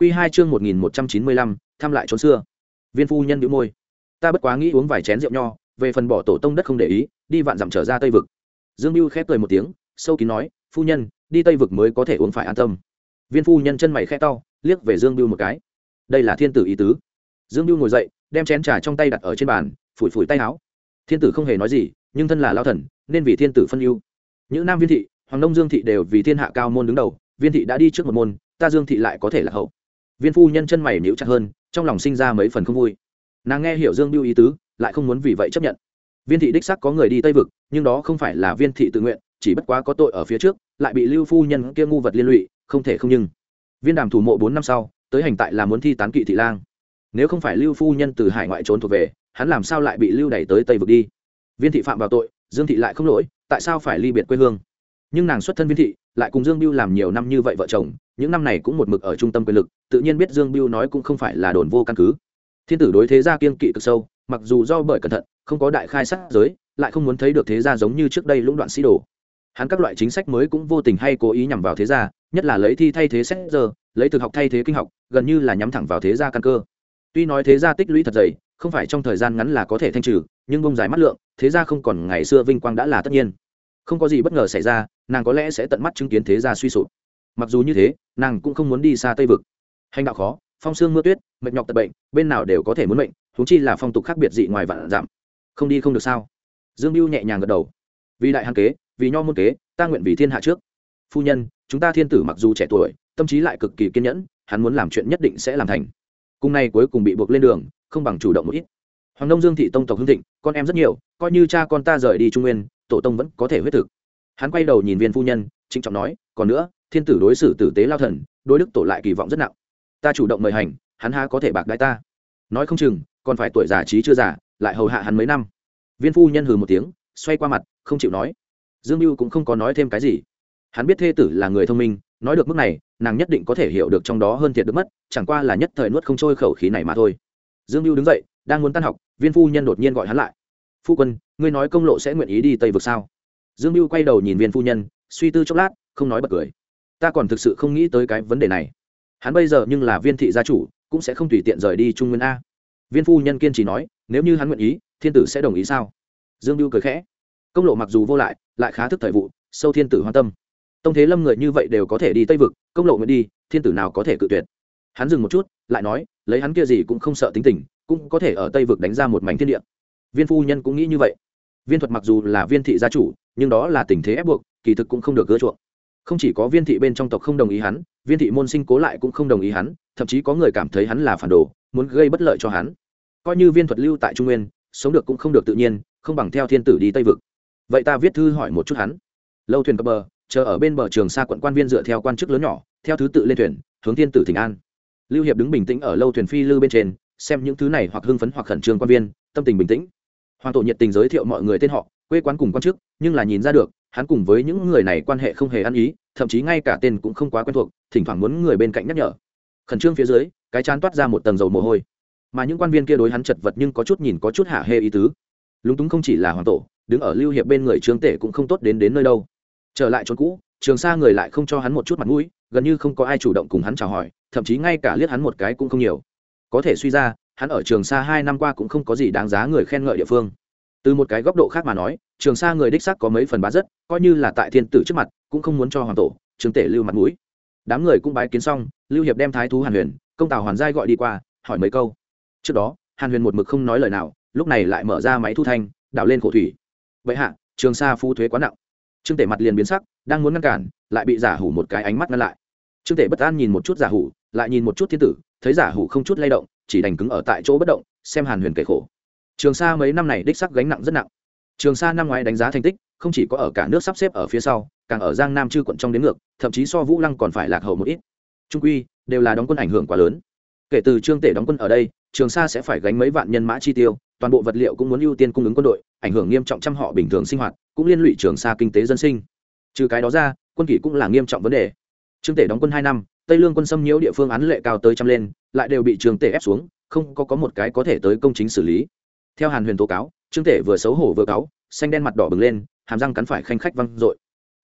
Quy hai chương một nghìn một trăm chín mươi lăm thăm lại trốn xưa. Viên phu nhân nhíu môi. Ta bất quá nghĩ uống vài chén rượu nho, về phần bỏ tổ tông đất không để ý, đi vạn dặm trở ra tây vực. Dương mưu khép cười một tiếng, sâu kín nói, phu nhân, đi tây vực mới có thể uống phải an tâm. Viên phu nhân chân mày khẽ cau liếc về dương mưu một cái. Đây là thiên tử ý tứ. Dương mưu ngồi dậy, đem chén trà trong tay đặt ở trên bàn, phủi phủi tay áo. Thiên tử không hề nói gì, nhưng thân là lão thần, nên vì thiên tử phân ưu. Những nam viên thị, hoàng nông dương thị đều vì thiên hạ cao môn đứng đầu, viên thị đã đi trước một môn, ta dương thị lại có thể là hậu viên phu nhân chân mày níu chặt hơn, trong lòng sinh ra mấy phần không vui. Nàng nghe hiểu dương biêu ý tứ, lại không muốn vì vậy chấp nhận. Viên thị đích sắc có người đi tây vực, nhưng đó không phải là viên thị tự nguyện, chỉ bất quá có tội ở phía trước, lại bị lưu phu nhân kia ngu vật liên lụy, không thể không nhưng. Viên đàm thủ mộ bốn năm sau, tới hành tại là muốn thi tán kỵ thị lang. Nếu không phải lưu phu nhân từ hải ngoại trốn thuộc về, hắn làm sao lại bị lưu đẩy tới tây vực đi? Viên thị phạm vào tội, dương thị lại không lỗi, tại sao phải ly biệt quê hương? Nhưng nàng xuất thân viên thị lại cùng dương biêu làm nhiều năm như vậy vợ chồng, những năm này cũng một mực ở trung tâm quyền lực, tự nhiên biết dương biêu nói cũng không phải là đồn vô căn cứ. Thiên tử đối thế gia kiên kỵ cực sâu, mặc dù do bởi cẩn thận, không có đại khai sát giới, lại không muốn thấy được thế gia giống như trước đây lũng đoạn sĩ đồ. Hắn các loại chính sách mới cũng vô tình hay cố ý nhằm vào thế gia, nhất là lấy thi thay thế xét giờ, lấy thực học thay thế kinh học, gần như là nhắm thẳng vào thế gia căn cơ. Tuy nói thế gia tích lũy thật dày, không phải trong thời gian ngắn là có thể thanh trừ, nhưng bông dài mắt lượng, thế gia không còn ngày xưa vinh quang đã là tất nhiên không có gì bất ngờ xảy ra, nàng có lẽ sẽ tận mắt chứng kiến thế gia suy sụp. Mặc dù như thế, nàng cũng không muốn đi xa tây vực. Hành đạo khó, phong sương mưa tuyết, mệt nhọc tật bệnh, bên nào đều có thể muốn bệnh thúng chi là phong tục khác biệt dị ngoài vạn giảm không đi không được sao? Dương mưu nhẹ nhàng gật đầu. Vì đại hàn kế, vì nho môn kế, ta nguyện vì thiên hạ trước. Phu nhân, chúng ta thiên tử mặc dù trẻ tuổi, tâm trí lại cực kỳ kiên nhẫn, hắn muốn làm chuyện nhất định sẽ làm thành. Cùng nay cuối cùng bị buộc lên đường, không bằng chủ động một ít. Hoàng nông dương thị tông tộc hưng thịnh, con em rất nhiều, coi như cha con ta rời đi trung nguyên tổ tông vẫn có thể huyết thực. Hắn quay đầu nhìn viên phu nhân, trịnh trọng nói, còn nữa, thiên tử đối xử tử tế lao thần, đối đức tổ lại kỳ vọng rất nặng. Ta chủ động mời hành, hắn há có thể bạc đái ta. Nói không chừng, còn phải tuổi già trí chưa già, lại hầu hạ hắn mấy năm. Viên phu nhân hừ một tiếng, xoay qua mặt, không chịu nói. Dương mưu cũng không có nói thêm cái gì. Hắn biết thê tử là người thông minh, nói được mức này, nàng nhất định có thể hiểu được trong đó hơn thiệt được mất, chẳng qua là nhất thời nuốt không trôi khẩu khí này mà thôi. Dương mưu đứng dậy, đang muốn tan học, viên phu nhân đột nhiên gọi hắn lại phu quân, ngươi nói công lộ sẽ nguyện ý đi tây vực sao? Dương mưu quay đầu nhìn viên phu nhân, suy tư chốc lát, không nói bật cười. Ta còn thực sự không nghĩ tới cái vấn đề này. Hắn bây giờ nhưng là viên thị gia chủ, cũng sẽ không tùy tiện rời đi trung nguyên a. Viên phu nhân kiên trì nói, nếu như hắn nguyện ý, thiên tử sẽ đồng ý sao? Dương mưu cười khẽ. Công lộ mặc dù vô lại lại khá thức thời vụ, sâu thiên tử hoan tâm. Tông thế lâm người như vậy đều có thể đi tây vực, công lộ nguyện đi, thiên tử nào có thể cự tuyệt? Hắn dừng một chút, lại nói, lấy hắn kia gì cũng không sợ tính tình, cũng có thể ở tây vực đánh ra một mảnh thiên địa viên phu nhân cũng nghĩ như vậy. Viên thuật mặc dù là viên thị gia chủ, nhưng đó là tình thế ép buộc, kỳ thực cũng không được gỡ chuộng. Không chỉ có viên thị bên trong tộc không đồng ý hắn, viên thị môn sinh cố lại cũng không đồng ý hắn, thậm chí có người cảm thấy hắn là phản đồ, muốn gây bất lợi cho hắn. Coi như viên thuật lưu tại trung nguyên, sống được cũng không được tự nhiên, không bằng theo thiên tử đi tây vực. Vậy ta viết thư hỏi một chút hắn. Lâu thuyền cập bờ, chờ ở bên bờ trường xa quận quan viên dựa theo quan chức lớn nhỏ, theo thứ tự lên thuyền, hướng thiên tử thỉnh an. Lưu hiệp đứng bình tĩnh ở lâu thuyền phi lư bên trên, xem những thứ này hoặc hưng phấn hoặc khẩn trương quan viên, tâm tình bình tĩnh hoàng tổ nhiệt tình giới thiệu mọi người tên họ, quê quán cùng quan chức, nhưng là nhìn ra được, hắn cùng với những người này quan hệ không hề ăn ý, thậm chí ngay cả tên cũng không quá quen thuộc, thỉnh thoảng muốn người bên cạnh nhắc nhở. Khẩn trương phía dưới, cái chán toát ra một tầng dầu mồ hôi. Mà những quan viên kia đối hắn chật vật nhưng có chút nhìn có chút hạ hê ý tứ. Lúng túng không chỉ là hoàng tổ, đứng ở lưu hiệp bên người trương tể cũng không tốt đến đến nơi đâu. Trở lại chốn cũ, trường xa người lại không cho hắn một chút mặt mũi, gần như không có ai chủ động cùng hắn chào hỏi, thậm chí ngay cả liếc hắn một cái cũng không nhiều. Có thể suy ra hắn ở trường Sa hai năm qua cũng không có gì đáng giá người khen ngợi địa phương. Từ một cái góc độ khác mà nói, trường Sa người đích sắc có mấy phần bá rất, coi như là tại thiên tử trước mặt, cũng không muốn cho hoàng tổ, trường tể lưu mặt mũi. Đám người cũng bái kiến xong, lưu hiệp đem thái thú hàn huyền, công tào hoàn giai gọi đi qua, hỏi mấy câu. Trước đó, hàn huyền một mực không nói lời nào, lúc này lại mở ra máy thu thanh, đảo lên khổ thủy. Vậy hạ, trường sa phu thuế quá nặng. Trương tể mặt liền biến sắc, đang muốn ngăn cản, lại bị giả hủ một cái ánh mắt ngăn lại. Trương tể bất an nhìn một chút giả hủ, lại nhìn một chút thiên tử thấy giả hủ không chút lay động, chỉ đành cứng ở tại chỗ bất động, xem hàn huyền kể khổ. Trường sa mấy năm này đích sắc gánh nặng rất nặng. Trường sa năm ngoái đánh giá thành tích, không chỉ có ở cả nước sắp xếp ở phía sau, càng ở giang nam chư quận trong đến ngược, thậm chí so vũ lăng còn phải lạc hậu một ít. Trung quy, đều là đóng quân ảnh hưởng quá lớn. Kể từ trương tể đóng quân ở đây, trường sa sẽ phải gánh mấy vạn nhân mã chi tiêu, toàn bộ vật liệu cũng muốn ưu tiên cung ứng quân đội, ảnh hưởng nghiêm trọng trăm họ bình thường sinh hoạt, cũng liên lụy trường sa kinh tế dân sinh. Trừ cái đó ra, quân kỷ cũng là nghiêm trọng vấn đề. Trương tể đóng quân hai năm tây lương quân xâm nhiễu địa phương án lệ cao tới trăm lên, lại đều bị trường tể ép xuống, không có có một cái có thể tới công chính xử lý. Theo hàn huyền tố cáo trương tể vừa xấu hổ vừa cáo xanh đen mặt đỏ bừng lên, hàm răng cắn phải khanh khách văng dội.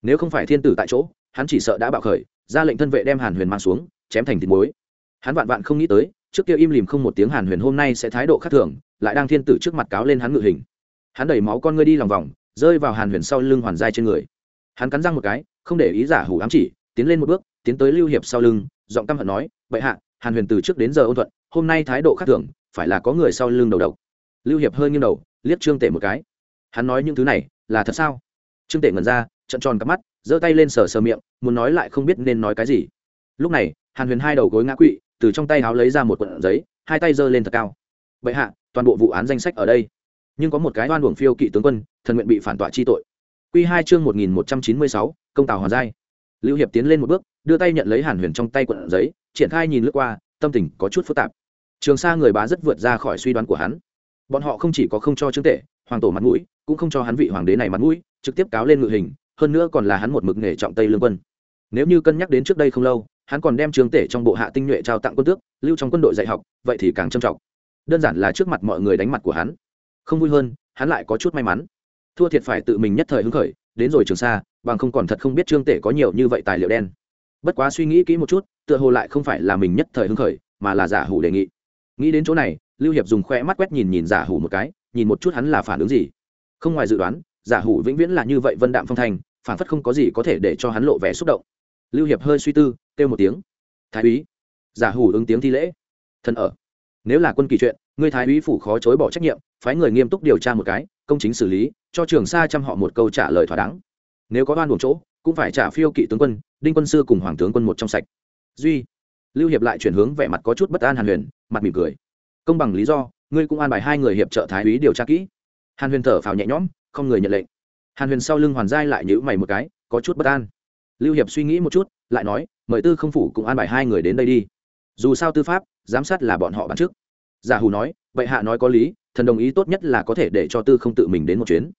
Nếu không phải thiên tử tại chỗ, hắn chỉ sợ đã bạo khởi, ra lệnh thân vệ đem hàn huyền mang xuống, chém thành thịt muối. Hắn vạn vạn không nghĩ tới, trước kia im lìm không một tiếng hàn huyền hôm nay sẽ thái độ khác thường, lại đang thiên tử trước mặt cáo lên hắn ngự hình. Hắn đẩy máu con ngươi đi lòng vòng, rơi vào hàn huyền sau lưng hoàn giai trên người. Hắn cắn răng một cái, không để ý giả hủ ám chỉ, tiến lên một bước tiến tới lưu hiệp sau lưng, giọng căm hận nói vậy hạ, hàn huyền từ trước đến giờ ôn thuận, hôm nay thái độ khác thường, phải là có người sau lưng đầu độc. Lưu hiệp hơi nghiêng đầu, liếc trương tể một cái. Hắn nói những thứ này, là thật sao? Trương tể ngẩn ra trận tròn cắp mắt, giơ tay lên sờ sờ miệng, muốn nói lại không biết nên nói cái gì. Lúc này, hàn huyền hai đầu gối ngã quỵ, từ trong tay háo lấy ra một quận giấy, hai tay giơ lên thật cao. Bệ hạ, toàn bộ vụ án danh sách ở đây. Nhưng có một cái oan uổng phiêu kỵ tướng quân, thần nguyện bị phản tọa chi tội. Q hai chương một nghìn một trăm chín mươi sáu, công tào hòa giai lưu hiệp tiến lên một bước, đưa tay nhận lấy hàn huyền trong tay quận giấy, triển khai nhìn lướt qua, tâm tình có chút phức tạp. Trường sa người bá rất vượt ra khỏi suy đoán của hắn. Bọn họ không chỉ có không cho trương tể, hoàng tổ mặt mũi, cũng không cho hắn vị hoàng đế này mặt mũi, trực tiếp cáo lên ngự hình, hơn nữa còn là hắn một mực nghề trọng tây lương quân. Nếu như cân nhắc đến trước đây không lâu, hắn còn đem trương tể trong bộ hạ tinh nhuệ trao tặng quân tước, lưu trong quân đội dạy học, vậy thì càng trầm trọng. Đơn giản là trước mặt mọi người đánh mặt của hắn. Không vui hơn, hắn lại có chút may mắn. Thua thiệt phải tự mình nhất thời hứng khởi, đến rồi trường sa bằng không còn thật không biết trương tể có nhiều như vậy tài liệu đen. Bất quá suy nghĩ kỹ một chút, tựa hồ lại không phải là mình nhất thời hứng khởi, mà là giả hủ đề nghị. Nghĩ đến chỗ này, lưu hiệp dùng khoe mắt quét nhìn nhìn giả hủ một cái, nhìn một chút hắn là phản ứng gì. Không ngoài dự đoán, giả hủ vĩnh viễn là như vậy vân đạm phong thành, phản phất không có gì có thể để cho hắn lộ vẻ xúc động. Lưu hiệp hơi suy tư, kêu một tiếng. Thái úy. Giả hủ ứng tiếng thi lễ. Thân ở. Nếu là quân kỳ chuyện người thái úy phủ khó chối bỏ trách nhiệm, phái người nghiêm túc điều tra một cái, công chính xử lý, cho trường sa chăm họ một câu trả lời thỏa đáng nếu có oan buồn chỗ, cũng phải trả phiêu kỵ tướng quân, đinh quân sư cùng hoàng tướng quân một trong sạch. Duy, lưu hiệp lại chuyển hướng vẻ mặt có chút bất an hàn huyền, mặt mỉm cười. Công bằng lý do, ngươi cũng an bài hai người hiệp trợ thái úy điều tra kỹ. Hàn huyền thở phào nhẹ nhõm, không người nhận lệnh. Hàn huyền sau lưng hoàn giai lại nhữ mày một cái, có chút bất an. Lưu hiệp suy nghĩ một chút, lại nói, mời tư không phủ cũng an bài hai người đến đây đi. Dù sao tư pháp, giám sát là bọn họ bán trước giả hù nói, vậy hạ nói có lý, thần đồng ý tốt nhất là có thể để cho tư không tự mình đến một chuyến.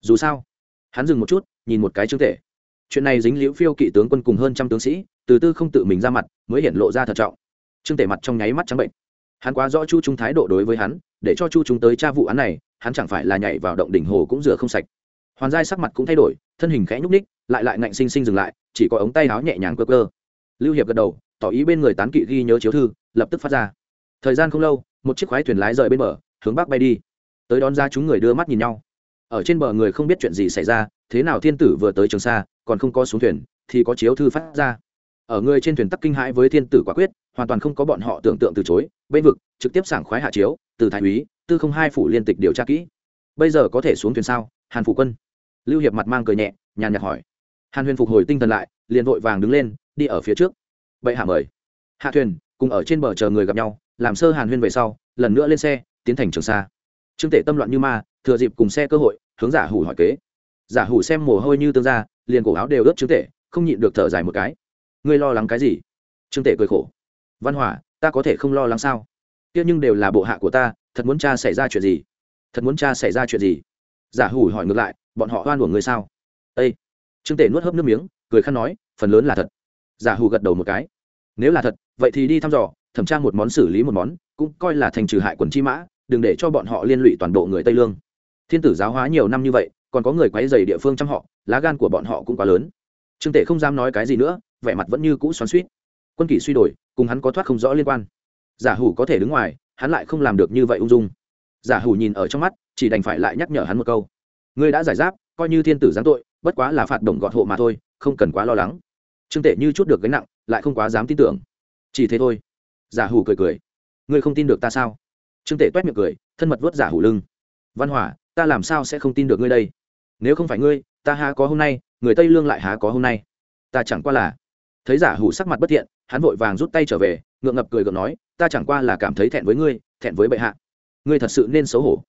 Dù sao, hắn dừng một chút nhìn một cái trương tể chuyện này dính liễu phiêu kỵ tướng quân cùng hơn trăm tướng sĩ, từ tư không tự mình ra mặt, mới hiện lộ ra thận trọng. Trương tể mặt trong nháy mắt trắng bệnh. Hắn quá rõ chu trung thái độ đối với hắn, để cho chu trung tới tra vụ án này, hắn chẳng phải là nhảy vào động đỉnh hồ cũng rửa không sạch. Hoàn giai sắc mặt cũng thay đổi, thân hình khẽ nhúc ních lại lại ngạnh sinh sinh dừng lại, chỉ có ống tay áo nhẹ nhàng cơ cơ lưu hiệp gật đầu, tỏ ý bên người tán kỵ ghi nhớ chiếu thư, lập tức phát ra. Thời gian không lâu, một chiếc khoái thuyền lái rời bên bờ, hướng bắc bay đi. Tới đón ra chúng người đưa mắt nhìn nhau. Ở trên bờ người không biết chuyện gì xảy ra thế nào thiên tử vừa tới trường sa, còn không có xuống thuyền, thì có chiếu thư phát ra. Ở người trên thuyền tắc kinh hãi với thiên tử quả quyết, hoàn toàn không có bọn họ tưởng tượng từ chối bên vực, trực tiếp sảng khoái hạ chiếu, từ thái úy, tư không hai phủ liên tịch điều tra kỹ. Bây giờ có thể xuống thuyền sao? Hàn phủ quân. Lưu hiệp mặt mang cười nhẹ, nhàn nhạt hỏi. Hàn huyền phục hồi tinh thần lại, liền vội vàng đứng lên, đi ở phía trước. Bệ hạ mời. Hạ thuyền, cùng ở trên bờ chờ người gặp nhau, làm sơ hàn huyên về sau, lần nữa lên xe, tiến thành trường sa. Trương tể tâm loạn như ma, thừa dịp cùng xe cơ hội, hướng giả hủ hỏi kế giả hủ xem mồ hôi như tương ra liền cổ áo đều ướt trương tể, không nhịn được thở dài một cái. Ngươi lo lắng cái gì? Trương tể cười khổ. Văn hỏa, ta có thể không lo lắng sao? Tiếc nhưng đều là bộ hạ của ta, thật muốn cha xảy ra chuyện gì? Thật muốn cha xảy ra chuyện gì? Giả hủ hỏi ngược lại, bọn họ oan của ngươi sao? Ây trương tể nuốt hớp nước miếng, cười khăn nói, phần lớn là thật. Giả hủ gật đầu một cái. Nếu là thật, vậy thì đi thăm dò, thẩm tra một món xử lý một món, cũng coi là thành trừ hại quần chi mã, đừng để cho bọn họ liên lụy toàn bộ người tây lương. Thiên tử giáo hóa nhiều năm như vậy còn có người quấy dày địa phương trong họ, lá gan của bọn họ cũng quá lớn. Trương tể không dám nói cái gì nữa, vẻ mặt vẫn như cũ xoắn suýt quân kỷ suy đổi, cùng hắn có thoát không rõ liên quan. Giả hủ có thể đứng ngoài, hắn lại không làm được như vậy ung dung. Giả hủ nhìn ở trong mắt, chỉ đành phải lại nhắc nhở hắn một câu. Ngươi đã giải giáp, coi như thiên tử giáng tội, bất quá là phạt đồng gọt hộ mà thôi, không cần quá lo lắng. Trương tể như chút được gánh nặng, lại không quá dám tin tưởng. Chỉ thế thôi. Giả hủ cười cười. Ngươi không tin được ta sao? Trương tể toét miệng cười, thân mật vuốt giả hủ lưng. Văn hỏa, ta làm sao sẽ không tin được ngươi đây? Nếu không phải ngươi, ta há có hôm nay, người tây lương lại há có hôm nay. Ta chẳng qua là thấy giả hủ sắc mặt bất thiện, hắn vội vàng rút tay trở về, ngượng ngập cười gượng nói, ta chẳng qua là cảm thấy thẹn với ngươi, thẹn với bệ hạ. Ngươi thật sự nên xấu hổ.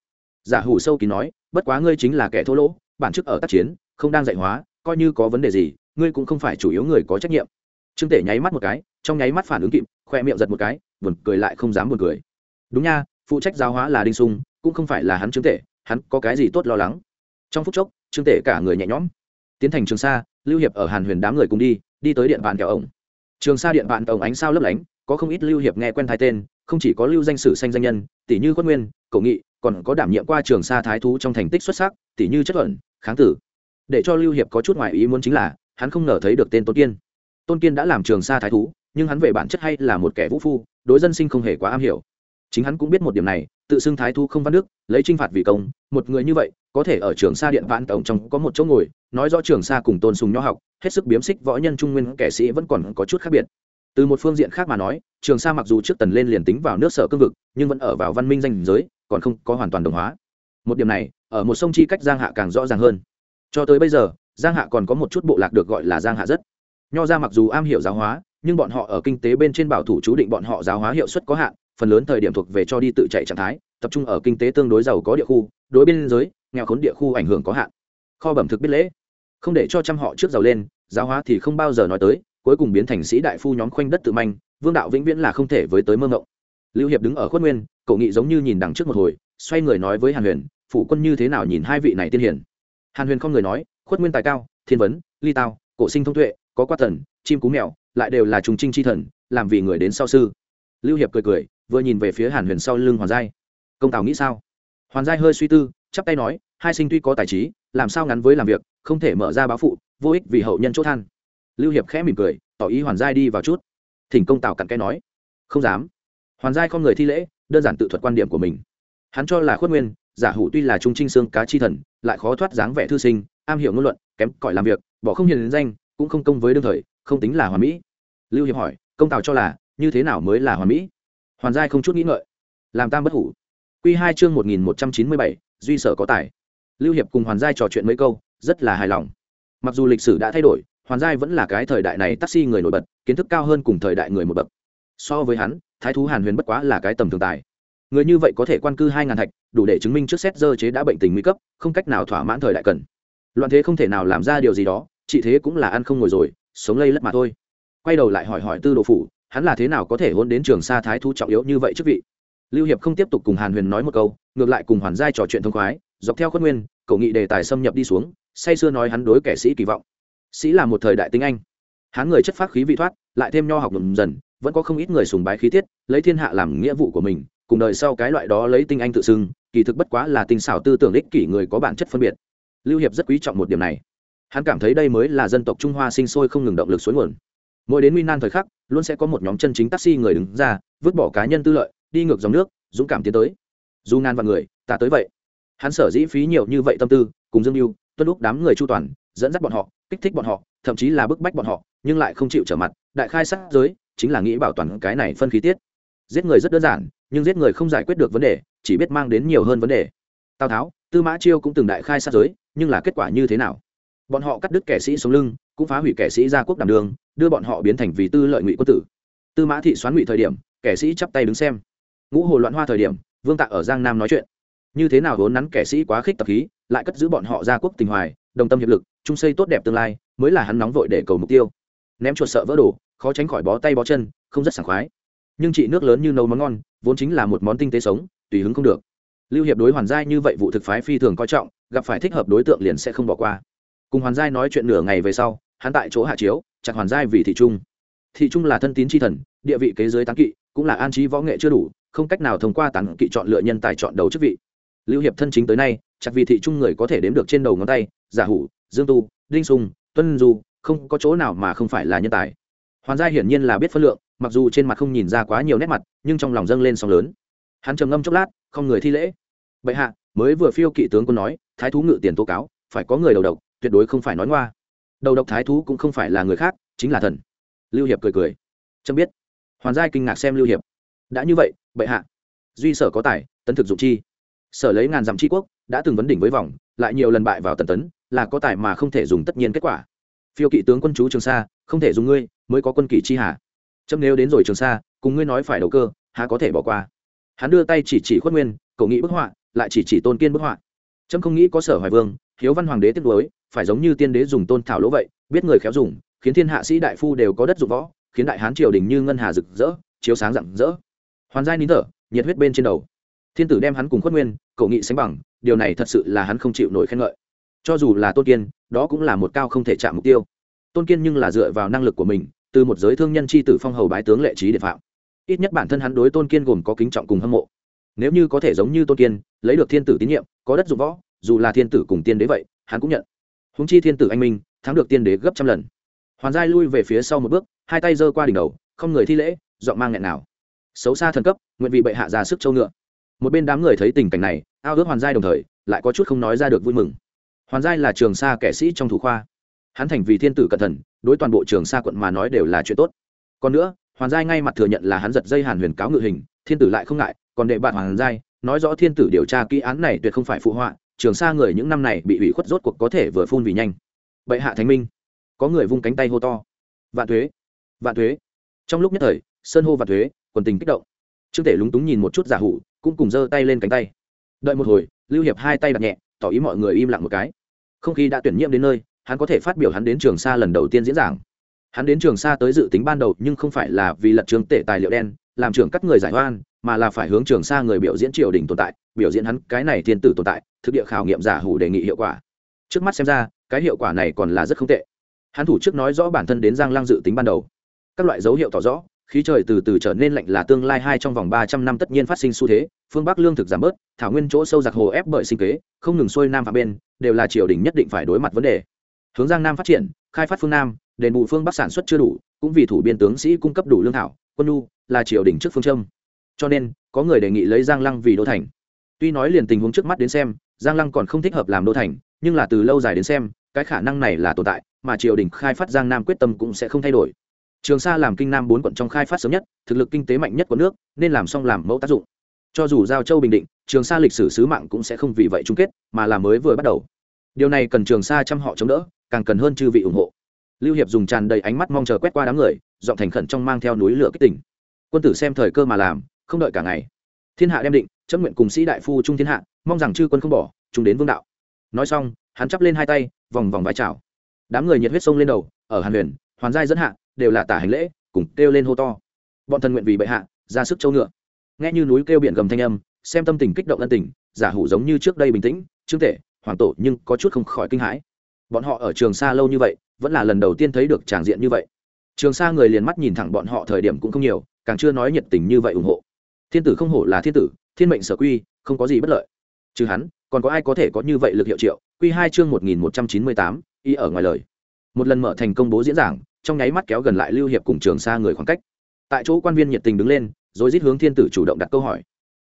Giả hủ sâu kín nói, bất quá ngươi chính là kẻ thô lỗ, bản chức ở tác chiến, không đang dạy hóa, coi như có vấn đề gì, ngươi cũng không phải chủ yếu người có trách nhiệm. Trương tể nháy mắt một cái, trong nháy mắt phản ứng kịp, khoe miệng giật một cái, buồn cười lại không dám buồn cười. Đúng nha, phụ trách giáo hóa là đinh sung, cũng không phải là hắn trương tể, hắn có cái gì tốt lo lắng? Trong phút chốc, trương tể cả người nhẹ nhõm, tiến thành trường sa, lưu hiệp ở hàn huyền đám người cùng đi đi tới điện vạn kẹo ổng. Trường sa điện vạn ổng ánh sao lấp lánh, có không ít lưu hiệp nghe quen thái tên, không chỉ có lưu danh sử sanh danh nhân, tỷ như quất nguyên cổ nghị, còn có đảm nhiệm qua trường sa thái thú trong thành tích xuất sắc, tỷ như chất thuận, kháng tử. Để cho lưu hiệp có chút ngoại ý muốn chính là, hắn không ngờ thấy được tên tôn kiên. Tôn kiên đã làm trường sa thái thú, nhưng hắn về bản chất hay là một kẻ vũ phu, đối dân sinh không hề quá am hiểu. Chính hắn cũng biết một điểm này tự xưng thái thu không văn đức, lấy t r i n h phạt vì công, một người như vậy, có thể ở trường sa điện vạn tổng trong có một chỗ ngồi, nói rõ trường sa cùng tôn sùng nho học, hết sức biếm xích võ nhân trung nguyên kẻ sĩ vẫn còn có chút khác biệt. Từ một phương diện khác mà nói, trường sa mặc dù trước tần lên liền tính vào nước sở cương vực, nhưng vẫn ở vào văn minh danh giới, còn không có hoàn toàn đồng hóa. Một điểm này, ở một sông chi cách giang hạ càng rõ ràng hơn. Cho tới bây giờ, giang hạ còn có một chút bộ lạc được gọi là giang hạ rất. Nho ra mặc dù am hiểu giáo hóa, nhưng bọn họ ở kinh tế bên trên bảo thủ chú định bọn họ giáo hóa hiệu suất có hạn phần lớn thời điểm thuộc về cho đi tự chạy trạng thái, tập trung ở kinh tế tương đối giàu có địa khu, đối biên giới, nghèo khốn địa khu ảnh hưởng có hạn. Kho bẩm thực biết lễ. Không để cho trăm họ trước giàu lên, giáo hóa thì không bao giờ nói tới, cuối cùng biến thành sĩ đại phu nhóm khoanh đất tự manh, vương đạo vĩnh viễn là không thể với tới mơ ngộng lưu hiệp đứng ở khuất nguyên, cậu nghị giống như nhìn đằng trước một hồi, xoay người nói với hàn huyền, phủ quân như thế nào nhìn hai vị này tiên hiển hàn huyền không người nói, khuất nguyên tài cao, thiên vấn, ly tao, cổ sinh thông tuệ, có qua thần, chim cú mèo, lại đều là trùng trinh chi thần, làm vì người đến sau sư. Lưu hiệp cười cười vừa nhìn về phía hàn huyền sau lưng hoàn giai. Công tào nghĩ sao? Hoàn giai hơi suy tư, chắp tay nói, hai sinh tuy có tài trí, làm sao ngắn với làm việc, không thể mở ra báo phụ, vô ích vì hậu nhân chỗ than. Lưu hiệp khẽ mỉm cười, tỏ ý hoàn giai đi vào chút. Thỉnh công tào cặn cái nói. Không dám. Hoàn giai không người thi lễ, đơn giản tự thuật quan điểm của mình. Hắn cho là khuất nguyên, giả hủ tuy là trung trinh xương cá chi thần, lại khó thoát dáng vẻ thư sinh, am hiểu ngôn luận, kém cỏi làm việc, bỏ không hiền danh, cũng không công với đương thời, không tính là hoàn mỹ. Lưu hiệp hỏi, công tào cho là, như thế nào mới là hoàn mỹ? Hoàn giai không chút nghĩ ngợi. Làm tam bất hủ. Q hai chương một nghìn một trăm chín mươi bảy, duy sở có tài. Lưu hiệp cùng hoàn giai trò chuyện mấy câu, rất là hài lòng. Mặc dù lịch sử đã thay đổi, hoàn giai vẫn là cái thời đại này taxi người nổi bật, kiến thức cao hơn cùng thời đại người một bậc. So với hắn, thái thú hàn huyền bất quá là cái tầm thường tài. Người như vậy có thể quan cư hai ngàn thạch đủ để chứng minh trước xét dơ chế đã bệnh tình nguy cấp, không cách nào thỏa mãn thời đại cần. Loạn thế không thể nào làm ra điều gì đó chị thế cũng là ăn không ngồi rồi, sống lây lất mà thôi. Quay đầu lại hỏi hỏi tư đồ phủ hắn là thế nào có thể hôn đến trường sa thái Thú trọng yếu như vậy trước vị? Lưu hiệp không tiếp tục cùng hàn huyền nói một câu, ngược lại cùng hoàn giai trò chuyện thông khoái, dọc theo khuất nguyên, cậu nghị đề tài xâm nhập đi xuống, say sưa nói hắn đối kẻ sĩ kỳ vọng. Sĩ là một thời đại tinh anh. Hắn người chất phát khí vị thoát, lại thêm nho học dần dần, vẫn có không ít người sùng bái khí tiết, lấy thiên hạ làm nghĩa vụ của mình, cùng đời sau cái loại đó lấy tinh anh tự xưng, kỳ thực bất quá là tinh xảo tư tưởng ích kỷ người có bản chất phân biệt. Lưu hiệp rất quý trọng một điểm này. Hắn cảm thấy đây mới là dân tộc trung hoa sinh sôi không ngừng động lực suối nguồn mỗi đến nguy nan thời khắc, luôn sẽ có một nhóm chân chính taxi người đứng ra, vứt bỏ cá nhân tư lợi, đi ngược dòng nước, dũng cảm tiến tới. Dù ngàn vạn người, ta tới vậy. Hắn sở dĩ phí nhiều như vậy tâm tư, cùng dương mưu tuân lúc đám người chu toàn, dẫn dắt bọn họ, kích thích bọn họ, thậm chí là bức bách bọn họ, nhưng lại không chịu trở mặt. Đại khai sát giới, chính là nghĩ bảo toàn cái này phân khí tiết. Giết người rất đơn giản, nhưng giết người không giải quyết được vấn đề, chỉ biết mang đến nhiều hơn vấn đề. Tào tháo, tư mã chiêu cũng từng đại khai sát giới, nhưng là kết quả như thế nào? Bọn họ cắt đứt kẻ sĩ sống lưng, cũng phá hủy kẻ sĩ gia quốc đảm đường, đưa bọn họ biến thành vì tư lợi ngụy quân tử. Tư mã thị xoán ngụy thời điểm, kẻ sĩ chắp tay đứng xem. Ngũ hồ loạn hoa thời điểm, vương tạ ở giang nam nói chuyện. Như thế nào vốn nắn kẻ sĩ quá khích tập khí, lại cất giữ bọn họ gia quốc tình hoài, đồng tâm hiệp lực, chung xây tốt đẹp tương lai, mới là hắn nóng vội để cầu mục tiêu. Ném chuột sợ vỡ đổ khó tránh khỏi bó tay bó chân, không rất sảng khoái. Nhưng chị nước lớn như nấu món ngon, vốn chính là một món tinh tế sống, tùy hứng không được. Lưu hiệp đối hoàn giai như vậy vụ thực phái phi thường coi trọng, gặp phải thích hợp đối tượng liền sẽ không bỏ qua cùng hoàn giai nói chuyện nửa ngày về sau, hắn tại chỗ hạ chiếu, chặt hoàn giai vì thị trung. Thị trung là thân tín tri thần, địa vị kế giới tán kỵ, cũng là an trí võ nghệ chưa đủ, không cách nào thông qua tán kỵ chọn lựa nhân tài chọn đầu chức vị. Lưu hiệp thân chính tới nay, chặt vì thị trung người có thể đếm được trên đầu ngón tay, giả hủ, dương tu, đinh sùng tuân du, không có chỗ nào mà không phải là nhân tài. Hoàn giai hiển nhiên là biết phân lượng, mặc dù trên mặt không nhìn ra quá nhiều nét mặt, nhưng trong lòng dâng lên sóng lớn. Hắn trầm ngâm chốc lát, không người thi lễ. Bệ hạ, mới vừa phiêu kỵ tướng quân nói, thái thú ngự tiền tố cáo, phải có người đầu độc tuyệt đối không phải nói ngoa. Đầu độc thái thú cũng không phải là người khác, chính là thần. Lưu hiệp cười cười. Trâm biết. Hoàn giai kinh ngạc xem lưu hiệp. Đã như vậy, bệ hạ. Duy sở có tài, tấn thực dụng chi. Sở lấy ngàn dặm tri quốc, đã từng vấn đỉnh với vòng, lại nhiều lần bại vào tần tấn, là có tài mà không thể dùng tất nhiên kết quả. Phiêu kỵ tướng quân chú trường sa, không thể dùng ngươi, mới có quân kỷ chi hà trâm nếu đến rồi trường sa, cùng ngươi nói phải đầu cơ, há có thể bỏ qua. Hắn đưa tay chỉ chỉ khuất nguyên cậu nghĩ bức họa, lại chỉ chỉ tôn kiên bức họa. Trâm không nghĩ có sở hoài vương, hiếu văn hoàng đế tiếp nối phải giống như tiên đế dùng tôn thảo lỗ vậy, biết người khéo dùng, khiến thiên hạ sĩ đại phu đều có đất dụng võ, khiến đại hán triều đình như ngân hà rực rỡ, chiếu sáng rạng rỡ. Hoàn giai nín thở, nhiệt huyết bên trên đầu. Thiên tử đem hắn cùng khuất nguyên, cậu nghị sánh bằng, điều này thật sự là hắn không chịu nổi khen ngợi. Cho dù là tôn kiên, đó cũng là một cao không thể chạm mục tiêu. Tôn kiên nhưng là dựa vào năng lực của mình, từ một giới thương nhân c h i tử phong hầu bái tướng lệ trí địa phạm. Ít nhất bản thân hắn đối tôn kiên gồm có kính trọng cùng hâm mộ. Nếu như có thể giống như tôn kiên, lấy được thiên tử tín nhiệm, có đất dụng võ, dù là thiên tử cùng tiên đế vậy, hắn cũng nhận húng chi thiên tử anh minh, thắng được tiên đế gấp trăm lần. Hoàn giai lui về phía sau một bước, hai tay giơ qua đỉnh đầu, không người thi lễ dọn mang nghẹn nào xấu xa thần cấp, nguyện vị bệ hạ ra sức châu ngựa. Một bên đám người thấy tình cảnh này, ao ước hoàn giai đồng thời, lại có chút không nói ra được vui mừng. Hoàn giai là trường sa kẻ sĩ trong thủ khoa. Hắn thành vì thiên tử cẩn thận, đối toàn bộ trường sa quận mà nói đều là chuyện tốt. Còn nữa, hoàn giai ngay mặt thừa nhận là hắn giật dây hàn huyền cáo ngự hình, thiên tử lại không ngại, còn đệ bạn hoàn giai, nói rõ thiên tử điều tra kỹ án này tuyệt không phải phụ họa trường sa người những năm này bị ủy khuất rốt cuộc có thể vừa phun vì nhanh. Bệ hạ thánh minh, có người vung cánh tay hô to. Vạn thuế vạn thuế. Trong lúc nhất thời, sơn hô vạn thuế, quần tình kích động. Trương tể lúng túng nhìn một chút giả hủ, cũng cùng giơ tay lên cánh tay. Đợi một hồi, lưu hiệp hai tay đặt nhẹ, tỏ ý mọi người im lặng một cái. Không khí đã tuyển nhiệm đến nơi, hắn có thể phát biểu hắn đến trường sa lần đầu tiên diễn giảng. Hắn đến trường sa tới dự tính ban đầu nhưng không phải là vì lật trường tể tài liệu đen, làm trưởng các người giải oan, mà là phải hướng trường sa người biểu diễn triều đình tồn tại, biểu diễn hắn cái này thiên tử tồn tại thực địa khảo nghiệm giả hủ đề nghị hiệu quả. Trước mắt xem ra, cái hiệu quả này còn là rất không tệ. Hắn thủ trước nói rõ bản thân đến giang lăng dự tính ban đầu. Các loại dấu hiệu tỏ rõ, khí trời từ từ trở nên lạnh là tương lai hai trong vòng ba trăm năm tất nhiên phát sinh xu thế, phương bắc lương thực giảm bớt, thảo nguyên chỗ sâu giặc hồ ép bởi sinh kế, không ngừng xuôi nam và bên, đều là triều đình nhất định phải đối mặt vấn đề. Hướng giang nam phát triển, khai phát phương nam, đền bù phương bắc sản xuất chưa đủ, cũng vì thủ biên tướng sĩ cung cấp đủ lương thảo, quân nhu, là triều đình trước phương châm. Cho nên, có người đề nghị lấy giang lăng vì đô thành tuy nói liền tình huống trước mắt đến xem, giang lăng còn không thích hợp làm đô thành, nhưng là từ lâu dài đến xem, cái khả năng này là tồn tại, mà triều đình khai phát giang nam quyết tâm cũng sẽ không thay đổi. Trường sa làm kinh nam bốn quận trong khai phát sớm nhất, thực lực kinh tế mạnh nhất của nước, nên làm xong làm mẫu tác dụng. Cho dù giao châu bình định, trường sa lịch sử sứ mạng cũng sẽ không vì vậy chung kết, mà là mới vừa bắt đầu. Điều này cần trường sa chăm họ chống đỡ, càng cần hơn chư vị ủng hộ. Lưu hiệp dùng tràn đầy ánh mắt mong chờ quét qua đám người dọn thành khẩn trong mang theo núi lửa kích tỉnh. Quân tử xem thời cơ mà làm, không đợi cả ngày thiên hạ đem định chấp nguyện cùng sĩ đại phu trung thiên hạ, mong rằng chư quân không bỏ chúng đến vương đạo. Nói xong, hắn chắp lên hai tay, vòng vòng vai chào. Đám người nhiệt huyết sông lên đầu, ở hàn huyền, hoàn giai dẫn hạ, đều là tả hành lễ, cùng kêu lên hô to. Bọn thần nguyện vì bệ hạ, ra sức châu ngựa. Nghe như núi kêu biển gầm thanh âm, xem tâm tình kích động ân tình, giả hủ giống như trước đây bình tĩnh chứng tể, hoàng tổ nhưng có chút không khỏi kinh hãi. Bọn họ ở trường xa lâu như vậy, vẫn là lần đầu tiên thấy được tràng diện như vậy. Trường xa người liền mắt nhìn thẳng bọn họ thời điểm cũng không nhiều, càng chưa nói nhiệt tình như vậy ủng hộ thiên tử không hổ là thiên tử, thiên mệnh sở quy, không có gì bất lợi. Trừ hắn, còn có ai có thể có như vậy lực hiệu triệu? Quy hai chương một nghìn một trăm chín mươi tám, y ở ngoài lời. Một lần mở thành công bố diễn giảng, trong nháy mắt kéo gần lại lưu hiệp cùng trường xa người khoảng cách. Tại chỗ quan viên nhiệt tình đứng lên, rồi rít hướng thiên tử chủ động đặt câu hỏi.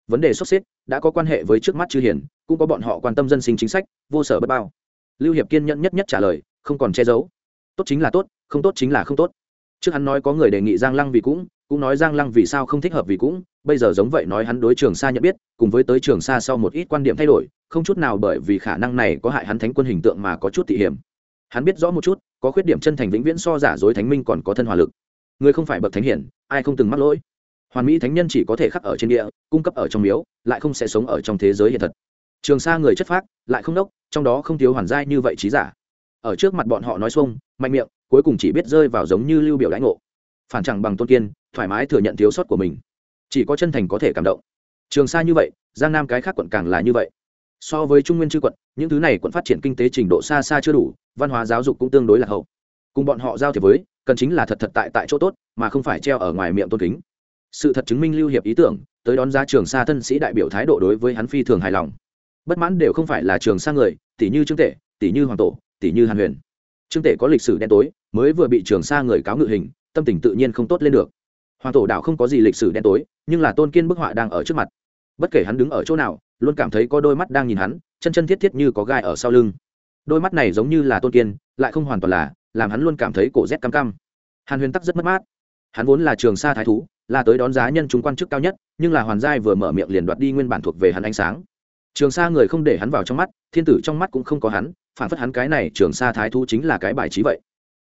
Vấn đề sốt xếp, đã có quan hệ với trước mắt chư hiền, cũng có bọn họ quan tâm dân sinh chính sách, vô sở bất bao. Lưu hiệp kiên nhẫn nhất nhất trả lời, không còn che giấu. Tốt chính là tốt, không tốt chính là không tốt. Trước hắn nói có người đề nghị giang lăng vì cũng cũng nói giang lăng vì sao không thích hợp vì cũng, bây giờ giống vậy nói hắn đối trường sa nhận biết, cùng với tới trường sa sau một ít quan điểm thay đổi, không chút nào bởi vì khả năng này có hại hắn thánh quân hình tượng mà có chút thị hiểm. Hắn biết rõ một chút, có khuyết điểm chân thành vĩnh viễn so giả dối thánh minh còn có thân hòa lực. Người không phải bậc thánh hiển, ai không từng mắc lỗi. Hoàn mỹ thánh nhân chỉ có thể khắc ở trên địa, cung cấp ở trong miếu, lại không sẽ sống ở trong thế giới hiện thật. Trường sa người chất phác, lại không đốc, trong đó không thiếu hoàn giai như vậy trí giả. Ở trước mặt bọn họ nói xuông, mạnh miệng, cuối cùng chỉ biết rơi vào giống như lưu biểu lãnh ngộ. Phản chẳng bằng tôn kiên thoải mái thừa nhận thiếu sót của mình. Chỉ có chân thành có thể cảm động. Trường sa như vậy, giang nam cái khác quận càng là như vậy. So với trung nguyên chư quận, những thứ này quận phát triển kinh tế trình độ xa xa chưa đủ, văn hóa giáo dục cũng tương đối là hậu. Cùng bọn họ giao thiệp với, cần chính là thật thật tại tại chỗ tốt, mà không phải treo ở ngoài miệng tôn kính. Sự thật chứng minh lưu hiệp ý tưởng, tới đón ra trường sa thân sĩ đại biểu thái độ đối với hắn phi thường hài lòng. Bất mãn đều không phải là trường sa người, tỷ như trương tể, tỷ như hoàng tổ, tỷ như hàn huyền. Trương tể có lịch sử đen tối, mới vừa bị trường sa người cáo ngự hình, tâm tình tự nhiên không tốt lên được hoàng tổ đạo không có gì lịch sử đen tối, nhưng là tôn kiên bức họa đang ở trước mặt. Bất kể hắn đứng ở chỗ nào, luôn cảm thấy có đôi mắt đang nhìn hắn, chân chân thiết thiết như có gai ở sau lưng. Đôi mắt này giống như là tôn kiên, lại không hoàn toàn là, làm hắn luôn cảm thấy cổ rét cam cam hàn huyền tắc rất mất mát. Hắn vốn là trường sa thái thú, là tới đón giá nhân chúng quan chức cao nhất, nhưng là hoàn giai vừa mở miệng liền đoạt đi nguyên bản thuộc về hắn ánh sáng. Trường sa người không để hắn vào trong mắt, thiên tử trong mắt cũng không có hắn, phản phất hắn cái này trường sa thái thú chính là cái bài trí vậy.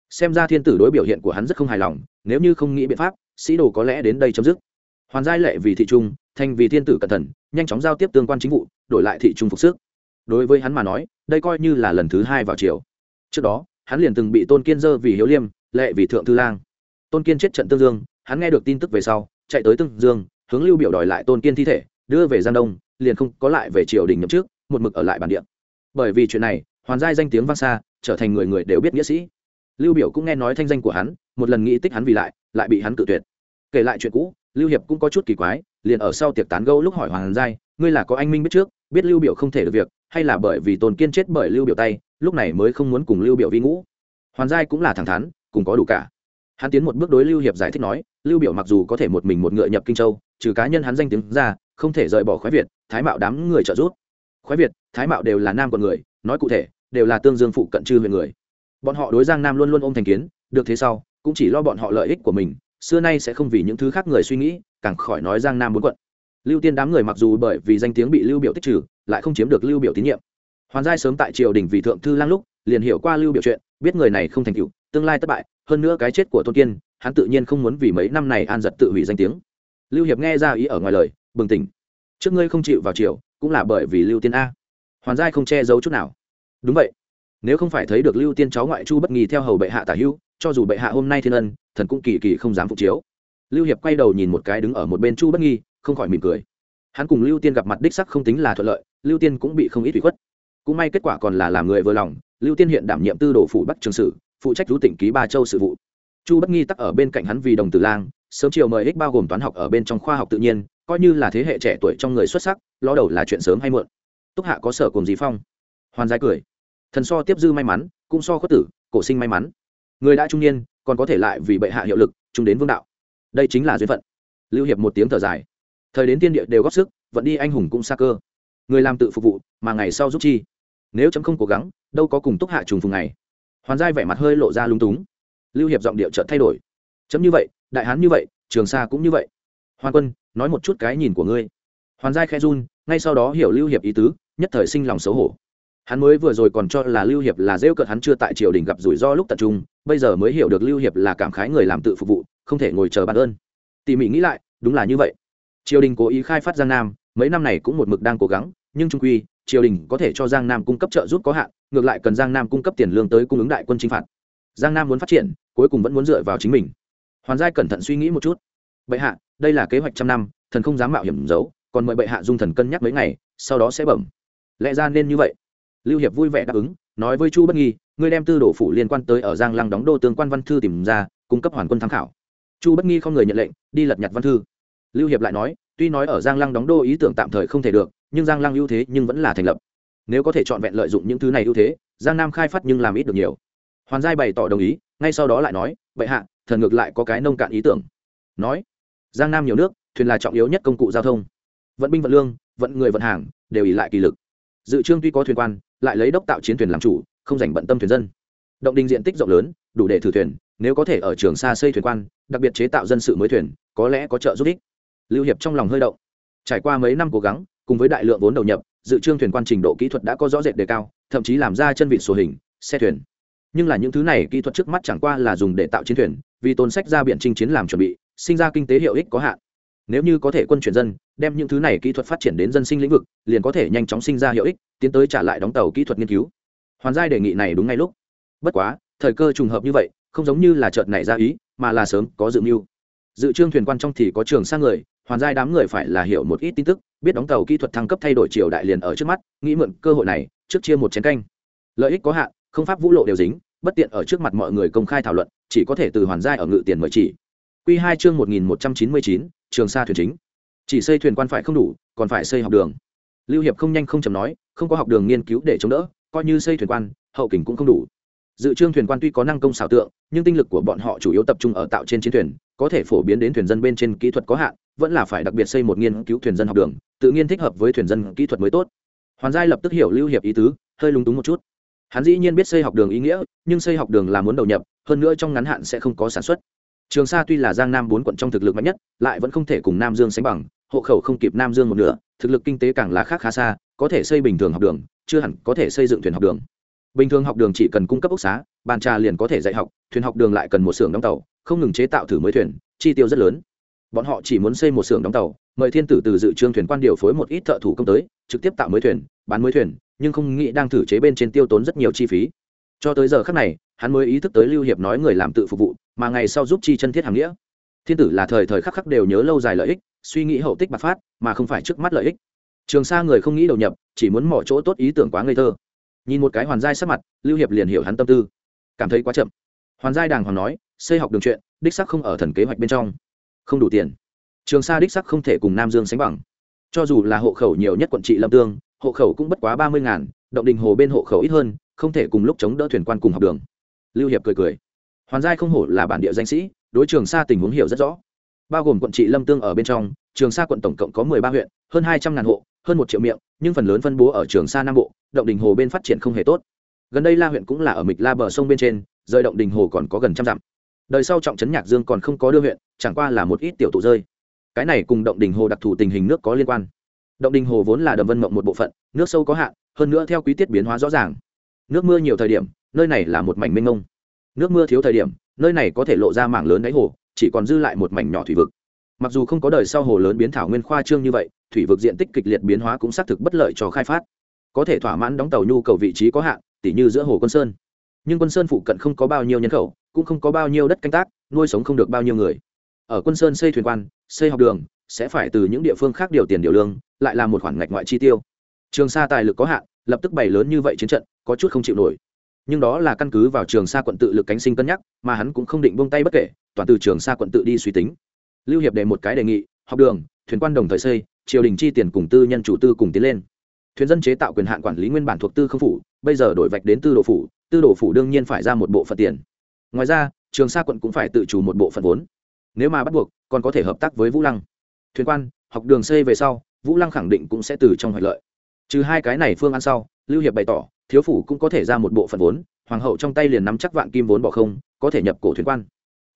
Xem ra thiên tử đối biểu hiện của hắn rất không hài lòng, nếu như không nghĩ biện pháp sĩ đồ có lẽ đến đây chấm dứt. Hoàn giai lệ vì thị trung, thành vì thiên tử cẩn thận, nhanh chóng giao tiếp tương quan chính vụ, đổi lại thị trung phục sức. Đối với hắn mà nói, đây coi như là lần thứ hai vào chiều trước đó, hắn liền từng bị tôn kiên dơ vì hiếu liêm, lệ vì thượng thư lang. Tôn kiên chết trận tương dương, hắn nghe được tin tức về sau, chạy tới tương dương, hướng lưu biểu đòi lại tôn kiên thi thể, đưa về giang đông, liền không có lại về triều đình nhậm trước một mực ở lại bản địa. Bởi vì chuyện này, hoàn giai danh tiếng vang xa, trở thành người người đều biết nghĩa sĩ. Lưu biểu cũng nghe nói thanh danh của hắn một lần nghĩ tích hắn vì lại lại bị hắn cự tuyệt. Kể lại chuyện cũ, lưu hiệp cũng có chút kỳ quái, liền ở sau tiệc tán gẫu lúc hỏi hoàng giai, ngươi là có anh minh biết trước, biết lưu biểu không thể được việc, hay là bởi vì tôn kiên chết bởi lưu biểu tay, lúc này mới không muốn cùng lưu biểu vi ngũ? Hoàn giai cũng là thẳng thắn, cùng có đủ cả. Hắn tiến một bước đối lưu hiệp giải thích nói, lưu biểu mặc dù có thể một mình một ngựa nhập kinh châu, trừ cá nhân hắn danh tiếng ra, không thể rời bỏ khoái việt, thái mạo đám người trợ giúp. Khoái việt, thái mạo đều là nam con người, nói cụ thể, đều là tương dương phụ cận chư huyện người. Bọn họ đối giang nam luôn luôn ôm thành kiến, được thế sau cũng chỉ lo bọn họ lợi ích của mình, xưa nay sẽ không vì những thứ khác người suy nghĩ, càng khỏi nói giang nam bốn quận. Lưu tiên đám người mặc dù bởi vì danh tiếng bị lưu biểu tích trừ, lại không chiếm được lưu biểu tín nhiệm. Hoàn giai sớm tại triều đình vì thượng thư lang lúc, liền hiểu qua lưu biểu chuyện, biết người này không thành tựu, tương lai thất bại, hơn nữa cái chết của tôn kiên, hắn tự nhiên không muốn vì mấy năm này an giật tự hủy danh tiếng. Lưu hiệp nghe ra ý ở ngoài lời, bừng tỉnh. Trước ngươi không chịu vào triều, cũng là bởi vì lưu tiên a. Hoàn giai không che giấu chút nào. Đúng vậy. Nếu không phải thấy được lưu tiên cháu ngoại chu bất nghi theo hầu bệ hạ tả hữu cho dù bệ hạ hôm nay thiên ân, thần cũng kỳ kỳ không dám phục chiếu. Lưu hiệp quay đầu nhìn một cái đứng ở một bên chu bất nghi, không khỏi mỉm cười. Hắn cùng lưu tiên gặp mặt đích sắc không tính là thuận lợi, lưu tiên cũng bị không ít ủy khuất. Cũng may kết quả còn là làm người vừa lòng, lưu tiên hiện đảm nhiệm tư đồ phủ bắc trường sử, phụ trách rú tỉnh ký ba châu sự vụ. Chu bất nghi tắc ở bên cạnh hắn vì đồng tử lang, sớm chiều mời ích bao gồm toán học ở bên trong khoa học tự nhiên, coi như là thế hệ trẻ tuổi trong người xuất sắc lo đầu là chuyện sớm hay muộn. Túc hạ có sở cùng dì phong? Hoàn giai cười. Thần so tiếp dư may mắn, cũng so khuất tử, cổ sinh may mắn người đã trung niên, còn có thể lại vì bệ hạ hiệu lực chúng đến vương đạo. Đây chính là duyên phận. Lưu hiệp một tiếng thở dài. Thời đến tiên địa đều góp sức vẫn đi anh hùng cũng xa cơ. Người làm tự phục vụ, mà ngày sau giúp chi. Nếu chấm không cố gắng, đâu có cùng túc hạ trùng phùng này hoàn giai vẻ mặt hơi lộ ra lung túng. Lưu hiệp giọng điệu chợt thay đổi. Chấm như vậy, đại hán như vậy, trường sa cũng như vậy. Hoàn quân, nói một chút cái nhìn của ngươi. Hoàn giai khe run, ngay sau đó hiểu lưu hiệp ý tứ, nhất thời sinh lòng xấu hổ hắn mới vừa rồi còn cho là lưu hiệp là rêu cợt, hắn chưa tại triều đình gặp rủi ro lúc tập trung, bây giờ mới hiểu được lưu hiệp là cảm khái người làm tự phục vụ, không thể ngồi chờ bàn ơn. Tỉ mỉ nghĩ lại, đúng là như vậy. Triều đình cố ý khai phát giang nam, mấy năm này cũng một mực đang cố gắng, nhưng trung quy, triều đình có thể cho giang nam cung cấp trợ giúp có hạn, ngược lại cần giang nam cung cấp tiền lương tới cung ứng đại quân chính phạt. Giang nam muốn phát triển, cuối cùng vẫn muốn dựa vào chính mình. Hoàn giai cẩn thận suy nghĩ một chút. Bệ hạ, đây là kế hoạch trăm năm, thần không dám mạo hiểm giấu, còn mời bệ hạ dung thần cân nhắc mấy ngày, sau đó sẽ bẩm. Lẽ ra nên như vậy lưu hiệp vui vẻ đáp ứng, nói với chu bất nghi, ngươi đem tư đồ phủ liên quan tới ở giang lăng đóng đô tướng quan văn thư tìm ra, cung cấp hoàn quân tham khảo. Chu bất nghi không người nhận lệnh, đi lật nhặt văn thư. Lưu hiệp lại nói, tuy nói ở giang lăng đóng đô ý tưởng tạm thời không thể được, nhưng giang lăng ưu thế nhưng vẫn là thành lập. Nếu có thể chọn vẹn lợi dụng những thứ này ưu thế, giang nam khai phát nhưng làm ít được nhiều. Hoàn giai bày tỏ đồng ý, ngay sau đó lại nói vậy hạ, thần ngược lại có cái nông cạn ý tưởng. Nói, giang nam nhiều nước, thuyền là trọng yếu nhất công cụ giao thông. Vận binh vận lương, vận người vận hàng, đều ỉ lại kỳ lực. Dự trương tuy có thuyền quan lại lấy đốc tạo chiến thuyền làm chủ, không dành bận tâm thuyền dân. Động đình diện tích rộng lớn, đủ để thử thuyền, nếu có thể ở trường xa xây thuyền quan, đặc biệt chế tạo dân sự mới thuyền, có lẽ có trợ giúp ích. Lưu hiệp trong lòng hơi động. Trải qua mấy năm cố gắng, cùng với đại lượng vốn đầu nhập, dự trương thuyền quan trình độ kỹ thuật đã có rõ rệt đề cao, thậm chí làm ra chân vịt sổ hình, xe thuyền. Nhưng là những thứ này kỹ thuật trước mắt chẳng qua là dùng để tạo chiến thuyền, vì tôn sách ra biển chinh chiến làm chuẩn bị, sinh ra kinh tế hiệu ích có hạn nếu như có thể quân chuyển dân đem những thứ này kỹ thuật phát triển đến dân sinh lĩnh vực liền có thể nhanh chóng sinh ra hiệu ích tiến tới trả lại đóng tàu kỹ thuật nghiên cứu. Hoàn giai đề nghị này đúng ngay lúc. Bất quá thời cơ trùng hợp như vậy không giống như là chợt này ra ý mà là sớm có dự mưu. Dự trương thuyền quan trong thì có trường sang người hoàn giai đám người phải là hiểu một ít tin tức biết đóng tàu kỹ thuật thăng cấp thay đổi triều đại liền ở trước mắt nghĩ mượn cơ hội này trước chia một chén canh. Lợi ích có hạn không pháp vũ lộ đều dính bất tiện ở trước mặt mọi người công khai thảo luận chỉ có thể từ hoàn giai ở ngự tiền mời chỉ. Quy 2 chương 1199, trường sa thuyền chính. Chỉ xây thuyền quan phải không đủ, còn phải xây học đường. Lưu hiệp không nhanh không chầm nói, không có học đường nghiên cứu để chống đỡ, coi như xây thuyền quan, hậu kình cũng không đủ. Dự trương thuyền quan tuy có năng công xảo tượng, nhưng tinh lực của bọn họ chủ yếu tập trung ở tạo trên chiến thuyền, có thể phổ biến đến thuyền dân bên trên kỹ thuật có hạn, vẫn là phải đặc biệt xây một nghiên cứu thuyền dân học đường, tự nhiên thích hợp với thuyền dân kỹ thuật mới tốt. Hoàn giai lập tức hiểu lưu hiệp ý tứ, hơi lúng túng một chút. Hắn dĩ nhiên biết xây học đường ý nghĩa, nhưng xây học đường là muốn đầu nhập, hơn nữa trong ngắn hạn sẽ không có sản xuất trường sa tuy là giang nam bốn quận trong thực lực mạnh nhất, lại vẫn không thể cùng nam dương sánh bằng, hộ khẩu không kịp nam dương một nửa, thực lực kinh tế càng là khác khá xa, có thể xây bình thường học đường, chưa hẳn có thể xây dựng thuyền học đường. Bình thường học đường chỉ cần cung cấp ốc xá, bàn trà liền có thể dạy học, thuyền học đường lại cần một xưởng đóng tàu, không ngừng chế tạo thử mới thuyền, chi tiêu rất lớn. Bọn họ chỉ muốn xây một xưởng đóng tàu, mời thiên tử từ dự trương thuyền quan điều phối một ít thợ thủ công tới, trực tiếp tạo mới thuyền, bán mới thuyền, nhưng không nghĩ đang thử chế bên trên tiêu tốn rất nhiều chi phí. Cho tới giờ khác này hắn mới ý thức tới lưu hiệp nói người làm tự phục vụ, mà ngày sau giúp chi chân thiết hàng nghĩa. Thiên tử là thời thời khắc khắc đều nhớ lâu dài lợi ích, suy nghĩ hậu tích bạc phát, mà không phải trước mắt lợi ích. Trường sa người không nghĩ đầu nhập, chỉ muốn mỏ chỗ tốt ý tưởng quá ngây thơ. Nhìn một cái hoàn giai sắc mặt, lưu hiệp liền hiểu hắn tâm tư. Cảm thấy quá chậm. Hoàn giai đàng hoàng nói, xây học đường chuyện, đích sắc không ở thần kế hoạch bên trong. Không đủ tiền. Trường sa đích sắc không thể cùng nam dương sánh bằng. Cho dù là hộ khẩu nhiều nhất quận trị lâm tương, hộ khẩu cũng bất quá ba mươi ngàn, động đình hồ bên hộ khẩu ít hơn, không thể cùng lúc chống đỡ thuyền quan cùng học đường lưu hiệp cười cười. Hoàn giai không hổ là bản địa danh sĩ, đối trường xa tình huống hiểu rất rõ. Bao gồm quận trị lâm tương ở bên trong, trường sa quận tổng cộng có mười ba huyện, hơn hai trăm ngàn hộ, hơn một triệu miệng, nhưng phần lớn phân bố ở trường sa nam bộ, động đình hồ bên phát triển không hề tốt. Gần đây la huyện cũng là ở mịch la bờ sông bên trên, rời động đình hồ còn có gần trăm dặm. Đời sau trọng trấn nhạc dương còn không có đưa huyện, chẳng qua là một ít tiểu tụ rơi. Cái này cùng động đình hồ đặc thù tình hình nước có liên quan. Động đình hồ vốn là đầm vân mộng một bộ phận, nước sâu có hạn, hơn nữa theo quý tiết biến hóa rõ ràng. Nước mưa nhiều thời điểm nơi này là một mảnh mênh mông. Nước mưa thiếu thời điểm, nơi này có thể lộ ra mảng lớn đáy hồ, chỉ còn dư lại một mảnh nhỏ thủy vực. Mặc dù không có đời sau hồ lớn biến thảo nguyên khoa trương như vậy, thủy vực diện tích kịch liệt biến hóa cũng xác thực bất lợi cho khai phát. Có thể thỏa mãn đóng tàu nhu cầu vị trí có hạn, tỉ như giữa hồ quân sơn. Nhưng quân sơn phụ cận không có bao nhiêu nhân khẩu, cũng không có bao nhiêu đất canh tác, nuôi sống không được bao nhiêu người. Ở quân sơn xây thuyền quan, xây học đường, sẽ phải từ những địa phương khác điều tiền điều lương, lại là một khoản ngạch ngoại chi tiêu. Trường sa tài lực có hạn, lập tức bày lớn như vậy chiến trận, có chút không chịu nổi nhưng đó là căn cứ vào trường sa quận tự lực cánh sinh cân nhắc, mà hắn cũng không định buông tay bất kể, toàn từ trường sa quận tự đi suy tính. Lưu hiệp đề một cái đề nghị, học đường, thuyền quan đồng thời xây, triều đình chi tiền cùng tư nhân chủ tư cùng tiến lên. Thuyền dân chế tạo quyền hạn quản lý nguyên bản thuộc tư không phủ, bây giờ đổi vạch đến tư đồ phủ, tư đồ phủ đương nhiên phải ra một bộ phận tiền. Ngoài ra, trường sa quận cũng phải tự chủ một bộ phận vốn. Nếu mà bắt buộc, còn có thể hợp tác với vũ lăng. Thuyền quan, học đường xây về sau, vũ lăng khẳng định cũng sẽ từ trong hoạch lợi. Trừ hai cái này phương án sau, lưu hiệp bày tỏ thiếu phủ cũng có thể ra một bộ phận vốn, hoàng hậu trong tay liền nắm chắc vạn kim vốn bỏ không, có thể nhập cổ thuyền quan.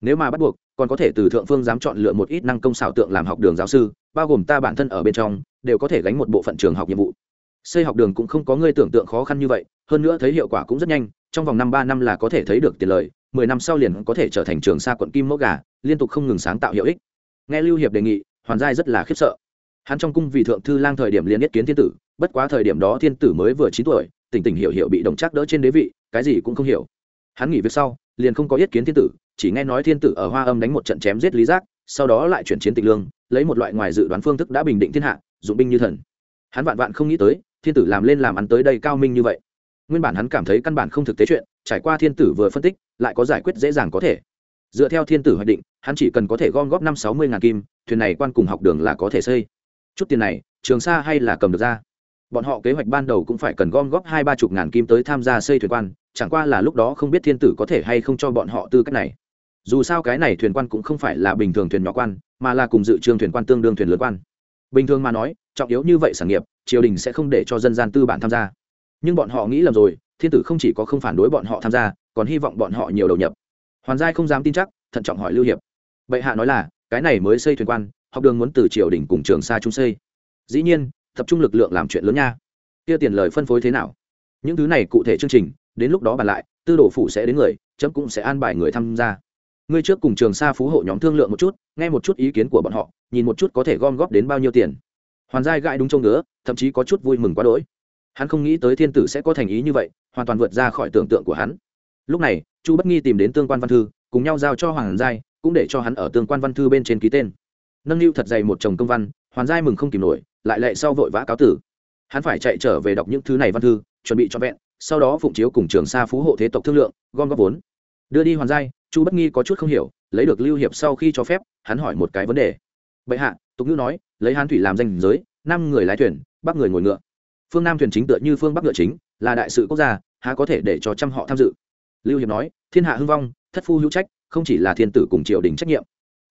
Nếu mà bắt buộc, còn có thể từ thượng phương dám chọn lựa một ít năng công xảo tượng làm học đường giáo sư, bao gồm ta bản thân ở bên trong, đều có thể gánh một bộ phận trường học nhiệm vụ. Xây học đường cũng không có ngươi tưởng tượng khó khăn như vậy, hơn nữa thấy hiệu quả cũng rất nhanh, trong vòng năm ba năm là có thể thấy được tiền lời, mười năm sau liền có thể trở thành trường xa quận kim mẫu gà, liên tục không ngừng sáng tạo hiệu ích. Nghe lưu hiệp đề nghị, hoàn giai rất là khiếp sợ. Hắn trong cung vì thượng thư lang thời điểm liền nhất kiến thiên tử, bất quá thời điểm đó thiên tử mới vừa chín tuổi tỉnh tỉnh hiểu hiểu bị đồng trác đỡ trên đế vị, cái gì cũng không hiểu. Hắn nghỉ việc sau, liền không có yết kiến thiên tử, chỉ nghe nói thiên tử ở hoa âm đánh một trận chém giết lý giác, sau đó lại chuyển chiến tịch lương, lấy một loại ngoài dự đoán phương thức đã bình định thiên hạ, dụng binh như thần. Hắn vạn vạn không nghĩ tới, thiên tử làm lên làm ăn tới đây cao minh như vậy. Nguyên bản hắn cảm thấy căn bản không thực tế chuyện, trải qua thiên tử vừa phân tích, lại có giải quyết dễ dàng có thể. Dựa theo thiên tử hoạch định, hắn chỉ cần có thể gom góp năm sáu mươi ngàn kim, thuyền này quan cùng học đường là có thể xây. Chút tiền này, trường sa hay là cầm được ra? Bọn họ kế hoạch ban đầu cũng phải cần gom góp hai ba chục ngàn kim tới tham gia xây thuyền quan, chẳng qua là lúc đó không biết thiên tử có thể hay không cho bọn họ tư cách này. Dù sao cái này thuyền quan cũng không phải là bình thường thuyền nhỏ quan, mà là cùng dự trương thuyền quan tương đương thuyền lớn quan. Bình thường mà nói, trọng yếu như vậy sản nghiệp, triều đình sẽ không để cho dân gian tư bản tham gia. Nhưng bọn họ nghĩ lầm rồi, thiên tử không chỉ có không phản đối bọn họ tham gia, còn hy vọng bọn họ nhiều đầu nhập. Hoàn giai không dám tin chắc, thận trọng hỏi lưu hiệp. Bệ hạ nói là, cái này mới xây thuyền quan, học đường muốn từ triều đình cùng trường xa trung xây. Dĩ nhiên tập trung lực lượng làm chuyện lớn nha. Kia tiền lời phân phối thế nào? Những thứ này cụ thể chương trình, đến lúc đó bàn lại, tư đồ phủ sẽ đến người, chấm cũng sẽ an bài người tham gia. Ngươi trước cùng trường sa phú hộ nhóm thương lượng một chút, nghe một chút ý kiến của bọn họ, nhìn một chút có thể gom góp đến bao nhiêu tiền. Hoàn giai gãi đúng trông nữa thậm chí có chút vui mừng quá đỗi. Hắn không nghĩ tới thiên tử sẽ có thành ý như vậy, hoàn toàn vượt ra khỏi tưởng tượng của hắn. Lúc này, chu bất nghi tìm đến tương quan văn thư, cùng nhau giao cho hoàng giai, cũng để cho hắn ở tương quan văn thư bên trên ký tên. Nâng niu thật dày một chồng công văn, hoàn giai mừng không kìm nổi lại lệ sau vội vã cáo tử. Hắn phải chạy trở về đọc những thứ này văn thư, chuẩn bị cho vẹn, sau đó phụng chiếu cùng trường sa phú hộ thế tộc thương lượng, gom góp vốn. Đưa đi hoàn giai, chu bất nghi có chút không hiểu, lấy được lưu hiệp sau khi cho phép, hắn hỏi một cái vấn đề. Bệ hạ, tục ngữ nói, lấy hán thủy làm danh giới, năm người lái thuyền, bắc người ngồi ngựa. Phương nam thuyền chính tựa như phương bắc ngựa chính, là đại sự quốc gia, há có thể để cho trăm họ tham dự? Lưu hiệp nói, thiên hạ hưng vong, thất phu hữu trách, không chỉ là thiên tử cùng triều đình trách nhiệm.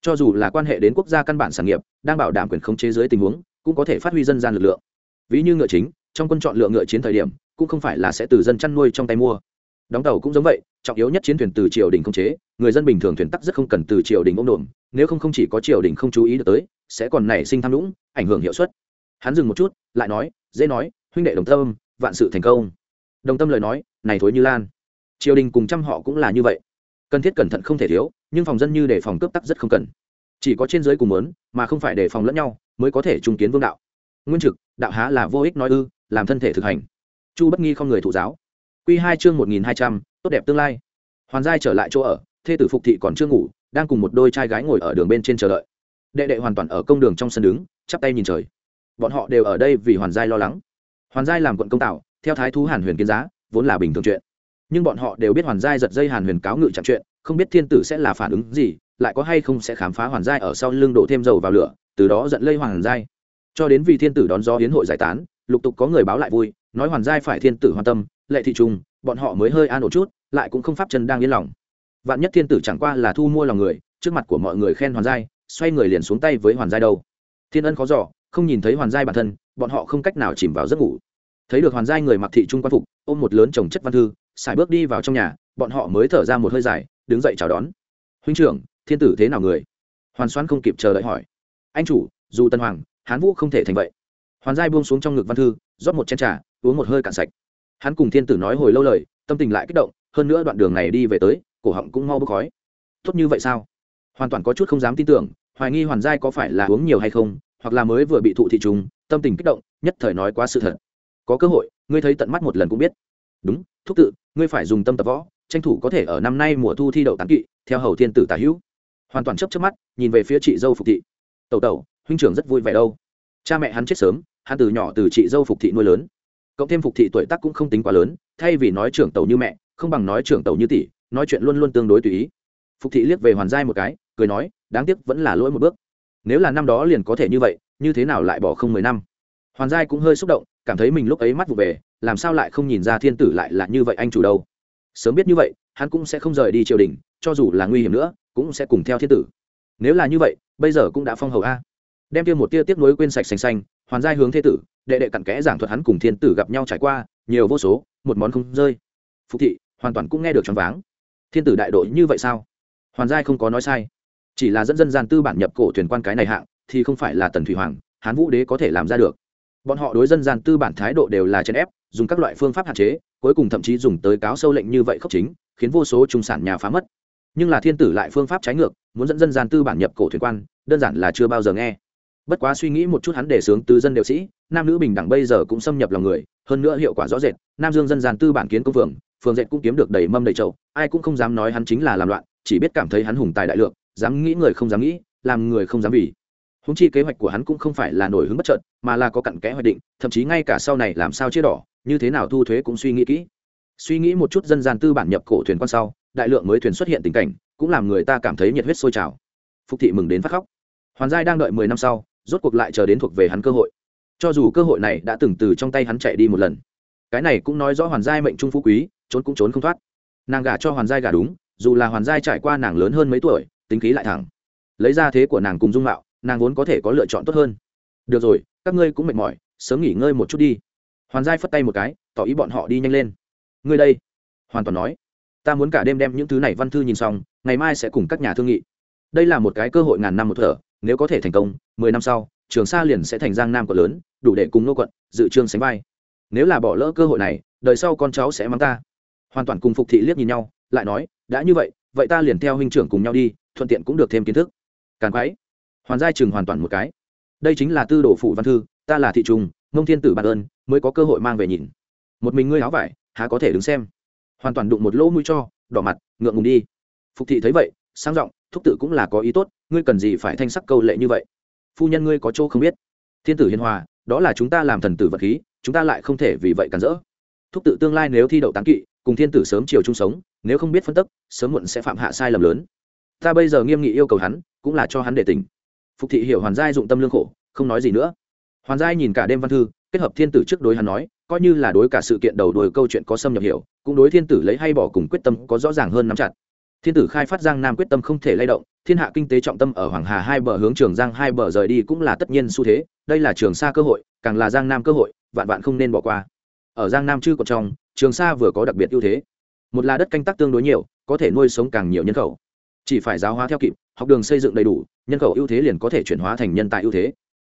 Cho dù là quan hệ đến quốc gia căn bản sản nghiệp, đang bảo đảm quyền khống chế dưới tình huống cũng có thể phát huy dân gian lực lượng. Ví như ngựa chính, trong quân chọn lựa ngựa chiến thời điểm, cũng không phải là sẽ từ dân chăn nuôi trong tay mua. Đóng tàu cũng giống vậy, trọng yếu nhất chiến thuyền từ triều đình không chế, người dân bình thường thuyền tắc rất không cần từ triều đình ông đồn nếu không không chỉ có triều đình không chú ý được tới, sẽ còn nảy sinh tham lũng ảnh hưởng hiệu suất. Hắn dừng một chút, lại nói, dễ nói, huynh đệ đồng tâm, vạn sự thành công. Đồng tâm lời nói, này thối như lan. Triều đình cùng trăm họ cũng là như vậy. Cần thiết cẩn thận không thể thiếu, nhưng phòng dân như để phòng cướp tắc rất không cần chỉ có trên giới cùng lớn mà không phải đề phòng lẫn nhau, mới có thể trung kiến vương đạo. Nguyên trực, đạo há là vô ích nói ư, làm thân thể thực hành. Chu bất nghi không người thụ giáo. Q hai chương một nghìn hai trăm, tốt đẹp tương lai. Hoàn giai trở lại chỗ ở, thê tử phục thị còn chưa ngủ, đang cùng một đôi trai gái ngồi ở đường bên trên chờ đợi. Đệ đệ hoàn toàn ở công đường trong sân đứng, chắp tay nhìn trời. Bọn họ đều ở đây vì hoàn giai lo lắng. Hoàn giai làm quận công tạo, theo thái thú hàn huyền kiến giá, vốn là bình thường chuyện. Nhưng bọn họ đều biết hoàn giai giật dây hàn huyền cáo ngự chặn chuyện, không biết thiên tử sẽ là phản ứng gì lại có hay không sẽ khám phá hoàn giai ở sau lưng đổ thêm dầu vào lửa, từ đó dẫn lây hoàn giai. Cho đến vì thiên tử đón gió hiến hội giải tán, lục tục có người báo lại vui, nói hoàn giai phải thiên tử hoàn tâm, lệ thị trung bọn họ mới hơi an ổn chút, lại cũng không pháp chân đang yên lòng. Vạn nhất thiên tử chẳng qua là thu mua lòng người, trước mặt của mọi người khen hoàn giai, xoay người liền xuống tay với hoàn giai đâu. Thiên ân khó giỏ không nhìn thấy hoàn giai bản thân, bọn họ không cách nào chìm vào giấc ngủ. Thấy được hoàn giai người mặc thị trung quan phục, ôm một lớn chồng chất văn thư, xài bước đi vào trong nhà, bọn họ mới thở ra một hơi dài, đứng dậy chào đón. Huynh trưởng thiên tử thế nào người? Hoàn xoan không kịp chờ đợi hỏi. Anh chủ, dù tân hoàng, hán vũ không thể thành vậy. Hoàn giai buông xuống trong ngực văn thư, rót một chén trà, uống một hơi cạn sạch. Hắn cùng thiên tử nói hồi lâu lời, tâm tình lại kích động, hơn nữa đoạn đường này đi về tới, cổ họng cũng mau bốc khói. Tốt như vậy sao? Hoàn toàn có chút không dám tin tưởng, hoài nghi hoàn giai có phải là uống nhiều hay không, hoặc là mới vừa bị thụ thị trùng, tâm tình kích động, nhất thời nói quá sự thật. Có cơ hội, ngươi thấy tận mắt một lần cũng biết. Đúng, thúc tự, ngươi phải dùng tâm tập võ, tranh thủ có thể ở năm nay mùa thu thi đậu tán kỵ, theo hầu thiên tử tả hữu hoàn toàn chấp chấp mắt, nhìn về phía chị dâu phục thị. Tẩu tẩu, huynh trưởng rất vui vẻ đâu. Cha mẹ hắn chết sớm, hắn từ nhỏ từ chị dâu phục thị nuôi lớn. Cộng thêm phục thị tuổi tác cũng không tính quá lớn, thay vì nói trưởng tẩu như mẹ, không bằng nói trưởng tẩu như tỷ, nói chuyện luôn luôn tương đối tùy ý. Phục thị liếc về hoàn giai một cái, cười nói, đáng tiếc vẫn là lỗi một bước. Nếu là năm đó liền có thể như vậy, như thế nào lại bỏ không mười năm? Hoàn giai cũng hơi xúc động, cảm thấy mình lúc ấy mắt vụ về, làm sao lại không nhìn ra thiên tử lại là như vậy anh chủ đâu sớm biết như vậy, hắn cũng sẽ không rời đi triều đình, cho dù là nguy hiểm nữa, cũng sẽ cùng theo thiên tử. Nếu là như vậy, bây giờ cũng đã phong hầu a. Đem tiêu một tia tiếp nối quên sạch xanh xanh, hoàn giai hướng thế tử, đệ đệ cặn kẽ giảng thuật hắn cùng thiên tử gặp nhau trải qua, nhiều vô số, một món không rơi. Phục thị, hoàn toàn cũng nghe được choáng váng. Thiên tử đại đội như vậy sao? Hoàn giai không có nói sai. Chỉ là dẫn dân gian tư bản nhập cổ thuyền quan cái này hạng, thì không phải là tần thủy hoàng, hán vũ đế có thể làm ra được bọn họ đối dân gian tư bản thái độ đều là chèn ép, dùng các loại phương pháp hạn chế, cuối cùng thậm chí dùng tới cáo sâu lệnh như vậy khốc chính, khiến vô số trung sản nhà phá mất. Nhưng là thiên tử lại phương pháp trái ngược, muốn dẫn dân gian tư bản nhập cổ thuyền quan, đơn giản là chưa bao giờ nghe. Bất quá suy nghĩ một chút hắn đề xướng từ dân đều sĩ, nam nữ bình đẳng bây giờ cũng xâm nhập lòng người, hơn nữa hiệu quả rõ rệt, nam dương dân gian tư bản kiến công phường phường dệt cũng kiếm được đầy mâm đầy trầu, ai cũng không dám nói hắn chính là làm loạn, chỉ biết cảm thấy hắn hùng tài đại lượng, dám nghĩ người không dám nghĩ, làm người không dám vì húng chi kế hoạch của hắn cũng không phải là nổi hứng bất trợn mà là có cặn kẽ hoạch định, thậm chí ngay cả sau này làm sao chia đỏ, như thế nào thu thuế cũng suy nghĩ kỹ. Suy nghĩ một chút dân gian tư bản nhập cổ thuyền quan sau, đại lượng mới thuyền xuất hiện tình cảnh, cũng làm người ta cảm thấy nhiệt huyết sôi trào. Phúc thị mừng đến phát khóc. Hoàn giai đang đợi mười năm sau, rốt cuộc lại chờ đến thuộc về hắn cơ hội. Cho dù cơ hội này đã từng từ trong tay hắn chạy đi một lần, cái này cũng nói rõ hoàn giai mệnh trung phú quý, trốn cũng trốn không thoát. Nàng gả cho hoàn giai gả đúng, dù là hoàn giai trải qua nàng lớn hơn mấy tuổi, tính khí lại thẳng. Lấy ra thế của nàng cùng dung mạo nàng vốn có thể có lựa chọn tốt hơn. Được rồi, các ngươi cũng mệt mỏi, sớm nghỉ ngơi một chút đi. Hoàn giai phất tay một cái, tỏ ý bọn họ đi nhanh lên. Ngươi đây, hoàn toàn nói. Ta muốn cả đêm đem những thứ này văn thư nhìn xong, ngày mai sẽ cùng các nhà thương nghị. Đây là một cái cơ hội ngàn năm một thở, nếu có thể thành công, mười năm sau, trường sa liền sẽ thành giang nam quận lớn, đủ để cùng nô quận, dự trương sánh vai. Nếu là bỏ lỡ cơ hội này, đời sau con cháu sẽ mắng ta. Hoàn toàn cùng phục thị liếc nhìn nhau, lại nói, đã như vậy vậy ta liền theo huynh trưởng cùng nhau đi, thuận tiện cũng được thêm kiến thức. Càn quái hoàn giai chừng hoàn toàn một cái. Đây chính là tư đồ phụ văn thư, ta là thị trung mông thiên tử bản ơn, mới có cơ hội mang về nhìn. Một mình ngươi áo vải, há có thể đứng xem. Hoàn toàn đụng một lỗ mũi cho, đỏ mặt, ngượng ngùng đi. Phục thị thấy vậy, sang giọng, thúc tự cũng là có ý tốt, ngươi cần gì phải thanh sắc câu lệ như vậy? Phu nhân ngươi có chỗ không biết. Thiên tử hiền hòa, đó là chúng ta làm thần tử vật khí, chúng ta lại không thể vì vậy cản rỡ. Thúc tự tương lai nếu thi đậu tán kỵ, cùng thiên tử sớm chiều chung sống, nếu không biết phân tức, sớm muộn sẽ phạm hạ sai lầm lớn. Ta bây giờ nghiêm nghị yêu cầu hắn, cũng là cho hắn để tỉnh phục thị hiểu hoàn giai dụng tâm lương khổ, không nói gì nữa. Hoàn giai nhìn cả đêm văn thư, kết hợp thiên tử trước đối hắn nói, coi như là đối cả sự kiện đầu đuôi câu chuyện có xâm nhập hiểu, cũng đối thiên tử lấy hay bỏ cùng quyết tâm có rõ ràng hơn nắm chặt. Thiên tử khai phát giang nam quyết tâm không thể lay động, thiên hạ kinh tế trọng tâm ở hoàng hà hai bờ hướng trường giang hai bờ rời đi cũng là tất nhiên xu thế, đây là trường sa cơ hội, càng là giang nam cơ hội, vạn vạn không nên bỏ qua. Ở giang nam chưa còn trong, trường sa vừa có đặc biệt ưu thế. Một là đất canh tác tương đối nhiều, có thể nuôi sống càng nhiều nhân khẩu chỉ phải giáo hóa theo kịp, học đường xây dựng đầy đủ, nhân khẩu ưu thế liền có thể chuyển hóa thành nhân tài ưu thế.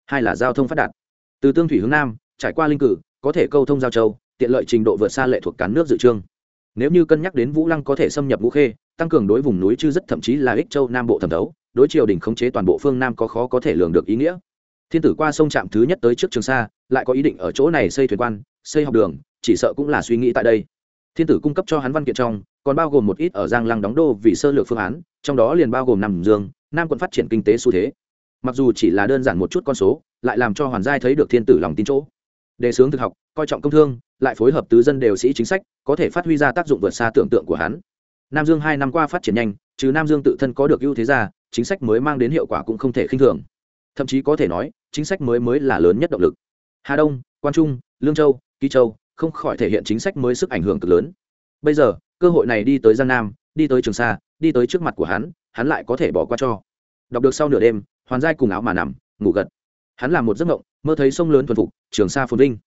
Hai là giao thông phát đạt. Từ tương thủy hướng nam, trải qua linh cử, có thể câu thông giao châu, tiện lợi trình độ vượt xa lệ thuộc cán nước dự trương. Nếu như cân nhắc đến vũ lăng có thể xâm nhập vũ khê, tăng cường đối vùng núi chư rất thậm chí là ích châu nam bộ thẩm thấu, đối triều đình khống chế toàn bộ phương nam có khó có thể lường được ý nghĩa. Thiên tử qua sông trạm thứ nhất tới trước trường sa, lại có ý định ở chỗ này xây thuyền quan, xây học đường, chỉ sợ cũng là suy nghĩ tại đây thiên tử cung cấp cho hắn văn kiện trong, còn bao gồm một ít ở giang lăng đóng đô vì sơ lược phương án, trong đó liền bao gồm nằm dương, nam quận phát triển kinh tế xu thế. Mặc dù chỉ là đơn giản một chút con số, lại làm cho hoàn giai thấy được thiên tử lòng tin chỗ. Đề xướng thực học, coi trọng công thương, lại phối hợp tứ dân đều sĩ chính sách, có thể phát huy ra tác dụng vượt xa tưởng tượng của hắn. Nam dương hai năm qua phát triển nhanh, trừ nam dương tự thân có được ưu thế ra, chính sách mới mang đến hiệu quả cũng không thể khinh thường. Thậm chí có thể nói, chính sách mới mới là lớn nhất động lực. Hà đông quan trung, lương châu kỳ châu không khỏi thể hiện chính sách mới sức ảnh hưởng cực lớn. Bây giờ, cơ hội này đi tới giang nam, đi tới trường sa, đi tới trước mặt của hắn hắn lại có thể bỏ qua cho. Đọc được sau nửa đêm, hoàn giai cùng áo mà nằm, ngủ gật. Hắn làm một giấc mộng, mơ thấy sông lớn thuần phục, trường sa phồn vinh.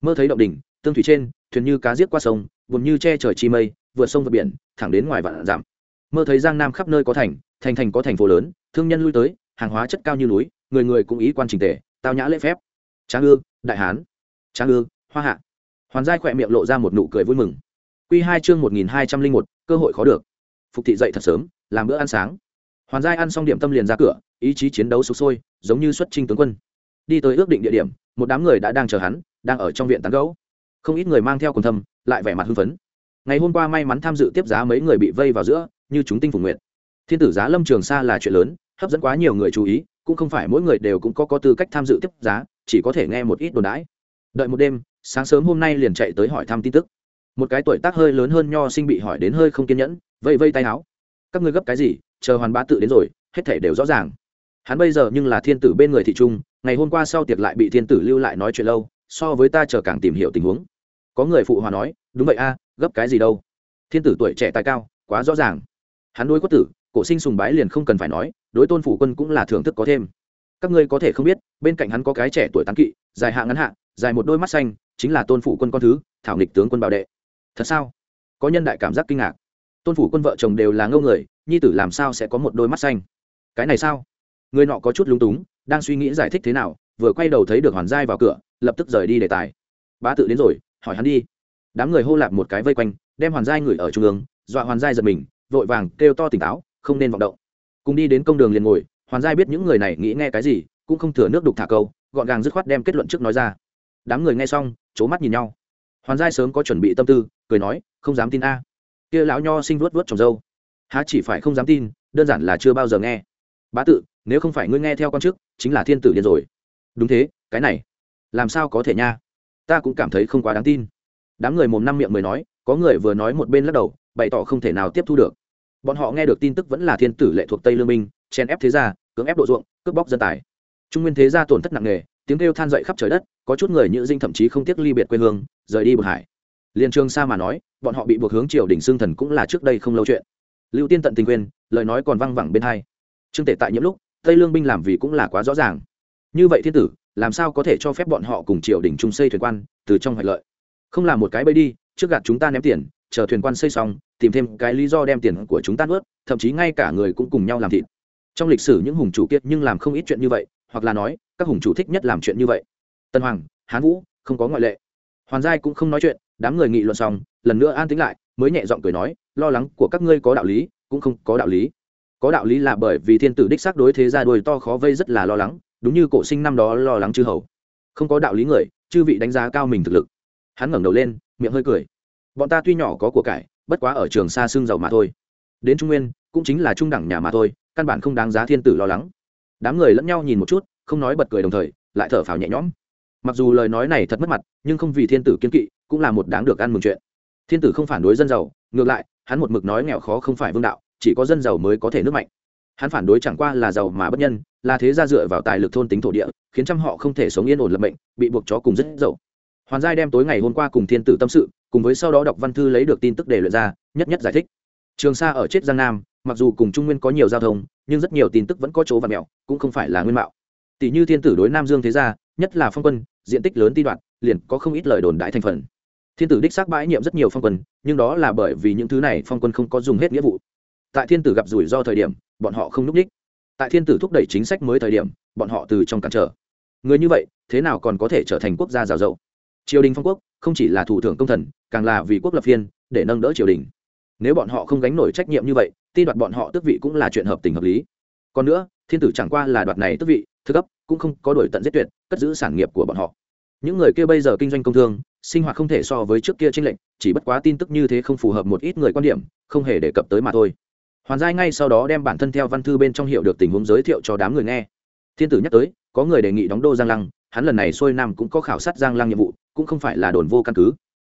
Mơ thấy động đỉnh, tương thủy trên, thuyền như cá giết qua sông vùng như che trời chi mây, vượt sông vượt biển, thẳng đến ngoài vạn dặm. Mơ thấy giang nam khắp nơi có thành thành thành có thành phố lớn, thương nhân lui tới, hàng hóa chất cao như núi, người người cũng ý quan trình tề, tao nhã lễ phép. Tráng ư, đại hán. Tráng ư, hoa hạ hoàn giai khỏe miệng lộ ra một nụ cười vui mừng. Q hai chương một nghìn hai trăm linh một, cơ hội khó được. Phục thị dậy thật sớm, làm bữa ăn sáng. Hoàn giai ăn xong điểm tâm liền ra cửa, ý chí chiến đấu sụp sôi, giống như xuất chinh tướng quân. Đi tới ước định địa điểm, một đám người đã đang chờ hắn, đang ở trong viện tán gấu không ít người mang theo quần thâm, lại vẻ mặt hưng phấn. Ngày hôm qua may mắn tham dự tiếp giá mấy người bị vây vào giữa, như chúng tinh phủ nguyện thiên tử giá lâm trường sa là chuyện lớn, hấp dẫn quá nhiều người chú ý, cũng không phải mỗi người đều cũng có có tư cách tham dự tiếp giá, chỉ có thể nghe một ít đồn đãi. Đợi một đêm sáng sớm hôm nay liền chạy tới hỏi thăm tin tức. Một cái tuổi tác hơi lớn hơn nho sinh bị hỏi đến hơi không kiên nhẫn vây vây tay áo. Các ngươi gấp cái gì? Chờ hoàn bá tự đến rồi, hết thể đều rõ ràng. Hắn bây giờ nhưng là thiên tử bên người thị trung, ngày hôm qua sau tiệc lại bị thiên tử lưu lại nói chuyện lâu, so với ta chờ càng tìm hiểu tình huống. Có người phụ hòa nói, đúng vậy a, gấp cái gì đâu? Thiên tử tuổi trẻ tài cao, quá rõ ràng. Hắn đối quất tử, cổ sinh sùng bái liền không cần phải nói, đối tôn phủ quân cũng là thưởng thức có thêm. Các ngươi có thể không biết, bên cạnh hắn có cái trẻ tuổi tán kỵ, dài hạ ngắn hạ, dài một đôi mắt xanh chính là tôn phủ quân con thứ, thảo nghịch tướng quân bảo đệ. Thật sao? Có nhân đại cảm giác kinh ngạc. Tôn phủ quân vợ chồng đều là ngâu người, nhi tử làm sao sẽ có một đôi mắt xanh? Cái này sao? Người nọ có chút lúng túng, đang suy nghĩ giải thích thế nào, vừa quay đầu thấy được hoàn giai vào cửa, lập tức rời đi đề tài. Bá tự đến rồi, hỏi hắn đi. Đám người hô lạp một cái vây quanh, đem hoàn giai ngửi ở trung ương, dọa hoàn giai giật mình, vội vàng kêu to tỉnh táo, không nên vọng động. Cùng đi đến công đường liền ngồi, hoàn giai biết những người này nghĩ nghe cái gì, cũng không thừa nước đục thả câu, gọn gàng dứt khoát đem kết luận trước nói ra. Đám người nghe xong c h ố mắt nhìn nhau. Hoàn giai sớm có chuẩn bị tâm tư, cười nói, không dám tin a. Kia lão nho sinh vuốt vuốt trồng dâu. Há chỉ phải không dám tin, đơn giản là chưa bao giờ nghe. Bá tự, nếu không phải ngươi nghe theo con chức, chính là thiên tử điên rồi. Đúng thế, cái này, làm sao có thể nha? Ta cũng cảm thấy không quá đáng tin. Đám người mồm năm miệng mới nói, có người vừa nói một bên lắc đầu, bày tỏ không thể nào tiếp thu được. Bọn họ nghe được tin tức vẫn là thiên tử lệ thuộc tây lương minh chen ép thế gia, cưỡng ép độ ruộng, cướp bóc dân tài. Trung nguyên thế gia tổn thất nặng nề tiếng kêu than dậy khắp trời đất, có chút người như dinh thậm chí không tiếc ly biệt quê hương, rời đi bờ hải. Liên trường sa mà nói, bọn họ bị buộc hướng triều đỉnh xương thần cũng là trước đây không lâu chuyện. Lưu tiên tận tình quên, lời nói còn văng vẳng bên hai. Trương tể tại những lúc, tây lương binh làm vì cũng là quá rõ ràng. Như vậy thiên tử, làm sao có thể cho phép bọn họ cùng triều đình trung xây thuyền quan, từ trong hoạch lợi? Không làm một cái bẫy đi, trước gạt chúng ta ném tiền, chờ thuyền quan xây xong, tìm thêm cái lý do đem tiền của chúng ta nuốt, thậm chí ngay cả người cũng cùng nhau làm thịt. Trong lịch sử những hùng chủ kiệt nhưng làm không ít chuyện như vậy hoặc là nói, các hùng chủ thích nhất làm chuyện như vậy. Tân hoàng, hán vũ, không có ngoại lệ. Hoàn giai cũng không nói chuyện, đám người nghị luận xong, lần nữa an tính lại, mới nhẹ giọng cười nói, lo lắng của các ngươi có đạo lý, cũng không có đạo lý. Có đạo lý là bởi vì thiên tử đích xác đối thế ra đuôi to khó vây rất là lo lắng, đúng như cổ sinh năm đó lo lắng chư hầu. Không có đạo lý người, chư vị đánh giá cao mình thực lực. Hắn ngẩng đầu lên, miệng hơi cười. Bọn ta tuy nhỏ có của cải, bất quá ở trường xa xương giàu mà thôi. Đến trung nguyên, cũng chính là trung đẳng nhà mà thôi, căn bản không đáng giá thiên tử lo lắng đám người lẫn nhau nhìn một chút, không nói bật cười đồng thời, lại thở phào nhẹ nhõm. Mặc dù lời nói này thật mất mặt, nhưng không vì thiên tử kiên kỵ, cũng là một đáng được ăn mừng chuyện. Thiên tử không phản đối dân giàu, ngược lại, hắn một mực nói nghèo khó không phải vương đạo, chỉ có dân giàu mới có thể nước mạnh. Hắn phản đối chẳng qua là giàu mà bất nhân, là thế gia dựa vào tài lực thôn tính thổ địa, khiến trăm họ không thể sống yên ổn lập mệnh, bị buộc chó cùng rất giàu. hoàn giai đem tối ngày hôm qua cùng thiên tử tâm sự, cùng với sau đó đọc văn thư lấy được tin tức để luyện ra, nhất nhất giải thích. Trường sa ở chết giang nam mặc dù cùng trung nguyên có nhiều giao thông, nhưng rất nhiều tin tức vẫn có chỗ và mẹo, cũng không phải là nguyên mạo. Tỷ như thiên tử đối nam dương thế gia, nhất là phong quân, diện tích lớn ti đoạn, liền có không ít lời đồn đại thành phần. Thiên tử đích xác bãi nhiệm rất nhiều phong quân, nhưng đó là bởi vì những thứ này phong quân không có dùng hết nghĩa vụ. Tại thiên tử gặp rủi ro thời điểm, bọn họ không n ú c đích. Tại thiên tử thúc đẩy chính sách mới thời điểm, bọn họ từ trong cản trở. Người như vậy, thế nào còn có thể trở thành quốc gia giàu dậu triều đình phong quốc, không chỉ là thủ thưởng công thần, càng là vì quốc lập phiên, để nâng đỡ triều đình. Nếu bọn họ không gánh nổi trách nhiệm như vậy ti đoạt bọn họ tước vị cũng là chuyện hợp tình hợp lý. Còn nữa, thiên tử chẳng qua là đoạt này tước vị thứ cấp, cũng không có đổi tận giết tuyệt, cất giữ sản nghiệp của bọn họ. Những người kia bây giờ kinh doanh công thương, sinh hoạt không thể so với trước kia tranh lệnh chỉ bất quá tin tức như thế không phù hợp một ít người quan điểm, không hề đề cập tới mà thôi. Hoàn giai ngay sau đó đem bản thân theo văn thư bên trong hiệu được tình huống giới thiệu cho đám người nghe. Thiên tử nhắc tới, có người đề nghị đóng đô giang lăng, hắn lần này xuôi nam cũng có khảo sát giang lăng nhiệm vụ, cũng không phải là đồn vô căn cứ.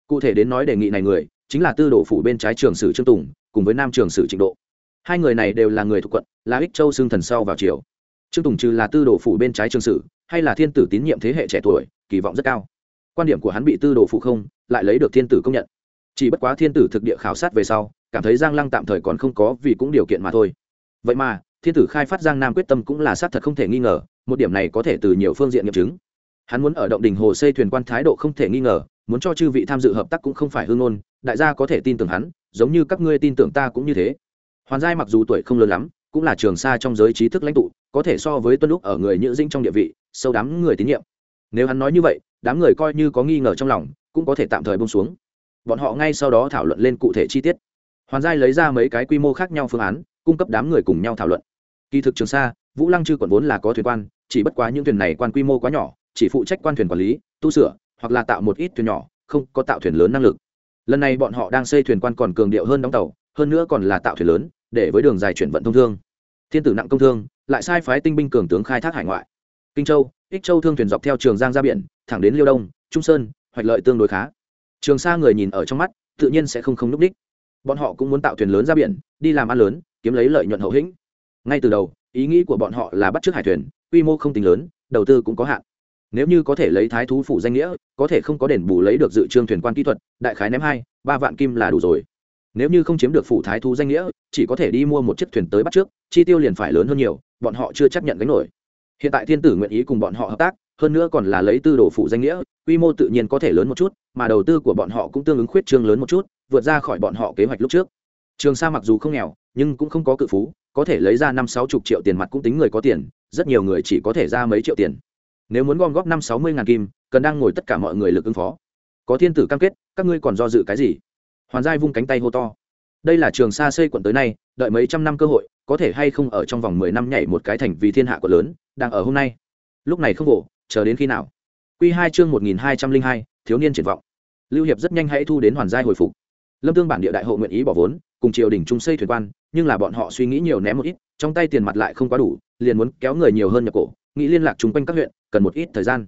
Cụ thể đến nói đề nghị này người, chính là tư đồ phủ bên trái trường sử trương tùng, cùng với nam trường sử trịnh độ hai người này đều là người thuộc quận, là ích châu xương thần sau vào triều. Trương tùng trừ là tư đồ phủ bên trái trương sử, hay là thiên tử tín nhiệm thế hệ trẻ tuổi, kỳ vọng rất cao. Quan điểm của hắn bị tư đồ phụ không, lại lấy được thiên tử công nhận. Chỉ bất quá thiên tử thực địa khảo sát về sau, cảm thấy giang lăng tạm thời còn không có vì cũng điều kiện mà thôi. Vậy mà, thiên tử khai phát giang nam quyết tâm cũng là xác thật không thể nghi ngờ, một điểm này có thể từ nhiều phương diện nghiệm chứng. Hắn muốn ở động đình hồ xây thuyền quan thái độ không thể nghi ngờ, muốn cho chư vị tham dự hợp tác cũng không phải hương ngôn, đại gia có thể tin tưởng hắn, giống như các ngươi tin tưởng ta cũng như thế hoàn giai mặc dù tuổi không lớn lắm, cũng là trường xa trong giới trí thức lãnh tụ, có thể so với tuân lúc ở người nhữ dinh trong địa vị, sâu đám người tín nhiệm. Nếu hắn nói như vậy, đám người coi như có nghi ngờ trong lòng, cũng có thể tạm thời bông xuống. Bọn họ ngay sau đó thảo luận lên cụ thể chi tiết. Hoàn giai lấy ra mấy cái quy mô khác nhau phương án, cung cấp đám người cùng nhau thảo luận. Kỳ thực trường sa, vũ lăng chư quận vốn là có thuyền quan, chỉ bất quá những thuyền này quan quy mô quá nhỏ, chỉ phụ trách quan thuyền quản lý, tu sửa, hoặc là tạo một ít thuyền nhỏ, không có tạo thuyền lớn năng lực. Lần này bọn họ đang xây thuyền quan còn cường điệu hơn đóng tàu, hơn nữa còn là tạo thuyền lớn để với đường dài chuyển vận thông thương. Thiên tử nặng công thương, lại sai phái tinh binh cường tướng khai thác hải ngoại. Kinh châu, ích châu thương thuyền dọc theo trường giang ra biển, thẳng đến liêu đông, trung sơn, hoạch lợi tương đối khá. Trường sa người nhìn ở trong mắt, tự nhiên sẽ không không núp đích. Bọn họ cũng muốn tạo thuyền lớn ra biển, đi làm ăn lớn, kiếm lấy lợi nhuận hậu hĩnh. Ngay từ đầu, ý nghĩ của bọn họ là bắt chước hải thuyền, quy mô không tính lớn, đầu tư cũng có hạn. Nếu như có thể lấy thái thú phủ danh nghĩa, có thể không có đền bù lấy được dự trương thuyền quan kỹ thuật, đại khái ném hai, ba vạn kim là đủ rồi nếu như không chiếm được phủ thái thú danh nghĩa, chỉ có thể đi mua một chiếc thuyền tới bắt trước, chi tiêu liền phải lớn hơn nhiều, bọn họ chưa chấp nhận gánh nổi. Hiện tại thiên tử nguyện ý cùng bọn họ hợp tác, hơn nữa còn là lấy tư đồ phụ danh nghĩa, quy mô tự nhiên có thể lớn một chút, mà đầu tư của bọn họ cũng tương ứng khuyết trương lớn một chút, vượt ra khỏi bọn họ kế hoạch lúc trước. Trường sa mặc dù không nghèo, nhưng cũng không có cự phú, có thể lấy ra năm sáu chục triệu tiền mặt cũng tính người có tiền, rất nhiều người chỉ có thể ra mấy triệu tiền. Nếu muốn gom góp năm sáu mươi ngàn kim, cần đang ngồi tất cả mọi người lực ứng phó. Có thiên tử cam kết, các ngươi còn do dự cái gì? Hoàn giai vung cánh tay hô to. Đây là trường sa xây quận tới nay đợi mấy trăm năm cơ hội có thể hay không ở trong vòng mười năm nhảy một cái thành vì thiên hạ quận lớn đang ở hôm nay. Lúc này không vội, chờ đến khi nào? Q hai chương một nghìn hai trăm linh hai thiếu niên triển vọng. Lưu hiệp rất nhanh hãy thu đến hoàn giai hồi phục. Lâm tương bản địa đại hộ nguyện ý bỏ vốn cùng triều đình trung xây thuyền quan nhưng là bọn họ suy nghĩ nhiều ném một ít trong tay tiền mặt lại không quá đủ liền muốn kéo người nhiều hơn nhập cổ nghĩ liên lạc chung quanh các huyện cần một ít thời gian.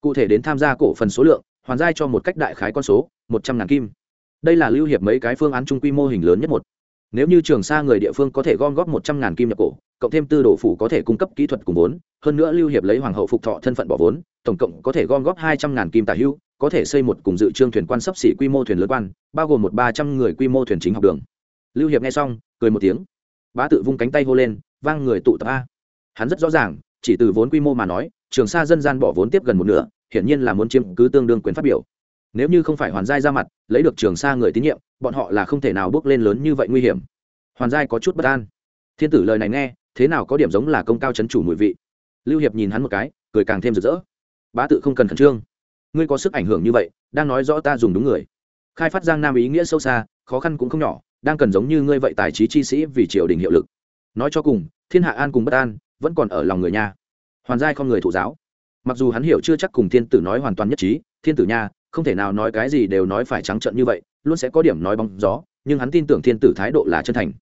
Cụ thể đến tham gia cổ phần số lượng hoàn giai cho một cách đại khái con số một trăm ngàn kim đây là lưu hiệp mấy cái phương án chung quy mô hình lớn nhất một. Nếu như trường Sa người địa phương có thể gom góp một trăm ngàn kim nhập cổ, cộng thêm tư đồ phủ có thể cung cấp kỹ thuật cùng vốn, hơn nữa lưu hiệp lấy hoàng hậu phục thọ thân phận bỏ vốn, tổng cộng có thể gom góp hai trăm ngàn kim tả hưu, có thể xây một cùng dự trương thuyền quan sấp xỉ quy mô thuyền lớn quan, bao gồm một ba trăm người quy mô thuyền chính học đường. Lưu hiệp nghe xong, cười một tiếng. Bá tự vung cánh tay hô lên, vang người tụ tập a. Hắn rất rõ ràng, chỉ từ vốn quy mô mà nói, trường sa dân gian bỏ vốn tiếp gần một nửa, hiển nhiên là muốn chiếm cứ tương đương quyền phát biểu nếu như không phải hoàn giai ra mặt, lấy được trường sa người tín nhiệm, bọn họ là không thể nào bước lên lớn như vậy nguy hiểm. Hoàn giai có chút bất an. Thiên tử lời này nghe, thế nào có điểm giống là công cao chấn chủ mùi vị. Lưu hiệp nhìn hắn một cái, cười càng thêm rực rỡ. Bá tự không cần khẩn trương. Ngươi có sức ảnh hưởng như vậy, đang nói rõ ta dùng đúng người. Khai phát giang nam ý nghĩa sâu xa, khó khăn cũng không nhỏ, đang cần giống như ngươi vậy tài trí chi sĩ vì triều đình hiệu lực. Nói cho cùng, thiên hạ an cùng bất an, vẫn còn ở lòng người nha. Hoàn giai không người thụ giáo. Mặc dù hắn hiểu chưa chắc cùng thiên tử nói hoàn toàn nhất trí, thiên tử nha không thể nào nói cái gì đều nói phải trắng trợn như vậy, luôn sẽ có điểm nói bóng gió, nhưng hắn tin tưởng thiên tử thái độ là chân thành.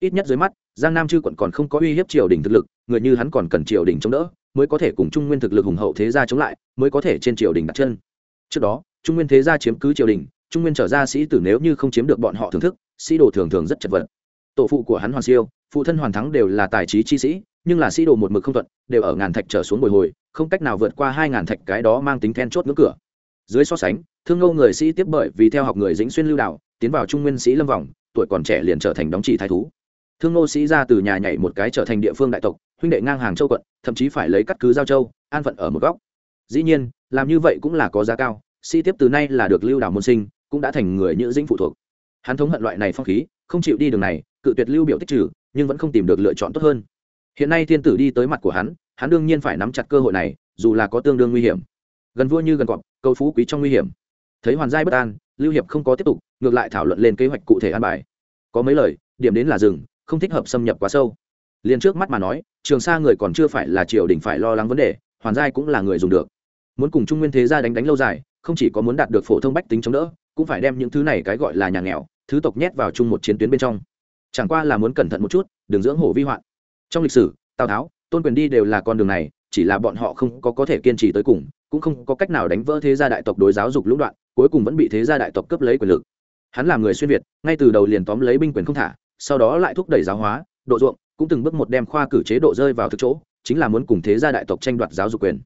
Ít nhất dưới mắt, giang nam chư quận còn không có uy hiếp triều đình thực lực, người như hắn còn cần triều đình chống đỡ, mới có thể cùng trung nguyên thực lực hùng hậu thế gia chống lại, mới có thể trên triều đình đặt chân. Trước đó, trung nguyên thế gia chiếm cứ triều đình, trung nguyên trở ra sĩ tử nếu như không chiếm được bọn họ thưởng thức, sĩ đồ thường thường rất chật vật. Tổ phụ của hắn hoàn siêu, phụ thân hoàn thắng đều là tài trí chi sĩ, nhưng là sĩ đồ một mực không thuận, đều ở ngàn thạch trở xuống bồi hồi, không cách nào vượt qua hai ngàn thạch cái đó mang tính then chốt ngưỡng cửa dưới so sánh, thương ngâu người sĩ tiếp bởi vì theo học người dĩnh xuyên lưu đạo, tiến vào trung nguyên sĩ lâm vòng, tuổi còn trẻ liền trở thành đóng chỉ thái thú. Thương ngô sĩ ra từ nhà nhảy một cái trở thành địa phương đại tộc, huynh đệ ngang hàng châu quận, thậm chí phải lấy cắt cứ giao châu, an phận ở một góc. Dĩ nhiên, làm như vậy cũng là có giá cao, sĩ tiếp từ nay là được lưu đảo môn sinh, cũng đã thành người nhữ dĩnh phụ thuộc. Hắn thống hận loại này phong khí, không chịu đi đường này, cự tuyệt lưu biểu tích trừ, nhưng vẫn không tìm được lựa chọn tốt hơn. Hiện nay thiên tử đi tới mặt của hắn hắn đương nhiên phải nắm chặt cơ hội này, dù là có tương đương nguy hiểm. Gần vua như gần cọp cầu phú quý trong nguy hiểm. Thấy hoàn giai bất an, lưu hiệp không có tiếp tục, ngược lại thảo luận lên kế hoạch cụ thể an bài. Có mấy lời, điểm đến là rừng không thích hợp xâm nhập quá sâu. Liền trước mắt mà nói, trường sa người còn chưa phải là triều đình phải lo lắng vấn đề, hoàn giai cũng là người dùng được. Muốn cùng trung nguyên thế gia đánh đánh lâu dài, không chỉ có muốn đạt được phổ thông bách tính chống đỡ, cũng phải đem những thứ này cái gọi là nhà nghèo, thứ tộc nhét vào chung một chiến tuyến bên trong. Chẳng qua là muốn cẩn thận một chút, đừng dưỡng hổ vi hoạn. Trong lịch sử, tào tháo, tôn quyền đi đều là con đường này, chỉ là bọn họ không có có thể kiên trì tới cùng cũng không có cách nào đánh vỡ thế gia đại tộc đối giáo dục lũng đoạn, cuối cùng vẫn bị thế gia đại tộc cướp lấy quyền lực. Hắn là người xuyên việt, ngay từ đầu liền tóm lấy binh quyền không thả, sau đó lại thúc đẩy giáo hóa, độ ruộng, cũng từng bước một đem khoa cử chế độ rơi vào thực chỗ, chính là muốn cùng thế gia đại tộc tranh đoạt giáo dục quyền.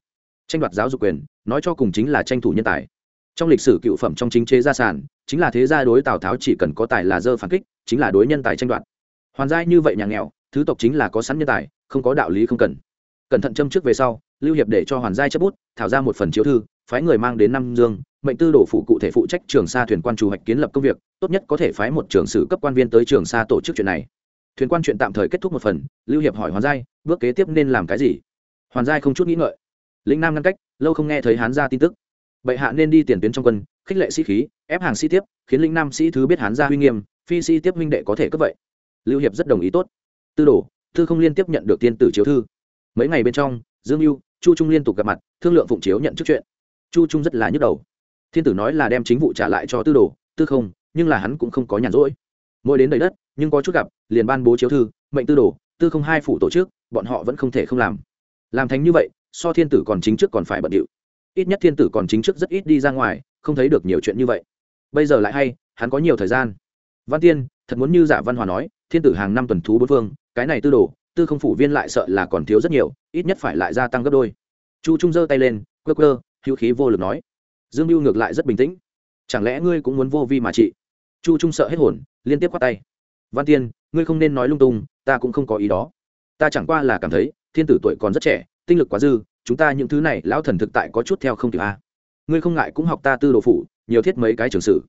Tranh đoạt giáo dục quyền, nói cho cùng chính là tranh thủ nhân tài. Trong lịch sử cựu phẩm trong chính chế gia sản, chính là thế gia đối tào tháo chỉ cần có tài là dơ phản kích, chính là đối nhân tài tranh đoạt. Hoàn giai như vậy nhà nghèo, thứ tộc chính là có sẵn nhân tài, không có đạo lý không cần. Cẩn thận châm trước về sau lưu hiệp để cho hoàn giai chấp bút, thảo ra một phần chiếu thư, phái người mang đến năm dương, mệnh tư đổ phụ cụ thể phụ trách trường sa thuyền quan chủ hoạch kiến lập công việc, tốt nhất có thể phái một trường sử cấp quan viên tới trường sa tổ chức chuyện này. Thuyền quan chuyện tạm thời kết thúc một phần, lưu hiệp hỏi hoàn giai, bước kế tiếp nên làm cái gì? Hoàn giai không chút nghĩ ngợi. Lĩnh nam ngăn cách, lâu không nghe thấy hán gia tin tức. Bệ hạ nên đi tiền tuyến trong quân, khích lệ sĩ khí, ép hàng sĩ tiếp, khiến linh nam sĩ thứ biết hán gia huy nghiêm, phi sĩ tiếp huynh đệ có thể cấp vậy. Lưu hiệp rất đồng ý tốt. Tư đồ, thư không liên tiếp nhận được tiên tử chiếu thư. Mấy ngày bên trong dương mưu chu trung liên tục gặp mặt, thương lượng phụng chiếu nhận chức chuyện. Chu trung rất là nhức đầu. Thiên tử nói là đem chính vụ trả lại cho tư đồ, tư không, nhưng là hắn cũng không có nhàn rỗi. Mỗi đến đầy đất, nhưng có chút gặp, liền ban bố chiếu thư, mệnh tư đồ, tư không hai phủ tổ chức, bọn họ vẫn không thể không làm. Làm thành như vậy, so thiên tử còn chính trước còn phải bận điệu. Ít nhất thiên tử còn chính trước rất ít đi ra ngoài, không thấy được nhiều chuyện như vậy. Bây giờ lại hay, hắn có nhiều thời gian. Văn tiên, thật muốn như giả văn hòa nói, thiên tử hàng năm tuần thú bốn phương, cái này tư đồ tư không phủ viên lại sợ là còn thiếu rất nhiều, ít nhất phải lại gia tăng gấp đôi. Chu trung giơ tay lên, quơ quơ, hữu khí vô lực nói. Dương mưu ngược lại rất bình tĩnh. Chẳng lẽ ngươi cũng muốn vô vi mà trị? Chu trung sợ hết hồn, liên tiếp quát tay. Văn tiên, ngươi không nên nói lung tung, ta cũng không có ý đó. Ta chẳng qua là cảm thấy, thiên tử tuổi còn rất trẻ, tinh lực quá dư, chúng ta những thứ này, lão thần thực tại có chút theo không kịp a. Ngươi không ngại cũng học ta tư đồ phủ, nhiều thiết mấy cái trường sử.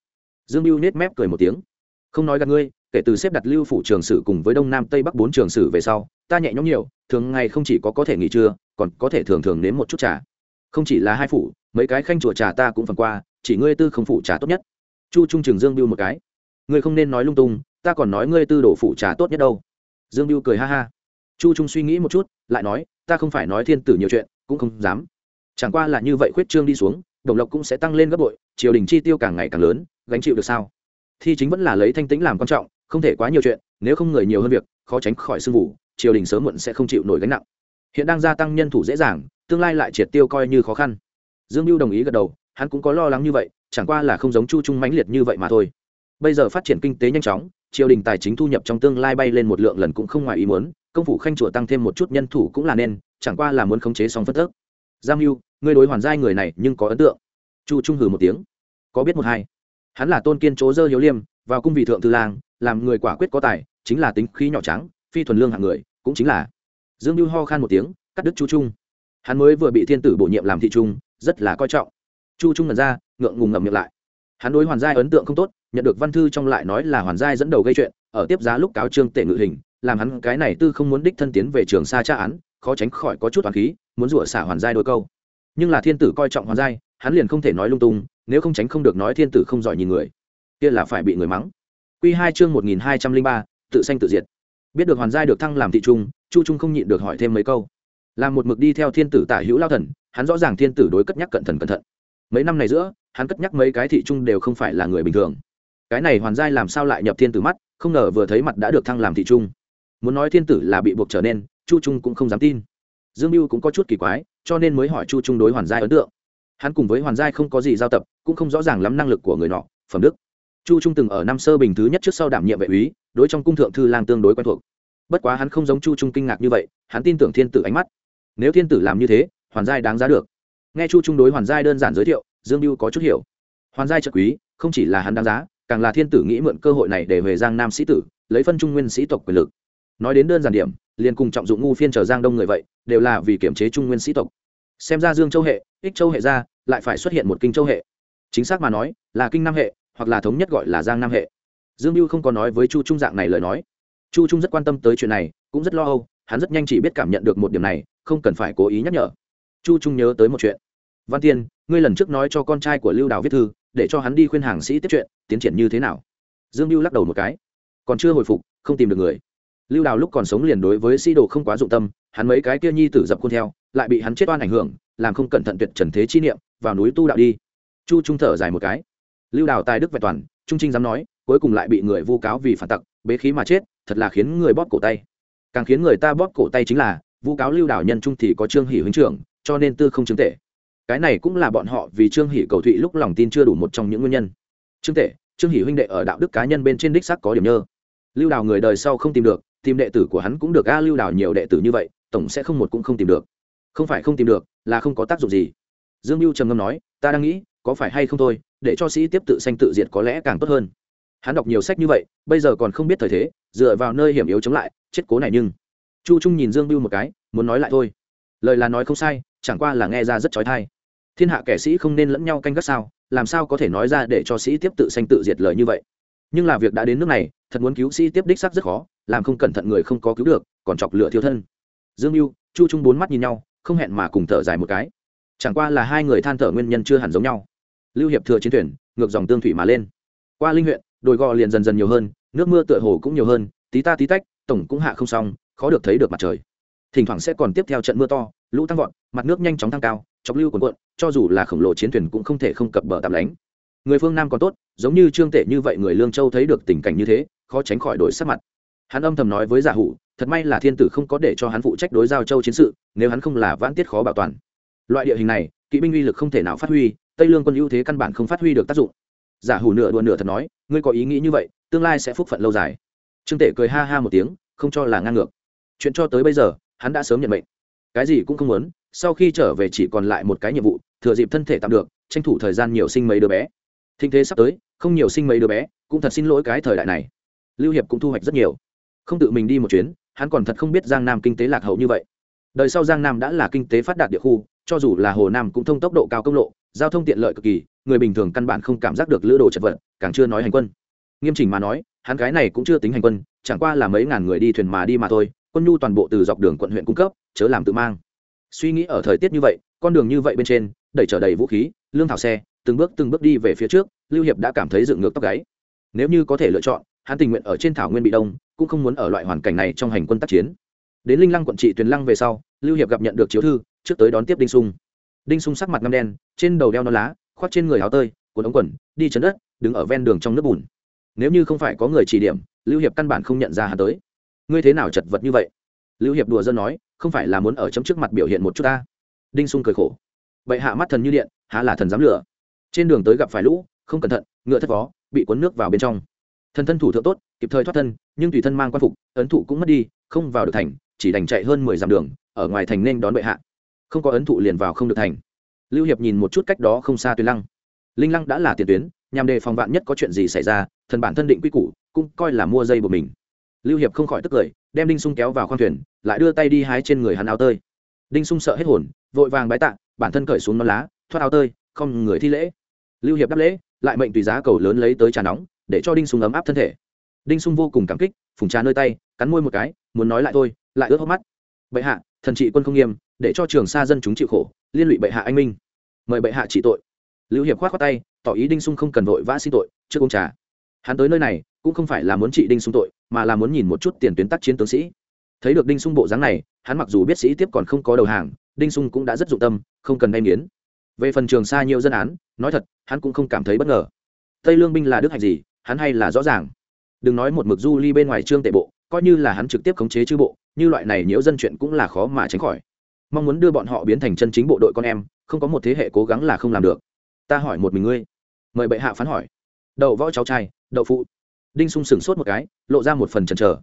Dương mưu nết mép cười một tiếng. Không nói gặp ngươi kể từ xếp đặt lưu phủ trường sử cùng với đông nam tây bắc bốn trường sử về sau, ta nhẹ nhõm nhiều, thường ngày không chỉ có có thể nghỉ trưa, còn có thể thường thường nếm một chút trà. Không chỉ là hai phủ, mấy cái khanh chùa trà ta cũng phần qua, chỉ ngươi tư không phủ trà tốt nhất. Chu trung trường dương biêu một cái. Ngươi không nên nói lung tung, ta còn nói ngươi tư đổ phủ trà tốt nhất đâu. Dương biêu cười ha ha. Chu trung suy nghĩ một chút, lại nói, ta không phải nói thiên tử nhiều chuyện, cũng không dám. Chẳng qua là như vậy khuyết trương đi xuống, đồng lộc cũng sẽ tăng lên gấp bội, triều đình chi tiêu càng ngày càng lớn, gánh chịu được sao? Thi chính vẫn là lấy thanh tĩnh làm quan trọng không thể quá nhiều chuyện, nếu không người nhiều hơn việc, khó tránh khỏi sương vụ triều đình sớm muộn sẽ không chịu nổi gánh nặng. Hiện đang gia tăng nhân thủ dễ dàng, tương lai lại triệt tiêu coi như khó khăn. Dương mưu đồng ý gật đầu, hắn cũng có lo lắng như vậy, chẳng qua là không giống chu trung mãnh liệt như vậy mà thôi. Bây giờ phát triển kinh tế nhanh chóng, triều đình tài chính thu nhập trong tương lai bay lên một lượng lần cũng không ngoài ý muốn, công phủ khanh chùa tăng thêm một chút nhân thủ cũng là nên, chẳng qua là muốn khống chế song phân thức giang mưu người đối hoàn giai người này nhưng có ấn tượng. Chu trung hừ một tiếng. Có biết một hai. Hắn là tôn kiên chỗ dơ hiếu liêm, vào cung vị thượng thư lang làm người quả quyết có tài, chính là tính khí nhỏ trắng phi thuần lương hạng người, cũng chính là. Dương mưu ho khan một tiếng, cắt đứt chu trung. Hắn mới vừa bị thiên tử bổ nhiệm làm thị trung, rất là coi trọng. Chu trung ngần ra, ngượng ngùng ngậm miệng lại. Hắn đối hoàn giai ấn tượng không tốt, nhận được văn thư trong lại nói là hoàn giai dẫn đầu gây chuyện, ở tiếp giá lúc cáo trương tể ngự hình, làm hắn cái này tư không muốn đích thân tiến về trường xa tra án, khó tránh khỏi có chút toàn khí, muốn rủa xả hoàn giai đôi câu. Nhưng là thiên tử coi trọng hoàn giai, hắn liền không thể nói lung tung, nếu không tránh không được nói thiên tử không giỏi nhìn người, kia là phải bị người mắng. Quy hai chương một nghìn hai trăm linh ba, tự sanh tự diệt. Biết được hoàn giai được thăng làm thị trung, chu trung không nhịn được hỏi thêm mấy câu. Làm một mực đi theo thiên tử tả hữu lao thần, hắn rõ ràng thiên tử đối cất nhắc cẩn thận cẩn thận. Mấy năm này giữa, hắn cất nhắc mấy cái thị trung đều không phải là người bình thường. Cái này hoàn giai làm sao lại nhập thiên tử mắt, không ngờ vừa thấy mặt đã được thăng làm thị trung. Muốn nói thiên tử là bị buộc trở nên, chu trung cũng không dám tin. Dương mưu cũng có chút kỳ quái, cho nên mới hỏi chu trung đối hoàn giai ấn tượng. Hắn cùng với hoàn giai không có gì giao tập, cũng không rõ ràng lắm năng lực của người nọ, phẩm đức chu trung từng ở năm sơ bình thứ nhất trước sau đảm nhiệm vệ úy, đối trong cung thượng thư lang tương đối quen thuộc. Bất quá hắn không giống chu trung kinh ngạc như vậy, hắn tin tưởng thiên tử ánh mắt. Nếu thiên tử làm như thế, hoàn giai đáng giá được. Nghe chu trung đối hoàn giai đơn giản giới thiệu, dương mưu có chút hiểu. Hoàn giai trợ quý, không chỉ là hắn đáng giá, càng là thiên tử nghĩ mượn cơ hội này để về giang nam sĩ tử, lấy phân trung nguyên sĩ tộc quyền lực. Nói đến đơn giản điểm, liền cùng trọng dụng ngu phiên trở giang đông người vậy, đều là vì kiểm chế trung nguyên sĩ tộc. Xem ra dương châu hệ, ích châu hệ ra, lại phải xuất hiện một kinh châu hệ. Chính xác mà nói, là kinh nam hệ hoặc là thống nhất gọi là giang nam hệ. Dương mưu không có nói với chu trung dạng này lời nói. Chu trung rất quan tâm tới chuyện này, cũng rất lo âu, hắn rất nhanh chỉ biết cảm nhận được một điểm này, không cần phải cố ý nhắc nhở. Chu trung nhớ tới một chuyện. Văn tiên, ngươi lần trước nói cho con trai của lưu đào viết thư, để cho hắn đi khuyên hàng sĩ tiếp chuyện, tiến triển như thế nào? Dương mưu lắc đầu một cái. Còn chưa hồi phục, không tìm được người. Lưu đào lúc còn sống liền đối với sĩ đồ không quá dụng tâm, hắn mấy cái kia nhi tử dập khuôn theo, lại bị hắn chết oan ảnh hưởng, làm không cẩn thận tuyệt trần thế chi niệm, vào núi tu đạo đi. Chu trung thở dài một cái lưu đào tài đức vẹn toàn, trung trinh dám nói, cuối cùng lại bị người vu cáo vì phản tặc, bế khí mà chết, thật là khiến người bóp cổ tay. Càng khiến người ta bóp cổ tay chính là, vu cáo lưu đảo nhân trung thì có trương hỷ huynh trưởng, cho nên tư không chứng tệ. Cái này cũng là bọn họ vì trương hỷ cầu thụy lúc lòng tin chưa đủ một trong những nguyên nhân. Chứng tệ, trương hỷ huynh đệ ở đạo đức cá nhân bên trên đích sắc có điểm nhơ. Lưu đào người đời sau không tìm được, tìm đệ tử của hắn cũng được, a, lưu đào nhiều đệ tử như vậy, tổng sẽ không một cũng không tìm được. Không phải không tìm được, là không có tác dụng gì. Dương mưu trầm ngâm nói, ta đang nghĩ, có phải hay không thôi để cho sĩ tiếp tự sanh tự diệt có lẽ càng tốt hơn. Hắn đọc nhiều sách như vậy, bây giờ còn không biết thời thế, dựa vào nơi hiểm yếu chống lại, chết cố này nhưng chu trung nhìn dương biêu một cái, muốn nói lại thôi. Lời là nói không sai, chẳng qua là nghe ra rất trói thai thiên hạ kẻ sĩ không nên lẫn nhau canh gác sao, làm sao có thể nói ra để cho sĩ tiếp tự sanh tự diệt lời như vậy? Nhưng là việc đã đến nước này, thật muốn cứu sĩ tiếp đích xác rất khó, làm không cẩn thận người không có cứu được, còn chọc lửa thiêu thân. Dương mưu chu trung bốn mắt nhìn nhau, không hẹn mà cùng thở dài một cái. Chẳng qua là hai người than thở nguyên nhân chưa hẳn giống nhau lưu hiệp thừa chiến thuyền, ngược dòng tương thủy mà lên. Qua linh huyện, đồi gò liền dần dần nhiều hơn, nước mưa tựa hồ cũng nhiều hơn, tí ta tí tách, tổng cũng hạ không xong, khó được thấy được mặt trời. Thỉnh thoảng sẽ còn tiếp theo trận mưa to, lũ tăng vọt, mặt nước nhanh chóng tăng cao, chọc lưu cuộn cuộn, cho dù là khổng lồ chiến thuyền cũng không thể không cập bờ tạm lánh. Người phương nam còn tốt, giống như trương tể như vậy người lương châu thấy được tình cảnh như thế, khó tránh khỏi đổi sắc mặt. Hắn âm thầm nói với giả hủ, thật may là thiên tử không có để cho hắn phụ trách đối giao châu chiến sự, nếu hắn không là vãn tiết khó bảo toàn. Loại địa hình này, kỵ binh uy lực không thể nào phát huy tây lương quân ưu thế căn bản không phát huy được tác dụng. Giả hủ nửa đùa nửa thật nói, ngươi có ý nghĩ như vậy, tương lai sẽ phúc phận lâu dài. Trương tể cười ha ha một tiếng, không cho là ngang ngược. Chuyện cho tới bây giờ, hắn đã sớm nhận mệnh. Cái gì cũng không muốn, sau khi trở về chỉ còn lại một cái nhiệm vụ, thừa dịp thân thể tạm được, tranh thủ thời gian nhiều sinh mấy đứa bé. Thinh thế sắp tới, không nhiều sinh mấy đứa bé, cũng thật xin lỗi cái thời đại này. Lưu hiệp cũng thu hoạch rất nhiều. Không tự mình đi một chuyến, hắn còn thật không biết giang nam kinh tế lạc hậu như vậy. Đời sau giang nam đã là kinh tế phát đạt địa khu, cho dù là hồ nam cũng thông tốc độ cao công lộ giao thông tiện lợi cực kỳ, người bình thường căn bản không cảm giác được lữ đồ chật vật, càng chưa nói hành quân. Nghiêm chỉnh mà nói, hắn cái này cũng chưa tính hành quân, chẳng qua là mấy ngàn người đi thuyền mà đi mà thôi, quân nhu toàn bộ từ dọc đường quận huyện cung cấp, chớ làm tự mang. Suy nghĩ ở thời tiết như vậy, con đường như vậy bên trên, đẩy trở đầy vũ khí, lương thảo xe, từng bước từng bước đi về phía trước, lưu hiệp đã cảm thấy dựng ngược tóc gáy. Nếu như có thể lựa chọn, hắn tình nguyện ở trên thảo nguyên bị đông, cũng không muốn ở loại hoàn cảnh này trong hành quân tác chiến. Đến linh lăng quận trị tuyền lăng về sau, lưu hiệp gặp nhận được chiếu thư, trước tới đón tiếp đinh sung đinh sung sắc mặt ngâm đen, trên đầu đeo non lá, khoác trên người áo tơi quần ống quần, đi chấn đất, đứng ở ven đường trong nước bùn. Nếu như không phải có người chỉ điểm, lưu hiệp căn bản không nhận ra hắn tới. Ngươi thế nào chật vật như vậy? Lưu hiệp đùa dân nói, không phải là muốn ở chấm trước mặt biểu hiện một chút ta. Đinh sung cười khổ. Vậy hạ mắt thần như điện, há là thần dám lửa trên đường tới gặp phải lũ, không cẩn thận, ngựa thất vó, bị cuốn nước vào bên trong. Thần thân thủ thượng tốt, kịp thời thoát thân, nhưng tùy thân mang quan phục, ấn thụ cũng mất đi, không vào được thành, chỉ đành chạy hơn mười dặm đường, ở ngoài thành nên đón bệ hạ không có ấn thụ liền vào không được thành. Lưu hiệp nhìn một chút cách đó không xa tuyên lăng. Linh lăng đã là tiền tuyến, nhằm đề phòng vạn nhất có chuyện gì xảy ra, thần bản thân định quy củ, cũng coi là mua dây của mình. Lưu hiệp không khỏi tức cười, đem đinh sung kéo vào khoang thuyền, lại đưa tay đi hái trên người hắn áo tơi. Đinh sung sợ hết hồn, vội vàng bái tạ, bản thân cởi xuống non lá, thoát áo tơi, không người thi lễ. Lưu hiệp đáp lễ, lại mệnh tùy giá cầu lớn lấy tới trà nóng, để cho đinh sung ấm áp thân thể. Đinh sung vô cùng cảm kích, phùng trà nơi tay, cắn môi một cái, muốn nói lại thôi, lại ướt hốc mắt bệ hạ, thần trị quân không nghiêm, để cho trường sa dân chúng chịu khổ, liên lụy bệ hạ anh minh. Mời bệ hạ trị tội. Lưu hiệp khoát khoát tay, tỏ ý đinh sung không cần vội vã xin tội, trước ông trà. Hắn tới nơi này, cũng không phải là muốn trị đinh sung tội, mà là muốn nhìn một chút tiền tuyến tác chiến tướng sĩ. Thấy được đinh sung bộ dáng này, hắn mặc dù biết sĩ tiếp còn không có đầu hàng, đinh sung cũng đã rất dụng tâm, không cần đem nghiến về phần trường sa nhiều dân án, nói thật, hắn cũng không cảm thấy bất ngờ. Tây lương binh là đức hạnh gì, hắn hay là rõ ràng. Đừng nói một mực du ly bên ngoài trương tệ bộ, coi như là hắn trực tiếp khống chế chư bộ như loại này nhiễu dân chuyện cũng là khó mà tránh khỏi. Mong muốn đưa bọn họ biến thành chân chính bộ đội con em, không có một thế hệ cố gắng là không làm được. Ta hỏi một mình ngươi. Mời bệ hạ phán hỏi. Đậu võ cháu trai, đậu phụ. Đinh sung sửng sốt một cái, lộ ra một phần chần chờ.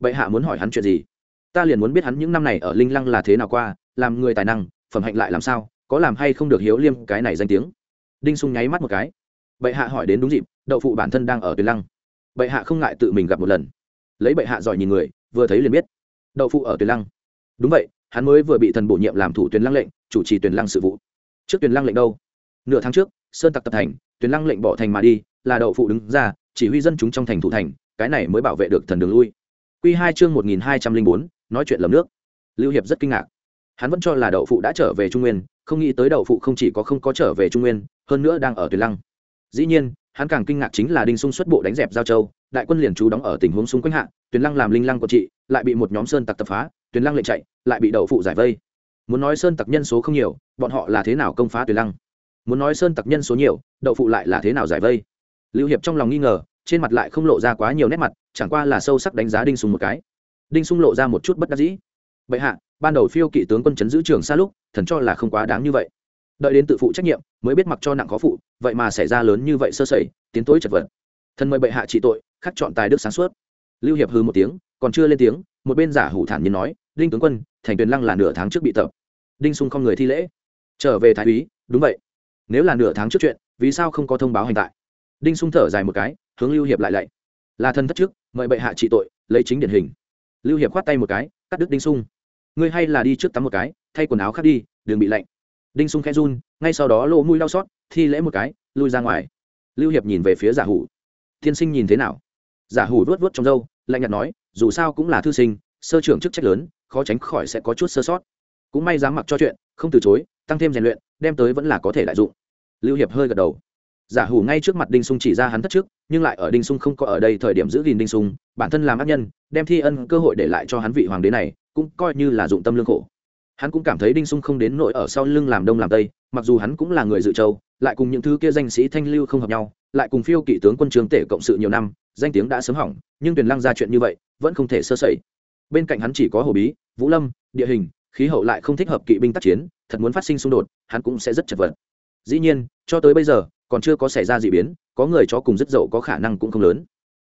Bệ hạ muốn hỏi hắn chuyện gì? Ta liền muốn biết hắn những năm này ở linh lăng là thế nào qua, làm người tài năng, phẩm hạnh lại làm sao, có làm hay không được hiếu liêm cái này danh tiếng. Đinh sung nháy mắt một cái. Bệ hạ hỏi đến đúng dịp, đậu phụ bản thân đang ở tuyền lăng. Bệ hạ không ngại tự mình gặp một lần. Lấy bệ hạ giỏi nhìn người, vừa thấy liền biết đậu phụ ở tuyền lăng. Đúng vậy, hắn mới vừa bị thần bổ nhiệm làm thủ tuyền lăng lệnh, chủ trì tuyền lăng sự vụ. Trước tuyền lăng lệnh đâu? Nửa tháng trước, sơn tặc tập thành tuyền lăng lệnh bỏ thành mà đi, là đậu phụ đứng ra, chỉ huy dân chúng trong thành thủ thành, cái này mới bảo vệ được thần đường lui. Q hai chương một nghìn hai trăm linh bốn, nói chuyện lầm nước. Lưu hiệp rất kinh ngạc. Hắn vẫn cho là đậu phụ đã trở về trung nguyên, không nghĩ tới đậu phụ không chỉ có không có trở về trung nguyên, hơn nữa đang ở tuyền lăng. Dĩ nhiên, hắn càng kinh ngạc chính là đinh sung xuất bộ đánh dẹp giao châu đại quân liền trú đóng ở tình huống xung quanh hạ, tuyền lăng làm linh lăng của chị, lại bị một nhóm sơn tặc tập phá, tuyền lăng lệnh chạy, lại bị đậu phụ giải vây. Muốn nói sơn tặc nhân số không nhiều, bọn họ là thế nào công phá tuyền lăng? Muốn nói sơn tặc nhân số nhiều đậu phụ lại là thế nào giải vây? Lưu hiệp trong lòng nghi ngờ, trên mặt lại không lộ ra quá nhiều nét mặt, chẳng qua là sâu sắc đánh giá đinh Sùng một cái. Đinh sung lộ ra một chút bất đắc dĩ. Bệ hạ, ban đầu phiêu kỵ tướng quân chấn giữ trường xa lúc, thần cho là không quá đáng như vậy. Đợi đến tự phụ trách nhiệm, mới biết mặc cho nặng khó phụ, vậy mà xảy ra lớn như vậy sơ sẩy, tiến tối chật vật. Thần mời bệ hạ trị tội khắc chọn tài đức sáng suốt. Lưu hiệp hư một tiếng, còn chưa lên tiếng, một bên giả hủ thản nhiên nói, đinh tướng quân, thành tuyền lăng là nửa tháng trước bị tập. Đinh sung không người thi lễ. Trở về thái úy, đúng vậy. Nếu là nửa tháng trước chuyện, vì sao không có thông báo hành tại? Đinh sung thở dài một cái, hướng lưu hiệp lại lạy, là thân thất trước, mời bệ hạ trị tội, lấy chính điển hình. Lưu hiệp khoát tay một cái, cắt đứt đinh sung, ngươi hay là đi trước tắm một cái, thay quần áo khác đi, đừng bị lạnh. Đinh sung khẽ run, ngay sau đó lỗ mũi đau xót, thi lễ một cái, lui ra ngoài. Lưu hiệp nhìn về phía giả hủ, tiên sinh nhìn thế nào? Giả hủ vuốt vuốt trong râu, lạnh nhạt nói, dù sao cũng là thư sinh, sơ trưởng chức trách lớn, khó tránh khỏi sẽ có chút sơ sót. Cũng may dám mặc cho chuyện, không từ chối, tăng thêm rèn luyện, đem tới vẫn là có thể đại dụng. Lưu hiệp hơi gật đầu. Giả hủ ngay trước mặt đinh sung chỉ ra hắn thất trước, nhưng lại ở đinh sung không có ở đây thời điểm giữ gìn đinh sung, bản thân làm ác nhân, đem thi ân cơ hội để lại cho hắn vị hoàng đế này, cũng coi như là dụng tâm lương khổ hắn cũng cảm thấy đinh sung không đến nỗi ở sau lưng làm đông làm tây, mặc dù hắn cũng là người dự châu, lại cùng những thứ kia danh sĩ thanh lưu không hợp nhau, lại cùng phiêu kỵ tướng quân trường tể cộng sự nhiều năm, danh tiếng đã sớm hỏng, nhưng tuyền lăng ra chuyện như vậy, vẫn không thể sơ sẩy. Bên cạnh hắn chỉ có hồ bí, vũ lâm, địa hình, khí hậu lại không thích hợp kỵ binh tác chiến, thật muốn phát sinh xung đột, hắn cũng sẽ rất chật vật. Dĩ nhiên, cho tới bây giờ, còn chưa có xảy ra d ị biến, có người cho cùng rất dậu có khả năng cũng không lớn.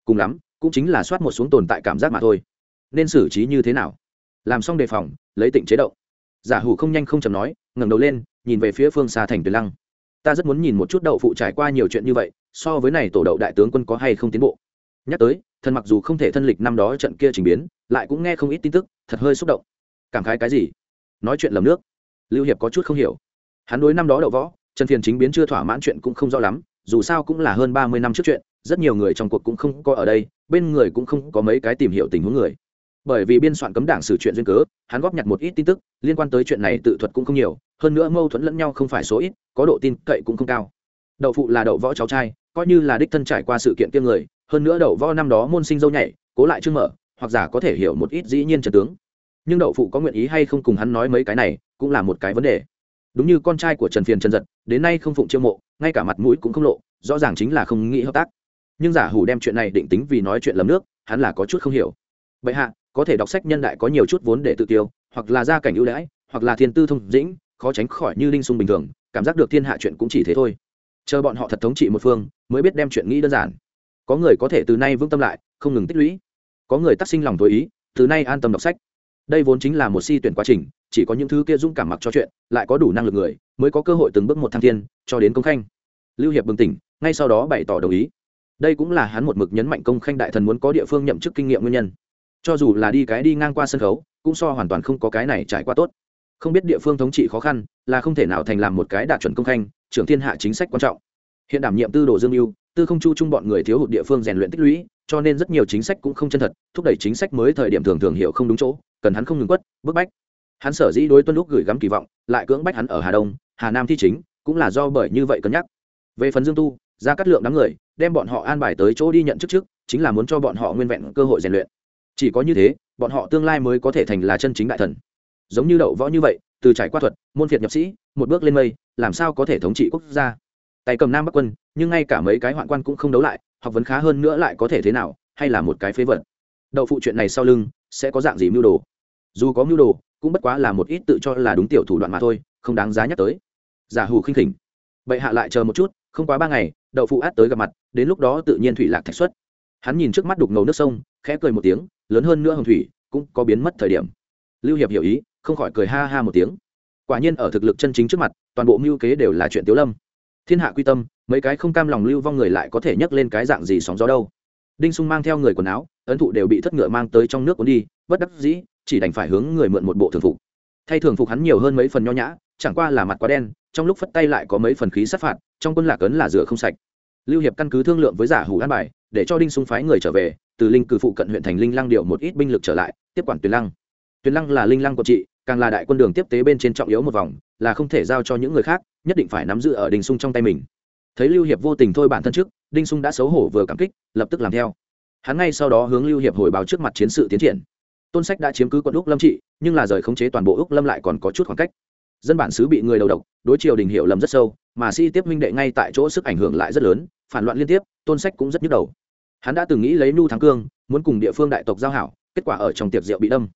Cùng lắm, cũng chính là soát một xuống tồn tại cảm giác mà thôi. Nên xử trí như thế nào? Làm xong đề phòng, lấy tịnh chế độ giả hủ không nhanh không chầm nói, ngẩng đầu lên, nhìn về phía phương xa thành tuyền lăng. Ta rất muốn nhìn một chút đậu phụ trải qua nhiều chuyện như vậy, so với này tổ đậu đại tướng quân có hay không tiến bộ. Nhắc tới, thần mặc dù không thể thân lịch năm đó trận kia trình biến, lại cũng nghe không ít tin tức, thật hơi xúc động. Cảm khái cái gì? Nói chuyện lầm nước. Lưu hiệp có chút không hiểu. Hắn đối năm đó đậu võ, trần phiền chính biến chưa thỏa mãn chuyện cũng không rõ lắm, dù sao cũng là hơn ba mươi năm trước chuyện, rất nhiều người trong cuộc cũng không có ở đây, bên người cũng không có mấy cái tìm hiểu tình huống người bởi vì biên soạn cấm đảng xử chuyện duyên cớ, hắn góp nhặt một ít tin tức, liên quan tới chuyện này tự thuật cũng không nhiều, hơn nữa mâu thuẫn lẫn nhau không phải số ít, có độ tin cậy cũng không cao. Đậu phụ là đậu võ cháu trai, coi như là đích thân trải qua sự kiện kiêng người, hơn nữa đậu võ năm đó môn sinh dâu nhảy, cố lại chưa mở, hoặc giả có thể hiểu một ít dĩ nhiên trần tướng. Nhưng đậu phụ có nguyện ý hay không cùng hắn nói mấy cái này, cũng là một cái vấn đề. Đúng như con trai của trần phiền trần giật, đến nay không phụng chiêu mộ, ngay cả mặt mũi cũng không lộ, rõ ràng chính là không nghĩ hợp tác. Nhưng giả hủ đem chuyện này định tính vì nói chuyện lầm nước, hắn là có chút không hiểu. Bệ hạ có thể đọc sách nhân đại có nhiều chút vốn để tự tiêu, hoặc là gia cảnh ưu đãi, hoặc là thiên tư thông dĩnh, khó tránh khỏi như linh sung bình thường, cảm giác được thiên hạ chuyện cũng chỉ thế thôi. Chờ bọn họ thật thống trị một phương, mới biết đem chuyện nghĩ đơn giản. Có người có thể từ nay vững tâm lại, không ngừng tích lũy. Có người tác sinh lòng tối ý, từ nay an tâm đọc sách. Đây vốn chính là một si tuyển quá trình, chỉ có những thứ kia dũng cảm mặc cho chuyện, lại có đủ năng lực người, mới có cơ hội từng bước một thăng thiên, cho đến công khanh. Lưu hiệp bừng tỉnh, ngay sau đó bày tỏ đồng ý. Đây cũng là hắn một mực nhấn mạnh công khanh đại thần muốn có địa phương nhậm chức kinh nghiệm nguyên nhân cho dù là đi cái đi ngang qua sân khấu, cũng so hoàn toàn không có cái này trải qua tốt. Không biết địa phương thống trị khó khăn, là không thể nào thành làm một cái đạt chuẩn công khanh, trưởng thiên hạ chính sách quan trọng. Hiện đảm nhiệm tư đồ dương mưu tư không chu chung bọn người thiếu hụt địa phương rèn luyện tích lũy, cho nên rất nhiều chính sách cũng không chân thật, thúc đẩy chính sách mới thời điểm thường thường hiểu không đúng chỗ, cần hắn không ngừng quất, bức bách. Hắn sở dĩ đối tuân lúc gửi gắm kỳ vọng, lại cưỡng bách hắn ở hà đông, hà nam thi chính, cũng là do bởi như vậy cân nhắc. Về phần dương tu, ra cắt lượng đám người, đem bọn họ an bài tới chỗ đi nhận chức trước, chính là muốn cho bọn họ nguyên vẹn cơ hội rèn luyện chỉ có như thế, bọn họ tương lai mới có thể thành là chân chính đại thần. Giống như đậu võ như vậy, từ trải qua thuật, môn phiệt nhập sĩ, một bước lên mây, làm sao có thể thống trị quốc gia? Tay cầm nam bắc quân, nhưng ngay cả mấy cái hoạn quan cũng không đấu lại, học vấn khá hơn nữa lại có thể thế nào, hay là một cái phế vật? Đậu phụ chuyện này sau lưng, sẽ có dạng gì mưu đồ? Dù có mưu đồ, cũng bất quá là một ít tự cho là đúng tiểu thủ đoạn mà thôi, không đáng giá nhắc tới. Giả hù khinh khỉnh. Bệ hạ lại chờ một chút, không quá ba ngày, đậu phụ át tới gặp mặt, đến lúc đó tự nhiên thủy lạc thạch xuất. Hắn nhìn trước mắt đục ngầu nước sông khẽ cười một tiếng, lớn hơn nữa hồng thủy cũng có biến mất thời điểm. Lưu hiệp hiểu ý, không khỏi cười ha ha một tiếng. Quả nhiên ở thực lực chân chính trước mặt, toàn bộ mưu kế đều là chuyện tiếu lâm. Thiên hạ quy tâm, mấy cái không cam lòng lưu vong người lại có thể nhấc lên cái dạng gì sóng gió đâu. Đinh sung mang theo người quần áo, ấn thụ đều bị thất ngựa mang tới trong nước cuốn đi, bất đắc dĩ, chỉ đành phải hướng người mượn một bộ thường phục. Thay thường phục hắn nhiều hơn mấy phần nho nhã, chẳng qua là mặt quá đen, trong lúc phất tay lại có mấy phần khí sát phạt, trong quân lạc ấn là rửa không sạch. Lưu hiệp căn cứ thương lượng với giả hủ an bài, để cho đinh sung phái người trở về từ linh cử phụ cận huyện thành linh lăng điều một ít binh lực trở lại, tiếp quản tuyền lăng. Tuyền lăng là linh lăng của trị, càng là đại quân đường tiếp tế bên trên trọng yếu một vòng, là không thể giao cho những người khác, nhất định phải nắm giữ ở đinh sung trong tay mình. Thấy lưu hiệp vô tình thôi bản thân trước, đinh sung đã xấu hổ vừa cảm kích, lập tức làm theo. Hắn ngay sau đó hướng lưu hiệp hồi báo trước mặt chiến sự tiến triển. Tôn sách đã chiếm cứ quận úc lâm trị, nhưng là rời khống chế toàn bộ úc lâm lại còn có chút khoảng cách. Dân bản xứ bị người đầu độc, đối triều đình hiệu lầm rất sâu, mà si tiếp minh đệ ngay tại chỗ sức ảnh hưởng lại rất lớn, phản loạn liên tiếp, tôn sách cũng rất nhức đầu hắn đã từng nghĩ lấy nu thắng cương, muốn cùng địa phương đại tộc giao hảo, kết quả ở trong tiệc rượu bị đâm.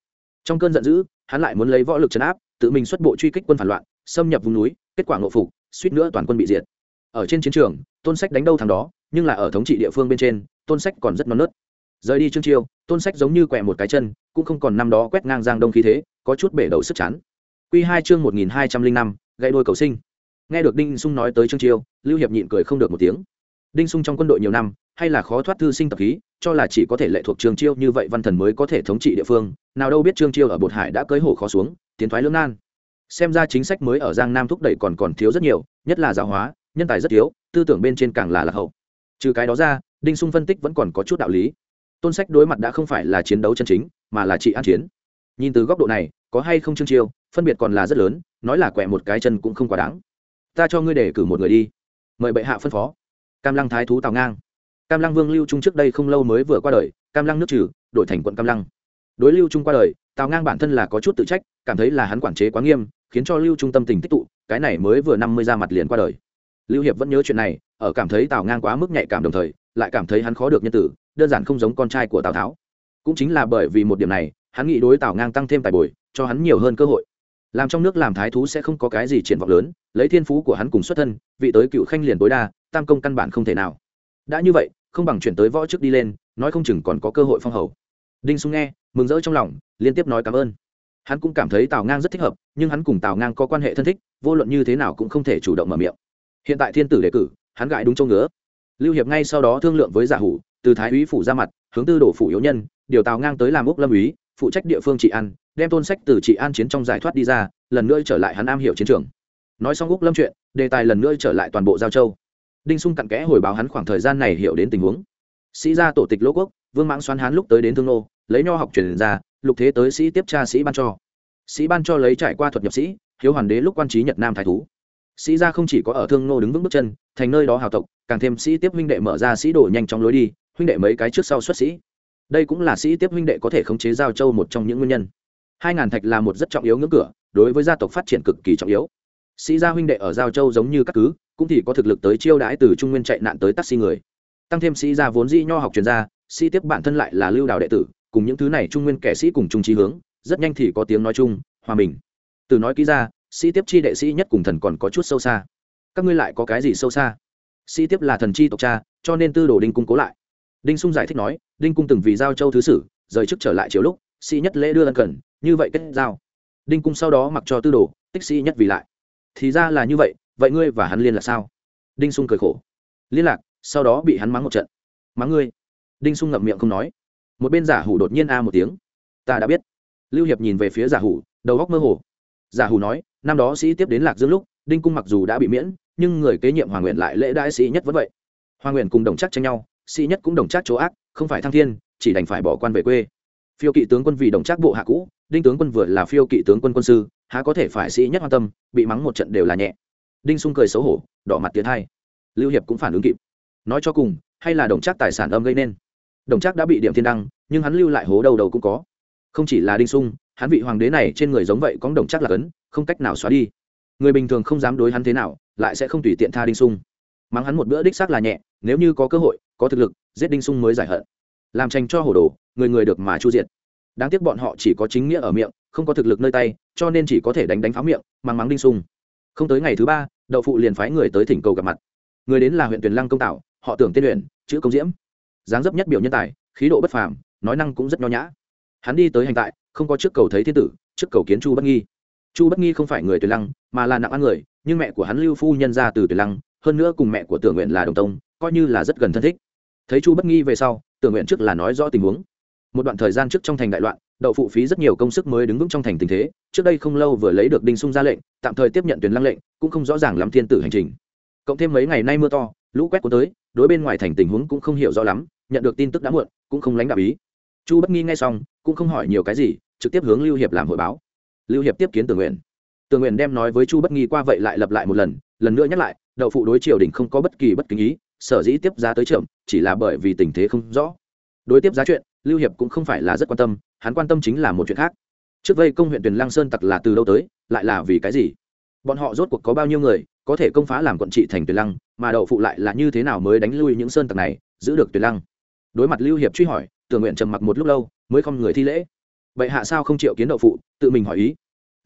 Trong cơn giận dữ, hắn lại muốn lấy võ lực chấn áp, tự mình xuất bộ truy kích quân phản loạn, xâm nhập vùng núi, kết quả ngộ phục, suýt nữa toàn quân bị diệt. Ở trên chiến trường, tôn sách đánh đâu thằng đó, nhưng là ở thống trị địa phương bên trên, tôn sách còn rất non nớt. Rời đi trương chiêu, tôn sách giống như quẹ một cái chân, cũng không còn năm đó quét ngang giang đông khí thế, có chút bể đầu sức chán. Q hai chương một nghìn hai trăm linh năm gậy đôi cầu sinh. Nghe được đinh sung nói tới trương chiêu, lưu hiệp nhịn cười không được một tiếng. Đinh sung trong quân đội nhiều năm hay là khó thoát thư sinh tập khí, cho là chỉ có thể lệ thuộc trường chiêu như vậy văn thần mới có thể thống trị địa phương, nào đâu biết trương chiêu ở bột hải đã cưới hổ khó xuống, tiến thoái lưỡng nan. Xem ra chính sách mới ở giang nam thúc đẩy còn còn thiếu rất nhiều, nhất là giáo hóa, nhân tài rất thiếu, tư tưởng bên trên càng là lạc hậu. Trừ cái đó ra, đinh sung phân tích vẫn còn có chút đạo lý. Tôn sách đối mặt đã không phải là chiến đấu chân chính, mà là trị an chiến. Nhìn từ góc độ này, có hay không trương chiêu, phân biệt còn là rất lớn, nói là quẹ một cái chân cũng không quá đáng. Ta cho ngươi để cử một người đi. Mời bệ hạ phân phó. Cam lăng thái thú tào ngang cam lăng vương lưu trung trước đây không lâu mới vừa qua đời, cam lăng nước trừ, đổi thành quận cam lăng. Đối lưu trung qua đời, tào ngang bản thân là có chút tự trách, cảm thấy là hắn quản chế quá nghiêm, khiến cho lưu trung tâm tình tích tụ, cái này mới vừa năm mươi ra mặt liền qua đời. Lưu hiệp vẫn nhớ chuyện này, ở cảm thấy tào ngang quá mức nhạy cảm đồng thời, lại cảm thấy hắn khó được nhân tử, đơn giản không giống con trai của tào tháo. Cũng chính là bởi vì một điểm này, hắn nghĩ đối tào ngang tăng thêm tài bồi, cho hắn nhiều hơn cơ hội. Làm trong nước làm thái thú sẽ không có cái gì triển vọng lớn, lấy thiên phú của hắn cùng xuất thân, vị tới cựu khanh liền tối đa, tam công căn bản không thể nào đã như vậy, không bằng chuyển tới võ trước đi lên, nói không chừng còn có cơ hội phong hầu. Đinh sung nghe, mừng rỡ trong lòng, liên tiếp nói cảm ơn. Hắn cũng cảm thấy tào ngang rất thích hợp, nhưng hắn cùng tào ngang có quan hệ thân thích, vô luận như thế nào cũng không thể chủ động mở miệng. Hiện tại thiên tử đề cử, hắn gãi đúng châu ngứa. Lưu hiệp ngay sau đó thương lượng với giả hủ, từ thái úy phủ ra mặt, hướng tư đổ phủ yếu nhân, điều tào ngang tới làm úc lâm úy, phụ trách địa phương trị an, đem tôn sách từ trị an chiến trong giải thoát đi ra, lần nữa trở lại hắn am hiểu chiến trường. Nói xong úc lâm chuyện, đề tài lần nữa trở lại toàn bộ giao châu đinh sung cặn kẽ hồi báo hắn khoảng thời gian này hiểu đến tình huống. Sĩ gia tổ tịch lỗ quốc, vương mãng xoắn hắn lúc tới đến thương nô, lấy nho học truyền ra, lục thế tới sĩ tiếp tra sĩ ban cho. Sĩ ban cho lấy trải qua thuật nhập sĩ, hiếu hoàn đế lúc quan trí nhật nam thái thú. Sĩ gia không chỉ có ở thương nô đứng vững bước chân, thành nơi đó hào tộc, càng thêm sĩ tiếp huynh đệ mở ra sĩ đổ nhanh trong lối đi, huynh đệ mấy cái trước sau xuất sĩ. Đây cũng là sĩ tiếp huynh đệ có thể khống chế giao châu một trong những nguyên nhân. Hai ngàn thạch là một rất trọng yếu ngưỡng cửa, đối với gia tộc phát triển cực kỳ trọng yếu. Sĩ gia huynh đệ ở giao châu giống như các cứ cũng thì có thực lực tới chiêu đãi từ trung nguyên chạy nạn tới taxi người. Tăng thêm sĩ gia vốn dĩ nho học chuyên gia, sĩ tiếp bản thân lại là lưu đào đệ tử, cùng những thứ này trung nguyên kẻ sĩ cùng trung trí hướng, rất nhanh thì có tiếng nói chung, hòa mình. Từ nói kỹ ra, sĩ tiếp chi đệ sĩ nhất cùng thần còn có chút sâu xa. Các ngươi lại có cái gì sâu xa? Sĩ tiếp là thần chi tộc cha, cho nên tư đồ đinh cung cố lại. Đinh sung giải thích nói, đinh cung từng vì giao châu thứ sử, rời chức trở lại chiều lúc, sĩ nhất lễ đưa ân cần, như vậy kết giao. Đinh cung sau đó mặc cho tư đồ, tích sĩ nhất vì lại. Thì ra là như vậy vậy ngươi và hắn liên là sao? Đinh sung cười khổ. Liên lạc, sau đó bị hắn mắng một trận. Mắng ngươi? Đinh sung ngậm miệng không nói. Một bên giả hủ đột nhiên a một tiếng. Ta đã biết. Lưu hiệp nhìn về phía giả hủ, đầu góc mơ hồ. Giả hủ nói, năm đó sĩ tiếp đến lạc dương lúc, đinh cung mặc dù đã bị miễn, nhưng người kế nhiệm hoàng nguyện lại lễ đãi sĩ nhất vẫn vậy. Hoàng nguyện cùng đồng chắc tranh nhau, sĩ nhất cũng đồng chắc chỗ ác, không phải thăng thiên, chỉ đành phải bỏ quan về quê. Phiêu kỵ tướng quân vì đồng chắc bộ hạ cũ, đinh tướng quân vừa là phiêu kỵ tướng quân quân sư, há có thể phải sĩ nhất quan tâm, bị mắng một trận đều là nhẹ đinh sung cười xấu hổ, đỏ mặt tiến hai lưu hiệp cũng phản ứng kịp. Nói cho cùng, hay là đồng trác tài sản âm gây nên. Đồng trác đã bị điểm thiên đăng, nhưng hắn lưu lại hố đầu đầu cũng có. Không chỉ là đinh sung, hắn vị hoàng đế này trên người giống vậy có đồng trác là cấn, không cách nào xóa đi. Người bình thường không dám đối hắn thế nào, lại sẽ không tùy tiện tha đinh sung. Mắng hắn một bữa đích xác là nhẹ, nếu như có cơ hội, có thực lực, giết đinh sung mới giải hận. Làm tranh cho hồ đồ, người người được mà chu diệt. Đáng tiếc bọn họ chỉ có chính nghĩa ở miệng, không có thực lực nơi tay, cho nên chỉ có thể đánh đánh pháo miệng mang mắng đinh sung. Không tới ngày thứ ba đậu phụ liền phái người tới thỉnh cầu gặp mặt. Người đến là huyện tuyền lăng công tạo, họ tưởng tên luyện, chữ công diễm. Dáng dấp nhất biểu nhân tài, khí độ bất phàm, nói năng cũng rất nho nhã. Hắn đi tới hành tại, không có trước cầu thấy thiên tử, trước cầu kiến chu bất nghi. Chu bất nghi không phải người tuyền lăng, mà là nặng ăn người, nhưng mẹ của hắn lưu phu nhân ra từ tuyền lăng, hơn nữa cùng mẹ của tưởng nguyện là đồng tông, coi như là rất gần thân thích. Thấy chu bất nghi về sau, tưởng nguyện trước là nói rõ tình huống. Một đoạn thời gian trước trong thành đại loạn đậu phụ phí rất nhiều công sức mới đứng vững trong thành tình thế, trước đây không lâu vừa lấy được đinh sung ra lệnh, tạm thời tiếp nhận tuyển lăng lệnh, cũng không rõ ràng lắm thiên tử hành trình. Cộng thêm mấy ngày nay mưa to, lũ quét cuốn tới, đối bên ngoài thành tình huống cũng không hiểu rõ lắm, nhận được tin tức đã muộn, cũng không lãnh đạo ý. Chu bất nghi ngay xong, cũng không hỏi nhiều cái gì, trực tiếp hướng lưu hiệp làm hội báo. Lưu hiệp tiếp kiến tường nguyện. Tường nguyện đem nói với chu bất nghi qua vậy lại lặp lại một lần lần nữa nhắc lại, đậu phụ đối triều đình không có bất kỳ bất kính ý, sở dĩ tiếp giá tới trưởng, chỉ là bởi vì tình thế không rõ. Đối tiếp giá chuyện, lưu hiệp cũng không phải là rất quan tâm hắn quan tâm chính là một chuyện khác. Trước vây công huyện tuyền lăng sơn tặc là từ đâu tới, lại là vì cái gì? Bọn họ rốt cuộc có bao nhiêu người, có thể công phá làm quận trị thành tuyền lăng, mà đậu phụ lại là như thế nào mới đánh lui những sơn tặc này, giữ được tuyền lăng? Đối mặt lưu hiệp truy hỏi tưởng nguyện trầm mặc một lúc lâu, mới không người thi lễ. Vậy hạ sao không chịu kiến đậu phụ, tự mình hỏi ý.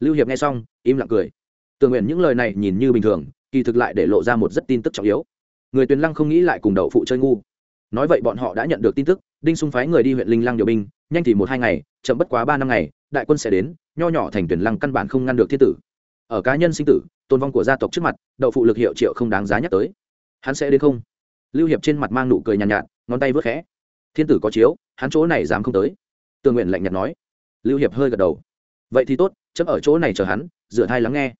Lưu hiệp nghe xong, im lặng cười. Tưởng nguyện những lời này nhìn như bình thường, kỳ thực lại để lộ ra một rất tin tức trọng yếu. Người tuyền lăng không nghĩ lại cùng đậu phụ chơi ngu. Nói vậy bọn họ đã nhận được tin tức đinh sung phái người đi huyện linh lăng điều binh nhanh thì một hai ngày chậm bất quá ba năm ngày đại quân sẽ đến nho nhỏ thành tuyển lăng căn bản không ngăn được thiên tử. Ở cá nhân sinh tử tôn vong của gia tộc trước mặt đậu phụ lực hiệu triệu không đáng giá nhắc tới. Hắn sẽ đến không? Lưu hiệp trên mặt mang nụ cười nhàn nhạt, nhạt ngón tay vớt khẽ. Thiên tử có chiếu hắn chỗ này dám không tới. Tường nguyện lạnh nhạt nói. Lưu hiệp hơi gật đầu. Vậy thì tốt chấm ở chỗ này chờ hắn dựa thai lắng nghe.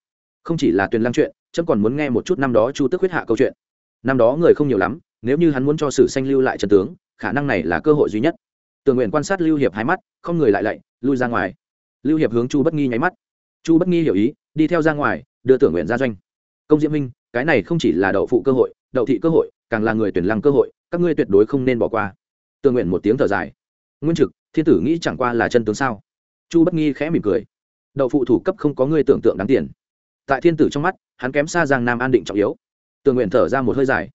Không chỉ là tuyền lăng chuyện chấm còn muốn nghe một chút năm đó chu tức huyết hạ câu chuyện. Năm đó người không nhiều lắm nếu như hắn muốn cho sử sanh lưu lại trần tướng khả năng này là cơ hội duy nhất. Tường nguyện quan sát lưu hiệp hai mắt, không người lại lạy, lui ra ngoài. Lưu hiệp hướng chu bất nghi nháy mắt. Chu bất nghi hiểu ý, đi theo ra ngoài, đưa tưởng nguyện ra doanh. Công diễm minh, cái này không chỉ là đậu phụ cơ hội, đậu thị cơ hội, càng là người tuyển lăng cơ hội, các ngươi tuyệt đối không nên bỏ qua. Tường nguyện một tiếng thở dài. Nguyên trực, thiên tử nghĩ chẳng qua là chân tướng sao? Chu bất nghi khẽ mỉm cười. Đậu phụ thủ cấp không có ngươi tưởng tượng đáng tiền. Tại thiên tử trong mắt, hắn kém xa giang nam an định trọng yếu. Tường nguyện thở ra một hơi dài.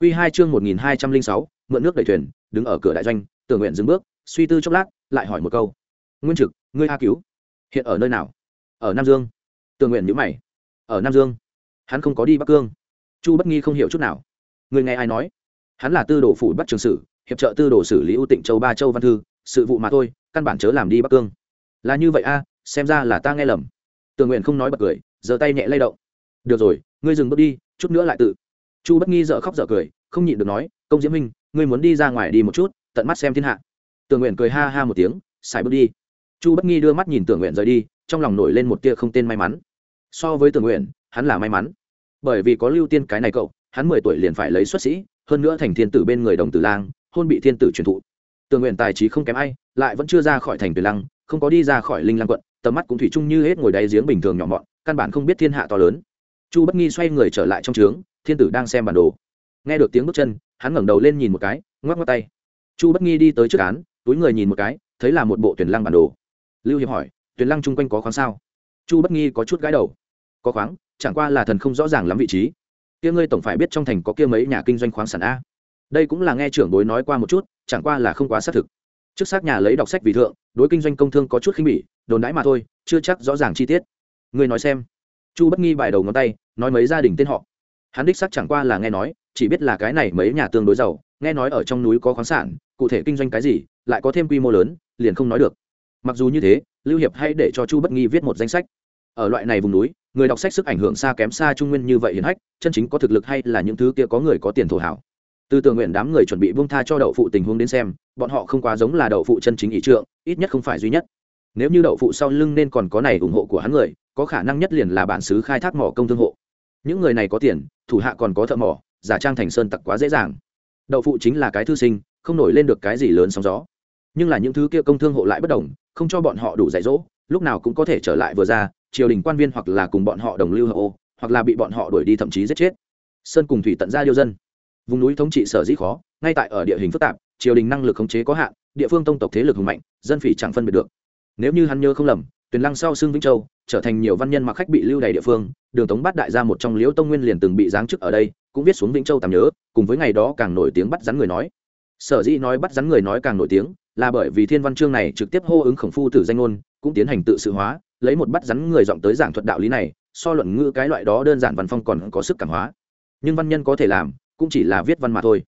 Q hai chương một nghìn hai trăm linh sáu mượn nước đẩy thuyền, đứng ở cửa đại doanh tường nguyện dừng bước, suy tư chốc lát, lại hỏi một câu. Nguyên trực, ngươi a cứu, hiện ở nơi nào? Ở nam dương. Tường nguyện nhữ mày. Ở nam dương. Hắn không có đi bắc cương. Chu bất nghi không hiểu chút nào. Người nghe ai nói? Hắn là tư đồ phủ bắc trường sử, hiệp trợ tư đồ xử lý ưu tịnh châu ba châu văn thư, sự vụ mà thôi, căn bản chớ làm đi bắc cương. Là như vậy a, xem ra là ta nghe lầm. Tường nguyện không nói bật cười, giơ tay nhẹ lay động. Được rồi, ngươi dừng bước đi, chút nữa lại tự. Chu bất nghi dợ khóc dợ cười, không nhịn được nói, công diễm minh ngươi muốn đi ra ngoài đi một chút, tận mắt xem thiên hạ. Tường nguyện cười ha ha một tiếng, xài bước đi. Chu bất nghi đưa mắt nhìn tường nguyện rời đi, trong lòng nổi lên một tia không tên may mắn. So với tường nguyện, hắn là may mắn. Bởi vì có lưu tiên cái này cậu, hắn mười tuổi liền phải lấy xuất sĩ, hơn nữa thành thiên tử bên người đồng tử lang, hôn bị thiên tử truyền thụ. Tường nguyện tài trí không kém ai, lại vẫn chưa ra khỏi thành tuyển lăng, không có đi ra khỏi linh lăng quận, tầm mắt cũng thủy chung như hết ngồi đáy giếng bình thường nhỏ mọn, căn bản không biết thiên hạ to lớn. Chu bất nghi xoay người trở lại trong trướng, thiên tử đang xem bản đồ. Nghe được tiếng bước chân hắn ngẩng đầu lên nhìn một cái, ngoắc ngoắc tay. Chu bất nghi đi tới trước án, túi người nhìn một cái, thấy là một bộ tuyển lăng bản đồ. Lưu hiệp hỏi, tuyển lăng chung quanh có khoáng sao? Chu bất nghi có chút gái đầu. Có khoáng, chẳng qua là thần không rõ ràng lắm vị trí. Kia ngươi tổng phải biết trong thành có kia mấy nhà kinh doanh khoáng sản a. Đây cũng là nghe trưởng bối nói qua một chút, chẳng qua là không quá xác thực. Trước xác nhà lấy đọc sách vì thượng, đối kinh doanh công thương có chút khinh bỉ, đồn đãi mà thôi, chưa chắc rõ ràng chi tiết. Ngươi nói xem. Chu bất nghi bài đầu ngón tay, nói mấy gia đình tên họ. Hắn đích xác chẳng qua là nghe nói chỉ biết là cái này mấy nhà tương đối giàu, nghe nói ở trong núi có khoáng sản, cụ thể kinh doanh cái gì, lại có thêm quy mô lớn, liền không nói được. Mặc dù như thế, lưu hiệp hay để cho chu bất nghi viết một danh sách. Ở loại này vùng núi, người đọc sách sức ảnh hưởng xa kém xa trung nguyên như vậy hiển hách, chân chính có thực lực hay là những thứ kia có người có tiền thổ hảo. Từ tường nguyện đám người chuẩn bị buông tha cho đậu phụ tình huống đến xem, bọn họ không quá giống là đậu phụ chân chính ý trượng, ít nhất không phải duy nhất. Nếu như đậu phụ sau lưng nên còn có này ủng hộ của hắn người, có khả năng nhất liền là bản xứ khai thác mỏ công thương hộ. Những người này có tiền, thủ hạ còn có thợ mỏ giả trang thành sơn tặc quá dễ dàng. Đậu phụ chính là cái thư sinh, không nổi lên được cái gì lớn sóng gió. Nhưng là những thứ kia công thương hộ lại bất đồng, không cho bọn họ đủ dạy dỗ, lúc nào cũng có thể trở lại vừa ra, triều đình quan viên hoặc là cùng bọn họ đồng lưu hợp ô, hoặc là bị bọn họ đuổi đi thậm chí giết chết. Sơn cùng thủy tận ra điêu dân. Vùng núi thống trị sở dĩ khó, ngay tại ở địa hình phức tạp, triều đình năng lực khống chế có hạn, địa phương tông tộc thế lực hùng mạnh, dân phỉ chẳng phân biệt được. Nếu như hắn nhớ không lầm, tuyền lăng sau xương vĩnh châu, trở thành nhiều văn nhân mặc khách bị lưu đầy địa phương, đường tống bắt đại ra một trong liễu tông nguyên liền từng bị giáng chức ở đây cũng viết xuống vĩnh châu tạm nhớ, cùng với ngày đó càng nổi tiếng bắt rắn người nói. Sở dĩ nói bắt rắn người nói càng nổi tiếng, là bởi vì thiên văn chương này trực tiếp hô ứng khổng phu tử danh ngôn, cũng tiến hành tự sự hóa, lấy một bắt rắn người giọng tới giảng thuật đạo lý này, so luận ngữ cái loại đó đơn giản văn phong còn có sức cảm hóa. Nhưng văn nhân có thể làm, cũng chỉ là viết văn mà thôi.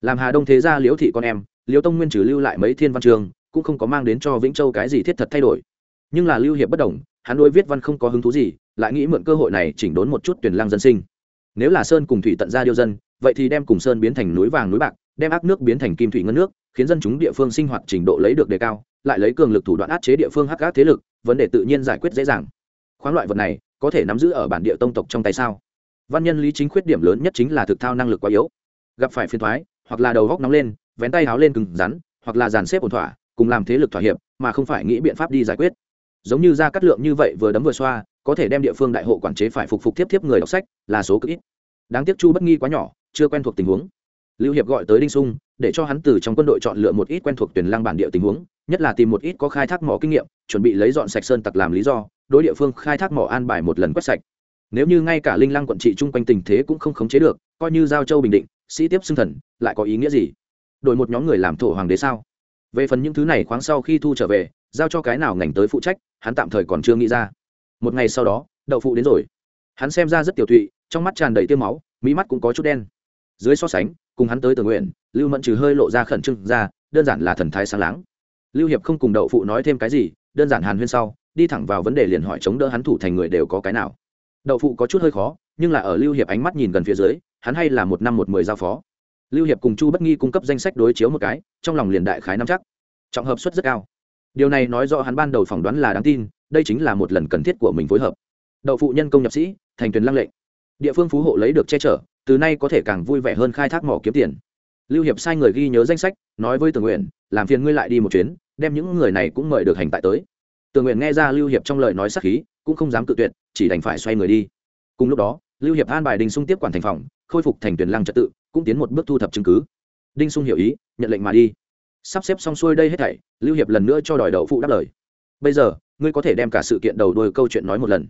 Làm hà đông thế gia liễu thị con em, liễu tông nguyên trừ lưu lại mấy thiên văn chương, cũng không có mang đến cho vĩnh châu cái gì thiết thật thay đổi. Nhưng là lưu hiệp bất đồng, hắn đôi viết văn không có hứng thú gì, lại nghĩ mượn cơ hội này chỉnh đốn một chút tuyển lang dân sinh nếu là sơn cùng thủy tận ra điêu dân, vậy thì đem cùng sơn biến thành núi vàng núi bạc, đem ác nước biến thành kim thủy ngân nước, khiến dân chúng địa phương sinh hoạt trình độ lấy được đề cao, lại lấy cường lực thủ đoạn át chế địa phương hắc ác thế lực, vấn đề tự nhiên giải quyết dễ dàng. Khoáng loại vật này, có thể nắm giữ ở bản địa tông tộc trong tay sao? Văn nhân lý chính khuyết điểm lớn nhất chính là thực thao năng lực quá yếu. Gặp phải phiền thoái hoặc là đầu góc nóng lên, vén tay háo lên cứng rắn, hoặc là dàn xếp ổn thỏa, cùng làm thế lực thỏa hiệp, mà không phải nghĩ biện pháp đi giải quyết. Giống như ra cắt lượng như vậy vừa đấm vừa xoa có thể đem địa phương đại hộ quản chế phải phục phục tiếp tiếp người đọc sách là số cực ít. Đáng tiếc chu bất nghi quá nhỏ, chưa quen thuộc tình huống. Lưu hiệp gọi tới đinh sung, để cho hắn từ trong quân đội chọn lựa một ít quen thuộc tuyển lang bản địa tình huống, nhất là tìm một ít có khai thác mỏ kinh nghiệm, chuẩn bị lấy dọn sạch sơn tặc làm lý do, đối địa phương khai thác mỏ an bài một lần quét sạch. Nếu như ngay cả linh lăng quận trị chung quanh tình thế cũng không khống chế được, coi như giao châu bình định, sĩ tiếp xưng thần, lại có ý nghĩa gì? Đổi một nhóm người làm thổ hoàng đế sao? Về phần những thứ này khoáng sau khi thu trở về, giao cho cái nào ngành tới phụ trách, hắn tạm thời còn chưa nghĩ ra một ngày sau đó, đậu phụ đến rồi. Hắn xem ra rất tiểu thụy trong mắt tràn đầy tiêu máu mỹ mắt cũng có chút đen. Dưới so sánh, cùng hắn tới tường nguyện, lưu mẫn trừ hơi lộ ra khẩn trương ra, đơn giản là thần thái sáng láng. Lưu hiệp không cùng đậu phụ nói thêm cái gì, đơn giản hàn huyên sau, đi thẳng vào vấn đề liền hỏi chống đỡ hắn thủ thành người đều có cái nào. Đậu phụ có chút hơi khó, nhưng là ở lưu hiệp ánh mắt nhìn gần phía dưới, hắn hay là một năm một mười giao phó. Lưu hiệp cùng chu bất nghi cung cấp danh sách đối chiếu một cái, trong lòng liền đại khái nắm chắc. Trọng hợp suất rất cao. Điều này nói rõ hắn ban đầu phỏng đoán là đáng tin đây chính là một lần cần thiết của mình phối hợp. Đậu phụ nhân công nhập sĩ, thành tuyển lăng lệnh địa phương phú hộ lấy được che chở, từ nay có thể càng vui vẻ hơn khai thác mỏ kiếm tiền. Lưu hiệp sai người ghi nhớ danh sách, nói với tường nguyện làm phiền ngươi lại đi một chuyến, đem những người này cũng mời được hành tại tới. Tường nguyện nghe ra lưu hiệp trong lời nói sắc khí, cũng không dám cự tuyệt, chỉ đành phải xoay người đi. Cùng lúc đó, lưu hiệp an bài đinh sung tiếp quản thành phòng, khôi phục thành tuyển lăng trật tự, cũng tiến một bước thu thập chứng cứ. Đinh sung hiểu ý, nhận lệnh mà đi. Sắp xếp xong xuôi đây hết thảy, lưu hiệp lần nữa cho đòi đậu phụ đáp lời. Bây giờ ngươi có thể đem cả sự kiện đầu đuôi câu chuyện nói một lần.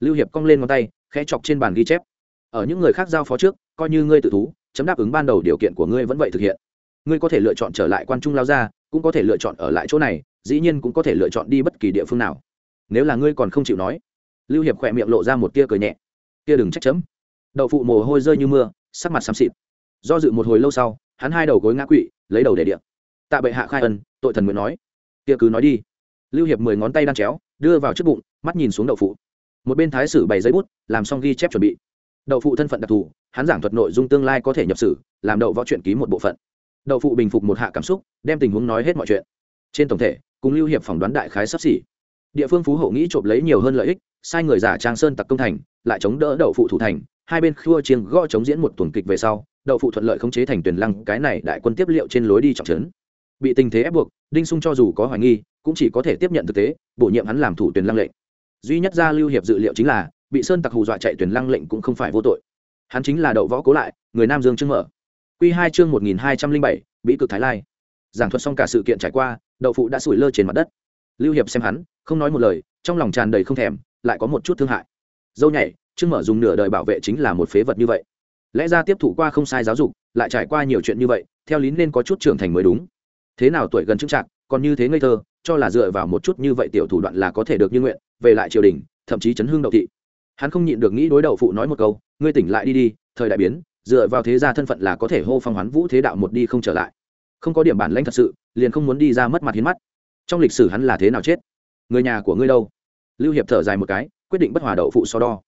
Lưu hiệp cong lên ngón tay, khẽ chọc trên bàn ghi chép. Ở những người khác giao phó trước, coi như ngươi tự thú, chấm đáp ứng ban đầu điều kiện của ngươi vẫn vậy thực hiện. Ngươi có thể lựa chọn trở lại quan trung lao ra, cũng có thể lựa chọn ở lại chỗ này, dĩ nhiên cũng có thể lựa chọn đi bất kỳ địa phương nào. Nếu là ngươi còn không chịu nói, lưu hiệp khỏe miệng lộ ra một tia cười nhẹ. Tia đừng trách chấm. Đậu phụ mồ hôi rơi như mưa, sắc mặt xám xịt. Do dự một hồi lâu sau, hắn hai đầu gối ngã quỵ, lấy đầu để điện. Tạ bệ hạ khai ân, tội thần nguyện nói. Tia cứ nói đi lưu hiệp mười ngón tay đang chéo, đưa vào trước bụng, mắt nhìn xuống đậu phụ. Một bên thái sử bày giấy bút, làm xong ghi chép chuẩn bị. Đậu phụ thân phận đặc thù, hắn giảng thuật nội dung tương lai có thể nhập sử, làm đậu võ chuyện ký một bộ phận. Đậu phụ bình phục một hạ cảm xúc, đem tình huống nói hết mọi chuyện. Trên tổng thể, cùng lưu hiệp phỏng đoán đại khái sắp xỉ. Địa phương phú hộ nghĩ trộm lấy nhiều hơn lợi ích, sai người giả trang sơn tặc công thành, lại chống đỡ đậu phụ thủ thành, hai bên khua chiêng gõ chống diễn một tuần kịch về sau, đậu phụ thuận lợi khống chế thành tuyển lăng, cái này đại quân tiếp liệu trên lối đi trọng trấn bị tình thế ép buộc, đinh sung cho dù có hoài nghi, cũng chỉ có thể tiếp nhận thực tế, bổ nhiệm hắn làm thủ tuyển lăng lệnh. Duy nhất ra lưu hiệp dự liệu chính là, bị sơn tặc hù dọa chạy tuyển lăng lệnh cũng không phải vô tội. Hắn chính là đậu võ cố lại, người nam dương trưng mở. Q hai chương một nghìn hai trăm linh bảy bị cực thái lai. Giảng thuật xong cả sự kiện trải qua, đậu phụ đã sủi lơ trên mặt đất. Lưu hiệp xem hắn, không nói một lời, trong lòng tràn đầy không thèm, lại có một chút thương hại. Dâu nhảy trưng mở dùng nửa đời bảo vệ chính là một phế vật như vậy. Lẽ ra tiếp thủ qua không sai giáo dục, lại trải qua nhiều chuyện như vậy, theo lý nên có chút trưởng thành mới đúng thế nào tuổi gần trưng trạng, còn như thế ngây thơ, cho là dựa vào một chút như vậy tiểu thủ đoạn là có thể được như nguyện, về lại triều đình, thậm chí chấn hương đậu thị. Hắn không nhịn được nghĩ đối đầu phụ nói một câu, ngươi tỉnh lại đi đi, thời đại biến, dựa vào thế gia thân phận là có thể hô phong hoán vũ thế đạo một đi không trở lại. Không có điểm bản lãnh thật sự, liền không muốn đi ra mất mặt hiến mắt. Trong lịch sử hắn là thế nào chết? Người nhà của ngươi đâu? Lưu hiệp thở dài một cái, quyết định bất hòa đậu phụ so đo.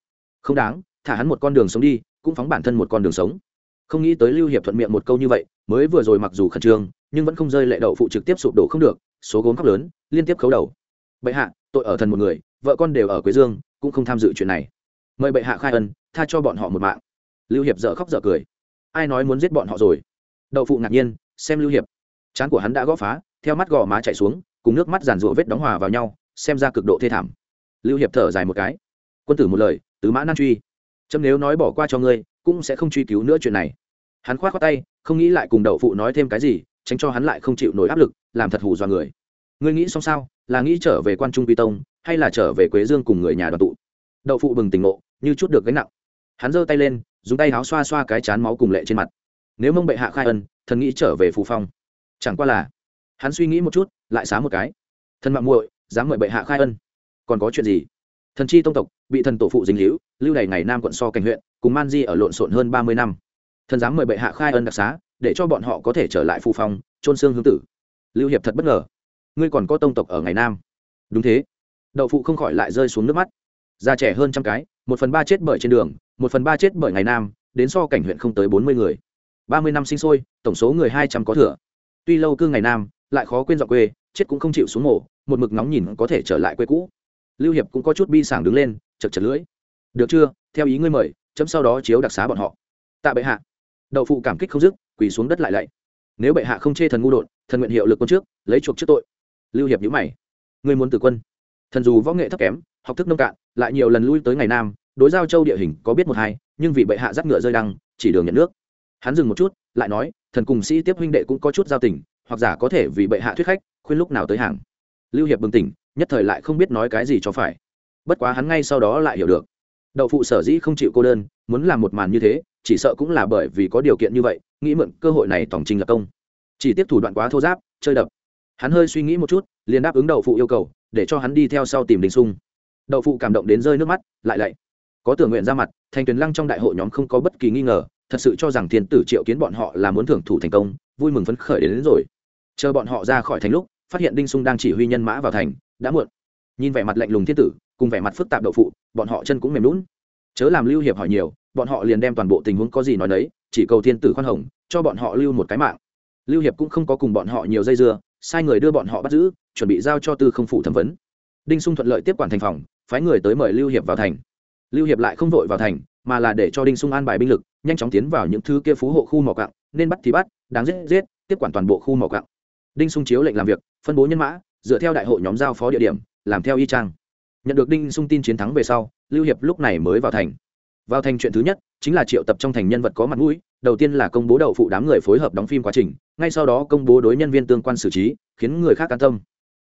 Không đáng, thả hắn một con đường sống đi, cũng phóng bản thân một con đường sống không nghĩ tới lưu hiệp thuận miệng một câu như vậy, mới vừa rồi mặc dù khẩn trương, nhưng vẫn không rơi lệ đậu phụ trực tiếp sụp đổ không được, số gốm khóc lớn, liên tiếp khấu đầu. Bệ hạ, tội ở thần một người, vợ con đều ở quế dương, cũng không tham dự chuyện này. Mời bệ hạ khai ân, tha cho bọn họ một mạng. Lưu hiệp dở khóc dở cười. Ai nói muốn giết bọn họ rồi? Đậu phụ ngạc nhiên, xem lưu hiệp. Chán của hắn đã gõ phá, theo mắt gò má chạy xuống, cùng nước mắt giàn rụa vết đóng hòa vào nhau, xem ra cực độ thê thảm. Lưu hiệp thở dài một cái. Quân tử một lời, tứ mã nan truy. Trâm nếu nói bỏ qua cho ngươi cũng sẽ không truy cứu nữa chuyện này. Hắn khoát khoát tay, không nghĩ lại cùng đậu phụ nói thêm cái gì, tránh cho hắn lại không chịu nổi áp lực, làm thật hù dọa người. Ngươi nghĩ xong sao? Là nghĩ trở về quan trung quy tông, hay là trở về quế dương cùng người nhà đoàn tụ? Đậu phụ bừng tỉnh ngộ, như chút được gánh nặng. Hắn giơ tay lên, dùng tay áo xoa xoa cái chán máu cùng lệ trên mặt. Nếu mông bệ hạ khai ân, thần nghĩ trở về phù phong. Chẳng qua là, hắn suy nghĩ một chút, lại xá một cái. Thân mạng muội, dám mời bệ hạ khai ân. Còn có chuyện gì? Thần chi tông tộc, bị thần tổ phụ dính hữu lưu đày ngày nam quận so cảnh huyện, cùng man di ở lộn xộn hơn ba mươi năm. Thần dám mời bệ hạ khai ân đặc xá, để cho bọn họ có thể trở lại phù phong trôn xương hướng tử. Lưu hiệp thật bất ngờ. Ngươi còn có tông tộc ở ngày nam. Đúng thế. Đậu phụ không khỏi lại rơi xuống nước mắt. Già trẻ hơn trăm cái, một phần ba chết bởi trên đường, một phần ba chết bởi ngày nam, đến so cảnh huyện không tới bốn mươi người. Ba mươi năm sinh sôi, tổng số người hai trăm có thừa. Tuy lâu cư ngày nam, lại khó quên dọn quê, chết cũng không chịu xuống mổ, một mực nóng nhìn có thể trở lại quê cũ lưu hiệp cũng có chút bi sảng đứng lên, chật chật lưỡi. Được chưa? Theo ý ngươi mời, chấm sau đó chiếu đặc xá bọn họ. Tạ bệ hạ. Đậu phụ cảm kích không dứt, quỳ xuống đất lại lạy. Nếu bệ hạ không chê thần ngu đột, thần nguyện hiệu lực quân trước, lấy chuộc trước tội. Lưu hiệp nhữ mày. Ngươi muốn từ quân? Thần dù võ nghệ thấp kém, học thức nông cạn, lại nhiều lần lui tới ngày nam, đối giao châu địa hình có biết một hai, nhưng vì bệ hạ dắt ngựa rơi đăng, chỉ đường nhận nước. Hắn dừng một chút, lại nói, thần cùng sĩ tiếp huynh đệ cũng có chút giao tình, hoặc giả có thể vì bệ hạ thuyết khách, khuyên lúc nào tới hàng. Lưu hiệp bừng tỉnh nhất thời lại không biết nói cái gì cho phải. Bất quá hắn ngay sau đó lại hiểu được. Đậu phụ sở dĩ không chịu cô đơn muốn làm một màn như thế chỉ sợ cũng là bởi vì có điều kiện như vậy nghĩ mượn cơ hội này tổng trình lập công. Chỉ tiếp thủ đoạn quá thô giáp chơi đập. Hắn hơi suy nghĩ một chút liền đáp ứng đậu phụ yêu cầu để cho hắn đi theo sau tìm đình sung. Đậu phụ cảm động đến rơi nước mắt lại lạy. Có tưởng nguyện ra mặt thành tuyền lăng trong đại hội nhóm không có bất kỳ nghi ngờ thật sự cho rằng thiên tử triệu kiến bọn họ là muốn thưởng thủ thành công vui mừng phấn khởi đến, đến rồi. Chờ bọn họ ra khỏi thành lúc phát hiện đinh sung đang chỉ huy nhân mã vào thành đã muộn. Nhìn vẻ mặt lạnh lùng thiên tử, cùng vẻ mặt phức tạp đậu phụ, bọn họ chân cũng mềm lún chớ làm lưu hiệp hỏi nhiều, bọn họ liền đem toàn bộ tình huống có gì nói đấy chỉ cầu thiên tử khoan hồng, cho bọn họ lưu một cái mạng. Lưu hiệp cũng không có cùng bọn họ nhiều dây dưa, sai người đưa bọn họ bắt giữ, chuẩn bị giao cho tư không phủ thẩm vấn. Đinh sung thuận lợi tiếp quản thành phòng, phái người tới mời lưu hiệp vào thành. Lưu hiệp lại không vội vào thành, mà là để cho đinh sung an bài binh lực, nhanh chóng tiến vào những thứ kia phú hộ khu mỏ cặng nên bắt thì bắt, đáng giết giết, tiếp quản toàn bộ khu mỏ cặng đinh sung chiếu lệnh làm việc, phân bố nhân mã dựa theo đại hội nhóm giao phó địa điểm, làm theo y trang nhận được đinh sung tin chiến thắng về sau, lưu hiệp lúc này mới vào thành. Vào thành chuyện thứ nhất, chính là triệu tập trong thành nhân vật có mặt mũi, đầu tiên là công bố đậu phụ đám người phối hợp đóng phim quá trình, ngay sau đó công bố đối nhân viên tương quan xử trí, khiến người khác an tâm.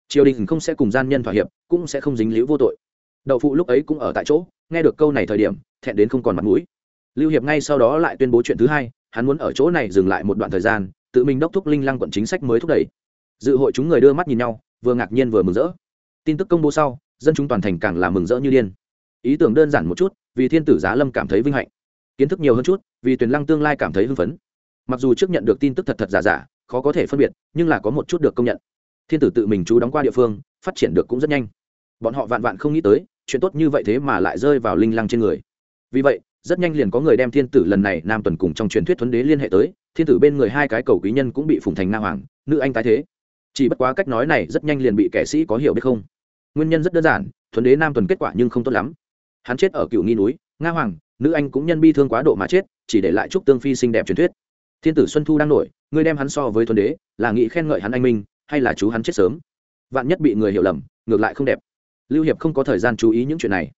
Triều đình không sẽ cùng gian nhân thỏa hiệp, cũng sẽ không dính liễu vô tội. Đậu phụ lúc ấy cũng ở tại chỗ, nghe được câu này thời điểm, thẹn đến không còn mặt mũi. Lưu hiệp ngay sau đó lại tuyên bố chuyện thứ hai, hắn muốn ở chỗ này dừng lại một đoạn thời gian, tự mình đốc thúc linh lăng quận chính sách mới thúc đẩy. Dự hội chúng người đưa mắt nhìn nhau vừa ngạc nhiên vừa mừng rỡ. Tin tức công bố sau, dân chúng toàn thành càng là mừng rỡ như điên. Ý tưởng đơn giản một chút, vì thiên tử giá lâm cảm thấy vinh hạnh. Kiến thức nhiều hơn chút, vì tuyền lăng tương lai cảm thấy hưng phấn. Mặc dù trước nhận được tin tức thật thật giả giả, khó có thể phân biệt, nhưng là có một chút được công nhận. Thiên tử tự mình chú đóng qua địa phương, phát triển được cũng rất nhanh. Bọn họ vạn vạn không nghĩ tới, chuyện tốt như vậy thế mà lại rơi vào linh lăng trên người. Vì vậy, rất nhanh liền có người đem thiên tử lần này nam tuần cùng trong truyền thuyết thuấn đế liên hệ tới. Thiên tử bên người hai cái cầu quý nhân cũng bị phùng thành na hoàng, nữ anh tái thế chỉ bất quá cách nói này rất nhanh liền bị kẻ sĩ có hiểu biết không? Nguyên nhân rất đơn giản, thuần đế nam tuần kết quả nhưng không tốt lắm. Hắn chết ở cựu nghi núi, nga hoàng, nữ anh cũng nhân bi thương quá độ mà chết, chỉ để lại chúc tương phi xinh đẹp truyền thuyết. Thiên tử xuân thu đang nổi, ngươi đem hắn so với thuần đế, là nghĩ khen ngợi hắn anh minh, hay là chú hắn chết sớm? Vạn nhất bị người hiểu lầm, ngược lại không đẹp. Lưu hiệp không có thời gian chú ý những chuyện này.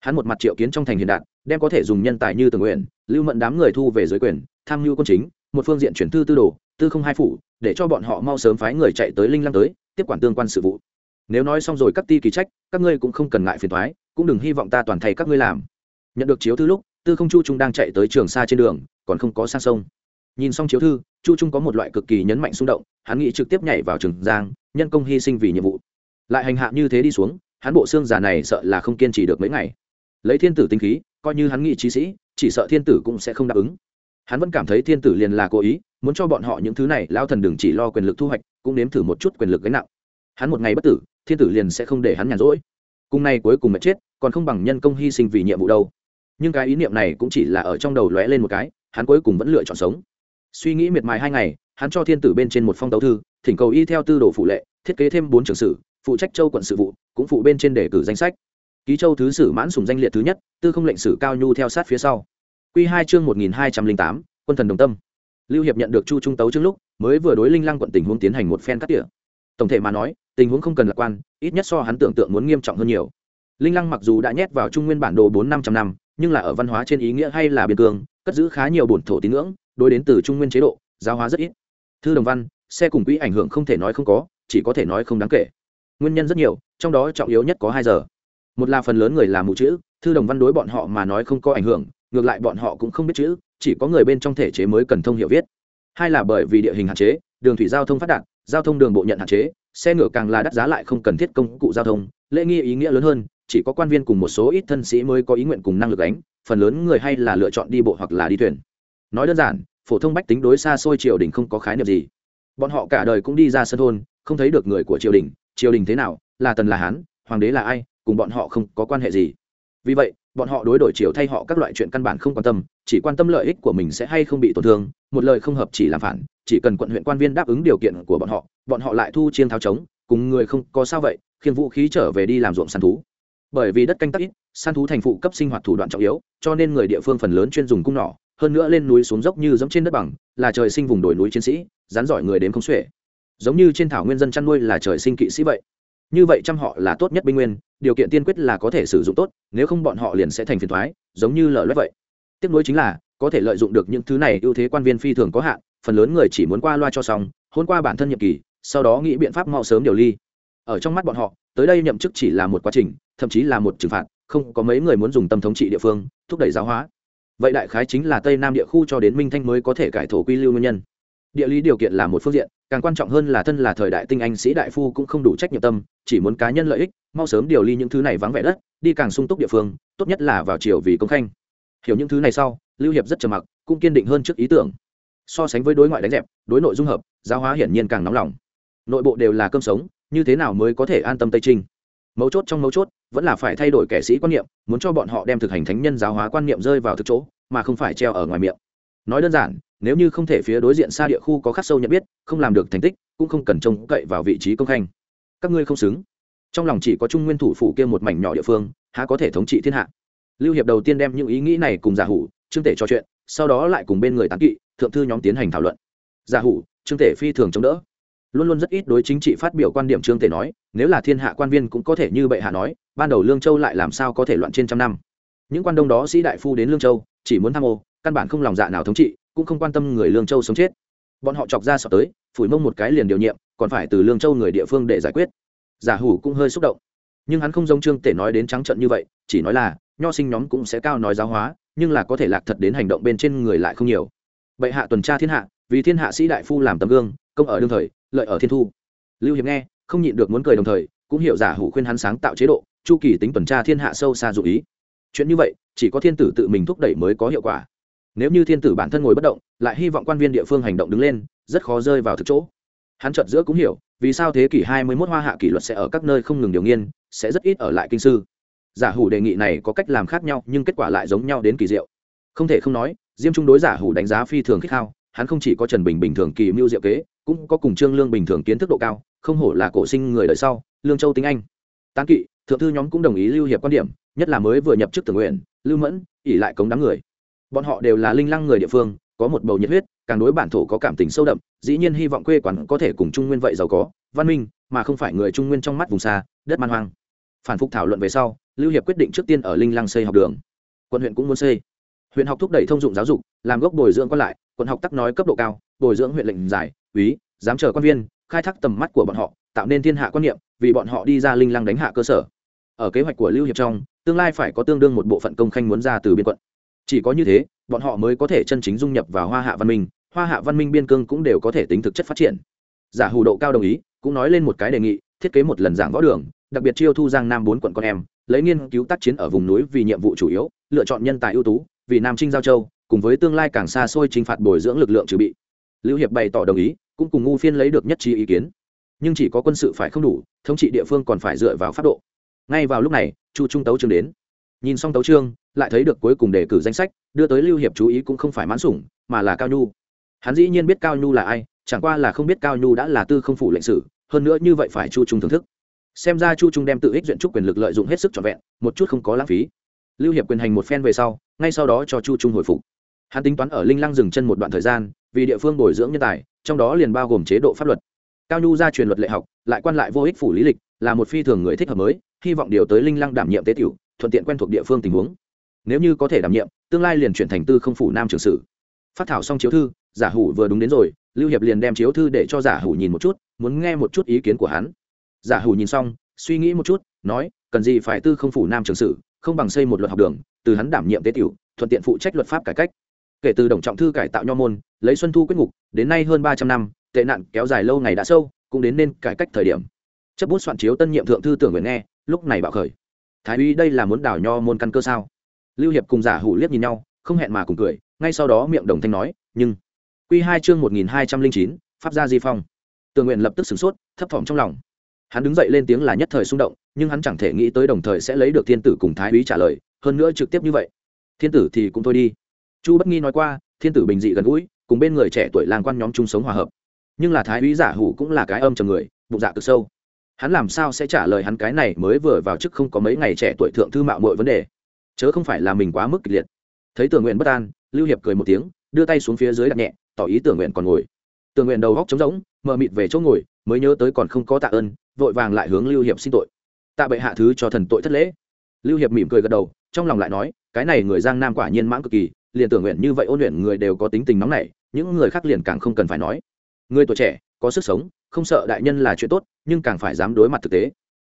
Hắn một mặt triệu kiến trong thành hiện đạt đem có thể dùng nhân tài như tường nguyện, lưu mận đám người thu về giới quyền, tham mưu quân chính, một phương diện chuyển thư tư đồ, tư không hai phủ để cho bọn họ mau sớm phái người chạy tới linh lăng tới, tiếp quản tương quan sự vụ. Nếu nói xong rồi các ti kỳ trách, các ngươi cũng không cần ngại phiền thoái cũng đừng hy vọng ta toàn thầy các ngươi làm. Nhận được chiếu thư lúc, tư không chu trung đang chạy tới trường xa trên đường, còn không có sang sông. Nhìn xong chiếu thư, chu trung có một loại cực kỳ nhấn mạnh xung động, hắn nghĩ trực tiếp nhảy vào trường giang, nhân công hy sinh vì nhiệm vụ. Lại hành hạ như thế đi xuống, hắn bộ xương già này sợ là không kiên trì được mấy ngày. Lấy thiên tử tinh khí, coi như hắn nghĩ trí sĩ, chỉ sợ thiên tử cũng sẽ không đáp ứng. Hắn vẫn cảm thấy thiên tử liền là cố ý muốn cho bọn họ những thứ này, lao thần đừng chỉ lo quyền lực thu hoạch, cũng nếm thử một chút quyền lực gánh nặng. Hắn một ngày bất tử, thiên tử liền sẽ không để hắn nhàn rỗi. Cùng nay cuối cùng mà chết, còn không bằng nhân công hy sinh vì nhiệm vụ đâu. Nhưng cái ý niệm này cũng chỉ là ở trong đầu lóe lên một cái, hắn cuối cùng vẫn lựa chọn sống. Suy nghĩ miệt mài hai ngày, hắn cho thiên tử bên trên một phong tấu thư, thỉnh cầu y theo tư đồ phụ lệ, thiết kế thêm bốn trường sử, phụ trách châu quận sự vụ, cũng phụ bên trên đề cử danh sách. Ký châu thứ sử mãn sùng danh liệt thứ nhất, tư không lệnh sử cao nhu theo sát phía sau. Q hai chương một nghìn hai trăm linh tám, quân thần đồng tâm lưu hiệp nhận được chu trung tấu trước lúc, mới vừa đối linh lăng quận tình huống tiến hành một phen cắt tỉa. Tổng thể mà nói, tình huống không cần lạc quan, ít nhất so hắn tưởng tượng muốn nghiêm trọng hơn nhiều. Linh lăng mặc dù đã nhét vào trung nguyên bản đồ bốn năm trăm năm, nhưng là ở văn hóa trên ý nghĩa hay là biên cương, cất giữ khá nhiều bổn thổ tín ngưỡng, đối đến từ trung nguyên chế độ, giáo hóa rất ít. Thư đồng văn, xe cùng quỹ ảnh hưởng không thể nói không có, chỉ có thể nói không đáng kể. Nguyên nhân rất nhiều, trong đó trọng yếu nhất có hai giờ. Một là phần lớn người làm mù chữ, thư đồng văn đối bọn họ mà nói không có ảnh hưởng ngược lại bọn họ cũng không biết chữ, chỉ có người bên trong thể chế mới cần thông hiểu viết. Hai là bởi vì địa hình hạn chế, đường thủy giao thông phát đạt, giao thông đường bộ nhận hạn chế, xe ngựa càng là đắt giá lại không cần thiết công cụ giao thông, lễ nghi ý nghĩa lớn hơn, chỉ có quan viên cùng một số ít thân sĩ mới có ý nguyện cùng năng lực đánh phần lớn người hay là lựa chọn đi bộ hoặc là đi thuyền. Nói đơn giản, phổ thông bách tính đối xa xôi triều đình không có khái niệm gì. Bọn họ cả đời cũng đi ra sân thôn, không thấy được người của triều đình triều đình thế nào, là tần là hán, hoàng đế là ai, cùng bọn họ không có quan hệ gì vì vậy, bọn họ đối đổi chiều thay họ các loại chuyện căn bản không quan tâm, chỉ quan tâm lợi ích của mình sẽ hay không bị tổn thương, một lời không hợp chỉ làm phản, chỉ cần quận huyện quan viên đáp ứng điều kiện của bọn họ bọn họ lại thu chiên tháo trống, cùng người không có sao vậy Khiến vũ khí trở về đi làm ruộng săn thú. Bởi vì đất canh tác ít, săn thú thành phụ cấp sinh hoạt thủ đoạn trọng yếu, cho nên người địa phương phần lớn chuyên dùng cung nỏ, hơn nữa lên núi xuống dốc như giống trên đất bằng, là trời sinh vùng đồi núi chiến sĩ rán giỏi người đến không xuể. Giống như trên thảo nguyên dân chăn nuôi là trời sinh kỵ sĩ vậy như vậy trăm họ là tốt nhất binh nguyên, điều kiện tiên quyết là có thể sử dụng tốt, nếu không bọn họ liền sẽ thành phiền thoái giống như lợi loét vậy. Tiếp nối chính là, có thể lợi dụng được những thứ này ưu thế quan viên phi thường có hạn, phần lớn người chỉ muốn qua loa cho xong, hôn qua bản thân nhiệm kỳ, sau đó nghĩ biện pháp mau sớm điều ly. Ở trong mắt bọn họ, tới đây nhậm chức chỉ là một quá trình, thậm chí là một trừng phạt, không có mấy người muốn dùng tâm thống trị địa phương, thúc đẩy giáo hóa. Vậy đại khái chính là tây nam địa khu cho đến minh thanh mới có thể cải thổ quy lưu nguyên nhân địa lý điều kiện là một phương diện, càng quan trọng hơn là thân là thời đại tinh anh sĩ đại phu cũng không đủ trách nhiệm tâm, chỉ muốn cá nhân lợi ích, mau sớm điều ly những thứ này vắng vẻ đất, đi càng sung túc địa phương, tốt nhất là vào chiều vì công khanh. Hiểu những thứ này sau, lưu hiệp rất trầm mặc, cũng kiên định hơn trước ý tưởng. So sánh với đối ngoại đánh dẹp, đối nội dung hợp, giáo hóa hiển nhiên càng nóng lòng. Nội bộ đều là cơm sống, như thế nào mới có thể an tâm tây trinh? Mấu chốt trong mấu chốt, vẫn là phải thay đổi kẻ sĩ quan niệm, muốn cho bọn họ đem thực hành thánh nhân giáo hóa quan niệm rơi vào thực chỗ, mà không phải treo ở ngoài miệng nói đơn giản, nếu như không thể phía đối diện xa địa khu có khắc sâu nhận biết, không làm được thành tích, cũng không cần trông cậy vào vị trí công khanh. Các ngươi không xứng. Trong lòng chỉ có trung nguyên thủ phủ kia một mảnh nhỏ địa phương, há có thể thống trị thiên hạ. Lưu hiệp đầu tiên đem những ý nghĩ này cùng giả hủ, trương tể trò chuyện, sau đó lại cùng bên người tán kỵ, thượng thư nhóm tiến hành thảo luận. Giả hủ, trương tể phi thường chống đỡ. Luôn luôn rất ít đối chính trị phát biểu quan điểm trương tể nói, nếu là thiên hạ quan viên cũng có thể như bệ hạ nói, ban đầu lương châu lại làm sao có thể loạn trên trăm năm. Những quan đông đó sĩ đại phu đến lương châu, chỉ muốn tham ô căn bản không lòng dạ nào thống trị, cũng không quan tâm người lương châu sống chết. Bọn họ chọc ra sọ tới, phủi mông một cái liền điều nhiệm, còn phải từ lương châu người địa phương để giải quyết. Giả hủ cũng hơi xúc động. Nhưng hắn không giống trương tể nói đến trắng trận như vậy, chỉ nói là, nho sinh nhóm cũng sẽ cao nói giáo hóa, nhưng là có thể lạc thật đến hành động bên trên người lại không nhiều. Bệ hạ tuần tra thiên hạ, vì thiên hạ sĩ đại phu làm tấm gương, công ở đương thời, lợi ở thiên thu. Lưu hiệp nghe, không nhịn được muốn cười đồng thời, cũng hiểu giả hủ khuyên hắn sáng tạo chế độ, chu kỳ tính tuần tra thiên hạ sâu xa dụ ý. Chuyện như vậy, chỉ có thiên tử tự mình thúc đẩy mới có hiệu quả nếu như thiên tử bản thân ngồi bất động, lại hy vọng quan viên địa phương hành động đứng lên, rất khó rơi vào thực chỗ. Hắn chợt giữa cũng hiểu, vì sao thế kỷ hai mươi 21 hoa hạ kỷ luật sẽ ở các nơi không ngừng điều nghiên, sẽ rất ít ở lại kinh sư. Giả hủ đề nghị này có cách làm khác nhau, nhưng kết quả lại giống nhau đến kỳ diệu. Không thể không nói, diêm trung đối giả hủ đánh giá phi thường khích khao, hắn không chỉ có trần bình bình thường kỳ mưu diệu kế, cũng có cùng trương lương bình thường kiến thức độ cao, không hổ là cổ sinh người đời sau, lương châu tính anh. Tán kỵ, thượng thư nhóm cũng đồng ý lưu hiệp quan điểm, nhất là mới vừa nhập chức tưởng nguyện, lưu mẫn ỉ lại cống đám người bọn họ đều là linh lăng người địa phương, có một bầu nhiệt huyết, càng đối bản thổ có cảm tình sâu đậm, dĩ nhiên hy vọng quê quán có thể cùng trung nguyên vậy giàu có, văn minh, mà không phải người trung nguyên trong mắt vùng xa, đất man hoang. Phản phục thảo luận về sau, lưu hiệp quyết định trước tiên ở linh lăng xây học đường. Quận huyện cũng muốn xây. Huyện học thúc đẩy thông dụng giáo dục, làm gốc bồi dưỡng quan lại, quận học tắc nói cấp độ cao, bồi dưỡng huyện lệnh giải, úy, giám chờ quan viên, khai thác tầm mắt của bọn họ, tạo nên thiên hạ quan niệm, vì bọn họ đi ra linh lăng đánh hạ cơ sở. Ở kế hoạch của lưu hiệp trong, tương lai phải có tương đương một bộ phận công khanh muốn ra từ biên quận chỉ có như thế, bọn họ mới có thể chân chính dung nhập vào hoa hạ văn minh, hoa hạ văn minh biên cương cũng đều có thể tính thực chất phát triển. Giả hù độ cao đồng ý, cũng nói lên một cái đề nghị, thiết kế một lần giảng võ đường, đặc biệt chiêu thu giang nam bốn quận con em, lấy nghiên cứu tác chiến ở vùng núi vì nhiệm vụ chủ yếu, lựa chọn nhân tài ưu tú, vì nam trinh giao châu, cùng với tương lai càng xa xôi chinh phạt bồi dưỡng lực lượng trừ bị. Lưu hiệp bày tỏ đồng ý, cũng cùng ngu phiên lấy được nhất trí ý kiến. Nhưng chỉ có quân sự phải không đủ, thống trị địa phương còn phải dựa vào pháp độ. Ngay vào lúc này, chu trung tấu trương đến. Nhìn xong tấu trương lại thấy được cuối cùng đề cử danh sách, đưa tới lưu hiệp chú ý cũng không phải mãn sủng, mà là cao nhu. Hắn dĩ nhiên biết cao nhu là ai, chẳng qua là không biết cao nhu đã là tư không phủ lệnh sử, hơn nữa như vậy phải chu trung thưởng thức. Xem ra chu trung đem tự ích duyện trúc quyền lực lợi dụng hết sức trọn vẹn, một chút không có lãng phí. Lưu hiệp quyền hành một phen về sau, ngay sau đó cho chu trung hồi phục. Hắn tính toán ở linh lăng dừng chân một đoạn thời gian, vì địa phương bồi dưỡng nhân tài, trong đó liền bao gồm chế độ pháp luật. Cao nhu ra truyền luật lệ học, lại quan lại vô ích phủ lý lịch, là một phi thường người thích hợp mới, hy vọng điều tới linh lăng đảm nhiệm tế tiểu, thuận tiện quen thuộc địa phương tình huống nếu như có thể đảm nhiệm, tương lai liền chuyển thành tư không phủ nam trường sử. Phát thảo xong chiếu thư, giả hủ vừa đúng đến rồi, lưu hiệp liền đem chiếu thư để cho giả hủ nhìn một chút, muốn nghe một chút ý kiến của hắn. Giả hủ nhìn xong, suy nghĩ một chút, nói, cần gì phải tư không phủ nam trường sử, không bằng xây một luật học đường, từ hắn đảm nhiệm tế tiểu, thuận tiện phụ trách luật pháp cải cách. Kể từ đồng trọng thư cải tạo nho môn, lấy xuân thu quyết ngục, đến nay hơn ba trăm năm, tệ nạn kéo dài lâu ngày đã sâu, cũng đến nên cải cách thời điểm. Chấp bút soạn chiếu tân nhiệm thượng thư tưởng nguyện nghe, lúc này bạo khởi. Thái uy đây là muốn đảo nho môn căn cơ sao? Lưu hiệp cùng giả hủ liếc nhìn nhau, không hẹn mà cùng cười, ngay sau đó miệng đồng thanh nói, nhưng q hai chương một nghìn hai trăm linh chín, pháp gia di phong. Tường nguyện lập tức sửng sốt, thấp thỏm trong lòng. Hắn đứng dậy lên tiếng là nhất thời xung động, nhưng hắn chẳng thể nghĩ tới đồng thời sẽ lấy được thiên tử cùng thái úy trả lời, hơn nữa trực tiếp như vậy. Thiên tử thì cũng thôi đi. Chu bất nghi nói qua, thiên tử bình dị gần gũi, cùng bên người trẻ tuổi làng quan nhóm chung sống hòa hợp. Nhưng là thái úy giả hủ cũng là cái âm trầm người, bụng dạ cực sâu. Hắn làm sao sẽ trả lời hắn cái này mới vừa vào chức không có mấy ngày trẻ tuổi thượng thư mạo mọi vấn đề? Chớ không phải là mình quá mức kịch liệt. Thấy tưởng nguyện bất an, lưu hiệp cười một tiếng, đưa tay xuống phía dưới đặt nhẹ, tỏ ý tưởng nguyện còn ngồi. Tưởng nguyện đầu góc trống rỗng, mờ mịt về chỗ ngồi, mới nhớ tới còn không có tạ ơn, vội vàng lại hướng lưu hiệp xin tội. Tạ bệ hạ thứ cho thần tội thất lễ. Lưu hiệp mỉm cười gật đầu, trong lòng lại nói, cái này người giang nam quả nhiên mãng cực kỳ, liền tưởng nguyện như vậy ôn luyện người đều có tính tình nóng nảy, những người khác liền càng không cần phải nói. Người tuổi trẻ, có sức sống, không sợ đại nhân là chuyện tốt, nhưng càng phải dám đối mặt thực tế.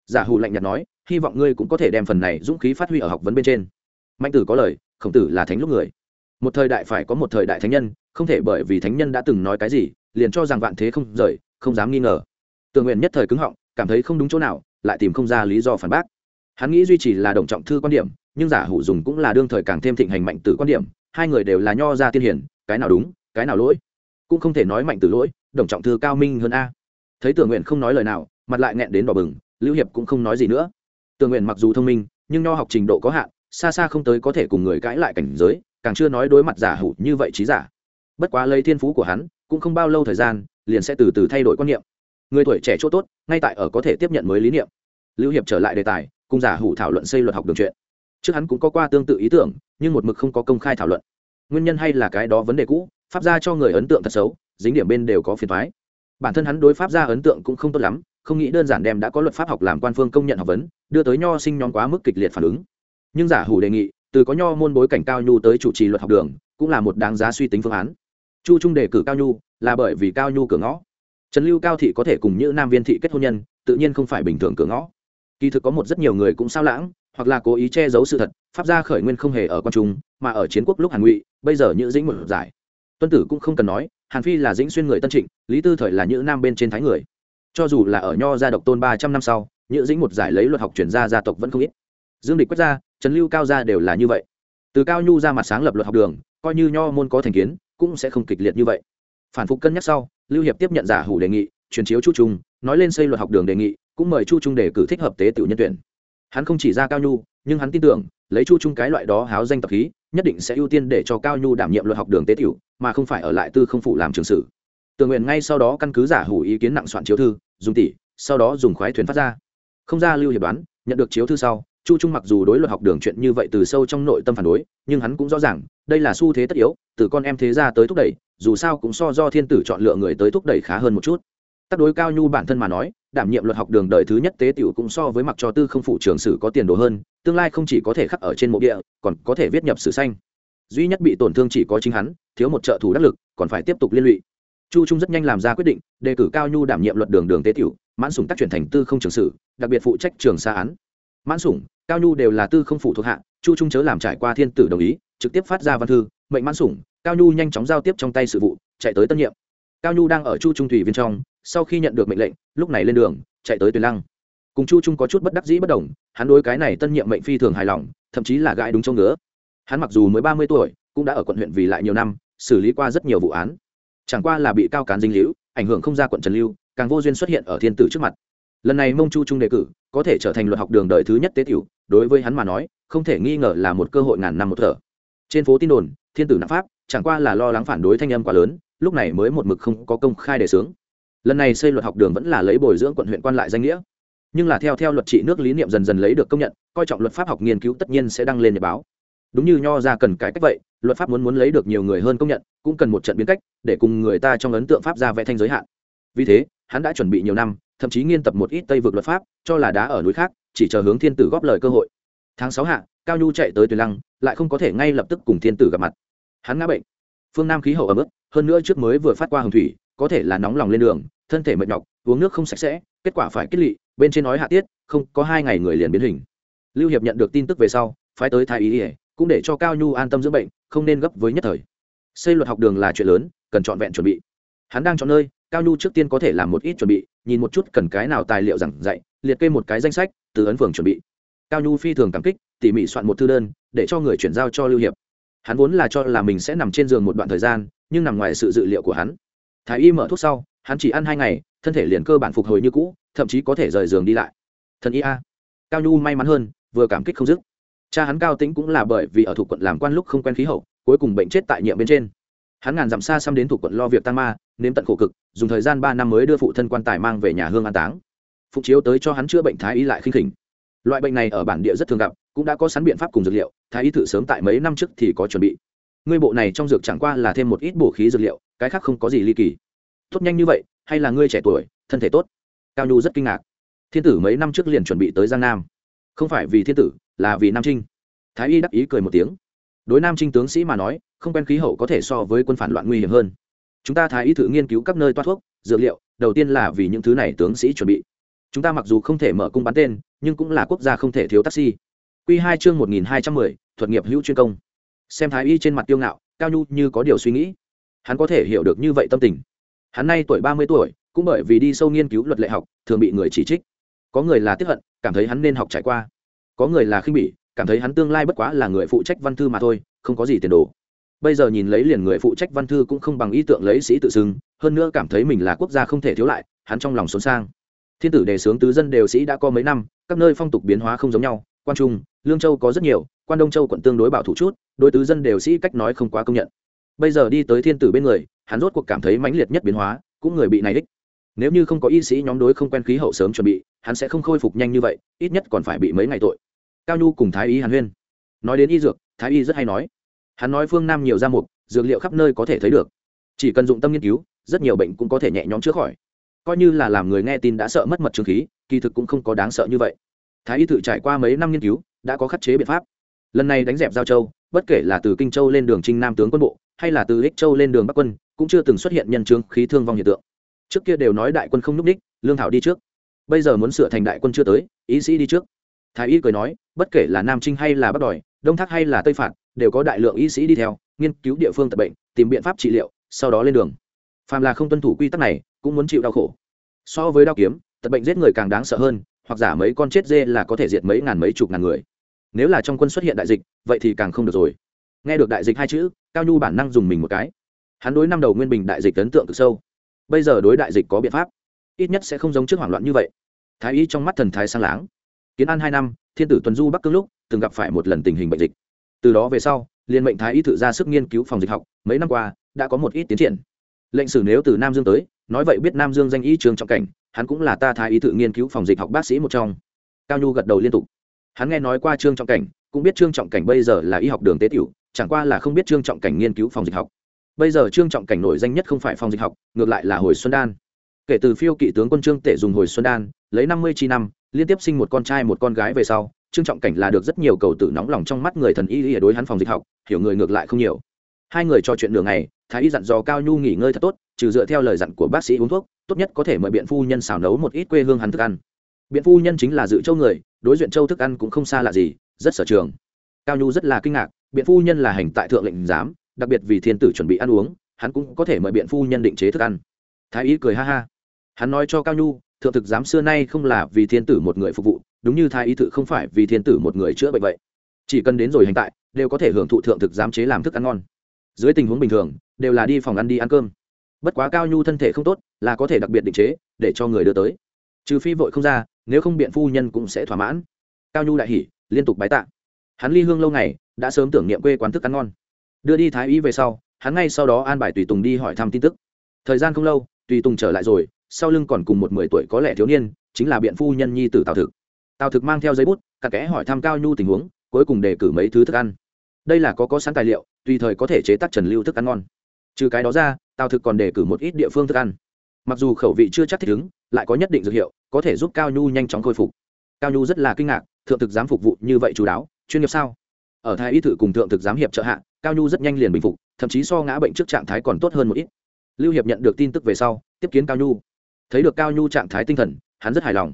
Giả hù lạnh nhạt nói hy vọng ngươi cũng có thể đem phần này dũng khí phát huy ở học vấn bên trên. Mạnh tử có lời, khổng tử là thánh lúc người. Một thời đại phải có một thời đại thánh nhân, không thể bởi vì thánh nhân đã từng nói cái gì, liền cho rằng vạn thế không rời, không dám nghi ngờ. Tường nguyện nhất thời cứng họng, cảm thấy không đúng chỗ nào, lại tìm không ra lý do phản bác. Hắn nghĩ duy trì là đồng trọng thư quan điểm, nhưng giả hủ dùng cũng là đương thời càng thêm thịnh hành mạnh tử quan điểm, hai người đều là nho ra tiên hiển cái nào đúng, cái nào lỗi. Cũng không thể nói mạnh tử lỗi, đồng trọng thư cao minh hơn a. Thấy tưởng nguyện không nói lời nào, mặt lại nghẹn đến đỏ bừng, lưu hiệp cũng không nói gì nữa tường nguyện mặc dù thông minh, nhưng nho học trình độ có hạn, xa xa không tới có thể cùng người cãi lại cảnh giới, càng chưa nói đối mặt giả hủ như vậy trí giả. Bất quá lấy thiên phú của hắn, cũng không bao lâu thời gian, liền sẽ từ từ thay đổi quan niệm. Người tuổi trẻ chỗ tốt, ngay tại ở có thể tiếp nhận mới lý niệm. Lưu hiệp trở lại đề tài, cùng giả hủ thảo luận xây luật học đường chuyện. Trước hắn cũng có qua tương tự ý tưởng, nhưng một mực không có công khai thảo luận. Nguyên nhân hay là cái đó vấn đề cũ, pháp gia cho người ấn tượng thật xấu, dính điểm bên đều có phiền thoái bản thân hắn đối pháp gia ấn tượng cũng không tốt lắm, không nghĩ đơn giản đem đã có luật pháp học làm quan phương công nhận học vấn, đưa tới nho sinh nhóm quá mức kịch liệt phản ứng. Nhưng giả hủ đề nghị, từ có nho môn bối cảnh cao nhu tới chủ trì luật học đường, cũng là một đáng giá suy tính phương án. Chu trung đề cử cao nhu, là bởi vì cao nhu cửa ngõ. Trần lưu cao thị có thể cùng như nam viên thị kết hôn nhân, tự nhiên không phải bình thường cửa ngõ. Kỳ thực có một rất nhiều người cũng sao lãng, hoặc là cố ý che giấu sự thật, pháp gia khởi nguyên không hề ở quan trung, mà ở chiến quốc lúc hàn ngụy, bây giờ như dĩnh một giải. Tuân tử cũng không cần nói hàn phi là dĩnh xuyên người tân trịnh, lý tư thời là Nhữ nam bên trên thái người. Cho dù là ở nho gia độc tôn ba trăm năm sau, Nhữ dĩnh một giải lấy luật học chuyển gia gia tộc vẫn không ít. Dương địch quét ra, trần lưu cao gia đều là như vậy. Từ cao nhu ra mặt sáng lập luật học đường, coi như nho môn có thành kiến, cũng sẽ không kịch liệt như vậy. Phản phục cân nhắc sau, lưu hiệp tiếp nhận giả hủ đề nghị, truyền chiếu chu trung, nói lên xây luật học đường đề nghị, cũng mời chu trung để cử thích hợp tế tiểu nhân tuyển. Hắn không chỉ ra cao nhu, nhưng hắn tin tưởng, lấy chu trung cái loại đó háo danh tập khí nhất định sẽ ưu tiên để cho cao nhu đảm nhiệm luật học đường tế tiểu, mà không phải ở lại tư không phụ làm trường sử. Tường nguyện ngay sau đó căn cứ giả hủ ý kiến nặng soạn chiếu thư, dùng tỷ sau đó dùng khoái thuyền phát ra. Không ra lưu hiệp đoán, nhận được chiếu thư sau, chu trung mặc dù đối luật học đường chuyện như vậy từ sâu trong nội tâm phản đối, nhưng hắn cũng rõ ràng, đây là xu thế tất yếu, từ con em thế ra tới thúc đẩy, dù sao cũng so do thiên tử chọn lựa người tới thúc đẩy khá hơn một chút. Tác đối cao nhu bản thân mà nói đảm nhiệm luật học đường đời thứ nhất tế tiểu cũng so với mặc cho tư không phủ trường sử có tiền đồ hơn, tương lai không chỉ có thể khắc ở trên mộ địa, còn có thể viết nhập sử xanh duy nhất bị tổn thương chỉ có chính hắn, thiếu một trợ thủ đắc lực, còn phải tiếp tục liên lụy. Chu trung rất nhanh làm ra quyết định, đề cử cao nhu đảm nhiệm luật đường đường tế tiểu, mãn sủng tác chuyển thành tư không trường sử, đặc biệt phụ trách trường xa án. Mãn sủng, cao nhu đều là tư không phủ thuộc hạ, chu trung chớ làm trải qua thiên tử đồng ý, trực tiếp phát ra văn thư, mệnh mãn sủng, cao nhu nhanh chóng giao tiếp trong tay sự vụ, chạy tới tân nhiệm cao nhu đang ở chu trung thủy viên trong, sau khi nhận được mệnh lệnh, lúc này lên đường, chạy tới tuyền lăng. Cùng chu trung có chút bất đắc dĩ bất đồng, hắn đối cái này tân nhiệm mệnh phi thường hài lòng, thậm chí là gãi đúng châu ngứa. Hắn mặc dù mới ba mươi tuổi, cũng đã ở quận huyện vì lại nhiều năm, xử lý qua rất nhiều vụ án. Chẳng qua là bị cao cán dinh hữu ảnh hưởng không ra quận trần lưu, càng vô duyên xuất hiện ở thiên tử trước mặt. Lần này mông chu trung đề cử, có thể trở thành luật học đường đời thứ nhất tế tiểu, đối với hắn mà nói, không thể nghi ngờ là một cơ hội ngàn năm một thở. Trên phố tin đồn, thiên tử nạp pháp, chẳng qua là lo lắng phản đối thanh âm quá lớn lúc này mới một mực không có công khai đề xướng. Lần này xây luật học đường vẫn là lấy bồi dưỡng quận huyện quan lại danh nghĩa. Nhưng là theo theo luật trị nước lý niệm dần dần lấy được công nhận, coi trọng luật pháp học nghiên cứu tất nhiên sẽ đăng lên nhật báo. Đúng như nho ra cần cái cách vậy, luật pháp muốn muốn lấy được nhiều người hơn công nhận, cũng cần một trận biến cách, để cùng người ta trong ấn tượng pháp ra vẽ thanh giới hạn. Vì thế, hắn đã chuẩn bị nhiều năm, thậm chí nghiên tập một ít tây vực luật pháp, cho là đá ở núi khác, chỉ chờ hướng thiên tử góp lời cơ hội. Tháng sáu hạ, cao nhu chạy tới tuyền lăng, lại không có thể ngay lập tức cùng thiên tử gặp mặt. Hắn ngã bệnh. Phương nam khí hậu ấm ức hơn nữa trước mới vừa phát qua hồng thủy, có thể là nóng lòng lên đường, thân thể mệt nhọc, uống nước không sạch sẽ, kết quả phải kết lị, bên trên nói hạ tiết, không, có hai ngày người liền biến hình. Lưu hiệp nhận được tin tức về sau, phái tới thái ý ỉa cũng để cho cao nhu an tâm dưỡng bệnh, không nên gấp với nhất thời. Xây luật học đường là chuyện lớn, cần trọn vẹn chuẩn bị. Hắn đang chọn nơi, cao nhu trước tiên có thể làm một ít chuẩn bị, nhìn một chút cần cái nào tài liệu giảng dạy, liệt kê một cái danh sách, từ ấn phường chuẩn bị. Cao nhu phi thường cảm kích, tỉ mỉ soạn một thư đơn, để cho người chuyển giao cho lưu hiệp. Hắn vốn là cho là mình sẽ nằm trên giường một đoạn thời gian nhưng nằm ngoài sự dự liệu của hắn. Thái y mở thuốc sau, hắn chỉ ăn hai ngày, thân thể liền cơ bản phục hồi như cũ, thậm chí có thể rời giường đi lại. Thần y a. Cao nhu may mắn hơn, vừa cảm kích không dứt. Cha hắn cao tính cũng là bởi vì ở thuộc quận làm quan lúc không quen khí hậu, cuối cùng bệnh chết tại nhiệm bên trên. Hắn ngàn dặm xa xăm đến thuộc quận lo việc tăng ma, nếm tận khổ cực, dùng thời gian ba năm mới đưa phụ thân quan tài mang về nhà hương an táng. Phụ chiếu tới cho hắn chữa bệnh thái y lại khinh khỉnh. Loại bệnh này ở bản địa rất thường gặp, cũng đã có sẵn biện pháp cùng dược liệu, thái y thử sớm tại mấy năm trước thì có chuẩn bị ngươi bộ này trong dược chẳng qua là thêm một ít bổ khí dược liệu, cái khác không có gì ly kỳ. Tốt nhanh như vậy, hay là ngươi trẻ tuổi, thân thể tốt? Cao nhu rất kinh ngạc. Thiên tử mấy năm trước liền chuẩn bị tới giang nam. Không phải vì thiên tử, là vì nam trinh. Thái y đắc ý cười một tiếng. Đối nam trinh tướng sĩ mà nói, không quen khí hậu có thể so với quân phản loạn nguy hiểm hơn. Chúng ta thái y thử nghiên cứu các nơi toát thuốc, dược liệu, đầu tiên là vì những thứ này tướng sĩ chuẩn bị. Chúng ta mặc dù không thể mở cung bắn tên, nhưng cũng là quốc gia không thể thiếu taxi. Q hai chương một nghìn hai trăm mười, thuật nghiệp hữu chuyên công xem thái y trên mặt tiêu ngạo, cao nhu như có điều suy nghĩ. Hắn có thể hiểu được như vậy tâm tình. Hắn nay tuổi ba mươi tuổi, cũng bởi vì đi sâu nghiên cứu luật lệ học, thường bị người chỉ trích. Có người là tiếp hận, cảm thấy hắn nên học trải qua. Có người là khinh bỉ, cảm thấy hắn tương lai bất quá là người phụ trách văn thư mà thôi, không có gì tiền đồ. Bây giờ nhìn lấy liền người phụ trách văn thư cũng không bằng ý tượng lấy sĩ tự xưng, hơn nữa cảm thấy mình là quốc gia không thể thiếu lại, hắn trong lòng xốn sang. Thiên tử đề xướng tứ dân đều sĩ đã có mấy năm, các nơi phong tục biến hóa không giống nhau, quan trung, lương châu có rất nhiều, quan đông châu quận tương đối bảo thủ chút đối tứ dân đều sĩ cách nói không quá công nhận. Bây giờ đi tới thiên tử bên người, hắn rốt cuộc cảm thấy mãnh liệt nhất biến hóa, cũng người bị này đích. Nếu như không có y sĩ nhóm đối không quen khí hậu sớm chuẩn bị, hắn sẽ không khôi phục nhanh như vậy, ít nhất còn phải bị mấy ngày tội. Cao nhu cùng thái y hàn huyên. Nói đến y dược, thái y rất hay nói. Hắn nói phương nam nhiều ra mục, dược liệu khắp nơi có thể thấy được. Chỉ cần dụng tâm nghiên cứu, rất nhiều bệnh cũng có thể nhẹ nhõm chữa khỏi. Coi như là làm người nghe tin đã sợ mất mật trường khí, kỳ thực cũng không có đáng sợ như vậy. Thái y thử trải qua mấy năm nghiên cứu, đã có khắc chế biện pháp. Lần này đánh dẹp giao châu bất kể là từ kinh châu lên đường trinh nam tướng quân bộ, hay là từ ích châu lên đường bắc quân, cũng chưa từng xuất hiện nhân chứng khí thương vong hiện tượng. Trước kia đều nói đại quân không n ú c đích lương thảo đi trước. Bây giờ muốn sửa thành đại quân chưa tới, ý sĩ đi trước. Thái y cười nói, bất kể là nam trinh hay là bắc đòi, đông thác hay là tây phạt, đều có đại lượng y sĩ đi theo, nghiên cứu địa phương tập bệnh, tìm biện pháp trị liệu, sau đó lên đường. Phàm là không tuân thủ quy tắc này, cũng muốn chịu đau khổ. So với đau kiếm tật bệnh giết người càng đáng sợ hơn, hoặc giả mấy con chết dê là có thể diệt mấy ngàn mấy chục ngàn người nếu là trong quân xuất hiện đại dịch, vậy thì càng không được rồi. Nghe được đại dịch hai chữ, cao nhu bản năng dùng mình một cái. Hắn đối năm đầu nguyên bình đại dịch ấn tượng cực sâu. Bây giờ đối đại dịch có biện pháp, ít nhất sẽ không giống trước hoảng loạn như vậy. Thái y trong mắt thần thái sang láng. Kiến an hai năm, thiên tử tuần du bắc cương lúc, từng gặp phải một lần tình hình bệnh dịch. Từ đó về sau, liên mệnh thái y tự ra sức nghiên cứu phòng dịch học, mấy năm qua, đã có một ít tiến triển. Lệnh sử nếu từ nam dương tới, nói vậy biết nam dương danh y trường trọng cảnh, hắn cũng là ta thái y tự nghiên cứu phòng dịch học bác sĩ một trong. Cao nhu gật đầu liên tục hắn nghe nói qua trương trọng cảnh, cũng biết trương trọng cảnh bây giờ là y học đường tế tiểu, chẳng qua là không biết trương trọng cảnh nghiên cứu phòng dịch học. Bây giờ trương trọng cảnh nổi danh nhất không phải phòng dịch học, ngược lại là hồi xuân đan. Kể từ phiêu kỵ tướng quân trương tể dùng hồi xuân đan, lấy năm mươi chi năm, liên tiếp sinh một con trai một con gái về sau, trương trọng cảnh là được rất nhiều cầu tử nóng lòng trong mắt người thần y y đối hắn phòng dịch học, hiểu người ngược lại không nhiều. Hai người trò chuyện đường ngày, thái y dặn dò cao nhu nghỉ ngơi thật tốt, trừ dựa theo lời dặn của bác sĩ uống thuốc, tốt nhất có thể mời biện phu nhân xào nấu một ít quê hương hắn thức ăn. Biện phu nhân chính là dự châu người đối diện châu thức ăn cũng không xa lạ gì, rất sở trường. Cao nhu rất là kinh ngạc, biện phu nhân là hành tại thượng lệnh giám, đặc biệt vì thiên tử chuẩn bị ăn uống, hắn cũng có thể mời biện phu nhân định chế thức ăn. Thái y cười ha ha. Hắn nói cho cao nhu, thượng thực giám xưa nay không là vì thiên tử một người phục vụ, đúng như thái y tự không phải vì thiên tử một người chữa bệnh vậy. Chỉ cần đến rồi hành tại, đều có thể hưởng thụ thượng thực giám chế làm thức ăn ngon. Dưới tình huống bình thường, đều là đi phòng ăn đi ăn cơm. Bất quá cao nhu thân thể không tốt, là có thể đặc biệt định chế, để cho người đưa tới. Trừ phi vội không ra nếu không biện phu nhân cũng sẽ thỏa mãn. Cao nhu đại hỉ, liên tục bái tạ. Hắn ly hương lâu ngày, đã sớm tưởng niệm quê quán thức ăn ngon. Đưa đi thái y về sau, hắn ngay sau đó an bài tùy tùng đi hỏi thăm tin tức. Thời gian không lâu, tùy tùng trở lại rồi, sau lưng còn cùng một mười tuổi có lẽ thiếu niên, chính là biện phu nhân nhi tử tào thực. Tào thực mang theo giấy bút, cặn kẽ hỏi thăm cao nhu tình huống, cuối cùng đề cử mấy thứ thức ăn. Đây là có có sẵn tài liệu, tùy thời có thể chế tác trần lưu thức ăn ngon. Trừ cái đó ra, tào thực còn đề cử một ít địa phương thức ăn mặc dù khẩu vị chưa chắc thích ứng, lại có nhất định dược hiệu, có thể giúp cao nhu nhanh chóng khôi phục. Cao nhu rất là kinh ngạc, thượng thực dám phục vụ như vậy chú đáo, chuyên nghiệp sao? Ở thái y thự cùng thượng thực giám hiệp trợ hạ, cao nhu rất nhanh liền bình phục, thậm chí so ngã bệnh trước trạng thái còn tốt hơn một ít. Lưu hiệp nhận được tin tức về sau, tiếp kiến cao nhu. Thấy được cao nhu trạng thái tinh thần, hắn rất hài lòng.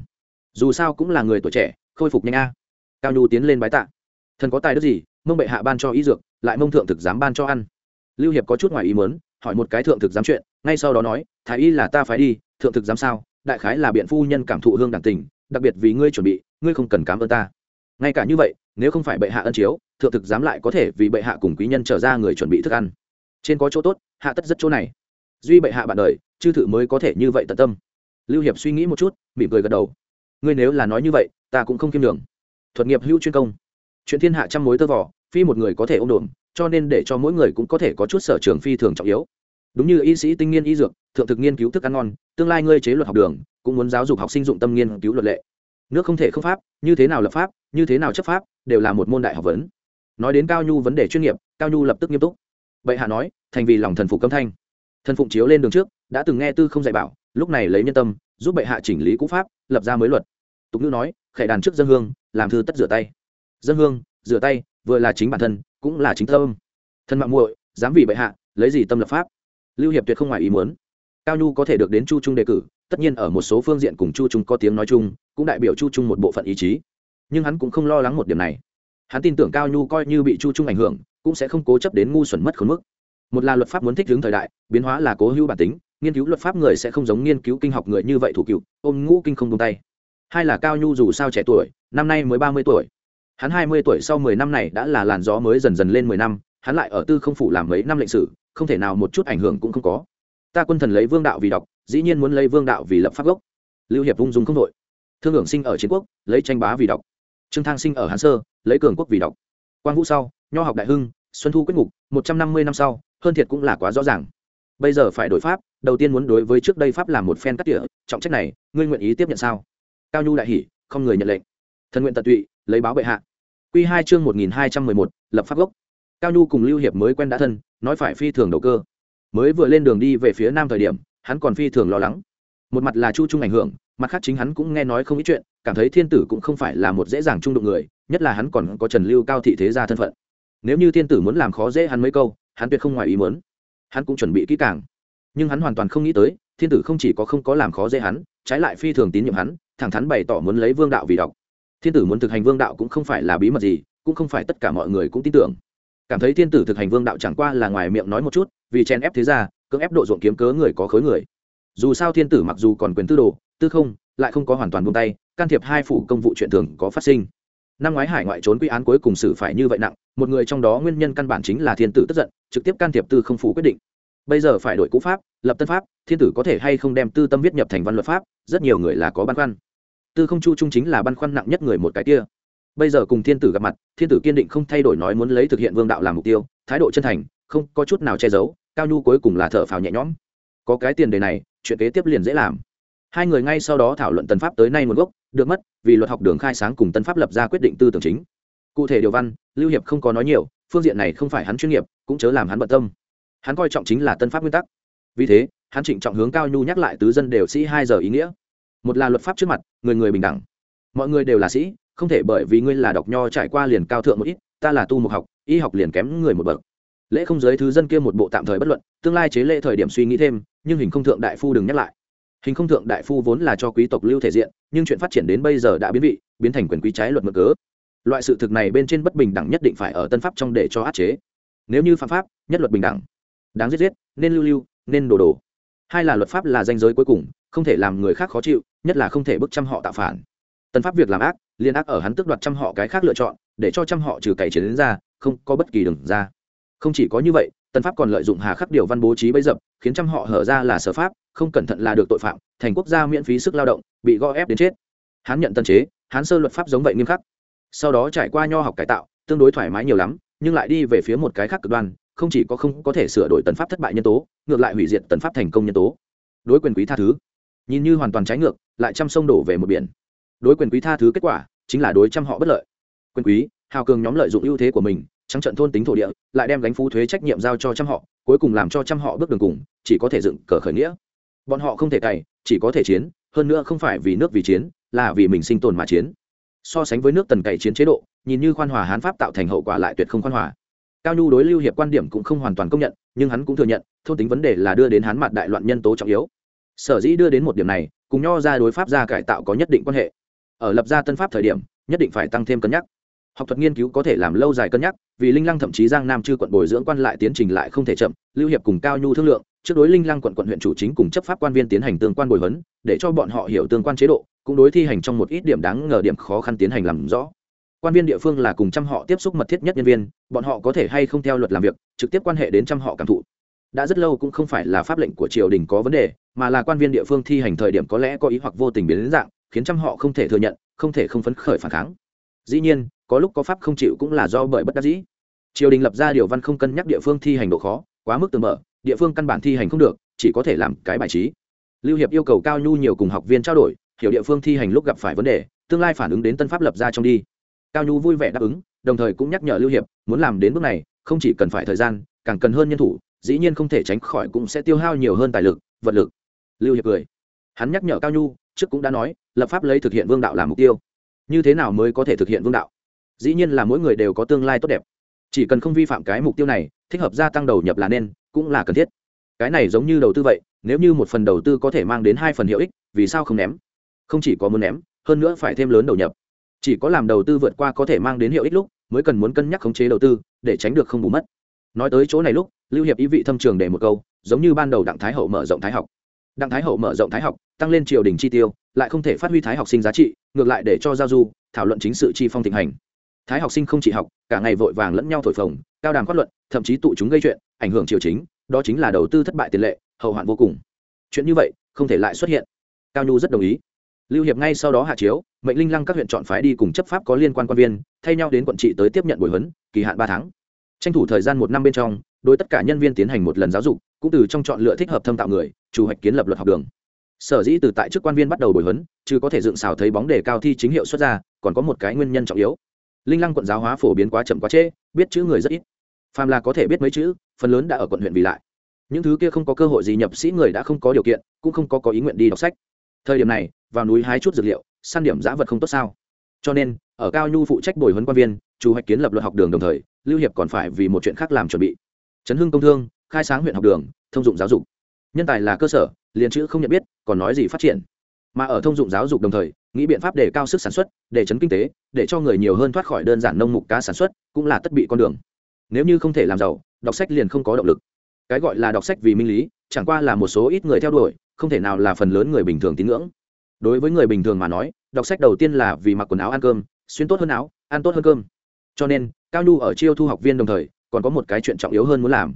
Dù sao cũng là người tuổi trẻ, khôi phục nhanh a. Cao nhu tiến lên bái tạ. Thần có tài đức gì, mông bệ hạ ban cho y dược, lại mông thượng thực dám ban cho ăn. Lưu hiệp có chút ngoài ý mớn hỏi một cái thượng thực dám chuyện, ngay sau đó nói thái y là ta phải đi, thượng thực dám sao, đại khái là biện phu nhân cảm thụ hương đàn tình, đặc biệt vì ngươi chuẩn bị, ngươi không cần cám ơn ta. Ngay cả như vậy, nếu không phải bệ hạ ân chiếu, thượng thực dám lại có thể vì bệ hạ cùng quý nhân trở ra người chuẩn bị thức ăn. Trên có chỗ tốt, hạ tất rất chỗ này. Duy bệ hạ bạn đời, chư thự mới có thể như vậy tận tâm. Lưu hiệp suy nghĩ một chút, mỉm cười gật đầu. Ngươi nếu là nói như vậy, ta cũng không kiêm đường thuật nghiệp hữu chuyên công. Chuyện thiên hạ trăm mối tơ vỏ phi một người có thể ôm đồn cho nên để cho mỗi người cũng có thể có chút sở trường phi thường trọng yếu đúng như y sĩ tinh nghiên y dược, thượng thực nghiên cứu thức ăn ngon, tương lai ngươi chế luật học đường, cũng muốn giáo dục học sinh dụng tâm nghiên cứu luật lệ. Nước không thể không pháp, như thế nào lập pháp, như thế nào chấp pháp, đều là một môn đại học vấn. Nói đến cao nhu vấn đề chuyên nghiệp, cao nhu lập tức nghiêm túc. Vậy hạ nói, thành vì lòng thần phục cấm thanh. Thần phụng chiếu lên đường trước, đã từng nghe tư không dạy bảo, lúc này lấy nhân tâm, giúp bệ hạ chỉnh lý cũ pháp, lập ra mới luật. Tục ngữ nói khệ đàn trước dân hương, làm thư tất rửa tay. Dân hương, rửa tay, vừa là chính bản thân, cũng là chính tâm. Thân mạng muội, dám vì bệ hạ, lấy gì tâm lập pháp? Lưu hiệp tuyệt không ngoài ý muốn. Cao nhu có thể được đến chu trung đề cử, tất nhiên ở một số phương diện cùng chu trung có tiếng nói chung, cũng đại biểu chu trung một bộ phận ý chí. Nhưng hắn cũng không lo lắng một điểm này. Hắn tin tưởng cao nhu coi như bị chu trung ảnh hưởng, cũng sẽ không cố chấp đến ngu xuẩn mất khốn mức. Một là luật pháp muốn thích ứng thời đại, biến hóa là cố hữu bản tính, nghiên cứu luật pháp người sẽ không giống nghiên cứu kinh học người như vậy thủ cựu, ôm ngũ kinh không tung tay. Hai là cao nhu dù sao trẻ tuổi, năm nay mới ba mươi tuổi. Hắn hai mươi tuổi sau mười năm này đã là làn gió mới dần dần lên mười năm, hắn lại ở tư không phủ làm mấy năm lịch sử không thể nào một chút ảnh hưởng cũng không có. Ta quân thần lấy vương đạo vì đọc, dĩ nhiên muốn lấy vương đạo vì lập pháp gốc. Lưu hiệp ung dung không đội thương hưởng sinh ở chiến quốc, lấy tranh bá vì đọc. Trương thang sinh ở hán sơ, lấy cường quốc vì đọc. Quang vũ sau, nho học đại hưng, xuân thu quyết ngục, một trăm năm mươi năm sau, hơn thiệt cũng là quá rõ ràng. Bây giờ phải đổi pháp, đầu tiên muốn đối với trước đây pháp làm một phen cắt tỉa, trọng trách này, ngươi nguyện ý tiếp nhận sao? Cao nhu đại hỉ, không người nhận lệnh. Thần nguyện tận tụy, lấy báo bệ hạ. Q hai chương một nghìn hai trăm mười một, lập pháp gốc. Cao nhu cùng lưu hiệp mới quen đã thân nói phải phi thường đầu cơ. Mới vừa lên đường đi về phía nam thời điểm, hắn còn phi thường lo lắng. Một mặt là chu trung ảnh hưởng, mặt khác chính hắn cũng nghe nói không ít chuyện, cảm thấy thiên tử cũng không phải là một dễ dàng trung đụng người, nhất là hắn còn có trần lưu cao thị thế gia thân phận. Nếu như thiên tử muốn làm khó dễ hắn mấy câu, hắn tuyệt không ngoài ý muốn. Hắn cũng chuẩn bị kỹ càng. Nhưng hắn hoàn toàn không nghĩ tới, thiên tử không chỉ có không có làm khó dễ hắn, trái lại phi thường tín nhiệm hắn, thẳng thắn bày tỏ muốn lấy vương đạo vì đọc. Thiên tử muốn thực hành vương đạo cũng không phải là bí mật gì, cũng không phải tất cả mọi người cũng tin tưởng cảm thấy thiên tử thực hành vương đạo chẳng qua là ngoài miệng nói một chút, vì chen ép thế ra cưỡng ép độ ruộng kiếm cớ người có khối người. Dù sao thiên tử mặc dù còn quyền tư đồ, tư không, lại không có hoàn toàn buông tay, can thiệp hai phủ công vụ chuyện thường có phát sinh. Năm ngoái hải ngoại trốn quy án cuối cùng xử phải như vậy nặng, một người trong đó nguyên nhân căn bản chính là thiên tử tức giận, trực tiếp can thiệp tư không phủ quyết định. Bây giờ phải đổi cũ pháp, lập tân pháp, thiên tử có thể hay không đem tư tâm viết nhập thành văn luật pháp, rất nhiều người là có băn khoăn. Tư không chu trung chính là băn khoăn nặng nhất người một cái kia bây giờ cùng thiên tử gặp mặt, thiên tử kiên định không thay đổi nói muốn lấy thực hiện vương đạo làm mục tiêu, thái độ chân thành, không có chút nào che giấu, cao nhu cuối cùng là thở phào nhẹ nhõm. Có cái tiền đề này, chuyện kế tiếp liền dễ làm. Hai người ngay sau đó thảo luận tân pháp tới nay nguồn gốc, được mất, vì luật học đường khai sáng cùng tân pháp lập ra quyết định tư tưởng chính. Cụ thể điều văn, lưu hiệp không có nói nhiều, phương diện này không phải hắn chuyên nghiệp, cũng chớ làm hắn bận tâm. Hắn coi trọng chính là tân pháp nguyên tắc. Vì thế, hắn trịnh trọng hướng cao nhu nhắc lại tứ dân đều sĩ hai giờ ý nghĩa. Một là luật pháp trước mặt, người người bình đẳng. Mọi người đều là sĩ không thể bởi vì ngươi là đọc nho trải qua liền cao thượng một ít, ta là tu mục học, y học liền kém người một bậc. Lễ không giới thứ dân kia một bộ tạm thời bất luận, tương lai chế lễ thời điểm suy nghĩ thêm, nhưng hình không thượng đại phu đừng nhắc lại. Hình không thượng đại phu vốn là cho quý tộc lưu thể diện, nhưng chuyện phát triển đến bây giờ đã biến vị, biến thành quyền quý trái luật mực cớ. Loại sự thực này bên trên bất bình đẳng nhất định phải ở tân pháp trong để cho áp chế. Nếu như phạm pháp, nhất luật bình đẳng. Đáng giết giết, nên lưu lưu, nên đồ đồ hai là luật pháp là danh giới cuối cùng, không thể làm người khác khó chịu, nhất là không thể bức trăm họ tạo phản tân pháp việc làm ác, liên ác ở hắn tước đoạt trăm họ cái khác lựa chọn, để cho trăm họ trừ cày chiến đến ra, không có bất kỳ đường ra. Không chỉ có như vậy tân pháp còn lợi dụng hà khắc điều văn bố trí bấy dập, khiến trăm họ hở ra là sở pháp, không cẩn thận là được tội phạm, thành quốc gia miễn phí sức lao động, bị gõ ép đến chết. Hắn nhận tân chế, hắn sơ luật pháp giống vậy nghiêm khắc. Sau đó trải qua nho học cải tạo, tương đối thoải mái nhiều lắm, nhưng lại đi về phía một cái khác cực đoan, không chỉ có không có thể sửa đổi tần pháp thất bại nhân tố, ngược lại hủy diệt tần pháp thành công nhân tố. Đối quyền quý tha thứ. Nhìn như hoàn toàn trái ngược, lại trăm sông đổ về một biển đối quyền quý tha thứ kết quả, chính là đối trăm họ bất lợi. Quyền quý, hào cường nhóm lợi dụng ưu thế của mình, trắng trận thôn tính thổ địa, lại đem gánh phú thuế trách nhiệm giao cho trăm họ, cuối cùng làm cho trăm họ bước đường cùng, chỉ có thể dựng cờ khởi nghĩa. Bọn họ không thể cày, chỉ có thể chiến, hơn nữa không phải vì nước vì chiến, là vì mình sinh tồn mà chiến. So sánh với nước tần cày chiến chế độ, nhìn như khoan hòa hán pháp tạo thành hậu quả lại tuyệt không khoan hòa. Cao nhu đối lưu hiệp quan điểm cũng không hoàn toàn công nhận, nhưng hắn cũng thừa nhận, thôn tính vấn đề là đưa đến hán mặt đại loạn nhân tố trọng yếu. Sở dĩ đưa đến một điểm này, cùng nho ra đối pháp ra cải tạo có nhất định quan hệ ở lập ra tân pháp thời điểm, nhất định phải tăng thêm cân nhắc. Học thuật nghiên cứu có thể làm lâu dài cân nhắc, vì linh lăng thậm chí giang nam chư quận bồi dưỡng quan lại tiến trình lại không thể chậm, lưu hiệp cùng cao nhu thương lượng, trước đối linh lăng quận quận huyện chủ chính cùng chấp pháp quan viên tiến hành tương quan bồi huấn, để cho bọn họ hiểu tương quan chế độ, cũng đối thi hành trong một ít điểm đáng ngờ điểm khó khăn tiến hành làm rõ. Quan viên địa phương là cùng trăm họ tiếp xúc mật thiết nhất nhân viên, bọn họ có thể hay không theo luật làm việc, trực tiếp quan hệ đến trăm họ cảm thụ. Đã rất lâu cũng không phải là pháp lệnh của triều đình có vấn đề, mà là quan viên địa phương thi hành thời điểm có lẽ có ý hoặc vô tình biến đến dạng khiến trăm họ không thể thừa nhận, không thể không phấn khởi phản kháng. Dĩ nhiên, có lúc có pháp không chịu cũng là do bởi bất đắc dĩ. Triều đình lập ra điều văn không cân nhắc địa phương thi hành độ khó, quá mức tường mở, địa phương căn bản thi hành không được, chỉ có thể làm cái bài trí. Lưu hiệp yêu cầu cao nhu nhiều cùng học viên trao đổi, hiểu địa phương thi hành lúc gặp phải vấn đề, tương lai phản ứng đến tân pháp lập ra trong đi. Cao nhu vui vẻ đáp ứng, đồng thời cũng nhắc nhở lưu hiệp, muốn làm đến bước này, không chỉ cần phải thời gian, càng cần hơn nhân thủ, dĩ nhiên không thể tránh khỏi cũng sẽ tiêu hao nhiều hơn tài lực, vật lực. Lưu hiệp cười. Hắn nhắc nhở cao nhu trước cũng đã nói, lập pháp lấy thực hiện vương đạo làm mục tiêu. Như thế nào mới có thể thực hiện vương đạo? Dĩ nhiên là mỗi người đều có tương lai tốt đẹp. Chỉ cần không vi phạm cái mục tiêu này, thích hợp gia tăng đầu nhập là nên, cũng là cần thiết. Cái này giống như đầu tư vậy, nếu như một phần đầu tư có thể mang đến hai phần hiệu ích, vì sao không ném? Không chỉ có muốn ném, hơn nữa phải thêm lớn đầu nhập. Chỉ có làm đầu tư vượt qua có thể mang đến hiệu ích lúc, mới cần muốn cân nhắc khống chế đầu tư, để tránh được không bù mất. Nói tới chỗ này lúc, lưu hiệp ý vị thâm trường để một câu, giống như ban đầu đặng thái hậu mở rộng thái học đặng thái hậu mở rộng thái học, tăng lên triều đình chi tiêu, lại không thể phát huy thái học sinh giá trị, ngược lại để cho giao du, thảo luận chính sự chi phong thịnh hành. Thái học sinh không chỉ học, cả ngày vội vàng lẫn nhau thổi phồng, cao đàm phát luận, thậm chí tụ chúng gây chuyện, ảnh hưởng triều chính, đó chính là đầu tư thất bại tiền lệ, hậu hoạn vô cùng. Chuyện như vậy, không thể lại xuất hiện. Cao nhu rất đồng ý. Lưu hiệp ngay sau đó hạ chiếu, mệnh linh lăng các huyện chọn phái đi cùng chấp pháp có liên quan quan viên, thay nhau đến quận trị tới tiếp nhận buổi huấn, kỳ hạn ba tháng. Tranh thủ thời gian một năm bên trong, đối tất cả nhân viên tiến hành một lần giáo dục cũng từ trong chọn lựa thích hợp thâm tạo người, chủ hoạch kiến lập luật học đường. Sở dĩ từ tại chức quan viên bắt đầu bồi huấn, chứ có thể dựng xào thấy bóng đề cao thi chính hiệu xuất ra, còn có một cái nguyên nhân trọng yếu. Linh lăng quận giáo hóa phổ biến quá chậm quá trễ, biết chữ người rất ít. Phàm là có thể biết mấy chữ, phần lớn đã ở quận huyện vì lại. Những thứ kia không có cơ hội gì nhập sĩ người đã không có điều kiện, cũng không có có ý nguyện đi đọc sách. Thời điểm này, vào núi hái chút dược liệu, săn điểm giã vật không tốt sao. Cho nên, ở cao nhu phụ trách bồi huấn quan viên, chủ hoạch kiến lập luật học đường đồng thời, lưu hiệp còn phải vì một chuyện khác làm chuẩn bị. Chấn hưng công thương khai sáng huyện học đường, thông dụng giáo dục. Nhân tài là cơ sở, liền chữ không nhận biết, còn nói gì phát triển. Mà ở thông dụng giáo dục đồng thời, nghĩ biện pháp để cao sức sản xuất, để chấn kinh tế, để cho người nhiều hơn thoát khỏi đơn giản nông mục cá sản xuất, cũng là tất bị con đường. Nếu như không thể làm giàu, đọc sách liền không có động lực. Cái gọi là đọc sách vì minh lý, chẳng qua là một số ít người theo đuổi, không thể nào là phần lớn người bình thường tín ngưỡng. Đối với người bình thường mà nói, đọc sách đầu tiên là vì mặc quần áo ăn cơm, xuyên tốt hơn áo, ăn tốt hơn cơm. Cho nên, cao nhu ở chiêu thu học viên đồng thời, còn có một cái chuyện trọng yếu hơn muốn làm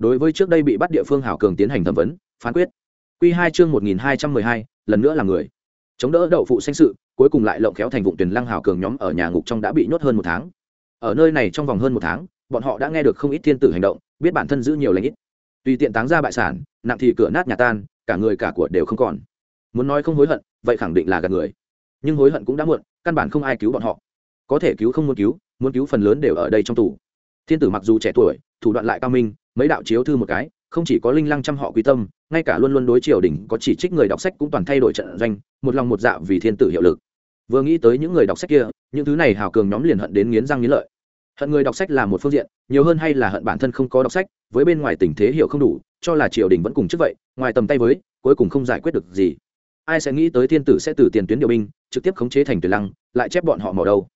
đối với trước đây bị bắt địa phương hảo cường tiến hành thẩm vấn, phán quyết. Q hai chương một nghìn hai trăm mười hai, lần nữa là người. Chống đỡ đậu phụ sanh sự, cuối cùng lại lộng khéo thành vụng tuyển lăng hảo cường nhóm ở nhà ngục trong đã bị nhốt hơn một tháng. Ở nơi này trong vòng hơn một tháng, bọn họ đã nghe được không ít thiên tử hành động, biết bản thân giữ nhiều lãnh ít. Tùy tiện táng ra bại sản, nặng thì cửa nát nhà tan, cả người cả của đều không còn. Muốn nói không hối hận, vậy khẳng định là gạt người. Nhưng hối hận cũng đã muộn, căn bản không ai cứu bọn họ. Có thể cứu không muốn cứu muốn cứu phần lớn đều ở đây trong tù. Thiên tử mặc dù trẻ tuổi, thủ đoạn lại cao minh mấy đạo chiếu thư một cái, không chỉ có linh lăng trăm họ quý tâm, ngay cả luôn luôn đối triều đình có chỉ trích người đọc sách cũng toàn thay đổi trận doanh, một lòng một dạ vì thiên tử hiệu lực. Vừa nghĩ tới những người đọc sách kia, những thứ này hào cường nhóm liền hận đến nghiến răng nghiến lợi. Hận người đọc sách là một phương diện, nhiều hơn hay là hận bản thân không có đọc sách, với bên ngoài tình thế hiểu không đủ, cho là triều đình vẫn cùng trước vậy, ngoài tầm tay với, cuối cùng không giải quyết được gì. Ai sẽ nghĩ tới thiên tử sẽ từ tiền tuyến điều binh, trực tiếp khống chế thành tuyệt lăng, lại chép bọn họ mỏ đâu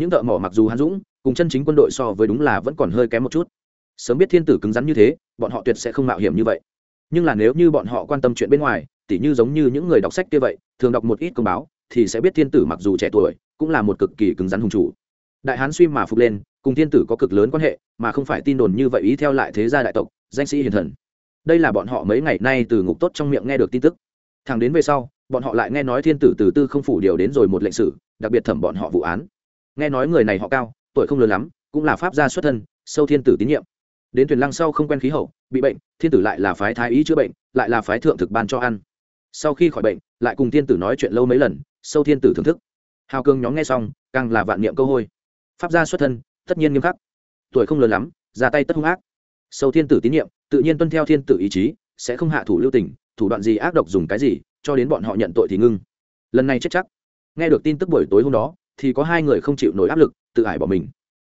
những thợ mỏ mặc dù hán dũng, cùng chân chính quân đội so với đúng là vẫn còn hơi kém một chút sớm biết thiên tử cứng rắn như thế, bọn họ tuyệt sẽ không mạo hiểm như vậy. Nhưng là nếu như bọn họ quan tâm chuyện bên ngoài, tỉ như giống như những người đọc sách kia vậy, thường đọc một ít công báo, thì sẽ biết thiên tử mặc dù trẻ tuổi, cũng là một cực kỳ cứng rắn hùng chủ. Đại hán suy mà phục lên, cùng thiên tử có cực lớn quan hệ, mà không phải tin đồn như vậy ý theo lại thế gia đại tộc, danh sĩ hiền thần. Đây là bọn họ mấy ngày nay từ ngục tốt trong miệng nghe được tin tức. Thằng đến về sau, bọn họ lại nghe nói thiên tử từ tư không phủ điều đến rồi một lệnh sử, đặc biệt thẩm bọn họ vụ án. Nghe nói người này họ cao, tuổi không lớn lắm, cũng là pháp gia xuất thân, sâu thiên tử tín nhiệm đến thuyền lăng sau không quen khí hậu, bị bệnh, thiên tử lại là phái thái ý chữa bệnh, lại là phái thượng thực ban cho ăn. Sau khi khỏi bệnh, lại cùng thiên tử nói chuyện lâu mấy lần, sâu thiên tử thưởng thức. Hào cương nhóm nghe xong, càng là vạn niệm câu hôi. Pháp gia xuất thân, tất nhiên nghiêm khắc. Tuổi không lớn lắm, ra tay tất hung ác. Sâu thiên tử tín nhiệm, tự nhiên tuân theo thiên tử ý chí, sẽ không hạ thủ lưu tình, thủ đoạn gì ác độc dùng cái gì, cho đến bọn họ nhận tội thì ngưng. Lần này chết chắc. Nghe được tin tức buổi tối hôm đó, thì có hai người không chịu nổi áp lực, tự ải bỏ mình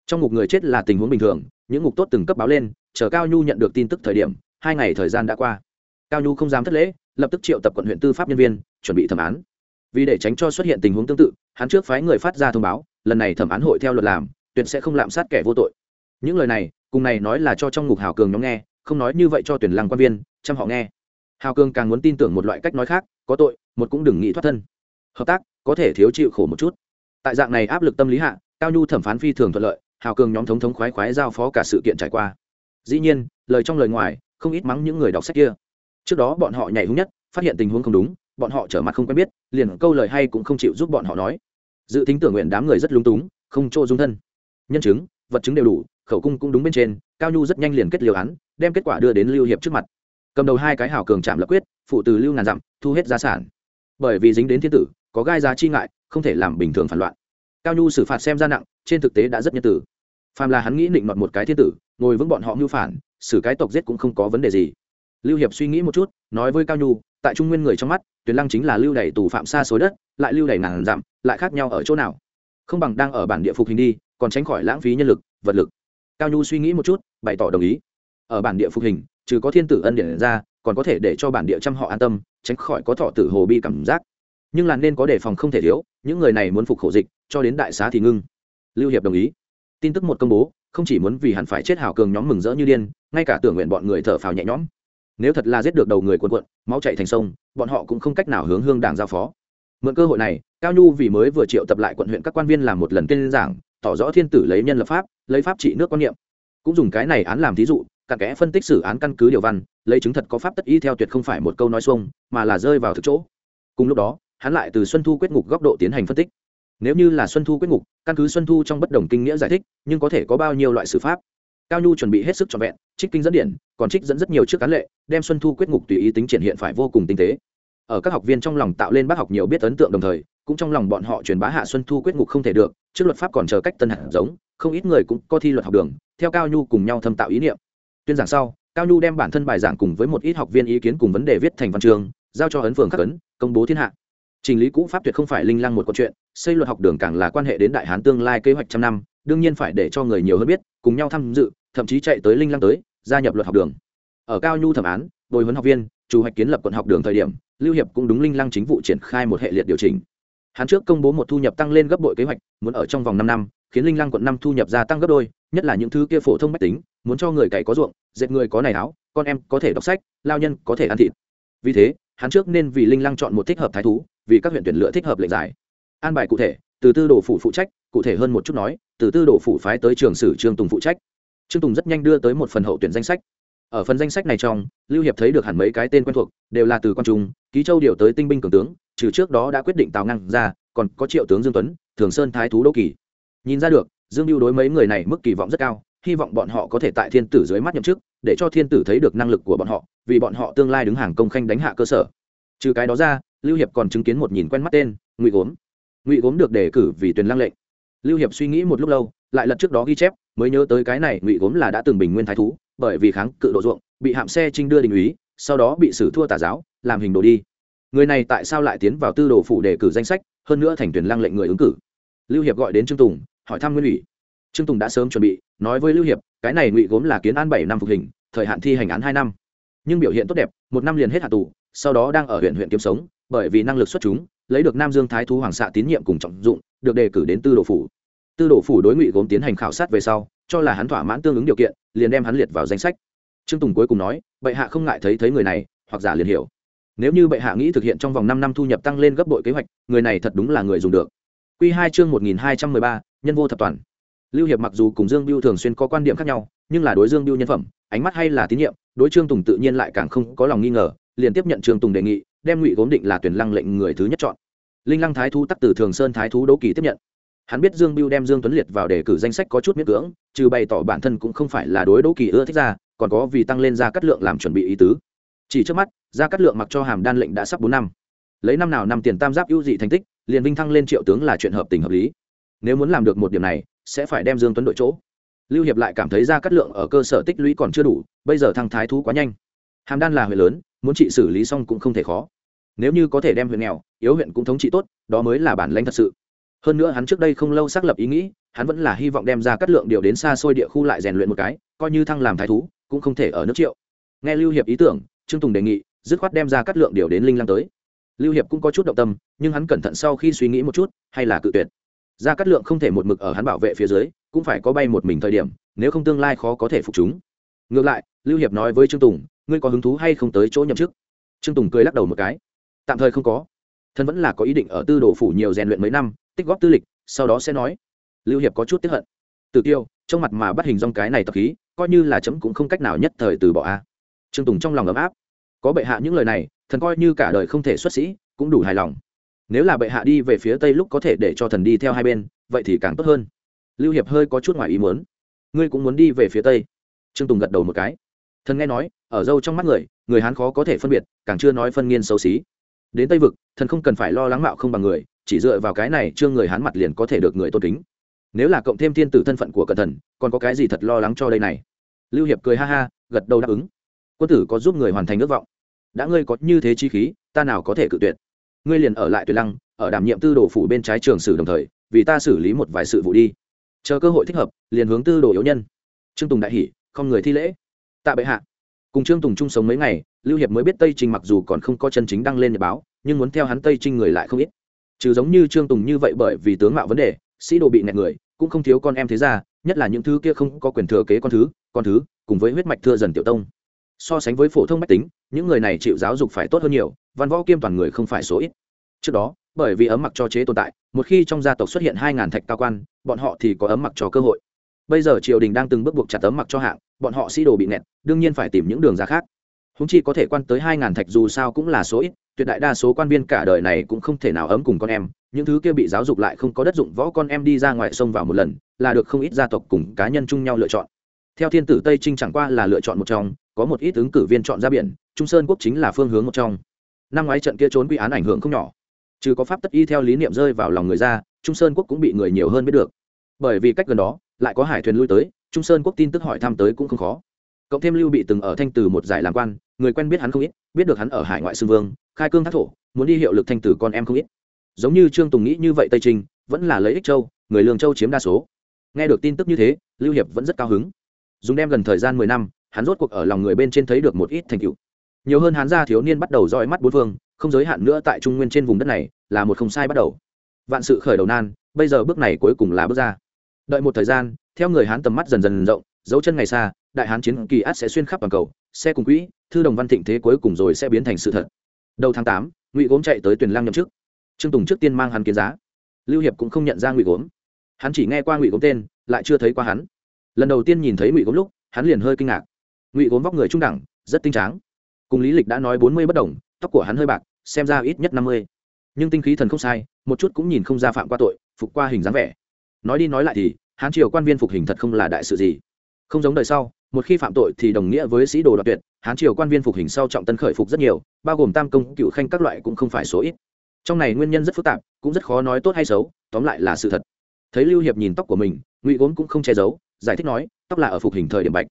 trong ngục người chết là tình huống bình thường, những ngục tốt từng cấp báo lên, chờ cao nhu nhận được tin tức thời điểm, hai ngày thời gian đã qua. Cao nhu không dám thất lễ, lập tức triệu tập quận huyện tư pháp nhân viên, chuẩn bị thẩm án. Vì để tránh cho xuất hiện tình huống tương tự, hắn trước phái người phát ra thông báo, lần này thẩm án hội theo luật làm, tuyệt sẽ không lạm sát kẻ vô tội. Những lời này, cùng này nói là cho trong ngục hào cường nhóm nghe, không nói như vậy cho tuyển lăng quan viên, chăm họ nghe. Hào cường càng muốn tin tưởng một loại cách nói khác, có tội, một cũng đừng nghĩ thoát thân. Hợp tác, có thể thiếu chịu khổ một chút. Tại dạng này áp lực tâm lý hạ, cao nhu thẩm phán phi thường thuận lợi hào cường nhóm thống thống khoái khoái giao phó cả sự kiện trải qua. Dĩ nhiên, lời trong lời ngoài, không ít mắng những người đọc sách kia. Trước đó bọn họ nhảy hứng nhất, phát hiện tình huống không đúng, bọn họ trở mặt không quen biết, liền câu lời hay cũng không chịu giúp bọn họ nói. Dự tính tưởng nguyện đám người rất lúng túng, không chỗ dung thân. Nhân chứng, vật chứng đều đủ, khẩu cung cũng đúng bên trên, cao nhu rất nhanh liền kết liều án, đem kết quả đưa đến lưu hiệp trước mặt. Cầm đầu hai cái hào cường chạm lập quyết, phụ từ lưu ngàn dặm, thu hết gia sản. Bởi vì dính đến thiên tử, có gai giá chi ngại, không thể làm bình thường phản loạn. Cao nhu xử phạt xem ra nặng, trên thực tế đã rất nhân tử phàm là hắn nghĩ định đoạt một cái thiên tử, ngồi vững bọn họ mưu phản, xử cái tộc giết cũng không có vấn đề gì. Lưu hiệp suy nghĩ một chút, nói với cao nhu, tại trung nguyên người trong mắt, tuyền lăng chính là lưu đày tù phạm xa xối đất, lại lưu đày nàng dặm, lại khác nhau ở chỗ nào? Không bằng đang ở bản địa phục hình đi, còn tránh khỏi lãng phí nhân lực, vật lực. Cao nhu suy nghĩ một chút, bày tỏ đồng ý. Ở bản địa phục hình, trừ có thiên tử ân điển ra, còn có thể để cho bản địa trăm họ an tâm, tránh khỏi có thọ tử hồ bi cảm giác. Nhưng là nên có đề phòng không thể thiếu, những người này muốn phục khổ dịch, cho đến đại xá thì ngưng. Lưu hiệp đồng ý tin tức một công bố, không chỉ muốn vì hẳn phải chết hào cường nhóm mừng rỡ như điên, ngay cả tưởng nguyện bọn người thở phào nhẹ nhõm. Nếu thật là giết được đầu người quần quận máu chạy thành sông, bọn họ cũng không cách nào hướng hương đảng giao phó. Mượn cơ hội này, cao nhu vì mới vừa triệu tập lại quận huyện các quan viên làm một lần tên giảng, tỏ rõ thiên tử lấy nhân lập pháp, lấy pháp trị nước quan niệm. Cũng dùng cái này án làm thí dụ, cả kẽ phân tích xử án căn cứ điều văn, lấy chứng thật có pháp tất y theo tuyệt không phải một câu nói xuông, mà là rơi vào thực chỗ. Cùng lúc đó, hắn lại từ xuân thu quyết ngục góc độ tiến hành phân tích nếu như là xuân thu quyết ngục, căn cứ xuân thu trong bất đồng kinh nghĩa giải thích, nhưng có thể có bao nhiêu loại xử pháp? Cao nhu chuẩn bị hết sức trọn vẹn, trích kinh dẫn điển, còn trích dẫn rất nhiều trước cán lệ, đem xuân thu quyết ngục tùy ý tính triển hiện phải vô cùng tinh tế. Ở các học viên trong lòng tạo lên bác học nhiều biết ấn tượng đồng thời, cũng trong lòng bọn họ truyền bá hạ xuân thu quyết ngục không thể được, trước luật pháp còn chờ cách tân hạt giống, không ít người cũng có thi luật học đường, theo cao nhu cùng nhau thâm tạo ý niệm. Tuyên giảng sau, cao nhu đem bản thân bài giảng cùng với một ít học viên ý kiến cùng vấn đề viết thành văn trường giao cho ấn phường khắc ấn, công bố thiên hạ trình lý cũ pháp tuyệt không phải linh lăng một câu chuyện, xây luật học đường càng là quan hệ đến đại hán tương lai kế hoạch trăm năm, đương nhiên phải để cho người nhiều hơn biết, cùng nhau tham dự, thậm chí chạy tới linh lăng tới, gia nhập luật học đường. Ở cao nhu thẩm án, bồi huấn học viên, chủ hoạch kiến lập quận học đường thời điểm, lưu hiệp cũng đúng linh lăng chính vụ triển khai một hệ liệt điều chỉnh. Hắn trước công bố một thu nhập tăng lên gấp bội kế hoạch, muốn ở trong vòng năm năm, khiến linh lăng quận năm thu nhập gia tăng gấp đôi, nhất là những thứ kia phổ thông mách tính, muốn cho người cày có ruộng, dệt người có này áo, con em có thể đọc sách, lao nhân có thể ăn thịt. Vì thế, hắn trước nên vì linh lăng chọn một thích hợp thái thú vì các huyện tuyển lựa thích hợp lệnh giải. An bài cụ thể, từ tư đồ phủ phụ trách, cụ thể hơn một chút nói, từ tư đồ phủ phái tới trường sử trương tùng phụ trách. Trương tùng rất nhanh đưa tới một phần hậu tuyển danh sách. Ở phần danh sách này trong, lưu hiệp thấy được hẳn mấy cái tên quen thuộc, đều là từ quan trung, ký châu điều tới tinh binh cường tướng, trừ trước đó đã quyết định tào ngăn ra, còn có triệu tướng dương tuấn, thường sơn thái thú đô kỳ. Nhìn ra được, dương lưu đối mấy người này mức kỳ vọng rất cao, hy vọng bọn họ có thể tại thiên tử dưới mắt nhậm chức, để cho thiên tử thấy được năng lực của bọn họ, vì bọn họ tương lai đứng hàng công khanh đánh hạ cơ sở. Trừ cái đó ra lưu hiệp còn chứng kiến một nhìn quen mắt tên, ngụy gốm. Ngụy gốm được đề cử vì tuyền lăng lệnh. Lưu hiệp suy nghĩ một lúc lâu, lại lật trước đó ghi chép, mới nhớ tới cái này ngụy gốm là đã từng bình nguyên thái thú, bởi vì kháng cự độ ruộng, bị hạm xe trinh đưa đình úy, sau đó bị xử thua tà giáo, làm hình đồ đi. Người này tại sao lại tiến vào tư đồ phủ đề cử danh sách, hơn nữa thành tuyển lăng lệnh người ứng cử? Lưu hiệp gọi đến trương tùng, hỏi thăm nguyên ủy. Trương tùng đã sớm chuẩn bị, nói với lưu hiệp, cái này ngụy gốm là kiến an bảy năm phục hình, thời hạn thi hành án hai năm. Nhưng biểu hiện tốt đẹp, một năm liền hết hạ tù, sau đó đang ở huyện huyện kiếm sống bởi vì năng lực xuất chúng, lấy được nam dương thái thú hoàng xạ tín nhiệm cùng trọng dụng, được đề cử đến tư đồ phủ. Tư đồ phủ đối ngụy gốm tiến hành khảo sát về sau, cho là hắn thỏa mãn tương ứng điều kiện, liền đem hắn liệt vào danh sách. Trương tùng cuối cùng nói, bệ hạ không ngại thấy thấy người này, hoặc giả liền hiểu. Nếu như bệ hạ nghĩ thực hiện trong vòng năm năm thu nhập tăng lên gấp bội kế hoạch, người này thật đúng là người dùng được. Q hai chương một nghìn hai trăm mười ba, nhân vô thập toàn. Lưu hiệp mặc dù cùng dương biêu thường xuyên có quan điểm khác nhau, nhưng là đối dương biêu nhân phẩm, ánh mắt hay là tín nhiệm, đối trương tùng tự nhiên lại càng không có lòng nghi ngờ, liền tiếp nhận trương tùng đề nghị đem ngụy gốm định là tuyển lăng lệnh người thứ nhất chọn. Linh lăng thái thú tắc từ thường sơn thái thú đỗ kỳ tiếp nhận. Hắn biết dương biêu đem dương tuấn liệt vào đề cử danh sách có chút miễn cưỡng, trừ bày tỏ bản thân cũng không phải là đối đỗ kỳ ưa thích ra, còn có vì tăng lên ra cắt lượng làm chuẩn bị ý tứ. Chỉ trước mắt ra cắt lượng mặc cho hàm đan lệnh đã sắp bốn năm. Lấy năm nào năm tiền tam giáp ưu dị thành tích, liền vinh thăng lên triệu tướng là chuyện hợp tình hợp lý. Nếu muốn làm được một điểm này, sẽ phải đem dương tuấn đội chỗ. Lưu hiệp lại cảm thấy ra cắt lượng ở cơ sở tích lũy còn chưa đủ, bây giờ thăng thái thú quá nhanh. Hàm đan là huyện lớn, muốn trị xử lý xong cũng không thể khó nếu như có thể đem huyện nghèo, yếu huyện cũng thống trị tốt, đó mới là bản lãnh thật sự. Hơn nữa hắn trước đây không lâu xác lập ý nghĩ, hắn vẫn là hy vọng đem ra cắt lượng điều đến xa xôi địa khu lại rèn luyện một cái, coi như thăng làm thái thú, cũng không thể ở nước triệu. Nghe lưu hiệp ý tưởng, trương tùng đề nghị, dứt khoát đem ra cắt lượng điều đến linh lăng tới. Lưu hiệp cũng có chút động tâm, nhưng hắn cẩn thận sau khi suy nghĩ một chút, hay là cự tuyệt. Ra cắt lượng không thể một mực ở hắn bảo vệ phía dưới, cũng phải có bay một mình thời điểm, nếu không tương lai khó có thể phục chúng. Ngược lại, lưu hiệp nói với trương tùng, ngươi có hứng thú hay không tới chỗ nhậm chức? Trương tùng cười lắc đầu một cái tạm thời không có. Thân vẫn là có ý định ở tư đồ phủ nhiều rèn luyện mấy năm, tích góp tư lịch, sau đó sẽ nói. Lưu hiệp có chút tiếp hận. Từ tiêu, trong mặt mà bắt hình dong cái này tập khí, coi như là chấm cũng không cách nào nhất thời từ bỏ a. Trương tùng trong lòng ấm áp. Có bệ hạ những lời này, thần coi như cả đời không thể xuất sĩ, cũng đủ hài lòng. Nếu là bệ hạ đi về phía tây lúc có thể để cho thần đi theo hai bên, vậy thì càng tốt hơn. Lưu hiệp hơi có chút ngoài ý muốn. Ngươi cũng muốn đi về phía tây. Trương tùng gật đầu một cái. Thần nghe nói, ở dâu trong mắt người người hán khó có thể phân biệt, càng chưa nói phân nghiên xấu xí đến tây vực, thần không cần phải lo lắng mạo không bằng người, chỉ dựa vào cái này trương người hán mặt liền có thể được người tôn kính. Nếu là cộng thêm thiên tử thân phận của cẩn thần, còn có cái gì thật lo lắng cho đây này? Lưu hiệp cười ha ha, gật đầu đáp ứng. Quân tử có giúp người hoàn thành ước vọng. Đã ngươi có như thế chi khí, ta nào có thể cự tuyệt? Ngươi liền ở lại tuyệt lăng, ở đảm nhiệm tư đồ phủ bên trái trường sử đồng thời, vì ta xử lý một vài sự vụ đi. Chờ cơ hội thích hợp, liền hướng tư đồ yếu nhân. Trương tùng đại hỷ không người thi lễ. Tạ bệ hạ. Cùng trương tùng chung sống mấy ngày lưu hiệp mới biết tây trinh mặc dù còn không có chân chính đăng lên nhật báo, nhưng muốn theo hắn tây trinh người lại không ít. Trừ giống như trương tùng như vậy bởi vì tướng mạo vấn đề, sĩ đồ bị nẹt người, cũng không thiếu con em thế ra nhất là những thứ kia không có quyền thừa kế con thứ con thứ, cùng với huyết mạch thưa dần tiểu tông. So sánh với phổ thông mách tính, những người này chịu giáo dục phải tốt hơn nhiều, văn võ kiêm toàn người không phải số ít. Trước đó, bởi vì ấm mặc cho chế tồn tại, một khi trong gia tộc xuất hiện hai ngàn thạch cao quan, bọn họ thì có ấm mặc cho cơ hội. Bây giờ triều đình đang từng bước buộc chặt ấm mặc cho hạng, bọn họ sĩ đồ bị nẹt, đương nhiên phải tìm những đường ra khác húng chi có thể quan tới hai ngàn thạch dù sao cũng là số ít, tuyệt đại đa số quan viên cả đời này cũng không thể nào ấm cùng con em. Những thứ kia bị giáo dục lại không có đất dụng võ con em đi ra ngoài sông vào một lần, là được không ít gia tộc cùng cá nhân chung nhau lựa chọn. Theo thiên tử tây trinh chẳng qua là lựa chọn một trong, có một ít ứng cử viên chọn ra biển, trung sơn quốc chính là phương hướng một trong. Năm ngoái trận kia trốn quy án ảnh hưởng không nhỏ. Trừ có pháp tất y theo lý niệm rơi vào lòng người ra, trung sơn quốc cũng bị người nhiều hơn biết được. Bởi vì cách gần đó, lại có hải thuyền lui tới, trung sơn quốc tin tức hỏi thăm tới cũng không khó. Cộng thêm lưu bị từng ở thanh từ một giải làm quan người quen biết hắn không ít, biết được hắn ở hải ngoại sư vương, khai cương thác thổ, muốn đi hiệu lực thanh tử con em không ít. Giống như trương tùng nghĩ như vậy tây trinh vẫn là lấy ích châu, người lương châu chiếm đa số. Nghe được tin tức như thế, lưu hiệp vẫn rất cao hứng. Dùng đem gần thời gian mười năm, hắn rốt cuộc ở lòng người bên trên thấy được một ít thành tựu. Nhiều hơn hắn ra thiếu niên bắt đầu dõi mắt bốn phương, không giới hạn nữa tại trung nguyên trên vùng đất này, là một không sai bắt đầu. Vạn sự khởi đầu nan, bây giờ bước này cuối cùng là bước ra. Đợi một thời gian, theo người hán tầm mắt dần dần rộng, dấu chân ngày xa, đại hán chiến kỳ át sẽ xuyên khắp toàn cầu xe cùng quỹ, thư đồng văn thịnh thế cuối cùng rồi sẽ biến thành sự thật. Đầu tháng tám, ngụy gốm chạy tới tuyển lang nhậm chức. Trương tùng trước tiên mang hắn kiến giá. Lưu hiệp cũng không nhận ra ngụy gốm. Hắn chỉ nghe qua ngụy gốm tên, lại chưa thấy qua hắn. Lần đầu tiên nhìn thấy ngụy gốm lúc, hắn liền hơi kinh ngạc. Ngụy gốm vóc người trung đẳng, rất tinh tráng. Cùng lý lịch đã nói bốn mươi bất đồng, tóc của hắn hơi bạc, xem ra ít nhất năm mươi. Nhưng tinh khí thần không sai, một chút cũng nhìn không ra phạm qua tội, phục qua hình dáng vẻ. Nói đi nói lại thì hán triều quan viên phục hình thật không là đại sự gì. Không giống đời sau một khi phạm tội thì đồng nghĩa với sĩ đồ đoạt tuyệt, hán triều quan viên phục hình sau trọng tân khởi phục rất nhiều, bao gồm tam công, cựu khanh các loại cũng không phải số ít. Trong này nguyên nhân rất phức tạp, cũng rất khó nói tốt hay xấu, tóm lại là sự thật. Thấy lưu hiệp nhìn tóc của mình, ngụy gốm cũng không che giấu, giải thích nói, tóc là ở phục hình thời điểm bạch.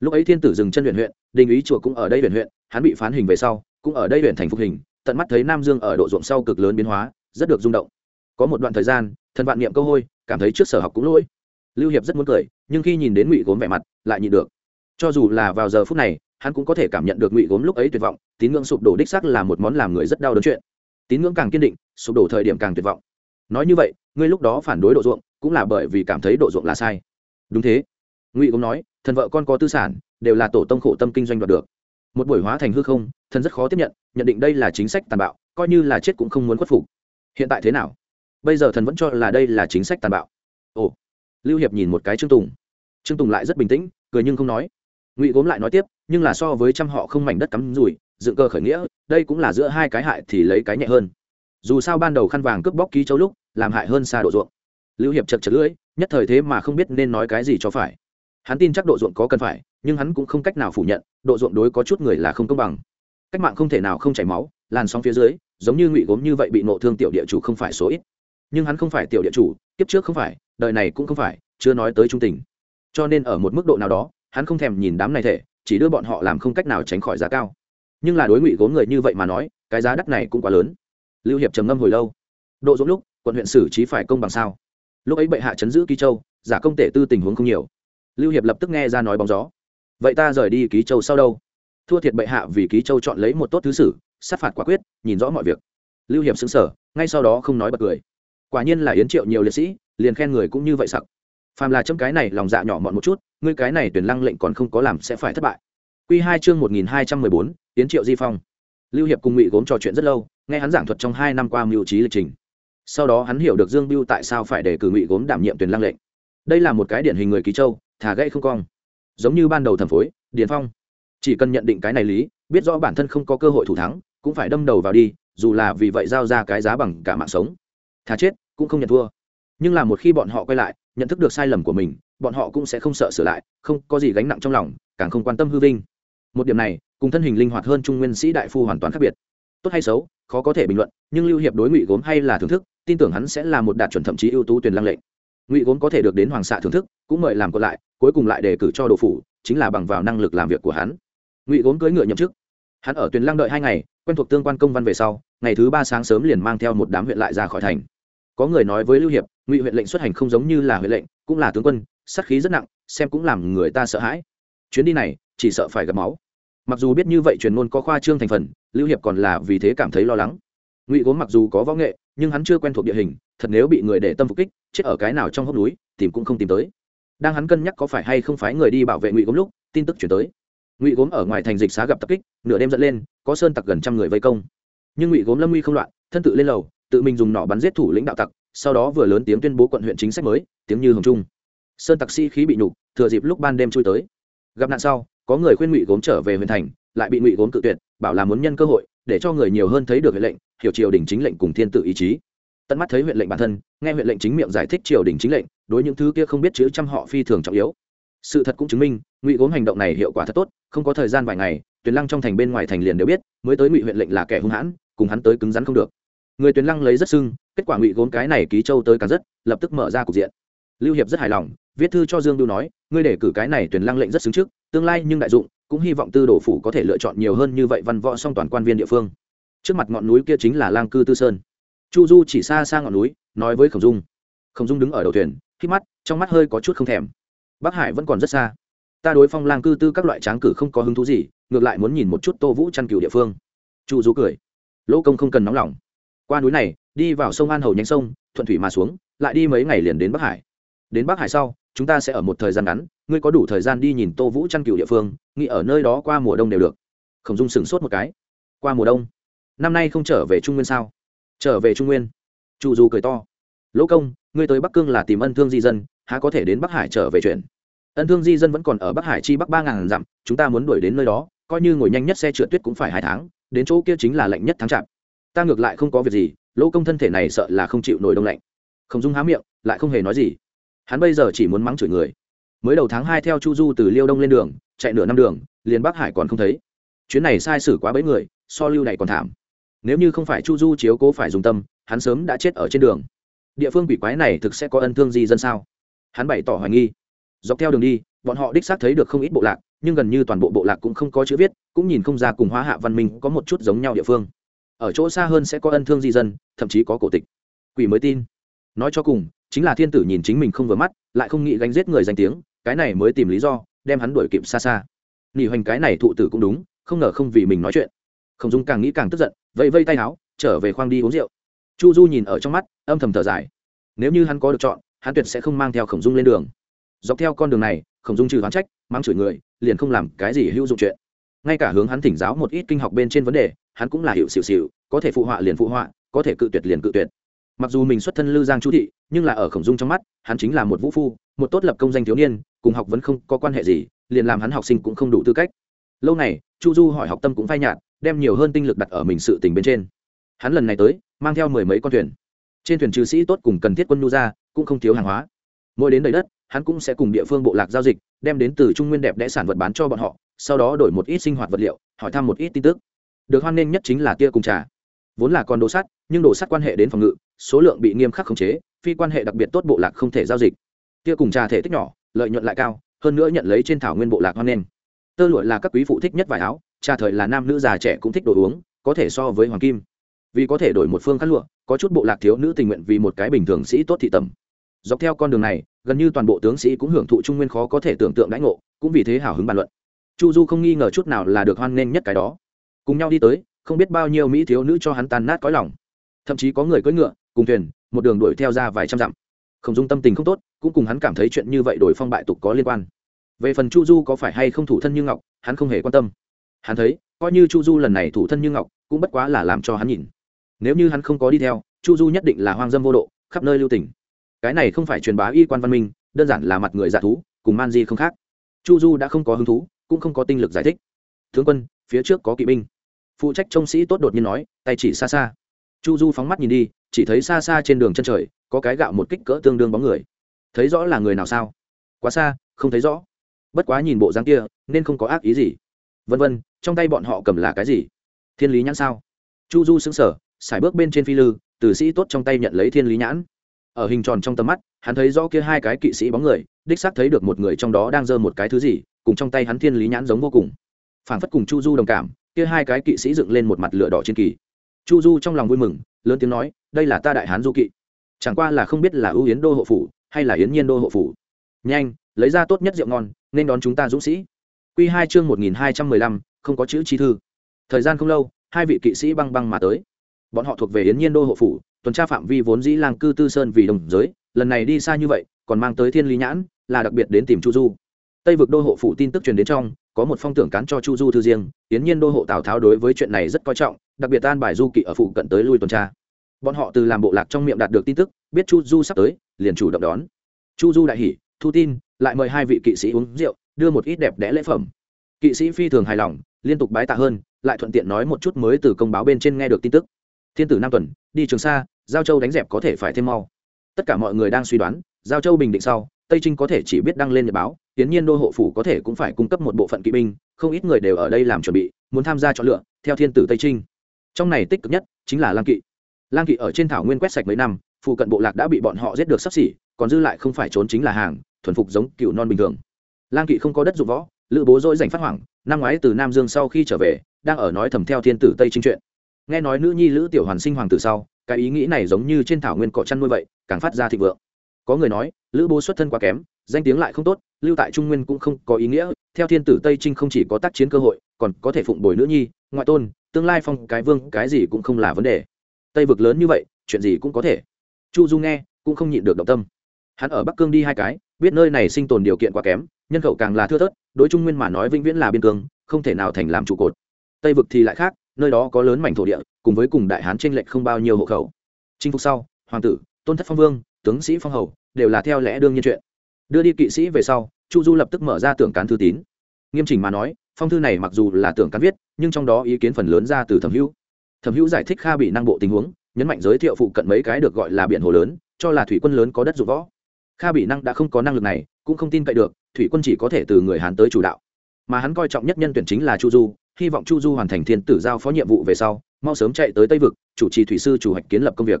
Lúc ấy thiên tử dừng chân huyện huyện, đình ý chùa cũng ở đây huyện huyện, hắn bị phán hình về sau, cũng ở đây huyện thành phục hình, tận mắt thấy nam dương ở độ ruộng sau cực lớn biến hóa, rất được rung động. Có một đoạn thời gian, thần vạn niệm câu hôi, cảm thấy trước sở học cũng lỗi. Lưu hiệp rất muốn cười, nhưng khi nhìn đến ngụy gốm vẻ mặt, lại nhịn được cho dù là vào giờ phút này, hắn cũng có thể cảm nhận được ngụy gốm lúc ấy tuyệt vọng, tín ngưỡng sụp đổ đích sắc là một món làm người rất đau đớn chuyện. Tín ngưỡng càng kiên định, sụp đổ thời điểm càng tuyệt vọng. Nói như vậy, ngươi lúc đó phản đối độ ruộng, cũng là bởi vì cảm thấy độ ruộng là sai. Đúng thế. Ngụy gốm nói, thần vợ con có tư sản, đều là tổ tông khổ tâm kinh doanh đoạt được. Một buổi hóa thành hư không, thần rất khó tiếp nhận nhận định đây là chính sách tàn bạo, coi như là chết cũng không muốn khuất phục. Hiện tại thế nào? Bây giờ thần vẫn cho là đây là chính sách tàn bạo. Ồ. Lưu hiệp nhìn một cái trương tùng. Trương tùng lại rất bình tĩnh, cười nhưng không nói ngụy gốm lại nói tiếp, nhưng là so với trăm họ không mảnh đất cắm rủi, dựng cơ khởi nghĩa, đây cũng là giữa hai cái hại thì lấy cái nhẹ hơn. Dù sao ban đầu khăn vàng cướp bóc ký châu lúc, làm hại hơn xa độ ruộng. Lưu hiệp chật chật lưỡi, nhất thời thế mà không biết nên nói cái gì cho phải. Hắn tin chắc độ ruộng có cần phải, nhưng hắn cũng không cách nào phủ nhận, độ ruộng đối có chút người là không công bằng. Cách mạng không thể nào không chảy máu, làn sóng phía dưới, giống như ngụy gốm như vậy bị nộ thương tiểu địa chủ không phải số ít. Nhưng hắn không phải tiểu địa chủ, kiếp trước không phải, đời này cũng không phải, chưa nói tới trung tình. Cho nên ở một mức độ nào đó hắn không thèm nhìn đám này thể, chỉ đưa bọn họ làm không cách nào tránh khỏi giá cao. Nhưng là đối ngụy gốm người như vậy mà nói, cái giá đắt này cũng quá lớn. Lưu hiệp trầm ngâm hồi lâu. Độ dũng lúc, quận huyện xử trí phải công bằng sao? Lúc ấy bệ hạ chấn giữ ký châu, giả công tể tư tình huống không nhiều. Lưu hiệp lập tức nghe ra nói bóng gió. Vậy ta rời đi ký châu sau đâu? Thua thiệt bệ hạ vì ký châu chọn lấy một tốt thứ sử, sát phạt quả quyết, nhìn rõ mọi việc. Lưu hiệp xứng sở ngay sau đó không nói bật cười. Quả nhiên là yến triệu nhiều liệt sĩ, liền khen người cũng như vậy sặc phàm là chấm cái này lòng dạ nhỏ mọn một chút, ngươi cái này tuyển lăng lệnh còn không có làm sẽ phải thất bại. Q hai chương một nghìn hai trăm mười bốn, tiến triệu di phong. Lưu hiệp cùng ngụy gốm trò chuyện rất lâu, nghe hắn giảng thuật trong hai năm qua mưu trí lịch trình. Sau đó hắn hiểu được dương biêu tại sao phải để cử ngụy gốm đảm nhiệm tuyển lăng lệnh. Đây là một cái điển hình người ký châu thả gãy không cong. Giống như ban đầu thẩm phối, điền phong. Chỉ cần nhận định cái này lý, biết rõ bản thân không có cơ hội thủ thắng, cũng phải đâm đầu vào đi, dù là vì vậy giao ra cái giá bằng cả mạng sống. Thà chết, cũng không nhận thua. Nhưng là một khi bọn họ quay lại nhận thức được sai lầm của mình, bọn họ cũng sẽ không sợ sửa lại, không có gì gánh nặng trong lòng, càng không quan tâm hư vinh. Một điểm này, cùng thân hình linh hoạt hơn trung nguyên sĩ đại phu hoàn toàn khác biệt. Tốt hay xấu, khó có thể bình luận, nhưng lưu hiệp đối ngụy gốm hay là thưởng thức, tin tưởng hắn sẽ là một đạt chuẩn thậm chí ưu tú tuyển lăng lệnh ngụy gốm có thể được đến hoàng xạ thưởng thức, cũng mời làm còn lại, cuối cùng lại đề cử cho đồ phủ, chính là bằng vào năng lực làm việc của hắn. Ngụy gốm cưỡi ngựa nhậm chức. Hắn ở Tuyền lăng đợi hai ngày, quen thuộc tương quan công văn về sau, ngày thứ ba sáng sớm liền mang theo một đám huyện lại ra khỏi thành. Có người nói với lưu hiệp ngụy huyện lệnh xuất hành không giống như là huyện lệnh, cũng là tướng quân, sát khí rất nặng, xem cũng làm người ta sợ hãi. Chuyến đi này, chỉ sợ phải gặp máu. Mặc dù biết như vậy truyền ngôn có khoa trương thành phần, lưu hiệp còn là vì thế cảm thấy lo lắng. Ngụy gốm mặc dù có võ nghệ, nhưng hắn chưa quen thuộc địa hình, thật nếu bị người để tâm phục kích, chết ở cái nào trong hốc núi, tìm cũng không tìm tới. Đang hắn cân nhắc có phải hay không phải người đi bảo vệ ngụy gốm lúc, tin tức chuyển tới. Ngụy gốm ở ngoài thành dịch xá gặp tập kích, nửa đêm dẫn lên, có sơn tặc gần trăm người vây công. Nhưng ngụy gốm lâm nguy không loạn, thân tự lên lầu, tự mình dùng nỏ bắn giết thủ lĩnh đạo tặc sau đó vừa lớn tiếng tuyên bố quận huyện chính sách mới, tiếng như hồng trung. Sơn tặc sĩ khí bị nhục, thừa dịp lúc ban đêm chui tới. Gặp nạn sau, có người khuyên ngụy gốm trở về huyện thành, lại bị ngụy gốm cự tuyệt, bảo là muốn nhân cơ hội, để cho người nhiều hơn thấy được huyện lệnh, hiểu triều đình chính lệnh cùng thiên tự ý chí. Tận mắt thấy huyện lệnh bản thân, nghe huyện lệnh chính miệng giải thích triều đình chính lệnh, đối những thứ kia không biết chữ trăm họ phi thường trọng yếu. Sự thật cũng chứng minh, ngụy gốm hành động này hiệu quả thật tốt, không có thời gian vài ngày, tuyền lăng trong thành bên ngoài thành liền đều biết, mới tới ngụy huyện lệnh là kẻ hung hãn, cùng hắn tới cứng rắn không được. Người tuyền lăng lấy rất sưng kết quả ngụy gốm cái này ký châu tới càng rất, lập tức mở ra cục diện. Lưu hiệp rất hài lòng, viết thư cho dương đưu nói, ngươi để cử cái này tuyển lăng lệnh rất xứng trước, tương lai nhưng đại dụng, cũng hy vọng tư đồ phủ có thể lựa chọn nhiều hơn như vậy văn võ song toàn quan viên địa phương. Trước mặt ngọn núi kia chính là lang cư tư sơn. Chu du chỉ xa xa ngọn núi, nói với khổng dung khổng dung đứng ở đầu thuyền khi mắt, trong mắt hơi có chút không thèm. Bắc hải vẫn còn rất xa. Ta đối phong lang cư tư các loại tráng cử không có hứng thú gì, ngược lại muốn nhìn một chút tô vũ chăn cừu địa phương. Chu du cười, lỗ công không cần nóng lòng. Qua núi này đi vào sông an hầu nhánh sông, thuận thủy mà xuống, lại đi mấy ngày liền đến bắc hải. Đến bắc hải sau, chúng ta sẽ ở một thời gian ngắn, ngươi có đủ thời gian đi nhìn tô vũ trăn cựu địa phương, nghĩ ở nơi đó qua mùa đông đều được. Khổng dung sửng sốt một cái. Qua mùa đông? Năm nay không trở về trung nguyên sao? Trở về trung nguyên. Chu du cười to. Lỗ công, ngươi tới bắc cương là tìm ân thương di dân, há có thể đến bắc hải trở về chuyện? Ân thương di dân vẫn còn ở bắc hải chi bắc ba ngàn dặm, chúng ta muốn đuổi đến nơi đó, coi như ngồi nhanh nhất xe trượt tuyết cũng phải hai tháng, đến chỗ kia chính là lạnh nhất tháng chạp ta ngược lại không có việc gì, lỗ công thân thể này sợ là không chịu nổi đông lạnh. Không dung há miệng, lại không hề nói gì. Hắn bây giờ chỉ muốn mắng chửi người. Mới đầu tháng hai theo chu du từ liêu đông lên đường, chạy nửa năm đường, liền bắc hải còn không thấy. Chuyến này sai sử quá bấy người, so lưu này còn thảm. Nếu như không phải chu du chiếu cố phải dùng tâm, hắn sớm đã chết ở trên đường. Địa phương quỷ quái này thực sẽ có ân thương gì dân sao? Hắn bày tỏ hoài nghi. Dọc theo đường đi, bọn họ đích xác thấy được không ít bộ lạc, nhưng gần như toàn bộ bộ lạc cũng không có chữ viết, cũng nhìn không ra cùng hóa hạ văn minh có một chút giống nhau địa phương ở chỗ xa hơn sẽ có ân thương di dân, thậm chí có cổ tịch. Quỷ mới tin. Nói cho cùng, chính là thiên tử nhìn chính mình không vừa mắt, lại không nghĩ gánh giết người danh tiếng, cái này mới tìm lý do, đem hắn đuổi kịp xa xa. Nghỉ hoành cái này thụ tử cũng đúng, không ngờ không vì mình nói chuyện. Khổng dung càng nghĩ càng tức giận, vẫy vây tay áo, trở về khoang đi uống rượu. Chu du nhìn ở trong mắt, âm thầm thở dài. Nếu như hắn có được chọn, hắn tuyệt sẽ không mang theo khổng dung lên đường. Dọc theo con đường này, khổng dung trừ hoán trách mang chửi người, liền không làm cái gì hữu dụng chuyện ngay cả hướng hắn thỉnh giáo một ít kinh học bên trên vấn đề, hắn cũng là hiệu xịu xịu có thể phụ họa liền phụ họa, có thể cự tuyệt liền cự tuyệt. Mặc dù mình xuất thân lư giang chu thị, nhưng là ở khổng dung trong mắt, hắn chính là một vũ phu, một tốt lập công danh thiếu niên, cùng học vẫn không có quan hệ gì, liền làm hắn học sinh cũng không đủ tư cách. Lâu này, chu du hỏi học tâm cũng phai nhạt, đem nhiều hơn tinh lực đặt ở mình sự tình bên trên. Hắn lần này tới, mang theo mười mấy con thuyền. Trên thuyền trừ sĩ tốt cùng cần thiết quân nhu ra, cũng không thiếu hàng hóa. Mỗi đến đầy đất, hắn cũng sẽ cùng địa phương bộ lạc giao dịch, đem đến từ trung nguyên đẹp đẽ sản vật bán cho bọn họ sau đó đổi một ít sinh hoạt vật liệu, hỏi thăm một ít tin tức. Được hoan nghênh nhất chính là tia cùng trà. Vốn là con đồ sắt, nhưng đồ sắt quan hệ đến phòng ngự, số lượng bị nghiêm khắc khống chế, phi quan hệ đặc biệt tốt bộ lạc không thể giao dịch. Tia cùng trà thể tích nhỏ, lợi nhuận lại cao, hơn nữa nhận lấy trên thảo nguyên bộ lạc hoan nghênh. Tơ lụa là các quý phụ thích nhất vải áo, trà thời là nam nữ già trẻ cũng thích đồ uống, có thể so với hoàng kim. Vì có thể đổi một phương khăn lụa, có chút bộ lạc thiếu nữ tình nguyện vì một cái bình thường sĩ tốt thị tầm. Dọc theo con đường này, gần như toàn bộ tướng sĩ cũng hưởng thụ trung nguyên khó có thể tưởng tượng đãi ngộ, cũng vì thế hào hứng bàn luận chu du không nghi ngờ chút nào là được hoan nghênh nhất cái đó. Cùng nhau đi tới, không biết bao nhiêu mỹ thiếu nữ cho hắn tan nát cõi lòng. Thậm chí có người cưỡi ngựa, cùng thuyền, một đường đuổi theo ra vài trăm dặm. Không dung tâm tình không tốt, cũng cùng hắn cảm thấy chuyện như vậy đổi phong bại tục có liên quan. Về phần chu du có phải hay không thủ thân như ngọc, hắn không hề quan tâm. Hắn thấy, coi như chu du lần này thủ thân như ngọc, cũng bất quá là làm cho hắn nhìn. Nếu như hắn không có đi theo, chu du nhất định là hoang dâm vô độ, khắp nơi lưu tỉnh cái này không phải truyền bá y quan văn minh, đơn giản là mặt người dạ thú, cùng man di không khác. Chu du đã không có hứng thú cũng không có tinh lực giải thích. Tướng quân, phía trước có kỵ binh. Phụ trách trông sĩ tốt đột nhiên nói, tay chỉ xa xa. Chu du phóng mắt nhìn đi, chỉ thấy xa xa trên đường chân trời, có cái gạo một kích cỡ tương đương bóng người. Thấy rõ là người nào sao? Quá xa, không thấy rõ. Bất quá nhìn bộ dáng kia, nên không có ác ý gì. Vân vân, trong tay bọn họ cầm là cái gì? Thiên lý nhãn sao? Chu du xứng sở xài bước bên trên phi lư, từ sĩ tốt trong tay nhận lấy thiên lý nhãn ở hình tròn trong tầm mắt, hắn thấy rõ kia hai cái kỵ sĩ bóng người, đích xác thấy được một người trong đó đang giơ một cái thứ gì, cùng trong tay hắn thiên lý nhãn giống vô cùng. Phản phất cùng chu du đồng cảm, kia hai cái kỵ sĩ dựng lên một mặt lửa đỏ trên kỳ. Chu du trong lòng vui mừng, lớn tiếng nói, đây là ta đại hán du kỵ. Chẳng qua là không biết là ưu yến đô hộ phủ, hay là yến nhiên đô hộ phủ. Nhanh, lấy ra tốt nhất rượu ngon, nên đón chúng ta dũng sĩ. Q hai chương một nghìn hai trăm mười lăm, không có chữ chi thư. Thời gian không lâu, hai vị kỵ sĩ băng băng mà tới. Bọn họ thuộc về yến nhiên đô hộ phủ tuần tra phạm vi vốn dĩ làng cư tư sơn vì đồng giới, lần này đi xa như vậy, còn mang tới thiên lý nhãn, là đặc biệt đến tìm chu du. Tây vực đô hộ phủ tin tức truyền đến trong, có một phong tưởng cán cho chu du thư riêng, tiến nhiên đô hộ tào tháo đối với chuyện này rất coi trọng, đặc biệt an bài du kỵ ở phụ cận tới lui tuần tra. Bọn họ từ làm bộ lạc trong miệng đạt được tin tức, biết chu du sắp tới, liền chủ động đón. Chu du đại hỉ, thu tin, lại mời hai vị kỵ sĩ uống rượu, đưa một ít đẹp đẽ lễ phẩm. Kỵ sĩ phi thường hài lòng, liên tục bái tạ hơn, lại thuận tiện nói một chút mới từ công báo bên trên nghe được tin tức. Thiên tử nam tuần đi trường sa, giao châu đánh dẹp có thể phải thêm mau. Tất cả mọi người đang suy đoán, giao châu bình định sau, tây trinh có thể chỉ biết đăng lên nhật báo tiến nhiên đô hộ phủ có thể cũng phải cung cấp một bộ phận kỵ binh, không ít người đều ở đây làm chuẩn bị, muốn tham gia chọn lựa, theo thiên tử tây trinh. Trong này tích cực nhất chính là lang kỵ. Lang kỵ ở trên thảo nguyên quét sạch mấy năm, phụ cận bộ lạc đã bị bọn họ giết được sắp xỉ, còn dư lại không phải trốn chính là hàng, thuần phục giống cựu non bình thường. Lang kỵ không có đất dụng võ, lữ bố dỗi giành phát hoảng, năm ngoái từ nam dương sau khi trở về, đang ở nói thầm theo thiên tử tây trinh chuyện nghe nói nữ nhi lữ tiểu hoàn sinh hoàng tử sau, cái ý nghĩ này giống như trên thảo nguyên cỏ chăn nuôi vậy, càng phát ra thịnh vượng. Có người nói, lữ bố xuất thân quá kém, danh tiếng lại không tốt, lưu tại trung nguyên cũng không có ý nghĩa, theo thiên tử tây trinh không chỉ có tác chiến cơ hội, còn có thể phụng bồi nữ nhi, ngoại tôn, tương lai phong cái vương, cái gì cũng không là vấn đề. Tây vực lớn như vậy, chuyện gì cũng có thể. Chu du nghe, cũng không nhịn được động tâm. Hắn ở bắc cương đi hai cái, biết nơi này sinh tồn điều kiện quá kém, nhân khẩu càng là thưa thớt, đối trung nguyên mà nói vĩnh viễn là biên cương, không thể nào thành làm trụ cột. Tây vực thì lại khác nơi đó có lớn mảnh thổ địa, cùng với cùng đại hán tranh lệch không bao nhiêu hộ khẩu. Chinh phục sau, hoàng tử, tôn thất phong vương, tướng sĩ phong hầu, đều là theo lẽ đương nhiên chuyện. Đưa đi kỵ sĩ về sau, chu du lập tức mở ra tưởng cán thư tín. Nghiêm chỉnh mà nói, phong thư này mặc dù là tưởng cán viết, nhưng trong đó ý kiến phần lớn ra từ thẩm hữu. Thẩm hữu giải thích kha bị năng bộ tình huống, nhấn mạnh giới thiệu phụ cận mấy cái được gọi là biển hồ lớn, cho là thủy quân lớn có đất dụng võ. Kha bị năng đã không có năng lực này, cũng không tin cậy được, thủy quân chỉ có thể từ người hán tới chủ đạo. Mà hắn coi trọng nhất nhân tuyển chính là chu du hy vọng chu du hoàn thành thiên tử giao phó nhiệm vụ về sau, mau sớm chạy tới tây vực, chủ trì thủy sư chủ hoạch kiến lập công việc.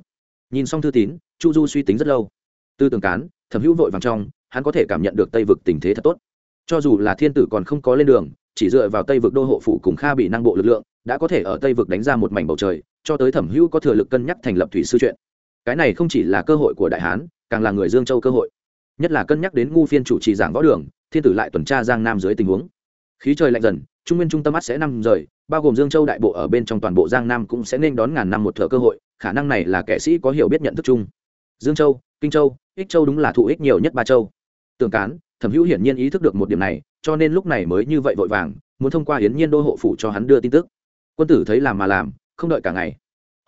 Nhìn xong thư tín, chu du suy tính rất lâu. Tư tưởng cán, thẩm hữu vội vàng trong, hắn có thể cảm nhận được tây vực tình thế thật tốt. Cho dù là thiên tử còn không có lên đường, chỉ dựa vào tây vực đô hộ phủ cùng kha bị năng bộ lực lượng, đã có thể ở tây vực đánh ra một mảnh bầu trời, cho tới thẩm hữu có thừa lực cân nhắc thành lập thủy sư chuyện. Cái này không chỉ là cơ hội của đại hán, càng là người dương châu cơ hội. Nhất là cân nhắc đến ngu phiên chủ trì giảng võ đường, thiên tử lại tuần tra giang nam dưới tình huống khí trời lạnh dần, trung nguyên trung tâm mắt sẽ năm rời, bao gồm dương châu đại bộ ở bên trong toàn bộ giang nam cũng sẽ nên đón ngàn năm một thợ cơ hội, khả năng này là kẻ sĩ có hiểu biết nhận thức chung. Dương châu, kinh châu, ích châu đúng là thụ ích nhiều nhất ba châu. Tường cán, thẩm hữu hiển nhiên ý thức được một điểm này, cho nên lúc này mới như vậy vội vàng, muốn thông qua hiến nhiên đô hộ phủ cho hắn đưa tin tức. Quân tử thấy làm mà làm, không đợi cả ngày.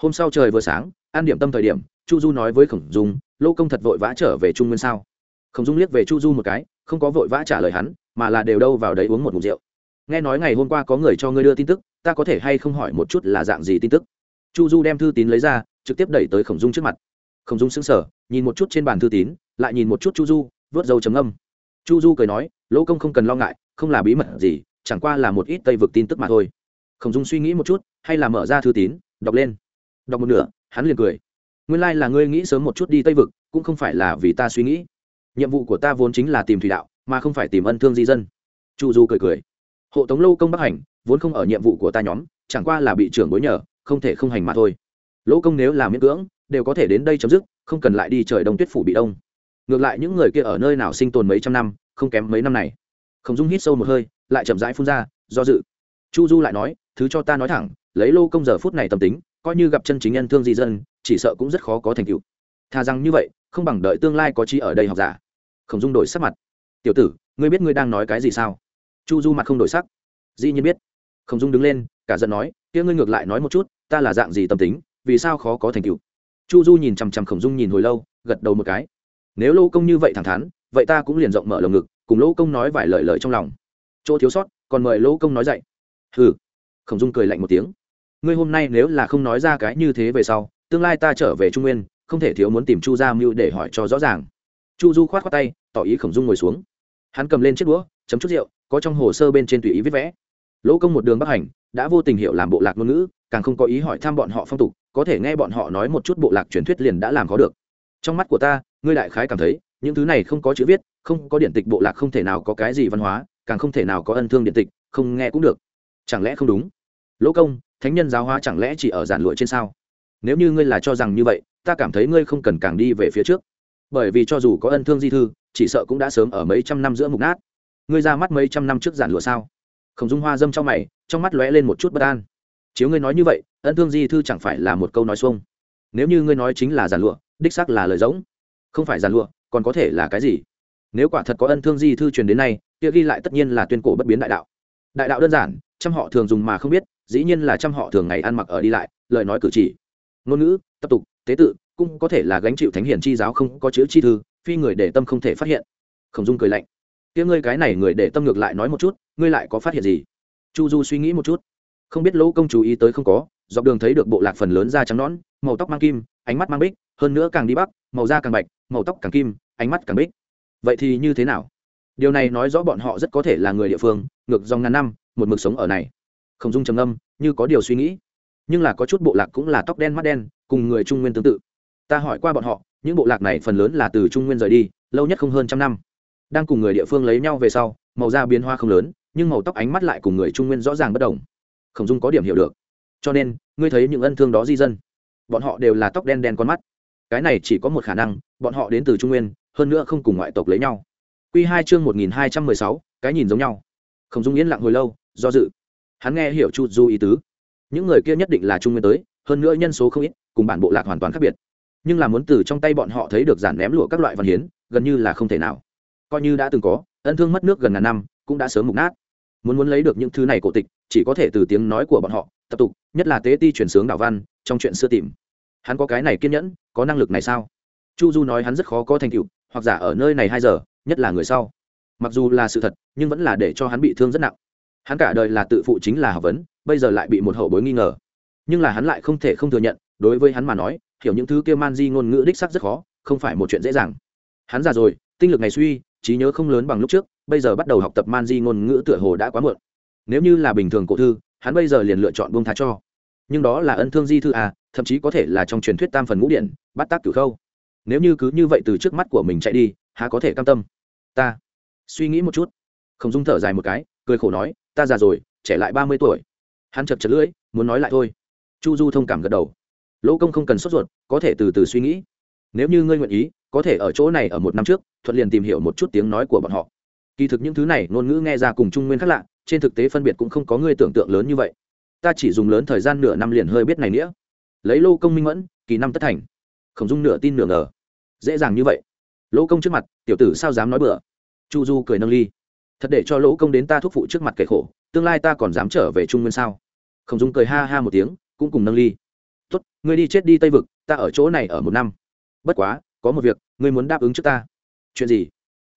Hôm sau trời vừa sáng, an điểm tâm thời điểm, chu du nói với khổng dung, lô công thật vội vã trở về trung nguyên sao? Khổng dung liếc về chu du một cái không có vội vã trả lời hắn, mà là đều đâu vào đấy uống một mục rượu. Nghe nói ngày hôm qua có người cho ngươi đưa tin tức, ta có thể hay không hỏi một chút là dạng gì tin tức? Chu du đem thư tín lấy ra, trực tiếp đẩy tới khổng dung trước mặt. Khổng dung sững sờ, nhìn một chút trên bàn thư tín, lại nhìn một chút chu du vớt dầu chấm âm chu du cười nói, lỗ công không cần lo ngại, không là bí mật gì, chẳng qua là một ít tây vực tin tức mà thôi. Khổng dung suy nghĩ một chút, hay là mở ra thư tín, đọc lên. Đọc một nửa, hắn liền cười. Nguyên lai là ngươi nghĩ sớm một chút đi tây vực, cũng không phải là vì ta suy nghĩ nhiệm vụ của ta vốn chính là tìm thủy đạo, mà không phải tìm ân thương di dân. Chu du cười cười. Hộ tống lâu công bắc hành, vốn không ở nhiệm vụ của ta nhóm, chẳng qua là bị trưởng bối nhờ, không thể không hành mà thôi. Lỗ công nếu là miễn cưỡng, đều có thể đến đây chấm dứt, không cần lại đi trời đông tuyết phủ bị đông. Ngược lại những người kia ở nơi nào sinh tồn mấy trăm năm, không kém mấy năm này. Khổng dung hít sâu một hơi, lại chậm rãi phun ra, do dự. Chu du lại nói, thứ cho ta nói thẳng, lấy lô công giờ phút này tâm tính, coi như gặp chân chính nhân thương di dân, chỉ sợ cũng rất khó có thành tựu thà rằng như vậy, không bằng đợi tương lai có trí ở đây học giả. Khổng dung đổi sắc mặt. Tiểu tử, ngươi biết ngươi đang nói cái gì sao? Chu du mặt không đổi sắc. Dĩ nhiên biết. Khổng dung đứng lên, cả giận nói, kia ngươi ngược lại nói một chút, ta là dạng gì tâm tính, vì sao khó có thành tựu? Chu du nhìn chằm chằm khổng dung nhìn hồi lâu, gật đầu một cái. Nếu lô công như vậy thẳng thắn, vậy ta cũng liền rộng mở lồng ngực, cùng lỗ công nói vài lời lời trong lòng. Chỗ thiếu sót, còn mời lỗ công nói dạy hừ. Khổng dung cười lạnh một tiếng. Ngươi hôm nay nếu là không nói ra cái như thế về sau, tương lai ta trở về trung nguyên không thể thiếu muốn tìm chu gia mưu để hỏi cho rõ ràng. Chu du khoát khoát tay, tỏ ý khổng dung ngồi xuống. Hắn cầm lên chiếc đũa, chấm chút rượu, có trong hồ sơ bên trên tùy ý viết vẽ. Lỗ công một đường bắc hành, đã vô tình hiểu làm bộ lạc ngôn ngữ, càng không có ý hỏi thăm bọn họ phong tục, có thể nghe bọn họ nói một chút bộ lạc truyền thuyết liền đã làm có được. Trong mắt của ta, ngươi đại khái cảm thấy, những thứ này không có chữ viết, không có điện tịch bộ lạc không thể nào có cái gì văn hóa, càng không thể nào có ân thương điện tịch, không nghe cũng được. Chẳng lẽ không đúng? Lỗ công, thánh nhân giáo hóa chẳng lẽ chỉ ở giản lụa trên sao? Nếu như ngươi là cho rằng như vậy ta cảm thấy ngươi không cần càng đi về phía trước. Bởi vì cho dù có ân thương di thư, chỉ sợ cũng đã sớm ở mấy trăm năm giữa mục nát. Ngươi ra mắt mấy trăm năm trước giản lụa sao? Khổng dung hoa dâm trong mày, trong mắt lóe lên một chút bất an. Chiếu ngươi nói như vậy, ân thương di thư chẳng phải là một câu nói xuông. Nếu như ngươi nói chính là giản lụa, đích xác là lời giống. Không phải giản lụa, còn có thể là cái gì? Nếu quả thật có ân thương di thư truyền đến nay, kia ghi lại tất nhiên là tuyên cổ bất biến đại đạo. Đại đạo đơn giản, trăm họ thường dùng mà không biết, dĩ nhiên là trăm họ thường ngày ăn mặc ở đi lại, lời nói cử chỉ. Ngôn ngữ, tập tục tế tự, cũng có thể là gánh chịu thánh hiển chi giáo không có chữ chi thư, phi người để tâm không thể phát hiện. Khổng dung cười lạnh. Tiếng ngươi cái này người để tâm ngược lại nói một chút, ngươi lại có phát hiện gì? Chu du suy nghĩ một chút. Không biết lỗ công chú ý tới không có, dọc đường thấy được bộ lạc phần lớn da trắng nõn, màu tóc mang kim, ánh mắt mang bích, hơn nữa càng đi bắc, màu da càng bạch, màu tóc càng kim, ánh mắt càng bích. Vậy thì như thế nào? Điều này nói rõ bọn họ rất có thể là người địa phương, ngược dòng ngàn năm, một mực sống ở này. Không dung trầm âm như có điều suy nghĩ nhưng là có chút bộ lạc cũng là tóc đen mắt đen, cùng người trung nguyên tương tự. Ta hỏi qua bọn họ, những bộ lạc này phần lớn là từ trung nguyên rời đi, lâu nhất không hơn trăm năm. Đang cùng người địa phương lấy nhau về sau, màu da biến hoa không lớn, nhưng màu tóc ánh mắt lại cùng người trung nguyên rõ ràng bất đồng. Khổng dung có điểm hiểu được. Cho nên, ngươi thấy những ân thương đó di dân. Bọn họ đều là tóc đen đen con mắt. Cái này chỉ có một khả năng, bọn họ đến từ trung nguyên, hơn nữa không cùng ngoại tộc lấy nhau. Q hai chương một nghìn hai trăm mười sáu, cái nhìn giống nhau. Khổng dung yên lặng hồi lâu, do dự. Hắn nghe hiểu chu du ý tứ những người kia nhất định là trung nguyên tới, hơn nữa nhân số không ít, cùng bản bộ lạc hoàn toàn khác biệt. Nhưng là muốn từ trong tay bọn họ thấy được giản ném lụa các loại văn hiến, gần như là không thể nào. Coi như đã từng có, ân thương mất nước gần ngàn năm, cũng đã sớm mục nát. Muốn muốn lấy được những thứ này cổ tịch, chỉ có thể từ tiếng nói của bọn họ, tập tục, nhất là tế ti chuyển sướng đạo văn, trong chuyện xưa tìm. Hắn có cái này kiên nhẫn, có năng lực này sao? Chu du nói hắn rất khó có thành tựu, hoặc giả ở nơi này hai giờ, nhất là người sau. Mặc dù là sự thật, nhưng vẫn là để cho hắn bị thương rất nặng. Hắn cả đời là tự phụ chính là học vấn bây giờ lại bị một hậu bối nghi ngờ. Nhưng là hắn lại không thể không thừa nhận, đối với hắn mà nói, hiểu những thứ kia man di ngôn ngữ đích sắc rất khó, không phải một chuyện dễ dàng. Hắn già rồi, tinh lực ngày suy, trí nhớ không lớn bằng lúc trước, bây giờ bắt đầu học tập man di ngôn ngữ tựa hồ đã quá muộn. Nếu như là bình thường cổ thư, hắn bây giờ liền lựa chọn buông tha cho. Nhưng đó là ân thương di thư à thậm chí có thể là trong truyền thuyết tam phần ngũ điện bắt tác cửu khâu. Nếu như cứ như vậy từ trước mắt của mình chạy đi, há có thể cam tâm? Ta suy nghĩ một chút. Không dung thở dài một cái, cười khổ nói, ta già rồi, trẻ lại ba mươi tuổi hắn chật chật lưỡi, muốn nói lại thôi. Chu du thông cảm gật đầu. Lỗ công không cần sốt ruột, có thể từ từ suy nghĩ. Nếu như ngươi nguyện ý, có thể ở chỗ này ở một năm trước, thuận liền tìm hiểu một chút tiếng nói của bọn họ. Kỳ thực những thứ này, ngôn ngữ nghe ra cùng trung nguyên khác lạ, trên thực tế phân biệt cũng không có ngươi tưởng tượng lớn như vậy. Ta chỉ dùng lớn thời gian nửa năm liền hơi biết này nghĩa. Lấy lô công minh mẫn, kỳ năm tất thành. Không dung nửa tin nửa ngờ. Dễ dàng như vậy. Lỗ công trước mặt, tiểu tử sao dám nói bừa? Chu du cười nâng ly. Thật để cho lỗ công đến ta thúc phụ trước mặt kẻ khổ tương lai ta còn dám trở về trung nguyên sao? Không dung cười ha ha một tiếng, cũng cùng nâng ly. Tốt, ngươi đi chết đi tây vực, ta ở chỗ này ở một năm. Bất quá, có một việc, ngươi muốn đáp ứng trước ta. Chuyện gì?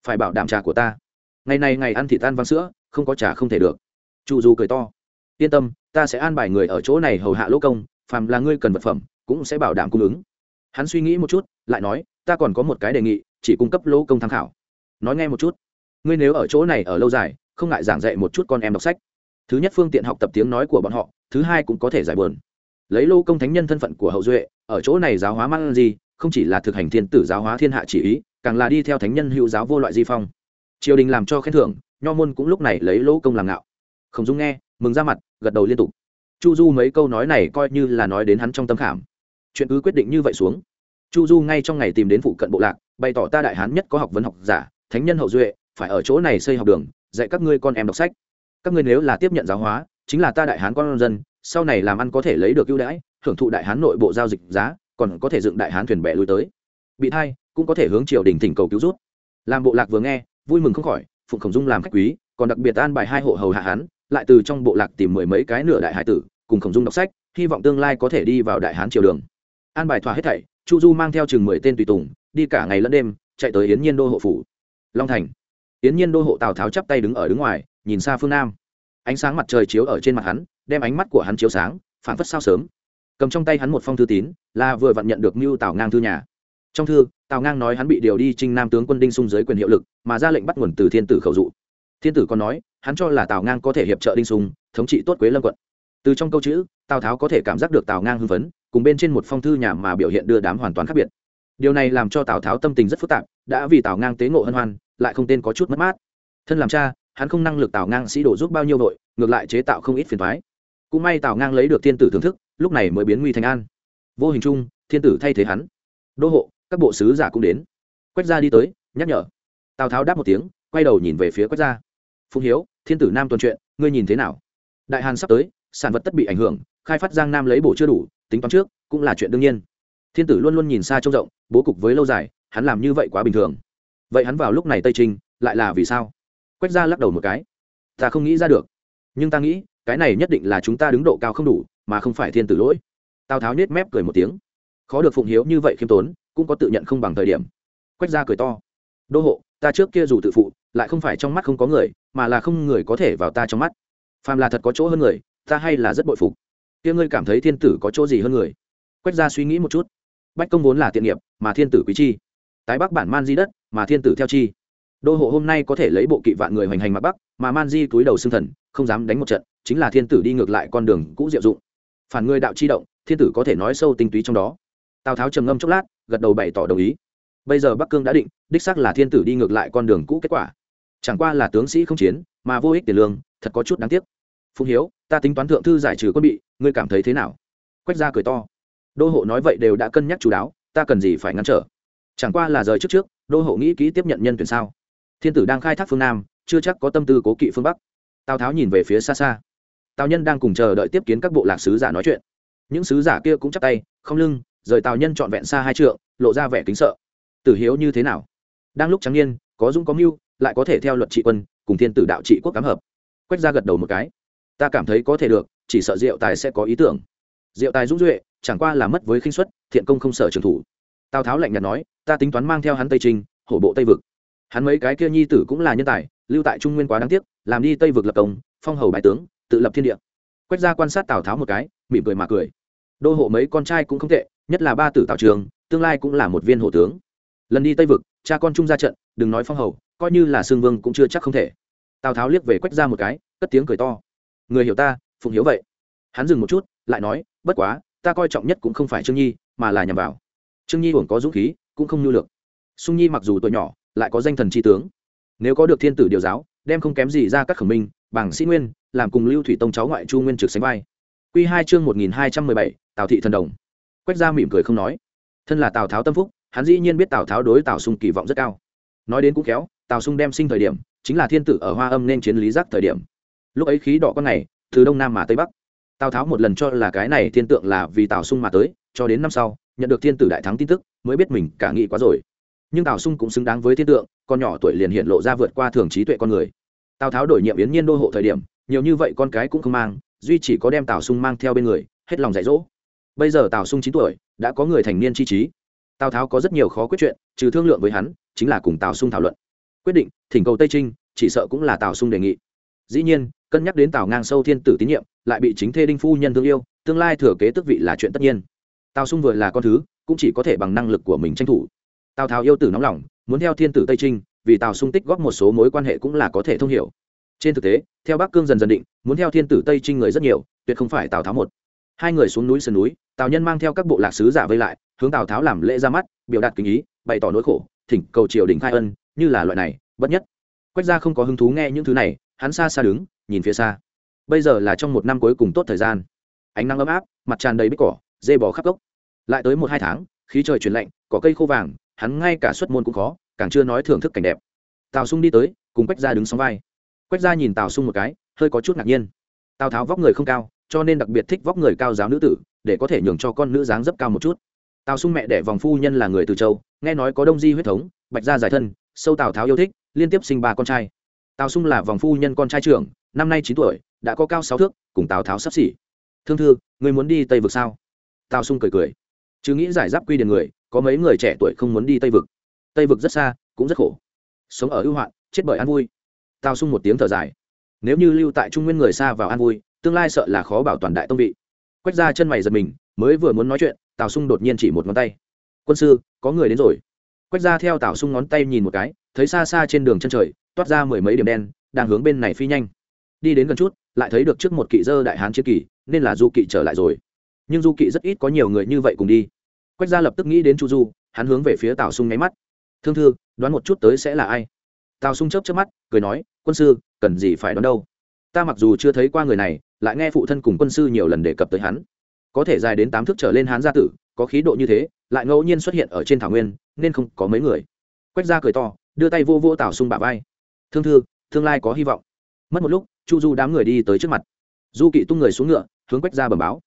Phải bảo đảm trà của ta. Ngày này ngày ăn thịt tan vang sữa, không có trà không thể được. Chu du cười to. Yên tâm, ta sẽ an bài người ở chỗ này hầu hạ lỗ công, phàm là ngươi cần vật phẩm, cũng sẽ bảo đảm cung ứng. Hắn suy nghĩ một chút, lại nói, ta còn có một cái đề nghị, chỉ cung cấp lỗ công tham khảo. Nói nghe một chút. Ngươi nếu ở chỗ này ở lâu dài không ngại giảng dạy một chút con em đọc sách. Thứ nhất phương tiện học tập tiếng nói của bọn họ, thứ hai cũng có thể giải bờn lấy lô công thánh nhân thân phận của hậu duệ, ở chỗ này giáo hóa mang gì, không chỉ là thực hành thiên tử giáo hóa thiên hạ chỉ ý, càng là đi theo thánh nhân hữu giáo vô loại di phong. Triều đình làm cho khen thưởng, nho môn cũng lúc này lấy lỗ công làm ngạo. Không dung nghe, mừng ra mặt, gật đầu liên tục. Chu du mấy câu nói này coi như là nói đến hắn trong tâm khảm. Chuyện cứ quyết định như vậy xuống. Chu du ngay trong ngày tìm đến phụ cận bộ lạc, bày tỏ ta đại hán nhất có học vấn học giả, thánh nhân hậu duệ, phải ở chỗ này xây học đường dạy các ngươi con em đọc sách. Các ngươi nếu là tiếp nhận giáo hóa, chính là ta đại hán con dân, sau này làm ăn có thể lấy được ưu đãi hưởng thụ đại hán nội bộ giao dịch giá, còn có thể dựng đại hán thuyền bè lui tới. Bị thay cũng có thể hướng triều đình thỉnh cầu cứu rút làm bộ lạc vừa nghe, vui mừng không khỏi, phụng khổng dung làm khách quý, còn đặc biệt an bài hai hộ hầu hạ hán lại từ trong bộ lạc tìm mười mấy cái nửa đại hải tử, cùng khổng dung đọc sách, hy vọng tương lai có thể đi vào đại hán triều đường. An bài thỏa hết thảy, chu du mang theo chừng mười tên tùy tùng, đi cả ngày lẫn đêm, chạy tới yến nhiên đô hộ phủ. Long thành yến nhiên đô hộ tào tháo chắp tay đứng ở đứng ngoài, nhìn xa phương nam. Ánh sáng mặt trời chiếu ở trên mặt hắn, đem ánh mắt của hắn chiếu sáng phản phất sao sớm. Cầm trong tay hắn một phong thư tín, là vừa vặn nhận được mưu tào ngang thư nhà. Trong thư, tào ngang nói hắn bị điều đi trinh nam tướng quân đinh sung dưới quyền hiệu lực, mà ra lệnh bắt nguồn từ thiên tử khẩu dụ. Thiên tử còn nói, hắn cho là tào ngang có thể hiệp trợ đinh sung, thống trị tốt quế lâm quận. Từ trong câu chữ, tào tháo có thể cảm giác được tào ngang hưng phấn, cùng bên trên một phong thư nhà mà biểu hiện đưa đám hoàn toàn khác biệt. Điều này làm cho tào tháo tâm tình rất phức tạp, đã vì tào ngang tế ngộ hân hoan lại không tên có chút mất mát. Thân làm cha, hắn không năng lực tào ngang sĩ đổ giúp bao nhiêu vội, ngược lại chế tạo không ít phiền thoái cũng may tào ngang lấy được thiên tử thưởng thức, lúc này mới biến nguy thành an. Vô hình chung, thiên tử thay thế hắn. Đô hộ, các bộ sứ giả cũng đến. Quách gia đi tới, nhắc nhở. Tào tháo đáp một tiếng, quay đầu nhìn về phía quách gia. Phùng hiếu, thiên tử nam tuần chuyện, ngươi nhìn thế nào? Đại hàn sắp tới, sản vật tất bị ảnh hưởng, khai phát giang nam lấy bổ chưa đủ, tính toán trước, cũng là chuyện đương nhiên. Thiên tử luôn luôn nhìn xa trông rộng, bố cục với lâu dài, hắn làm như vậy quá bình thường vậy hắn vào lúc này tây trinh, lại là vì sao? Quách gia lắc đầu một cái. Ta không nghĩ ra được. Nhưng ta nghĩ, cái này nhất định là chúng ta đứng độ cao không đủ, mà không phải thiên tử lỗi. Tào tháo nết mép cười một tiếng. Khó được phụng hiếu như vậy khiêm tốn, cũng có tự nhận không bằng thời điểm. Quách gia cười to. Đô hộ, ta trước kia dù tự phụ, lại không phải trong mắt không có người, mà là không người có thể vào ta trong mắt. Phàm là thật có chỗ hơn người, ta hay là rất bội phục. Kia ngươi cảm thấy thiên tử có chỗ gì hơn người? Quách gia suy nghĩ một chút. Bách công vốn là tiện nghiệp, mà thiên tử quý chi. Tái bắc bản man di đất mà thiên tử theo chi. Đô hộ hôm nay có thể lấy bộ kỵ vạn người hoành hành mặc bắc, mà man di túi đầu xương thần, không dám đánh một trận, chính là thiên tử đi ngược lại con đường cũ diệu dụng. Phản người đạo chi động, thiên tử có thể nói sâu tinh túy trong đó. Tào tháo trầm ngâm chốc lát, gật đầu bày tỏ đồng ý. Bây giờ bắc cương đã định, đích xác là thiên tử đi ngược lại con đường cũ kết quả. Chẳng qua là tướng sĩ không chiến, mà vô ích tiền lương, thật có chút đáng tiếc. Phùng hiếu, ta tính toán thượng thư giải trừ quân bị, ngươi cảm thấy thế nào? Quách gia cười to. Đô hộ nói vậy đều đã cân nhắc chú đáo, ta cần gì phải ngăn trở? Chẳng qua là rời trước trước đô hộ nghĩ kỹ tiếp nhận nhân tuyển sao? Thiên tử đang khai thác phương nam, chưa chắc có tâm tư cố kỵ phương bắc. Tào tháo nhìn về phía xa xa. Tào nhân đang cùng chờ đợi tiếp kiến các bộ lạc sứ giả nói chuyện. Những sứ giả kia cũng chắp tay, không lưng, rời tào nhân trọn vẹn xa hai trượng, lộ ra vẻ kính sợ. Tử hiếu như thế nào? Đang lúc trắng niên, có dũng có mưu, lại có thể theo luật trị quân, cùng thiên tử đạo trị quốc cám hợp. Quét ra gật đầu một cái. Ta cảm thấy có thể được, chỉ sợ diệu tài sẽ có ý tưởng. Diệu tài dũng duệ, chẳng qua là mất với khinh suất, thiện công không sở trường thủ tào tháo lạnh nhạt nói, ta tính toán mang theo hắn tây trinh, hổ bộ tây vực. Hắn mấy cái kia nhi tử cũng là nhân tài, lưu tại trung nguyên quá đáng tiếc, làm đi tây vực lập công, phong hầu bài tướng, tự lập thiên địa. Quách ra quan sát tào tháo một cái, mỉm cười mà cười. Đô hộ mấy con trai cũng không tệ, nhất là ba tử tào trường, tương lai cũng là một viên hộ tướng. Lần đi tây vực, cha con Trung ra trận, đừng nói phong hầu, coi như là xương vương cũng chưa chắc không thể. Tào tháo liếc về quách ra một cái, cất tiếng cười to. Người hiểu ta, phụng hiếu vậy. Hắn dừng một chút, lại nói, bất quá, ta coi trọng nhất cũng không phải trương nhi, mà là nhằm vào trương nhi hưởng có dũng khí, cũng không nhu lược sung nhi mặc dù tuổi nhỏ, lại có danh thần tri tướng. Nếu có được thiên tử điều giáo, đem không kém gì ra các khẩu minh, bảng sĩ nguyên, làm cùng lưu thủy tông cháu ngoại chu nguyên trực sánh vai. Q hai chương một nghìn hai trăm mười bảy, tào thị thần đồng. Quách gia mỉm cười không nói. Thân là tào tháo tâm phúc, hắn dĩ nhiên biết tào tháo đối tào sung kỳ vọng rất cao. Nói đến cũng khéo, tào sung đem sinh thời điểm, chính là thiên tử ở hoa âm nên chiến lý giác thời điểm. Lúc ấy khí đỏ con này từ đông nam mà tây bắc. Tào tháo một lần cho là cái này thiên tượng là vì tào sung mà tới, cho đến năm sau nhận được thiên tử đại thắng tin tức, mới biết mình cả nghĩ quá rồi. Nhưng tào sung cũng xứng đáng với thiên tượng, con nhỏ tuổi liền hiện lộ ra vượt qua thường trí tuệ con người. Tào tháo đổi nhiệm yến nhiên đô hộ thời điểm, nhiều như vậy con cái cũng không mang, duy chỉ có đem tào sung mang theo bên người, hết lòng dạy dỗ. Bây giờ tào sung chín tuổi, đã có người thành niên chi trí. Tào tháo có rất nhiều khó quyết chuyện, trừ thương lượng với hắn, chính là cùng tào sung thảo luận. Quyết định, thỉnh cầu tây trinh, chỉ sợ cũng là tào sung đề nghị. Dĩ nhiên, cân nhắc đến tào ngang sâu thiên tử tín nhiệm, lại bị chính thê đinh phu nhân thương yêu, tương lai thừa kế tước vị là chuyện tất nhiên tào sung vừa là con thứ, cũng chỉ có thể bằng năng lực của mình tranh thủ. Tào tháo yêu tử nóng lòng, muốn theo thiên tử tây trinh, vì tào sung tích góp một số mối quan hệ cũng là có thể thông hiểu. Trên thực tế, theo bắc cương dần dần định, muốn theo thiên tử tây trinh người rất nhiều, tuyệt không phải tào tháo một. Hai người xuống núi sườn núi, tào nhân mang theo các bộ lạc sứ giả vây lại, hướng tào tháo làm lễ ra mắt, biểu đạt kinh ý, bày tỏ nỗi khổ, thỉnh cầu triều đình khai ân, như là loại này, bất nhất. Quách gia không có hứng thú nghe những thứ này, hắn xa xa đứng, nhìn phía xa. Bây giờ là trong một năm cuối cùng tốt thời gian. Ánh nắng ấm áp, mặt tràn đầy bích cỏ dê bò khắp gốc. Lại tới một hai tháng, khí trời chuyển lạnh, cỏ cây khô vàng, hắn ngay cả xuất môn cũng khó, càng chưa nói thưởng thức cảnh đẹp. Tào sung đi tới, cùng quách gia đứng sóng vai. Quách gia nhìn tào sung một cái, hơi có chút ngạc nhiên. Tào tháo vóc người không cao, cho nên đặc biệt thích vóc người cao giáo nữ tử, để có thể nhường cho con nữ dáng dấp cao một chút. Tào sung mẹ đẻ vòng phu nhân là người từ châu, nghe nói có đông di huyết thống, bạch gia giải thân, sâu tào tháo yêu thích, liên tiếp sinh ba con trai. Tào sung là vòng phu nhân con trai trưởng, năm nay chín tuổi, đã có cao sáu thước, cùng tào tháo sắp xỉ. Thương thư, người muốn đi tây vực sao? Tào sung cười cười. Chứ nghĩ giải giáp quy điền người, có mấy người trẻ tuổi không muốn đi tây vực. Tây vực rất xa, cũng rất khổ. Sống ở ưu hoạn, chết bởi an vui. Tào sung một tiếng thở dài. Nếu như lưu tại trung nguyên người xa vào an vui, tương lai sợ là khó bảo toàn đại tông vị. Quách ra chân mày giật mình, mới vừa muốn nói chuyện, tào sung đột nhiên chỉ một ngón tay. Quân sư, có người đến rồi. Quách ra theo tào sung ngón tay nhìn một cái, thấy xa xa trên đường chân trời, toát ra mười mấy điểm đen, đang hướng bên này phi nhanh. Đi đến gần chút, lại thấy được trước một kỵ dơ đại hán chiến kỳ, nên là du kỵ trở lại rồi nhưng du kỵ rất ít có nhiều người như vậy cùng đi. Quách gia lập tức nghĩ đến chu du, hắn hướng về phía tào sung nháy mắt. Thương thư, đoán một chút tới sẽ là ai? Tào sung chớp chớp mắt, cười nói, quân sư, cần gì phải đoán đâu? Ta mặc dù chưa thấy qua người này, lại nghe phụ thân cùng quân sư nhiều lần đề cập tới hắn. Có thể dài đến tám thước trở lên hán gia tử, có khí độ như thế, lại ngẫu nhiên xuất hiện ở trên thảo nguyên, nên không có mấy người. Quách gia cười to, đưa tay vô vô tào sung bả vai. Thương thư, tương lai có hy vọng. Mất một lúc, chu du đám người đi tới trước mặt. Du kỵ tung người xuống ngựa, hướng quách gia bẩm báo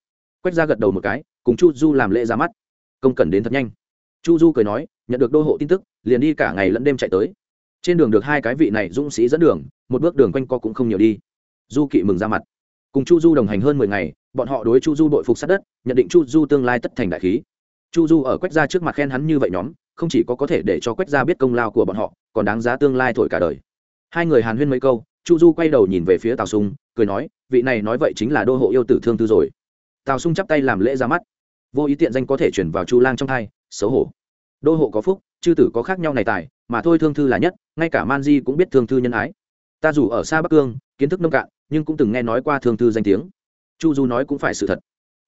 quách gia gật đầu một cái, cùng chu du làm lễ ra mắt. Công cần đến thật nhanh. Chu du cười nói, nhận được đô hộ tin tức, liền đi cả ngày lẫn đêm chạy tới. Trên đường được hai cái vị này dũng sĩ dẫn đường, một bước đường quanh co cũng không nhiều đi. Du kỵ mừng ra mặt. Cùng chu du đồng hành hơn mười ngày, bọn họ đối chu du đội phục sát đất, nhận định chu du tương lai tất thành đại khí. Chu du ở quách gia trước mặt khen hắn như vậy nhóm, không chỉ có có thể để cho quách gia biết công lao của bọn họ, còn đáng giá tương lai thổi cả đời. Hai người hàn huyên mấy câu, chu du quay đầu nhìn về phía tào sung cười nói, vị này nói vậy chính là đô hộ yêu tử thương tư rồi tào sung chắp tay làm lễ ra mắt. Vô ý tiện danh có thể chuyển vào chu lang trong hai, xấu hổ. Đô hộ có phúc, chư tử có khác nhau này tài, mà thôi thương thư là nhất, ngay cả man di cũng biết thương thư nhân ái. Ta dù ở xa bắc cương, kiến thức nông cạn, nhưng cũng từng nghe nói qua thương thư danh tiếng. Chu du nói cũng phải sự thật.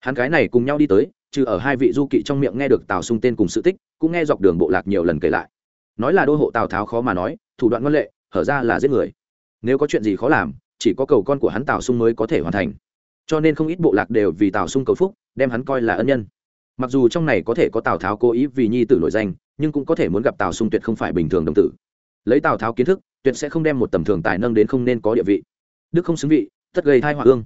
Hắn cái này cùng nhau đi tới, trừ ở hai vị du kỵ trong miệng nghe được tào sung tên cùng sự tích, cũng nghe dọc đường bộ lạc nhiều lần kể lại. Nói là đô hộ tào tháo khó mà nói, thủ đoạn ngân lệ, hở ra là giết người. Nếu có chuyện gì khó làm, chỉ có cầu con của hắn tào sung mới có thể hoàn thành cho nên không ít bộ lạc đều vì tào sung cầu phúc, đem hắn coi là ân nhân. Mặc dù trong này có thể có tào tháo cố ý vì nhi tử nổi danh, nhưng cũng có thể muốn gặp tào sung tuyệt không phải bình thường đồng tử. Lấy tào tháo kiến thức, tuyệt sẽ không đem một tầm thường tài nâng đến không nên có địa vị. Đức không xứng vị, tất gây thai họa ương.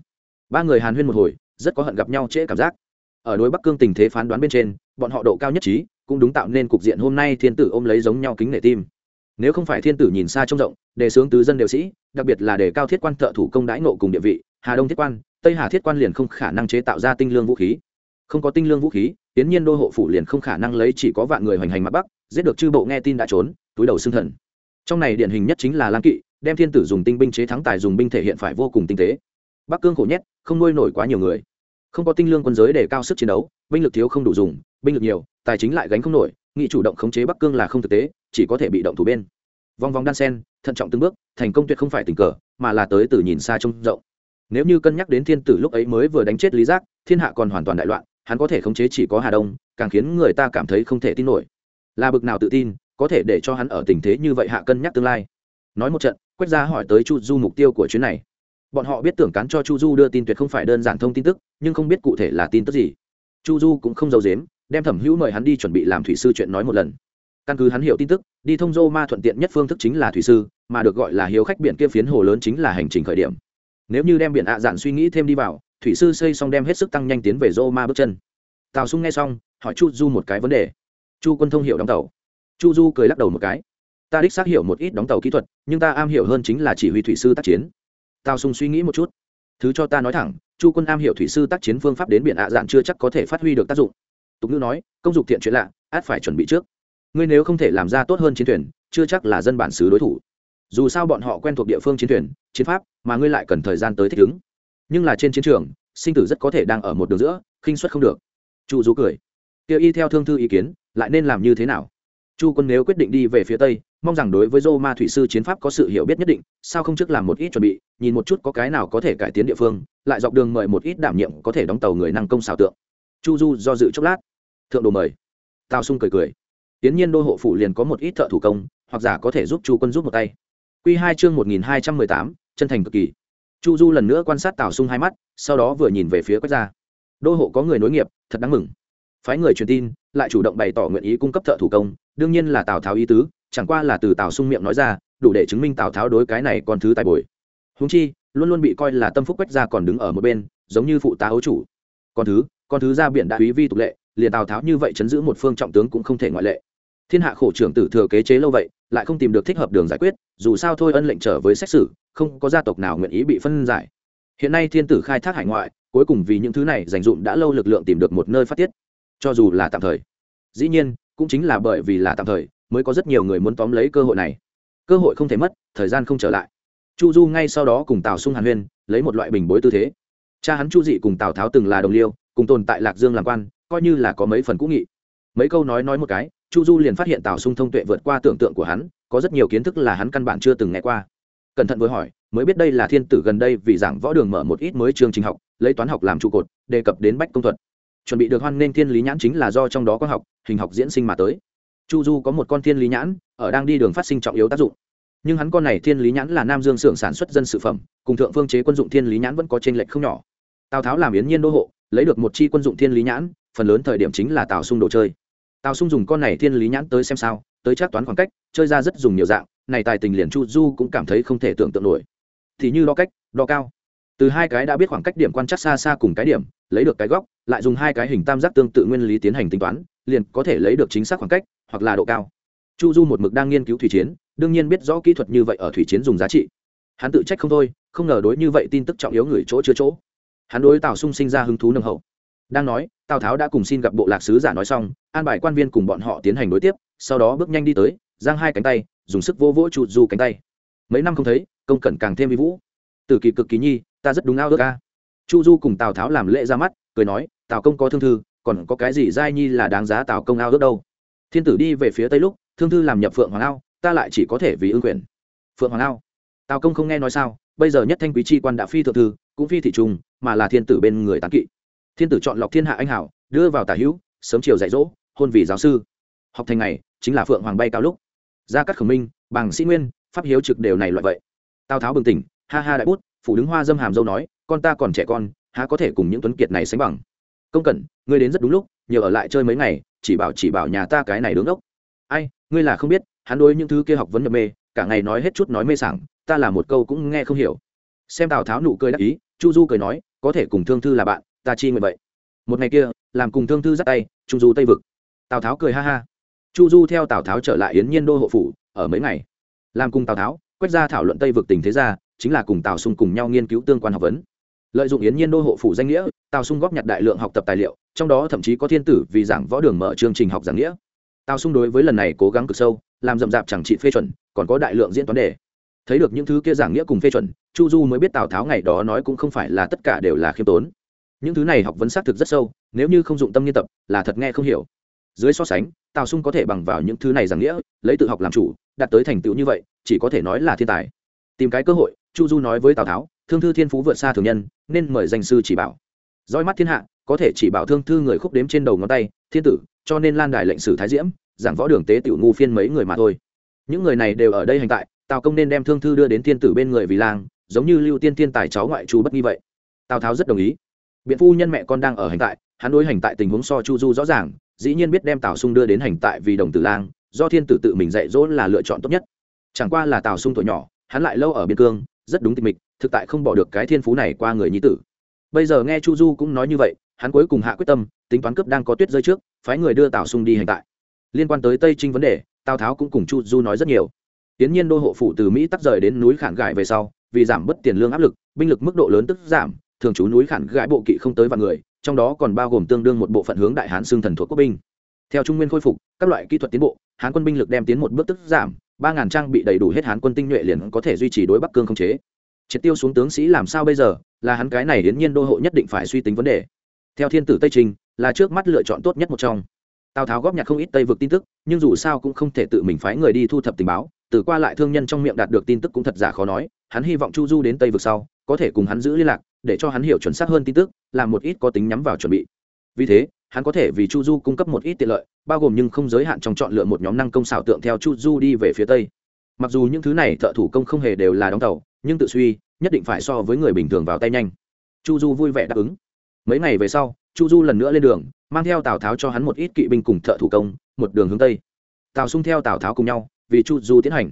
Ba người hàn huyên một hồi, rất có hận gặp nhau trễ cảm giác. Ở đối bắc cương tình thế phán đoán bên trên, bọn họ độ cao nhất trí, cũng đúng tạo nên cục diện hôm nay thiên tử ôm lấy giống nhau kính nể tim. Nếu không phải thiên tử nhìn xa trông rộng, đề xướng tứ dân đều sĩ, đặc biệt là đề cao thiết quan thợ thủ công đãi nộ cùng địa vị hà đông thiết quan, tây hà thiết quan liền không khả năng chế tạo ra tinh lương vũ khí. Không có tinh lương vũ khí tiến nhiên đô hộ phủ liền không khả năng lấy chỉ có vạn người hoành hành mặt bắc, giết được chư bộ nghe tin đã trốn, túi đầu xương thần. Trong này điển hình nhất chính là lang kỵ, đem thiên tử dùng tinh binh chế thắng tài dùng binh thể hiện phải vô cùng tinh tế. Bắc cương khổ nhét, không nuôi nổi quá nhiều người. Không có tinh lương quân giới để cao sức chiến đấu, binh lực thiếu không đủ dùng, binh lực nhiều, tài chính lại gánh không nổi, nghị chủ động khống chế bắc cương là không thực tế, chỉ có thể bị động thủ bên. Vòng vòng đan sen, thận trọng từng bước, thành công tuyệt không phải tình cờ, mà là tới từ nhìn xa trông rộng nếu như cân nhắc đến thiên tử lúc ấy mới vừa đánh chết lý giác, thiên hạ còn hoàn toàn đại loạn, hắn có thể khống chế chỉ có hà đông, càng khiến người ta cảm thấy không thể tin nổi. Là bực nào tự tin, có thể để cho hắn ở tình thế như vậy hạ cân nhắc tương lai. Nói một trận quét ra hỏi tới chu du mục tiêu của chuyến này. Bọn họ biết tưởng cán cho chu du đưa tin tuyệt không phải đơn giản thông tin tức, nhưng không biết cụ thể là tin tức gì. Chu du cũng không giấu dếm đem thẩm hữu mời hắn đi chuẩn bị làm thủy sư chuyện nói một lần. Căn cứ hắn hiểu tin tức, đi thông dô ma thuận tiện nhất phương thức chính là thủy sư, mà được gọi là hiếu khách biển kia phiến hồ lớn chính là hành trình khởi điểm nếu như đem biển ạ dạn suy nghĩ thêm đi vào, thủy sư xây xong đem hết sức tăng nhanh tiến về rô ma bước chân. Tào sung nghe xong, hỏi chu du một cái vấn đề. Chu quân thông hiểu đóng tàu. Chu du cười lắc đầu một cái. Ta đích xác hiểu một ít đóng tàu kỹ thuật, nhưng ta am hiểu hơn chính là chỉ huy thủy sư tác chiến. Tào sung suy nghĩ một chút. Thứ cho ta nói thẳng, chu quân am hiểu thủy sư tác chiến phương pháp đến biển ạ dạn chưa chắc có thể phát huy được tác dụng. Tục ngữ nói, công dục thiện chuyện lạ, át phải chuẩn bị trước. Ngươi nếu không thể làm ra tốt hơn chiến thuyền, chưa chắc là dân bản xứ đối thủ dù sao bọn họ quen thuộc địa phương chiến thuyền, chiến pháp mà ngươi lại cần thời gian tới thích ứng. Nhưng là trên chiến trường, sinh tử rất có thể đang ở một đường giữa, khinh suất không được. Chu du cười. Tiêu y theo thương thư ý kiến, lại nên làm như thế nào? Chu quân nếu quyết định đi về phía tây, mong rằng đối với dô ma thủy sư chiến pháp có sự hiểu biết nhất định, sao không trước làm một ít chuẩn bị, nhìn một chút có cái nào có thể cải tiến địa phương, lại dọc đường mời một ít đảm nhiệm có thể đóng tàu người năng công xảo tượng. Chu du do dự chốc lát. Thượng đồ mời. Tào sung cười cười. Tiến nhiên đô hộ phủ liền có một ít thợ thủ công, hoặc giả có thể giúp chu quân giúp một tay. Quy hai chương một nghìn hai trăm mười tám, chân thành cực kỳ. Chu du lần nữa quan sát tào sung hai mắt, sau đó vừa nhìn về phía quách gia. Đô hộ có người nối nghiệp, thật đáng mừng. Phái người truyền tin, lại chủ động bày tỏ nguyện ý cung cấp thợ thủ công, đương nhiên là tào tháo ý tứ, chẳng qua là từ tào sung miệng nói ra, đủ để chứng minh tào tháo đối cái này còn thứ tài bồi. Huống chi, luôn luôn bị coi là tâm phúc quách gia còn đứng ở một bên, giống như phụ tá ấu chủ. Còn thứ, con thứ ra biển đã quý vi tục lệ, liền tào tháo như vậy chấn giữ một phương trọng tướng cũng không thể ngoại lệ. Thiên hạ khổ trưởng tử thừa kế chế lâu vậy lại không tìm được thích hợp đường giải quyết, dù sao thôi ân lệnh trở với xét xử, không có gia tộc nào nguyện ý bị phân giải. Hiện nay thiên tử khai thác hải ngoại, cuối cùng vì những thứ này dành dụm đã lâu lực lượng tìm được một nơi phát tiết. Cho dù là tạm thời. Dĩ nhiên, cũng chính là bởi vì là tạm thời, mới có rất nhiều người muốn tóm lấy cơ hội này. Cơ hội không thể mất, thời gian không trở lại. Chu du ngay sau đó cùng tào sung hàn huyên, lấy một loại bình bối tư thế. Cha hắn chu dị cùng tào tháo từng là đồng liêu, cùng tồn tại lạc dương làm quan, coi như là có mấy phần cũ nghị. Mấy câu nói nói một cái chu du liền phát hiện tào sung thông tuệ vượt qua tưởng tượng của hắn, có rất nhiều kiến thức là hắn căn bản chưa từng nghe qua. Cẩn thận với hỏi, mới biết đây là thiên tử gần đây vì giảng võ đường mở một ít mới chương trình học, lấy toán học làm trụ cột, đề cập đến bách công thuật. Chuẩn bị được hoan nên thiên lý nhãn chính là do trong đó có học, hình học diễn sinh mà tới. Chu du có một con thiên lý nhãn, ở đang đi đường phát sinh trọng yếu tác dụng. Nhưng hắn con này thiên lý nhãn là nam dương xưởng sản xuất dân sự phẩm, cùng thượng phương chế quân dụng thiên lý nhãn vẫn có t r ê n lệch không nhỏ. Tào tháo làm yến nhiên đô hộ, lấy được một chi quân dụng thiên lý nhãn, phần lớn thời điểm chính là tào Xung đồ chơi tào sung dùng con này thiên lý nhãn tới xem sao, tới chắc toán khoảng cách, chơi ra rất dùng nhiều dạng, này tài tình liền chu du cũng cảm thấy không thể tưởng tượng nổi. Thì như đo cách, đo cao. Từ hai cái đã biết khoảng cách điểm quan chắc xa xa cùng cái điểm, lấy được cái góc, lại dùng hai cái hình tam giác tương tự nguyên lý tiến hành tính toán, liền có thể lấy được chính xác khoảng cách, hoặc là độ cao. Chu du một mực đang nghiên cứu thủy chiến, đương nhiên biết rõ kỹ thuật như vậy ở thủy chiến dùng giá trị. Hắn tự trách không thôi, không ngờ đối như vậy tin tức trọng yếu người chỗ chưa chỗ. Hắn đối tào sung sinh ra hứng thú nâng hậu. Đang nói tào tháo đã cùng xin gặp bộ lạc sứ giả nói xong, an bài quan viên cùng bọn họ tiến hành đối tiếp, sau đó bước nhanh đi tới, giang hai cánh tay, dùng sức vô vỗ trụt du cánh tay. Mấy năm không thấy, công cẩn càng thêm vi vũ. Từ kỳ cực kỳ nhi, ta rất đúng ao ước ca chu du cùng tào tháo làm lễ ra mắt, cười nói, tào công có thương thư, còn có cái gì giai nhi là đáng giá tào công ao ước đâu? Thiên tử đi về phía tây lúc, thương thư làm nhập phượng hoàng ao, ta lại chỉ có thể vì ưng quyền. Phượng hoàng ao. Tào công không nghe nói sao, bây giờ nhất thanh quý chi quan đã phi thượng thư, cũng phi thị trung, mà là thiên tử bên người tán kỵ thiên tử chọn lọc thiên hạ anh hảo, đưa vào tả hữu, sớm chiều dạy dỗ, hôn vì giáo sư. Học thành ngày, chính là phượng hoàng bay cao lúc. Gia cát khổng minh bằng sĩ nguyên, pháp hiếu trực đều này loại vậy. Tào tháo bừng tỉnh, ha ha đại bút, phủ đứng hoa dâm hàm dâu nói, con ta còn trẻ con, há có thể cùng những tuấn kiệt này sánh bằng? Công cẩn, ngươi đến rất đúng lúc nhiều ở lại chơi mấy ngày, chỉ bảo chỉ bảo nhà ta cái này đứng ốc. Ai, ngươi là không biết, hắn đối những thứ kia học vấn nhập mê, cả ngày nói hết chút nói mê sảng, ta là một câu cũng nghe không hiểu. Xem tào tháo nụ cười đắc ý, chu du cười nói, có thể cùng thương thư là bạn ta chi nguyện vậy. Một ngày kia, làm cùng thương thư dắt tay trung du tây vực. Tào tháo cười ha ha. Chu du theo tào tháo trở lại yến nhiên đô hộ phủ, ở mấy ngày. Làm cùng tào tháo, quét ra thảo luận tây vực tình thế ra, chính là cùng tào sung cùng nhau nghiên cứu tương quan học vấn. Lợi dụng yến nhiên đô hộ phủ danh nghĩa, tào sung góp nhặt đại lượng học tập tài liệu, trong đó thậm chí có thiên tử vì giảng võ đường mở chương trình học giảng nghĩa. Tào sung đối với lần này cố gắng cực sâu, làm rậm rạp chẳng trị phê chuẩn, còn có đại lượng diễn toán đề. Thấy được những thứ kia giảng nghĩa cùng phê chuẩn, chu du mới biết tào tháo ngày đó nói cũng không phải là tất cả đều là khiêm tốn những thứ này học vấn xác thực rất sâu, nếu như không dụng tâm nghiên tập, là thật nghe không hiểu. Dưới so sánh, tào sung có thể bằng vào những thứ này giảng nghĩa, lấy tự học làm chủ, đạt tới thành tựu như vậy, chỉ có thể nói là thiên tài. Tìm cái cơ hội, chu du nói với tào tháo, thương thư thiên phú vượt xa thường nhân, nên mời danh sư chỉ bảo. Roi mắt thiên hạ, có thể chỉ bảo thương thư người khúc đếm trên đầu ngón tay, thiên tử, cho nên lan đài lệnh sử thái diễm, giảng võ đường tế tiểu ngu phiên mấy người mà thôi. Những người này đều ở đây hành tại, tào công nên đem thương thư đưa đến thiên tử bên người vì lang, giống như lưu tiên tiên tài cháu ngoại chu bất nghi vậy. Tào tháo rất đồng ý biện phu nhân mẹ con đang ở hành tại, hắn đối hành tại tình huống so chu du rõ ràng, dĩ nhiên biết đem tào sung đưa đến hành tại vì đồng tử lang, do thiên tử tự mình dạy dỗ là lựa chọn tốt nhất. Chẳng qua là tào sung tuổi nhỏ, hắn lại lâu ở biên cương, rất đúng tình mịch, thực tại không bỏ được cái thiên phú này qua người nhi tử. Bây giờ nghe chu du cũng nói như vậy, hắn cuối cùng hạ quyết tâm, tính toán cướp đang có tuyết rơi trước, phái người đưa tào sung đi hành tại. Liên quan tới tây trinh vấn đề, tào tháo cũng cùng chu du nói rất nhiều. Tiến nhiên đô hộ phủ từ mỹ tắc rời đến núi khản gại về sau, vì giảm bớt tiền lương áp lực, binh lực mức độ lớn tức giảm thường trú núi khản gãi bộ kỵ không tới vạn người, trong đó còn bao gồm tương đương một bộ phận hướng đại hán xương thần thuộc quốc binh. Theo trung nguyên khôi phục, các loại kỹ thuật tiến bộ, hán quân binh lực đem tiến một bước tức giảm, ba ngàn trang bị đầy đủ hết hán quân tinh nhuệ liền có thể duy trì đối bắc cương không chế. Triệt tiêu xuống tướng sĩ làm sao bây giờ, là hắn cái này hiến nhiên đô hộ nhất định phải suy tính vấn đề. Theo thiên tử tây trình, là trước mắt lựa chọn tốt nhất một trong. Tào tháo góp nhặt không ít tây vực tin tức, nhưng dù sao cũng không thể tự mình phái người đi thu thập tình báo, từ qua lại thương nhân trong miệng đạt được tin tức cũng thật giả khó nói, hắn hy vọng chu du đến tây vực sau, có thể cùng hắn giữ liên lạc để cho hắn hiểu chuẩn xác hơn tin tức làm một ít có tính nhắm vào chuẩn bị. Vì thế, hắn có thể vì chu du cung cấp một ít tiện lợi, bao gồm nhưng không giới hạn trong chọn lựa một nhóm năng công xảo tượng theo chu du đi về phía tây. Mặc dù những thứ này thợ thủ công không hề đều là đóng tàu, nhưng tự suy, nhất định phải so với người bình thường vào tay nhanh. Chu du vui vẻ đáp ứng. Mấy ngày về sau, chu du lần nữa lên đường, mang theo tào tháo cho hắn một ít kỵ binh cùng thợ thủ công, một đường hướng tây. Tào xung theo tào tháo cùng nhau, vì chu du tiến hành.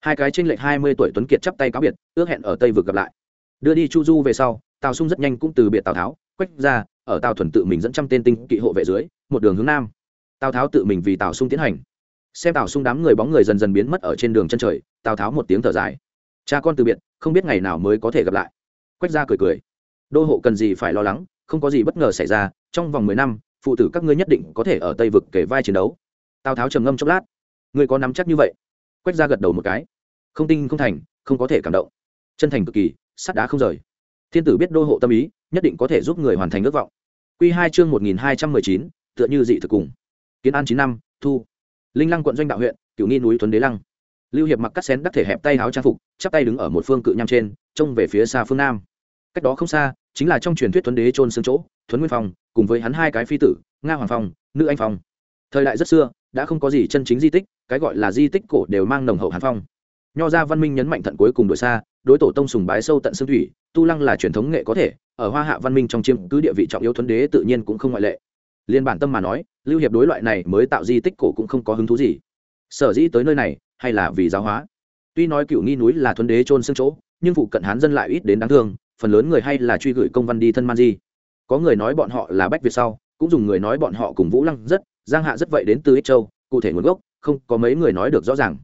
Hai cái tranh lệch hai mươi tuổi tuấn kiệt chắp tay cáo biệt, ước hẹn ở tây vực gặp lại. Đưa đi chu du về sau tào sung rất nhanh cũng từ biệt tào tháo, quách ra, ở tào thuần tự mình dẫn trăm tên tinh kỵ hộ vệ dưới, một đường hướng nam. Tào tháo tự mình vì tào sung tiến hành. Xem tào sung đám người bóng người dần dần biến mất ở trên đường chân trời, tào tháo một tiếng thở dài. Cha con từ biệt, không biết ngày nào mới có thể gặp lại. Quách ra cười cười. Đô hộ cần gì phải lo lắng, không có gì bất ngờ xảy ra, trong vòng mười năm, phụ tử các ngươi nhất định có thể ở tây vực kể vai chiến đấu. Tào tháo trầm ngâm chốc lát. Ngươi có nắm chắc như vậy? Quách ra gật đầu một cái. Không tin không thành, không có thể cảm động. Chân thành cực kỳ, sắt đá không rời thiên tử biết đô hộ tâm ý, nhất định có thể giúp người hoàn thành ước vọng. Q hai chương một nghìn hai trăm mười chín, tựa như dị thực cùng. Kiến an chín năm, thu. Linh lăng quận doanh đạo huyện, cửu nghi núi tuấn đế lăng. Lưu hiệp mặc cắt xén đắc thể hẹp tay áo trang phục, chắp tay đứng ở một phương cự nham trên, trông về phía xa phương nam. Cách đó không xa, chính là trong truyền thuyết tuấn đế trôn xương chỗ tuấn nguyên phong, cùng với hắn hai cái phi tử, nga hoàng phong, nữ anh phong. Thời đại rất xưa, đã không có gì chân chính di tích, cái gọi là di tích cổ đều mang nồng hậu hàn phong. Nho gia văn minh nhấn mạnh thận cuối cùng đuổi xa đối tổ tông sùng bái sâu tận xương thủy, tu lăng là truyền thống nghệ có thể, ở hoa hạ văn minh trong chiêm cứ địa vị trọng yếu thuấn đế tự nhiên cũng không ngoại lệ. Liên bản tâm mà nói, lưu hiệp đối loại này mới tạo di tích cổ cũng không có hứng thú gì. Sở dĩ tới nơi này, hay là vì giáo hóa? Tuy nói cựu nghi núi là thuấn đế trôn xương chỗ, nhưng phụ cận hán dân lại ít đến đáng thương, phần lớn người hay là truy gửi công văn đi thân man di. Có người nói bọn họ là bách việt sau, cũng dùng người nói bọn họ cùng vũ lăng rất, giang hạ rất vậy đến từ ích châu, cụ thể nguồn gốc, không có mấy người nói được rõ ràng.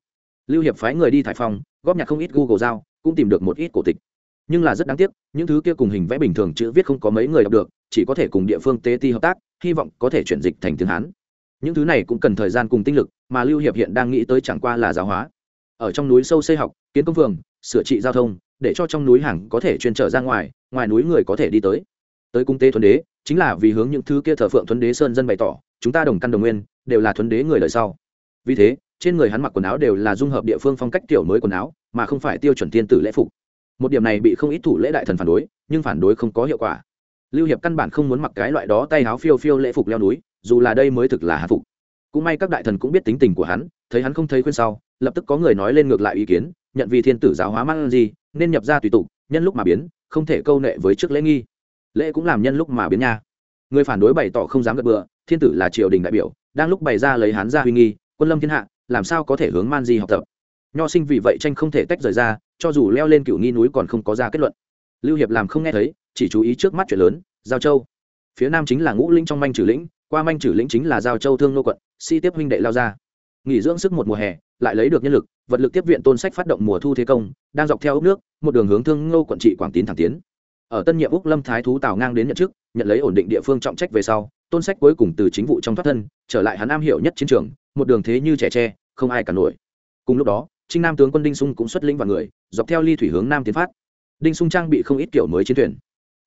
Lưu hiệp phái người đi thải phong góp nhặt không ít google giao cũng tìm được một ít cổ tịch. Nhưng là rất đáng tiếc, những thứ kia cùng hình vẽ bình thường chữ viết không có mấy người đọc được, chỉ có thể cùng địa phương tế ti hợp tác, hy vọng có thể chuyển dịch thành tiếng hán. Những thứ này cũng cần thời gian cùng tinh lực, mà lưu hiệp hiện đang nghĩ tới chẳng qua là giáo hóa. Ở trong núi sâu xây học, kiến công phường sửa trị giao thông, để cho trong núi hàng có thể chuyên trở ra ngoài ngoài núi người có thể đi tới. Tới cung tế thuần đế, chính là vì hướng những thứ kia thờ phượng thuần đế sơn dân bày tỏ, chúng ta đồng căn đồng nguyên, đều là thuần đế người đời sau. Vì thế trên người hắn mặc quần áo đều là dung hợp địa phương phong cách tiểu mới quần áo, mà không phải tiêu chuẩn thiên tử lễ phục. Một điểm này bị không ít thủ lễ đại thần phản đối, nhưng phản đối không có hiệu quả. Lưu hiệp căn bản không muốn mặc cái loại đó tay áo phiêu phiêu lễ phục leo núi, dù là đây mới thực là hạ phục. Cũng may các đại thần cũng biết tính tình của hắn, thấy hắn không thấy khuyên sau, lập tức có người nói lên ngược lại ý kiến, nhận vì thiên tử giáo hóa mang gì, nên nhập ra tùy tục, nhân lúc mà biến, không thể câu nệ với trước lễ nghi. Lễ cũng làm nhân lúc mà biến nha. Người phản đối bày tỏ không dám gật bừa, thiên tử là triều đình đại biểu, đang lúc bày ra lấy hán ra huy nghi, quân lâm thiên hạ làm sao có thể hướng man di học tập? Nho sinh vì vậy tranh không thể tách rời ra, cho dù leo lên cựu nghi núi còn không có ra kết luận. Lưu hiệp làm không nghe thấy, chỉ chú ý trước mắt chuyện lớn, giao châu. Phía nam chính là ngũ linh trong manh trừ lĩnh, qua manh trừ lĩnh chính là giao châu thương nô quận, si tiếp huynh đệ lao ra nghỉ dưỡng sức một mùa hè, lại lấy được nhân lực, vật lực tiếp viện tôn sách phát động mùa thu thế công, đang dọc theo ốc nước, một đường hướng thương ngô quận trị quảng tín thẳng tiến. Ở tân nhiệm úc lâm thái thú tào ngang đến nhận chức, nhận lấy ổn định địa phương trọng trách về sau, tôn sách cuối cùng từ chính vụ trong thoát thân, trở lại hắn am hiểu nhất chiến trường một đường thế như trẻ tre, không ai cả nổi. Cùng lúc đó, trinh nam tướng quân đinh sung cũng xuất lĩnh vào người, dọc theo ly thủy hướng nam tiến phát. Đinh sung trang bị không ít kiểu mới chiến thuyền.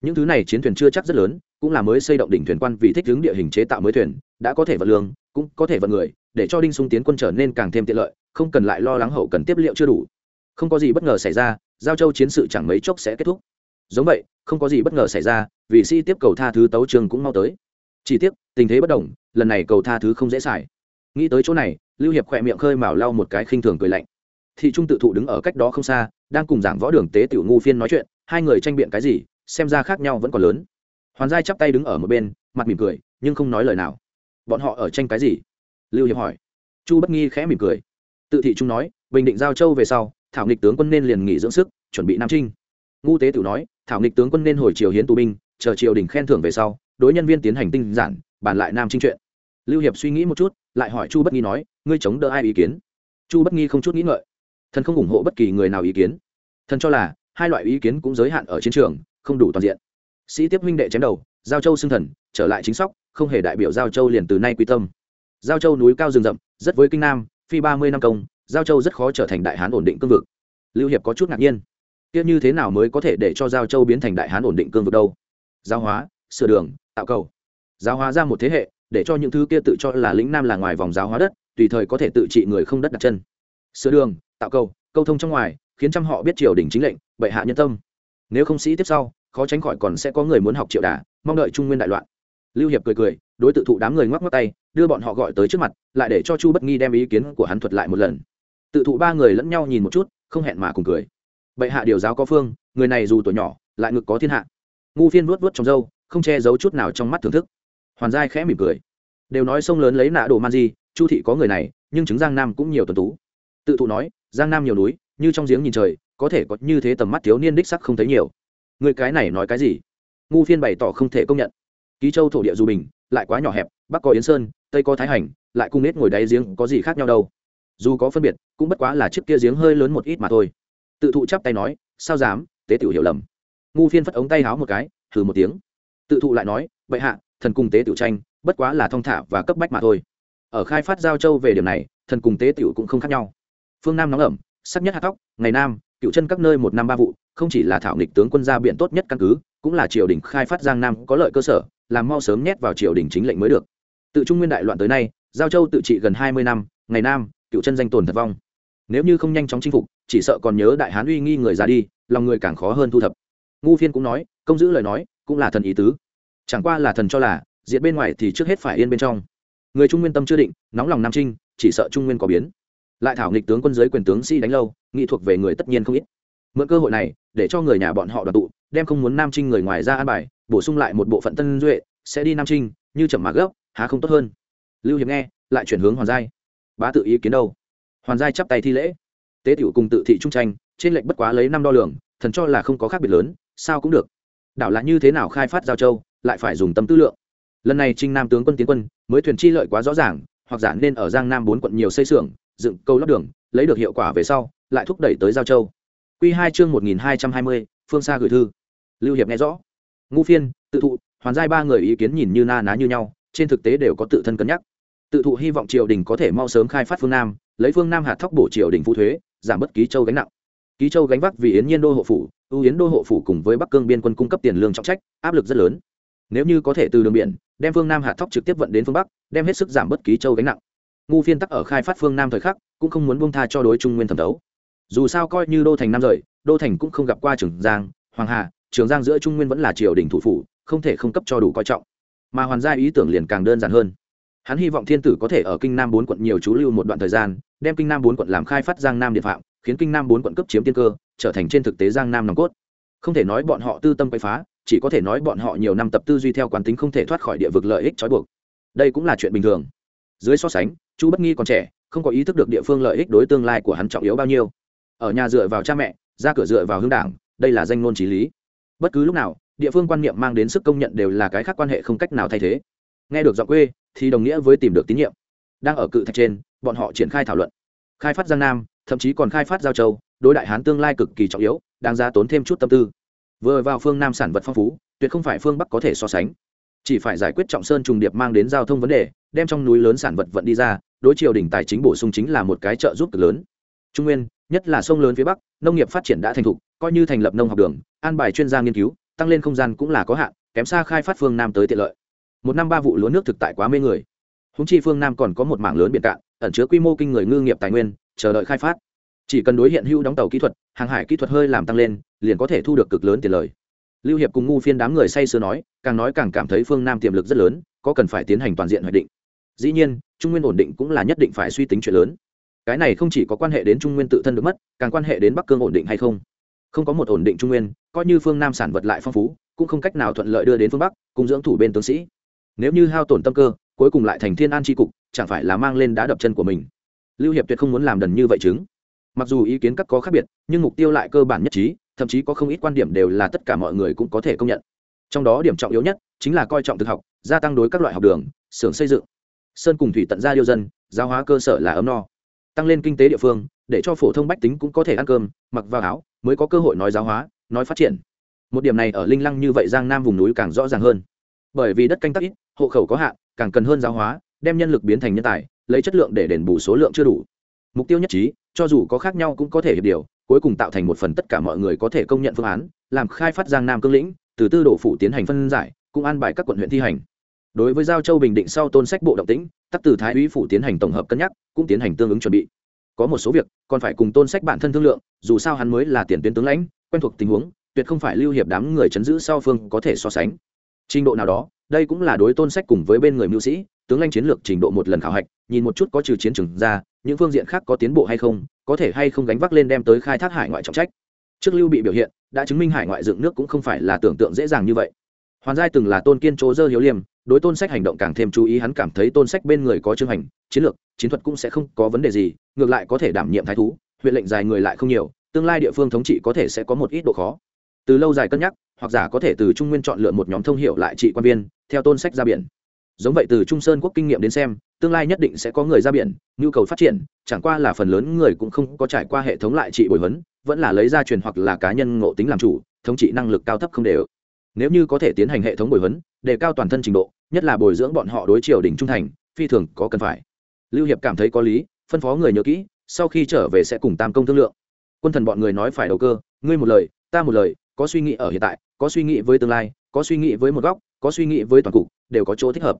Những thứ này chiến thuyền chưa chắc rất lớn, cũng là mới xây động đỉnh thuyền quan vì thích ứng địa hình chế tạo mới thuyền, đã có thể vận lương, cũng có thể vận người, để cho đinh sung tiến quân trở nên càng thêm tiện lợi, không cần lại lo lắng hậu cần tiếp liệu chưa đủ. Không có gì bất ngờ xảy ra, giao châu chiến sự chẳng mấy chốc sẽ kết thúc. Giống vậy, không có gì bất ngờ xảy ra, vì sĩ tiếp cầu tha thứ tấu trường cũng mau tới. Chỉ tiếc, tình thế bất đồng, lần này cầu tha thứ không dễ xài nghĩ tới chỗ này, lưu hiệp khỏe miệng khơi mào lau một cái khinh thường cười lạnh. Thị trung tự thụ đứng ở cách đó không xa, đang cùng giảng võ đường tế tiểu ngu phiên nói chuyện, hai người tranh biện cái gì, xem ra khác nhau vẫn còn lớn. Hoàn giai chắp tay đứng ở một bên, mặt mỉm cười, nhưng không nói lời nào. Bọn họ ở tranh cái gì? Lưu hiệp hỏi. Chu bất nghi khẽ mỉm cười. Tự thị trung nói, bình định giao châu về sau, thảo nghịch tướng quân nên liền nghỉ dưỡng sức, chuẩn bị nam trinh. Ngu tế tiểu nói, thảo nghịch tướng quân nên hồi triều hiến tù binh, chờ triều đình khen thưởng về sau, đối nhân viên tiến hành tinh giản, bàn lại nam trinh chuyện lưu hiệp suy nghĩ một chút, lại hỏi chu bất nghi nói, ngươi chống đỡ ai ý kiến? Chu bất nghi không chút nghĩ ngợi. Thần không ủng hộ bất kỳ người nào ý kiến. Thần cho là, hai loại ý kiến cũng giới hạn ở chiến trường, không đủ toàn diện. Sĩ tiếp huynh đệ chém đầu, giao châu xưng thần, trở lại chính sóc, không hề đại biểu giao châu liền từ nay quy tâm. Giao châu núi cao rừng rậm, rất với kinh nam, phi ba mươi năm công, giao châu rất khó trở thành đại hán ổn định cương vực. Lưu hiệp có chút ngạc nhiên. Kia như thế nào mới có thể để cho giao châu biến thành đại hán ổn định cương vực đâu? Giao hóa, sửa đường, tạo cầu. Giáo hóa ra một thế hệ để cho những thứ kia tự cho là lĩnh nam là ngoài vòng giáo hóa đất, tùy thời có thể tự trị người không đất đặt chân. Sửa đường, tạo cầu câu thông trong ngoài, khiến trăm họ biết triều đình chính lệnh, bệ hạ nhân tâm. Nếu không sĩ tiếp sau, khó tránh khỏi còn sẽ có người muốn học triệu đà, mong đợi trung nguyên đại loạn. Lưu hiệp cười cười, đối tự thụ đám người ngoắc ngoắc tay, đưa bọn họ gọi tới trước mặt, lại để cho chu bất nghi đem ý kiến của hắn thuật lại một lần. Tự thụ ba người lẫn nhau nhìn một chút, không hẹn mà cùng cười. Bệ hạ điều giáo có phương, người này dù tuổi nhỏ, lại ngực có thiên hạ. Ngu phiên vuốt vuốt trong râu, không che giấu chút nào trong mắt thưởng thức hoàn giai khẽ mỉm cười. Đều nói sông lớn lấy nạ đồ man di, chu thị có người này, nhưng chứng giang nam cũng nhiều tuần tú. Tự thụ nói, giang nam nhiều núi, như trong giếng nhìn trời, có thể có như thế tầm mắt thiếu niên đích sắc không thấy nhiều. Người cái này nói cái gì? Ngu phiên bày tỏ không thể công nhận. Ký châu thổ địa du bình, lại quá nhỏ hẹp, bắc có yến sơn, tây có thái hành, lại cung nết ngồi đáy giếng có gì khác nhau đâu. Dù có phân biệt, cũng bất quá là chiếc kia giếng hơi lớn một ít mà thôi. Tự thụ chắp tay nói, sao dám, tế tiểu hiểu lầm. Ngu phiên phất ống tay háo một cái thử một tiếng. Tự thụ lại nói vậy hạ thần cùng tế tiểu tranh, bất quá là thong thả và cấp bách mà thôi. Ở khai phát giao châu về điểm này, thần cùng tế tiểu cũng không khác nhau. Phương nam nóng ẩm, sắc nhất hạt tóc, ngày nam, cựu chân các nơi một năm ba vụ, không chỉ là thảo nghịch tướng quân gia biện tốt nhất căn cứ, cũng là triều đình khai phát giang nam có lợi cơ sở, làm mau sớm nhét vào triều đình chính lệnh mới được. Tự trung nguyên đại loạn tới nay, giao châu tự trị gần hai mươi năm, ngày nam, cựu chân danh tồn thật vong. Nếu như không nhanh chóng chinh phục, chỉ sợ còn nhớ đại hán uy nghi người ra đi, lòng người càng khó hơn thu thập. Ngu phiên cũng nói, công giữ lời nói, cũng là thần ý tứ chẳng qua là thần cho là diện bên ngoài thì trước hết phải yên bên trong. Người trung nguyên tâm chưa định, nóng lòng nam trinh, chỉ sợ trung nguyên có biến. Lại thảo nghịch tướng quân giới quyền tướng sĩ đánh lâu, nghị thuộc về người tất nhiên không ít. Mượn cơ hội này, để cho người nhà bọn họ đoàn tụ, đem không muốn nam trinh người ngoài ra an bài, bổ sung lại một bộ phận tân duệ, sẽ đi nam trinh, như chậm mà gấp, há không tốt hơn. Lưu hiệp nghe, lại chuyển hướng hoàn giai. Bá tự ý kiến đâu? Hoàn giai chắp tay thi lễ. Tế tiểu cùng tự thị trung tranh, trên lệnh bất quá lấy năm đo lường, thần cho là không có khác biệt lớn, sao cũng được. Đảo là như thế nào khai phát giao châu? Lại phải dùng tâm tư lượng. Lần này trinh nam tướng quân tiến quân, mới thuyền chi lợi quá rõ ràng, hoặc giả nên ở giang nam bốn quận nhiều xây xưởng, dựng câu lót đường, lấy được hiệu quả về sau, lại thúc đẩy tới giao châu. Q hai chương một nghìn hai trăm hai mươi, phương xa gửi thư. Lưu hiệp nghe rõ. Ngu phiên, tự thụ, hoàn giai ba người ý kiến nhìn như na ná như nhau, trên thực tế đều có tự thân cân nhắc. Tự thụ hy vọng triều đình có thể mau sớm khai phát phương nam, lấy phương nam hạt thóc bổ triều đình phụ thuế, giảm bất ký châu gánh nặng. Ký châu gánh vác vì yến nhiên đô hộ phủ, ưu yến đô hộ phủ cùng với bắc cương biên quân cung cấp tiền lương trọng trách, áp lực rất lớn nếu như có thể từ đường biển, đem phương nam hạt thóc trực tiếp vận đến phương bắc, đem hết sức giảm bất ký châu gánh nặng. Ngu phiên tắc ở khai phát phương nam thời khắc, cũng không muốn buông tha cho đối trung nguyên thẩm đấu dù sao coi như đô thành nam rời, đô thành cũng không gặp qua trường giang, hoàng hà, trường giang giữa trung nguyên vẫn là triều đình thủ phủ, không thể không cấp cho đủ coi trọng. Mà hoàn gia ý tưởng liền càng đơn giản hơn. Hắn hy vọng thiên tử có thể ở kinh nam bốn quận nhiều chú lưu một đoạn thời gian, đem kinh nam bốn quận làm khai phát giang nam địa phạm, khiến kinh nam bốn quận cấp chiếm tiên cơ, trở thành trên thực tế giang nam nòng cốt. Không thể nói bọn họ tư tâm quậy phá chỉ có thể nói bọn họ nhiều năm tập tư duy theo quán tính không thể thoát khỏi địa vực lợi ích trói buộc. Đây cũng là chuyện bình thường. Dưới so sánh, chu bất nghi còn trẻ, không có ý thức được địa phương lợi ích đối tương lai của hắn trọng yếu bao nhiêu. Ở nhà dựa vào cha mẹ, ra cửa dựa vào hương đảng, đây là danh ngôn trí lý. Bất cứ lúc nào, địa phương quan niệm mang đến sức công nhận đều là cái khác quan hệ không cách nào thay thế. Nghe được giọng quê, thì đồng nghĩa với tìm được tín nhiệm. Đang ở cự thạch trên, bọn họ triển khai thảo luận. Khai phát giang nam, thậm chí còn khai phát giao châu, đối đại hán tương lai cực kỳ trọng yếu đang ra tốn thêm chút tâm tư vừa vào phương nam sản vật phong phú, tuyệt không phải phương bắc có thể so sánh. Chỉ phải giải quyết trọng sơn trùng điệp mang đến giao thông vấn đề, đem trong núi lớn sản vật vận đi ra, đối triều đỉnh tài chính bổ sung chính là một cái trợ giúp cực lớn. Trung nguyên, nhất là sông lớn phía bắc, nông nghiệp phát triển đã thành thục, coi như thành lập nông học đường, an bài chuyên gia nghiên cứu, tăng lên không gian cũng là có hạn, kém xa khai phát phương nam tới tiện lợi. Một năm ba vụ lúa nước thực tại quá mê người. Húng chi phương nam còn có một mảng lớn biển cạn, ẩn chứa quy mô kinh người ngư nghiệp tài nguyên, chờ đợi khai phát chỉ cần đối hiện hữu đóng tàu kỹ thuật, hàng hải kỹ thuật hơi làm tăng lên, liền có thể thu được cực lớn tiền lời. Lưu hiệp cùng ngu phiên đám người say sưa nói, càng nói càng cảm thấy phương nam tiềm lực rất lớn, có cần phải tiến hành toàn diện hoạch định. Dĩ nhiên, trung nguyên ổn định cũng là nhất định phải suy tính chuyện lớn. Cái này không chỉ có quan hệ đến trung nguyên tự thân được mất, càng quan hệ đến bắc cương ổn định hay không. Không có một ổn định trung nguyên, coi như phương nam sản vật lại phong phú, cũng không cách nào thuận lợi đưa đến phương bắc, cùng dưỡng thủ bên tướng sĩ. Nếu như hao tổn tâm cơ, cuối cùng lại thành thiên an tri cục, chẳng phải là mang lên đá đập chân của mình. Lưu hiệp tuyệt không muốn làm đần như vậy chứng mặc dù ý kiến các có khác biệt, nhưng mục tiêu lại cơ bản nhất trí, thậm chí có không ít quan điểm đều là tất cả mọi người cũng có thể công nhận. Trong đó điểm trọng yếu nhất chính là coi trọng thực học, gia tăng đối các loại học đường, xưởng xây dựng. Sơn cùng thủy tận ra điêu dân, giáo hóa cơ sở là ấm no. Tăng lên kinh tế địa phương, để cho phổ thông bách tính cũng có thể ăn cơm, mặc vào áo, mới có cơ hội nói giáo hóa, nói phát triển. Một điểm này ở linh lăng như vậy giang nam vùng núi càng rõ ràng hơn. Bởi vì đất canh tác ít, hộ khẩu có hạn, càng cần hơn giáo hóa, đem nhân lực biến thành nhân tài, lấy chất lượng để đền bù số lượng chưa đủ. Mục tiêu nhất trí cho dù có khác nhau cũng có thể hiệp điều, cuối cùng tạo thành một phần tất cả mọi người có thể công nhận phương án, làm khai phát giang nam cương lĩnh, từ tư đổ phủ tiến hành phân giải, cũng an bài các quận huyện thi hành. Đối với giao châu bình định sau tôn sách bộ động tĩnh, tắc từ thái úy phủ tiến hành tổng hợp cân nhắc, cũng tiến hành tương ứng chuẩn bị. Có một số việc, còn phải cùng tôn sách bản thân thương lượng, dù sao hắn mới là tiền tuyến tướng lãnh, quen thuộc tình huống, tuyệt không phải lưu hiệp đám người chấn giữ sau phương có thể so sánh. Trình độ nào đó đây cũng là đối tôn sách cùng với bên người mưu sĩ, tướng lanh chiến lược trình độ một lần khảo hạch, nhìn một chút có trừ chiến trường ra, những phương diện khác có tiến bộ hay không, có thể hay không gánh vác lên đem tới khai thác hải ngoại trọng trách. Trước lưu bị biểu hiện, đã chứng minh hải ngoại dựng nước cũng không phải là tưởng tượng dễ dàng như vậy. Hoàn giai từng là tôn kiên chỗ dơ hiếu liêm, đối tôn sách hành động càng thêm chú ý, hắn cảm thấy tôn sách bên người có chương hành, chiến lược, chiến thuật cũng sẽ không có vấn đề gì, ngược lại có thể đảm nhiệm thái thú, huyện lệnh dài người lại không nhiều, tương lai địa phương thống trị có thể sẽ có một ít độ khó. Từ lâu dài cân nhắc hoặc giả có thể từ trung nguyên chọn lựa một nhóm thông hiệu lại trị quan viên, theo tôn sách ra biển. Giống vậy từ trung sơn quốc kinh nghiệm đến xem, tương lai nhất định sẽ có người ra biển, nhu cầu phát triển, chẳng qua là phần lớn người cũng không có trải qua hệ thống lại trị bồi huấn, vẫn là lấy gia truyền hoặc là cá nhân ngộ tính làm chủ, thống trị năng lực cao thấp không đều. Nếu như có thể tiến hành hệ thống bồi huấn, đề cao toàn thân trình độ, nhất là bồi dưỡng bọn họ đối triều đình trung thành, phi thường có cần phải. Lưu hiệp cảm thấy có lý, phân phó người nhớ kỹ, sau khi trở về sẽ cùng tam công thương lượng. Quân thần bọn người nói phải đầu cơ, ngươi một lời, ta một lời, có suy nghĩ ở hiện tại có suy nghĩ với tương lai, có suy nghĩ với một góc, có suy nghĩ với toàn cục, đều có chỗ thích hợp.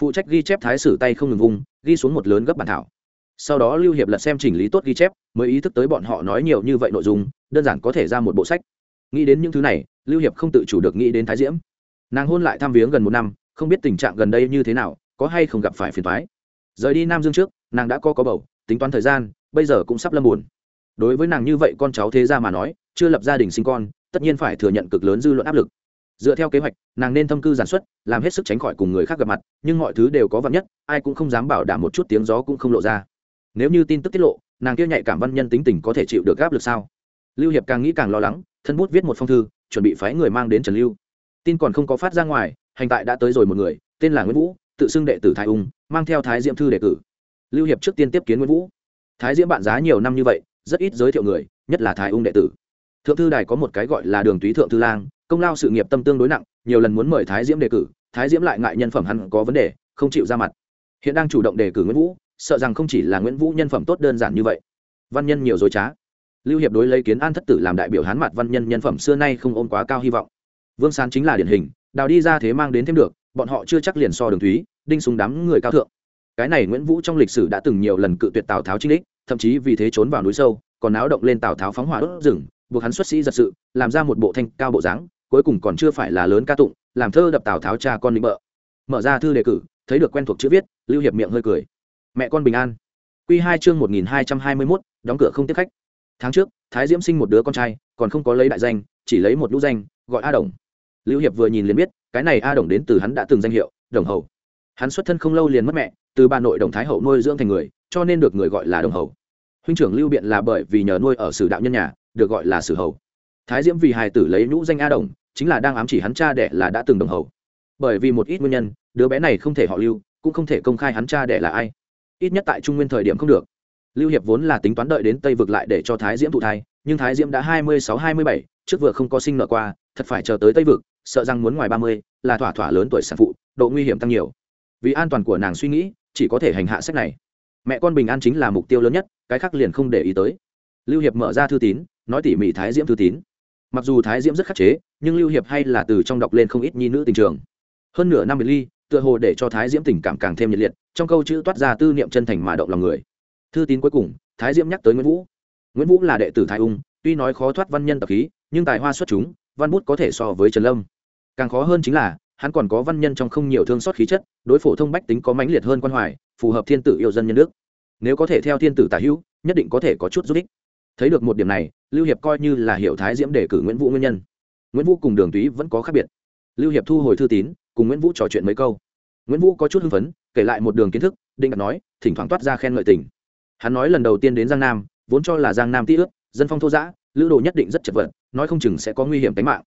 Phụ trách ghi chép thái sử tay không ngừng vùng, ghi xuống một lớn gấp bản thảo. Sau đó lưu hiệp lật xem chỉnh lý tốt ghi chép, mới ý thức tới bọn họ nói nhiều như vậy nội dung, đơn giản có thể ra một bộ sách. Nghĩ đến những thứ này, lưu hiệp không tự chủ được nghĩ đến thái diễm. Nàng hôn lại thăm viếng gần một năm, không biết tình trạng gần đây như thế nào, có hay không gặp phải phiền thoái rời đi nam dương trước, nàng đã có có bầu, tính toán thời gian, bây giờ cũng sắp lâm buồn. Đối với nàng như vậy con cháu thế ra mà nói, chưa lập gia đình sinh con tất nhiên phải thừa nhận cực lớn dư luận áp lực. Dựa theo kế hoạch, nàng nên thâm cư giản xuất, làm hết sức tránh khỏi cùng người khác gặp mặt, nhưng mọi thứ đều có vật nhất, ai cũng không dám bảo đảm một chút tiếng gió cũng không lộ ra. Nếu như tin tức tiết lộ, nàng kia nhạy cảm văn nhân tính tình có thể chịu được áp lực sao? Lưu hiệp càng nghĩ càng lo lắng, thân bút viết một phong thư, chuẩn bị phái người mang đến trần lưu. Tin còn không có phát ra ngoài, hành tại đã tới rồi một người, tên là nguyễn vũ, tự xưng đệ tử thái ung, mang theo thái diễm thư đề cử. Lưu hiệp trước tiên tiếp kiến nguyễn vũ. Thái diễm bạn giá nhiều năm như vậy, rất ít giới thiệu người, nhất là thái ung đệ tử thượng thư đài có một cái gọi là đường túy thượng thư lang, công lao sự nghiệp tâm tương đối nặng, nhiều lần muốn mời thái diễm đề cử, thái diễm lại ngại nhân phẩm hắn có vấn đề, không chịu ra mặt. Hiện đang chủ động đề cử nguyễn vũ, sợ rằng không chỉ là nguyễn vũ nhân phẩm tốt đơn giản như vậy. Văn nhân nhiều dối trá. Lưu hiệp đối lấy kiến an thất tử làm đại biểu hán mặt văn nhân nhân phẩm xưa nay không ôm quá cao hy vọng. Vương sán chính là điển hình, đào đi ra thế mang đến thêm được, bọn họ chưa chắc liền so đường thúy đinh súng đám người cao thượng. Cái này nguyễn vũ trong lịch sử đã từng nhiều lần cự tuyệt tào tháo trinh đích, thậm chí vì thế trốn vào núi sâu, còn náo động lên tào tháo phóng hỏa đốt rừng buộc hắn xuất sĩ giật sự, làm ra một bộ thanh cao bộ dáng, cuối cùng còn chưa phải là lớn ca tụng, làm thơ đập tào tháo cha con định bợ. Mở ra thư đề cử, thấy được quen thuộc chữ viết, lưu hiệp miệng hơi cười. Mẹ con bình an. Q hai chương một nghìn hai trăm hai mươi mốt, đóng cửa không tiếp khách. Tháng trước, thái diễm sinh một đứa con trai, còn không có lấy đại danh, chỉ lấy một lũ danh, gọi a đồng. Lưu hiệp vừa nhìn liền biết, cái này a đồng đến từ hắn đã từng danh hiệu, đồng hầu. Hắn xuất thân không lâu liền mất mẹ, từ bà nội đồng thái hậu nuôi dưỡng thành người, cho nên được người gọi là đồng hầu. Huynh trưởng lưu biện là bởi vì nhờ nuôi ở sử đạo nhân nhà được gọi là sử hầu. Thái diễm vì hài tử lấy nhũ danh a đồng, chính là đang ám chỉ hắn cha đẻ là đã từng đồng hầu. Bởi vì một ít nguyên nhân, đứa bé này không thể họ lưu, cũng không thể công khai hắn cha đẻ là ai. Ít nhất tại trung nguyên thời điểm không được. Lưu hiệp vốn là tính toán đợi đến tây vực lại để cho thái diễm thụ thai, nhưng thái diễm đã hai mươi sáu hai mươi bảy, trước vừa không có sinh nợ qua, thật phải chờ tới tây vực, sợ rằng muốn ngoài ba mươi, là thỏa thỏa lớn tuổi sản phụ, độ nguy hiểm tăng nhiều. Vì an toàn của nàng suy nghĩ, chỉ có thể hành hạ sách này. Mẹ con bình an chính là mục tiêu lớn nhất, cái khác liền không để ý tới lưu hiệp mở ra thư tín, nói tỉ mỉ thái diễm thư tín. Mặc dù thái diễm rất khắc chế, nhưng lưu hiệp hay là từ trong đọc lên không ít nhi nữ tình trường. Hơn nửa năm biệt ly, tựa hồ để cho thái diễm tình cảm càng thêm nhiệt liệt, trong câu chữ toát ra tư niệm chân thành mà động lòng người. Thư tín cuối cùng, thái diễm nhắc tới nguyễn vũ. Nguyễn vũ là đệ tử thái ung, tuy nói khó thoát văn nhân tập khí, nhưng tài hoa xuất chúng, văn bút có thể so với trần lâm. Càng khó hơn chính là, hắn còn có văn nhân trong không nhiều thương xót khí chất, đối phổ thông bách tính có mãnh liệt hơn quan hoài, phù hợp thiên tử yêu dân nhân nước nếu có thể theo thiên tử tả hữu, nhất định có thể có chút giúp ích thấy được một điểm này, lưu hiệp coi như là hiệu thái diễm đề cử nguyễn vũ nguyên nhân. Nguyễn vũ cùng đường túy vẫn có khác biệt. Lưu hiệp thu hồi thư tín, cùng nguyễn vũ trò chuyện mấy câu. Nguyễn vũ có chút hưng phấn, kể lại một đường kiến thức, định đặt nói, thỉnh thoảng toát ra khen ngợi tình. Hắn nói lần đầu tiên đến giang nam, vốn cho là giang nam tĩ ướt dân phong thô giã lữ đồ nhất định rất chật vật, nói không chừng sẽ có nguy hiểm tính mạng.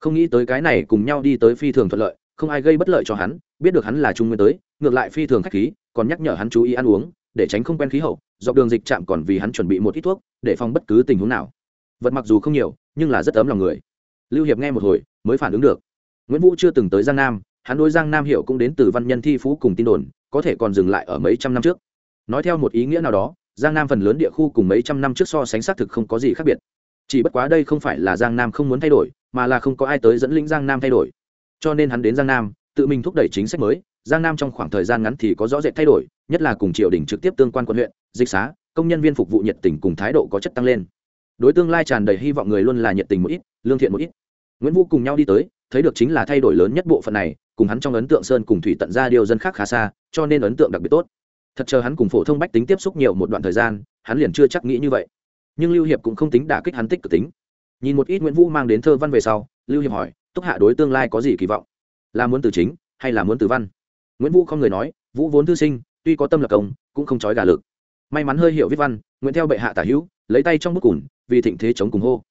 Không nghĩ tới cái này cùng nhau đi tới phi thường thuận lợi, không ai gây bất lợi cho hắn, biết được hắn là trung nguyên tới, ngược lại phi thường khách khí, còn nhắc nhở hắn chú ý ăn uống để tránh không quen khí hậu, dọc đường dịch chạm còn vì hắn chuẩn bị một ít thuốc, để phòng bất cứ tình huống nào. Vật mặc dù không nhiều, nhưng là rất ấm lòng người. Lưu hiệp nghe một hồi, mới phản ứng được. Nguyễn vũ chưa từng tới giang nam, hắn đối giang nam hiệu cũng đến từ văn nhân thi phú cùng tin đồn, có thể còn dừng lại ở mấy trăm năm trước. Nói theo một ý nghĩa nào đó, giang nam phần lớn địa khu cùng mấy trăm năm trước so sánh xác thực không có gì khác biệt. Chỉ bất quá đây không phải là giang nam không muốn thay đổi, mà là không có ai tới dẫn lĩnh giang nam thay đổi. Cho nên hắn đến giang nam, tự mình thúc đẩy chính sách mới, giang nam trong khoảng thời gian ngắn thì có rõ rệt thay đổi nhất là cùng triều đình trực tiếp tương quan quận huyện, dịch xá, công nhân viên phục vụ nhiệt tình cùng thái độ có chất tăng lên. Đối tương lai tràn đầy hy vọng người luôn là nhiệt tình một ít, lương thiện một ít. Nguyễn vũ cùng nhau đi tới, thấy được chính là thay đổi lớn nhất bộ phận này, cùng hắn trong ấn tượng sơn cùng thủy tận ra điều dân khác khá xa, cho nên ấn tượng đặc biệt tốt. Thật chờ hắn cùng phổ thông bách tính tiếp xúc nhiều một đoạn thời gian, hắn liền chưa chắc nghĩ như vậy. Nhưng lưu hiệp cũng không tính đả kích hắn tích cực tính. Nhìn một ít nguyễn vũ mang đến thơ văn về sau, lưu hiệp hỏi, túc hạ đối tương lai có gì kỳ vọng? Là muốn từ chính hay là muốn từ văn? Nguyễn vũ không người nói, vũ vốn thư sinh tuy có tâm lập công, cũng không trói gà lực may mắn hơi hiểu viết văn nguyễn theo bệ hạ tả hữu, lấy tay trong bức cùn, vì thịnh thế chống cùng hô.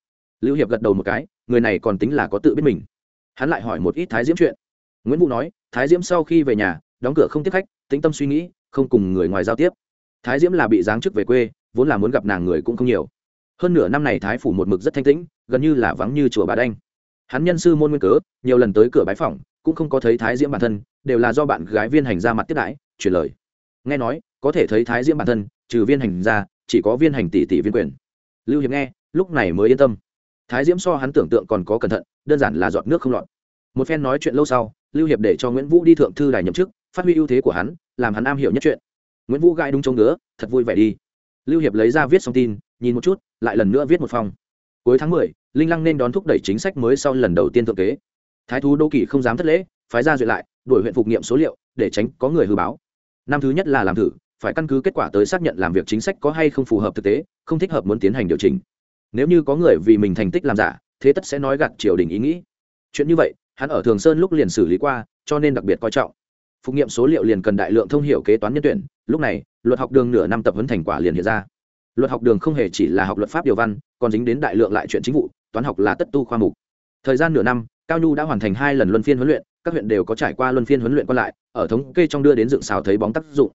Lưu hiệp gật đầu một cái, người này còn tính là có tự biết mình. Hắn lại hỏi một ít thái diễm chuyện. Nguyễn vũ nói, thái diễm sau khi về nhà, đóng cửa không tiếp khách, tĩnh tâm suy nghĩ, không cùng người ngoài giao tiếp. Thái diễm là bị giáng chức về quê, vốn là muốn gặp nàng người cũng không nhiều. Hơn nửa năm này thái phủ một mực rất thanh tĩnh, gần như là vắng như chùa bà đanh. Hắn nhân sư môn nguyên cớ, nhiều lần tới cửa bái phòng cũng không có thấy thái diễm bản thân, đều là do bạn gái viên hành ra mặt tiếp đãi chuyển lời nghe nói, có thể thấy thái diễm bản thân, trừ viên hành ra chỉ có viên hành tỷ tỷ viên quyền. Lưu hiệp nghe, lúc này mới yên tâm. Thái diễm so hắn tưởng tượng còn có cẩn thận, đơn giản là giọt nước không lọt. Một phen nói chuyện lâu sau, lưu hiệp để cho nguyễn vũ đi thượng thư đài nhậm chức, phát huy ưu thế của hắn, làm hắn am hiểu nhất chuyện. Nguyễn vũ gai đúng chống ngứa, thật vui vẻ đi. Lưu hiệp lấy ra viết xong tin, nhìn một chút, lại lần nữa viết một phong. Cuối tháng mười, linh lăng nên đón thúc đẩy chính sách mới sau lần đầu tiên thượng kế. Thái thú đô kỳ không dám thất lễ, phái ra duyệt lại, đổi huyện phục nghiệm số liệu, để tránh có người hư báo năm thứ nhất là làm thử, phải căn cứ kết quả tới xác nhận làm việc chính sách có hay không phù hợp thực tế, không thích hợp muốn tiến hành điều chỉnh. Nếu như có người vì mình thành tích làm giả, thế tất sẽ nói gạt triều đình ý nghĩ. Chuyện như vậy, hắn ở thường sơn lúc liền xử lý qua, cho nên đặc biệt coi trọng. Phục nghiệm số liệu liền cần đại lượng thông hiểu kế toán nhân tuyển, lúc này, luật học đường nửa năm tập huấn thành quả liền hiện ra. Luật học đường không hề chỉ là học luật pháp điều văn, còn dính đến đại lượng lại chuyện chính vụ, toán học là tất tu khoa mục. Thời gian nửa năm, cao nhu đã hoàn thành hai lần luân phiên huấn luyện, các huyện đều có trải qua luân phiên huấn luyện còn lại ở thống kê trong đưa đến dựng xào thấy bóng tác dụng.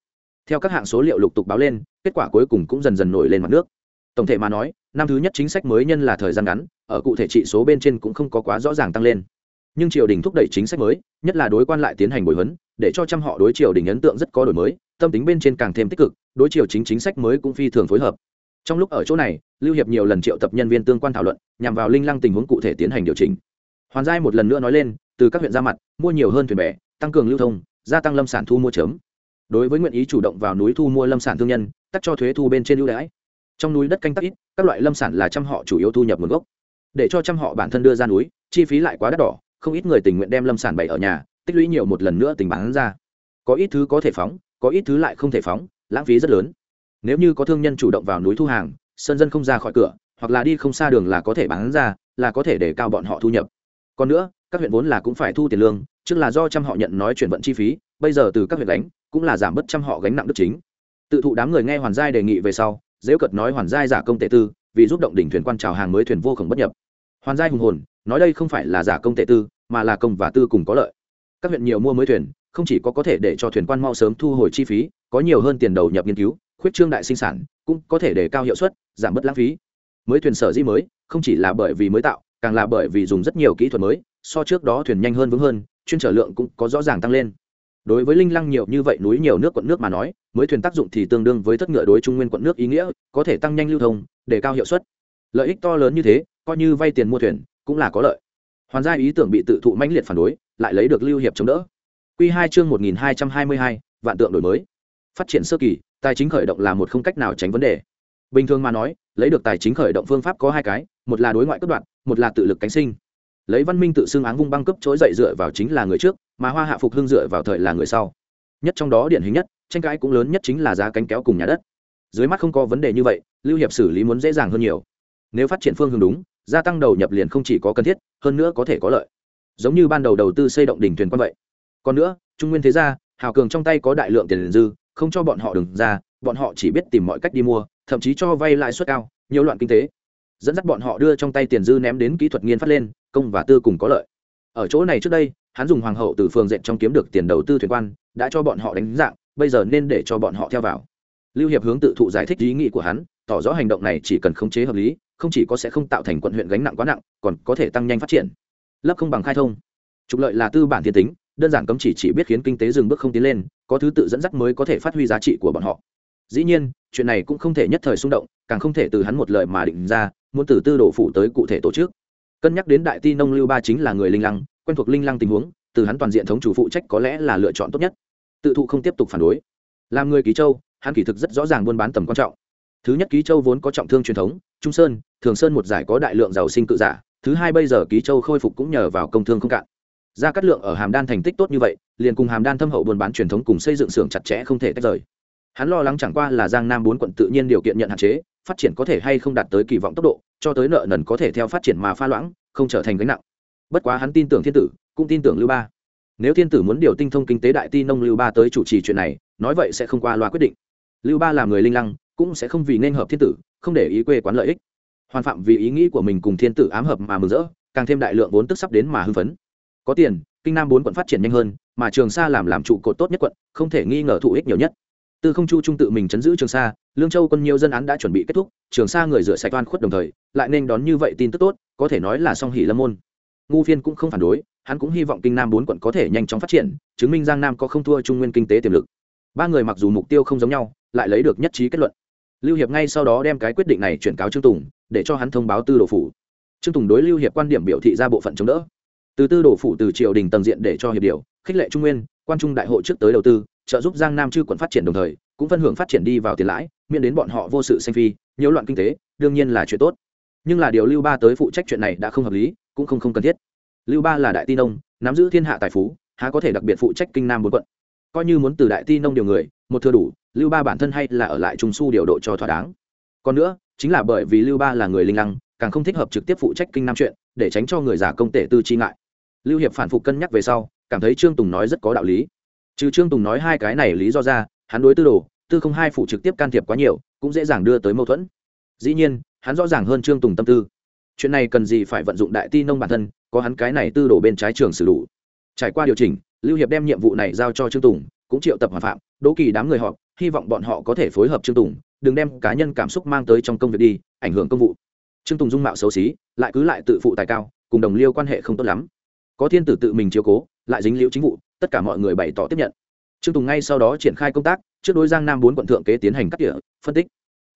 Theo các hạng số liệu lục tục báo lên, kết quả cuối cùng cũng dần dần nổi lên mặt nước. Tổng thể mà nói, năm thứ nhất chính sách mới nhân là thời gian ngắn, ở cụ thể trị số bên trên cũng không có quá rõ ràng tăng lên. Nhưng triều đình thúc đẩy chính sách mới, nhất là đối quan lại tiến hành bồi huấn, để cho trăm họ đối triều đình ấn tượng rất có đổi mới, tâm tính bên trên càng thêm tích cực, đối triều chính chính sách mới cũng phi thường phối hợp. Trong lúc ở chỗ này, lưu hiệp nhiều lần triệu tập nhân viên tương quan thảo luận, nhằm vào linh lăng tình huống cụ thể tiến hành điều chỉnh. Hoàn giai một lần nữa nói lên, từ các huyện ra mặt, mua nhiều hơn thuyền bè, tăng cường lưu thông gia tăng lâm sản thu mua chớm đối với nguyện ý chủ động vào núi thu mua lâm sản thương nhân, tắt cho thuế thu bên trên ưu đãi. Trong núi đất canh tác ít, các loại lâm sản là trăm họ chủ yếu thu nhập nguồn gốc. Để cho trăm họ bản thân đưa ra núi, chi phí lại quá đắt đỏ, không ít người tình nguyện đem lâm sản bày ở nhà, tích lũy nhiều một lần nữa tình bán ra. Có ít thứ có thể phóng, có ít thứ lại không thể phóng, lãng phí rất lớn. Nếu như có thương nhân chủ động vào núi thu hàng, sơn dân không ra khỏi cửa, hoặc là đi không xa đường là có thể bán ra, là có thể để cao bọn họ thu nhập. Còn nữa các huyện vốn là cũng phải thu tiền lương, trước là do trăm họ nhận nói chuyển vận chi phí, bây giờ từ các huyện đánh cũng là giảm bớt trăm họ gánh nặng đức chính. Tự thụ đám người nghe hoàn giai đề nghị về sau, dễ cật nói hoàn giai giả công tệ tư, vì giúp động đỉnh thuyền quan trào hàng mới thuyền vô khổng bất nhập. Hoàn giai hùng hồn, nói đây không phải là giả công tệ tư, mà là công và tư cùng có lợi. Các huyện nhiều mua mới thuyền, không chỉ có có thể để cho thuyền quan mau sớm thu hồi chi phí, có nhiều hơn tiền đầu nhập nghiên cứu, khuyết trương đại sinh sản, cũng có thể để cao hiệu suất, giảm bớt lãng phí. Mới thuyền sở dĩ mới, không chỉ là bởi vì mới tạo, càng là bởi vì dùng rất nhiều kỹ thuật mới so trước đó thuyền nhanh hơn vững hơn, chuyên trở lượng cũng có rõ ràng tăng lên. Đối với linh lăng nhiều như vậy núi nhiều nước quận nước mà nói, mới thuyền tác dụng thì tương đương với thất ngựa đối trung nguyên quận nước ý nghĩa, có thể tăng nhanh lưu thông, để cao hiệu suất. Lợi ích to lớn như thế, coi như vay tiền mua thuyền, cũng là có lợi. Hoàn gia ý tưởng bị tự thụ mãnh liệt phản đối, lại lấy được lưu hiệp chống đỡ. Q hai chương một nghìn hai trăm hai mươi hai, vạn tượng đổi mới. Phát triển sơ kỳ, tài chính khởi động là một không cách nào tránh vấn đề. Bình thường mà nói, lấy được tài chính khởi động phương pháp có hai cái, một là đối ngoại cất đoạn, một là tự lực cánh sinh lấy văn minh tự xưng áng vung băng cấp chối dậy dựa vào chính là người trước, mà hoa hạ phục hưng dựa vào thời là người sau. Nhất trong đó điển hình nhất, tranh cãi cũng lớn nhất chính là giá cánh kéo cùng nhà đất. Dưới mắt không có vấn đề như vậy, lưu hiệp xử lý muốn dễ dàng hơn nhiều. Nếu phát triển phương hướng đúng, gia tăng đầu nhập liền không chỉ có cần thiết, hơn nữa có thể có lợi. Giống như ban đầu đầu tư xây động đỉnh thuyền quan vậy. Còn nữa, trung nguyên thế gia, hào cường trong tay có đại lượng tiền dư, không cho bọn họ đừng ra, bọn họ chỉ biết tìm mọi cách đi mua, thậm chí cho vay lãi suất cao, nhiều loạn kinh tế dẫn dắt bọn họ đưa trong tay tiền dư ném đến kỹ thuật nghiên phát lên, công và tư cùng có lợi. Ở chỗ này trước đây, hắn dùng hoàng hậu từ phường dện trong kiếm được tiền đầu tư thuyền quan, đã cho bọn họ đánh dạng, bây giờ nên để cho bọn họ theo vào. Lưu hiệp hướng tự thụ giải thích ý nghĩ của hắn, tỏ rõ hành động này chỉ cần khống chế hợp lý, không chỉ có sẽ không tạo thành quận huyện gánh nặng quá nặng, còn có thể tăng nhanh phát triển. Lấp không bằng khai thông. Trục lợi là tư bản thiên tính, đơn giản cấm chỉ chỉ biết khiến kinh tế dừng bước không tiến lên, có thứ tự dẫn dắt mới có thể phát huy giá trị của bọn họ. Dĩ nhiên, chuyện này cũng không thể nhất thời xung động càng không thể từ hắn một lời mà định ra, muốn từ tư đổ phủ tới cụ thể tổ chức. Cân nhắc đến đại ti nông lưu ba chính là người linh lăng, quen thuộc linh lăng tình huống, từ hắn toàn diện thống chủ phụ trách có lẽ là lựa chọn tốt nhất. Tự thụ không tiếp tục phản đối. Làm người ký châu, hắn kỳ thực rất rõ ràng buôn bán tầm quan trọng. Thứ nhất ký châu vốn có trọng thương truyền thống, trung sơn, thường sơn một giải có đại lượng giàu sinh cự giả, thứ hai bây giờ ký châu khôi phục cũng nhờ vào công thương không cạn. Gia cát lượng ở hàm đan thành tích tốt như vậy, liền cùng hàm đan thâm hậu buôn bán truyền thống cùng xây dựng xưởng chặt chẽ không thể tách rời hắn lo lắng chẳng qua là giang nam bốn quận tự nhiên điều kiện nhận hạn chế, phát triển có thể hay không đạt tới kỳ vọng tốc độ, cho tới nợ nần có thể theo phát triển mà pha loãng, không trở thành gánh nặng. Bất quá hắn tin tưởng thiên tử, cũng tin tưởng lưu ba. Nếu thiên tử muốn điều tinh thông kinh tế đại ti nông lưu ba tới chủ trì chuyện này, nói vậy sẽ không qua loa quyết định. Lưu ba là người linh lăng, cũng sẽ không vì nên hợp thiên tử, không để ý quê quán lợi ích. Hoàn phạm vì ý nghĩ của mình cùng thiên tử ám hợp mà mừng rỡ, càng thêm đại lượng vốn tức sắp đến mà hưng phấn. Có tiền, kinh nam bốn quận phát triển nhanh hơn, mà trường sa làm làm trụ cột tốt nhất quận, không thể nghi ngờ thụ ích nhiều nhất tư không chu trung tự mình chấn giữ trường sa, lương châu quân nhiều dân án đã chuẩn bị kết thúc, trường sa người rửa sạch oan khuất đồng thời, lại nên đón như vậy tin tức tốt, có thể nói là song hỷ lâm môn. Ngu phiên cũng không phản đối, hắn cũng hy vọng kinh nam bốn quận có thể nhanh chóng phát triển, chứng minh giang nam có không thua trung nguyên kinh tế tiềm lực. Ba người mặc dù mục tiêu không giống nhau, lại lấy được nhất trí kết luận. Lưu hiệp ngay sau đó đem cái quyết định này chuyển cáo trương tùng, để cho hắn thông báo tư đồ phủ. Trương tùng đối lưu hiệp quan điểm biểu thị ra bộ phận chống đỡ. Từ tư đồ phủ từ triều đình tầng diện để cho hiệp điều, khích lệ trung nguyên, quan trung đại hội trước tới đầu tư trợ giúp giang nam chư quận phát triển đồng thời, cũng phân hưởng phát triển đi vào tiền lãi, miễn đến bọn họ vô sự sanh phi nhiễu loạn kinh tế, đương nhiên là chuyện tốt. Nhưng là điều lưu ba tới phụ trách chuyện này đã không hợp lý, cũng không không cần thiết. Lưu ba là đại ti nông, nắm giữ thiên hạ tài phú, há có thể đặc biệt phụ trách kinh nam bốn quận. Coi như muốn từ đại ti nông điều người, một thừa đủ, lưu ba bản thân hay là ở lại trung su điều độ cho thỏa đáng. Còn nữa, chính là bởi vì lưu ba là người linh lăng, càng không thích hợp trực tiếp phụ trách kinh nam chuyện, để tránh cho người giả công tể tư chi ngại. Lưu hiệp phản phục cân nhắc về sau, cảm thấy trương tùng nói rất có đạo lý trừ trương tùng nói hai cái này lý do ra, hắn đối tư đồ, tư không hai phụ trực tiếp can thiệp quá nhiều, cũng dễ dàng đưa tới mâu thuẫn. Dĩ nhiên, hắn rõ ràng hơn trương tùng tâm tư. Chuyện này cần gì phải vận dụng đại ti nông bản thân, có hắn cái này tư đổ bên trái trường xử đủ. Trải qua điều chỉnh, lưu hiệp đem nhiệm vụ này giao cho trương tùng, cũng triệu tập hoàn phạm đỗ kỳ đám người họ hy vọng bọn họ có thể phối hợp trương tùng, đừng đem cá nhân cảm xúc mang tới trong công việc đi, ảnh hưởng công vụ. Trương tùng dung mạo xấu xí, lại cứ lại tự phụ tài cao, cùng đồng liêu quan hệ không tốt lắm. Có thiên tử tự mình chiếu cố, lại dính liễu chính vụ tất cả mọi người bày tỏ tiếp nhận. Trương tùng ngay sau đó triển khai công tác, trước đối giang nam bốn quận thượng kế tiến hành cắt tỉa, phân tích.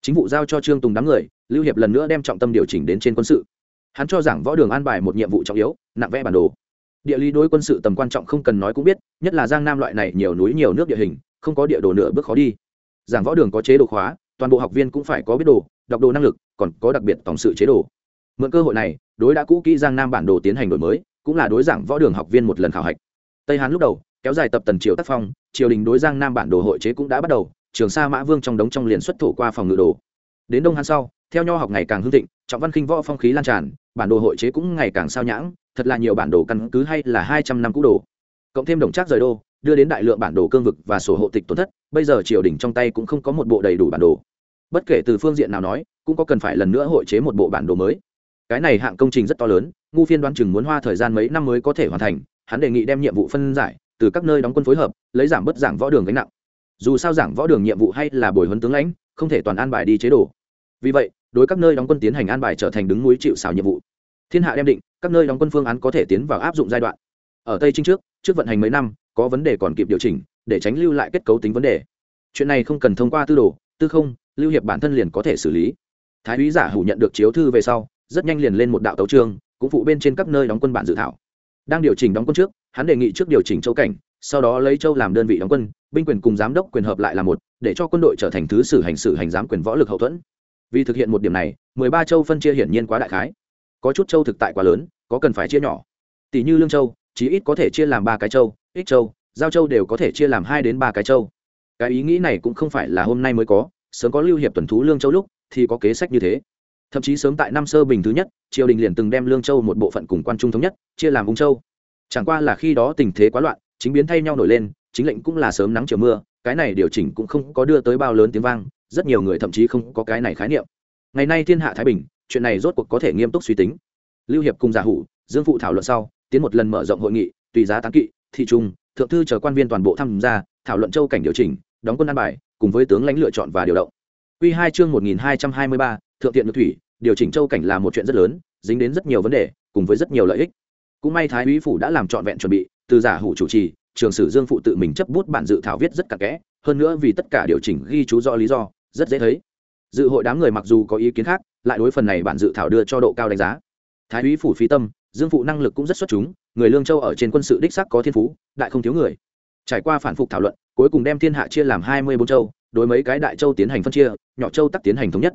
Chính vụ giao cho trương tùng đám người, lưu hiệp lần nữa đem trọng tâm điều chỉnh đến trên quân sự. Hắn cho rằng võ đường an bài một nhiệm vụ trọng yếu, nặng vẽ bản đồ. Địa lý đối quân sự tầm quan trọng không cần nói cũng biết, nhất là giang nam loại này nhiều núi nhiều nước địa hình, không có địa đồ nửa bước khó đi. Giảng võ đường có chế độ khóa, toàn bộ học viên cũng phải có biết đồ, đọc đồ năng lực, còn có đặc biệt tổng sự chế độ. Mượn cơ hội này, đối đã cũ kỹ giang nam bản đồ tiến hành đổi mới, cũng là đối giảng võ đường học viên một lần khảo hạch tây hán lúc đầu, kéo dài tập tần triều tác phong, triều đình đối giang nam bản đồ hội chế cũng đã bắt đầu, trường sa mã vương trong đống trong liền xuất thủ qua phòng ngự đồ. Đến đông hán sau, theo nho học ngày càng hưng thịnh, trọng văn khinh võ phong khí lan tràn, bản đồ hội chế cũng ngày càng sao nhãng, thật là nhiều bản đồ căn cứ hay là hai trăm năm cũ đồ. Cộng thêm đồng trác rời đô, đưa đến đại lượng bản đồ cương vực và sổ hộ tịch tổn thất, bây giờ triều đình trong tay cũng không có một bộ đầy đủ bản đồ. Bất kể từ phương diện nào nói, cũng có cần phải lần nữa hội chế một bộ bản đồ mới. Cái này hạng công trình rất to lớn, ngu phiên đoán chừng muốn hoa thời gian mấy năm mới có thể hoàn thành hắn đề nghị đem nhiệm vụ phân giải, từ các nơi đóng quân phối hợp, lấy giảm bớt giảng võ đường gánh nặng. Dù sao giảng võ đường nhiệm vụ hay là bồi huấn tướng lãnh, không thể toàn an bài đi chế độ. Vì vậy, đối các nơi đóng quân tiến hành an bài trở thành đứng núi chịu xảo nhiệm vụ. Thiên hạ đem định, các nơi đóng quân phương án có thể tiến vào áp dụng giai đoạn. Ở tây trinh trước trước vận hành mấy năm, có vấn đề còn kịp điều chỉnh, để tránh lưu lại kết cấu tính vấn đề. Chuyện này không cần thông qua tư đồ, tư không, lưu hiệp bản thân liền có thể xử lý. Thái úy giả hủ nhận được chiếu thư về sau, rất nhanh liền lên một đạo tấu trương cũng phụ bên trên các nơi đóng quân bản dự thảo đang điều chỉnh đóng quân trước, hắn đề nghị trước điều chỉnh châu cảnh, sau đó lấy châu làm đơn vị đóng quân, binh quyền cùng giám đốc quyền hợp lại là một, để cho quân đội trở thành thứ sử hành xử hành giám quyền võ lực hậu thuẫn. Vì thực hiện một điểm này, mười ba châu phân chia hiển nhiên quá đại khái. Có chút châu thực tại quá lớn, có cần phải chia nhỏ. Tỷ như lương châu, chí ít có thể chia làm ba cái châu, ích châu, giao châu đều có thể chia làm hai đến ba cái châu. Cái ý nghĩ này cũng không phải là hôm nay mới có, sớm có lưu hiệp tuần thú lương châu lúc, thì có kế sách như thế thậm chí sớm tại năm sơ bình thứ nhất, triều đình liền từng đem lương châu một bộ phận cùng quan trung thống nhất, chia làm ung châu. Chẳng qua là khi đó tình thế quá loạn, chính biến thay nhau nổi lên, chính lệnh cũng là sớm nắng chiều mưa, cái này điều chỉnh cũng không có đưa tới bao lớn tiếng vang, rất nhiều người thậm chí không có cái này khái niệm. Ngày nay thiên hạ thái bình, chuyện này rốt cuộc có thể nghiêm túc suy tính. Lưu hiệp cùng giả hủ, dương phụ thảo luận sau, tiến một lần mở rộng hội nghị, tùy giá tán kỵ, thị trung, thượng thư chờ quan viên toàn bộ tham gia, thảo luận châu cảnh điều chỉnh, đóng quân an bài, cùng với tướng lãnh lựa chọn và điều động. Quy hai chương một nghìn hai trăm hai mươi ba, thượng tiện nước thủy điều chỉnh châu cảnh là một chuyện rất lớn, dính đến rất nhiều vấn đề, cùng với rất nhiều lợi ích. Cũng may thái úy phủ đã làm trọn vẹn chuẩn bị, từ giả hủ chủ trì, trường sử dương phụ tự mình chấp bút bản dự thảo viết rất cặn kẽ, hơn nữa vì tất cả điều chỉnh ghi chú rõ lý do, rất dễ thấy. Dự hội đám người mặc dù có ý kiến khác, lại đối phần này bản dự thảo đưa cho độ cao đánh giá. Thái úy phủ phí tâm, dương phụ năng lực cũng rất xuất chúng, người lương châu ở trên quân sự đích sắc có thiên phú, đại không thiếu người. Trải qua phản phục thảo luận, cuối cùng đem thiên hạ chia làm hai mươi bốn châu, đối mấy cái đại châu tiến hành phân chia, nhỏ châu tắc tiến hành thống nhất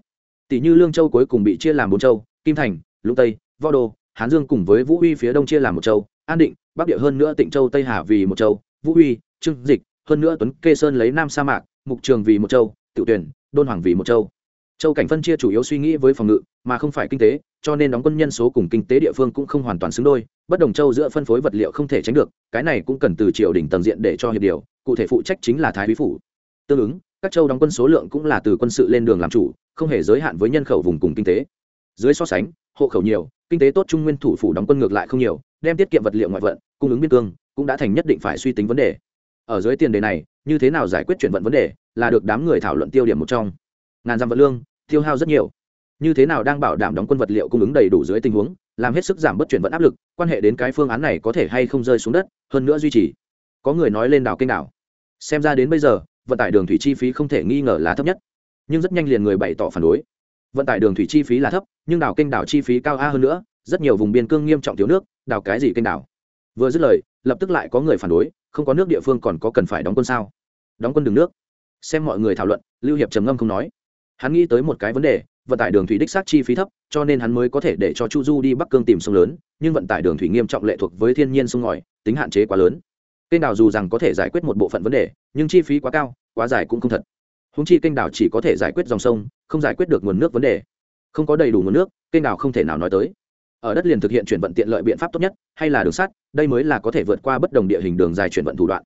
tỷ như lương châu cuối cùng bị chia làm bốn châu, kim thành, lũng tây, võ đô, hán dương cùng với vũ huy phía đông chia làm một châu, an định, bắc địa hơn nữa tịnh châu, tây hà vì một châu, vũ huy trưng dịch, hơn nữa tuấn kê sơn lấy nam sa mạc, mục trường vì một châu tự tuyển, đôn hoàng vì một châu. Châu cảnh phân chia chủ yếu suy nghĩ với phòng ngự, mà không phải kinh tế, cho nên đóng quân nhân số cùng kinh tế địa phương cũng không hoàn toàn xứng đôi, bất đồng châu giữa phân phối vật liệu không thể tránh được, cái này cũng cần từ triều đình tầng diện để cho hiệp điều, cụ thể phụ trách chính là thái úy phủ. Tương ứng các châu đóng quân số lượng cũng là từ quân sự lên đường làm chủ, không hề giới hạn với nhân khẩu vùng cùng kinh tế. Dưới so sánh, hộ khẩu nhiều, kinh tế tốt trung nguyên thủ phủ đóng quân ngược lại không nhiều, đem tiết kiệm vật liệu ngoại vận, cung ứng biên cương, cũng đã thành nhất định phải suy tính vấn đề. Ở dưới tiền đề này, như thế nào giải quyết chuyển vận vấn đề, là được đám người thảo luận tiêu điểm một trong. Ngàn dặm vật lương, tiêu hao rất nhiều. Như thế nào đang bảo đảm đóng quân vật liệu cung ứng đầy đủ dưới tình huống, làm hết sức giảm bớt chuyển vận áp lực, quan hệ đến cái phương án này có thể hay không rơi xuống đất, hơn nữa duy trì. Có người nói lên đảo kênh đảo. Xem ra đến bây giờ vận tải đường thủy chi phí không thể nghi ngờ là thấp nhất. Nhưng rất nhanh liền người bày tỏ phản đối. Vận tải đường thủy chi phí là thấp, nhưng đảo kênh đảo chi phí cao a hơn nữa, rất nhiều vùng biên cương nghiêm trọng thiếu nước, đảo cái gì kênh đảo? Vừa dứt lời, lập tức lại có người phản đối, không có nước địa phương còn có cần phải đóng quân sao? Đóng quân đường nước. Xem mọi người thảo luận, lưu hiệp trầm ngâm không nói. Hắn nghĩ tới một cái vấn đề, vận tải đường thủy đích xác chi phí thấp, cho nên hắn mới có thể để cho chu du đi bắc cương tìm sông lớn, nhưng vận tải đường thủy nghiêm trọng lệ thuộc với thiên nhiên sông ngòi, tính hạn chế quá lớn kênh đào dù rằng có thể giải quyết một bộ phận vấn đề, nhưng chi phí quá cao, quá dài cũng không thật. Húng chi kênh đào chỉ có thể giải quyết dòng sông, không giải quyết được nguồn nước vấn đề. Không có đầy đủ nguồn nước, kênh đào không thể nào nói tới. Ở đất liền thực hiện chuyển vận tiện lợi biện pháp tốt nhất, hay là đường sắt, đây mới là có thể vượt qua bất đồng địa hình đường dài chuyển vận thủ đoạn.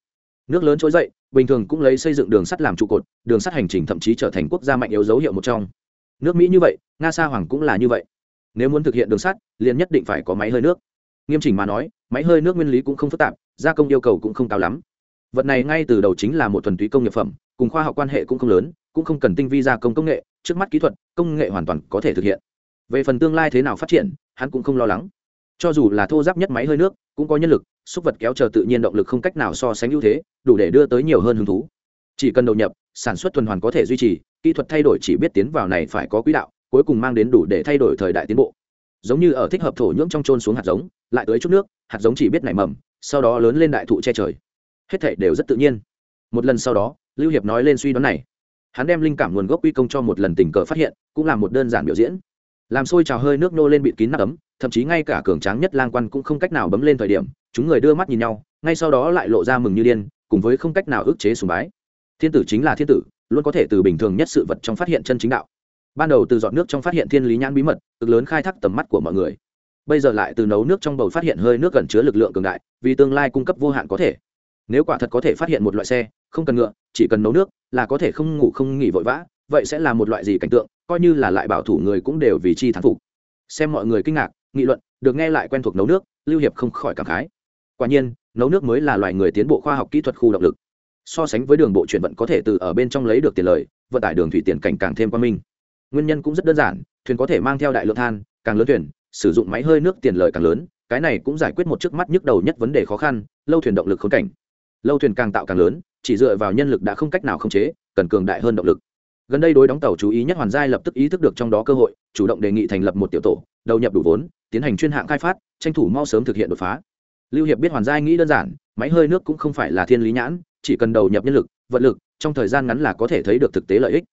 Nước lớn trỗi dậy, bình thường cũng lấy xây dựng đường sắt làm trụ cột, đường sắt hành trình thậm chí trở thành quốc gia mạnh yếu dấu hiệu một trong. Nước mỹ như vậy, nga sa hoàng cũng là như vậy. Nếu muốn thực hiện đường sắt, liền nhất định phải có máy hơi nước. Nghiêm chỉnh mà nói máy hơi nước nguyên lý cũng không phức tạp, gia công yêu cầu cũng không cao lắm. Vật này ngay từ đầu chính là một thuần túy công nghiệp phẩm, cùng khoa học quan hệ cũng không lớn, cũng không cần tinh vi gia công công nghệ, trước mắt kỹ thuật, công nghệ hoàn toàn có thể thực hiện. Về phần tương lai thế nào phát triển, hắn cũng không lo lắng. Cho dù là thô giáp nhất máy hơi nước, cũng có nhân lực, xúc vật kéo chờ tự nhiên động lực không cách nào so sánh ưu thế, đủ để đưa tới nhiều hơn hứng thú. Chỉ cần đầu nhập, sản xuất tuần hoàn có thể duy trì, kỹ thuật thay đổi chỉ biết tiến vào này phải có quỹ đạo, cuối cùng mang đến đủ để thay đổi thời đại tiến bộ giống như ở thích hợp thổ nhưỡng trong trôn xuống hạt giống, lại tới chút nước, hạt giống chỉ biết nảy mầm, sau đó lớn lên đại thụ che trời. Hết thể đều rất tự nhiên. Một lần sau đó, lưu hiệp nói lên suy đoán này. Hắn đem linh cảm nguồn gốc quy công cho một lần tình cờ phát hiện, cũng là một đơn giản biểu diễn. Làm sôi trào hơi nước nô lên bịt kín nắp ấm, thậm chí ngay cả cường tráng nhất lang quan cũng không cách nào bấm lên thời điểm, chúng người đưa mắt nhìn nhau, ngay sau đó lại lộ ra mừng như điên, cùng với không cách nào ức chế sùng bái. Thiên tử chính là thiên tử, luôn có thể từ bình thường nhất sự vật trong phát hiện chân chính đạo ban đầu từ dọn nước trong phát hiện thiên lý nhãn bí mật, cực lớn khai thác tầm mắt của mọi người. Bây giờ lại từ nấu nước trong bầu phát hiện hơi nước gần chứa lực lượng cường đại, vì tương lai cung cấp vô hạn có thể. Nếu quả thật có thể phát hiện một loại xe, không cần ngựa, chỉ cần nấu nước, là có thể không ngủ không nghỉ vội vã, vậy sẽ là một loại gì cảnh tượng, coi như là lại bảo thủ người cũng đều vì chi thắng phục. Xem mọi người kinh ngạc, nghị luận, được nghe lại quen thuộc nấu nước, lưu hiệp không khỏi cảm khái. Quả nhiên, nấu nước mới là loài người tiến bộ khoa học kỹ thuật khu động lực. So sánh với đường bộ chuyển vận có thể từ ở bên trong lấy được tiền lời, vận tải đường thủy tiền cảnh càng thêm quan minh nguyên nhân cũng rất đơn giản, thuyền có thể mang theo đại lượng than, càng lớn thuyền, sử dụng máy hơi nước tiền lợi càng lớn, cái này cũng giải quyết một trước mắt nhức đầu nhất vấn đề khó khăn, lâu thuyền động lực khốn cảnh. Lâu thuyền càng tạo càng lớn, chỉ dựa vào nhân lực đã không cách nào khống chế, cần cường đại hơn động lực. Gần đây đối đóng tàu chú ý nhất hoàn giai lập tức ý thức được trong đó cơ hội, chủ động đề nghị thành lập một tiểu tổ, đầu nhập đủ vốn, tiến hành chuyên hạng khai phát, tranh thủ mau sớm thực hiện đột phá. Lưu hiệp biết hoàn giai nghĩ đơn giản, máy hơi nước cũng không phải là thiên lý nhãn, chỉ cần đầu nhập nhân lực vật lực, trong thời gian ngắn là có thể thấy được thực tế lợi ích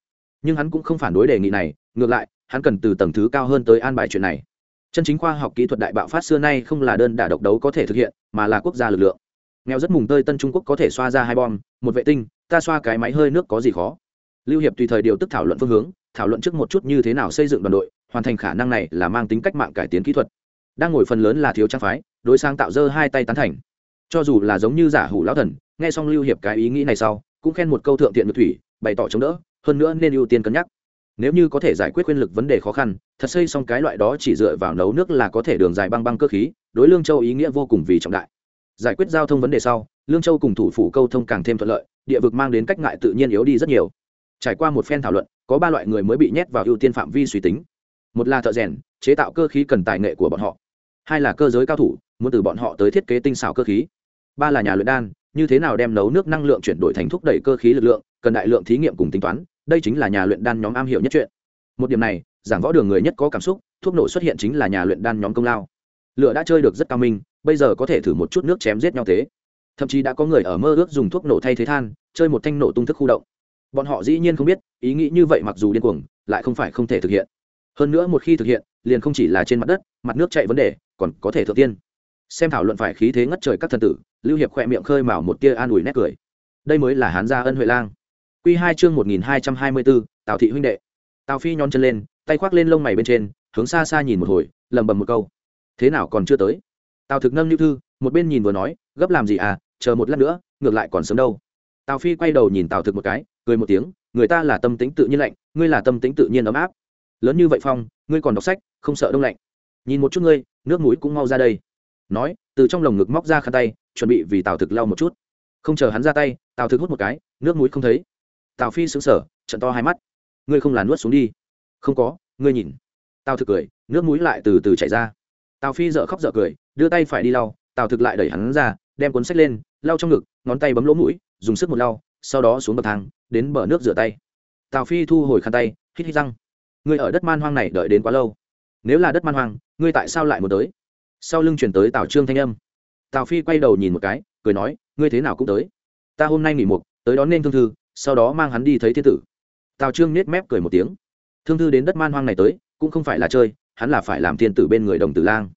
nhưng hắn cũng không phản đối đề nghị này, ngược lại, hắn cần từ tầng thứ cao hơn tới an bài chuyện này. Chân chính khoa học kỹ thuật đại bạo phát xưa nay không là đơn đả độc đấu có thể thực hiện, mà là quốc gia lực lượng. Nghèo rất mùng tơi tân trung quốc có thể xoa ra hai bom, một vệ tinh, ta xoa cái máy hơi nước có gì khó? Lưu hiệp tùy thời điều tức thảo luận phương hướng, thảo luận trước một chút như thế nào xây dựng đoàn đội, hoàn thành khả năng này là mang tính cách mạng cải tiến kỹ thuật. Đang ngồi phần lớn là thiếu trang phái, đối sang tạo dơ hai tay tán thành. Cho dù là giống như giả hủ lão thần, nghe xong lưu hiệp cái ý nghĩ này sau, cũng khen một câu thượng thiện ngược thủy, bày tỏ chống đỡ hơn nữa nên ưu tiên cân nhắc. Nếu như có thể giải quyết quyền lực vấn đề khó khăn, thật xây xong cái loại đó chỉ dựa vào nấu nước là có thể đường dài băng băng cơ khí, đối lương châu ý nghĩa vô cùng vì trọng đại. Giải quyết giao thông vấn đề sau, lương châu cùng thủ phủ câu thông càng thêm thuận lợi, địa vực mang đến cách ngại tự nhiên yếu đi rất nhiều. Trải qua một phen thảo luận, có ba loại người mới bị nhét vào ưu tiên phạm vi suy tính. Một là thợ rèn, chế tạo cơ khí cần tài nghệ của bọn họ. Hai là cơ giới cao thủ, muốn từ bọn họ tới thiết kế tinh xảo cơ khí. Ba là nhà luyện đan như thế nào đem nấu nước năng lượng chuyển đổi thành thúc đẩy cơ khí lực lượng, cần đại lượng thí nghiệm cùng tính toán, đây chính là nhà luyện đan nhóm am hiểu nhất chuyện. Một điểm này, giảng võ đường người nhất có cảm xúc, thuốc nổ xuất hiện chính là nhà luyện đan nhóm công lao. Lửa đã chơi được rất cao minh, bây giờ có thể thử một chút nước chém giết nhau thế. Thậm chí đã có người ở mơ ước dùng thuốc nổ thay thế than, chơi một thanh nổ tung thức khu động. Bọn họ dĩ nhiên không biết, ý nghĩ như vậy mặc dù điên cuồng, lại không phải không thể thực hiện. Hơn nữa một khi thực hiện, liền không chỉ là trên mặt đất, mặt nước chạy vấn đề, còn có thể thượng tiên xem thảo luận phải khí thế ngất trời các thần tử, lưu hiệp khỏe miệng khơi mào một tia an ủi nét cười. Đây mới là hán gia ân huệ lang. Q hai chương một nghìn hai trăm hai mươi bốn tào thị huynh đệ. Tào phi nhón chân lên, tay khoác lên lông mày bên trên, hướng xa xa nhìn một hồi lầm bầm một câu. Thế nào còn chưa tới? Tào thực nâng như thư, một bên nhìn vừa nói, gấp làm gì à chờ một lát nữa, ngược lại còn sớm đâu. Tào phi quay đầu nhìn tào thực một cái, cười một tiếng, người ta là tâm tính tự nhiên lạnh, ngươi là tâm tính tự nhiên ấm áp. Lớn như vậy phong, ngươi còn đọc sách, không sợ đông lạnh. Nhìn một chút ngươi, nước mũi cũng mau ra đây nói, từ trong lồng ngực móc ra khăn tay, chuẩn bị vì tào thực lau một chút. Không chờ hắn ra tay, tào thực hút một cái, nước mũi không thấy. Tào phi sững sờ, trận to hai mắt. Ngươi không là nuốt xuống đi. Không có, ngươi nhìn. Tào thực cười, nước mũi lại từ từ chảy ra. Tào phi dợ khóc dợ cười, đưa tay phải đi lau, tào thực lại đẩy hắn ra, đem cuốn sách lên, lau trong ngực, ngón tay bấm lỗ mũi, dùng sức một lau, sau đó xuống bậc thang, đến bờ nước rửa tay. Tào phi thu hồi khăn tay, hít hít răng. Ngươi ở đất man hoang này đợi đến quá lâu. Nếu là đất man hoang, ngươi tại sao lại muốn tới? Sau lưng chuyển tới tào trương thanh âm. Tào phi quay đầu nhìn một cái, cười nói, ngươi thế nào cũng tới. Ta hôm nay nghỉ mục, tới đón nên thương thư, sau đó mang hắn đi thấy thiên tử. Tào trương nết mép cười một tiếng. Thương thư đến đất man hoang này tới, cũng không phải là chơi, hắn là phải làm thiên tử bên người đồng tử lang.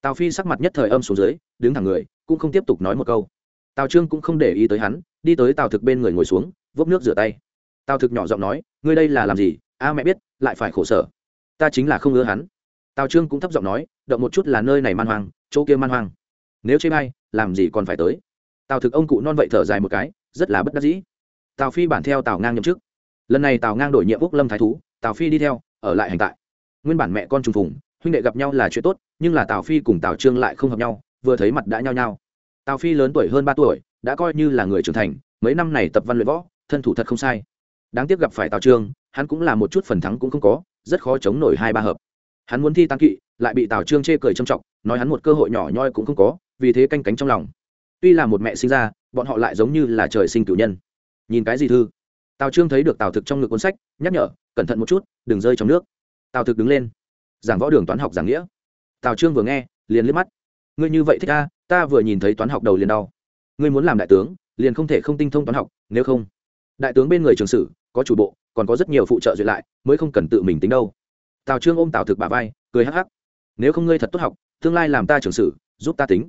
Tào phi sắc mặt nhất thời âm xuống dưới, đứng thẳng người, cũng không tiếp tục nói một câu. Tào trương cũng không để ý tới hắn, đi tới tào thực bên người ngồi xuống, vốc nước rửa tay. Tào thực nhỏ giọng nói, ngươi đây là làm gì? A, mẹ biết, lại phải khổ sở. Ta chính là không ngứa hắn tào trương cũng thấp giọng nói động một chút là nơi này man hoang chỗ kia man hoang nếu chê bay làm gì còn phải tới tào thực ông cụ non vậy thở dài một cái rất là bất đắc dĩ tào phi bản theo tào ngang nhậm chức lần này tào ngang đổi nhiệm úc lâm thái thú tào phi đi theo ở lại hành tại nguyên bản mẹ con trùng phùng huynh đệ gặp nhau là chuyện tốt nhưng là tào phi cùng tào trương lại không hợp nhau vừa thấy mặt đã nhau nhau tào phi lớn tuổi hơn ba tuổi đã coi như là người trưởng thành mấy năm này tập văn luyện võ thân thủ thật không sai đáng tiếc gặp phải tào trương hắn cũng là một chút phần thắng cũng không có rất khó chống nổi hai ba hợp hắn muốn thi tăng kỵ, lại bị tào trương chê cười trầm trọng, nói hắn một cơ hội nhỏ nhoi cũng không có, vì thế canh cánh trong lòng. Tuy là một mẹ sinh ra, bọn họ lại giống như là trời sinh cử nhân. Nhìn cái gì thư? Tào trương thấy được tào thực trong ngực cuốn sách, nhắc nhở, cẩn thận một chút, đừng rơi trong nước. Tào thực đứng lên, giảng võ đường toán học giảng nghĩa. Tào trương vừa nghe, liền liếc mắt. Ngươi như vậy thích ta ta vừa nhìn thấy toán học đầu liền đau. Ngươi muốn làm đại tướng, liền không thể không tinh thông toán học, nếu không. Đại tướng bên người trường sử, có chủ bộ, còn có rất nhiều phụ trợ duyệt lại, mới không cần tự mình tính đâu tào trương ôm tào thực bà vai cười hắc hắc. Nếu không ngươi thật tốt học tương lai làm ta trưởng sử giúp ta tính.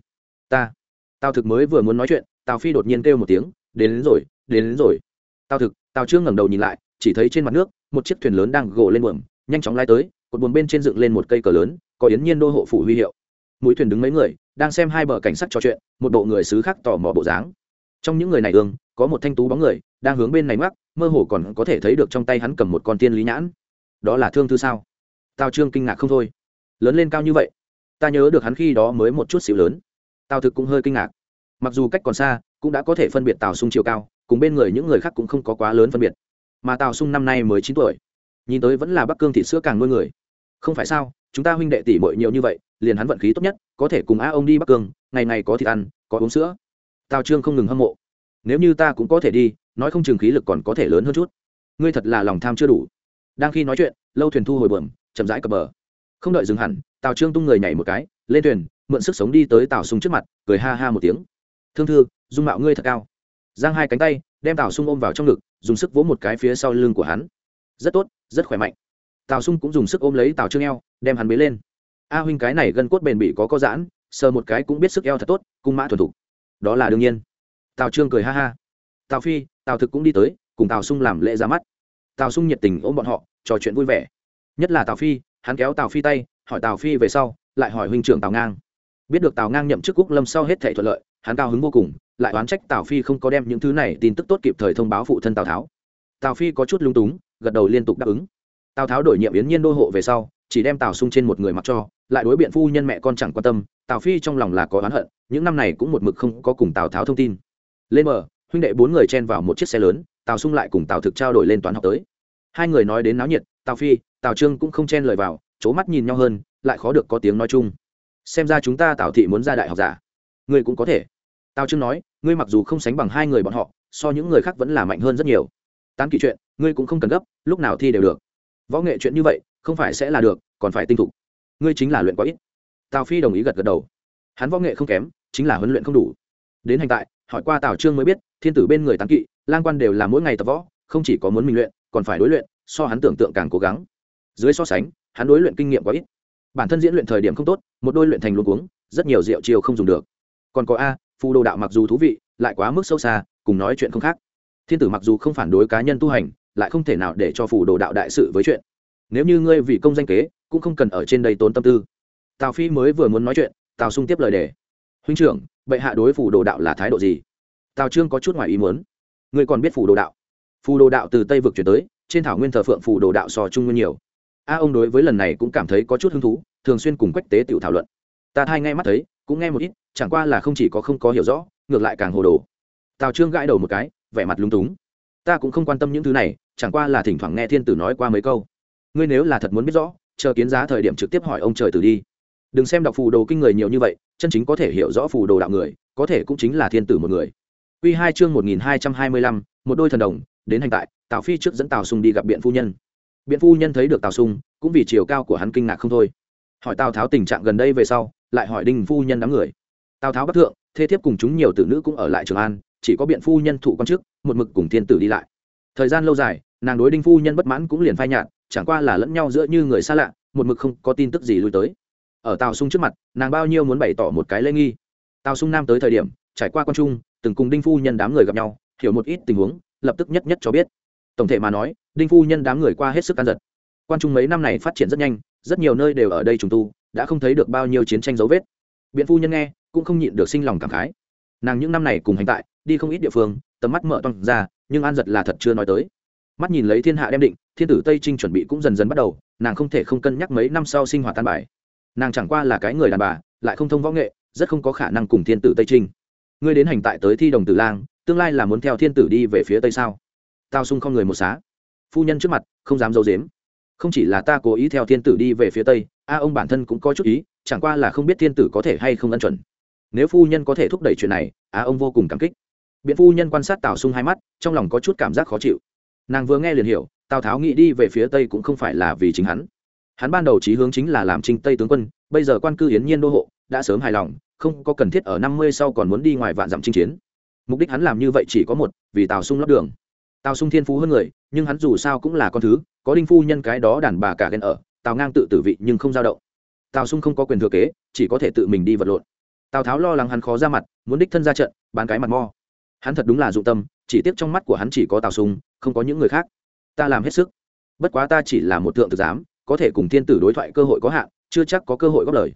Ta. Tào thực mới vừa muốn nói chuyện tào phi đột nhiên kêu một tiếng đến, đến rồi đến, đến rồi. Tào thực tào trương ngẩng đầu nhìn lại chỉ thấy trên mặt nước một chiếc thuyền lớn đang gồ lên buồm nhanh chóng lai tới cột buồm bên trên dựng lên một cây cờ lớn có yến nhiên đô hộ phủ huy hiệu. Mũi thuyền đứng mấy người đang xem hai bờ cảnh sát trò chuyện một bộ người xứ khác tò mò bộ dáng. Trong những người này ương có một thanh tú bóng người đang hướng bên này mắc mơ hồ còn có thể thấy được trong tay hắn cầm một con tiên lý nhãn. Đó là thương thư sao? Tào trương kinh ngạc không thôi. Lớn lên cao như vậy, ta nhớ được hắn khi đó mới một chút xíu lớn. Tào thực cũng hơi kinh ngạc. Mặc dù cách còn xa, cũng đã có thể phân biệt tào sung chiều cao, cùng bên người những người khác cũng không có quá lớn phân biệt. Mà tào sung năm nay mới chín tuổi. Nhìn tới vẫn là bắc cương thị sữa càng nuôi người. Không phải sao, chúng ta huynh đệ tỷ muội nhiều như vậy, liền hắn vận khí tốt nhất, có thể cùng a ông đi bắc cương, ngày ngày có thịt ăn, có uống sữa. Tào trương không ngừng hâm mộ. Nếu như ta cũng có thể đi, nói không chừng khí lực còn có thể lớn hơn chút. Ngươi thật là lòng tham chưa đủ. Đang khi nói chuyện, lâu thuyền thu hồi bờm chậm rãi cập bờ. Không đợi dừng hẳn, tào trương tung người nhảy một cái, lên thuyền, mượn sức sống đi tới tào sung trước mặt, cười ha ha một tiếng. Thương thư, dung mạo ngươi thật cao. Giang hai cánh tay, đem tào sung ôm vào trong ngực, dùng sức vỗ một cái phía sau lưng của hắn. Rất tốt, rất khỏe mạnh. Tào sung cũng dùng sức ôm lấy tào trương eo, đem hắn bế lên. A huynh cái này gân cốt bền bỉ có có giãn, sờ một cái cũng biết sức eo thật tốt, cung mã thuần thục. Đó là đương nhiên. Tào trương cười ha ha. Tào phi, tào thực cũng đi tới, cùng tào sung làm lễ ra mắt. Tào sung nhiệt tình ôm bọn họ, trò chuyện vui vẻ nhất là tào phi, hắn kéo tào phi tay, hỏi tào phi về sau, lại hỏi huynh trưởng tào ngang. Biết được tào ngang nhậm chức cúc lâm sau hết thể thuận lợi, hắn cao hứng vô cùng, lại oán trách tào phi không có đem những thứ này tin tức tốt kịp thời thông báo phụ thân tào tháo. Tào phi có chút lung túng, gật đầu liên tục đáp ứng. Tào tháo đổi nhiệm yến nhiên đô hộ về sau, chỉ đem tào sung trên một người mặc cho, lại đối biện phu nhân mẹ con chẳng quan tâm, tào phi trong lòng là có oán hận, những năm này cũng một mực không có cùng tào tháo thông tin. Lên bờ, huynh đệ bốn người chen vào một chiếc xe lớn, tào sung lại cùng tào thực trao đổi lên toán học tới. Hai người nói đến náo nhiệt, tào phi tào trương cũng không chen lời vào, c h ố mắt nhìn nhau hơn, lại khó được có tiếng nói chung. Xem ra chúng ta tào thị muốn ra đại học giả. Ngươi cũng có thể. Tào trương nói, ngươi mặc dù không sánh bằng hai người bọn họ, so những người khác vẫn là mạnh hơn rất nhiều. Tán kỵ chuyện, ngươi cũng không cần gấp, lúc nào thi đều được. Võ nghệ chuyện như vậy, không phải sẽ là được, còn phải tinh thục. Ngươi chính là luyện quá ít. Tào phi đồng ý gật gật đầu. Hắn võ nghệ không kém, chính là huấn luyện không đủ. Đến hành tại, hỏi qua tào trương mới biết, thiên tử bên người tán kỵ, lang quan đều là mỗi ngày tập võ, không chỉ có muốn mình luyện, còn phải đối luyện, so hắn tưởng tượng càng cố gắng dưới so sánh, hắn đối luyện kinh nghiệm quá ít. Bản thân diễn luyện thời điểm không tốt, một đôi luyện thành luôn cuống, rất nhiều rượu chiều không dùng được. Còn có a, phù đồ đạo mặc dù thú vị, lại quá mức sâu xa, cùng nói chuyện không khác. Thiên tử mặc dù không phản đối cá nhân tu hành, lại không thể nào để cho phù đồ đạo đại sự với chuyện. Nếu như ngươi vì công danh kế, cũng không cần ở trên đây tốn tâm tư. Tào phi mới vừa muốn nói chuyện, tào sung tiếp lời đề. Huynh trưởng, bệ hạ đối phù đồ đạo là thái độ gì? Tào trương có chút ngoài ý muốn. Ngươi còn biết phù đồ đạo? Phù đồ đạo từ tây vực chuyển tới, trên thảo nguyên thờ phượng phù đồ đạo so trung nguyên nhiều a ông đối với lần này cũng cảm thấy có chút hứng thú thường xuyên cùng quách tế tiểu thảo luận. Ta thay ngay mắt thấy cũng nghe một ít chẳng qua là không chỉ có không có hiểu rõ ngược lại càng hồ đồ. Tào trương gãi đầu một cái vẻ mặt lúng túng. Ta cũng không quan tâm những thứ này chẳng qua là thỉnh thoảng nghe thiên tử nói qua mấy câu. Ngươi nếu là thật muốn biết rõ chờ kiến giá thời điểm trực tiếp hỏi ông trời tử đi. Đừng xem đọc phù đồ kinh người nhiều như vậy chân chính có thể hiểu rõ phù đồ đạo người có thể cũng chính là thiên tử một người. Quy 2 chương 1225, một đôi thần đồng, đến hành tại, Tào Phi trước dẫn Tào sùng đi gặp biện phu nhân. Biện phu nhân thấy được Tào Sung, cũng vì chiều cao của hắn kinh ngạc không thôi. Hỏi Tào Tháo tình trạng gần đây về sau, lại hỏi Đinh phu nhân đám người. Tào Tháo bất thượng, thế thiếp cùng chúng nhiều tử nữ cũng ở lại Trường An, chỉ có biện phu nhân thụ quan chức, một mực cùng thiên tử đi lại. Thời gian lâu dài, nàng đối Đinh phu nhân bất mãn cũng liền phai nhạt, chẳng qua là lẫn nhau giữa như người xa lạ, một mực không có tin tức gì lui tới. Ở Tào Sung trước mặt, nàng bao nhiêu muốn bày tỏ một cái lễ nghi. Tào Sung nam tới thời điểm, trải qua quan trung, từng cùng đinh phu nhân đám người gặp nhau hiểu một ít tình huống lập tức nhất nhất cho biết tổng thể mà nói, đinh phu nhân đám người qua hết sức can giật. Quan trung mấy năm này phát triển rất nhanh, rất nhiều nơi đều ở đây trùng tu, đã không thấy được bao nhiêu chiến tranh dấu vết. Biện phu nhân nghe, cũng không nhịn được sinh lòng cảm khái. Nàng những năm này cùng hành tại, đi không ít địa phương, tầm mắt mở toang ra, nhưng an giật là thật chưa nói tới. Mắt nhìn lấy thiên hạ đem định, thiên tử tây trinh chuẩn bị cũng dần dần bắt đầu, nàng không thể không cân nhắc mấy năm sau sinh hoạt tan bài. Nàng chẳng qua là cái người đàn bà, lại không thông võ nghệ, rất không có khả năng cùng thiên tử tây trinh. Ngươi đến hành tại tới thi đồng tử lang, tương lai là muốn theo thiên tử đi về phía tây sao? Tao sung không người một xá. Phu nhân trước mặt, không dám giấu dếm không chỉ là ta cố ý theo thiên tử đi về phía tây, a ông bản thân cũng có chút ý, chẳng qua là không biết thiên tử có thể hay không ân chuẩn. Nếu phu nhân có thể thúc đẩy chuyện này, a ông vô cùng cảm kích. Biện phu nhân quan sát tào sung hai mắt, trong lòng có chút cảm giác khó chịu. Nàng vừa nghe liền hiểu, tào tháo nghĩ đi về phía tây cũng không phải là vì chính hắn. Hắn ban đầu chí hướng chính là làm trinh tây tướng quân, bây giờ quan cư yến nhiên đô hộ, đã sớm hài lòng, không có cần thiết ở năm mươi sau còn muốn đi ngoài vạn dặm chinh chiến. Mục đích hắn làm như vậy chỉ có một, vì tào sung lót đường tào sung thiên phú hơn người, nhưng hắn dù sao cũng là con thứ, có đinh phu nhân cái đó đàn bà cả ghen ở, tào ngang tự tử vị nhưng không dao động. Tào sung không có quyền thừa kế, chỉ có thể tự mình đi vật lộn. Tào tháo lo lắng hắn khó ra mặt, muốn đích thân ra trận, bán cái mặt mo. Hắn thật đúng là dụng tâm, chỉ tiếc trong mắt của hắn chỉ có tào sung, không có những người khác. Ta làm hết sức. Bất quá ta chỉ là một thượng thực giám, có thể cùng thiên tử đối thoại cơ hội có hạn, chưa chắc có cơ hội góp lời.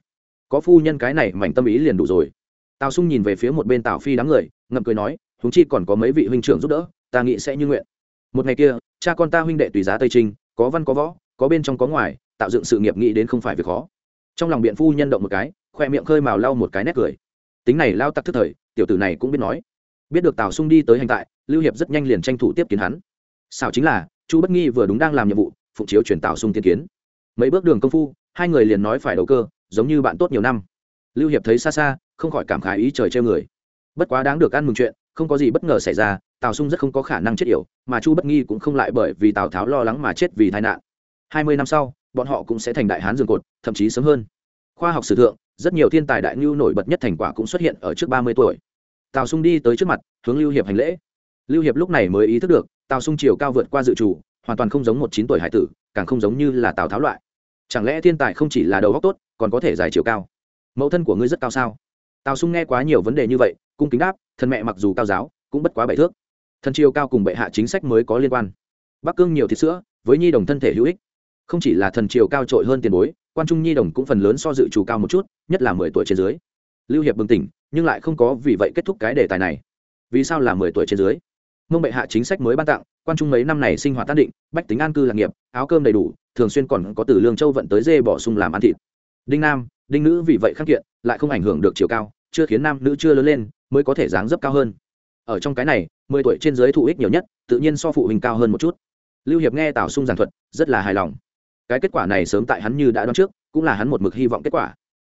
Có phu nhân cái này mảnh tâm ý liền đủ rồi. Tào sung nhìn về phía một bên tào phi đám người, ngậm cười nói húng chi còn có mấy vị huynh trưởng giúp đỡ ta nghĩ sẽ như nguyện. Một ngày kia, cha con ta huynh đệ tùy giá tây trinh, có văn có võ, có bên trong có ngoài, tạo dựng sự nghiệp nghĩ đến không phải việc khó. Trong lòng biện phu nhân động một cái, khoe miệng khơi màu lau một cái nét cười. Tính này lao tặc thức thời, tiểu tử này cũng biết nói. Biết được tào sung đi tới hành tại, lưu hiệp rất nhanh liền tranh thủ tiếp kiến hắn. Sao chính là, chu bất nghi vừa đúng đang làm nhiệm vụ, phụng chiếu truyền tào sung tiên kiến. Mấy bước đường công phu, hai người liền nói phải đầu cơ, giống như bạn tốt nhiều năm. Lưu hiệp thấy xa xa, không khỏi cảm khái ý trời treo người. Bất quá đáng được ăn mừng chuyện không có gì bất ngờ xảy ra, tào sung rất không có khả năng chết yểu, mà chu bất nghi cũng không lại bởi vì tào tháo lo lắng mà chết vì tai nạn. Hai mươi năm sau, bọn họ cũng sẽ thành đại hán dương cột, thậm chí sớm hơn. Khoa học sử thượng, rất nhiều thiên tài đại ngưu nổi bật nhất thành quả cũng xuất hiện ở trước ba mươi tuổi. Tào sung đi tới trước mặt, hướng lưu hiệp hành lễ. Lưu hiệp lúc này mới ý thức được, tào sung chiều cao vượt qua dự trù, hoàn toàn không giống một chín tuổi hải tử, càng không giống như là tào tháo loại. Chẳng lẽ thiên tài không chỉ là đầu góc tốt, còn có thể giải chiều cao? Mẫu thân của ngươi rất cao sao? Tào sung nghe quá nhiều vấn đề như vậy cung kính đáp, thần mẹ mặc dù cao giáo, cũng bất quá bảy thước. Thần chiều cao cùng bệ hạ chính sách mới có liên quan. Bắc cương nhiều thịt sữa, với nhi đồng thân thể hữu ích. Không chỉ là thần chiều cao trội hơn tiền bối, quan trung nhi đồng cũng phần lớn so dự trù cao một chút, nhất là mười tuổi trên dưới. Lưu hiệp bừng tỉnh, nhưng lại không có vì vậy kết thúc cái đề tài này. Vì sao là mười tuổi trên dưới? Mông bệ hạ chính sách mới ban tặng, quan trung mấy năm này sinh hoạt tác định, bách tính an cư lạc nghiệp, áo cơm đầy đủ, thường xuyên còn có từ lương châu vận tới dê bỏ sung làm ăn thịt. Đinh nam, đinh nữ vì vậy khắc kiện, lại không ảnh hưởng được chiều cao, chưa khiến nam nữ chưa lớn lên mới có thể dáng dấp cao hơn. Ở trong cái này, mười tuổi trên dưới thụ ích nhiều nhất, tự nhiên so phụ huynh cao hơn một chút. Lưu hiệp nghe tào sung giảng thuật, rất là hài lòng. Cái kết quả này sớm tại hắn như đã đoán trước, cũng là hắn một mực hy vọng kết quả.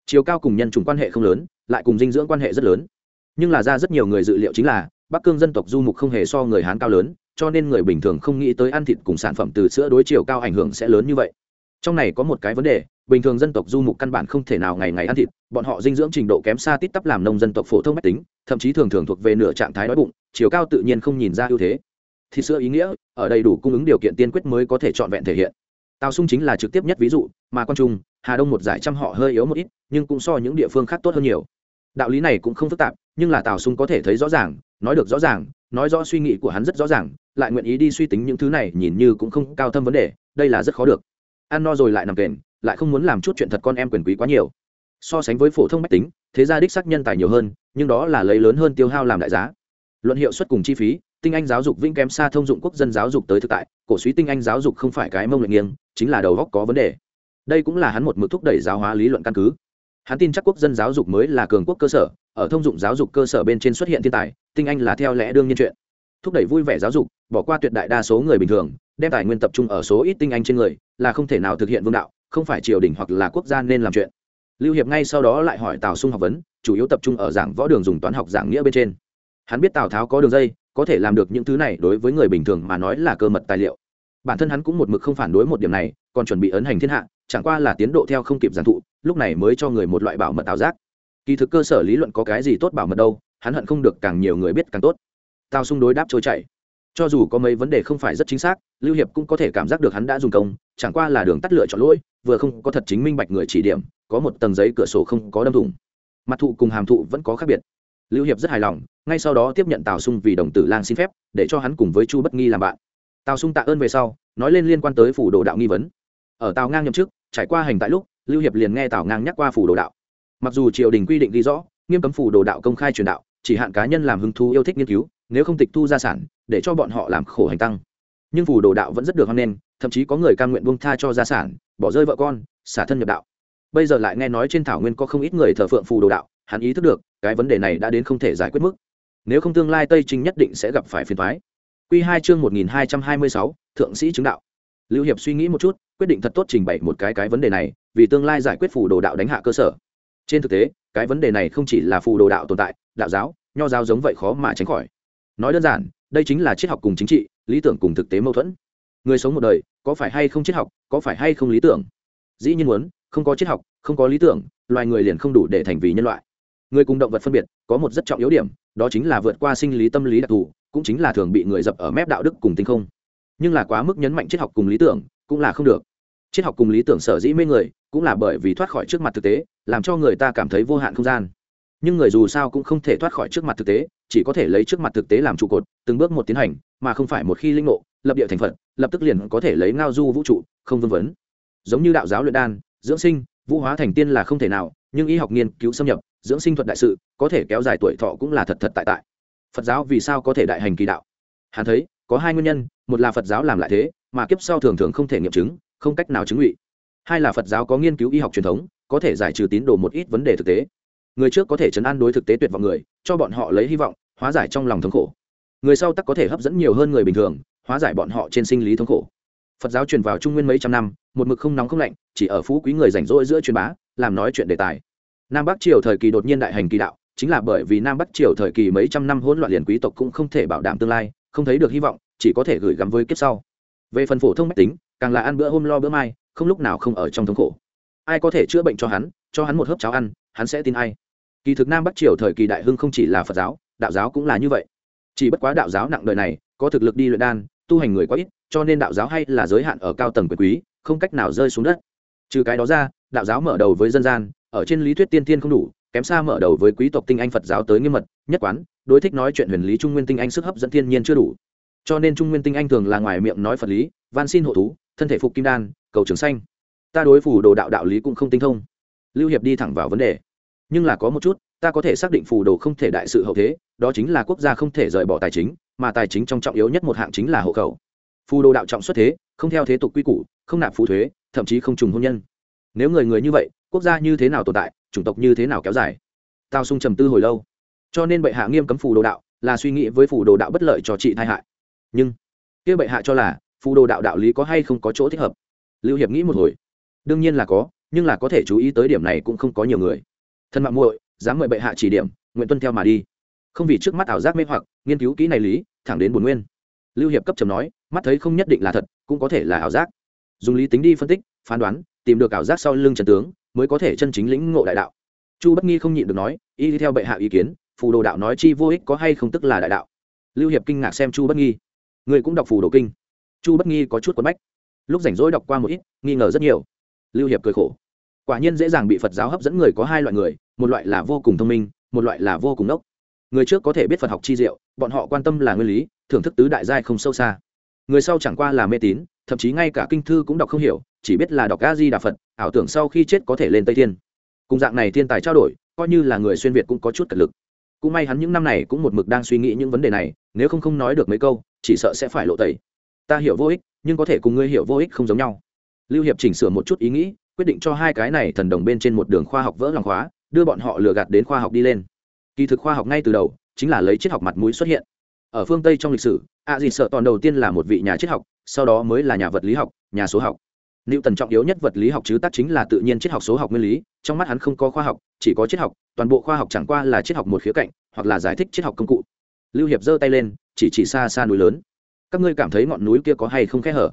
Chiều cao cùng nhân chủng quan hệ không lớn, lại cùng dinh dưỡng quan hệ rất lớn. Nhưng là ra rất nhiều người dự liệu chính là, bắc cương dân tộc du mục không hề so người hán cao lớn, cho nên người bình thường không nghĩ tới ăn thịt cùng sản phẩm từ sữa đối chiều cao ảnh hưởng sẽ lớn như vậy. Trong này có một cái vấn đề bình thường dân tộc du mục căn bản không thể nào ngày ngày ăn thịt, bọn họ dinh dưỡng trình độ kém xa tít tắp làm nông dân tộc phổ thông mách tính, thậm chí thường thường thuộc về nửa trạng thái đói bụng, chiều cao tự nhiên không nhìn ra ưu thế. Thịt sữa ý nghĩa, ở đầy đủ cung ứng điều kiện tiên quyết mới có thể trọn vẹn thể hiện. Tào sung chính là trực tiếp nhất ví dụ, mà quan trung, hà đông một giải trăm họ hơi yếu một ít, nhưng cũng so những địa phương khác tốt hơn nhiều. Đạo lý này cũng không phức tạp, nhưng là tào sung có thể thấy rõ ràng, nói được rõ ràng, nói rõ suy nghĩ của hắn rất rõ ràng, lại nguyện ý đi suy tính những thứ này nhìn như cũng không cao thâm vấn đề, đây là rất khó được. Ăn no rồi lại nằm kền lại không muốn làm chút chuyện thật con em quyền quý quá nhiều. So sánh với phổ thông mách tính, thế gia đích xác nhân tài nhiều hơn, nhưng đó là lấy lớn hơn tiêu hao làm đại giá. Luận hiệu suất cùng chi phí, tinh anh giáo dục vĩnh kém xa thông dụng quốc dân giáo dục tới thực tại, cổ suý tinh anh giáo dục không phải cái mông lệnh nghiêng, chính là đầu góc có vấn đề. Đây cũng là hắn một mực thúc đẩy giáo hóa lý luận căn cứ. Hắn tin chắc quốc dân giáo dục mới là cường quốc cơ sở, ở thông dụng giáo dục cơ sở bên trên xuất hiện thiên tài, tinh anh là theo lẽ đương nhiên chuyện. Thúc đẩy vui vẻ giáo dục, bỏ qua tuyệt đại đa số người bình thường, đem tài nguyên tập trung ở số ít tinh anh trên người, là không thể nào thực hiện vương đạo không phải triều đình hoặc là quốc gia nên làm chuyện. Lưu hiệp ngay sau đó lại hỏi tào sung học vấn, chủ yếu tập trung ở giảng võ đường dùng toán học giảng nghĩa bên trên. Hắn biết tào tháo có đường dây, có thể làm được những thứ này đối với người bình thường mà nói là cơ mật tài liệu. Bản thân hắn cũng một mực không phản đối một điểm này, còn chuẩn bị ấn hành thiên hạ, chẳng qua là tiến độ theo không kịp giảng thụ, lúc này mới cho người một loại bảo mật ảo giác. Kỳ thực cơ sở lý luận có cái gì tốt bảo mật đâu, hắn hận không được càng nhiều người biết càng tốt. Tào sung đối đáp trôi chảy cho dù có mấy vấn đề không phải rất chính xác, lưu hiệp cũng có thể cảm giác được hắn đã dùng công, chẳng qua là đường tắt lựa chọn lỗi, vừa không có thật chính minh bạch người chỉ điểm, có một tầng giấy cửa sổ không có đâm thủng. Mặt thụ cùng hàm thụ vẫn có khác biệt. Lưu hiệp rất hài lòng, ngay sau đó tiếp nhận tào sung vì đồng tử lang xin phép, để cho hắn cùng với chu bất nghi làm bạn. Tào sung tạ ơn về sau, nói lên liên quan tới phủ đồ đạo nghi vấn. Ở tào ngang nhậm chức, trải qua hành tại lúc, lưu hiệp liền nghe tào ngang nhắc qua phủ đồ đạo. Mặc dù triều đình quy định ghi rõ, nghiêm cấm phủ đồ đạo công khai truyền đạo, chỉ hạn cá nhân làm hứng thú yêu thích nghiên cứu nếu không tịch thu gia sản, để cho bọn họ làm khổ hành tăng. Nhưng phù đồ đạo vẫn rất được hoan nghênh, thậm chí có người cam nguyện buông tha cho gia sản, bỏ rơi vợ con, xả thân nhập đạo. Bây giờ lại nghe nói trên thảo nguyên có không ít người thờ phượng phù đồ đạo, hắn ý thức được, cái vấn đề này đã đến không thể giải quyết mức. Nếu không tương lai tây trinh nhất định sẽ gặp phải phiền thoái q hai chương một nghìn hai trăm hai mươi sáu, thượng sĩ chứng đạo. Lưu hiệp suy nghĩ một chút, quyết định thật tốt trình bày một cái cái vấn đề này, vì tương lai giải quyết phù đồ đạo đánh hạ cơ sở. Trên thực tế, cái vấn đề này không chỉ là phù đồ đạo tồn tại, đạo giáo, nho giáo giống vậy khó mà tránh khỏi nói đơn giản, đây chính là triết học cùng chính trị, lý tưởng cùng thực tế mâu thuẫn. Người sống một đời, có phải hay không triết học, có phải hay không lý tưởng? Dĩ nhiên muốn, không có triết học, không có lý tưởng, loài người liền không đủ để thành vì nhân loại. Người cùng động vật phân biệt, có một rất trọng yếu điểm, đó chính là vượt qua sinh lý tâm lý đặc thù, cũng chính là thường bị người dập ở mép đạo đức cùng tinh không. Nhưng là quá mức nhấn mạnh triết học cùng lý tưởng, cũng là không được. Triết học cùng lý tưởng sở dĩ mê người, cũng là bởi vì thoát khỏi trước mặt thực tế, làm cho người ta cảm thấy vô hạn không gian nhưng người dù sao cũng không thể thoát khỏi trước mặt thực tế, chỉ có thể lấy trước mặt thực tế làm trụ cột, từng bước một tiến hành, mà không phải một khi linh ngộ, lập địa thành phật, lập tức liền có thể lấy ngao du vũ trụ, không vương vấn. Giống như đạo giáo luyện đan, dưỡng sinh, vũ hóa thành tiên là không thể nào, nhưng y học nghiên cứu xâm nhập, dưỡng sinh thuật đại sự, có thể kéo dài tuổi thọ cũng là thật thật tại tại. Phật giáo vì sao có thể đại hành kỳ đạo? Hắn thấy, có hai nguyên nhân, một là phật giáo làm lại thế, mà kiếp sau thường thường không thể nghiệm chứng, không cách nào chứng ngụy. Hai là phật giáo có nghiên cứu y học truyền thống, có thể giải trừ tín đồ một ít vấn đề thực tế người trước có thể chấn an đối thực tế tuyệt vọng người, cho bọn họ lấy hy vọng, hóa giải trong lòng thống khổ. Người sau tắc có thể hấp dẫn nhiều hơn người bình thường, hóa giải bọn họ trên sinh lý thống khổ. Phật giáo truyền vào trung nguyên mấy trăm năm, một mực không nóng không lạnh, chỉ ở phú quý người rảnh rỗi giữa truyền bá, làm nói chuyện đề tài. Nam bắc triều thời kỳ đột nhiên đại hành kỳ đạo, chính là bởi vì nam bắc triều thời kỳ mấy trăm năm hỗn loạn liền quý tộc cũng không thể bảo đảm tương lai, không thấy được hy vọng, chỉ có thể gửi gắm với kiếp sau. Về phần phổ thông mách tính, càng là ăn bữa hôm lo bữa mai, không lúc nào không ở trong thống khổ. Ai có thể chữa bệnh cho hắn cho hắn một hớp cháo ăn, hắn sẽ tin ai kỳ thực nam bắc triều thời kỳ đại hưng không chỉ là phật giáo, đạo giáo cũng là như vậy. Chỉ bất quá đạo giáo nặng đời này, có thực lực đi luyện đan, tu hành người quá ít, cho nên đạo giáo hay là giới hạn ở cao tầng quyền quý, không cách nào rơi xuống đất. Trừ cái đó ra, đạo giáo mở đầu với dân gian, ở trên lý thuyết tiên tiên không đủ, kém xa mở đầu với quý tộc tinh anh phật giáo tới nghiêm mật, nhất quán, đối thích nói chuyện huyền lý trung nguyên tinh anh sức hấp dẫn thiên nhiên chưa đủ. Cho nên trung nguyên tinh anh thường là ngoài miệng nói phật lý, van xin hộ thú, thân thể phục kim đan, cầu trường xanh ta đối phủ đồ đạo đạo lý cũng không tinh thông. Lưu hiệp đi thẳng vào vấn đề nhưng là có một chút, ta có thể xác định phù đồ không thể đại sự hậu thế, đó chính là quốc gia không thể rời bỏ tài chính, mà tài chính trong trọng yếu nhất một hạng chính là hộ khẩu. Phù đồ đạo trọng xuất thế, không theo thế tục quy củ, không nạp phú thuế, thậm chí không trùng hôn nhân. Nếu người người như vậy, quốc gia như thế nào tồn tại, chủng tộc như thế nào kéo dài? Tao sung trầm tư hồi lâu. Cho nên bệ hạ nghiêm cấm phù đồ đạo, là suy nghĩ với phù đồ đạo bất lợi cho trị tai hại. Nhưng, kia bệ hạ cho là, phù đồ đạo đạo lý có hay không có chỗ thích hợp? Lưu hiệp nghĩ một hồi. Đương nhiên là có, nhưng là có thể chú ý tới điểm này cũng không có nhiều người thân mạng muội, dám mời bệ hạ chỉ điểm, nguyện tuân theo mà đi. Không vì trước mắt ảo giác mê hoặc, nghiên cứu kỹ này lý, thẳng đến bồn nguyên. Lưu hiệp cấp trầm nói, mắt thấy không nhất định là thật, cũng có thể là ảo giác. Dùng lý tính đi phân tích, phán đoán, tìm được ảo giác sau lưng trần tướng, mới có thể chân chính lĩnh ngộ đại đạo. Chu bất nghi không nhịn được nói, y đi theo bệ hạ ý kiến, phù đồ đạo nói chi vô ích có hay không tức là đại đạo. Lưu hiệp kinh ngạc xem chu bất nghi. Người cũng đọc phù đồ kinh. Chu bất nghi có chút quấn bách. Lúc rảnh rỗi đọc qua một ít, nghi ngờ rất nhiều. Lưu hiệp cười khổ quả nhiên dễ dàng bị phật giáo hấp dẫn người có hai loại người, một loại là vô cùng thông minh, một loại là vô cùng ốc người trước có thể biết phật học chi diệu, bọn họ quan tâm là nguyên lý, thưởng thức tứ đại giai không sâu xa. Người sau chẳng qua là mê tín, thậm chí ngay cả kinh thư cũng đọc không hiểu, chỉ biết là đọc a di đà phật, ảo tưởng sau khi chết có thể lên tây thiên. Cùng dạng này thiên tài trao đổi, coi như là người xuyên việt cũng có chút cật lực. Cũng may hắn những năm này cũng một mực đang suy nghĩ những vấn đề này, nếu không không nói được mấy câu, chỉ sợ sẽ phải lộ tẩy. Ta hiểu vô ích, nhưng có thể cùng ngươi hiểu vô ích không giống nhau. Lưu hiệp chỉnh sửa một chút ý nghĩ quyết định cho hai cái này thần đồng bên trên một đường khoa học vỡ lòng khóa đưa bọn họ lừa gạt đến khoa học đi lên kỳ thực khoa học ngay từ đầu chính là lấy triết học mặt mũi xuất hiện ở phương tây trong lịch sử a dì sợ toàn đầu tiên là một vị nhà triết học sau đó mới là nhà vật lý học nhà số học Lưu Tần trọng yếu nhất vật lý học chứ tác chính là tự nhiên triết học số học nguyên lý, trong mắt hắn không có khoa học, chỉ có triết học, toàn bộ khoa học chẳng qua là triết học một khía cạnh, hoặc là giải thích triết học công cụ. Lưu Hiệp giơ tay lên, chỉ chỉ xa xa núi lớn. Các ngươi cảm thấy ngọn núi kia có hay không khe hở?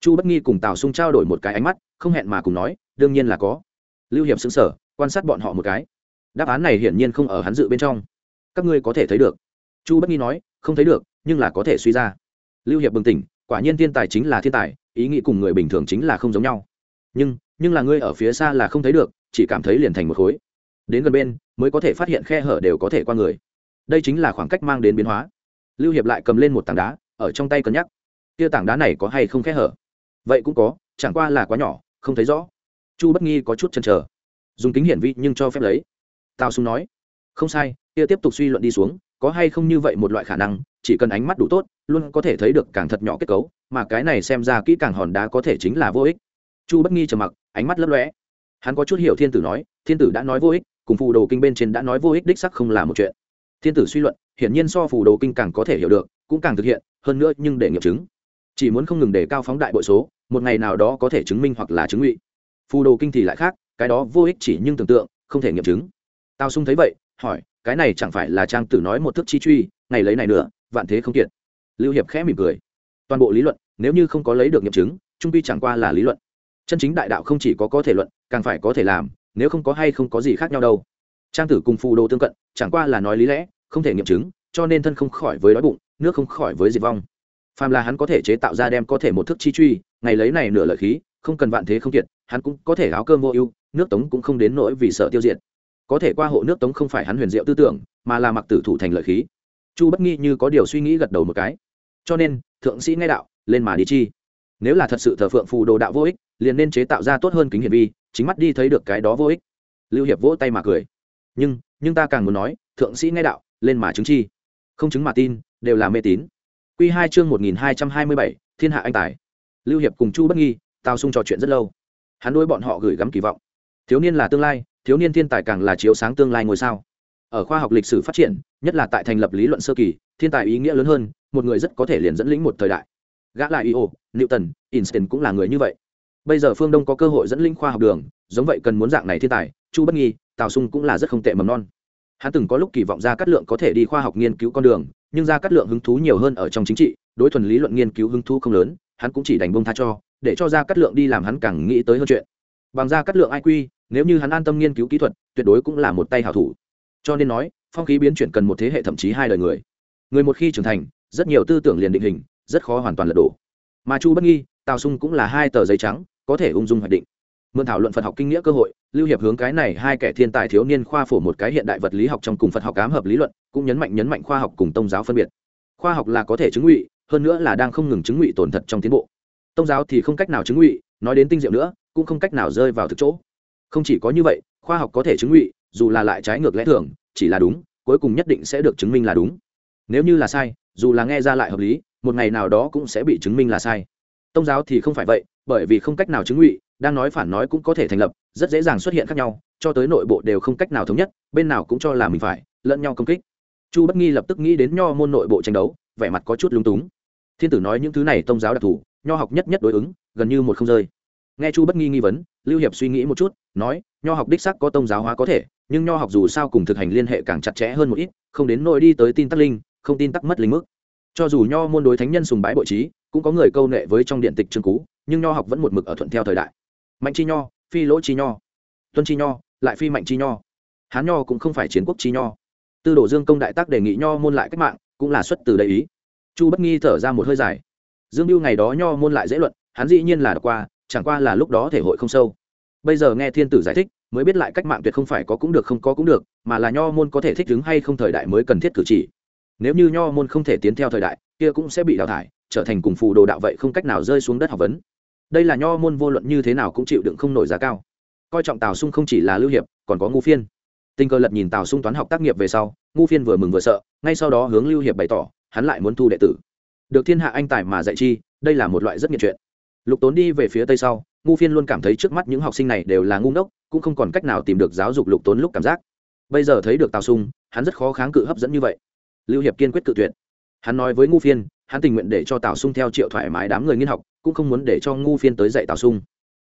Chu Bất Nghi cùng Tào Sung trao đổi một cái ánh mắt, không hẹn mà cùng nói, đương nhiên là có. Lưu Hiệp xứng sở quan sát bọn họ một cái. Đáp án này hiển nhiên không ở hắn dự bên trong. Các ngươi có thể thấy được. Chu Bất Nghi nói, không thấy được, nhưng là có thể suy ra. Lưu Hiệp bừng tỉnh, quả nhiên thiên tài chính là thiên tài, ý nghĩ cùng người bình thường chính là không giống nhau nhưng nhưng là ngươi ở phía xa là không thấy được chỉ cảm thấy liền thành một khối đến gần bên mới có thể phát hiện khe hở đều có thể qua người đây chính là khoảng cách mang đến biến hóa lưu hiệp lại cầm lên một tảng đá ở trong tay cân nhắc kia tảng đá này có hay không khe hở vậy cũng có, chẳng qua là quá nhỏ, không thấy rõ. Chu bất nghi có chút chần trở dùng kính hiển vi nhưng cho phép lấy. Tào sung nói, không sai, kia tiếp tục suy luận đi xuống, có hay không như vậy một loại khả năng, chỉ cần ánh mắt đủ tốt, luôn có thể thấy được càng thật nhỏ kết cấu, mà cái này xem ra kỹ càng hòn đá có thể chính là vô ích. Chu bất nghi trầm mặc, ánh mắt lấp lóe. Hắn có chút hiểu thiên tử nói, thiên tử đã nói vô ích, cùng phù đồ kinh bên trên đã nói vô ích đích sắc không là một chuyện. Thiên tử suy luận, hiển nhiên so phù đồ kinh càng có thể hiểu được, cũng càng thực hiện, hơn nữa nhưng để nghiệm chứng. Chỉ muốn không ngừng để cao phóng đại bội số một ngày nào đó có thể chứng minh hoặc là chứng ngụy. Phù đồ kinh thì lại khác, cái đó vô ích chỉ nhưng tưởng tượng, không thể nghiệm chứng. Tao sung thấy vậy, hỏi, cái này chẳng phải là trang tử nói một thức chi truy, ngày lấy này nữa vạn thế không kiệt. Lưu hiệp khẽ mỉm cười. Toàn bộ lý luận, nếu như không có lấy được nghiệm chứng, trung pi chẳng qua là lý luận. Chân chính đại đạo không chỉ có có thể luận, càng phải có thể làm, nếu không có hay không có gì khác nhau đâu. Trang tử cùng phù đồ tương cận, chẳng qua là nói lý lẽ, không thể nghiệm chứng, cho nên thân không khỏi với đói bụng, nước không khỏi với diệt vong. Phàm là hắn có thể chế tạo ra đem có thể một thức chi truy ngày lấy này nửa lợi khí, không cần vạn thế không kiệt hắn cũng có thể áo cơm vô ưu, nước tống cũng không đến nỗi vì sợ tiêu diệt. Có thể qua hộ nước tống không phải hắn huyền diệu tư tưởng, mà là mặc tử thủ thành lợi khí. Chu bất nghi như có điều suy nghĩ gật đầu một cái. Cho nên, thượng sĩ nghe đạo, lên mà đi chi. Nếu là thật sự thờ phượng phù đồ đạo vô ích, liền nên chế tạo ra tốt hơn kính hiển vi, chính mắt đi thấy được cái đó vô ích. Lưu hiệp vỗ tay mà cười. Nhưng nhưng ta càng muốn nói, thượng sĩ nghe đạo, lên mà chứng chi. Không chứng mà tin, đều là mê tín. Q hai chương một nghìn hai trăm hai mươi bảy, thiên hạ anh tài lưu hiệp cùng chu bất nghi tao sung trò chuyện rất lâu. Hắn đôi bọn họ gửi gắm kỳ vọng. Thiếu niên là tương lai, thiếu niên thiên tài càng là chiếu sáng tương lai ngôi sao. Ở khoa học lịch sử phát triển, nhất là tại thành lập lý luận sơ kỳ, thiên tài ý nghĩa lớn hơn, một người rất có thể liền dẫn lĩnh một thời đại. Gã lại io, newton, einstein cũng là người như vậy. Bây giờ phương đông có cơ hội dẫn linh khoa học đường, giống vậy cần muốn dạng này thiên tài, chu bất nghi, tào sung cũng là rất không tệ mầm non. Hắn từng có lúc kỳ vọng ra cát lượng có thể đi khoa học nghiên cứu con đường, nhưng ra cát lượng hứng thú nhiều hơn ở trong chính trị, đối thuần lý luận nghiên cứu hứng thú không lớn hắn cũng chỉ đành bông tha cho, để cho ra cát lượng đi làm hắn càng nghĩ tới hơn chuyện. Bằng ra cát lượng iq nếu như hắn an tâm nghiên cứu kỹ thuật, tuyệt đối cũng là một tay hảo thủ. Cho nên nói, phong khí biến chuyển cần một thế hệ thậm chí hai đời người. Người một khi trưởng thành, rất nhiều tư tưởng liền định hình, rất khó hoàn toàn lật đổ. Mà chu bất nghi, tào sung cũng là hai tờ giấy trắng, có thể ung dung hoạch định. Mượn thảo luận phật học kinh nghĩa cơ hội, lưu hiệp hướng cái này hai kẻ thiên tài thiếu niên khoa phổ một cái hiện đại vật lý học trong cùng phật học cám hợp lý luận, cũng nhấn mạnh nhấn mạnh khoa học cùng tôn giáo phân biệt. Khoa học là có thể chứng ngụy hơn nữa là đang không ngừng chứng ngụy tổn thật trong tiến bộ. Tông giáo thì không cách nào chứng ngụy, nói đến tinh diệu nữa, cũng không cách nào rơi vào thực chỗ. Không chỉ có như vậy, khoa học có thể chứng ngụy, dù là lại trái ngược lẽ thường, chỉ là đúng, cuối cùng nhất định sẽ được chứng minh là đúng. Nếu như là sai, dù là nghe ra lại hợp lý, một ngày nào đó cũng sẽ bị chứng minh là sai. Tông giáo thì không phải vậy, bởi vì không cách nào chứng ngụy, đang nói phản nói cũng có thể thành lập, rất dễ dàng xuất hiện khác nhau, cho tới nội bộ đều không cách nào thống nhất, bên nào cũng cho là mình phải, lẫn nhau công kích chu bất nghi lập tức nghĩ đến nho môn nội bộ tranh đấu, vẻ mặt có chút lúng túng. Thiên tử nói những thứ này tông giáo đặc thù, nho học nhất nhất đối ứng, gần như một không rơi. Nghe chu bất nghi nghi vấn, lưu hiệp suy nghĩ một chút, nói, nho học đích sắc có tông giáo hóa có thể, nhưng nho học dù sao cùng thực hành liên hệ càng chặt chẽ hơn một ít, không đến nỗi đi tới tin tắc linh, không tin tắc mất linh mức. Cho dù nho môn đối thánh nhân sùng bái bội trí, cũng có người câu nệ với trong điện tịch trương cú nhưng nho học vẫn một mực ở thuận theo thời đại. Mạnh chi nho, phi lỗ chi nho, tuân chi nho, lại phi mạnh chi nho. Hán nho cũng không phải chiến quốc chi nho tư đồ dương công đại tác đề nghị nho môn lại cách mạng, cũng là xuất từ đầy ý. Chu bất nghi thở ra một hơi dài. Dương mưu ngày đó nho môn lại dễ luận, hắn dĩ nhiên là đọc qua, chẳng qua là lúc đó thể hội không sâu. Bây giờ nghe thiên tử giải thích, mới biết lại cách mạng tuyệt không phải có cũng được không có cũng được, mà là nho môn có thể thích ứng hay không thời đại mới cần thiết cử chỉ. Nếu như nho môn không thể tiến theo thời đại, kia cũng sẽ bị đào thải, trở thành cùng phù đồ đạo vậy không cách nào rơi xuống đất học vấn. Đây là nho môn vô luận như thế nào cũng chịu đựng không nổi giá cao. Coi trọng tào sung không chỉ là lưu hiệp, còn có ngu phiên tình cờ lật nhìn tào sung toán học tác nghiệp về sau, ngu phiên vừa mừng vừa sợ, ngay sau đó hướng lưu hiệp bày tỏ, hắn lại muốn thu đệ tử. Được thiên hạ anh tài mà dạy chi, đây là một loại rất nghiện chuyện. Lục tốn đi về phía tây sau, ngu phiên luôn cảm thấy trước mắt những học sinh này đều là ngu ngốc, cũng không còn cách nào tìm được giáo dục lục tốn lúc cảm giác. Bây giờ thấy được tào sung, hắn rất khó kháng cự hấp dẫn như vậy. Lưu hiệp kiên quyết cự tuyệt. Hắn nói với ngu phiên, hắn tình nguyện để cho tào sung theo triệu thoải mái đám người nghiên học, cũng không muốn để cho ngu phiên tới dạy tào sung.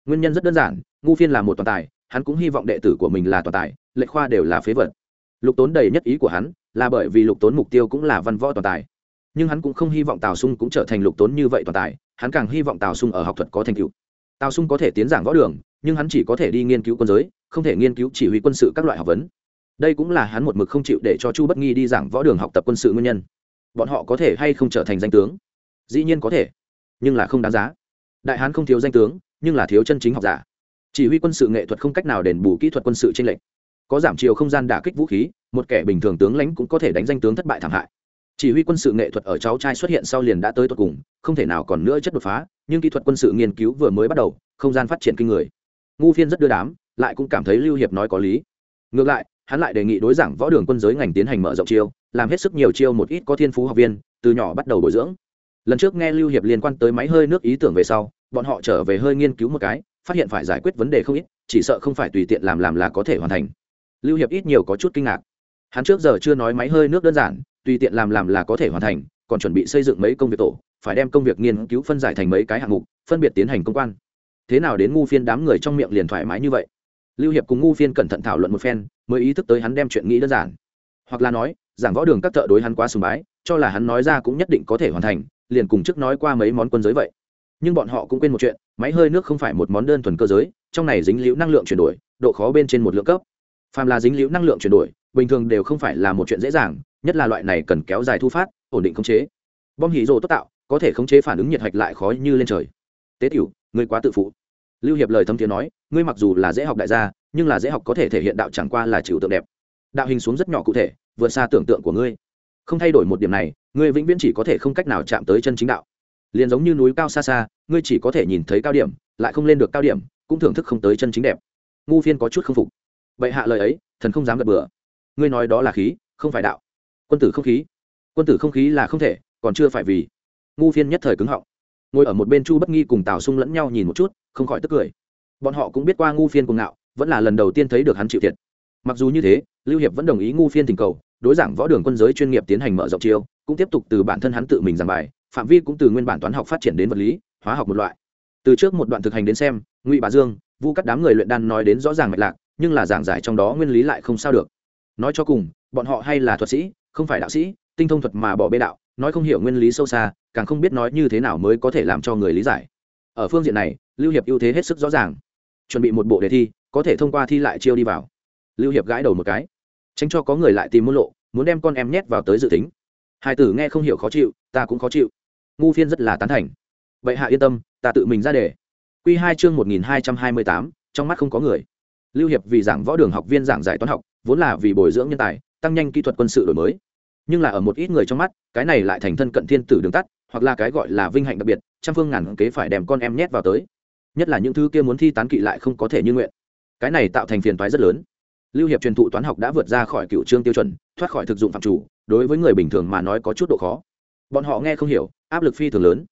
Nguyên nhân rất đơn giản, ngu phiên là một toàn tài, hắn cũng hy vọng đệ tử của mình là toàn tài lệ khoa đều là phế vật. Lục tốn đầy nhất ý của hắn là bởi vì lục tốn mục tiêu cũng là văn võ toàn tài. Nhưng hắn cũng không hy vọng tào sung cũng trở thành lục tốn như vậy toàn tài, hắn càng hy vọng tào sung ở học thuật có thành tựu. Tào sung có thể tiến giảng võ đường, nhưng hắn chỉ có thể đi nghiên cứu quân giới, không thể nghiên cứu chỉ huy quân sự các loại học vấn. Đây cũng là hắn một mực không chịu để cho chu bất nghi đi giảng võ đường học tập quân sự nguyên nhân. Bọn họ có thể hay không trở thành danh tướng? Dĩ nhiên có thể, nhưng là không đáng giá. Đại hán không thiếu danh tướng, nhưng là thiếu chân chính học giả. Chỉ huy quân sự nghệ thuật không cách nào đền bù kỹ thuật quân sự tranh lệch có giảm chiều không gian đả kích vũ khí, một kẻ bình thường tướng lãnh cũng có thể đánh danh tướng thất bại thảm hại. Chỉ huy quân sự nghệ thuật ở cháu trai xuất hiện sau liền đã tới tột cùng, không thể nào còn nữa chất đột phá, nhưng kỹ thuật quân sự nghiên cứu vừa mới bắt đầu, không gian phát triển kinh người. Ngu phiên rất đưa đám, lại cũng cảm thấy lưu hiệp nói có lý. Ngược lại, hắn lại đề nghị đối giảng võ đường quân giới ngành tiến hành mở rộng chiêu, làm hết sức nhiều chiêu một ít có thiên phú học viên, từ nhỏ bắt đầu bồi dưỡng. Lần trước nghe lưu hiệp liên quan tới máy hơi nước ý tưởng về sau, bọn họ trở về hơi nghiên cứu một cái, phát hiện phải giải quyết vấn đề không ít, chỉ sợ không phải tùy tiện làm làm là có thể hoàn thành lưu hiệp ít nhiều có chút kinh ngạc. Hắn trước giờ chưa nói máy hơi nước đơn giản, tùy tiện làm làm là có thể hoàn thành, còn chuẩn bị xây dựng mấy công việc tổ, phải đem công việc nghiên cứu phân giải thành mấy cái hạng mục, phân biệt tiến hành công quan. Thế nào đến ngu phiên đám người trong miệng liền thoải mái như vậy? Lưu hiệp cùng ngu phiên cẩn thận thảo luận một phen, mới ý thức tới hắn đem chuyện nghĩ đơn giản. Hoặc là nói, giảng võ đường các thợ đối hắn quá sùng bái, cho là hắn nói ra cũng nhất định có thể hoàn thành, liền cùng trước nói qua mấy món quân giới vậy. Nhưng bọn họ cũng quên một chuyện, máy hơi nước không phải một món đơn thuần cơ giới, trong này dính liễu năng lượng chuyển đổi, độ khó bên trên một lượng cấp phàm là dính liễu năng lượng chuyển đổi, bình thường đều không phải là một chuyện dễ dàng, nhất là loại này cần kéo dài thu phát, ổn định khống chế. Bom hỉ rồ tốt tạo, có thể khống chế phản ứng nhiệt hạch lại khó như lên trời. Tế tiểu, ngươi quá tự phụ. Lưu hiệp lời thâm tiếng nói, ngươi mặc dù là dễ học đại gia, nhưng là dễ học có thể thể hiện đạo chẳng qua là chịu tượng đẹp. Đạo hình xuống rất nhỏ cụ thể, vượt xa tưởng tượng của ngươi. Không thay đổi một điểm này, ngươi vĩnh viễn chỉ có thể không cách nào chạm tới chân chính đạo. Liền giống như núi cao xa xa, ngươi chỉ có thể nhìn thấy cao điểm, lại không lên được cao điểm, cũng thưởng thức không tới chân chính đẹp. Ngu phiên có chút không phục vậy hạ lời ấy, thần không dám gật bừa. Ngươi nói đó là khí, không phải đạo. Quân tử không khí. Quân tử không khí là không thể, còn chưa phải vì. Ngu phiên nhất thời cứng họng. Ngồi ở một bên chu bất nghi cùng tào sung lẫn nhau nhìn một chút, không khỏi tức cười. Bọn họ cũng biết qua ngu phiên cùng ngạo, vẫn là lần đầu tiên thấy được hắn chịu thiệt. Mặc dù như thế, lưu hiệp vẫn đồng ý ngu phiên tình cầu, đối giảng võ đường quân giới chuyên nghiệp tiến hành mở rộng chiêu, cũng tiếp tục từ bản thân hắn tự mình giảng bài, phạm vi cũng từ nguyên bản toán học phát triển đến vật lý, hóa học một loại. Từ trước một đoạn thực hành đến xem, ngụy bà dương, vu cắt đám người luyện đan nói đến rõ ràng mạch lạc nhưng là giảng giải trong đó nguyên lý lại không sao được. Nói cho cùng, bọn họ hay là thuật sĩ, không phải đạo sĩ, tinh thông thuật mà bỏ bê đạo, nói không hiểu nguyên lý sâu xa, càng không biết nói như thế nào mới có thể làm cho người lý giải. Ở phương diện này, lưu hiệp ưu thế hết sức rõ ràng. Chuẩn bị một bộ đề thi, có thể thông qua thi lại chiêu đi vào. Lưu hiệp gãi đầu một cái. Tránh cho có người lại tìm môn lộ, muốn đem con em nhét vào tới dự tính. Hai tử nghe không hiểu khó chịu, ta cũng khó chịu. Ngu phiên rất là tán thành. Vậy hạ yên tâm, ta tự mình ra đề. Q hai chương một nghìn hai trăm hai mươi tám, trong mắt không có người lưu hiệp vì giảng võ đường học viên giảng giải toán học, vốn là vì bồi dưỡng nhân tài, tăng nhanh kỹ thuật quân sự đổi mới. Nhưng là ở một ít người trong mắt, cái này lại thành thân cận thiên tử đường tắt, hoặc là cái gọi là vinh hạnh đặc biệt, trăm phương ngàn kế phải đem con em nhét vào tới. Nhất là những thứ kia muốn thi tán kỵ lại không có thể như nguyện. Cái này tạo thành phiền toái rất lớn. Lưu hiệp truyền thụ toán học đã vượt ra khỏi cựu trương tiêu chuẩn, thoát khỏi thực dụng phạm chủ, đối với người bình thường mà nói có chút độ khó. Bọn họ nghe không hiểu, áp lực phi thường lớn.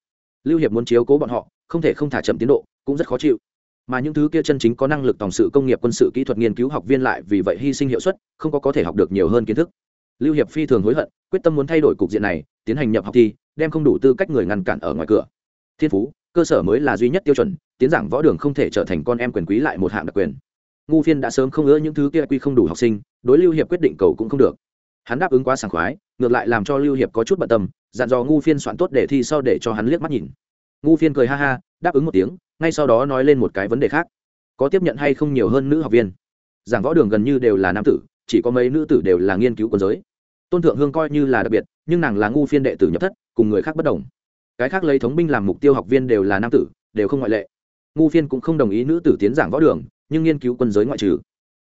Lưu hiệp muốn chiếu cố bọn họ, không thể không thả chậm tiến độ, cũng rất khó chịu mà những thứ kia chân chính có năng lực tổng sự công nghiệp quân sự kỹ thuật nghiên cứu học viên lại vì vậy hy sinh hiệu suất, không có có thể học được nhiều hơn kiến thức. Lưu hiệp phi thường hối hận, quyết tâm muốn thay đổi cục diện này, tiến hành nhập học thi, đem không đủ tư cách người ngăn cản ở ngoài cửa. Thiên phú, cơ sở mới là duy nhất tiêu chuẩn, tiến giảng võ đường không thể trở thành con em quyền quý lại một hạng đặc quyền. Ngu phiên đã sớm không ưa những thứ kia quy không đủ học sinh, đối lưu hiệp quyết định cầu cũng không được. Hắn đáp ứng quá sảng khoái, ngược lại làm cho lưu hiệp có chút bận tâm, dặn dò ngu phiên soạn tốt để thi sau để cho hắn liếc mắt nhìn. Ngu phiên cười ha ha, đáp ứng một tiếng ngay sau đó nói lên một cái vấn đề khác. Có tiếp nhận hay không nhiều hơn nữ học viên? Giảng võ đường gần như đều là nam tử, chỉ có mấy nữ tử đều là nghiên cứu quân giới. Tôn thượng hương coi như là đặc biệt, nhưng nàng là ngu phiên đệ tử nhập thất, cùng người khác bất đồng. Cái khác lấy thống binh làm mục tiêu học viên đều là nam tử, đều không ngoại lệ. Ngu phiên cũng không đồng ý nữ tử tiến giảng võ đường, nhưng nghiên cứu quân giới ngoại trừ.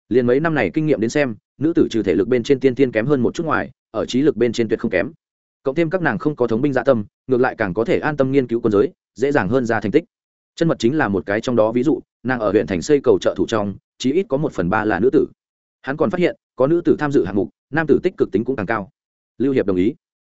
Liền mấy năm này kinh nghiệm đến xem, nữ tử trừ thể lực bên trên tiên tiên kém hơn một chút ngoài, ở trí lực bên trên tuyệt không kém. Cộng thêm các nàng không có thống binh dạ tâm, ngược lại càng có thể an tâm nghiên cứu quân giới, dễ dàng hơn ra thành tích chân mật chính là một cái trong đó ví dụ, nàng ở huyện thành xây cầu trợ thủ trong, chí ít có một phần ba là nữ tử. Hắn còn phát hiện, có nữ tử tham dự hạng mục, nam tử tích cực tính cũng càng cao. Lưu hiệp đồng ý.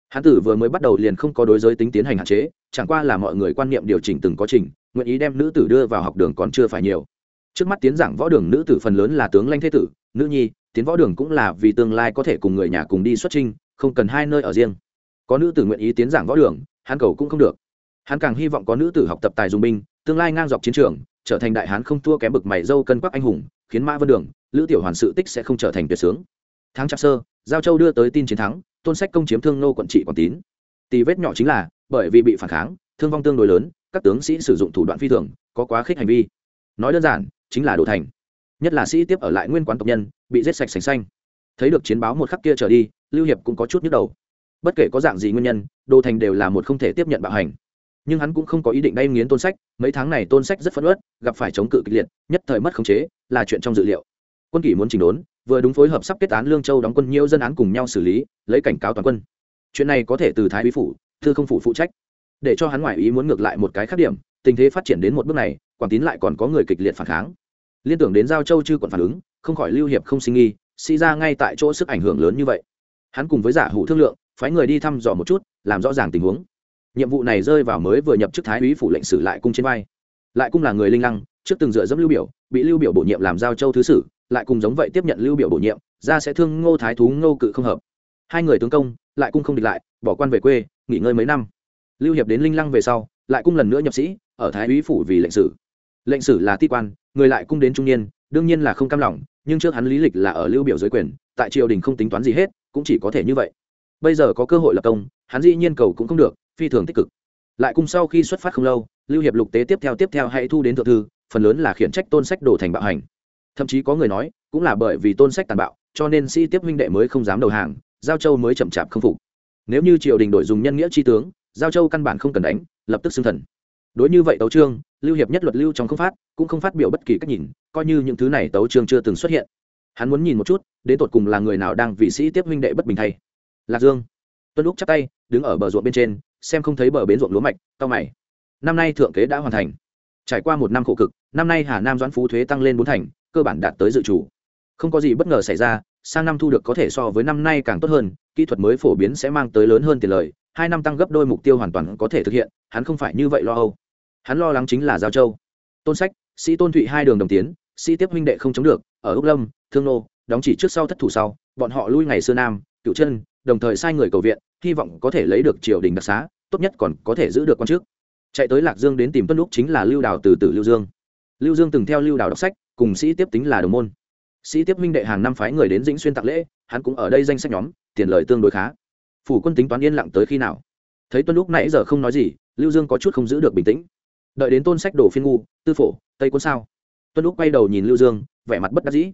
Hắn tử vừa mới bắt đầu liền không có đối giới tính tiến hành hạn chế, chẳng qua là mọi người quan niệm điều chỉnh từng có trình, nguyện ý đem nữ tử đưa vào học đường còn chưa phải nhiều. Trước mắt tiến giảng võ đường nữ tử phần lớn là tướng lanh thế tử, nữ nhi, tiến võ đường cũng là vì tương lai có thể cùng người nhà cùng đi xuất trinh không cần hai nơi ở riêng. Có nữ tử nguyện ý tiến giảng võ đường, hắn cầu cũng không được. Hắn càng hy vọng có nữ tử học tập tài dùng binh tương lai ngang dọc chiến trường, trở thành đại hán không thua kém bực mày dâu cân quắc anh hùng, khiến mã vân đường, lữ tiểu hoàn sự tích sẽ không trở thành tuyệt sướng. Tháng chạp sơ, giao châu đưa tới tin chiến thắng, tôn sách công chiếm thương nô quận trị quảng tín. Tì vết nhỏ chính là, bởi vì bị phản kháng, thương vong tương đối lớn, các tướng sĩ sử dụng thủ đoạn phi thường, có quá khích hành vi. Nói đơn giản, chính là đổ thành. Nhất là sĩ tiếp ở lại nguyên quán tộc nhân, bị giết sạch sành xanh. Thấy được chiến báo một khắc kia trở đi, lưu hiệp cũng có chút nhức đầu. Bất kể có dạng gì nguyên nhân đồ thành đều là một không thể tiếp nhận bạo hành nhưng hắn cũng không có ý định đay nghiến tôn sách, mấy tháng này tôn sách rất phân ớt gặp phải chống cự kịch liệt, nhất thời mất khống chế, là chuyện trong dự liệu. Quân kỷ muốn chỉnh đốn, vừa đúng phối hợp sắp kết án lương châu đóng quân nhiều dân án cùng nhau xử lý, lấy cảnh cáo toàn quân. Chuyện này có thể từ thái bí phủ, thư không phủ phụ trách. Để cho hắn ngoại ý muốn ngược lại một cái khác điểm, tình thế phát triển đến một bước này quảng tín lại còn có người kịch liệt phản kháng. Liên tưởng đến giao châu chư quận phản ứng, không khỏi lưu hiệp không sinh nghi sĩ ra ngay tại chỗ sức ảnh hưởng lớn như vậy. Hắn cùng với giả hủ thương lượng, phái người đi thăm dò một chút, làm rõ ràng tình huống nhiệm vụ này rơi vào mới vừa nhập chức thái úy phủ lệnh sử lại cung trên vai. Lại cung là người linh lăng, trước từng dựa dẫm lưu biểu, bị lưu biểu bổ nhiệm làm giao châu thứ sử, lại cùng giống vậy tiếp nhận lưu biểu bổ nhiệm, ra sẽ thương ngô thái thú ngô cự không hợp. Hai người tướng công, lại cung không địch lại, bỏ quan về quê, nghỉ ngơi mấy năm. Lưu hiệp đến linh lăng về sau, lại cung lần nữa nhập sĩ, ở thái úy phủ vì lệnh sử. Lệnh sử là ti quan, người lại cung đến trung niên, đương nhiên là không cam lòng, nhưng trước hắn lý lịch là ở lưu biểu dưới quyền, tại triều đình không tính toán gì hết, cũng chỉ có thể như vậy. Bây giờ có cơ hội lập công, hắn dĩ nhiên cầu cũng không được phi thường tích cực. Lại cùng sau khi xuất phát không lâu, lưu hiệp lục tế tiếp theo tiếp theo hãy thu đến thượng thư, phần lớn là khiển trách tôn sách đổ thành bạo hành. Thậm chí có người nói, cũng là bởi vì tôn sách tàn bạo, cho nên sĩ tiếp huynh đệ mới không dám đầu hàng, giao châu mới chậm chạp không phục. Nếu như triều đình đổi dùng nhân nghĩa tri tướng, giao châu căn bản không cần đánh, lập tức xưng thần. Đối như vậy tấu trương, lưu hiệp nhất luật lưu trong không phát, cũng không phát biểu bất kỳ cách nhìn, coi như những thứ này tấu trương chưa từng xuất hiện. Hắn muốn nhìn một chút, đến tột cùng là người nào đang vị sĩ tiếp huynh đệ bất bình thay. Lạc dương tuân lúc chắp tay, đứng ở bờ ruộng bên trên, xem không thấy bờ bến ruộng lúa mạch cao mày. Năm nay thượng kế đã hoàn thành. Trải qua một năm khổ cực, năm nay hà nam doãn phú thuế tăng lên bốn thành, cơ bản đạt tới dự chủ không có gì bất ngờ xảy ra, sang năm thu được có thể so với năm nay càng tốt hơn, kỹ thuật mới phổ biến sẽ mang tới lớn hơn tiền lời, hai năm tăng gấp đôi mục tiêu hoàn toàn có thể thực hiện, hắn không phải như vậy lo âu. Hắn lo lắng chính là giao châu. Tôn sách, sĩ tôn thụy hai đường đồng tiến, sĩ tiếp huynh đệ không chống được, ở úc lâm, thương nô, đóng chỉ trước sau thất thủ sau, bọn họ lui ngày xưa nam cựu chân đồng thời sai người cầu viện, hy vọng có thể lấy được triều đình đặc xá, tốt nhất còn có thể giữ được quan chức. Chạy tới lạc dương đến tìm tuân lúc chính là lưu đào từ tử lưu dương. Lưu dương từng theo lưu đào đọc sách, cùng sĩ tiếp tính là đồng môn. Sĩ tiếp minh đệ hàng năm phái người đến dĩnh xuyên tạc lễ, hắn cũng ở đây danh sách nhóm, tiền lời tương đối khá. Phủ quân tính toán yên lặng tới khi nào? Thấy tuân lúc nãy giờ không nói gì, lưu dương có chút không giữ được bình tĩnh. Đợi đến tôn sách đổ phiên ngu, tư phổ, tây quân sao? Tuân lúc quay đầu nhìn lưu dương, vẻ mặt bất đắc dĩ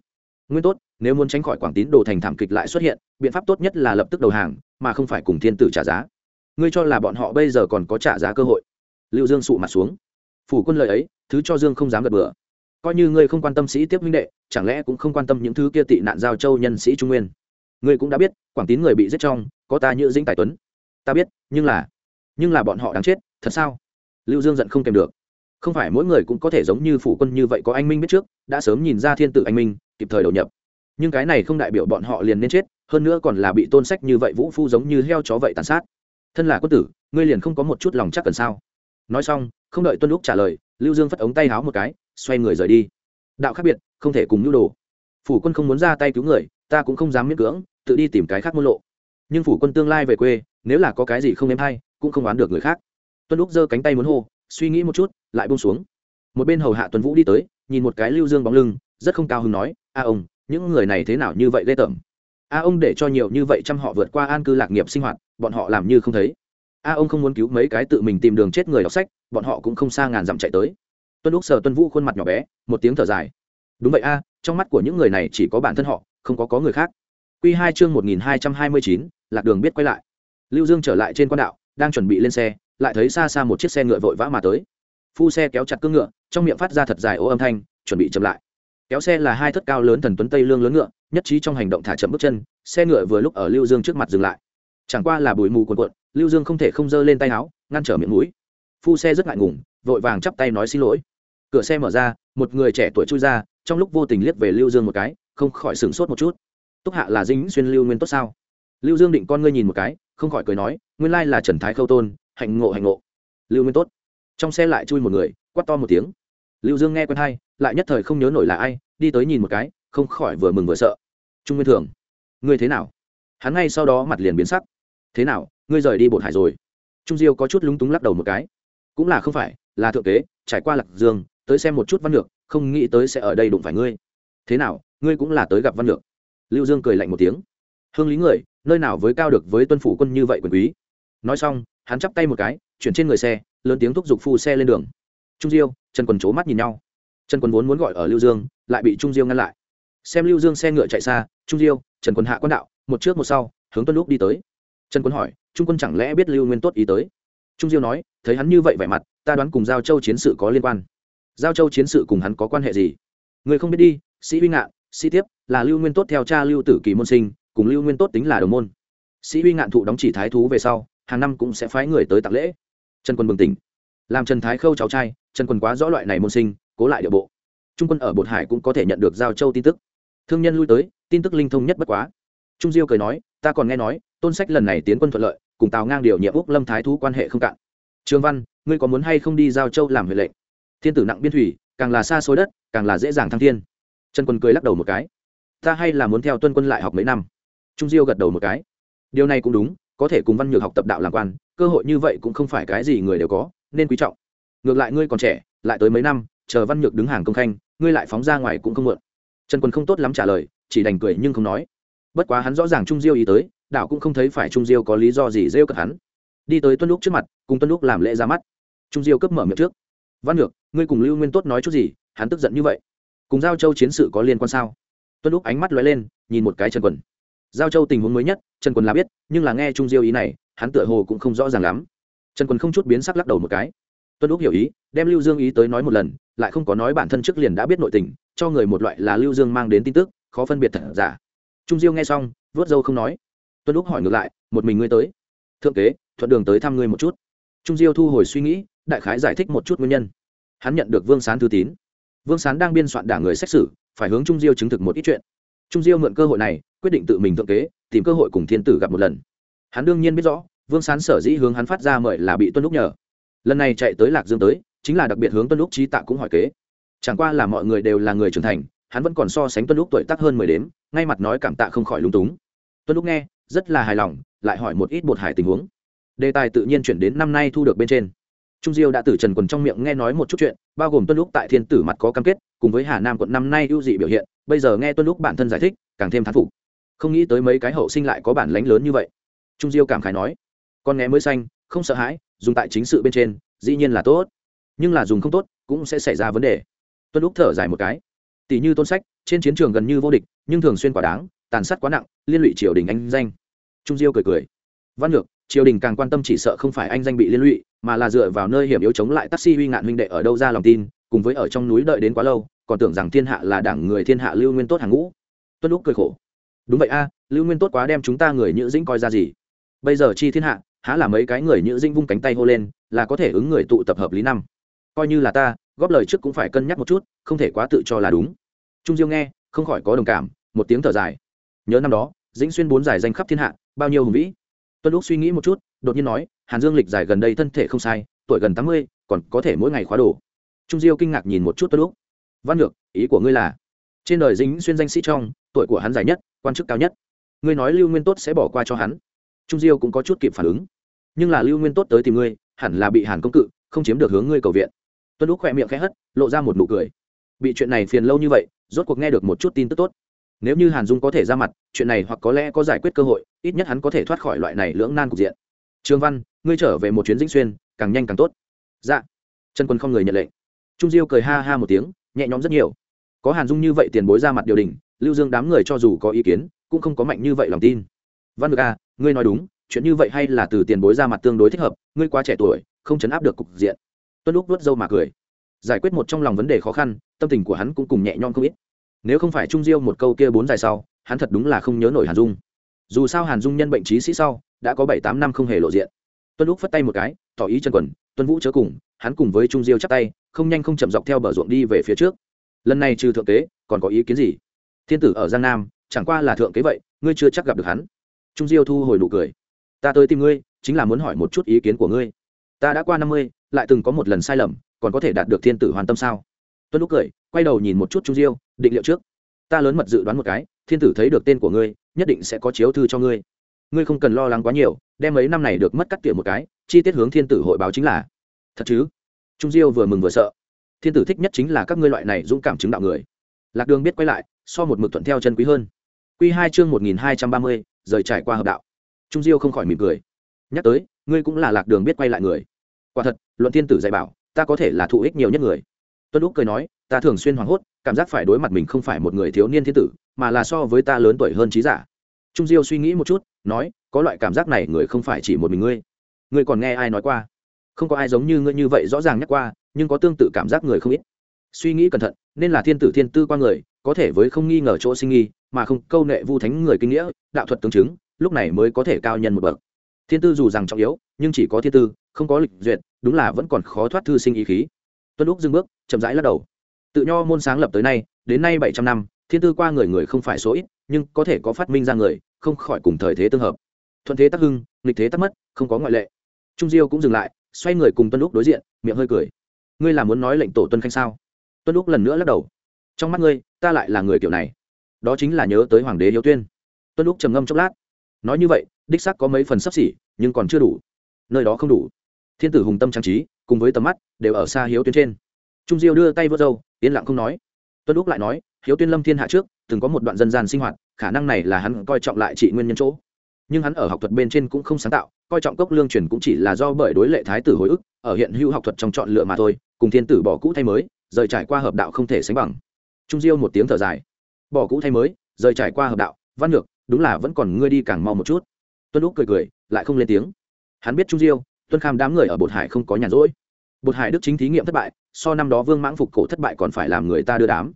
nguyên tốt, nếu muốn tránh khỏi quảng tín đồ thành thảm kịch lại xuất hiện, biện pháp tốt nhất là lập tức đầu hàng, mà không phải cùng thiên tử trả giá. Ngươi cho là bọn họ bây giờ còn có trả giá cơ hội. Lưu dương sụ mặt xuống. Phủ quân lời ấy, thứ cho dương không dám gật bừa. Coi như ngươi không quan tâm sĩ tiếp minh đệ, chẳng lẽ cũng không quan tâm những thứ kia tị nạn giao châu nhân sĩ trung nguyên. Ngươi cũng đã biết, quảng tín người bị giết trong, có ta như dĩnh tài tuấn. Ta biết, nhưng là nhưng là bọn họ đáng chết, thật sao? Lưu dương giận không kèm được. Không phải mỗi người cũng có thể giống như phủ quân như vậy có anh minh biết trước, đã sớm nhìn ra thiên tử anh minh kịp thời đầu nhập. Nhưng cái này không đại biểu bọn họ liền nên chết, hơn nữa còn là bị tôn sách như vậy vũ phu giống như heo chó vậy tàn sát. Thân là quân tử, ngươi liền không có một chút lòng chắc cần sao? Nói xong, không đợi tuân lúc trả lời, lưu dương phất ống tay háo một cái, xoay người rời đi. Đạo khác biệt, không thể cùng nhu đồ. Phủ quân không muốn ra tay cứu người, ta cũng không dám miễn cưỡng, tự đi tìm cái khác môn lộ. Nhưng phủ quân tương lai về quê, nếu là có cái gì không em hay, cũng không oán được người khác. Tuân lúc giơ cánh tay muốn hô, suy nghĩ một chút, lại bông xuống. Một bên hầu hạ tuần vũ đi tới, nhìn một cái lưu dương bóng lưng rất không cao hứng nói, a ông, những người này thế nào như vậy ghê tởm? A ông để cho nhiều như vậy chăm họ vượt qua an cư lạc nghiệp sinh hoạt, bọn họ làm như không thấy. A ông không muốn cứu mấy cái tự mình tìm đường chết người đọc sách, bọn họ cũng không xa ngàn dặm chạy tới. Tuân lúc sờ tuân vũ khuôn mặt nhỏ bé, một tiếng thở dài. Đúng vậy a, trong mắt của những người này chỉ có bản thân họ, không có có người khác. Q hai chương một nghìn hai trăm hai mươi chín, lạc đường biết quay lại. Lưu dương trở lại trên quan đạo, đang chuẩn bị lên xe, lại thấy xa xa một chiếc xe ngựa vội vã mà tới. Phu xe kéo chặt cương ngựa, trong miệng phát ra thật dài ố âm thanh, chuẩn bị chậm lại kéo xe là hai thất cao lớn thần tuấn tây lương lớn ngựa, nhất trí trong hành động thả chậm bước chân, xe ngựa vừa lúc ở lưu dương trước mặt dừng lại. Chẳng qua là bụi mù cuồn cuộn, lưu dương không thể không giơ lên tay áo, ngăn trở miệng mũi. Phu xe rất ngại ngùng, vội vàng chắp tay nói xin lỗi. Cửa xe mở ra, một người trẻ tuổi chui ra, trong lúc vô tình liếc về lưu dương một cái, không khỏi sửng sốt một chút. Túc hạ là dinh xuyên lưu nguyên tốt sao? Lưu dương định con ngươi nhìn một cái, không khỏi cười nói, nguyên lai là trần thái khâu tôn, hạnh ngộ hạnh ngộ. Lưu nguyên tốt. Trong xe lại chui một người, quát to một tiếng lưu dương nghe quen hay, lại nhất thời không nhớ nổi là ai, đi tới nhìn một cái, không khỏi vừa mừng vừa sợ. Trung nguyên thường, ngươi thế nào? Hắn ngay sau đó mặt liền biến sắc. Thế nào, ngươi rời đi bột hải rồi? Trung diêu có chút lúng túng lắc đầu một cái. Cũng là không phải, là thượng kế, trải qua lạc dương, tới xem một chút văn lược, không nghĩ tới sẽ ở đây đụng phải ngươi. Thế nào, ngươi cũng là tới gặp văn lược. Lưu dương cười lạnh một tiếng. Hương lý người, nơi nào với cao được với tuân phủ quân như vậy quyền quý? Nói xong, hắn chắp tay một cái, chuyển trên người xe, lớn tiếng thúc giục phu xe lên đường trung diêu, trần quần c mắt nhìn nhau. Trần quần vốn muốn gọi ở lưu dương, lại bị trung diêu ngăn lại. Xem lưu dương xe ngựa chạy xa, trung diêu, trần quần hạ quan đạo, một trước một sau, hướng tuân lúc đi tới. Trần quân hỏi, trung quân chẳng lẽ biết lưu nguyên tốt ý tới? Trung diêu nói, thấy hắn như vậy vẻ mặt, ta đoán cùng giao châu chiến sự có liên quan. Giao châu chiến sự cùng hắn có quan hệ gì? Người không biết đi, sĩ huy ngạn, sĩ tiếp, là lưu nguyên tốt theo cha lưu tử kỳ môn sinh, cùng lưu nguyên tốt tính là đồng môn. Sĩ huy ngạn thụ đóng chỉ thái thú về sau, hàng năm cũng sẽ phái người tới tặng lễ. Trần quân bừng tỉnh làm trần thái khâu cháu trai, trần quân quá rõ loại này môn sinh, cố lại địa bộ. Trung quân ở bột hải cũng có thể nhận được giao châu tin tức. Thương nhân lui tới, tin tức linh thông nhất bất quá. Trung diêu cười nói, ta còn nghe nói, tôn sách lần này tiến quân thuận lợi, cùng tào ngang điều nhiệm úc lâm thái thú quan hệ không cạn. Trường văn, ngươi có muốn hay không đi giao châu làm huệ lệnh? Thiên tử nặng biên thủy, càng là xa xôi đất, càng là dễ dàng thăng thiên. Trần quân cười lắc đầu một cái. Ta hay là muốn theo tuân quân lại học mấy năm. Trung diêu gật đầu một cái. Điều này cũng đúng, có thể cùng văn nhược học tập đạo làm quan, cơ hội như vậy cũng không phải cái gì người đều có nên quý trọng. Ngược lại ngươi còn trẻ lại tới mấy năm chờ văn nhược đứng hàng công khanh ngươi lại phóng ra ngoài cũng không mượn trần quân không tốt lắm trả lời chỉ đành cười nhưng không nói. Bất quá hắn rõ ràng trung diêu ý tới đạo cũng không thấy phải trung diêu có lý do gì rêu cật hắn. Đi tới tuân lúc trước mặt cùng tuân lúc làm lễ ra mắt. Trung diêu cấp mở miệng trước. Văn Nhược, ngươi cùng lưu nguyên tốt nói chút gì hắn tức giận như vậy. Cùng giao châu chiến sự có liên quan sao? Tuân lúc ánh mắt lóe lên nhìn một cái trần quần giao châu tình huống mới nhất trần quần là biết nhưng là nghe trung diêu ý này hắn tựa hồ cũng không rõ ràng lắm trần quần không chút biến sắc lắc đầu một cái. Tuân lúc hiểu ý, đem lưu dương ý tới nói một lần, lại không có nói bản thân trước liền đã biết nội tình, cho người một loại là lưu dương mang đến tin tức, khó phân biệt thật giả. Trung diêu nghe xong vớt dâu không nói. Tuân lúc hỏi ngược lại, một mình ngươi tới? Thượng kế, thuận đường tới thăm ngươi một chút. Trung diêu thu hồi suy nghĩ, đại khái giải thích một chút nguyên nhân. Hắn nhận được vương sán thư tín. Vương sán đang biên soạn đảng người xét xử, phải hướng trung diêu chứng thực một ít chuyện. Trung diêu mượn cơ hội này, quyết định tự mình thượng kế, tìm cơ hội cùng thiên tử gặp một lần. Hắn đương nhiên biết rõ vương sán sở dĩ hướng hắn phát ra mời là bị tuân lúc nhờ. Lần này chạy tới lạc dương tới, chính là đặc biệt hướng tuân lúc trí tạ cũng hỏi kế. Chẳng qua là mọi người đều là người trưởng thành, hắn vẫn còn so sánh tuân lúc tuổi tác hơn mười đếm, ngay mặt nói cảm tạ không khỏi lung túng. Tuân lúc nghe, rất là hài lòng, lại hỏi một ít bột hải tình huống. Đề tài tự nhiên chuyển đến năm nay thu được bên trên. Trung diêu đã từ trần quần trong miệng nghe nói một chút chuyện, bao gồm tuân lúc tại thiên tử mặt có cam kết, cùng với hà nam quận năm nay ưu dị biểu hiện, bây giờ nghe tuân lúc bản thân giải thích, càng thêm thán phục. Không nghĩ tới mấy cái hậu sinh lại có bản lánh lớn như vậy. Trung diêu cảm khái nói con nghe mới xanh, không sợ hãi, dùng tại chính sự bên trên, dĩ nhiên là tốt. Nhưng là dùng không tốt, cũng sẽ xảy ra vấn đề. Tuân lúc thở dài một cái. Tỷ như tôn sách, trên chiến trường gần như vô địch, nhưng thường xuyên quả đáng, tàn sát quá nặng, liên lụy triều đình anh danh. Trung diêu cười cười. Văn lược triều đình càng quan tâm chỉ sợ không phải anh danh bị liên lụy, mà là dựa vào nơi hiểm yếu chống lại taxi huy ngạn huynh đệ ở đâu ra lòng tin, cùng với ở trong núi đợi đến quá lâu, còn tưởng rằng thiên hạ là đảng người thiên hạ lưu nguyên tốt hàng ngũ. Tuân lúc cười khổ. Đúng vậy a, lưu nguyên tốt quá đem chúng ta người nhữ dĩnh coi ra gì. Bây giờ chi thiên hạ há là mấy cái người nhữ dĩnh vung cánh tay hô lên, là có thể ứng người tụ tập hợp lý năm. Coi như là ta, góp lời trước cũng phải cân nhắc một chút, không thể quá tự cho là đúng. Trung diêu nghe, không khỏi có đồng cảm, một tiếng thở dài. Nhớ năm đó, dĩnh xuyên bốn giải danh khắp thiên hạ, bao nhiêu hùng vĩ. Tuân lúc suy nghĩ một chút, đột nhiên nói, hàn dương lịch giải gần đây thân thể không sai, tuổi gần tám mươi, còn có thể mỗi ngày khóa đồ. Trung diêu kinh ngạc nhìn một chút tuân lúc văn ngược ý của ngươi là? Trên đời dính xuyên danh sĩ trong, tuổi của hắn dài nhất, quan chức cao nhất. Ngươi nói lưu nguyên tốt sẽ bỏ qua cho hắn. Trung diêu cũng có chút kịp phản ứng nhưng là lưu nguyên tốt tới tìm ngươi, hẳn là bị hàn công cự, không chiếm được hướng ngươi cầu viện. Tuân lúc khỏe miệng khẽ hất, lộ ra một nụ cười. Bị chuyện này phiền lâu như vậy, rốt cuộc nghe được một chút tin tức tốt. Nếu như hàn dung có thể ra mặt, chuyện này hoặc có lẽ có giải quyết cơ hội, ít nhất hắn có thể thoát khỏi loại này lưỡng nan cục diện. Trương văn, ngươi trở về một chuyến dĩnh xuyên, càng nhanh càng tốt. Dạ. Trần quân không người nhận lệnh. Trung diêu cười ha ha một tiếng, nhẹ nhõm rất nhiều. Có hàn dung như vậy tiền bối ra mặt điều đình, lưu dương đám người cho dù có ý kiến, cũng không có mạnh như vậy lòng tin. Văn được a à, ngươi nói đúng chuyện như vậy hay là từ tiền bối ra mặt tương đối thích hợp, ngươi quá trẻ tuổi, không chấn áp được cục diện. Tuân lúc vớt dâu mà cười. Giải quyết một trong lòng vấn đề khó khăn, tâm tình của hắn cũng cùng nhẹ nhõm không ít. Nếu không phải trung diêu một câu kia bốn dài sau, hắn thật đúng là không nhớ nổi hàn dung. Dù sao hàn dung nhân bệnh trí sĩ sau, đã có bảy tám năm không hề lộ diện. Tuân lúc phất tay một cái, tỏ ý chân quần, tuân vũ chớ cùng, hắn cùng với trung diêu chắp tay, không nhanh không chậm dọc theo bờ ruộng đi về phía trước. Lần này trừ thượng kế, còn có ý kiến gì? Thiên tử ở giang nam, chẳng qua là thượng kế vậy, ngươi chưa chắc gặp được hắn. Trung diêu thu hồi nụ cười ta tới tìm ngươi, chính là muốn hỏi một chút ý kiến của ngươi. Ta đã qua năm mươi, lại từng có một lần sai lầm, còn có thể đạt được thiên tử hoàn tâm sao? Tuân lúc cười, quay đầu nhìn một chút trung diêu, định liệu trước. Ta lớn mật dự đoán một cái, thiên tử thấy được tên của ngươi, nhất định sẽ có chiếu thư cho ngươi. Ngươi không cần lo lắng quá nhiều, đem mấy năm này được mất cắt tỉa một cái, chi tiết hướng thiên tử hội báo chính là. Thật chứ? Trung diêu vừa mừng vừa sợ. Thiên tử thích nhất chính là các ngươi loại này dũng cảm chứng đạo người. Lạc đường biết quay lại, so một mực thuận theo chân quý hơn. Q hai chương một nghìn hai trăm ba mươi, rời trải qua hợp đạo trung diêu không khỏi mỉm cười. Nhắc tới, ngươi cũng là lạc đường biết quay lại người. Quả thật, luận thiên tử dạy bảo, ta có thể là thụ ích nhiều nhất người. Tuân úc cười nói, ta thường xuyên hoảng hốt, cảm giác phải đối mặt mình không phải một người thiếu niên thiên tử, mà là so với ta lớn tuổi hơn trí giả. Trung diêu suy nghĩ một chút, nói, có loại cảm giác này người không phải chỉ một mình ngươi. Ngươi còn nghe ai nói qua? Không có ai giống như ngươi như vậy rõ ràng nhắc qua, nhưng có tương tự cảm giác người không ít. Suy nghĩ cẩn thận, nên là thiên tử thiên tư qua người, có thể với không nghi ngờ chỗ sinh nghi, mà không câu nệ vu thánh người kinh nghĩa, đạo thuật tương chứng lúc này mới có thể cao nhân một bậc. Thiên tư dù rằng trọng yếu, nhưng chỉ có thiên tư, không có lịch duyệt, đúng là vẫn còn khó thoát thư sinh ý khí. Tuân lúc dưng bước, chậm rãi lắc đầu. Tự nho môn sáng lập tới nay, đến nay bảy trăm năm, thiên tư qua người người không phải số ít, nhưng có thể có phát minh ra người, không khỏi cùng thời thế tương hợp. Thuận thế tắc hưng, nghịch thế tắc mất, không có ngoại lệ. Trung diêu cũng dừng lại, xoay người cùng tuân lúc đối diện, miệng hơi cười. Ngươi là muốn nói lệnh tổ tuân khanh sao? Tuân lúc lần nữa lắc đầu. Trong mắt ngươi, ta lại là người kiểu này. Đó chính là nhớ tới hoàng đế hiếu tuyên. Tuân lúc trầm ngâm chốc lát nói như vậy, đích sắc có mấy phần sắp xỉ, nhưng còn chưa đủ. Nơi đó không đủ. Thiên tử hùng tâm trang trí, cùng với tầm mắt, đều ở xa hiếu tuyên trên. Trung diêu đưa tay vớt râu, yên lặng không nói. Tuân úc lại nói, hiếu tuyên lâm thiên hạ trước, từng có một đoạn dân gian sinh hoạt, khả năng này là hắn coi trọng lại trị nguyên nhân chỗ. Nhưng hắn ở học thuật bên trên cũng không sáng tạo, coi trọng cốc lương truyền cũng chỉ là do bởi đối lệ thái tử hồi ức, ở hiện hữu học thuật trong chọn lựa mà thôi, cùng thiên tử bỏ cũ thay mới, rời trải qua hợp đạo không thể sánh bằng. Trung diêu một tiếng thở dài. Bỏ cũ thay mới, rời trải qua hợp đạo, văn ngược đúng là vẫn còn ngươi đi càng mau một chút. Tuân lúc cười cười, lại không lên tiếng. Hắn biết trung diêu, tuân kham đám người ở bột hải không có nhàn rỗi. Bột hải đức chính thí nghiệm thất bại, so năm đó vương mãng phục cổ thất bại còn phải làm người ta đưa đám.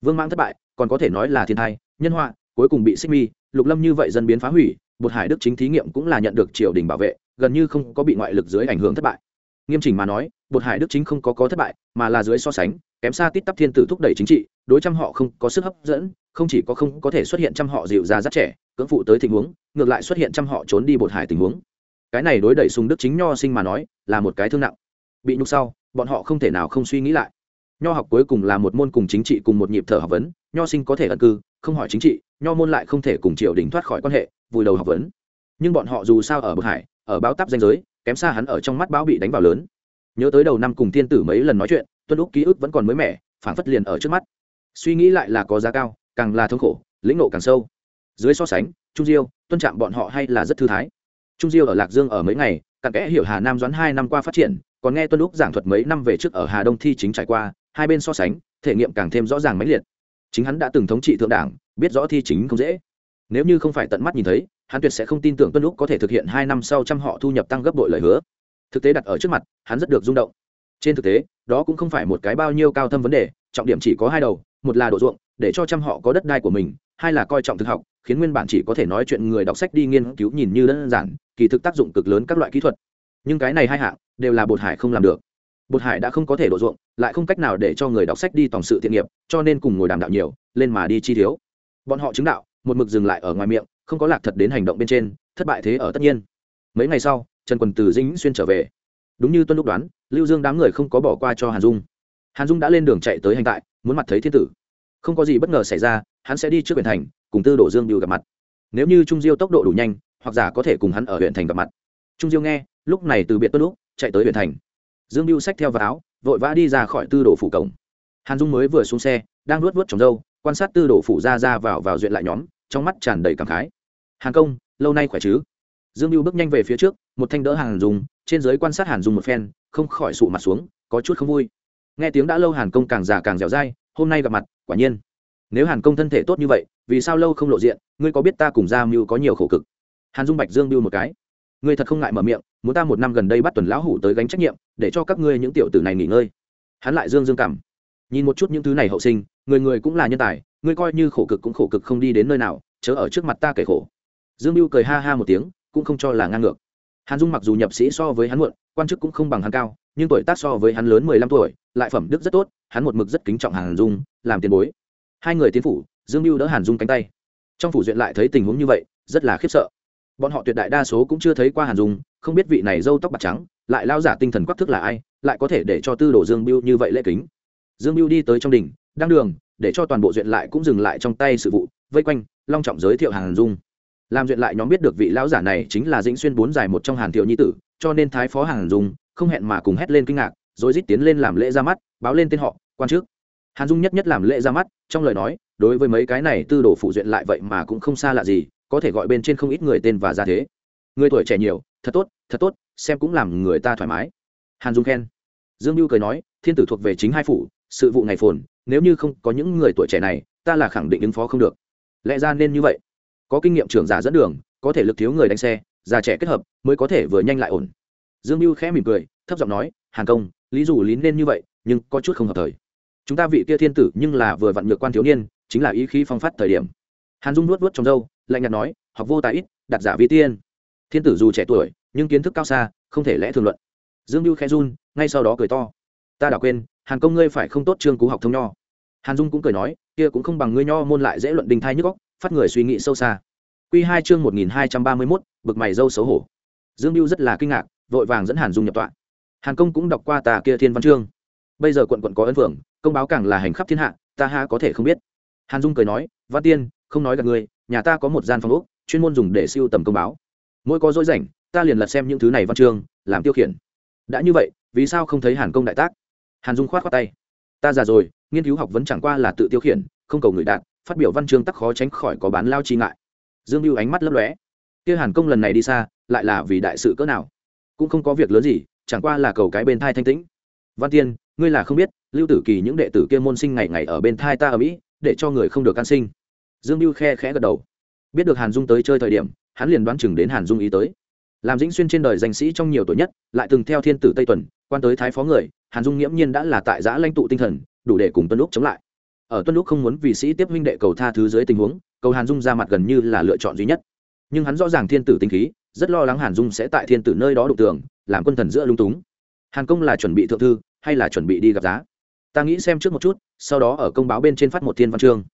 Vương mãng thất bại, còn có thể nói là thiên thai, nhân họa, cuối cùng bị xích mi, lục lâm như vậy dân biến phá hủy, bột hải đức chính thí nghiệm cũng là nhận được triều đình bảo vệ, gần như không có bị ngoại lực dưới ảnh hưởng thất bại. Nghiêm chỉnh mà nói, bột hải đức chính không có có thất bại, mà là dưới so sánh, kém xa tít tắp thiên tử thúc đẩy chính trị đối trăm họ không có sức hấp dẫn, không chỉ có không có thể xuất hiện trăm họ dịu ra rất trẻ, cưỡng phụ tới tình huống, ngược lại xuất hiện trăm họ trốn đi bột hải tình huống. Cái này đối đẩy sùng đức chính nho sinh mà nói, là một cái thương nặng. Bị nhục sau, bọn họ không thể nào không suy nghĩ lại. Nho học cuối cùng là một môn cùng chính trị cùng một nhịp thở học vấn, nho sinh có thể ẩn cư, không hỏi chính trị, nho môn lại không thể cùng triều đình thoát khỏi quan hệ, vùi đầu học vấn. Nhưng bọn họ dù sao ở bậc hải, ở báo tắp danh giới, kém xa hắn ở trong mắt báo bị đánh vào lớn. Nhớ tới đầu năm cùng thiên tử mấy lần nói chuyện, tuân úc ký ức vẫn còn mới mẻ, phảng phất liền ở trước mắt suy nghĩ lại là có giá cao, càng là thống khổ, lĩnh nộ càng sâu. Dưới so sánh, trung diêu, tuân trạm bọn họ hay là rất thư thái. Trung diêu ở lạc dương ở mấy ngày, cặn kẽ hiểu hà nam doãn hai năm qua phát triển, còn nghe tuân lúc giảng thuật mấy năm về trước ở hà đông thi chính trải qua, hai bên so sánh, thể nghiệm càng thêm rõ ràng mãnh liệt. Chính hắn đã từng thống trị thượng đảng, biết rõ thi chính không dễ. Nếu như không phải tận mắt nhìn thấy, hắn tuyệt sẽ không tin tưởng tuân lúc có thể thực hiện hai năm sau trăm họ thu nhập tăng gấp bội lời hứa. Thực tế đặt ở trước mặt, hắn rất được rung động. Trên thực tế, đó cũng không phải một cái bao nhiêu cao thâm vấn đề, trọng điểm chỉ có hai đầu một là độ ruộng, để cho trăm họ có đất đai của mình, hai là coi trọng thực học, khiến nguyên bản chỉ có thể nói chuyện người đọc sách đi nghiên cứu nhìn như đơn giản, kỳ thực tác dụng cực lớn các loại kỹ thuật. Nhưng cái này hai hạng đều là bột hải không làm được. Bột hải đã không có thể độ ruộng, lại không cách nào để cho người đọc sách đi tổng sự thiện nghiệp, cho nên cùng ngồi đàm đạo nhiều, lên mà đi chi thiếu. Bọn họ chứng đạo, một mực dừng lại ở ngoài miệng, không có lạc thật đến hành động bên trên, thất bại thế ở tất nhiên. Mấy ngày sau, trần quần từ dĩnh xuyên trở về. Đúng như tuân lúc đoán, lưu dương đám người không có bỏ qua cho hàn dung hàn dung đã lên đường chạy tới hành tại, muốn mặt thấy thiên tử. Không có gì bất ngờ xảy ra, hắn sẽ đi trước huyện thành, cùng tư đổ dương biêu gặp mặt. Nếu như trung diêu tốc độ đủ nhanh, hoặc giả có thể cùng hắn ở huyện thành gặp mặt. Trung diêu nghe, lúc này từ biệt tuân lúc, chạy tới huyện thành. Dương biêu xách theo vào áo, vội vã đi ra khỏi tư đồ phủ cổng. Hàn dung mới vừa xuống xe, đang luốt vớt trồng dâu, quan sát tư đồ phủ ra ra vào vào duyện lại nhóm, trong mắt tràn đầy cảm khái. Hàn công, lâu nay khỏe chứ? Dương mưu bước nhanh về phía trước, một thanh đỡ hàn dùng trên giới quan sát hàn dùng một phen, không khỏi sụ mặt xuống, có chút không vui nghe tiếng đã lâu hàn công càng già càng dẻo dai, hôm nay gặp mặt, quả nhiên. Nếu hàn công thân thể tốt như vậy, vì sao lâu không lộ diện, ngươi có biết ta cùng gia mưu có nhiều khổ cực? Hàn dung bạch dương mưu một cái. Ngươi thật không ngại mở miệng, muốn ta một năm gần đây bắt tuần lão hủ tới gánh trách nhiệm, để cho các ngươi những tiểu tử này nghỉ ngơi. Hắn lại dương dương cảm. Nhìn một chút những thứ này hậu sinh, người người cũng là nhân tài, ngươi coi như khổ cực cũng khổ cực không đi đến nơi nào, chớ ở trước mặt ta kể khổ. Dương mưu cười ha ha một tiếng, cũng không cho là ngang ngược. Hàn dung mặc dù nhập sĩ so với hắn muộn, quan chức cũng không bằng hắn cao nhưng tuổi tác so với hắn lớn mười lăm tuổi, lại phẩm đức rất tốt, hắn một mực rất kính trọng hàn dung, làm tiền bối. Hai người tiến phủ, dương mưu đỡ hàn dung cánh tay. Trong phủ duyện lại thấy tình huống như vậy, rất là khiếp sợ. Bọn họ tuyệt đại đa số cũng chưa thấy qua hàn dung, không biết vị này dâu tóc bạc trắng, lại lao giả tinh thần quắc thức là ai, lại có thể để cho tư đồ dương biêu như vậy lễ kính. Dương biêu đi tới trong đỉnh đang đường, để cho toàn bộ duyện lại cũng dừng lại trong tay sự vụ, vây quanh, long trọng giới thiệu hàn dung. Làm duyện lại nhóm biết được vị lão giả này chính là dĩnh xuyên bốn dài một trong hàn thiệu nhi tử, cho nên thái phó hàn dung không hẹn mà cùng hét lên kinh ngạc, rồi rít tiến lên làm lễ ra mắt, báo lên tên họ, quan trước hàn dung nhất nhất làm lễ ra mắt, trong lời nói, đối với mấy cái này tư đồ phụ duyện lại vậy mà cũng không xa lạ gì, có thể gọi bên trên không ít người tên và ra thế. Người tuổi trẻ nhiều, thật tốt thật tốt, xem cũng làm người ta thoải mái. Hàn dung khen. Dương mưu cười nói, thiên tử thuộc về chính hai phủ, sự vụ này phồn, nếu như không có những người tuổi trẻ này, ta là khẳng định ứng phó không được. Lẽ ra nên như vậy. Có kinh nghiệm trưởng giả dẫn đường, có thể lực thiếu người đánh xe, già trẻ kết hợp, mới có thể vừa nhanh lại ổn dương mưu khẽ mỉm cười, thấp giọng nói, hàng công, lý dù lý nên như vậy, nhưng có chút không hợp thời. Chúng ta vị kia thiên tử nhưng là vừa vặn nhược quan thiếu niên, chính là ý khí phong phát thời điểm. Hàn dung nuốt nuốt trong dâu lạnh nhạt nói, học vô tài ít, đặt giả vi tiên. Thiên tử dù trẻ tuổi, nhưng kiến thức cao xa, không thể lẽ thường luận. Dương mưu khẽ run, ngay sau đó cười to. Ta đã quên, hàn công ngươi phải không tốt trương cú học thông nho. Hàn dung cũng cười nói, kia cũng không bằng ngươi nho môn lại dễ luận đình thai nhức góc phát người suy nghĩ sâu xa. Q hai chương một nghìn hai trăm ba mươi mốt, bực mày dâu xấu hổ. Dương mưu rất là kinh ngạc vội vàng dẫn hàn dung nhập tọa. Hàn công cũng đọc qua tà kia thiên văn chương. Bây giờ quận quận có ấn phượng công báo càng là hành khắp thiên hạ ta ha có thể không biết. Hàn dung cười nói văn tiên không nói gặp người, nhà ta có một gian phòng úc chuyên môn dùng để siêu tầm công báo. Mỗi có dối rảnh ta liền lật xem những thứ này văn chương làm tiêu khiển. Đã như vậy vì sao không thấy hàn công đại tác? Hàn dung khoát khoát tay. Ta già rồi nghiên cứu học vẫn chẳng qua là tự tiêu khiển không cầu người đạt phát biểu văn chương tắc khó tránh khỏi có bán lao chi ngại. Dương mưu ánh mắt lấp lóe. Kia hàn công lần này đi xa lại là vì đại sự cỡ nào? Cũng không có việc lớn gì, chẳng qua là cầu cái bên thai thanh tĩnh. Văn tiên, ngươi là không biết, lưu tử kỳ những đệ tử kia môn sinh ngày ngày ở bên thai ta ở mỹ, để cho người không được can sinh. Dương mưu khe khẽ gật đầu. Biết được hàn dung tới chơi thời điểm, hắn liền đoán chừng đến hàn dung ý tới. Làm dĩnh xuyên trên đời danh sĩ trong nhiều tuổi nhất, lại từng theo thiên tử tây tuần, quan tới thái phó người, hàn dung nghiễm nhiên đã là tại giã lãnh tụ tinh thần, đủ để cùng tuân lúc chống lại. Ở tuân lúc không muốn vì sĩ tiếp huynh đệ cầu tha thứ dưới tình huống, cầu hàn dung ra mặt gần như là lựa chọn duy nhất. Nhưng hắn rõ ràng thiên tử tinh khí rất lo lắng hàn dung sẽ tại thiên tử nơi đó đụng tường, làm quân thần giữa lung túng. Hàn công là chuẩn bị thượng thư, hay là chuẩn bị đi gặp giá? Ta nghĩ xem trước một chút, sau đó ở công báo bên trên phát một thiên văn chương.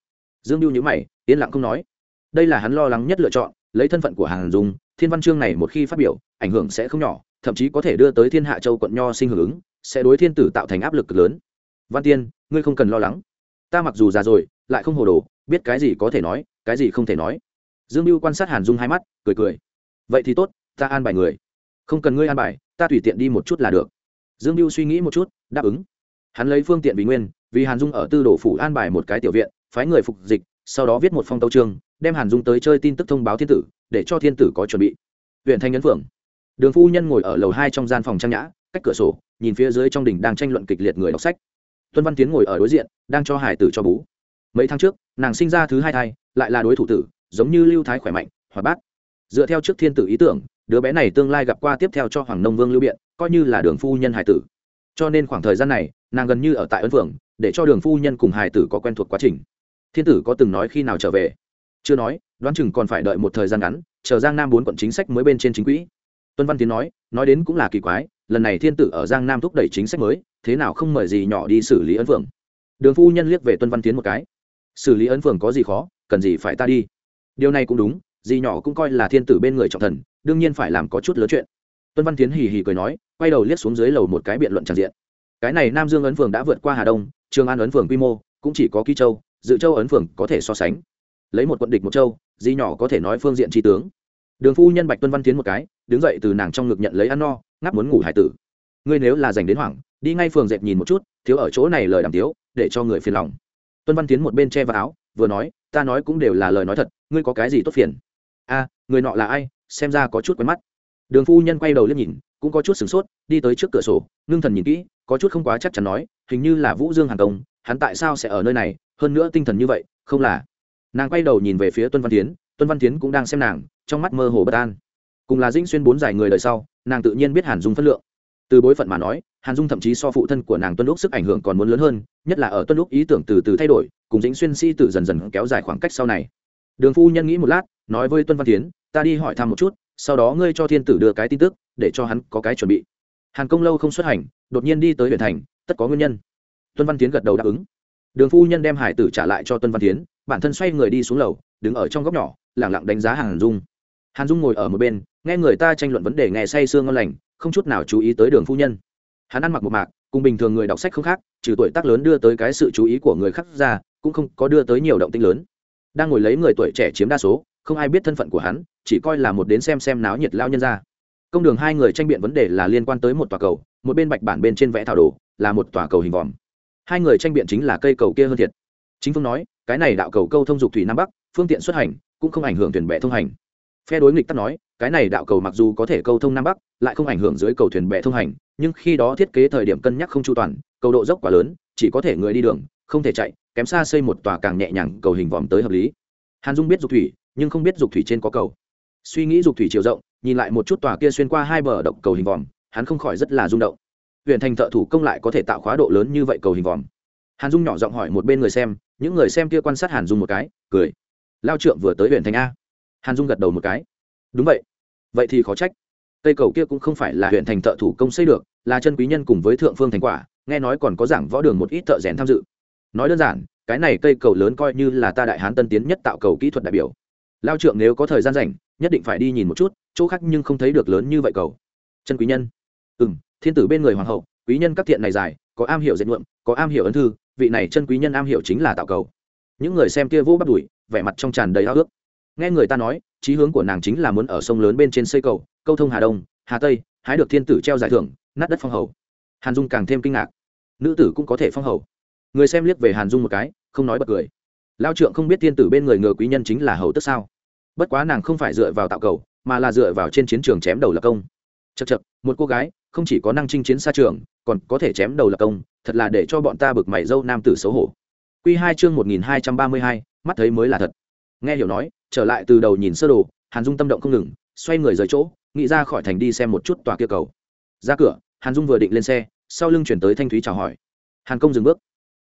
Dương lưu nhữ mày, yên lặng không nói. Đây là hắn lo lắng nhất lựa chọn, lấy thân phận của hàn dung, thiên văn chương này một khi phát biểu, ảnh hưởng sẽ không nhỏ, thậm chí có thể đưa tới thiên hạ châu quận nho sinh hưởng ứng, sẽ đối thiên tử tạo thành áp lực cực lớn. Văn tiên, ngươi không cần lo lắng. Ta mặc dù già rồi, lại không hồ đồ, biết cái gì có thể nói, cái gì không thể nói. Dương mưu quan sát hàn dung hai mắt, cười cười vậy thì tốt, ta an bài người. Không cần ngươi an bài, ta tùy tiện đi một chút là được. Dương mưu suy nghĩ một chút, đáp ứng. Hắn lấy phương tiện vì nguyên, vì hàn dung ở tư đồ phủ an bài một cái tiểu viện, phái người phục dịch, sau đó viết một phong tấu trương đem hàn dung tới chơi tin tức thông báo thiên tử, để cho thiên tử có chuẩn bị. Huyện thanh nhấn phượng. Đường phu nhân ngồi ở lầu hai trong gian phòng trang nhã, cách cửa sổ, nhìn phía dưới trong đỉnh đang tranh luận kịch liệt người đọc sách. Tuân văn tiến ngồi ở đối diện, đang cho hải tử cho bú. Mấy tháng trước, nàng sinh ra thứ hai thai, lại là đối thủ tử, giống như lưu thái khỏe mạnh, hoạt bát dựa theo trước thiên tử ý tưởng, đứa bé này tương lai gặp qua tiếp theo cho hoàng nông vương lưu biện, coi như là đường phu nhân hải tử. Cho nên khoảng thời gian này, nàng gần như ở tại ấn phượng, để cho đường phu nhân cùng hải tử có quen thuộc quá trình. Thiên tử có từng nói khi nào trở về? Chưa nói, đoán chừng còn phải đợi một thời gian ngắn, chờ giang nam bốn quận chính sách mới bên trên chính quỹ. Tuân văn tiến nói nói đến cũng là kỳ quái, lần này thiên tử ở giang nam thúc đẩy chính sách mới, thế nào không mời gì nhỏ đi xử lý ấn phượng? Đường phu nhân liếc về tuân văn tiến một cái. Xử lý ấn phượng có gì khó, cần gì phải ta đi? Điều này cũng đúng gì nhỏ cũng coi là thiên tử bên người trọng thần, đương nhiên phải làm có chút lớn chuyện. Tuân văn tiến hì hì cười nói, quay đầu liếc xuống dưới lầu một cái biện luận tràn diện. Cái này nam dương ấn phường đã vượt qua hà đông, trường an ấn phường quy mô cũng chỉ có ký châu, dự châu ấn phường có thể so sánh. Lấy một quận địch một châu di nhỏ có thể nói phương diện tri tướng. Đường phu nhân bạch tuân văn tiến một cái, đứng dậy từ nàng trong ngực nhận lấy ăn no, ngáp muốn ngủ hải tử. Ngươi nếu là dành đến hoảng, đi ngay phường dẹp nhìn một chút, thiếu ở chỗ này lời đàm tiếu, để cho người phiền lòng. Tuân văn tiến một bên che vào áo, vừa nói, ta nói cũng đều là lời nói thật, ngươi có cái gì tốt phiền? A người nọ là ai? Xem ra có chút quen mắt. Đường phu nhân quay đầu lên nhìn, cũng có chút sửng sốt, đi tới trước cửa sổ, ngưng thần nhìn kỹ, có chút không quá chắc chắn nói, hình như là vũ dương hàn công, hắn tại sao sẽ ở nơi này? Hơn nữa tinh thần như vậy, không là. Nàng quay đầu nhìn về phía tuân văn tiến tuân văn tiến cũng đang xem nàng, trong mắt mơ hồ bất an. Cùng là dĩnh xuyên bốn giải người đời sau, nàng tự nhiên biết hàn dung phân lượng. Từ bối phận mà nói, hàn dung thậm chí so phụ thân của nàng tuân lúc sức ảnh hưởng còn muốn lớn hơn, nhất là ở tuân lúc ý tưởng từ từ thay đổi, cùng dĩnh xuyên si tử dần dần kéo dài khoảng cách sau này đường phu nhân nghĩ một lát, nói với tuân văn tiến ta đi hỏi thăm một chút, sau đó ngươi cho thiên tử đưa cái tin tức, để cho hắn có cái chuẩn bị. Hàn công lâu không xuất hành, đột nhiên đi tới huyện thành, tất có nguyên nhân. Tuân văn tiến gật đầu đáp ứng. Đường phu nhân đem hải tử trả lại cho tuân văn tiến bản thân xoay người đi xuống lầu, đứng ở trong góc nhỏ lẳng lặng đánh giá hàn dung. Hàn dung ngồi ở một bên, nghe người ta tranh luận vấn đề nghe say sương ngon lành, không chút nào chú ý tới đường phu nhân. Hắn ăn mặc một mạc, cùng bình thường người đọc sách không khác, trừ tuổi tác lớn đưa tới cái sự chú ý của người khác ra, cũng không có đưa tới nhiều động tinh lớn đang ngồi lấy người tuổi trẻ chiếm đa số, không ai biết thân phận của hắn, chỉ coi là một đến xem xem náo nhiệt lao nhân ra. Công đường hai người tranh biện vấn đề là liên quan tới một tòa cầu, một bên bạch bản bên trên vẽ thảo đồ, là một tòa cầu hình vòm. Hai người tranh biện chính là cây cầu kia hơn thiệt. Chính phương nói, cái này đạo cầu câu thông dục thủy nam bắc, phương tiện xuất hành, cũng không ảnh hưởng thuyền bè thông hành. Phe đối nghịch tắt nói, cái này đạo cầu mặc dù có thể câu thông nam bắc, lại không ảnh hưởng dưới cầu thuyền bè thông hành, nhưng khi đó thiết kế thời điểm cân nhắc không chu toàn, cầu độ dốc quá lớn, chỉ có thể người đi đường không thể chạy, kém xa xây một tòa càng nhẹ nhàng cầu hình vòm tới hợp lý. Hàn dung biết dục thủy, nhưng không biết dục thủy trên có cầu. Suy nghĩ dục thủy chiều rộng, nhìn lại một chút tòa kia xuyên qua hai bờ động cầu hình vòm, hắn không khỏi rất là rung động. Huyện thành thợ thủ công lại có thể tạo khóa độ lớn như vậy cầu hình vòm? Hàn dung nhỏ giọng hỏi một bên người xem, những người xem kia quan sát hàn dung một cái, cười. Lao trượng vừa tới huyện thành a. Hàn dung gật đầu một cái. Đúng vậy. Vậy thì khó trách. Cây cầu kia cũng không phải là huyện thành thợ thủ công xây được, là chân quý nhân cùng với thượng phương thành quả, nghe nói còn có giảng võ đường một ít thợ rèn tham dự nói đơn giản, cái này cây cầu lớn coi như là ta đại hán tân tiến nhất tạo cầu kỹ thuật đại biểu. Lao trượng nếu có thời gian rảnh, nhất định phải đi nhìn một chút, chỗ khác nhưng không thấy được lớn như vậy cầu. Chân quý nhân. Ừ m thiên tử bên người hoàng hậu, quý nhân các thiện này dài, có am hiểu dạy nhuộm có am hiểu ấn thư, vị này chân quý nhân am hiểu chính là tạo cầu. Những người xem kia vô bắt đùi vẻ mặt trong tràn đầy ao ước. Nghe người ta nói trí hướng của nàng chính là muốn ở sông lớn bên trên xây cầu, câu thông hà đông, hà tây, hái được thiên tử treo giải thưởng, nát đất phong hầu. Hàn dung càng thêm kinh ngạc. Nữ tử cũng có thể phong hầu người xem liếc về hàn dung một cái, không nói bật cười. Lao trượng không biết thiên tử bên người ngờ quý nhân chính là hầu tức sao? Bất quá nàng không phải dựa vào tạo cầu, mà là dựa vào trên chiến trường chém đầu lập công. Chật chật một cô gái, không chỉ có năng chinh chiến xa trường, còn có thể chém đầu lập công, thật là để cho bọn ta bực mày dâu nam tử xấu hổ. Q hai chương một nghìn hai trăm ba mươi hai, mắt thấy mới là thật. Nghe hiểu nói, trở lại từ đầu nhìn sơ đồ, hàn dung tâm động không ngừng, xoay người rời chỗ, nghĩ ra khỏi thành đi xem một chút tòa kia cầu. Ra cửa, hàn dung vừa định lên xe, sau lưng chuyển tới thanh thúy chào hỏi. Hàn công dừng bước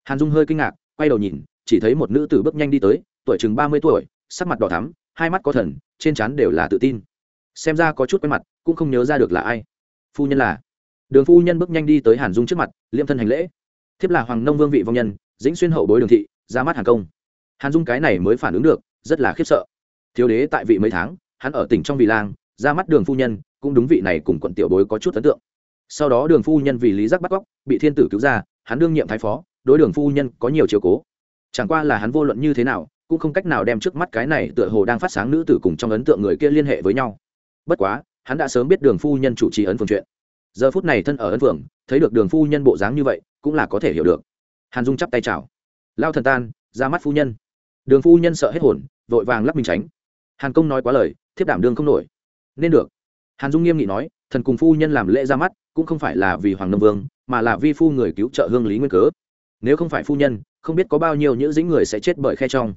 hàn dung hơi kinh ngạc, quay đầu nhìn, chỉ thấy một nữ tử bước nhanh đi tới, tuổi chừng ba mươi tuổi, sắc mặt đỏ thắm, hai mắt có thần, trên trán đều là tự tin. Xem ra có chút quen mặt, cũng không nhớ ra được là ai. Phu nhân là. Đường phu nhân bước nhanh đi tới hàn dung trước mặt liêm thân hành lễ. Thiếp là hoàng nông vương vị vong nhân, dĩnh xuyên hậu bối đường thị, ra mắt hàn công. Hàn dung cái này mới phản ứng được, rất là khiếp sợ. Thiếu đế tại vị mấy tháng, hắn ở tỉnh trong vị lang, ra mắt đường phu nhân, cũng đúng vị này cùng quận tiểu bối có chút ấn tượng. Sau đó đường phu nhân vì lý giác bắt cóc, bị thiên tử cứu ra, hắn đương nhiệm thái phó đối đường phu nhân có nhiều chiều cố. Chẳng qua là hắn vô luận như thế nào, cũng không cách nào đem trước mắt cái này tựa hồ đang phát sáng nữ tử cùng trong ấn tượng người kia liên hệ với nhau. Bất quá, hắn đã sớm biết đường phu nhân chủ trì ấn phường chuyện. Giờ phút này thân ở ấn phường thấy được đường phu nhân bộ dáng như vậy, cũng là có thể hiểu được. Hàn dung chắp tay chào. Lao thần tan, ra mắt phu nhân. Đường phu nhân sợ hết hồn, vội vàng lắp mình tránh. Hàn công nói quá lời, thiếp đảm đương không nổi. Nên được. Hàn dung nghiêm nghị nói, thần cùng phu nhân làm lễ ra mắt, cũng không phải là vì hoàng nông vương, mà là vi phu người cứu trợ hương lý nguyên cớ nếu không phải phu nhân, không biết có bao nhiêu những dĩnh người sẽ chết bởi khe trong.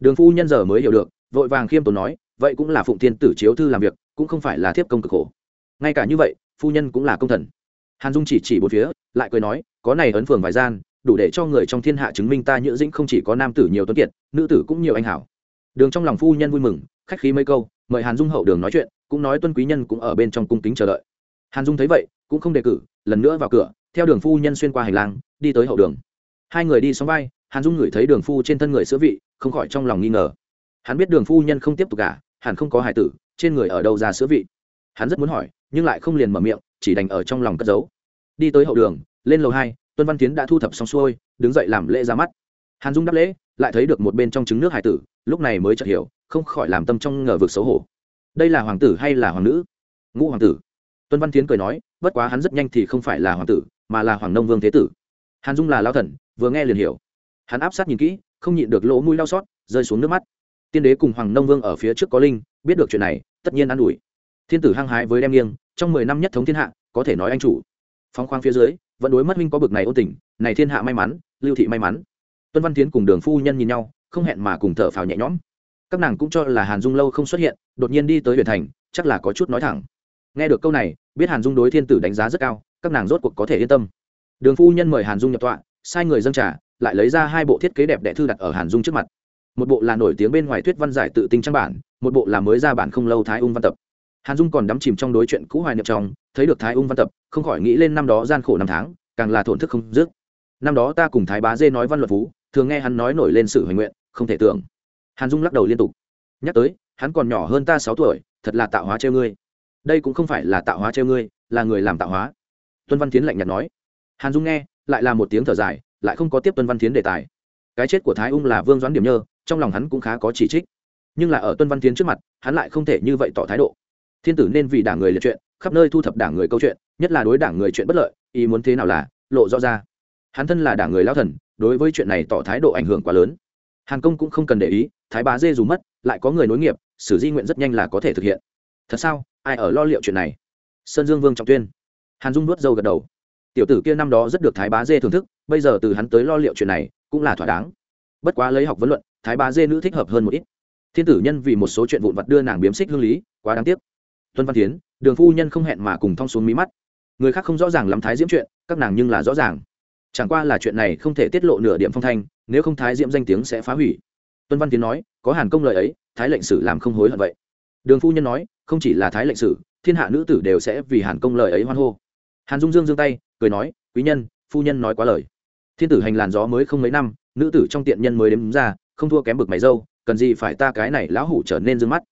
Đường phu nhân giờ mới hiểu được, vội vàng khiêm tốn nói, vậy cũng là phụng thiên tử chiếu thư làm việc, cũng không phải là thiếp công cực khổ. Ngay cả như vậy, phu nhân cũng là công thần. Hàn dung chỉ chỉ bốn phía, lại cười nói, có này ấn phường vài gian, đủ để cho người trong thiên hạ chứng minh ta nhữ dĩnh không chỉ có nam tử nhiều tuấn kiệt, nữ tử cũng nhiều anh hảo. Đường trong lòng phu nhân vui mừng, khách khí mấy câu, mời hàn dung hậu đường nói chuyện, cũng nói tuân quý nhân cũng ở bên trong cung kính chờ đợi. Hàn dung thấy vậy, cũng không đề cử, lần nữa vào cửa, theo đường phu nhân xuyên qua hành lang, đi tới hậu đường hai người đi xóm vai, hàn dung ngửi thấy đường phu trên thân người sữa vị, không khỏi trong lòng nghi ngờ. Hắn biết đường phu nhân không tiếp tục cả hẳn không có hài tử, trên người ở đâu ra sữa vị. Hắn rất muốn hỏi, nhưng lại không liền mở miệng, chỉ đành ở trong lòng cất giấu. Đi tới hậu đường, lên lầu hai, tuân văn tiến đã thu thập xong xuôi, đứng dậy làm lễ ra mắt. Hàn dung đáp lễ, lại thấy được một bên trong trứng nước hải tử, lúc này mới chợt hiểu, không khỏi làm tâm trong ngờ vực xấu hổ. Đây là hoàng tử hay là hoàng nữ? Ngũ hoàng tử. Tuân văn tiến cười nói, bất quá hắn rất nhanh thì không phải là hoàng tử, mà là hoàng nông vương thế tử. Hàn dung là lao thần vừa nghe liền hiểu. Hắn áp sát nhìn kỹ, không nhịn được lỗ mũi đau xót, rơi xuống nước mắt. Tiên đế cùng hoàng nông vương ở phía trước có linh, biết được chuyện này, tất nhiên an ủi. Thiên tử hăng hái với đem nghiêng, trong mười năm nhất thống thiên hạ, có thể nói anh chủ. Phong khoang phía dưới, vẫn đối mất minh có bực này ôn tình, này thiên hạ may mắn, lưu thị may mắn. Tuân văn tiến cùng đường phu nhân nhìn nhau, không hẹn mà cùng thở phào nhẹ nhõm. Các nàng cũng cho là hàn dung lâu không xuất hiện, đột nhiên đi tới huyện thành, chắc là có chút nói thẳng. Nghe được câu này, biết hàn dung đối thiên tử đánh giá rất cao, các nàng rốt cuộc có thể yên tâm. Đường phu nhân mời hàn dung nhập tọa sai người dâng trả lại lấy ra hai bộ thiết kế đẹp đẽ thư đặt ở hàn dung trước mặt. Một bộ là nổi tiếng bên ngoài thuyết văn giải tự tinh trang bản, một bộ là mới ra bản không lâu thái ung văn tập. Hàn dung còn đắm chìm trong đối chuyện cũ hoài niệm trong, thấy được thái ung văn tập, không khỏi nghĩ lên năm đó gian khổ năm tháng, càng là thổn thức không dứt. Năm đó ta cùng thái bá dê nói văn luật phú, thường nghe hắn nói nổi lên sự hoành nguyện, không thể tưởng. Hàn dung lắc đầu liên tục. Nhắc tới, hắn còn nhỏ hơn ta sáu tuổi, thật là tạo hóa treo ngươi. Đây cũng không phải là tạo hóa treo ngươi, là người làm tạo hóa. Tuân văn tiến lạnh nhạt nói. Hàn dung nghe lại là một tiếng thở dài, lại không có tiếp tuân văn tiến đề tài. Cái chết của thái ung là vương doãn điểm nhơ, trong lòng hắn cũng khá có chỉ trích. Nhưng là ở tuân văn tiến trước mặt, hắn lại không thể như vậy tỏ thái độ. Thiên tử nên vì đảng người liệt chuyện, khắp nơi thu thập đảng người câu chuyện, nhất là đối đảng người chuyện bất lợi, ý muốn thế nào là, lộ rõ ra. Hắn thân là đảng người lao thần, đối với chuyện này tỏ thái độ ảnh hưởng quá lớn. Hàn công cũng không cần để ý, thái bá dê dù mất, lại có người nối nghiệp, sử di nguyện rất nhanh là có thể thực hiện. Thật sao? Ai ở lo liệu chuyện này? Sơn dương vương trọng tuyên. Hàn dung nuốt dâu gật đầu tiểu tử kia năm đó rất được thái bá dê thưởng thức, bây giờ từ hắn tới lo liệu chuyện này, cũng là thỏa đáng. Bất quá lấy học vấn luận, thái bá dê nữ thích hợp hơn một ít. Thiên tử nhân vì một số chuyện vụn vặt đưa nàng biếm xích hương lý, quá đáng tiếc. Tuân văn tiến đường phu nhân không hẹn mà cùng thong xuống mí mắt. Người khác không rõ ràng lắm thái diễm chuyện, các nàng nhưng là rõ ràng. Chẳng qua là chuyện này không thể tiết lộ nửa điểm phong thanh, nếu không thái diễm danh tiếng sẽ phá hủy. Tuân văn tiến nói, có hàn công lời ấy, thái lệnh sử làm không hối hận vậy. Đường phu nhân nói, không chỉ là thái lệnh sử, thiên hạ nữ tử đều sẽ vì hàn công lời ấy hoan hô hàn dung dương giương tay, cười nói, quý nhân, phu nhân nói quá lời. Thiên tử hành làn gió mới không mấy năm, nữ tử trong tiện nhân mới đếm ra, không thua kém bực mày dâu, cần gì phải ta cái này lão hủ trở nên d mắt.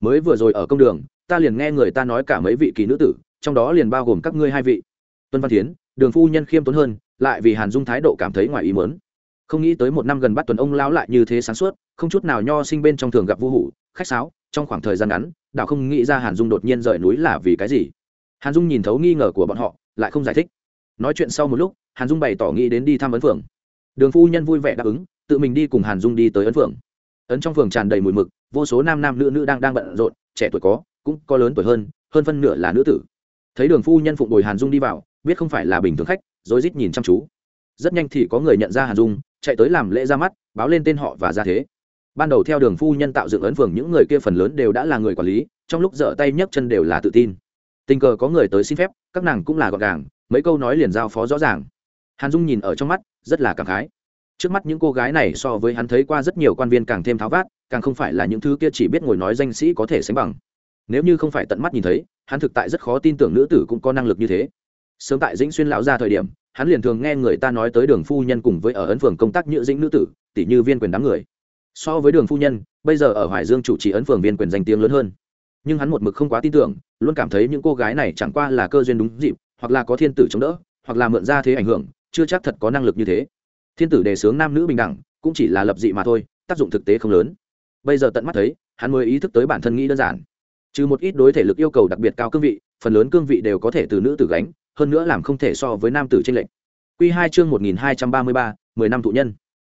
Mới vừa rồi ở công đường, ta liền nghe người ta nói cả mấy vị kỳ nữ tử, trong đó liền bao gồm các ngươi hai vị. Tuân văn tiến đường phu nhân khiêm tốn hơn, lại vì hàn dung thái độ cảm thấy ngoài ý mớn không nghĩ tới một năm gần bắt tuần ông lão lại như thế sáng suốt, không chút nào nho sinh bên trong thường gặp vô hủ, khách sáo, trong khoảng thời gian ngắn đạo không nghĩ ra hàn dung đột nhiên rời núi là vì cái gì. Hàn dung nhìn thấu nghi ngờ của bọn họ lại không giải thích. Nói chuyện sau một lúc, hàn dung bày tỏ nghĩ đến đi thăm ấn phượng. Đường phu nhân vui vẻ đáp ứng, tự mình đi cùng hàn dung đi tới ấn phượng. Ấn trong phường tràn đầy mùi mực, vô số nam nam nữ nữ đang đang bận rộn, trẻ tuổi có, cũng có lớn tuổi hơn hơn phân nửa là nữ tử. Thấy đường phu nhân phụng bồi hàn dung đi vào, biết không phải là bình thường khách, rối rít nhìn chăm chú. Rất nhanh thì có người nhận ra hàn dung, chạy tới làm lễ ra mắt, báo lên tên họ và ra thế. Ban đầu theo đường phu nhân tạo dựng ấn phường, những người kia phần lớn đều đã là người quản lý, trong lúc dở tay nhấc chân đều là tự tin tình cờ có người tới xin phép, các nàng cũng là gọn gàng, mấy câu nói liền giao phó rõ ràng. Hàn dung nhìn ở trong mắt, rất là cảm khái. Trước mắt những cô gái này so với hắn thấy qua rất nhiều quan viên càng thêm tháo vát, càng không phải là những thứ kia chỉ biết ngồi nói danh sĩ có thể sánh bằng. Nếu như không phải tận mắt nhìn thấy, hắn thực tại rất khó tin tưởng nữ tử cũng có năng lực như thế. Sớm tại dĩnh xuyên lão ra thời điểm, hắn liền thường nghe người ta nói tới đường phu nhân cùng với ở ấn phường công tác nhựa dĩnh nữ tử tỷ như viên quyền đám người. So với đường phu nhân, bây giờ ở hoài dương chủ trì ấn phường viên quyền danh tiếng lớn hơn nhưng hắn một mực không quá tin tưởng, luôn cảm thấy những cô gái này chẳng qua là cơ duyên đúng dịp, hoặc là có thiên tử chống đỡ, hoặc là mượn ra thế ảnh hưởng, chưa chắc thật có năng lực như thế. Thiên tử đề xướng nam nữ bình đẳng, cũng chỉ là lập dị mà thôi, tác dụng thực tế không lớn. Bây giờ tận mắt thấy, hắn mới ý thức tới bản thân nghĩ đơn giản. Trừ một ít đối thể lực yêu cầu đặc biệt cao cương vị, phần lớn cương vị đều có thể từ nữ tử gánh, hơn nữa làm không thể so với nam tử trên lệnh q hai chương một nghìn hai trăm ba mươi ba, mười năm thụ nhân.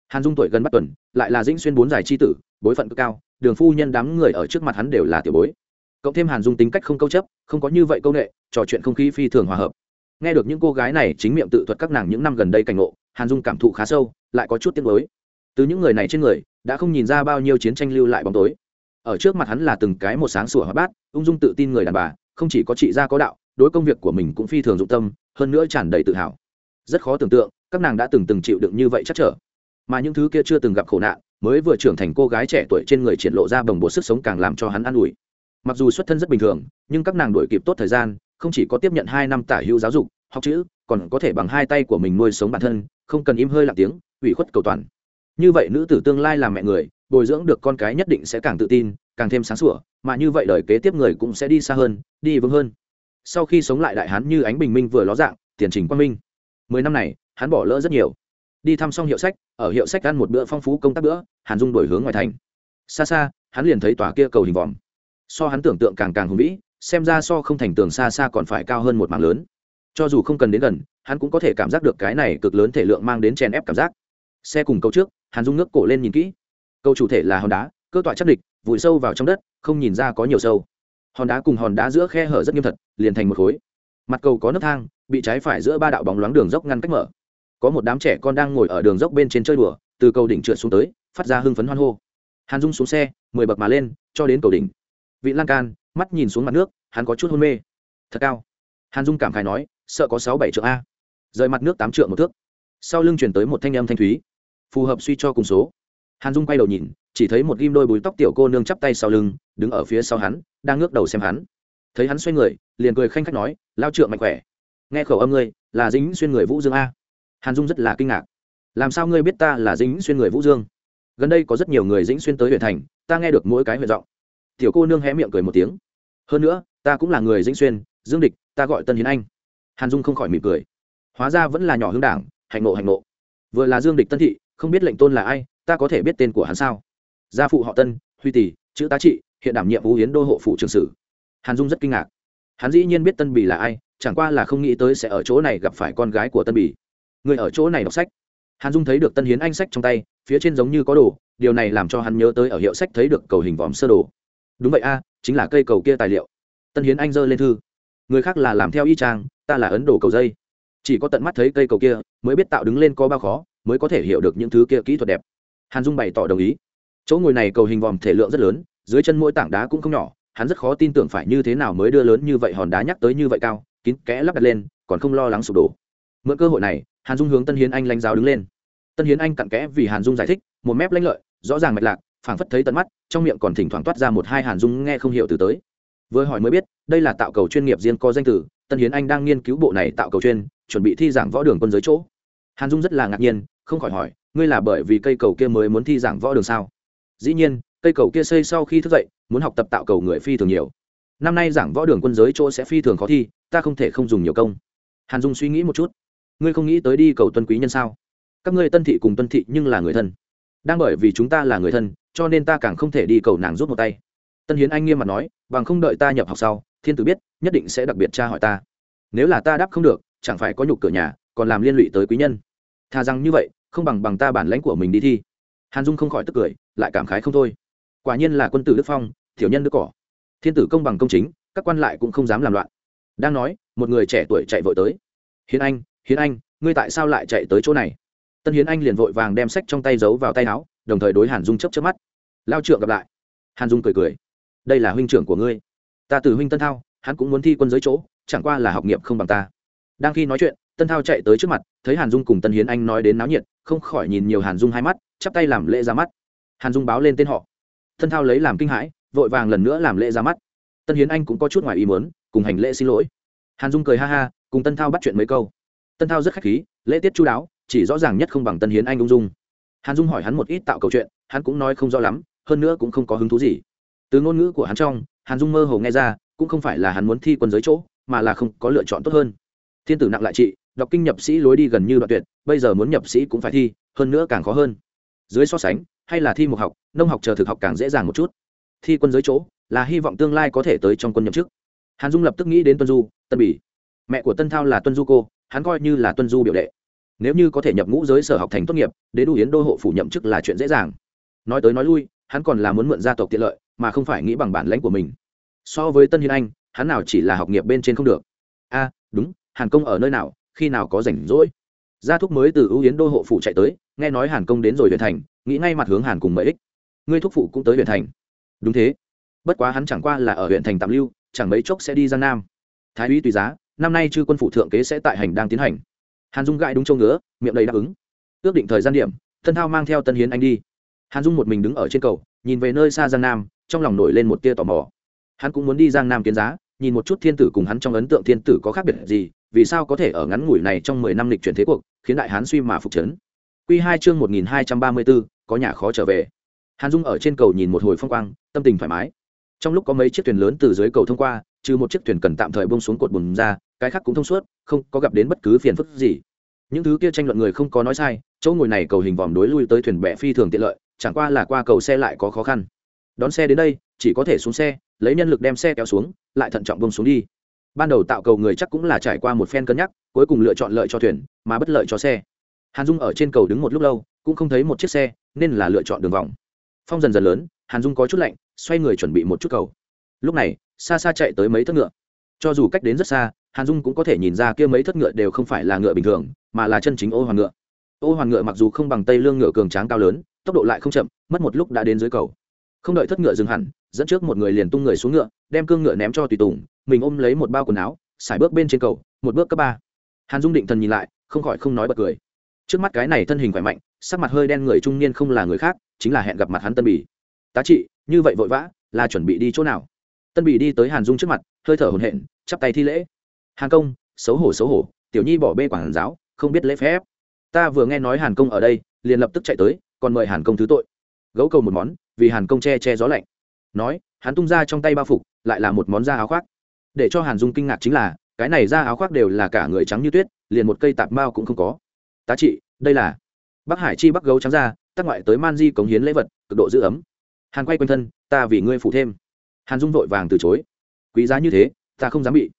Hàn dung tuổi gần bắt tuần, lại là dĩnh xuyên bốn giải c tử, bối phận cực cao, đường phu nhân đám người ở trước mặt hắn đều là tiểu bối cộng thêm hàn dung tính cách không câu chấp, không có như vậy công nghệ trò chuyện không khí phi thường hòa hợp. Nghe được những cô gái này chính miệng tự thuật các nàng những năm gần đây cảnh ngộ, hàn dung cảm thụ khá sâu, lại có chút tiếc mới từ những người này trên người, đã không nhìn ra bao nhiêu chiến tranh lưu lại bóng tối. Ở trước mặt hắn là từng cái một sáng sủa hóa bát, ung dung tự tin người đàn bà, không chỉ có trị gia có đạo, đối công việc của mình cũng phi thường dụng tâm, hơn nữa tràn đầy tự hào. Rất khó tưởng tượng, các nàng đã từng từng chịu đựng như vậy chắc trở. Mà những thứ kia chưa từng gặp khổ nạn, mới vừa trưởng thành cô gái trẻ tuổi trên người triển lộ ra bồng bột sức sống càng làm cho hắn an ủi mặc dù xuất thân rất bình thường, nhưng các nàng đổi kịp tốt thời gian, không chỉ có tiếp nhận hai năm tả hữu giáo dục, học chữ, còn có thể bằng hai tay của mình nuôi sống bản thân, không cần im hơi lặng tiếng, ủy khuất cầu toàn. Như vậy nữ tử tương lai làm mẹ người, bồi dưỡng được con cái nhất định sẽ càng tự tin, càng thêm sáng sủa, mà như vậy đời kế tiếp người cũng sẽ đi xa hơn, đi vững hơn. Sau khi sống lại đại hán như ánh bình minh vừa ló dạng, tiền trình quang minh. Mười năm này, hắn bỏ lỡ rất nhiều. Đi thăm xong hiệu sách, ở hiệu sách ăn một bữa phong phú công tác bữa, hàn dung đổi hướng ngoài thành. Xa xa, hắn liền thấy tòa kia cầu hình vòm so hắn tưởng tượng càng càng hùng vĩ, xem ra so không thành tường xa xa còn phải cao hơn một mảng lớn. Cho dù không cần đến gần, hắn cũng có thể cảm giác được cái này cực lớn thể lượng mang đến chèn ép cảm giác. Xe cùng cầu trước hàn dung nước cổ lên nhìn kỹ. Cầu chủ thể là hòn đá, cơ tọa chắc địch, vùi sâu vào trong đất, không nhìn ra có nhiều sâu. Hòn đá cùng hòn đá giữa khe hở rất nghiêm thật, liền thành một khối. Mặt cầu có nấc thang, bị trái phải giữa ba đạo bóng loáng đường dốc ngăn cách mở. Có một đám trẻ con đang ngồi ở đường dốc bên trên chơi đùa, từ cầu đỉnh trượt xuống tới, phát ra hưng phấn hoan hô. Hàn dung xuống xe, mười bậc mà lên, cho đến cầu đỉnh vị lan can, mắt nhìn xuống mặt nước, hắn có chút hôn mê. Thật cao. Hàn dung cảm khai nói, sợ có sáu bảy triệu a. Rời mặt nước tám triệu một thước. Sau lưng chuyển tới một thanh âm thanh thúy. Phù hợp suy cho cùng số. Hàn dung quay đầu nhìn, chỉ thấy một ghim đôi búi tóc tiểu cô nương chắp tay sau lưng, đứng ở phía sau hắn, đang ngước đầu xem hắn. Thấy hắn xoay người, liền cười khanh khách nói, lao trượng mạnh khỏe. Nghe khẩu âm ngươi, là dính xuyên người vũ dương a. Hàn dung rất là kinh ngạc. Làm sao ngươi biết ta là dính xuyên người vũ dương? Gần đây có rất nhiều người dính xuyên tới huyện thành, ta nghe được mỗi cái huyện giọng tiểu cô nương hé miệng cười một tiếng. Hơn nữa, ta cũng là người dĩnh xuyên, dương địch, ta gọi tân hiến anh. Hàn dung không khỏi mỉm cười. Hóa ra vẫn là nhỏ hương đảng, hạnh nộ hạnh nộ vừa là dương địch tân thị, không biết lệnh tôn là ai, ta có thể biết tên của hắn sao? Gia phụ họ tân, huy tỷ, chữ tá trị, hiện đảm nhiệm vũ hiến đô hộ phủ trường sử. Hàn dung rất kinh ngạc. Hắn dĩ nhiên biết tân bì là ai, chẳng qua là không nghĩ tới sẽ ở chỗ này gặp phải con gái của tân bì. Người ở chỗ này đọc sách. Hàn dung thấy được tân hiến anh sách trong tay, phía trên giống như có đồ, điều này làm cho hắn nhớ tới ở hiệu sách thấy được cầu hình vòm sơ đồ đúng vậy a, chính là cây cầu kia tài liệu. Tân hiến anh giơ lên thư. Người khác là làm theo y trang ta là ấn đồ cầu dây. Chỉ có tận mắt thấy cây cầu kia, mới biết tạo đứng lên có bao khó, mới có thể hiểu được những thứ kia kỹ thuật đẹp. Hàn dung bày tỏ đồng ý. Chỗ ngồi này cầu hình vòm thể lượng rất lớn, dưới chân mỗi tảng đá cũng không nhỏ, hắn rất khó tin tưởng phải như thế nào mới đưa lớn như vậy hòn đá nhắc tới như vậy cao, kín kẽ lắp đặt lên, còn không lo lắng sụp đổ. Mượn cơ hội này, hàn dung hướng tân hiến anh lãnh giáo đứng lên. Tân hiến anh cặn kẽ vì hàn dung giải thích, một mép lãnh lợi, rõ ràng mạch lạc phảng phất thấy tận mắt, trong miệng còn thỉnh thoảng toát ra một hai hàn dung nghe không hiểu từ tới. Vừa hỏi mới biết, đây là tạo cầu chuyên nghiệp riêng có danh từ, tân hiến anh đang nghiên cứu bộ này tạo cầu chuyên, chuẩn bị thi giảng võ đường quân giới chỗ. Hàn dung rất là ngạc nhiên, không khỏi hỏi, ngươi là bởi vì cây cầu kia mới muốn thi giảng võ đường sao? Dĩ nhiên, cây cầu kia xây sau khi thức dậy, muốn học tập tạo cầu người phi thường nhiều. Năm nay giảng võ đường quân giới chỗ sẽ phi thường khó thi, ta không thể không dùng nhiều công. Hàn dung suy nghĩ một chút, ngươi không nghĩ tới đi cầu tuân quý nhân sao? Các ngươi tân thị cùng tuân thị nhưng là người thân đang bởi vì chúng ta là người thân, cho nên ta càng không thể đi cầu nàng rút một tay. Tân hiến anh nghiêm mặt nói, bằng không đợi ta nhập học sau, thiên tử biết, nhất định sẽ đặc biệt tra hỏi ta. Nếu là ta đáp không được, chẳng phải có nhục cửa nhà, còn làm liên lụy tới quý nhân. Thà rằng như vậy, không bằng bằng ta bản lãnh của mình đi thi. Hàn dung không khỏi tức cười, lại cảm khái không thôi. Quả nhiên là quân tử đức phong thiểu nhân đức cỏ. Thiên tử công bằng công chính, các quan lại cũng không dám làm loạn. Đang nói, một người trẻ tuổi chạy vội tới. Hiến anh hiến anh, ngươi tại sao lại chạy tới chỗ này? Tân hiến anh liền vội vàng đem sách trong tay giấu vào tay áo, đồng thời đối hàn dung chấp chấp mắt. Lao trượng gặp lại. Hàn dung cười cười. Đây là huynh trưởng của ngươi. Ta từ huynh tân thao, hắn cũng muốn thi quân giới chỗ, chẳng qua là học nghiệp không bằng ta. Đang khi nói chuyện, tân thao chạy tới trước mặt, thấy hàn dung cùng tân hiến anh nói đến náo nhiệt, không khỏi nhìn nhiều hàn dung hai mắt, chắp tay làm lễ ra mắt. Hàn dung báo lên tên họ. Tân thao lấy làm kinh hãi, vội vàng lần nữa làm lễ ra mắt. Tân hiến anh cũng có chút ngoài ý muốn, cùng hành lễ xin lỗi. Hàn dung cười ha ha, cùng tân thao bắt chuyện mấy câu. Tân thao rất khách khí, lễ tiết chú đáo chỉ rõ ràng nhất không bằng tân hiến anh ung dung. Hàn dung hỏi hắn một ít tạo câu chuyện, hắn cũng nói không rõ lắm, hơn nữa cũng không có hứng thú gì. Từ ngôn ngữ của hắn trong, hàn dung mơ hồ nghe ra, cũng không phải là hắn muốn thi quân giới chỗ, mà là không có lựa chọn tốt hơn. Thiên tử nặng lại trị đọc kinh nhập sĩ lối đi gần như đoạn tuyệt, bây giờ muốn nhập sĩ cũng phải thi, hơn nữa càng khó hơn. Dưới so sánh, hay là thi một học, nông học chờ thực học càng dễ dàng một chút. Thi quân giới chỗ, là hy vọng tương lai có thể tới trong quân nhậm chức. Hàn dung lập tức nghĩ đến tuân du, tân bỉ. Mẹ của tân thao là tuân du cô, hắn coi như là tuân du biểu đệ nếu như có thể nhập ngũ giới sở học thành tốt nghiệp đến đủ yến đô hộ phủ nhậm chức là chuyện dễ dàng. Nói tới nói lui, hắn còn là muốn mượn gia tộc tiện lợi, mà không phải nghĩ bằng bản lãnh của mình. So với tân hiên anh, hắn nào chỉ là học nghiệp bên trên không được. A, đúng, hàn công ở nơi nào, khi nào có rảnh rỗi? Gia thúc mới từ ưu yến đô hộ phủ chạy tới, nghe nói hàn công đến rồi huyện thành, nghĩ ngay mặt hướng hàn cùng mấy ích. Ngươi thúc phụ cũng tới huyện thành. Đúng thế. Bất quá hắn chẳng qua là ở huyện thành tạm lưu, chẳng mấy chốc sẽ đi giang nam. Thái úy tùy giá, năm nay chư quân phụ thượng kế sẽ tại hành đang tiến hành hàn dung gãi đúng châu ngứa, miệng đầy đáp ứng. Ước định thời gian điểm, thân thao mang theo tân hiến anh đi. Hàn dung một mình đứng ở trên cầu, nhìn về nơi xa giang nam, trong lòng nổi lên một tia tò mò. Hắn cũng muốn đi giang nam kiến giá, nhìn một chút thiên tử cùng hắn trong ấn tượng thiên tử có khác biệt gì, vì sao có thể ở ngắn ngủi này trong mười năm lịch chuyển thế cuộc, khiến đại hán suy mà phục chấn. Q hai chương một nghìn hai trăm ba mươi bốn, có nhà khó trở về. Hàn dung ở trên cầu nhìn một hồi phong quang, tâm tình thoải mái. Trong lúc có mấy chiếc thuyền lớn từ dưới cầu thông qua, trừ một chiếc thuyền cần tạm thời bông xuống cột bùn ra cái khác cũng thông suốt, không có gặp đến bất cứ phiền phức gì. Những thứ kia tranh luận người không có nói sai, chỗ ngồi này cầu hình vòm đối lui tới thuyền bè phi thường tiện lợi, chẳng qua là qua cầu xe lại có khó khăn. Đón xe đến đây, chỉ có thể xuống xe, lấy nhân lực đem xe kéo xuống, lại thận trọng bông xuống đi. Ban đầu tạo cầu người chắc cũng là trải qua một phen cân nhắc, cuối cùng lựa chọn lợi cho thuyền, mà bất lợi cho xe. Hàn dung ở trên cầu đứng một lúc lâu, cũng không thấy một chiếc xe, nên là lựa chọn đường vòng. Phong dần dần lớn, hàn dung có chút lạnh, xoay người chuẩn bị một chút cầu. Lúc này, xa xa chạy tới mấy thất ngựa. Cho dù cách đến rất xa hàn dung cũng có thể nhìn ra kia mấy thất ngựa đều không phải là ngựa bình thường, mà là chân chính ô hoàng ngựa. Ô hoàng ngựa mặc dù không bằng tây lương ngựa cường tráng cao lớn, tốc độ lại không chậm, mất một lúc đã đến dưới cầu. Không đợi thất ngựa dừng hẳn, dẫn trước một người liền tung người xuống ngựa, đem cương ngựa ném cho tùy tùng, mình ôm lấy một bao quần áo, xài bước bên trên cầu, một bước cấp ba. Hàn dung định thần nhìn lại, không khỏi không nói bật cười. Trước mắt cái này thân hình khỏe mạnh, sắc mặt hơi đen người trung niên không là người khác, chính là hẹn gặp mặt hắn tân bỉ tá trị, như vậy vội vã, là chuẩn bị đi chỗ nào? Tân bỉ đi tới hàn dung trước mặt, hơi thở hồn hện chắp tay thi lễ hàn công, xấu hổ xấu hổ, tiểu nhi bỏ bê quản giáo, không biết lễ phép. Ta vừa nghe nói hàn công ở đây, liền lập tức chạy tới, còn mời hàn công thứ tội. Gấu cầu một món, vì hàn công che che gió lạnh. Nói, hắn tung ra trong tay bao phục, lại là một món da áo khoác. Để cho hàn dung kinh ngạc chính là, cái này da áo khoác đều là cả người trắng như tuyết, liền một cây tạp mao cũng không có. Tá trị, đây là bắc hải chi bắc gấu trắng ra tác ngoại tới man di cống hiến lễ vật, cực độ giữ ấm. Hàn quay quanh thân, ta vì ngươi phụ thêm. Hàn dung vội vàng từ chối. Quý giá như thế, ta không dám bị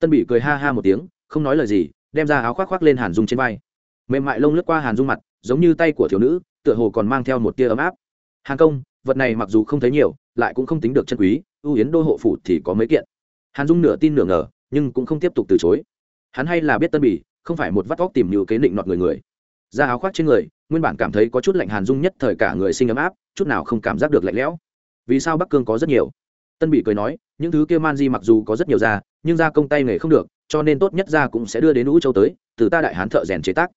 tân bị cười ha ha một tiếng, không nói lời gì, đem ra áo khoác khoác lên hàn dung trên vai. Mềm mại lông lướt qua hàn dung mặt, giống như tay của thiếu nữ, tựa hồ còn mang theo một tia ấm áp. Hàng công, vật này mặc dù không thấy nhiều, lại cũng không tính được chân quý, ưu yến đô hộ phủ thì có mấy kiện. Hàn dung nửa tin nửa ngờ, nhưng cũng không tiếp tục từ chối. Hắn hay là biết tân bỉ, không phải một vắt vóc tìm như kế định nọt người người. Ra áo khoác trên người, nguyên bản cảm thấy có chút lạnh hàn dung nhất thời cả người sinh ấm áp, chút nào không cảm giác được lạnh lẽo. Vì sao bắc cương có rất nhiều? Tân bị cười nói, những thứ kia man di mặc dù có rất nhiều da, nhưng da công tay nghề không được, cho nên tốt nhất da cũng sẽ đưa đến ú châu tới, từ ta đại hán thợ rèn chế tác.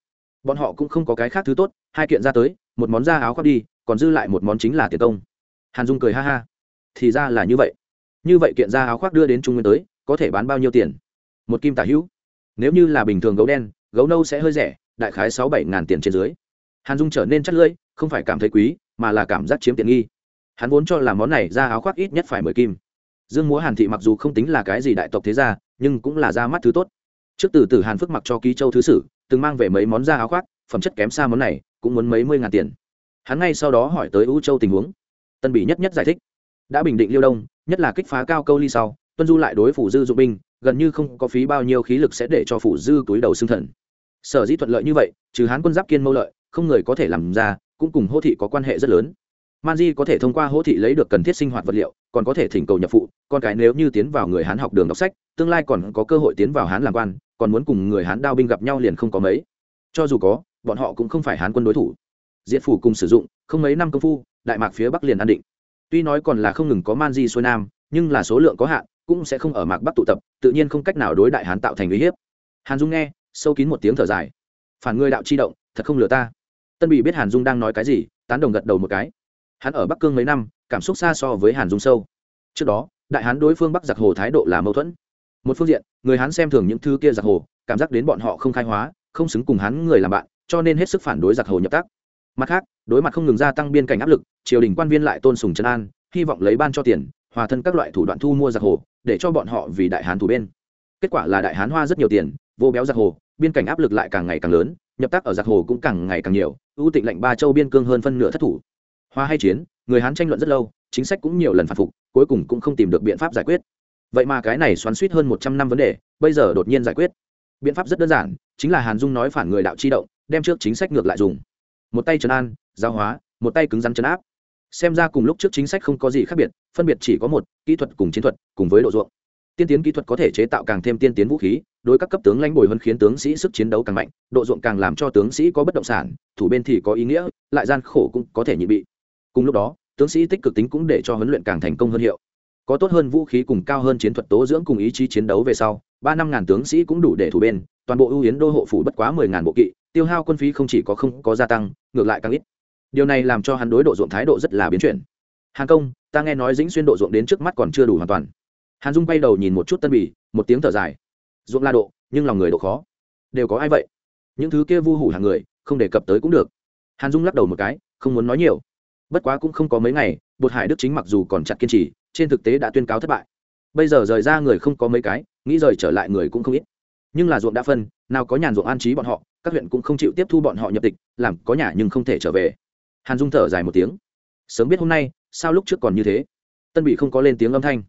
Bọn họ cũng không có cái khác thứ tốt, hai kiện ra tới, một món da áo khoác đi, còn dư lại một món chính là tiền công. Hàn dung cười ha ha. Thì ra là như vậy. Như vậy kiện da áo khoác đưa đến trung nguyên tới, có thể bán bao nhiêu tiền? Một kim tả hữu. Nếu như là bình thường gấu đen, gấu nâu sẽ hơi rẻ, đại khái sáu bảy ngàn tiền trên dưới. Hàn dung trở nên chất lưỡi, không phải cảm thấy quý, mà là cảm giác chiếm tiện nghi hắn vốn cho là món này ra áo khoác ít nhất phải mười kim. Dương múa hàn thị mặc dù không tính là cái gì đại tộc thế gia, nhưng cũng là ra mắt thứ tốt. Trước từ từ hàn phước mặc cho ký châu thứ sử, từng mang về mấy món da áo khoác, phẩm chất kém xa món này, cũng muốn mấy mươi ngàn tiền. Hắn ngay sau đó hỏi tới ưu châu tình huống. Tân bị nhất nhất giải thích. Đã bình định liêu đông, nhất là kích phá cao câu ly sau, tuân du lại đối phủ dư dụng binh, gần như không có phí bao nhiêu khí lực sẽ để cho phủ dư túi đầu xương thần. Sở dĩ thuận lợi như vậy, trừ hán quân giáp kiên mâu lợi, không người có thể làm ra, cũng cùng hô thị có quan hệ rất lớn man di có thể thông qua hỗ thị lấy được cần thiết sinh hoạt vật liệu, còn có thể thỉnh cầu nhập phụ, con cái nếu như tiến vào người hán học đường đọc sách, tương lai còn có cơ hội tiến vào hán làm quan, còn muốn cùng người hán đao binh gặp nhau liền không có mấy. Cho dù có, bọn họ cũng không phải hán quân đối thủ. Diện phủ cùng sử dụng, không mấy năm công phu, đại mạc phía bắc liền an định. Tuy nói còn là không ngừng có man di xuôi nam, nhưng là số lượng có hạn, cũng sẽ không ở mạc bắc tụ tập, tự nhiên không cách nào đối đại hán tạo thành uy hiếp. Hàn dung nghe, sâu kín một tiếng thở dài. Phản ngươi đạo chi động, thật không lừa ta. Tân bị biết hàn dung đang nói cái gì, tán đồng gật đầu một cái hắn ở bắc cương mấy năm, cảm xúc xa so với hàn dung sâu. Trước đó, đại hán đối phương bắc giặc hồ thái độ là mâu thuẫn. Một phương diện, người hán xem thường những thứ kia giặc hồ, cảm giác đến bọn họ không khai hóa, không xứng cùng hắn người làm bạn, cho nên hết sức phản đối giặc hồ nhập tác. Mặt khác, đối mặt không ngừng gia tăng biên cảnh áp lực, triều đình quan viên lại tôn sùng trấn an, hy vọng lấy ban cho tiền, hòa thân các loại thủ đoạn thu mua giặc hồ, để cho bọn họ vì đại hán thủ bên. Kết quả là đại hán hoa rất nhiều tiền, vô béo giặc hồ, biên cảnh áp lực lại càng ngày càng lớn, nhập tác ở giặc hồ cũng càng ngày càng nhiều, ưu tịnh lệnh ba châu biên cương hơn phân nửa thất thủ hoa hay chiến, người hán tranh luận rất lâu, chính sách cũng nhiều lần phản phục, cuối cùng cũng không tìm được biện pháp giải quyết. Vậy mà cái này xoắn suýt hơn một trăm năm vấn đề, bây giờ đột nhiên giải quyết. Biện pháp rất đơn giản, chính là hàn dung nói phản người đạo chi động, đem trước chính sách ngược lại dùng. Một tay trấn an, giáo hóa, một tay cứng rắn chấn áp. Xem ra cùng lúc trước chính sách không có gì khác biệt, phân biệt chỉ có một, kỹ thuật cùng chiến thuật, cùng với độ ruộng. Tiên tiến kỹ thuật có thể chế tạo càng thêm tiên tiến vũ khí, đối các cấp tướng lãnh bồi hơn khiến tướng sĩ sức chiến đấu càng mạnh, độ ruộng càng làm cho tướng sĩ có bất động sản, thủ bên thì có ý nghĩa, lại gian khổ cũng có thể nhị bị cùng lúc đó, tướng sĩ tích cực tính cũng để cho huấn luyện càng thành công hơn hiệu. Có tốt hơn vũ khí cùng cao hơn chiến thuật tố dưỡng cùng ý chí chiến đấu về sau, ba năm ngàn tướng sĩ cũng đủ để thủ bên, toàn bộ ưu yến đô hộ phủ bất quá mười ngàn bộ kỵ, tiêu hao quân phí không chỉ có không có gia tăng, ngược lại càng ít. Điều này làm cho hắn đối độ ruộng thái độ rất là biến chuyển. Hàng công, ta nghe nói dĩnh xuyên độ ruộng đến trước mắt còn chưa đủ hoàn toàn. Hàn dung bay đầu nhìn một chút tân bỉ một tiếng thở dài. Ruộng la độ, nhưng lòng người độ khó. Đều có ai vậy? Những thứ kia vu hủ hàng người, không đề cập tới cũng được. Hàn dung lắc đầu một cái, không muốn nói nhiều bất quá cũng không có mấy ngày, bột hải đức chính mặc dù còn chặt kiên trì, trên thực tế đã tuyên cáo thất bại. Bây giờ rời ra người không có mấy cái, nghĩ rời trở lại người cũng không ít. Nhưng là ruộng đã phân, nào có nhàn ruộng an trí bọn họ, các huyện cũng không chịu tiếp thu bọn họ nhập tịch, làm có nhà nhưng không thể trở về. Hàn dung thở dài một tiếng. Sớm biết hôm nay, sao lúc trước còn như thế? Tân bị không có lên tiếng âm thanh.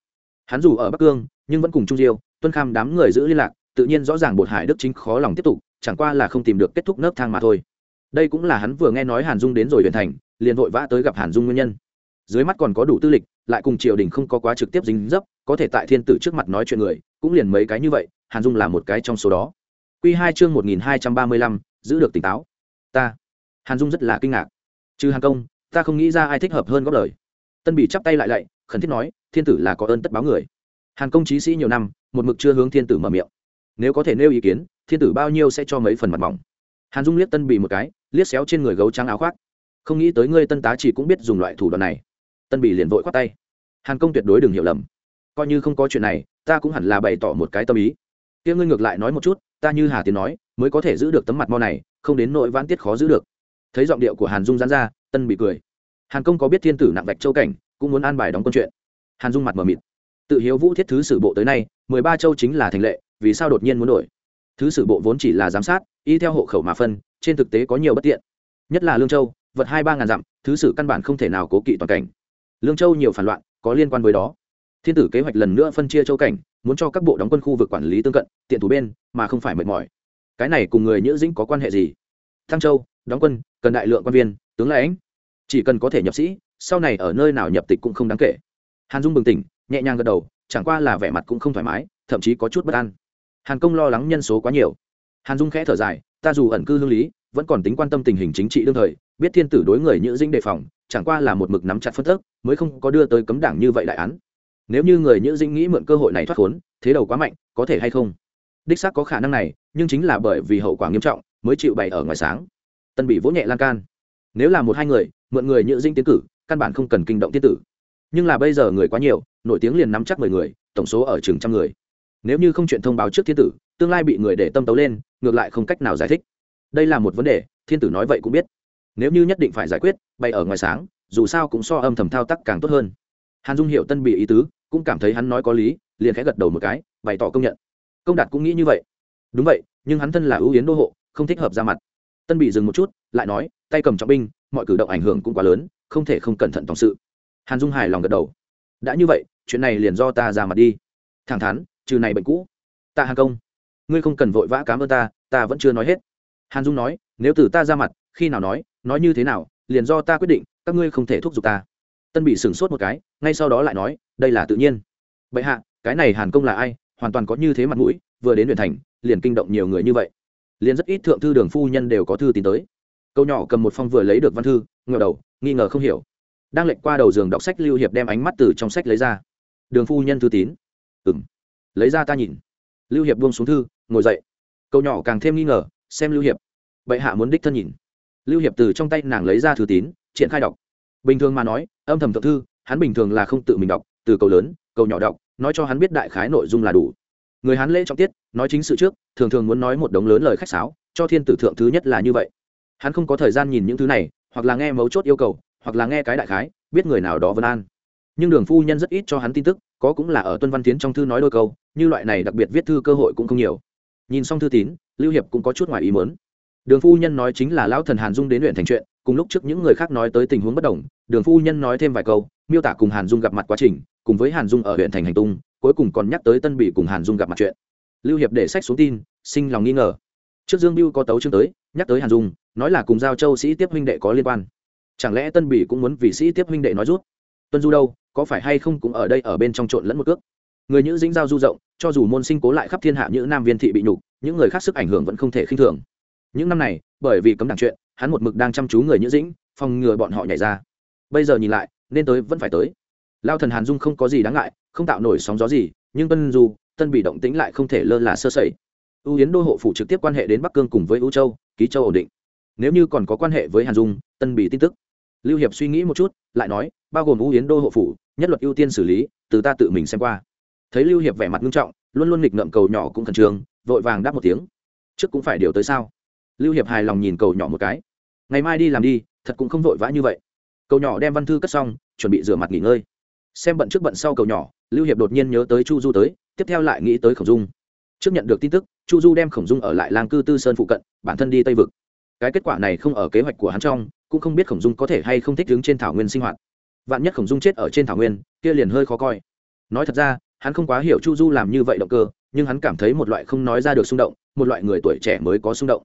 Hắn dù ở bắc cương, nhưng vẫn cùng trung diêu, tuân kham đám người giữ liên lạc, tự nhiên rõ ràng bột hải đức chính khó lòng tiếp tục, chẳng qua là không tìm được kết thúc nấc thang mà thôi. Đây cũng là hắn vừa nghe nói hàn dung đến rồi huyện thành liền vội vã tới gặp hàn dung nguyên nhân. Dưới mắt còn có đủ tư lịch, lại cùng triều đình không có quá trực tiếp dính dấp, có thể tại thiên tử trước mặt nói chuyện người, cũng liền mấy cái như vậy, hàn dung là một cái trong số đó. Q hai chương một nghìn hai trăm ba mươi lăm, giữ được tỉnh táo. Ta. Hàn dung rất là kinh ngạc. Trừ hàn công, ta không nghĩ ra ai thích hợp hơn góp lời. Tân bị chắp tay lại lạy, khẩn thiết nói, thiên tử là có ơn tất báo người. Hàn công trí sĩ nhiều năm, một mực chưa hướng thiên tử mở miệng. Nếu có thể nêu ý kiến, thiên tử bao nhiêu sẽ cho mấy phần mặt mỏng. Hàn dung liếc tân bị một cái, liếc xéo trên người gấu trắng áo khoác không nghĩ tới ngươi tân tá chỉ cũng biết dùng loại thủ đoạn này. Tân bị liền vội khoát tay. Hàn công tuyệt đối đừng hiểu lầm. Coi như không có chuyện này, ta cũng hẳn là bày tỏ một cái tâm ý. Kia ngươi ngược lại nói một chút, ta như hà tiến nói, mới có thể giữ được tấm mặt mo này, không đến nội vãn tiết khó giữ được. Thấy giọng điệu của hàn dung giãn ra, tân bị cười. Hàn công có biết thiên tử nặng vạch châu cảnh, cũng muốn an bài đóng câu chuyện. Hàn dung mặt mờ mịt. Tự hiếu vũ thiết thứ sử bộ tới nay, mười ba châu chính là thành lệ, vì sao đột nhiên muốn đổi? Thứ sử bộ vốn chỉ là giám sát, y theo hộ khẩu mà phân, trên thực tế có nhiều bất tiện. Nhất là lương châu vật hai ba ngàn dặm, thứ sử căn bản không thể nào cố kỵ toàn cảnh. Lương châu nhiều phản loạn, có liên quan với đó. Thiên tử kế hoạch lần nữa phân chia châu cảnh, muốn cho các bộ đóng quân khu vực quản lý tương cận, tiện thủ bên, mà không phải mệt mỏi. Cái này cùng người nhữ dĩnh có quan hệ gì? Thăng châu, đóng quân, cần đại lượng quan viên, tướng lãnh chỉ cần có thể nhập sĩ, sau này ở nơi nào nhập tịch cũng không đáng kể. Hàn dung bừng tỉnh, nhẹ nhàng gật đầu, chẳng qua là vẻ mặt cũng không thoải mái, thậm chí có chút bất an. Hàn công lo lắng nhân số quá nhiều. Hàn dung khẽ thở dài, ta dù ẩn cư hương lý, vẫn còn tính quan tâm tình hình chính trị đương thời biết thiên tử đối người nhữ dĩnh đề phòng, chẳng qua là một mực nắm chặt phân tức, mới không có đưa tới cấm đảng như vậy đại án. Nếu như người nhữ dĩnh nghĩ mượn cơ hội này thoát khốn, thế đầu quá mạnh, có thể hay không? Đích xác có khả năng này, nhưng chính là bởi vì hậu quả nghiêm trọng, mới chịu bày ở ngoài sáng. Tân bị vỗ nhẹ lan can. Nếu là một hai người, mượn người nhữ dĩnh tiến cử, căn bản không cần kinh động tiên tử. Nhưng là bây giờ người quá nhiều, nổi tiếng liền nắm chắc mười người, tổng số ở chừng trăm người. Nếu như không chuyện thông báo trước thiên tử, tương lai bị người để tâm tấu lên, ngược lại không cách nào giải thích. Đây là một vấn đề, thiên tử nói vậy cũng biết nếu như nhất định phải giải quyết bay ở ngoài sáng, dù sao cũng so âm thầm thao tác càng tốt hơn. Hàn dung hiệu tân bị ý tứ, cũng cảm thấy hắn nói có lý, liền khẽ gật đầu một cái, bày tỏ công nhận. Công đạt cũng nghĩ như vậy. Đúng vậy, nhưng hắn thân là ưu yến đô hộ, không thích hợp ra mặt. Tân bị dừng một chút, lại nói, tay cầm trọng binh, mọi cử động ảnh hưởng cũng quá lớn, không thể không cẩn thận tổng sự. Hàn dung hài lòng gật đầu. Đã như vậy, chuyện này liền do ta ra mặt đi. Thẳng thắn, trừ này bệnh cũ. Ta hàn công, ngươi không cần vội vã cám ơn ta ta vẫn chưa nói hết. Hàn dung nói, nếu từ ta ra mặt khi nào nói nói như thế nào, liền do ta quyết định, các ngươi không thể thúc giục ta. Tân bị sửng sốt một cái, ngay sau đó lại nói, đây là tự nhiên. Bệ hạ, cái này hàn công là ai, hoàn toàn có như thế mặt mũi, vừa đến huyện thành, liền kinh động nhiều người như vậy. Liền rất ít thượng thư đường phu nhân đều có thư tín tới. Câu nhỏ cầm một phong vừa lấy được văn thư ngờ đầu, nghi ngờ không hiểu. Đang lệnh qua đầu giường đọc sách lưu hiệp đem ánh mắt từ trong sách lấy ra. Đường phu nhân thư tín. Ừng lấy ra ta nhìn. Lưu hiệp buông xuống thư, ngồi dậy. Câu nhỏ càng thêm nghi ngờ, xem lưu hiệp. Bệ hạ muốn đích thân nhìn lưu hiệp từ trong tay nàng lấy ra thư tín, triển khai đọc. Bình thường mà nói, âm thầm thượng thư, hắn bình thường là không tự mình đọc, từ câu lớn câu nhỏ đọc, nói cho hắn biết đại khái nội dung là đủ. Người hắn lễ trọng tiết, nói chính sự trước, thường thường muốn nói một đống lớn lời khách sáo, cho thiên tử thượng thứ nhất là như vậy. Hắn không có thời gian nhìn những thứ này, hoặc là nghe mấu chốt yêu cầu, hoặc là nghe cái đại khái, biết người nào đó vân an. Nhưng đường phu nhân rất ít cho hắn tin tức, có cũng là ở tuân văn tiến trong thư nói đôi câu, như loại này đặc biệt viết thư cơ hội cũng không nhiều. Nhìn xong thư tín, lưu hiệp cũng có chút ngoài ý mớn đường phu nhân nói chính là lão thần hàn dung đến luyện thành chuyện, cùng lúc trước những người khác nói tới tình huống bất đồng, đường phu nhân nói thêm vài câu, miêu tả cùng hàn dung gặp mặt quá trình, cùng với hàn dung ở huyện thành hành tung, cuối cùng còn nhắc tới tân bị cùng hàn dung gặp mặt chuyện. Lưu hiệp để sách xuống tin, sinh lòng nghi ngờ. Trước dương biêu có tấu chương tới, nhắc tới hàn dung, nói là cùng giao châu sĩ tiếp huynh đệ có liên quan. Chẳng lẽ tân bỉ cũng muốn vì sĩ tiếp huynh đệ nói rút? Tuân du đâu, có phải hay không cũng ở đây ở bên trong trộn lẫn một cước? Người nữ dĩnh giao du rộng, cho dù môn sinh cố lại khắp thiên hạ những nam viên thị bị nhục, những người khác sức ảnh hưởng vẫn không thể khinh thường những năm này, bởi vì cấm đảng chuyện, hắn một mực đang chăm chú người nhữ dĩnh, phòng ngừa bọn họ nhảy ra. Bây giờ nhìn lại, nên tới vẫn phải tới. Lao thần hàn dung không có gì đáng ngại, không tạo nổi sóng gió gì, nhưng tân du, tân bị động tĩnh lại không thể lơ là sơ sẩy. Ưu yến đô hộ phủ trực tiếp quan hệ đến bắc cương cùng với ưu châu, ký châu ổn định. Nếu như còn có quan hệ với hàn dung, tân bị tin tức. Lưu hiệp suy nghĩ một chút, lại nói, bao gồm ưu yến đô hộ phủ, nhất luật ưu tiên xử lý, từ ta tự mình xem qua. Thấy lưu hiệp vẻ mặt nghiêm trọng, luôn luôn nghịch ngợm cầu nhỏ cũng khẩn trương, vội vàng đáp một tiếng. Trước cũng phải điều tới sao? Lưu hiệp hài lòng nhìn cầu nhỏ một cái. Ngày mai đi làm đi, thật cũng không vội vã như vậy. Cầu nhỏ đem văn thư cất xong, chuẩn bị rửa mặt nghỉ ngơi. Xem bận trước bận sau cầu nhỏ, lưu hiệp đột nhiên nhớ tới chu du tới, tiếp theo lại nghĩ tới khổng dung. Trước nhận được tin tức, chu du đem khổng dung ở lại làng cư tư sơn phụ cận, bản thân đi tây vực. Cái kết quả này không ở kế hoạch của hắn trong, cũng không biết khổng dung có thể hay không thích đứng trên thảo nguyên sinh hoạt. Vạn nhất khổng dung chết ở trên thảo nguyên, kia liền hơi khó coi. Nói thật ra, hắn không quá hiểu chu du làm như vậy động cơ, nhưng hắn cảm thấy một loại không nói ra được xung động, một loại người tuổi trẻ mới có xung động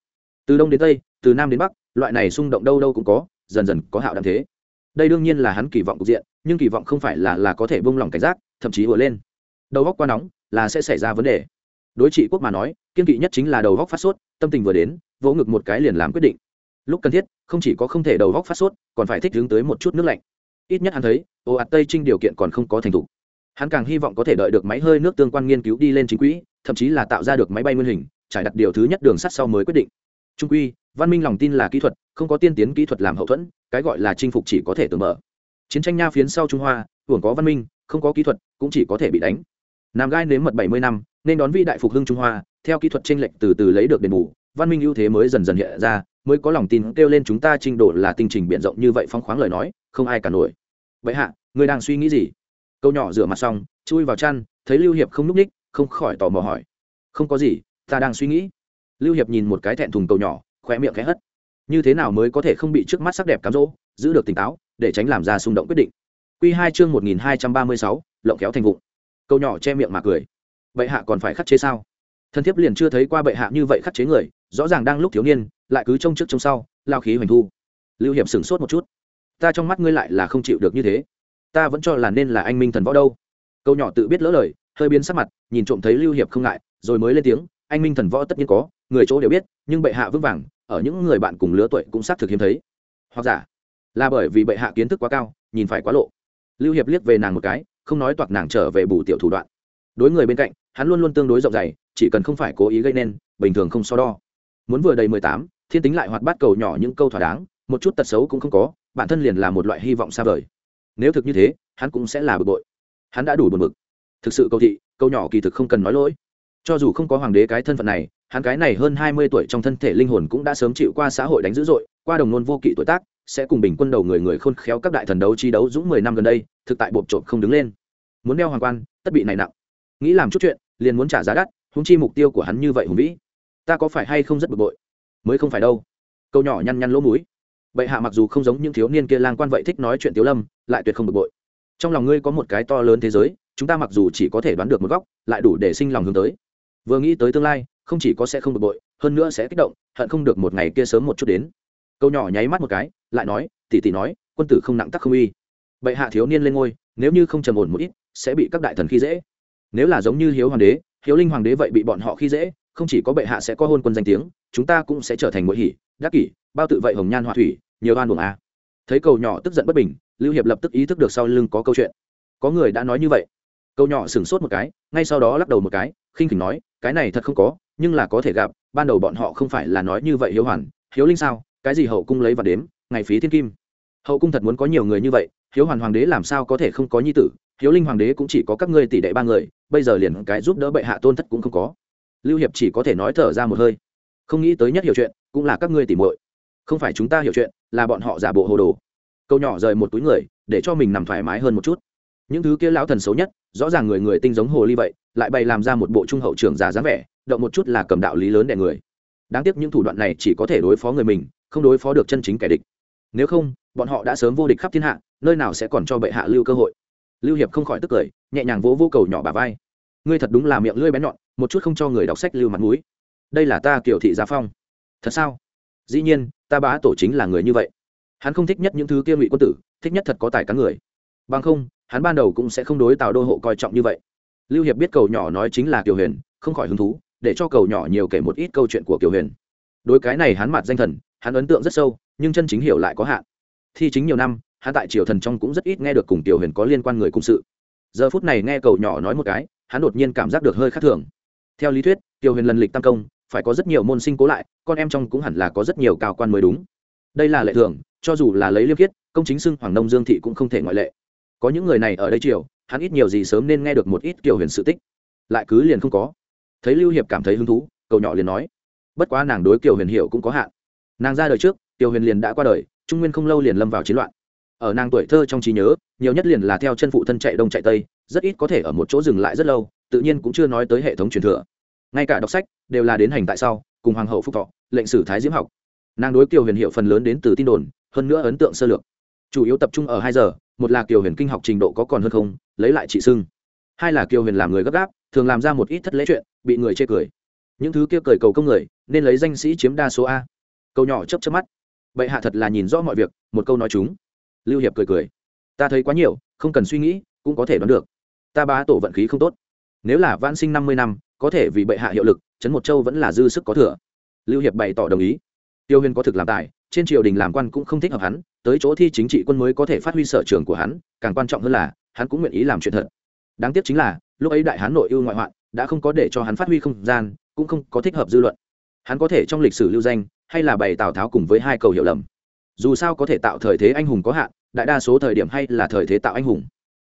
từ đông đến tây, từ nam đến bắc, loại này xung động đâu đâu cũng có, dần dần có hạo đ thế. Đây đương nhiên là hắn kỳ vọng cục diện, nhưng kỳ vọng không phải là là có thể bông lỏng cảnh giác, thậm chí vừa lên. Đầu góc quá nóng, là sẽ xảy ra vấn đề. Đối trị quốc mà nói, kiên kỵ nhất chính là đầu góc phát sốt, tâm tình vừa đến, vỗ ngực một cái liền làm quyết định. Lúc cần thiết, không chỉ có không thể đầu góc phát sốt, còn phải thích hướng tới một chút nước lạnh. Ít nhất hắn thấy ồ ạt tây trinh điều kiện còn không có thành thục. Hắn càng hy vọng có thể đợi được máy hơi nước tương quan nghiên cứu đi lên chính quỹ, thậm chí là tạo ra được máy bay nguyên hình, trải đặt điều thứ nhất đường sắt sau mới quyết định trung quy, văn minh lòng tin là kỹ thuật, không có tiên tiến kỹ thuật làm hậu thuẫn, cái gọi là chinh phục chỉ có thể tưởng mở. Chiến tranh nha phiến sau trung hoa, hưởng có văn minh, không có kỹ thuật, cũng chỉ có thể bị đánh. Nam gai nếm mật bảy mươi năm, nên đón vĩ đại phục hưng trung hoa, theo kỹ thuật tranh lệch từ từ lấy được đền bù, văn minh ưu thế mới dần dần hiện ra, mới có lòng tin kêu lên chúng ta trình độ là tinh trình biện rộng như vậy phong khoáng lời nói, không ai cả nổi. Vậy hạ người đang suy nghĩ gì? Câu nhỏ rửa mặt xong, chui vào chăn, thấy lưu hiệp không n ú c ních, không khỏi tò mò hỏi. Không có gì, ta đang suy nghĩ lưu hiệp nhìn một cái thẹn thùng cầu nhỏ, khóe miệng khẽ hất. Như thế nào mới có thể không bị trước mắt sắc đẹp cám dỗ, giữ được tỉnh táo, để tránh làm ra xung động quyết định? Q hai chương một nghìn hai trăm ba mươi sáu, lộng kéo thành vụng. Câu nhỏ che miệng mà cười. Bệ hạ còn phải khắc chế sao? Thân thiếp liền chưa thấy qua bệ hạ như vậy khắc chế người, rõ ràng đang lúc thiếu niên, lại cứ trông trước trông sau, lao khí hoành thu. Lưu hiệp sửng sốt một chút. Ta trong mắt ngươi lại là không chịu được như thế. Ta vẫn cho là nên là anh minh thần võ đâu. Câu nhỏ tự biết lỡ lời, hơi biến sắc mặt, nhìn trộm thấy lưu hiệp không ngại, rồi mới lên tiếng anh minh thần võ tất nhiên có người chỗ đều biết nhưng bệ hạ vững vàng ở những người bạn cùng lứa tuổi cũng xác thực hiếm thấy. Hoặc giả là bởi vì bệ hạ kiến thức quá cao nhìn phải quá lộ. Lưu hiệp liếc về nàng một cái không nói toạc nàng trở về bù tiểu thủ đoạn. Đối người bên cạnh hắn luôn luôn tương đối rộng rãi, chỉ cần không phải cố ý gây nên bình thường không so đo. Muốn vừa đầy mười tám thiên tính lại hoạt bát cầu nhỏ những câu thỏa đáng một chút tật xấu cũng không có bản thân liền là một loại hy vọng xa vời. Nếu thực như thế hắn cũng sẽ là bực bội. Hắn đã đủ buồn bực. Thực sự câu thị câu nhỏ kỳ thực không cần nói lỗi cho dù không có hoàng đế cái thân phận này, hắn cái này hơn hai mươi tuổi trong thân thể linh hồn cũng đã sớm chịu qua xã hội đánh dữ dội, qua đồng nôn vô kỵ tuổi tác, sẽ cùng bình quân đầu người người khôn khéo các đại thần đấu chi đấu dũng mười năm gần đây, thực tại bộp trộm không đứng lên. Muốn đeo hoàng quan, tất bị này nặng. Nghĩ làm chút chuyện, liền muốn trả giá đắt húng chi mục tiêu của hắn như vậy hùng vĩ. Ta có phải hay không rất bực bội? Mới không phải đâu. Câu nhỏ nhăn nhăn lỗ mũi. Bệ hạ mặc dù không giống những thiếu niên kia lang quan vậy thích nói chuyện tiếu lâm, lại tuyệt không bực bội. Trong lòng ngươi có một cái to lớn thế giới, chúng ta mặc dù chỉ có thể đoán được một góc, lại đủ để sinh lòng hướng tới vừa nghĩ tới tương lai, không chỉ có sẽ không bực bội, hơn nữa sẽ kích động, hận không được một ngày kia sớm một chút đến. Câu nhỏ nháy mắt một cái, lại nói, tỷ tỷ nói, quân tử không nặng tắc không uy. Bệ hạ thiếu niên lên ngôi, nếu như không trầm ổn một ít, sẽ bị các đại thần khi dễ. Nếu là giống như hiếu hoàng đế, hiếu linh hoàng đế vậy bị bọn họ khi dễ, không chỉ có bệ hạ sẽ có hôn quân danh tiếng, chúng ta cũng sẽ trở thành mỗi hỉ đắc kỷ, bao tự vậy hồng nhan họa thủy, nhiều oan buồng a. Thấy cầu nhỏ tức giận bất bình, lưu hiệp lập tức ý thức được sau lưng có câu chuyện. Có người đã nói như vậy. Câu nhỏ sửng sốt một cái, ngay sau đó lắc đầu một cái, khinh khỉnh nói cái này thật không có, nhưng là có thể gặp, ban đầu bọn họ không phải là nói như vậy hiếu hoàn, hiếu linh sao? Cái gì hậu cung lấy và đếm, ngày phí thiên kim? Hậu cung thật muốn có nhiều người như vậy, hiếu hoàn hoàng đế làm sao có thể không có nhi tử? Hiếu linh hoàng đế cũng chỉ có các ngươi tỷ đệ ba người, bây giờ liền cái giúp đỡ bệ hạ tôn thất cũng không có. Lưu hiệp chỉ có thể nói thở ra một hơi. Không nghĩ tới nhất hiểu chuyện, cũng là các ngươi tỉ muội. Không phải chúng ta hiểu chuyện, là bọn họ giả bộ hồ đồ. Câu nhỏ rời một túi người, để cho mình nằm thoải mái hơn một chút những thứ kia lão thần xấu nhất, rõ ràng người người tinh giống hồ ly vậy, lại bày làm ra một bộ trung hậu trưởng giả dáng vẻ, động một chút là cầm đạo lý lớn đẻ người. Đáng tiếc những thủ đoạn này chỉ có thể đối phó người mình, không đối phó được chân chính kẻ địch. Nếu không, bọn họ đã sớm vô địch khắp thiên hạ, nơi nào sẽ còn cho bệ hạ lưu cơ hội? Lưu hiệp không khỏi tức cười, nhẹ nhàng vỗ vô cầu nhỏ bà vai. Ngươi thật đúng là miệng lưỡi bén nhọn, một chút không cho người đọc sách lưu mặt mũi. Đây là ta kiểu thị gia phong. Thật sao? Dĩ nhiên, ta bá tổ chính là người như vậy. Hắn không thích nhất những thứ kia ngụy quân tử, thích nhất thật có tài cán người. Bằng không hắn ban đầu cũng sẽ không đối tào đô hộ coi trọng như vậy. Lưu hiệp biết cầu nhỏ nói chính là kiều huyền, không khỏi hứng thú, để cho cầu nhỏ nhiều kể một ít câu chuyện của kiều huyền. Đối cái này hắn mặt danh thần, hắn ấn tượng rất sâu, nhưng chân chính hiểu lại có hạn. Thi chính nhiều năm, hắn tại triều thần trong cũng rất ít nghe được cùng tiểu huyền có liên quan người cùng sự. Giờ phút này nghe cầu nhỏ nói một cái, hắn đột nhiên cảm giác được hơi khác thường. Theo lý thuyết tiểu huyền lần lịch tam công, phải có rất nhiều môn sinh cố lại, con em trong cũng hẳn là có rất nhiều cao quan mới đúng. Đây là lệ thường, cho dù là lấy liêm khiết, công chính xưng hoàng nông dương thị cũng không thể ngoại lệ có những người này ở đây chiều hắn ít nhiều gì sớm nên nghe được một ít kiểu huyền sự tích. Lại cứ liền không có. Thấy lưu hiệp cảm thấy hứng thú cầu nhỏ liền nói, bất quá nàng đối kiều huyền hiểu cũng có hạn. Nàng ra đời trước kiều huyền liền đã qua đời, trung nguyên không lâu liền lâm vào chiến loạn. Ở nàng tuổi thơ trong trí nhớ, nhiều nhất liền là theo chân phụ thân chạy đông chạy tây, rất ít có thể ở một chỗ dừng lại rất lâu, tự nhiên cũng chưa nói tới hệ thống truyền thừa. Ngay cả đọc sách đều là đến hành tại sau, cùng hoàng hậu phúc thọ, lệnh sử thái diễm học. Nàng đối kiều huyền hiệu phần lớn đến từ tin đồn, hơn nữa ấn tượng sơ lược. Chủ yếu tập trung ở hai giờ một là kiều huyền kinh học trình độ có còn hơn không, lấy lại trị sưng hai là kiều huyền làm người gấp gáp, thường làm ra một ít thất lễ chuyện, bị người chê cười. Những thứ kia cười cầu công người, nên lấy danh sĩ chiếm đa số a. Câu nhỏ chấp chấp mắt. Bệ hạ thật là nhìn rõ mọi việc, một câu nói chúng. Lưu hiệp cười cười. Ta thấy quá nhiều, không cần suy nghĩ, cũng có thể đoán được. Ta bá tổ vận khí không tốt. Nếu là vãn sinh năm mươi năm, có thể vì bệ hạ hiệu lực trấn một châu vẫn là dư sức có thừa. Lưu hiệp bày tỏ đồng ý. Tiêu huyền có thực làm tài trên triều đình làm quan cũng không thích hợp hắn, tới chỗ thi chính trị quân mới có thể phát huy sở trường của hắn, càng quan trọng hơn là, hắn cũng nguyện ý làm chuyện thật. Đáng tiếc chính là, lúc ấy đại hán nội ưu ngoại hoạn, đã không có để cho hắn phát huy không gian, cũng không có thích hợp dư luận. Hắn có thể trong lịch sử lưu danh, hay là bày tào tháo cùng với hai cầu hiểu lầm. Dù sao có thể tạo thời thế anh hùng có hạn, đại đa số thời điểm hay là thời thế tạo anh hùng.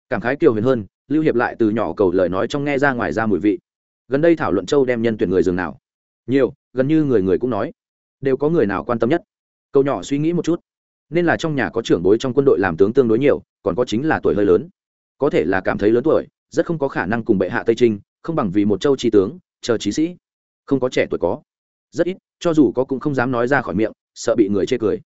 Cảm khái kiều huyền hơn, lưu hiệp lại từ nhỏ cầu lời nói trong nghe ra ngoài ra mùi vị. Gần đây thảo luận châu đem nhân tuyển người dường nào? Nhiều, gần như người người cũng nói. Đều có người nào quan tâm nhất? Cậu nhỏ suy nghĩ một chút. Nên là trong nhà có trưởng bối trong quân đội làm tướng tương đối nhiều, còn có chính là tuổi hơi lớn. Có thể là cảm thấy lớn tuổi, rất không có khả năng cùng bệ hạ tây trinh, không bằng vì một châu trí tướng, chờ trí sĩ. Không có trẻ tuổi có. Rất ít, cho dù có cũng không dám nói ra khỏi miệng, sợ bị người chê cười.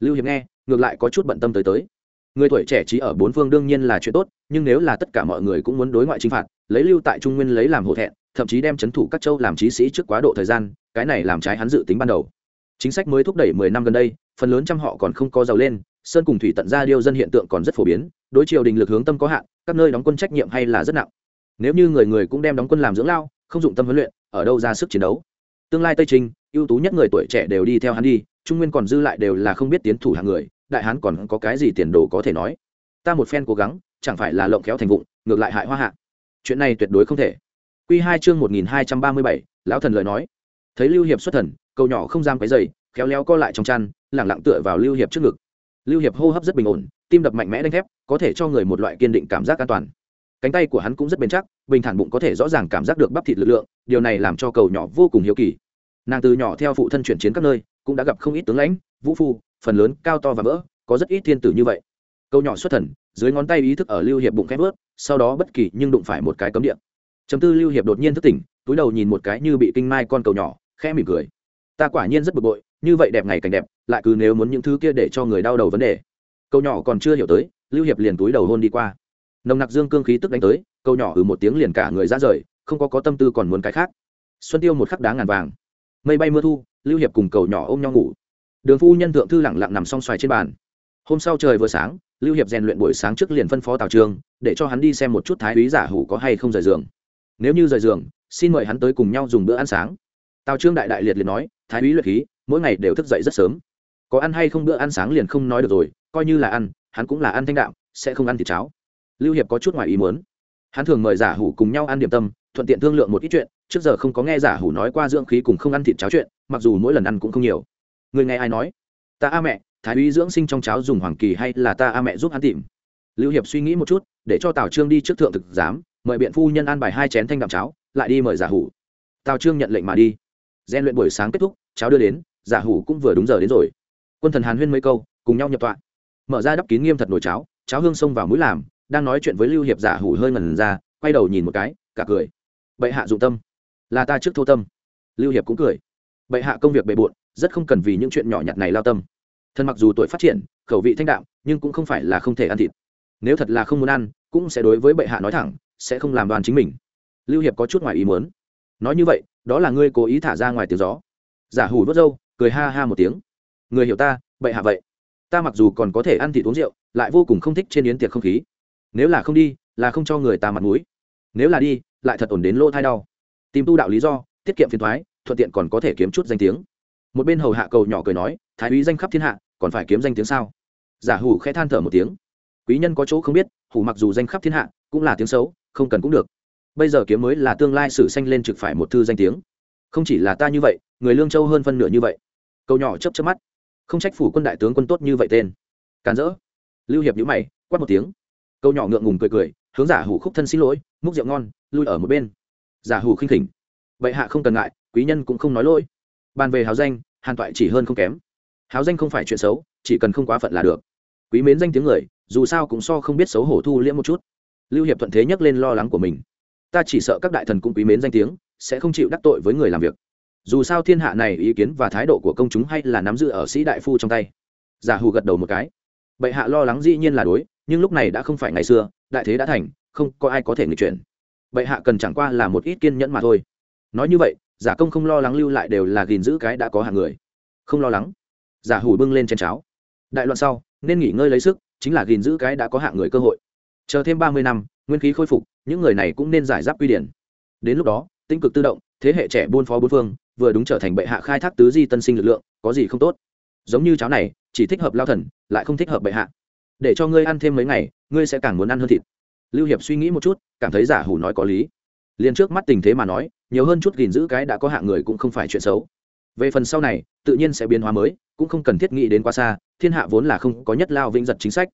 Lưu hiệp nghe, ngược lại có chút bận tâm tới tới. Người tuổi trẻ trí ở bốn phương đương nhiên là chuyện tốt, nhưng nếu là tất cả mọi người cũng muốn đối ngoại chính phạt, lấy lưu tại trung nguyên lấy làm hổ thẹn, thậm chí đem c h ấ n thủ các châu làm trí sĩ trước quá độ thời gian, cái này làm trái hắn dự tính ban đầu chính sách mới thúc đẩy mười năm gần đây, phần lớn trăm họ còn không có giàu lên, sơn cùng thủy tận ra điêu dân hiện tượng còn rất phổ biến, đối triều đình lực hướng tâm có hạn, các nơi đóng quân trách nhiệm hay là rất nặng. Nếu như người người cũng đem đóng quân làm dưỡng lao, không dụng tâm huấn luyện, ở đâu ra sức chiến đấu? Tương lai tây trinh ưu tú nhất người tuổi trẻ đều đi theo hắn đi, trung nguyên còn dư lại đều là không biết tiến thủ hàng người, đại hán còn có cái gì tiền đồ có thể nói? Ta một phen cố gắng, chẳng phải là lộng kéo thành vụng, ngược lại hại hoa hạ. Chuyện này tuyệt đối không thể. Q hai chương một nghìn hai trăm ba mươi bảy, lão thần lời nói. Thấy lưu hiệp xuất thần Cầu nhỏ không giam cái dày khéo léo co lại trong chăn, lẳng lặng tựa vào lưu hiệp trước ngực. Lưu hiệp hô hấp rất bình ổn, tim đập mạnh mẽ đánh thép, có thể cho người một loại kiên định cảm giác an toàn. Cánh tay của hắn cũng rất bền chắc, bình thản bụng có thể rõ ràng cảm giác được bắp thịt lực lượng, điều này làm cho cầu nhỏ vô cùng hiếu kỳ. Nàng từ nhỏ theo phụ thân chuyển chiến các nơi, cũng đã gặp không ít tướng lãnh, vũ phu, phần lớn cao to và vỡ, có rất ít thiên tử như vậy. Câu nhỏ xuất thần, dưới ngón tay ý thức ở lưu hiệp bụng khép vớt sau đó bất kỳ nhưng đụng phải một cái cấm điện chấm tư lưu hiệp đột nhiên thức tỉnh, túi đầu nhìn một cái như bị kinh mai con cầu nhỏ, khẽ mỉm cười ta quả nhiên rất bực bội, như vậy đẹp ngày cảnh đẹp, lại cứ nếu muốn những thứ kia để cho người đau đầu vấn đề. Câu nhỏ còn chưa hiểu tới, lưu hiệp liền túi đầu hôn đi qua. Nồng nặc dương cương khí tức đánh tới câu nhỏ ừ một tiếng liền cả người ra rời, không có có tâm tư còn muốn cái khác. Xuân tiêu một khắc đáng ngàn vàng. Mây bay mưa thu, lưu hiệp cùng cầu nhỏ ôm nhau ngủ. Đường phu nhân thượng thư lẳng lặng nằm song xoài trên bàn. Hôm sau trời vừa sáng, lưu hiệp rèn luyện buổi sáng trước liền phân phó tào trương để cho hắn đi xem một chút thái úy giả hủ có hay không rời giường. Nếu như rời giường, xin mời hắn tới cùng nhau dùng bữa ăn sáng. Tào trương đại đại liệt liền nói thái úy luyện khí, mỗi ngày đều thức dậy rất sớm. Có ăn hay không bữa ăn sáng liền không nói được rồi, coi như là ăn, hắn cũng là ăn thanh đạm, sẽ không ăn thịt cháo. Lưu hiệp có chút ngoài ý muốn. Hắn thường mời giả hủ cùng nhau ăn điểm tâm, thuận tiện thương lượng một ít chuyện, trước giờ không có nghe giả hủ nói qua dưỡng khí cùng không ăn thịt cháo chuyện, mặc dù mỗi lần ăn cũng không nhiều. Người nghe ai nói? Ta a mẹ, thái úy dưỡng sinh trong cháo dùng hoàng kỳ hay là ta a mẹ giúp hắn tìm? Lưu hiệp suy nghĩ một chút, để cho tào trương đi trước thượng thực giám, mời biện phu nhân ăn bài hai chén thanh đạm cháo, lại đi mời giả hủ. Tào trương nhận lệnh mà đi gian luyện buổi sáng kết thúc, cháo đưa đến, giả hủ cũng vừa đúng giờ đến rồi. Quân thần hàn huyên mấy câu, cùng nhau nhập tọa. Mở ra đắp kín nghiêm thật nồi cháo cháo hương xông vào mũi làm, đang nói chuyện với lưu hiệp giả hủ hơi ngần ra, quay đầu nhìn một cái, cả cười. Bệ hạ dụng tâm. Là ta trước thô tâm. Lưu hiệp cũng cười. Bệ hạ công việc bề bộn, rất không cần vì những chuyện nhỏ nhặt này lao tâm. Thân mặc dù tuổi phát triển, khẩu vị thanh đạm, nhưng cũng không phải là không thể ăn thịt. Nếu thật là không muốn ăn, cũng sẽ đối với bệ hạ nói thẳng, sẽ không làm đoàn chính mình. Lưu hiệp có chút ngoài ý muốn. Nói như vậy đó là ngươi cố ý thả ra ngoài tiếng gió. Giả hủ vớt râu, cười ha ha một tiếng. Người hiểu ta vậy hạ vậy. Ta mặc dù còn có thể ăn thịt uống rượu, lại vô cùng không thích trên yến tiệc không khí. Nếu là không đi, là không cho người ta mặt mũi. Nếu là đi, lại thật ổn đến lỗ thai đau. Tìm tu đạo lý do, tiết kiệm phiền thoái, thuận tiện còn có thể kiếm chút danh tiếng. Một bên hầu hạ cầu nhỏ cười nói, thái úy danh khắp thiên hạ, còn phải kiếm danh tiếng sao? Giả hủ khẽ than thở một tiếng. Quý nhân có chỗ không biết, hủ mặc dù danh khắp thiên hạ, cũng là tiếng xấu, không cần cũng được bây giờ kiếm mới là tương lai sử sanh lên trực phải một thư danh tiếng. Không chỉ là ta như vậy, người lương châu hơn phân nửa như vậy. Câu nhỏ chấp chấp mắt. Không trách phủ quân đại tướng quân tốt như vậy tên. Càn rỡ. Lưu hiệp nhữ mày, quát một tiếng. Câu nhỏ ngượng ngùng cười cười, hướng giả hủ khúc thân xin lỗi, múc rượu ngon, lui ở một bên. Giả hủ khinh khỉnh. Vậy hạ không cần ngại, quý nhân cũng không nói lỗi. Bàn về háo danh, hàn toại chỉ hơn không kém. Háo danh không phải chuyện xấu, chỉ cần không quá phận là được. Quý mến danh tiếng người, dù sao cũng so không biết xấu hổ thu liễm một chút. Lưu hiệp thuận thế nhắc lên lo lắng của mình ta chỉ sợ các đại thần cũng quý mến danh tiếng, sẽ không chịu đắc tội với người làm việc. Dù sao thiên hạ này ý kiến và thái độ của công chúng hay là nắm giữ ở sĩ đại phu trong tay. Giả hù gật đầu một cái. Bệ hạ lo lắng dĩ nhiên là đối, nhưng lúc này đã không phải ngày xưa, đại thế đã thành, không có ai có thể nghịch chuyển. Bệ hạ cần chẳng qua là một ít kiên nhẫn mà thôi. Nói như vậy, giả công không lo lắng lưu lại đều là gìn giữ cái đã có hàng người. Không lo lắng. Giả hủ bưng lên trên cháo. Đại loạn sau, nên nghỉ ngơi lấy sức, chính là gìn giữ cái đã có hạng người cơ hội. Chờ thêm ba mươi năm, nguyên khí khôi phục những người này cũng nên giải giáp quy điển. Đến lúc đó, tinh cực tự động, thế hệ trẻ buôn phó bốn phương, vừa đúng trở thành bệ hạ khai thác tứ di tân sinh lực lượng, có gì không tốt? Giống như cháo này, chỉ thích hợp lao thần, lại không thích hợp bệ hạ. Để cho ngươi ăn thêm mấy ngày, ngươi sẽ càng muốn ăn hơn thịt. Lưu hiệp suy nghĩ một chút, cảm thấy giả hủ nói có lý. Liền trước mắt tình thế mà nói, nhiều hơn chút gìn giữ cái đã có hạng người cũng không phải chuyện xấu. Về phần sau này, tự nhiên sẽ biến hóa mới, cũng không cần thiết nghĩ đến quá xa, thiên hạ vốn là không có nhất lao vĩnh giật chính sách.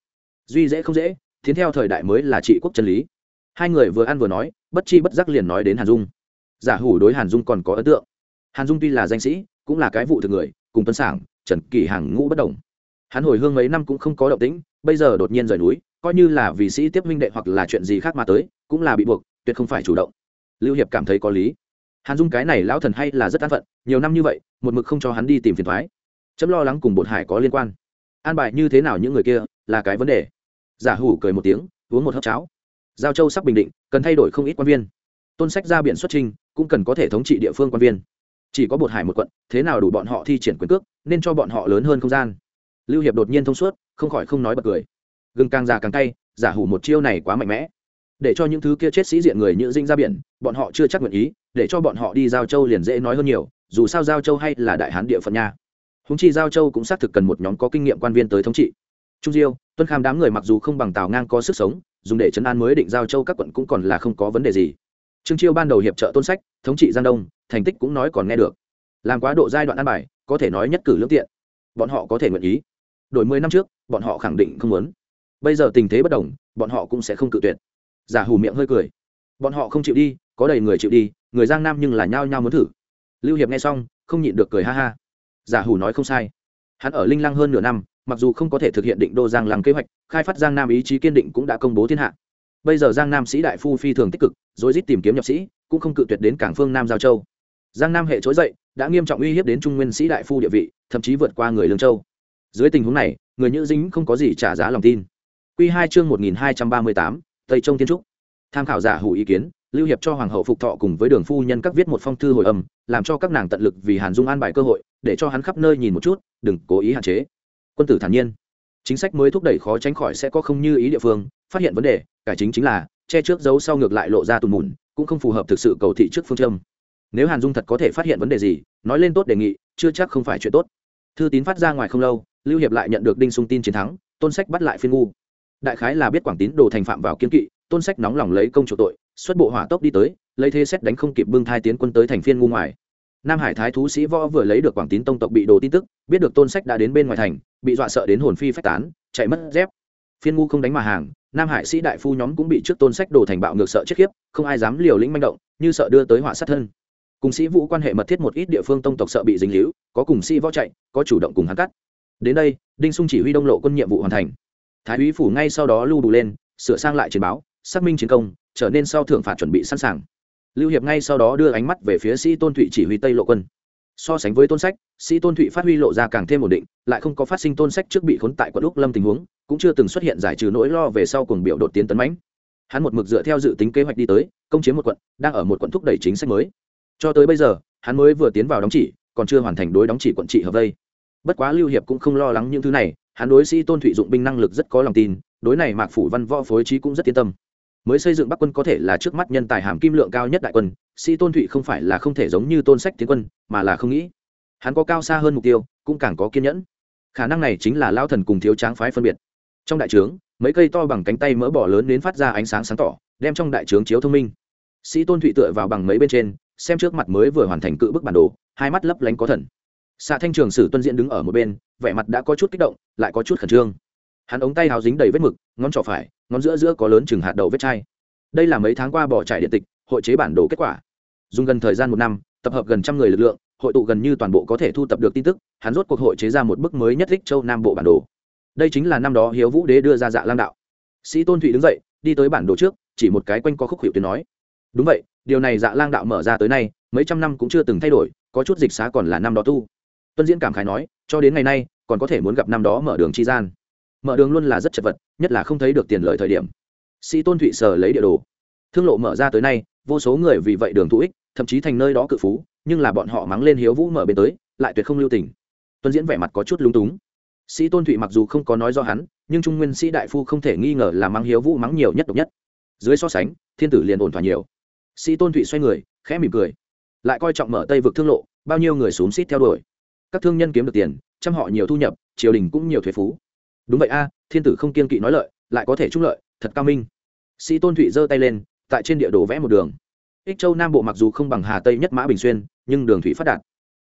Duy dễ không dễ, tiến theo thời đại mới là trị quốc chân lý hai người vừa ăn vừa nói, bất chi bất giác liền nói đến hàn dung. Giả hủ đối hàn dung còn có ấn tượng. Hàn dung tuy là danh sĩ, cũng là cái vụ thực người, cùng tuấn sảng, trần kỳ hàng ngũ bất đồng. Hắn hồi hương mấy năm cũng không có động tĩnh, bây giờ đột nhiên rời núi, coi như là vì sĩ tiếp minh đệ hoặc là chuyện gì khác mà tới, cũng là bị buộc, tuyệt không phải chủ động. Lưu hiệp cảm thấy có lý. Hàn dung cái này lão thần hay là rất an phận, nhiều năm như vậy, một mực không cho hắn đi tìm phiền thoái chấm lo lắng cùng bột hải có liên quan. An bài như thế nào những người kia, là cái vấn đề. Giả hủ cười một tiếng, uống một hớp cháo giao châu sắp bình định, cần thay đổi không ít quan viên. Tôn sách ra biển xuất trình, cũng cần có thể thống trị địa phương quan viên. Chỉ có bột hải một quận, thế nào đủ bọn họ thi triển quyền cước, nên cho bọn họ lớn hơn không gian. Lưu hiệp đột nhiên thông suốt, không khỏi không nói bật cười. Gừng càng già càng cay, giả hủ một chiêu này quá mạnh mẽ. Để cho những thứ kia chết sĩ diện người như dinh ra biển, bọn họ chưa chắc nguyện ý, để cho bọn họ đi giao châu liền dễ nói hơn nhiều, dù sao giao châu hay là đại hán địa phận nha. Húng chi giao châu cũng xác thực cần một nhóm có kinh nghiệm quan viên tới thống trị. Trung diêu, tuân kham đám người mặc dù không bằng tào ngang có sức sống dùng để chấn an mới định giao châu các quận cũng còn là không có vấn đề gì. Trương chiêu ban đầu hiệp trợ tôn sách, thống trị giang đông, thành tích cũng nói còn nghe được. Làm quá độ giai đoạn an bài, có thể nói nhất cử lương tiện. Bọn họ có thể nguyện ý. Đổi mười năm trước, bọn họ khẳng định không muốn. Bây giờ tình thế bất đồng, bọn họ cũng sẽ không cự tuyệt. Giả hủ miệng hơi cười. Bọn họ không chịu đi, có đầy người chịu đi, người giang nam nhưng là nhao nhao muốn thử. Lưu hiệp nghe xong, không nhịn được cười ha ha. Giả hủ nói không sai. Hắn ở linh lăng hơn nửa năm mặc dù không có thể thực hiện định đô giang lăng kế hoạch, khai phát giang nam ý chí kiên định cũng đã công bố thiên hạ. Bây giờ giang nam sĩ đại phu phi thường tích cực, rồi rít tìm kiếm nhập sĩ, cũng không cự tuyệt đến cảng phương nam giao châu. Giang nam hệ trỗi dậy, đã nghiêm trọng uy hiếp đến trung nguyên sĩ đại phu địa vị, thậm chí vượt qua người lương châu. Dưới tình huống này, người nhữ dính không có gì trả giá lòng tin. Q hai chương một nghìn hai trăm ba mươi tám, tây trông thiên trúc. Tham khảo giả hủ ý kiến, lưu hiệp cho hoàng hậu phục thọ cùng với đường phu nhân các viết một phong thư hồi âm, làm cho các nàng tận lực vì hàn dung an bài cơ hội, để cho hắn khắp nơi nhìn một chút, đừng cố ý hạn chế quân tử thản nhiên. Chính sách mới thúc đẩy khó tránh khỏi sẽ có không như ý địa phương, phát hiện vấn đề, cải chính chính là, che trước giấu sau ngược lại lộ ra tùn mùn, cũng không phù hợp thực sự cầu thị trước phương châm. Nếu hàn dung thật có thể phát hiện vấn đề gì, nói lên tốt đề nghị, chưa chắc không phải chuyện tốt. Thư tín phát ra ngoài không lâu, lưu hiệp lại nhận được đinh sung tin chiến thắng, tôn sách bắt lại phiên ngu. Đại khái là biết quảng tín đồ thành phạm vào kiên kỵ, tôn sách nóng lòng lấy công chủ tội, xuất bộ hỏa tốc đi tới, lấy thế xét đánh không kịp bưng thai tiến quân tới thành phiên ngu ngoài nam hải thái thú sĩ võ vừa lấy được quảng tín tông tộc bị đồ tin tức, biết được tôn sách đã đến bên ngoài thành, bị dọa sợ đến hồn phi phách tán, chạy mất dép. Phiên ngu không đánh mà hàng, nam hải sĩ đại phu nhóm cũng bị trước tôn sách đồ thành bạo ngược sợ chết khiếp, không ai dám liều lĩnh manh động, như sợ đưa tới họa sát thân. Cùng sĩ vũ quan hệ mật thiết một ít địa phương tông tộc sợ bị dính líu, có cùng sĩ võ chạy, có chủ động cùng hắn cắt. Đến đây, đinh sung chỉ huy đông lộ quân nhiệm vụ hoàn thành. Thái úy phủ ngay sau đó lưu đủ lên, sửa sang lại chiến báo, xác minh chiến công, trở nên sau thưởng phạt chuẩn bị sẵn sàng lưu hiệp ngay sau đó đưa ánh mắt về phía sĩ tôn thụy chỉ huy tây lộ quân. So sánh với tôn sách, sĩ tôn thụy phát huy lộ ra càng thêm ổn định, lại không có phát sinh tôn sách trước bị khốn tại quận úc lâm tình huống, cũng chưa từng xuất hiện giải trừ nỗi lo về sau cùng biểu đột tiến tấn mãnh. Hắn một mực dựa theo dự tính kế hoạch đi tới, công chiếm một quận, đang ở một quận thúc đẩy chính sách mới. Cho tới bây giờ, hắn mới vừa tiến vào đóng chỉ, còn chưa hoàn thành đối đóng chỉ quận trị hợp vây. Bất quá lưu hiệp cũng không lo lắng những thứ này, hắn đối sĩ tôn thụy dụng binh năng lực rất có lòng tin, đối này mạc phủ văn võ phối trí cũng rất yên tâm mới xây dựng bắc quân có thể là trước mắt nhân tài hàm kim lượng cao nhất đại quân, sĩ tôn thụy không phải là không thể giống như tôn sách tiến quân, mà là không nghĩ. Hắn có cao xa hơn mục tiêu, cũng càng có kiên nhẫn. Khả năng này chính là lao thần cùng thiếu tráng phái phân biệt. Trong đại trướng, mấy cây to bằng cánh tay mỡ bỏ lớn đến phát ra ánh sáng sáng tỏ, đem trong đại trướng chiếu thông minh. Sĩ tôn thụy tựa vào bằng mấy bên trên, xem trước mặt mới vừa hoàn thành cự bức bản đồ, hai mắt lấp lánh có thần. Xạ thanh trường sử tuân diễn đứng ở một bên, vẻ mặt đã có chút kích động, lại có chút khẩn trương. Hắn ống tay hào dính đầy vết mực, ngón trỏ phải ngón giữa giữa có lớn chừng hạt đậu vết chai. Đây là mấy tháng qua bỏ trải điện tịch, hội chế bản đồ kết quả. Dùng gần thời gian một năm, tập hợp gần trăm người lực lượng, hội tụ gần như toàn bộ có thể thu tập được tin tức, hắn rốt cuộc hội chế ra một bức mới nhất thích châu nam bộ bản đồ. Đây chính là năm đó hiếu vũ đế đưa ra dạ lang đạo. Sĩ tôn thụy đứng dậy, đi tới bản đồ trước, chỉ một cái quanh co khúc hiệu tiếng nói. Đúng vậy, điều này dạ lang đạo mở ra tới nay, mấy trăm năm cũng chưa từng thay đổi, có chút dịch xá còn là năm đó tu. Tuân diễn cảm khái nói, cho đến ngày nay, còn có thể muốn gặp năm đó mở đường chi gian mở đường luôn là rất chật vật, nhất là không thấy được tiền lợi thời điểm. Sĩ tôn thụy sở lấy địa đồ. Thương lộ mở ra tới nay, vô số người vì vậy đường thụ ích, thậm chí thành nơi đó cự phú, nhưng là bọn họ mắng lên hiếu vũ mở bên tới, lại tuyệt không lưu tình. Tuân diễn vẻ mặt có chút lúng túng. Sĩ tôn thụy mặc dù không có nói do hắn, nhưng trung nguyên sĩ đại phu không thể nghi ngờ là mắng hiếu vũ mắng nhiều nhất độc nhất. Dưới so sánh, thiên tử liền ổn thỏa nhiều. Sĩ tôn thụy xoay người, khẽ mỉm cười. Lại coi trọng mở tây vực thương lộ, bao nhiêu người xúm xít theo đuổi. Các thương nhân kiếm được tiền chăm họ nhiều thu nhập, triều đình cũng nhiều thuế phú đúng vậy a, thiên tử không kiên kỵ nói lợi, lại có thể trung lợi, thật cao minh. Sĩ tôn thụy giơ tay lên, tại trên địa đồ vẽ một đường. Ích châu nam bộ mặc dù không bằng hà tây nhất mã bình xuyên, nhưng đường thủy phát đạt.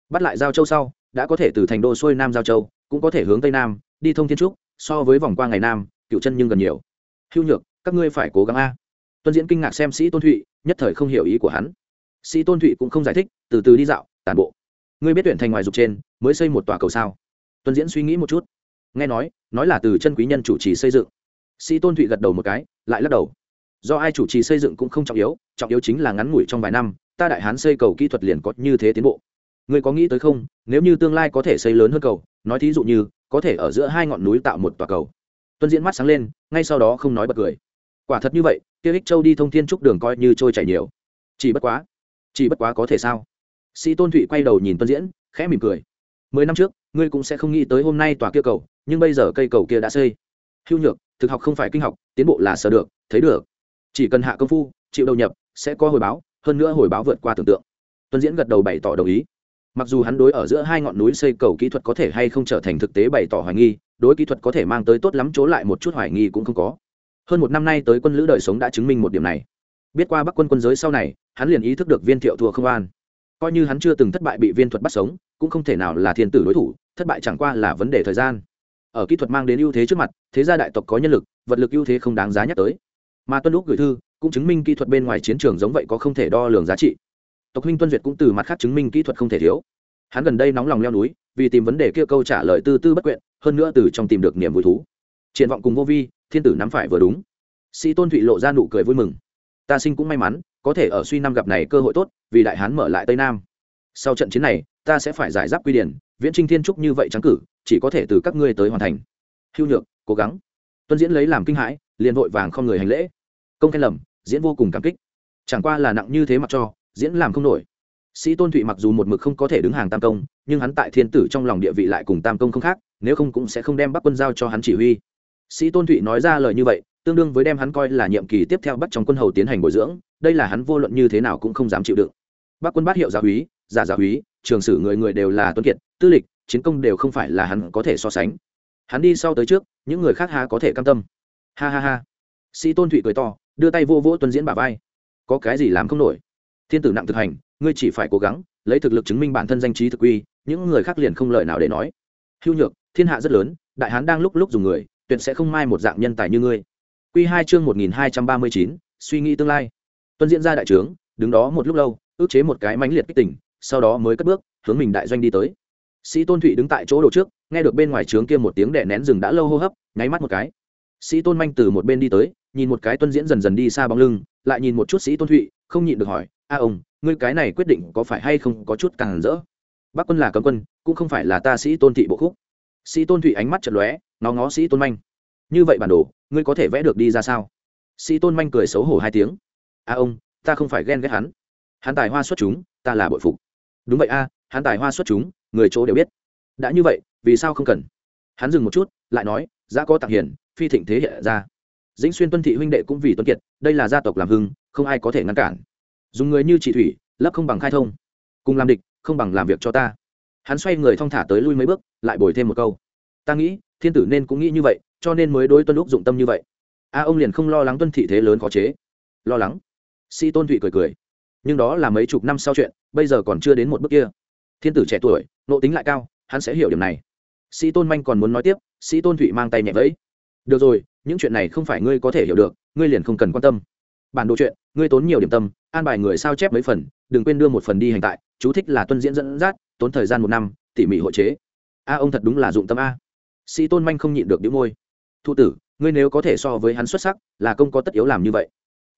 Bắt lại giao châu sau, đã có thể từ thành đô xuôi nam giao châu, cũng có thể hướng tây nam, đi thông thiên trúc, so với vòng qua ngày nam, cựu chân nhưng gần nhiều. Hưu nhược, các ngươi phải cố gắng a. Tuân diễn kinh ngạc xem sĩ tôn thụy, nhất thời không hiểu ý của hắn. Sĩ tôn thụy cũng không giải thích, từ từ đi dạo, tản bộ. Ngươi biết tuyển thành ngoài dục trên, mới xây một tòa cầu sao? Tuân diễn suy nghĩ một chút nghe nói nói là từ chân quý nhân chủ trì xây dựng. Sĩ tôn thụy gật đầu một cái, lại lắc đầu. Do ai chủ trì xây dựng cũng không trọng yếu trọng yếu chính là ngắn ngủi trong vài năm, ta đại hán xây cầu kỹ thuật liền có như thế tiến bộ. Người có nghĩ tới không, nếu như tương lai có thể xây lớn hơn cầu, nói thí dụ như, có thể ở giữa hai ngọn núi tạo một tòa cầu. Tuân diễn mắt sáng lên, ngay sau đó không nói bật cười. Quả thật như vậy tiêu ích châu đi thông thiên trúc đường coi như trôi chảy nhiều. Chỉ bất quá, chỉ bất quá có thể sao? Sĩ tôn thụy quay đầu nhìn tuân diễn, khẽ mỉm cười. Mười năm trước ngươi cũng sẽ không nghĩ tới hôm nay tòa kia cầu, nhưng bây giờ cây cầu kia đã xây. Hưu nhược, thực học không phải kinh học, tiến bộ là sở được, thấy được. Chỉ cần hạ công phu, chịu đầu nhập, sẽ có hồi báo, hơn nữa hồi báo vượt qua tưởng tượng. Tuân diễn gật đầu bày tỏ đồng ý. Mặc dù hắn đối ở giữa hai ngọn núi xây cầu kỹ thuật có thể hay không trở thành thực tế bày tỏ hoài nghi, đối kỹ thuật có thể mang tới tốt lắm chỗ lại một chút hoài nghi cũng không có. Hơn một năm nay tới quân lữ đời sống đã chứng minh một điểm này. Biết qua bắc quân quân giới sau này, hắn liền ý thức được viên thiệu thua không an. Coi như hắn chưa từng thất bại bị viên thuật bắt sống, cũng không thể nào là thiên tử đối thủ thất bại chẳng qua là vấn đề thời gian. Ở kỹ thuật mang đến ưu thế trước mặt, thế gia đại tộc có nhân lực, vật lực ưu thế không đáng giá nhắc tới. Mà tuân lúc gửi thư, cũng chứng minh kỹ thuật bên ngoài chiến trường giống vậy có không thể đo lường giá trị. Tộc huynh tuân duyệt cũng từ mặt khác chứng minh kỹ thuật không thể thiếu. Hắn gần đây nóng lòng leo núi, vì tìm vấn đề kia câu trả lời tư tư bất quyện, hơn nữa từ trong tìm được niềm vui thú. Triển vọng cùng vô vi, thiên tử nắm phải vừa đúng. Sĩ tôn thụy lộ ra nụ cười vui mừng. Ta sinh cũng may mắn, có thể ở suy năm gặp này cơ hội tốt, vì đại hán mở lại tây nam. Sau trận chiến này, ta sẽ phải giải giáp quy điển viễn trinh thiên trúc như vậy trắng cử, chỉ có thể từ các ngươi tới hoàn thành. Hưu nhược, cố gắng. Tuân diễn lấy làm kinh hãi, liền vội vàng không người hành lễ. Công khen lầm, diễn vô cùng cảm kích. Chẳng qua là nặng như thế mặc cho, diễn làm không nổi. Sĩ tôn thụy mặc dù một mực không có thể đứng hàng tam công, nhưng hắn tại thiên tử trong lòng địa vị lại cùng tam công không khác, nếu không cũng sẽ không đem bắc quân giao cho hắn chỉ huy. Sĩ tôn thụy nói ra lời như vậy, tương đương với đem hắn coi là nhiệm kỳ tiếp theo bắt trong quân hầu tiến hành bồi dưỡng, đây là hắn vô luận như thế nào cũng không dám chịu đựng. Bắc quân bát hiệu gia húy, giả giả húy trường sử người người đều là tuấn kiệt, tư lịch, chiến công đều không phải là hắn có thể so sánh. Hắn đi sau tới trước, những người khác há có thể cam tâm. Ha ha ha. Sĩ tôn thụy cười to, đưa tay vô vỗ tuân diễn bà vai. Có cái gì làm không nổi? Thiên tử nặng thực hành, ngươi chỉ phải cố gắng, lấy thực lực chứng minh bản thân danh trí thực uy. những người khác liền không lời nào để nói. Hưu nhược, thiên hạ rất lớn, đại hán đang lúc lúc dùng người, tuyệt sẽ không mai một dạng nhân tài như ngươi. Q hai chương một nghìn hai trăm ba mươi chín, suy nghĩ tương lai. Tuân diễn ra đại trướng, đứng đó một lúc lâu, ước chế một cái mãnh liệt kích tỉnh sau đó mới cất bước, hướng mình đại doanh đi tới. Sĩ tôn thụy đứng tại chỗ đồ trước, nghe được bên ngoài trướng kia một tiếng đệ nén rừng đã lâu hô hấp, nháy mắt một cái. Sĩ tôn manh từ một bên đi tới, nhìn một cái tuân diễn dần dần đi xa bóng lưng, lại nhìn một chút sĩ tôn thụy, không nhịn được hỏi, a ông, ngươi cái này quyết định có phải hay không có chút càng rỡ? Bắc quân là cấm quân, cũng không phải là ta sĩ tôn thị bộ khúc. Sĩ tôn thụy ánh mắt chật lóe nó ngó sĩ tôn manh. Như vậy bản đồ, ngươi có thể vẽ được đi ra sao? Sĩ tôn manh cười xấu hổ hai tiếng. A ông, ta không phải ghen ghét hắn. Hắn tài hoa xuất chúng, ta là bội phục đúng vậy a, hắn tài hoa xuất chúng, người chỗ đều biết. Đã như vậy, vì sao không cần? Hắn dừng một chút, lại nói, giá có tặng hiền, phi thịnh thế hiện ra. Dĩnh xuyên tuân thị huynh đệ cũng vì tuân kiệt, đây là gia tộc làm hưng, không ai có thể ngăn cản. Dùng người như chị thủy, lấp không bằng khai thông. Cùng làm địch, không bằng làm việc cho ta. Hắn xoay người thong thả tới lui mấy bước, lại bồi thêm một câu. Ta nghĩ, thiên tử nên cũng nghĩ như vậy, cho nên mới đối tuân lúc dụng tâm như vậy. A, ông liền không lo lắng tuân thị thế lớn khó chế. Lo lắng. Sĩ tôn thụy cười cười nhưng đó là mấy chục năm sau chuyện, bây giờ còn chưa đến một bước kia. Thiên tử trẻ tuổi nộ tính lại cao, hắn sẽ hiểu điểm này. Sĩ tôn manh còn muốn nói tiếp, sĩ tôn thụy mang tay nhẹ vẫy. Được rồi, những chuyện này không phải ngươi có thể hiểu được, ngươi liền không cần quan tâm. Bản đồ chuyện, ngươi tốn nhiều điểm tâm, an bài người sao chép mấy phần, đừng quên đưa một phần đi hành tại, chú thích là tuân diễn dẫn dắt, tốn thời gian một năm, tỉ mỉ hội chế. A, ông thật đúng là dụng tâm a. Sĩ tôn manh không nhịn được đĩu môi. Thu tử, ngươi nếu có thể so với hắn xuất sắc, là công có tất yếu làm như vậy.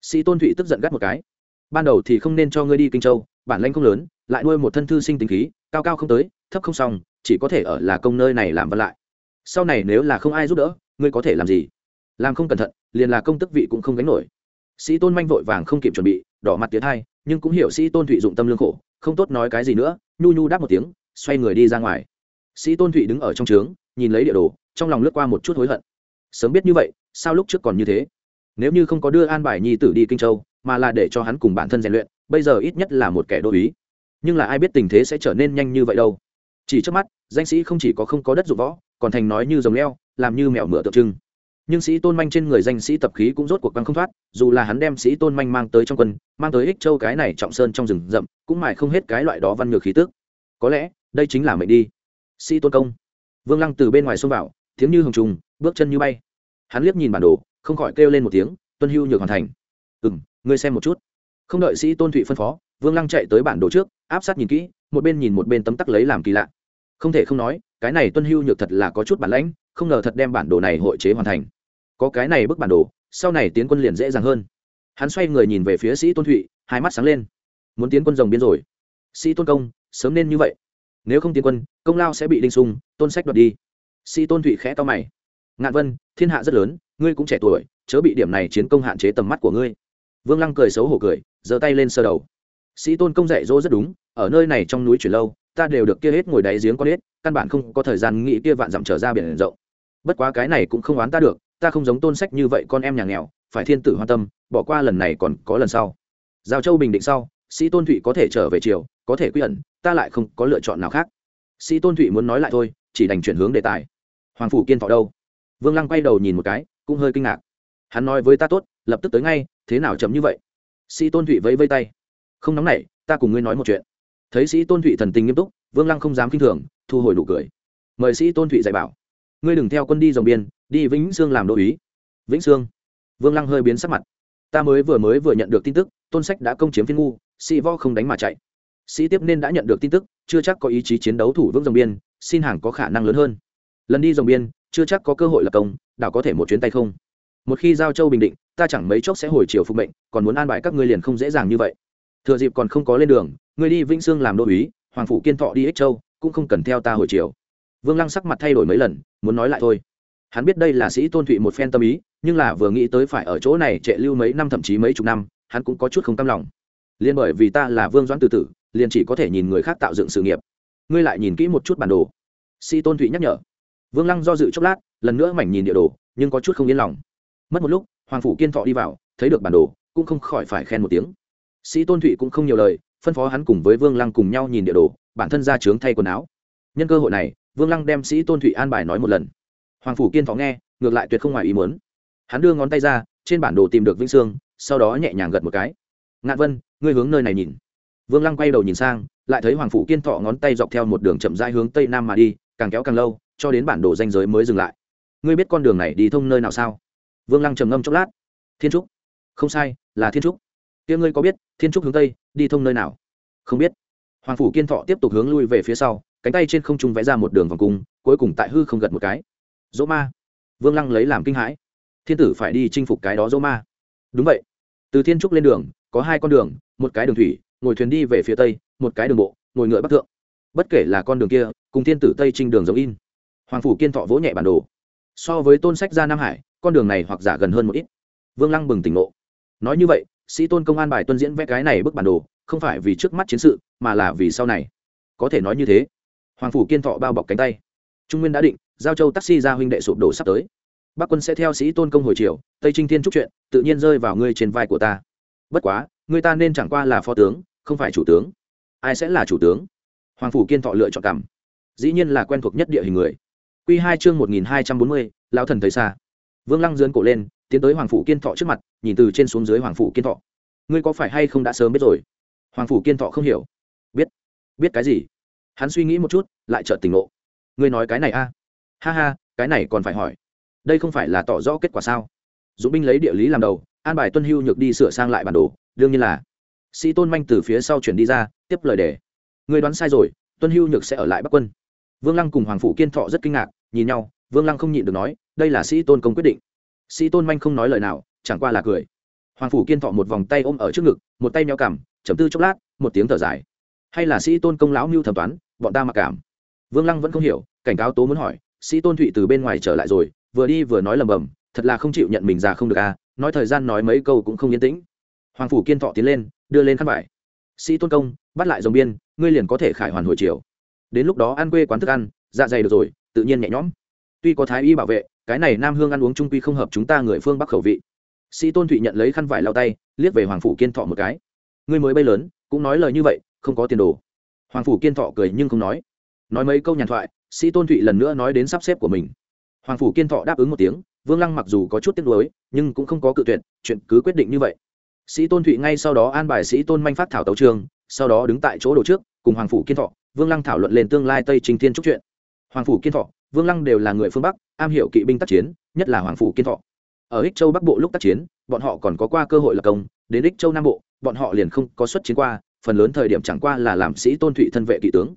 Sĩ tôn thụy tức giận gắt một cái ban đầu thì không nên cho ngươi đi kinh châu, bản lanh không lớn, lại nuôi một thân thư sinh tính khí, cao cao không tới, thấp không xong chỉ có thể ở là công nơi này làm văn lại. Sau này nếu là không ai giúp đỡ, ngươi có thể làm gì? Làm không cẩn thận, liền là công tức vị cũng không gánh nổi. Sĩ tôn manh vội vàng không kịp chuẩn bị, đỏ mặt tiến hai nhưng cũng hiểu sĩ tôn thụy dụng tâm lương khổ, không tốt nói cái gì nữa, nhu nhu đáp một tiếng, xoay người đi ra ngoài. Sĩ tôn thụy đứng ở trong trướng, nhìn lấy địa đồ, trong lòng lướt qua một chút hối hận. Sớm biết như vậy, sao lúc trước còn như thế? Nếu như không có đưa an bài nhi tử đi kinh châu mà là để cho hắn cùng bản thân rèn luyện, bây giờ ít nhất là một kẻ đô ý. Nhưng là ai biết tình thế sẽ trở nên nhanh như vậy đâu. Chỉ trước mắt, danh sĩ không chỉ có không có đất dụng võ, còn thành nói như rồng leo, làm như mèo mửa tượng trưng. Nhưng sĩ tôn manh trên người danh sĩ tập khí cũng rốt cuộc băng không thoát, dù là hắn đem sĩ tôn manh mang tới trong quân, mang tới ích châu cái này trọng sơn trong rừng rậm, cũng mải không hết cái loại đó văn ngược khí tước có lẽ, đây chính là mệnh đi. Sĩ tôn công. Vương lăng từ bên ngoài xông vào, tiếng như hồng trùng, bước chân như bay. Hắn liếc nhìn bản đồ, không khỏi kêu lên một tiếng, tuân hưu nhược hoàn thành. Ừ m ngươi xem một chút. Không đợi sĩ tôn thụy phân phó, vương lăng chạy tới bản đồ trước, áp sát nhìn kỹ, một bên nhìn một bên tấm tắc lấy làm kỳ lạ. Không thể không nói, cái này tuân hưu nhược thật là có chút bản lãnh, không ngờ thật đem bản đồ này hội chế hoàn thành. Có cái này bức bản đồ, sau này tiến quân liền dễ dàng hơn. Hắn xoay người nhìn về phía sĩ tôn thụy, hai mắt sáng lên. Muốn tiến quân rồng biên rồi. Sĩ tôn công, sớm nên như vậy. Nếu không tiến quân, công lao sẽ bị đinh sung, tôn sách đoạt đi. Sĩ tôn thụy khẽ to mày. Ngạn vân, thiên hạ rất lớn, ngươi cũng trẻ tuổi, chớ bị điểm này chiến công hạn chế tầm mắt của ngươi vương lăng cười xấu hổ cười, giơ tay lên sơ đầu. Sĩ tôn công dạy dỗ rất đúng, ở nơi này trong núi chuyển lâu, ta đều được kia hết ngồi đáy giếng con hết căn bản không có thời gian nghĩ kia vạn dặm trở ra biển rộng. Bất quá cái này cũng không oán ta được, ta không giống tôn sách như vậy con em nhà nghèo, phải thiên tử hoan tâm, bỏ qua lần này còn có lần sau. Giao châu bình định sau, sĩ tôn thụy có thể trở về triều, có thể quy ẩn, ta lại không có lựa chọn nào khác. Sĩ tôn thụy muốn nói lại thôi, chỉ đành chuyển hướng đề tài. Hoàng phủ kiên thọ đâu? Vương lăng quay đầu nhìn một cái, cũng hơi kinh ngạc. Hắn nói với ta tốt, lập tức tới ngay thế nào chấm như vậy? Sĩ tôn thụy vẫy vây tay. Không nóng này, ta cùng ngươi nói một chuyện. Thấy sĩ tôn thụy thần tình nghiêm túc vương lăng không dám k i n h thường thu hồi nụ cười. Mời sĩ tôn thụy dạy bảo. Ngươi đừng theo quân đi dòng biên đi vĩnh sương làm đô ý vĩnh sương. Vương lăng hơi biến sắc mặt. Ta mới vừa mới vừa nhận được tin tức tôn sách đã công chiếm phiên ngu sĩ võ không đánh mà chạy. Sĩ tiếp nên đã nhận được tin tức chưa chắc có ý chí chiến đấu thủ vững dòng biên xin hàng có khả năng lớn hơn. Lần đi dòng biên chưa chắc có cơ hội lập công đảo có thể một chuyến tay không? Một khi giao châu bình định ta chẳng mấy chốc sẽ hồi chiều phục mệnh, còn muốn an bài các ngươi liền không dễ dàng như vậy. Thừa dịp còn không có lên đường, ngươi đi vĩnh sương làm đô uý, hoàng phủ kiên thọ đi ích châu, cũng không cần theo ta hồi chiều. Vương lăng sắc mặt thay đổi mấy lần, muốn nói lại thôi. Hắn biết đây là sĩ tôn thụy một phen tâm ý, nhưng là vừa nghĩ tới phải ở chỗ này trệ lưu mấy năm thậm chí mấy chục năm, hắn cũng có chút không tâm lòng. Liên bởi vì ta là vương doãn từ tử, liền chỉ có thể nhìn người khác tạo dựng sự nghiệp. Ngươi lại nhìn kỹ một chút bản đồ. Sĩ tôn thụy nhắc nhở. Vương lăng do dự chốc lát, lần nữa mảnh nhìn địa đồ, nhưng có chút không yên lòng. Mất một lúc hoàng phủ kiên thọ đi vào, thấy được bản đồ, cũng không khỏi phải khen một tiếng. Sĩ tôn thụy cũng không nhiều lời, phân phó hắn cùng với vương lăng cùng nhau nhìn địa đồ, bản thân ra trướng thay quần áo. Nhân cơ hội này, vương lăng đem sĩ tôn thụy an bài nói một lần. Hoàng phủ kiên thọ nghe, ngược lại tuyệt không ngoài ý muốn. Hắn đưa ngón tay ra, trên bản đồ tìm được vĩnh sương sau đó nhẹ nhàng gật một cái. Ngạn vân, ngươi hướng nơi này nhìn. Vương lăng quay đầu nhìn sang, lại thấy hoàng phủ kiên thọ ngón tay dọc theo một đường chậm rãi hướng tây nam mà đi, càng kéo càng lâu, cho đến bản đồ danh giới mới dừng lại. Ngươi biết con đường này đi thông nơi nào sao? Vương lăng trầm ngâm chốc lát. Thiên trúc. Không sai, là thiên trúc. Kia ngươi có biết, thiên trúc hướng tây, đi thông nơi nào? Không biết. Hoàng phủ kiên thọ tiếp tục hướng lui về phía sau, cánh tay trên không trung vẽ ra một đường vòng cung, cuối cùng tại hư không gật một cái. Dỗ ma. Vương lăng lấy làm kinh hãi. Thiên tử phải đi chinh phục cái đó dỗ ma. Đúng vậy. Từ thiên trúc lên đường, có hai con đường, một cái đường thủy, ngồi thuyền đi về phía tây, một cái đường bộ, ngồi ngựa bắc thượng. Bất kể là con đường kia, cùng thiên tử tây trinh đường giống in. Hoàng phủ kiên thọ vỗ nhẹ bản đồ. So với tôn sách ra nam hải con đường này hoặc giả gần hơn một ít. Vương lăng bừng tỉnh ngộ. Nói như vậy, sĩ tôn công an bài tuân diễn vẽ cái này bức bản đồ, không phải vì trước mắt chiến sự, mà là vì sau này. Có thể nói như thế. Hoàng phủ kiên thọ bao bọc cánh tay. Trung nguyên đã định, giao châu taxi ra huynh đệ sụp đổ sắp tới. Bắc quân sẽ theo sĩ tôn công hồi triều, tây trinh thiên trúc chuyện, tự nhiên rơi vào ngươi trên vai của ta. Bất quá người ta nên chẳng qua là phó tướng, không phải chủ tướng. Ai sẽ là chủ tướng? Hoàng phủ kiên thọ lựa chọn cảm. Dĩ nhiên là quen thuộc nhất địa hình người. Q hai chương một nghìn hai trăm bốn mươi lao thần thấy xa vương lăng dưỡn cổ lên, tiến tới hoàng phủ kiên thọ trước mặt, nhìn từ trên xuống dưới hoàng phủ kiên thọ. Ngươi có phải hay không đã sớm biết rồi? Hoàng phủ kiên thọ không hiểu. Biết. Biết cái gì? Hắn suy nghĩ một chút, lại chợt tỉnh ngộ. Ngươi nói cái này a? Ha ha, cái này còn phải hỏi. Đây không phải là tỏ rõ kết quả sao? Dũng binh lấy địa lý làm đầu, an bài tuân hưu nhược đi sửa sang lại bản đồ, đương nhiên là. Sĩ tôn manh từ phía sau chuyển đi ra, tiếp lời đề. Người đoán sai rồi, tuân hưu nhược sẽ ở lại bắc quân. Vương lăng cùng hoàng phủ kiên thọ rất kinh ngạc, nhìn nhau, vương lăng không nhịn được nói đây là sĩ tôn công quyết định. Sĩ tôn manh không nói lời nào, chẳng qua là cười. Hoàng phủ kiên thọ một vòng tay ôm ở trước ngực, một tay neo cảm chấm tư chốc lát, một tiếng thở dài. Hay là sĩ tôn công lão mưu thẩm toán, bọn ta mặc cảm. Vương lăng vẫn không hiểu, cảnh cáo tố muốn hỏi, sĩ tôn thụy từ bên ngoài trở lại rồi, vừa đi vừa nói lầm bầm, thật là không chịu nhận mình già không được à nói thời gian nói mấy câu cũng không yên tĩnh. Hoàng phủ kiên thọ tiến lên, đưa lên khăn vải. Sĩ tôn công, bắt lại dòng biên, ngươi liền có thể khải hoàn hồi chiều đến lúc đó ăn quê quán thức ăn dạ dày được rồi, tự nhiên nhẹ nhõm tuy có thái y bảo vệ, cái này nam hương ăn uống trung quy không hợp chúng ta người phương bắc khẩu vị. Sĩ tôn thụy nhận lấy khăn vải lau tay, liếc về hoàng phủ kiên thọ một cái. Ngươi mới bay lớn, cũng nói lời như vậy, không có tiền đồ. Hoàng phủ kiên thọ cười nhưng không nói. Nói mấy câu nhàn thoại, sĩ tôn thụy lần nữa nói đến sắp xếp của mình. Hoàng phủ kiên thọ đáp ứng một tiếng, vương lăng mặc dù có chút tiếc nuối, nhưng cũng không có cự tuyệt, chuyện cứ quyết định như vậy. Sĩ tôn thụy ngay sau đó an bài sĩ tôn manh phát thảo tấu trường, sau đó đứng tại chỗ đồ trước, cùng hoàng phủ kiên thọ, vương lăng thảo luận lên tương lai tây trình thiên trúc chuyện. Hoàng phủ kiên thọ vương lăng đều là người phương bắc, am hiểu kỵ binh tác chiến, nhất là hoàng phủ kiên thọ. Ở ích châu bắc bộ lúc tác chiến, bọn họ còn có qua cơ hội lập công, đến ích châu nam bộ, bọn họ liền không có xuất chiến qua, phần lớn thời điểm chẳng qua là làm sĩ tôn thụy thân vệ kỵ tướng.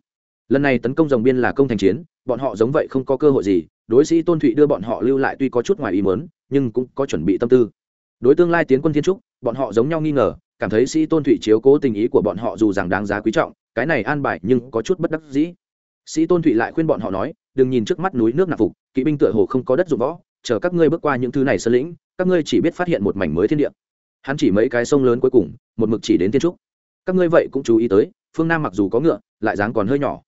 Lần này tấn công dòng biên là công thành chiến, bọn họ giống vậy không có cơ hội gì, đối sĩ tôn thụy đưa bọn họ lưu lại tuy có chút ngoài ý mớn nhưng cũng có chuẩn bị tâm tư. Đối tương lai tiến quân thiên trúc, bọn họ giống nhau nghi ngờ, cảm thấy sĩ tôn thụy chiếu cố tình ý của bọn họ dù rằng đáng giá quý trọng, cái này an bài nhưng có chút bất đắc dĩ. Sĩ tôn thụy lại khuyên bọn họ nói đừng nhìn trước mắt núi nước nạp phục, kỵ binh tựa hồ không có đất dụng võ, chờ các ngươi bước qua những thứ này sơn lĩnh, các ngươi chỉ biết phát hiện một mảnh mới thiên địa. Hắn chỉ mấy cái sông lớn cuối cùng, một mực chỉ đến thiên trúc. Các ngươi vậy cũng chú ý tới, phương nam mặc dù có ngựa, lại dáng còn hơi nhỏ.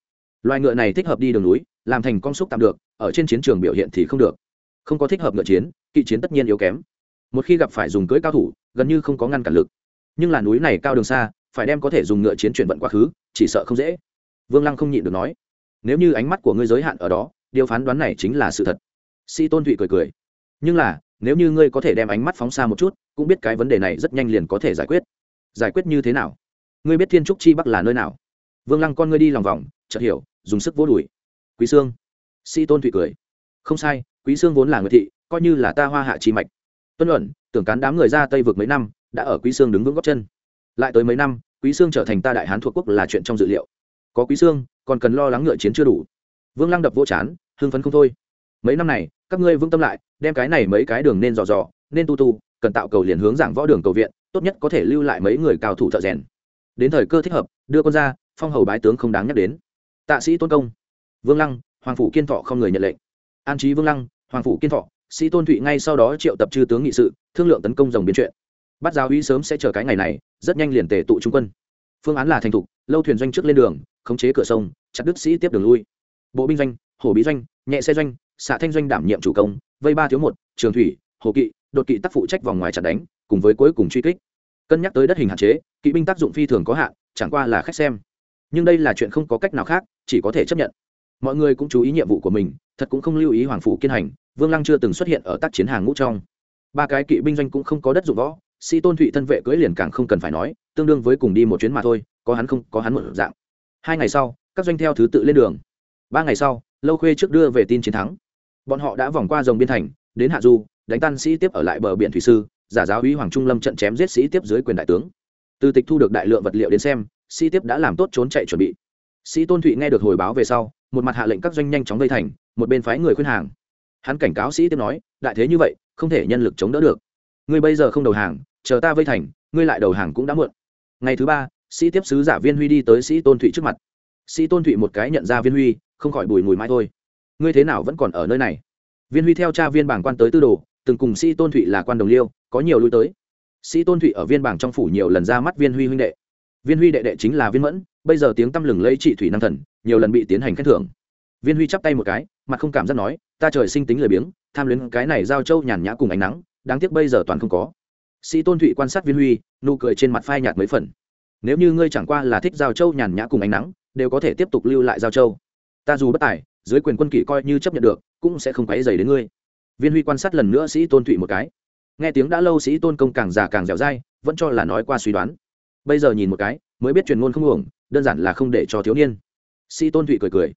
Loài ngựa này thích hợp đi đường núi, làm thành con xúc tạm được, ở trên chiến trường biểu hiện thì không được. Không có thích hợp ngựa chiến, kỵ chiến tất nhiên yếu kém. Một khi gặp phải dùng cưỡi cao thủ, gần như không có ngăn cản lực. Nhưng là núi này cao đường xa, phải đem có thể dùng ngựa chiến chuyển vận quá khứ, chỉ sợ không dễ. Vương lăng không nhịn được nói nếu như ánh mắt của ngươi giới hạn ở đó, điều phán đoán này chính là sự thật. Sĩ tôn thụy cười cười. Nhưng là, nếu như ngươi có thể đem ánh mắt phóng xa một chút, cũng biết cái vấn đề này rất nhanh liền có thể giải quyết. Giải quyết như thế nào? Ngươi biết thiên trúc chi bắc là nơi nào? Vương lăng con ngươi đi lòng vòng, chợt hiểu, dùng sức vỗ đùi. Quý sương. Sĩ tôn thụy cười. Không sai, quý sương vốn là người thị, coi như là ta hoa hạ chi mạch. Tuân luận, tưởng cán đám người ra tây vực mấy năm, đã ở quý sương đứng vững góc chân. Lại tới mấy năm, quý sương trở thành ta đại hán thuộc quốc là chuyện trong dự liệu. Có quý sương còn cần lo lắng ngựa chiến chưa đủ. Vương lăng đập vô chán, hưng phấn không thôi. Mấy năm này, các ngươi vững tâm lại, đem cái này mấy cái đường nên dò dò, nên tu tu, cần tạo cầu liền hướng giảng võ đường cầu viện, tốt nhất có thể lưu lại mấy người cao thủ thợ rèn. Đến thời cơ thích hợp, đưa con ra, phong hầu bái tướng không đáng nhắc đến. Tạ sĩ tôn công. Vương lăng, hoàng phủ kiên thọ không người nhận lệnh. An trí vương lăng, hoàng phủ kiên thọ, sĩ tôn thụy ngay sau đó triệu tập chư tướng nghị sự, thương lượng tấn công dòng biến chuyện. Bắt giáo uy sớm sẽ chờ cái ngày này, rất nhanh liền tề tụ trung quân. Phương án là thành thục, lâu thuyền doanh trước lên đường khống chế cửa sông, chặt đức sĩ tiếp đường lui. Bộ binh doanh hồ bí doanh, nhẹ xe doanh, xạ thanh doanh đảm nhiệm chủ công, vây ba thiếu một, trường thủy, hồ kỵ, đột kỵ tác phụ trách vòng ngoài chặt đánh, cùng với cuối cùng truy kích. Cân nhắc tới đất hình hạn chế, kỵ binh tác dụng phi thường có hạn, chẳng qua là khách xem. Nhưng đây là chuyện không có cách nào khác, chỉ có thể chấp nhận. Mọi người cũng chú ý nhiệm vụ của mình, thật cũng không lưu ý hoàng phủ kiên hành, vương lăng chưa từng xuất hiện ở tác chiến hàng ngũ trong. Ba cái kỵ binh doanh cũng không có đất dụng võ, sĩ tôn thụy thân vệ cưỡi liền càng không cần phải nói, tương đương với cùng đi một chuyến mà thôi, có hắn không, có hắn một dạng hai ngày sau, các doanh theo thứ tự lên đường. Ba ngày sau, lâu khuê trước đưa về tin chiến thắng. Bọn họ đã vòng qua dòng biên thành, đến hạ du, đánh tan sĩ tiếp ở lại bờ biển thủy sư, giả giáo úy hoàng trung lâm trận chém giết sĩ tiếp dưới quyền đại tướng. Từ tịch thu được đại lượng vật liệu đến xem, sĩ tiếp đã làm tốt trốn chạy chuẩn bị. Sĩ tôn thụy nghe được hồi báo về sau, một mặt hạ lệnh các doanh nhanh chóng vây thành, một bên phái người khuyên hàng. Hắn cảnh cáo sĩ tiếp nói, đại thế như vậy, không thể nhân lực chống đỡ được. Ngươi bây giờ không đầu hàng, chờ ta vây thành, ngươi lại đầu hàng cũng đã muộn. Ngày thứ ba sĩ tiếp sứ giả viên huy đi tới sĩ tôn thụy trước mặt. Sĩ tôn thụy một cái nhận ra viên huy, không khỏi bùi mùi mãi thôi. Ngươi thế nào vẫn còn ở nơi này? Viên huy theo cha viên bảng quan tới tư đồ, từng cùng sĩ tôn thụy là quan đồng liêu, có nhiều lui tới. Sĩ tôn thụy ở viên bảng trong phủ nhiều lần ra mắt viên huy huynh đệ. Viên huy đệ đệ chính là viên mẫn, bây giờ tiếng tăm lừng lấy trị thủy năng thần, nhiều lần bị tiến hành khen thưởng. Viên huy chắp tay một cái, mặt không cảm giác nói, ta trời sinh tính lười biếng, tham luyến cái này giao châu nhàn nhã cùng ánh nắng, đáng tiếc bây giờ toàn không có. Sĩ tôn thụy quan sát viên huy, nụ cười trên mặt phai nhạt mấy phần nếu như ngươi chẳng qua là thích giao châu nhàn nhã cùng ánh nắng, đều có thể tiếp tục lưu lại giao châu. Ta dù bất tài, dưới quyền quân kỵ coi như chấp nhận được, cũng sẽ không quấy dày đến ngươi. Viên huy quan sát lần nữa sĩ tôn thụy một cái. Nghe tiếng đã lâu sĩ tôn công càng già càng dẻo dai, vẫn cho là nói qua suy đoán. Bây giờ nhìn một cái, mới biết truyền ngôn không uổng, đơn giản là không để cho thiếu niên. Sĩ tôn thụy cười cười.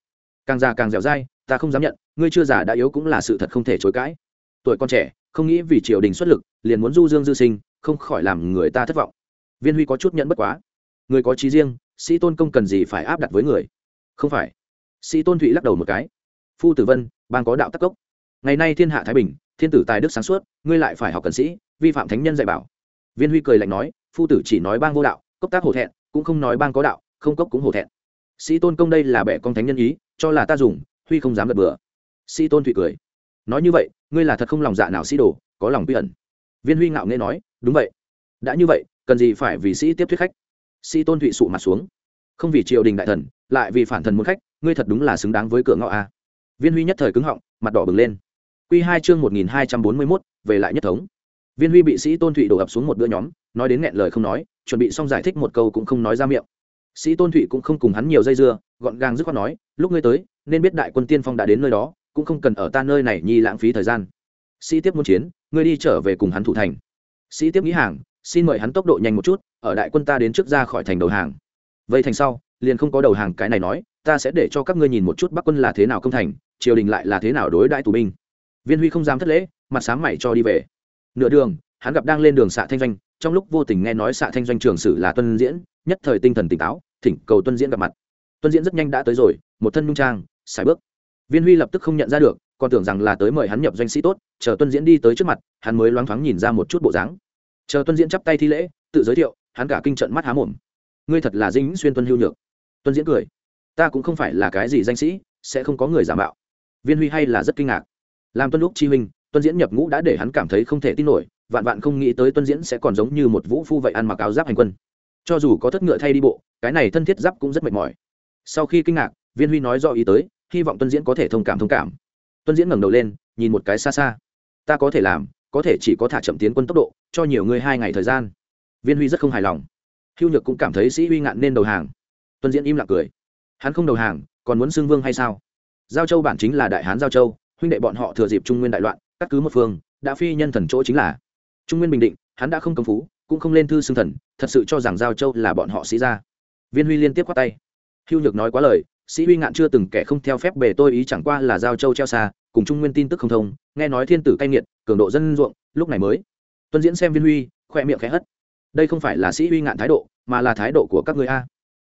Càng già càng dẻo dai, ta không dám nhận, ngươi chưa già đã yếu cũng là sự thật không thể chối cãi. Tuổi con trẻ, không nghĩ vì triều đình xuất lực, liền muốn du dương dư sinh, không khỏi làm người ta thất vọng. Viên huy có chút nhận bất quá người có trí riêng, sĩ tôn công cần gì phải áp đặt với người? Không phải. Sĩ tôn thụy lắc đầu một cái. Phu tử vân, bang có đạo tắc cốc. Ngày nay thiên hạ thái bình, thiên tử tài đức sáng suốt, ngươi lại phải học cần sĩ, vi phạm thánh nhân dạy bảo. Viên huy cười lạnh nói, phu tử chỉ nói bang vô đạo, cốc tác hổ thẹn, cũng không nói bang có đạo, không cốc cũng hổ thẹn. Sĩ tôn công đây là bẻ con thánh nhân ý, cho là ta dùng, huy không dám gật bừa. Sĩ tôn thụy cười. Nói như vậy, ngươi là thật không lòng dạ nào sĩ đồ, có lòng quy ẩn. Viên huy ngạo nghe nói, đúng vậy. Đã như vậy, cần gì phải vì sĩ tiếp thuyết khách? Sĩ tôn thụy sụ mặt xuống. Không vì triều đình đại thần, lại vì phản thần muốn khách, ngươi thật đúng là xứng đáng với cửa ngõ a. Viên huy nhất thời cứng họng, mặt đỏ bừng lên. Q hai chương một nghìn hai trăm bốn mươi mốt, về lại nhất thống. Viên huy bị sĩ tôn thụy đổ ập xuống một bữa nhóm, nói đến nghẹn lời không nói, chuẩn bị xong giải thích một câu cũng không nói ra miệng. Sĩ tôn thụy cũng không cùng hắn nhiều dây dưa, gọn gàng dứt khoát nói, lúc ngươi tới, nên biết đại quân tiên phong đã đến nơi đó, cũng không cần ở ta nơi này nhi lãng phí thời gian. Sĩ tiếp muốn chiến, ngươi đi trở về cùng hắn thủ thành. Sĩ tiếp nghĩ hàng, xin mời hắn tốc độ nhanh một chút ở đại quân ta đến trước ra khỏi thành đầu hàng. Vây thành sau, liền không có đầu hàng cái này nói, ta sẽ để cho các ngươi nhìn một chút bắc quân là thế nào công thành, triều đình lại là thế nào đối đãi tù binh. Viên huy không dám thất lễ, mặt sáng mày cho đi về. Nửa đường, hắn gặp đang lên đường xạ thanh doanh, trong lúc vô tình nghe nói xạ thanh doanh trường sử là tuân diễn, nhất thời tinh thần tỉnh táo, thỉnh cầu tuân diễn gặp mặt. Tuân diễn rất nhanh đã tới rồi, một thân nhung trang xài bước. Viên huy lập tức không nhận ra được, còn tưởng rằng là tới mời hắn nhập doanh sĩ tốt, chờ tuân diễn đi tới trước mặt, hắn mới loáng thoáng nhìn ra một chút bộ dáng. Chờ tuân diễn chắp tay thi lễ, tự giới thiệu hắn cả kinh trận mắt há mồm. Ngươi thật là dính xuyên tuân hưu nhược. Tuân diễn cười. Ta cũng không phải là cái gì danh sĩ, sẽ không có người giả mạo. Viên huy hay là rất kinh ngạc. Làm tuân lúc chi huynh, tuân diễn nhập ngũ đã để hắn cảm thấy không thể tin nổi, vạn vạn không nghĩ tới tuân diễn sẽ còn giống như một vũ phu vậy ăn mặc áo giáp hành quân. Cho dù có thất ngựa thay đi bộ, cái này thân thiết giáp cũng rất mệt mỏi. Sau khi kinh ngạc, viên huy nói do ý tới, hy vọng tuân diễn có thể thông cảm thông cảm. Tuân diễn ngẩng đầu lên, nhìn một cái xa xa. Ta có thể làm, có thể chỉ có thả chậm tiến quân tốc độ, cho nhiều người hai ngày thời gian viên huy rất không hài lòng. Hưu nhược cũng cảm thấy sĩ huy ngạn nên đầu hàng. Tuân diễn im lặng cười. Hắn không đầu hàng, còn muốn xưng vương hay sao? Giao châu bản chính là đại hán giao châu, huynh đệ bọn họ thừa dịp trung nguyên đại loạn, cắt cứ một phương, đã phi nhân thần chỗ chính là. Trung nguyên bình định, hắn đã không công phú, cũng không lên thư xưng thần, thật sự cho rằng giao châu là bọn họ sĩ ra viên huy liên tiếp quát tay. Hưu nhược nói quá lời, sĩ huy ngạn chưa từng kẻ không theo phép bề tôi ý chẳng qua là giao châu treo xa, cùng trung nguyên tin tức không thông, nghe nói thiên tử cai nghiệt, cường độ dân ruộng, lúc này mới. Tuân diễn xem viên huy, khoe miệng khẽ hất đây không phải là sĩ huy ngạn thái độ, mà là thái độ của các người a.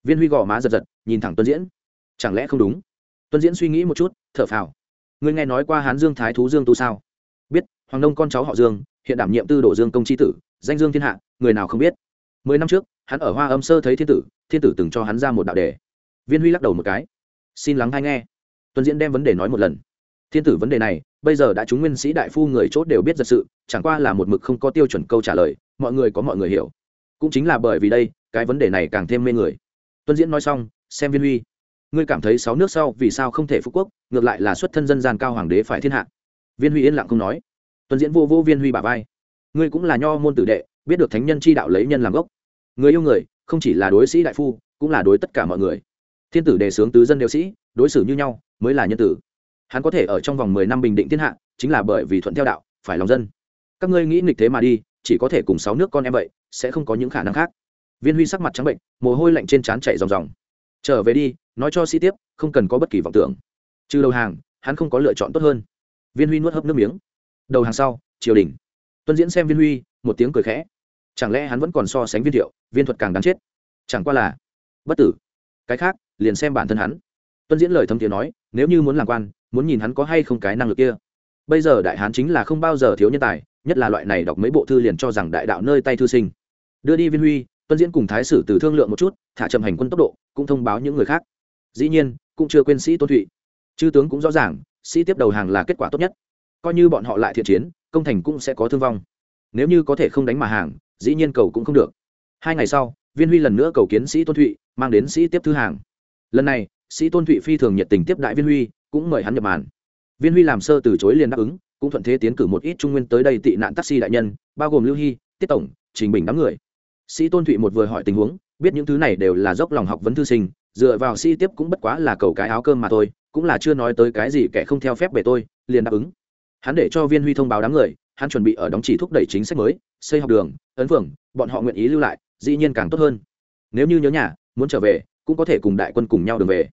Viên huy gò má giật giật, nhìn thẳng tuân diễn. Chẳng lẽ không đúng? Tuân diễn suy nghĩ một chút, thở phào. Ngươi nghe nói qua hán dương thái thú dương tu sao? Biết, hoàng nông con cháu họ dương, hiện đảm nhiệm tư đồ dương công tri tử, danh dương thiên hạ, người nào không biết? Mười năm trước, hắn ở hoa âm sơ thấy thiên tử thiên tử từng cho hắn ra một đạo đề. Viên huy lắc đầu một cái. Xin lắng hay nghe. Tuân diễn đem vấn đề nói một lần. Thiên tử vấn đề này bây giờ đã chúng nguyên sĩ đại phu người chốt đều biết thật sự, chẳng qua là một mực không có tiêu chuẩn câu trả lời, mọi người có mọi người hiểu. Cũng chính là bởi vì đây, cái vấn đề này càng thêm mê người. Tuân diễn nói xong, xem viên huy ngươi cảm thấy sáu nước sau vì sao không thể phú quốc, ngược lại là xuất thân dân gian cao hoàng đế phải thiên hạ. Viên huy yên lặng không nói. Tuân diễn vô vô viên huy bà vai. Ngươi cũng là nho môn tử đệ, biết được thánh nhân chi đạo lấy nhân làm gốc. Người yêu người, không chỉ là đối sĩ đại phu, cũng là đối tất cả mọi người. Thiên tử đề xướng tứ dân đều sĩ, đối xử như nhau, mới là nhân tử hắn có thể ở trong vòng mười năm bình định thiên hạ, chính là bởi vì thuận theo đạo, phải lòng dân. Các ngươi nghĩ nghịch thế mà đi, chỉ có thể cùng sáu nước con em vậy, sẽ không có những khả năng khác. Viên huy sắc mặt trắng bệnh, mồ hôi lạnh trên trán chảy ròng ròng. Trở về đi, nói cho sĩ tiếp, không cần có bất kỳ vọng tưởng. Trừ đầu hàng, hắn không có lựa chọn tốt hơn. Viên huy nuốt hấp nước miếng. Đầu hàng sau, triều đình. Tuân diễn xem viên huy, một tiếng cười khẽ. Chẳng lẽ hắn vẫn còn so sánh viên thiệu, viên thuật càng đáng chết? Chẳng qua là bất tử. Cái khác, liền xem bản thân hắn tuân diễn lời thâm tiếng nói, nếu như muốn làm quan, muốn nhìn hắn có hay không cái năng lực kia. Bây giờ đại hán chính là không bao giờ thiếu nhân tài, nhất là loại này đọc mấy bộ thư liền cho rằng đại đạo nơi tay thư sinh. Đưa đi viên huy, tuân diễn cùng thái sử từ thương lượng một chút, thả chậm hành quân tốc độ, cũng thông báo những người khác. Dĩ nhiên, cũng chưa quên sĩ tôn thụy. Chư tướng cũng rõ ràng, sĩ tiếp đầu hàng là kết quả tốt nhất. Coi như bọn họ lại thiện chiến, công thành cũng sẽ có thương vong. Nếu như có thể không đánh mà hàng, dĩ nhiên cầu cũng không được. Hai ngày sau, viên huy lần nữa cầu kiến sĩ tôn thụy, mang đến sĩ tiếp thư hàng. Lần này sĩ tôn thụy phi thường nhiệt tình tiếp đại viên huy, cũng mời hắn nhập màn. Viên huy làm sơ từ chối liền đáp ứng, cũng thuận thế tiến cử một ít trung nguyên tới đây tị nạn taxi đại nhân, bao gồm lưu hy, tiết tổng, trình bình đám người. Sĩ tôn thụy một vừa hỏi tình huống, biết những thứ này đều là dốc lòng học vấn thư sinh, dựa vào sĩ tiếp cũng bất quá là cầu cái áo cơm mà thôi, cũng là chưa nói tới cái gì kẻ không theo phép về tôi, liền đáp ứng. Hắn để cho viên huy thông báo đám người, hắn chuẩn bị ở đóng chỉ thúc đẩy chính sách mới, xây học đường, ấn phường, bọn họ nguyện ý lưu lại, dĩ nhiên càng tốt hơn. Nếu như nhớ nhà, muốn trở về cũng có thể cùng đại quân cùng nhau đường về.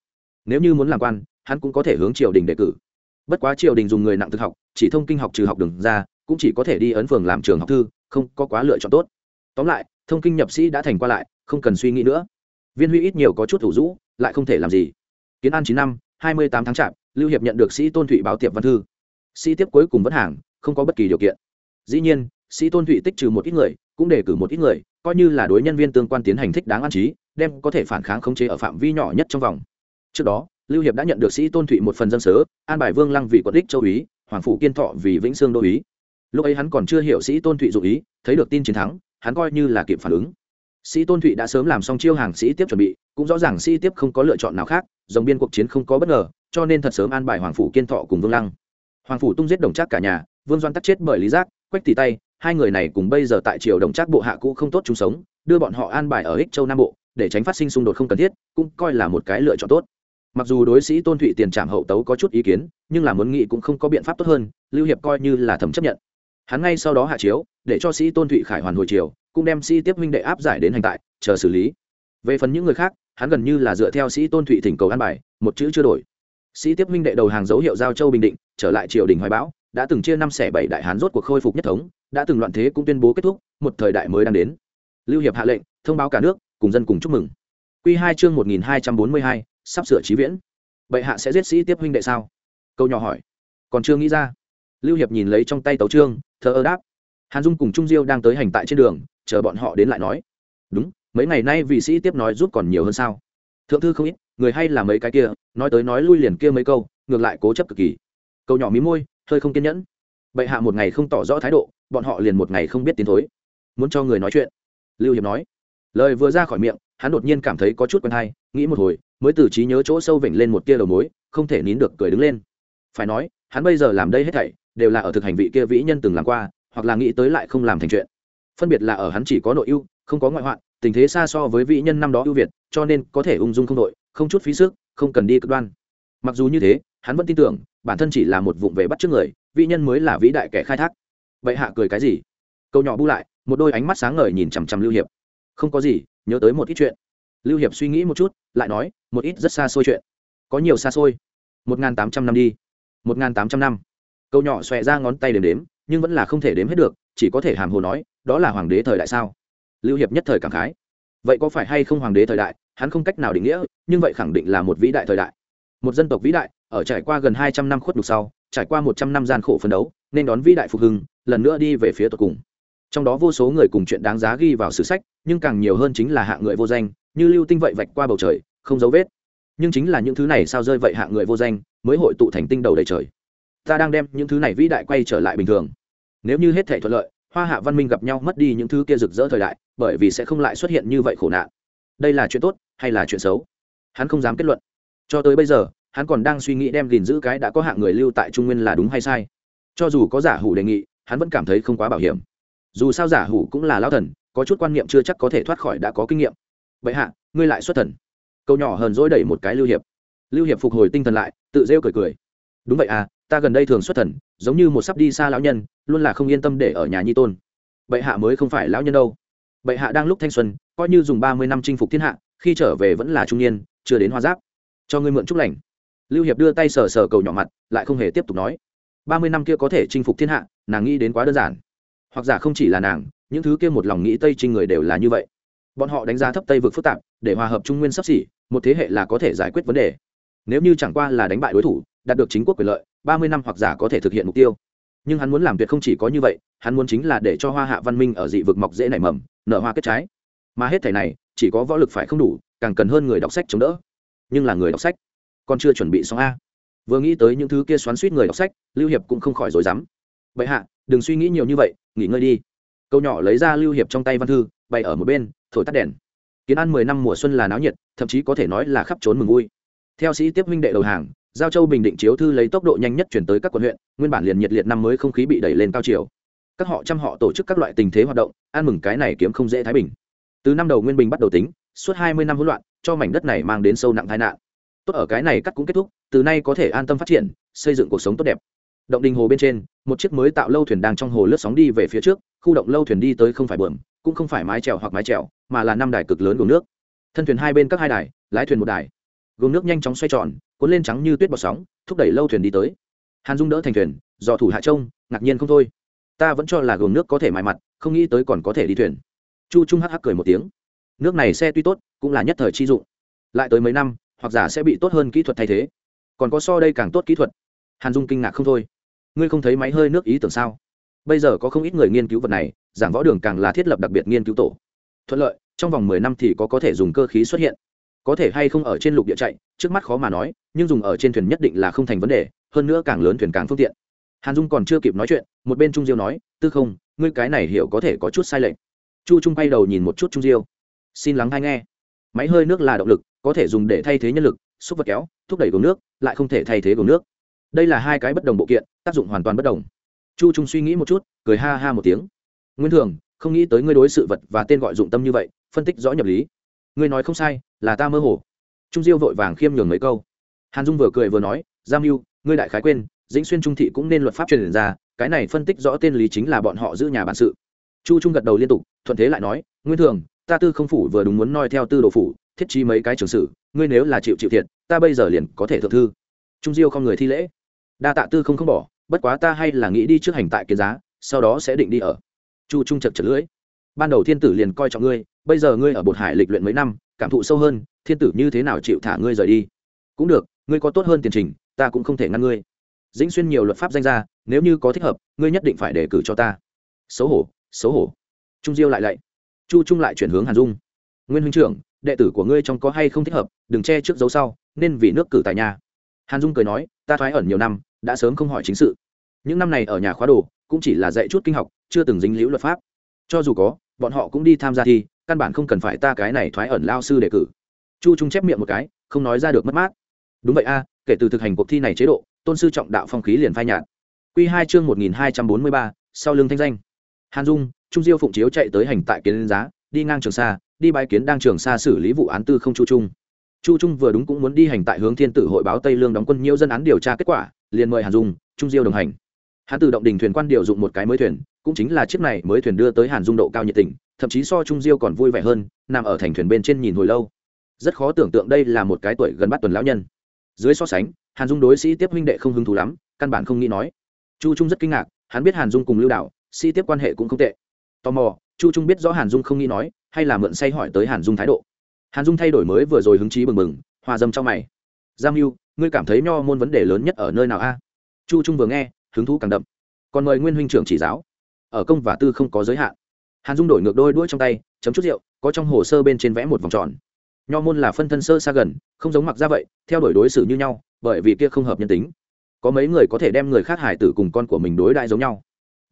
Nếu như muốn làm quan, hắn cũng có thể hướng triều đình đề cử. Bất quá triều đình dùng người nặng thực học, chỉ thông kinh học trừ học đường ra, cũng chỉ có thể đi ấn phường làm trường học thư, không có quá lựa chọn tốt. Tóm lại, thông kinh nhập sĩ đã thành qua lại, không cần suy nghĩ nữa. Viên huy ít nhiều có chút thủ rũ, lại không thể làm gì. Kiến an chín năm, hai mươi tám tháng chạp, lưu hiệp nhận được sĩ tôn thụy báo tiệp văn thư. Sĩ tiếp cuối cùng vẫn hàng, không có bất kỳ điều kiện. Dĩ nhiên, sĩ tôn thụy tích trừ một ít người, cũng đề cử một ít người, coi như là đối nhân viên tương quan tiến hành thích đáng an trí đem có thể phản kháng khống chế ở phạm vi nhỏ nhất trong vòng. Trước đó, lưu hiệp đã nhận được sĩ tôn thụy một phần dân sớ, an bài vương lăng vị quận đích châu ý hoàng phủ kiên thọ vì vĩnh sương đô ý lúc ấy hắn còn chưa hiểu sĩ tôn thụy dụ ý, thấy được tin chiến thắng, hắn coi như là kịp phản ứng. Sĩ tôn thụy đã sớm làm xong chiêu hàng sĩ tiếp chuẩn bị, cũng rõ ràng sĩ tiếp không có lựa chọn nào khác dòng biên cuộc chiến không có bất ngờ, cho nên thật sớm an bài hoàng phủ kiên thọ cùng vương lăng. Hoàng phủ tung giết đồng trác cả nhà, vương doan tắt chết bởi lý giác, quách tỷ tay, hai người này cùng bây giờ tại triều đồng trác bộ hạ cũ không tốt chung sống, đưa bọn họ an bài ở ích châu nam bộ để tránh phát sinh xung đột không cần thiết, cũng coi là một cái lựa chọn tốt. Mặc dù đối sĩ tôn thụy tiền trảm hậu tấu có chút ý kiến, nhưng là muốn nghị cũng không có biện pháp tốt hơn, lưu hiệp coi như là thẩm chấp nhận. Hắn ngay sau đó hạ chiếu, để cho sĩ tôn thụy khải hoàn hồi triều cũng đem sĩ tiếp minh đệ áp giải đến hành tại, chờ xử lý. Về phần những người khác, hắn gần như là dựa theo sĩ tôn thụy thỉnh cầu an bài, một chữ chưa đổi. Sĩ tiếp minh đệ đầu hàng dấu hiệu giao châu bình định, trở lại triều đình hoài bão, đã từng chia năm xẻ bảy đại hán rốt cuộc khôi phục nhất thống, đã từng loạn thế cũng tuyên bố kết thúc, một thời đại mới đang đến. Lưu hiệp hạ lệnh, thông báo cả nước cùng dân cùng chúc mừng. Q hai chương một nghìn hai trăm bốn mươi hai, sắp sửa trí viễn. Bệ hạ sẽ giết sĩ tiếp huynh đệ sao? Câu nhỏ hỏi. Còn chưa nghĩ ra. Lưu hiệp nhìn lấy trong tay tấu trương thờ ơ đáp. Hàn dung cùng trung diêu đang tới hành tại trên đường, chờ bọn họ đến lại nói. Đúng, mấy ngày nay vị sĩ tiếp nói giúp còn nhiều hơn sao? Thượng thư không ít, người hay là mấy cái kia, nói tới nói lui liền kia mấy câu, ngược lại cố chấp cực kỳ. Câu nhỏ mí môi, hơi không kiên nhẫn. Bệ hạ một ngày không tỏ rõ thái độ, bọn họ liền một ngày không biết tiến thối. Muốn cho người nói chuyện. Lưu hiệp nói lời vừa ra khỏi miệng, hắn đột nhiên cảm thấy có chút quen hay, nghĩ một hồi, mới từ trí nhớ chỗ sâu vểnh lên một tia đầu mối, không thể nín được cười đứng lên. Phải nói, hắn bây giờ làm đây hết thảy, đều là ở thực hành vị kia vĩ nhân từng làm qua, hoặc là nghĩ tới lại không làm thành chuyện. Phân biệt là ở hắn chỉ có nội ưu, không có ngoại hoạn, tình thế xa so với vĩ nhân năm đó ưu việt, cho nên có thể ung dung không đội, không chút phí sức, không cần đi cực đoan. Mặc dù như thế, hắn vẫn tin tưởng, bản thân chỉ là một vụng về bắt trước người, vĩ nhân mới là vĩ đại kẻ khai thác. Vậy hạ cười cái gì? Câu nhỏ bu lại, một đôi ánh mắt sáng ngời nhìn chằm chằm lưu hiệp không có gì, nhớ tới một ít chuyện. Lưu hiệp suy nghĩ một chút, lại nói, một ít rất xa xôi chuyện. Có nhiều xa xôi. Một n g h n tám trăm năm đi. Một n g h n tám trăm năm. Câu nhỏ xòe ra ngón tay đếm đếm, nhưng vẫn là không thể đếm hết được, chỉ có thể hàm hồ nói, đó là hoàng đế thời đại sao? Lưu hiệp nhất thời cảm khái. Vậy có phải hay không hoàng đế thời đại, hắn không cách nào định nghĩa, nhưng vậy khẳng định là một vĩ đại thời đại. Một dân tộc vĩ đại, ở trải qua gần hai trăm năm khuất đục sau, trải qua một trăm năm gian khổ phấn đấu, nên đón vĩ đại phục hưng, lần nữa đi về phía tột cùng trong đó vô số người cùng chuyện đáng giá ghi vào sử sách, nhưng càng nhiều hơn chính là hạ người vô danh, như lưu tinh vậy vạch qua bầu trời, không dấu vết. Nhưng chính là những thứ này sao rơi vậy hạ người vô danh, mới hội tụ thành tinh đầu đầy trời. Ta đang đem những thứ này vĩ đại quay trở lại bình thường. Nếu như hết thể thuận lợi, hoa hạ văn minh gặp nhau mất đi những thứ kia rực rỡ thời đại, bởi vì sẽ không lại xuất hiện như vậy khổ nạn. Đây là chuyện tốt hay là chuyện xấu? Hắn không dám kết luận. Cho tới bây giờ, hắn còn đang suy nghĩ đem gìn giữ cái đã có hạng người lưu tại trung nguyên là đúng hay sai. Cho dù có giả hủ đề nghị, hắn vẫn cảm thấy không quá bảo hiểm dù sao giả hủ cũng là lao thần, có chút quan niệm chưa chắc có thể thoát khỏi đã có kinh nghiệm. Vậy hạ, ngươi lại xuất thần. Câu nhỏ hờn dỗi đẩy một cái lưu hiệp. Lưu hiệp phục hồi tinh thần lại, tự rêu cười cười. Đúng vậy à ta gần đây thường xuất thần, giống như một sắp đi xa lão nhân, luôn là không yên tâm để ở nhà nhi tôn. Bệ hạ mới không phải lão nhân đâu. Bệ hạ đang lúc thanh xuân, coi như dùng ba mươi năm chinh phục thiên hạ, khi trở về vẫn là trung niên, chưa đến hoa giáp. Cho ngươi mượn chúc lành. Lưu hiệp đưa tay sờ sờ cầu nhỏ mặt, lại không hề tiếp tục nói. Ba mươi năm kia có thể chinh phục thiên hạ, nàng nghĩ đến quá đơn giản hoặc giả không chỉ là nàng, những thứ kia một lòng nghĩ tây trinh người đều là như vậy. Bọn họ đánh giá thấp tây vực phức tạp, để hòa hợp trung nguyên sắp xỉ, một thế hệ là có thể giải quyết vấn đề. Nếu như chẳng qua là đánh bại đối thủ, đạt được chính quốc quyền lợi, ba mươi năm hoặc giả có thể thực hiện mục tiêu. Nhưng hắn muốn làm tuyệt không chỉ có như vậy, hắn muốn chính là để cho hoa hạ văn minh ở dị vực mọc dễ nảy mầm, nở hoa kết trái. Mà hết thẻ này, chỉ có võ lực phải không đủ, càng cần hơn người đọc sách chống đỡ. Nhưng là người đọc sách còn chưa chuẩn bị xong a. Vừa nghĩ tới những thứ kia xoắn suýt người đọc sách, lưu hiệp cũng không khỏi rồi dám vậy hạ, đừng suy nghĩ nhiều như vậy, nghỉ ngơi đi. Câu nhỏ lấy ra lưu hiệp trong tay văn thư, bày ở một bên, thổi tắt đèn. Kiến an mười năm mùa xuân là náo nhiệt, thậm chí có thể nói là khắp trốn mừng vui. Theo sĩ tiếp minh đệ đầu hàng, giao châu bình định chiếu thư lấy tốc độ nhanh nhất chuyển tới các quận huyện, nguyên bản liền nhiệt liệt năm mới không khí bị đẩy lên cao chiều. Các họ chăm họ tổ chức các loại tình thế hoạt động, ăn mừng cái này kiếm không dễ thái bình. Từ năm đầu nguyên bình bắt đầu tính, suốt hai mươi năm hỗn loạn, cho mảnh đất này mang đến sâu nặng tai nạn. Tốt ở cái này cắt cũng kết thúc, từ nay có thể an tâm phát triển, xây dựng cuộc sống tốt đẹp động đình hồ bên trên, một chiếc mới tạo lâu thuyền đang trong hồ lướt sóng đi về phía trước, khu động lâu thuyền đi tới không phải bờm, cũng không phải mái chèo hoặc mái chèo, mà là năm đài cực lớn gồm nước. Thân thuyền hai bên các hai đài, lái thuyền một đài. Gồm nước nhanh chóng xoay tròn, cuốn lên trắng như tuyết bọt sóng, thúc đẩy lâu thuyền đi tới. Hàn dung đỡ thành thuyền, dò thủ hạ trông, ngạc nhiên không thôi. Ta vẫn cho là gồm nước có thể mài mặt, không nghĩ tới còn có thể đi thuyền. Chu trung hắc hắc cười một tiếng. Nước này xe tuy tốt, cũng là nhất thời chi dụng. Lại tới mấy năm, hoặc giả sẽ bị tốt hơn kỹ thuật thay thế. Còn có so đây càng tốt kỹ thuật. Hàn dung kinh ngạc không thôi ngươi không thấy máy hơi nước ý tưởng sao? Bây giờ có không ít người nghiên cứu vật này, giảng võ đường càng là thiết lập đặc biệt nghiên cứu tổ. Thuận lợi, trong vòng mười năm thì có có thể dùng cơ khí xuất hiện. Có thể hay không ở trên lục địa chạy, trước mắt khó mà nói, nhưng dùng ở trên thuyền nhất định là không thành vấn đề, hơn nữa càng lớn thuyền càng phương tiện. Hàn dung còn chưa kịp nói chuyện, một bên trung diêu nói, tư không, ngươi cái này hiểu có thể có chút sai lệch. Chu trung bay đầu nhìn một chút trung diêu. Xin lắng hay nghe. Máy hơi nước là động lực, có thể dùng để thay thế nhân lực, xúc vật kéo, thúc đẩy gồm nước, lại không thể thay thế gồm nước. Đây là hai cái bất đồng bộ kiện tác dụng hoàn toàn bất đồng. Chu trung suy nghĩ một chút, cười ha ha một tiếng. Nguyên thường, không nghĩ tới ngươi đối sự vật và tên gọi dụng tâm như vậy, phân tích rõ nhập lý. Ngươi nói không sai, là ta mơ hồ. Trung diêu vội vàng khiêm nhường mấy câu. Hàn dung vừa cười vừa nói giam mưu ngươi đại khái quên, dĩnh xuyên trung thị cũng nên luật pháp truyền ra, cái này phân tích rõ tên lý chính là bọn họ giữ nhà bản sự. Chu trung gật đầu liên tục, thuận thế lại nói, nguyên thường, ta tư không phủ vừa đúng muốn noi theo tư đồ phủ, thiết trí mấy cái trường sử, ngươi nếu là chịu chịu thiệt, ta bây giờ liền có thể thượng thư. Trung diêu không người thi lễ. Đa tạ tư không không bỏ bất quá ta hay là nghĩ đi trước hành tại kiến giá, sau đó sẽ định đi ở. Chu trung chật chật lưỡi. Ban đầu thiên tử liền coi trọng ngươi, bây giờ ngươi ở bột hải lịch luyện mấy năm, cảm thụ sâu hơn, thiên tử như thế nào chịu thả ngươi rời đi? Cũng được, ngươi có tốt hơn tiền trình, ta cũng không thể ngăn ngươi. Dĩnh xuyên nhiều luật pháp danh ra nếu như có thích hợp, ngươi nhất định phải đề cử cho ta. Xấu hổ xấu hổ. Trung diêu lại lạy. Chu trung lại chuyển hướng hàn dung. Nguyên huynh trưởng, đệ tử của ngươi trong có hay không thích hợp, đừng che trước dấu sau, nên vì nước cử tại nhà. Hàn dung cười nói, ta thoái ẩn nhiều năm đã sớm không hỏi chính sự. Những năm này ở nhà khóa đồ cũng chỉ là dạy chút kinh học, chưa từng dính liễu luật pháp. Cho dù có, bọn họ cũng đi tham gia thi, căn bản không cần phải ta cái này thoái ẩn lao sư đề cử. Chu trung chép miệng một cái, không nói ra được mất mát. Đúng vậy a, kể từ thực hành cuộc thi này chế độ, tôn sư trọng đạo phong khí liền phai nhạt. Q hai chương một nghìn hai trăm bốn mươi ba, sau lưng thanh danh. Hàn dung, trung diêu phụng chiếu chạy tới hành tại kiến giá, đi ngang trường sa đi bãi kiến đang trường sa xử lý vụ án tư không chu trung. Chu trung vừa đúng cũng muốn đi hành tại hướng thiên tử hội báo tây lương đóng quân nhiễu dân án điều tra kết quả liền mời hàn dung, trung diêu đồng hành. Hắn tự động đình thuyền quan điều dụng một cái mới thuyền, cũng chính là chiếc này mới thuyền đưa tới hàn dung độ cao nhiệt tình, thậm chí so trung diêu còn vui vẻ hơn, nằm ở thành thuyền bên trên nhìn hồi lâu. Rất khó tưởng tượng đây là một cái tuổi gần bắt tuần lão nhân. Dưới so sánh, hàn dung đối sĩ tiếp huynh đệ không hứng thú lắm, căn bản không nghĩ nói. Chu trung rất kinh ngạc, hắn biết hàn dung cùng lưu đạo, sĩ tiếp quan hệ cũng không tệ. Tò mò, chu trung biết rõ hàn dung không nghĩ nói, hay là mượn say hỏi tới hàn dung thái độ. Hàn dung thay đổi mới vừa rồi hứng chí bừng bừng, hòa dâm trong mày giam mưu ngươi cảm thấy nho môn vấn đề lớn nhất ở nơi nào a? Chu trung vừa nghe, hứng thú càng đậm. Còn mời nguyên huynh trưởng chỉ giáo. Ở công và tư không có giới hạn. Hàn dung đổi ngược đôi đuôi trong tay, chấm chút rượu, có trong hồ sơ bên trên vẽ một vòng tròn. Nho môn là phân thân sơ xa gần, không giống mặc ra vậy, theo đuổi đối xử như nhau, bởi vì kia không hợp nhân tính. Có mấy người có thể đem người khác hải tử cùng con của mình đối đại giống nhau.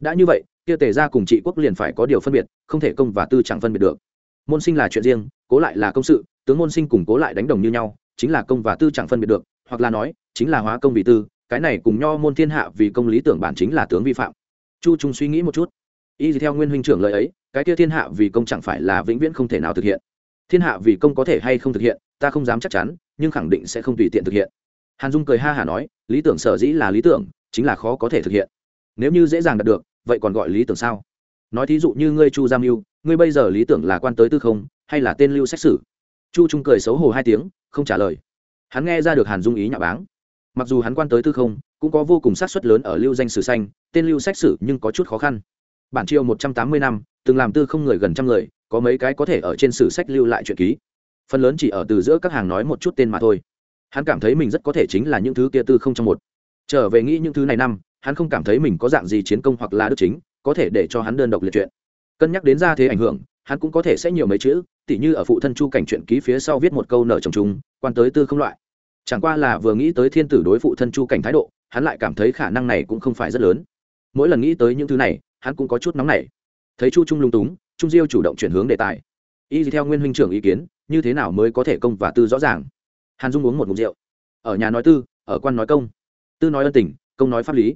Đã như vậy, kia tề ra cùng trị quốc liền phải có điều phân biệt, không thể công và tư chẳng phân biệt được. Môn sinh là chuyện riêng, cố lại là công sự, tướng môn sinh cùng cố lại đánh đồng như nhau chính là công và tư chẳng phân biệt được, hoặc là nói, chính là hóa công vì tư, cái này cùng nho môn thiên hạ vì công lý tưởng bản chính là tướng vi phạm. Chu trung suy nghĩ một chút. Y theo nguyên huynh trưởng lời ấy, cái kia thiên hạ vì công chẳng phải là vĩnh viễn không thể nào thực hiện. Thiên hạ vì công có thể hay không thực hiện, ta không dám chắc chắn, nhưng khẳng định sẽ không tùy tiện thực hiện. Hàn dung cười ha hả nói, lý tưởng sở dĩ là lý tưởng, chính là khó có thể thực hiện. Nếu như dễ dàng đạt được, vậy còn gọi lý tưởng sao? Nói thí dụ như ngươi chu giam mưu ngươi bây giờ lý tưởng là quan tới tư không, hay là tên lưu xét xử chu trung cười xấu hổ hai tiếng không trả lời. Hắn nghe ra được hàn dung ý nhạo báng. Mặc dù hắn quan tới tư không cũng có vô cùng sát xuất lớn ở lưu danh sử xanh tên lưu sách sử, nhưng có chút khó khăn. Bản triều một trăm tám mươi năm từng làm tư không người gần trăm người có mấy cái có thể ở trên sử sách lưu lại chuyện ký. Phần lớn chỉ ở từ giữa các hàng nói một chút tên mà thôi. Hắn cảm thấy mình rất có thể chính là những thứ kia tư không trong một. Trở về nghĩ những thứ này năm hắn không cảm thấy mình có dạng gì chiến công hoặc là đức chính có thể để cho hắn đơn độc liệt chuyện. Cân nhắc đến ra thế ảnh hưởng hắn cũng có thể sẽ nhiều mấy chữ tỉ như ở phụ thân chu cảnh chuyện ký phía sau viết một câu nợ chồng chúng quan tới tư không loại. Chẳng qua là vừa nghĩ tới thiên tử đối phụ thân chu cảnh thái độ, hắn lại cảm thấy khả năng này cũng không phải rất lớn. Mỗi lần nghĩ tới những thứ này, hắn cũng có chút nóng nảy. Thấy chu trung lung túng, trung diêu chủ động chuyển hướng đề tài. Y theo nguyên huynh trưởng ý kiến, như thế nào mới có thể công và tư rõ ràng? Hàn dung uống một mục rượu. Ở nhà nói tư, ở quan nói công. Tư nói ân tình, công nói pháp lý.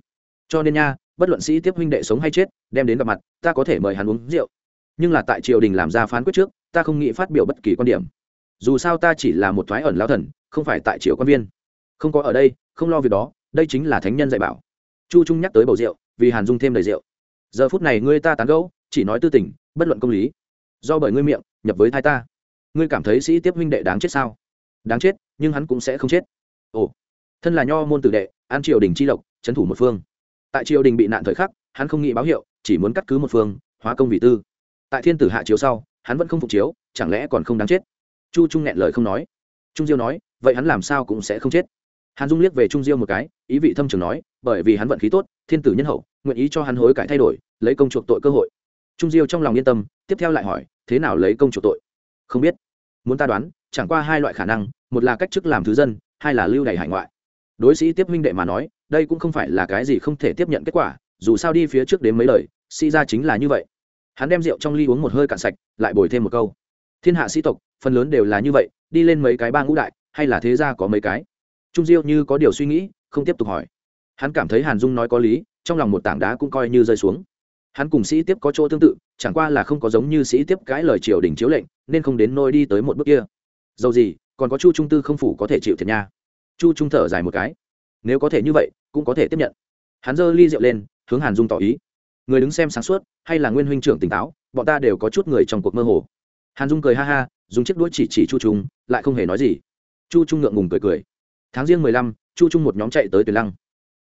Cho nên nha, bất luận sĩ tiếp huynh đệ sống hay chết, đem đến gặp mặt, ta có thể mời hắn uống rượu nhưng là tại triều đình làm ra phán quyết trước, ta không nghĩ phát biểu bất kỳ quan điểm. Dù sao ta chỉ là một thoái ẩn lao thần, không phải tại triều quan viên. Không có ở đây, không lo việc đó, đây chính là thánh nhân dạy bảo. Chu trung nhắc tới bầu rượu, vì hàn dung thêm đầy rượu. Giờ phút này ngươi ta tán gẫu, chỉ nói tư tình, bất luận công lý. Do bởi ngươi miệng, nhập với thai ta. Ngươi cảm thấy sĩ tiếp huynh đệ đáng chết sao? Đáng chết, nhưng hắn cũng sẽ không chết. Ồ, thân là nho môn tử đệ, an triều đình chi lộc trấn thủ một phương. Tại triều đình bị nạn thời khắc, hắn không nghĩ báo hiệu, chỉ muốn cắt cứ một phương, hóa công vị tư tại thiên tử hạ chiếu sau, hắn vẫn không phục chiếu, chẳng lẽ còn không đáng chết? Chu trung nghẹn lời không nói. Trung diêu nói, vậy hắn làm sao cũng sẽ không chết. Hàn dung liếc về trung diêu một cái, ý vị thâm trường nói, bởi vì hắn vận khí tốt, thiên tử nhân hậu, nguyện ý cho hắn hối cải thay đổi, lấy công chuộc tội cơ hội. Trung diêu trong lòng yên tâm, tiếp theo lại hỏi, thế nào lấy công chuộc tội? Không biết. Muốn ta đoán, chẳng qua hai loại khả năng, một là cách chức làm thứ dân, hai là lưu đày hải ngoại. Đối sĩ tiếp minh đệ mà nói, đây cũng không phải là cái gì không thể tiếp nhận kết quả, dù sao đi phía trước đến mấy lời, sĩ ra chính là như vậy hắn đem rượu trong ly uống một hơi cạn sạch, lại bồi thêm một câu. Thiên hạ sĩ tộc, phần lớn đều là như vậy, đi lên mấy cái ba ngũ đại, hay là thế gia có mấy cái? Trung diêu như có điều suy nghĩ, không tiếp tục hỏi. Hắn cảm thấy hàn dung nói có lý, trong lòng một tảng đá cũng coi như rơi xuống. Hắn cùng sĩ tiếp có chỗ tương tự, chẳng qua là không có giống như sĩ tiếp cãi lời triều đình chiếu lệnh, nên không đến nôi đi tới một bước kia. Dầu gì, còn có chu trung tư không phủ có thể chịu thiệt nha. Chu trung thở dài một cái. Nếu có thể như vậy, cũng có thể tiếp nhận. Hắn giơ ly rượu lên, hướng hàn dung tỏ ý người đứng xem sáng suốt, hay là nguyên huynh trưởng tỉnh táo, bọn ta đều có chút người trong cuộc mơ hồ. Hàn dung cười ha ha, dùng chiếc đuôi chỉ chỉ chu trung, lại không hề nói gì. Chu trung ngượng ngùng cười cười. Tháng riêng mười lăm, chu trung một nhóm chạy tới tuyền lăng.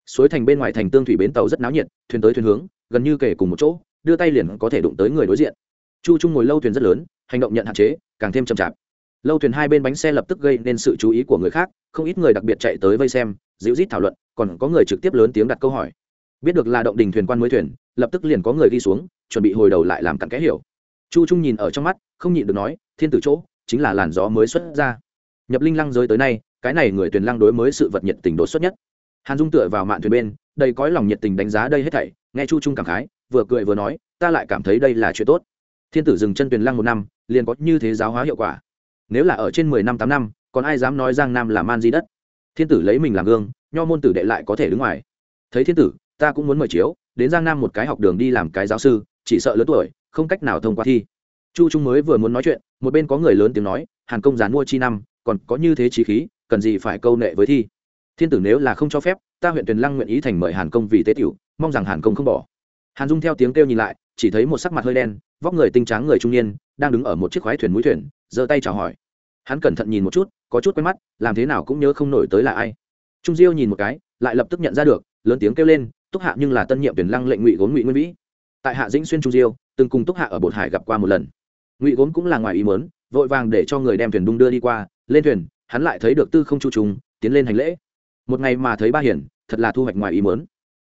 Suối thành bên ngoài thành tương thủy bến tàu rất náo nhiệt, thuyền tới thuyền hướng, gần như kể cùng một chỗ, đưa tay liền có thể đụng tới người đối diện. Chu trung ngồi lâu thuyền rất lớn, hành động nhận hạn chế, càng thêm chậm chạp. Lâu thuyền hai bên bánh xe lập tức gây nên sự chú ý của người khác, không ít người đặc biệt chạy tới vây xem, dịu rít thảo luận, còn có người trực tiếp lớn tiếng đặt câu hỏi biết được là động đình thuyền quan mới thuyền, lập tức liền có người đi xuống, chuẩn bị hồi đầu lại làm cặn kẽ hiểu. Chu trung nhìn ở trong mắt, không nhịn được nói, thiên tử chỗ, chính là làn gió mới xuất ra. Nhập linh lăng giới tới nay, cái này người tuyền lăng đối mới sự vật nhiệt tình đột xuất nhất. Hàn dung tựa vào mạn thuyền bên, đầy cõi lòng nhiệt tình đánh giá đây hết thảy, nghe chu trung cảm khái, vừa cười vừa nói, ta lại cảm thấy đây là chuyện tốt. Thiên tử dừng chân tuyền lăng một năm, liền có như thế giáo hóa hiệu quả. Nếu là ở trên mười năm tám năm, còn ai dám nói giang nam là man di đất? Thiên tử lấy mình làm gương, nho môn tử đệ lại có thể đứng ngoài. Thấy thiên tử ta cũng muốn mời chiếu, đến giang nam một cái học đường đi làm cái giáo sư, chỉ sợ lớn tuổi, không cách nào thông qua thi. Chu trung mới vừa muốn nói chuyện, một bên có người lớn tiếng nói, hàn công gián mua chi năm, còn có như thế trí khí, cần gì phải câu nệ với thi? Thiên tử nếu là không cho phép, ta huyện tuyền lăng nguyện ý thành mời hàn công vì tế tiểu, mong rằng hàn công không bỏ. Hàn dung theo tiếng kêu nhìn lại, chỉ thấy một sắc mặt hơi đen, vóc người tinh tráng người trung niên, đang đứng ở một chiếc khoái thuyền mũi thuyền, giơ tay chào hỏi. Hắn cẩn thận nhìn một chút, có chút quen mắt, làm thế nào cũng nhớ không nổi tới là ai. Trung diêu nhìn một cái, lại lập tức nhận ra được, lớn tiếng kêu lên túc hạ nhưng là tân nhiệm tuyển lăng lệnh ngụy gốm ngụy nguyên vĩ. Tại hạ dĩnh xuyên trung diêu, từng cùng túc hạ ở bột hải gặp qua một lần. Ngụy gốm cũng là ngoài ý mớn vội vàng để cho người đem thuyền đung đưa đi qua, lên thuyền hắn lại thấy được tư không chu trùng, tiến lên hành lễ. Một ngày mà thấy ba hiển, thật là thu hoạch ngoài ý mớn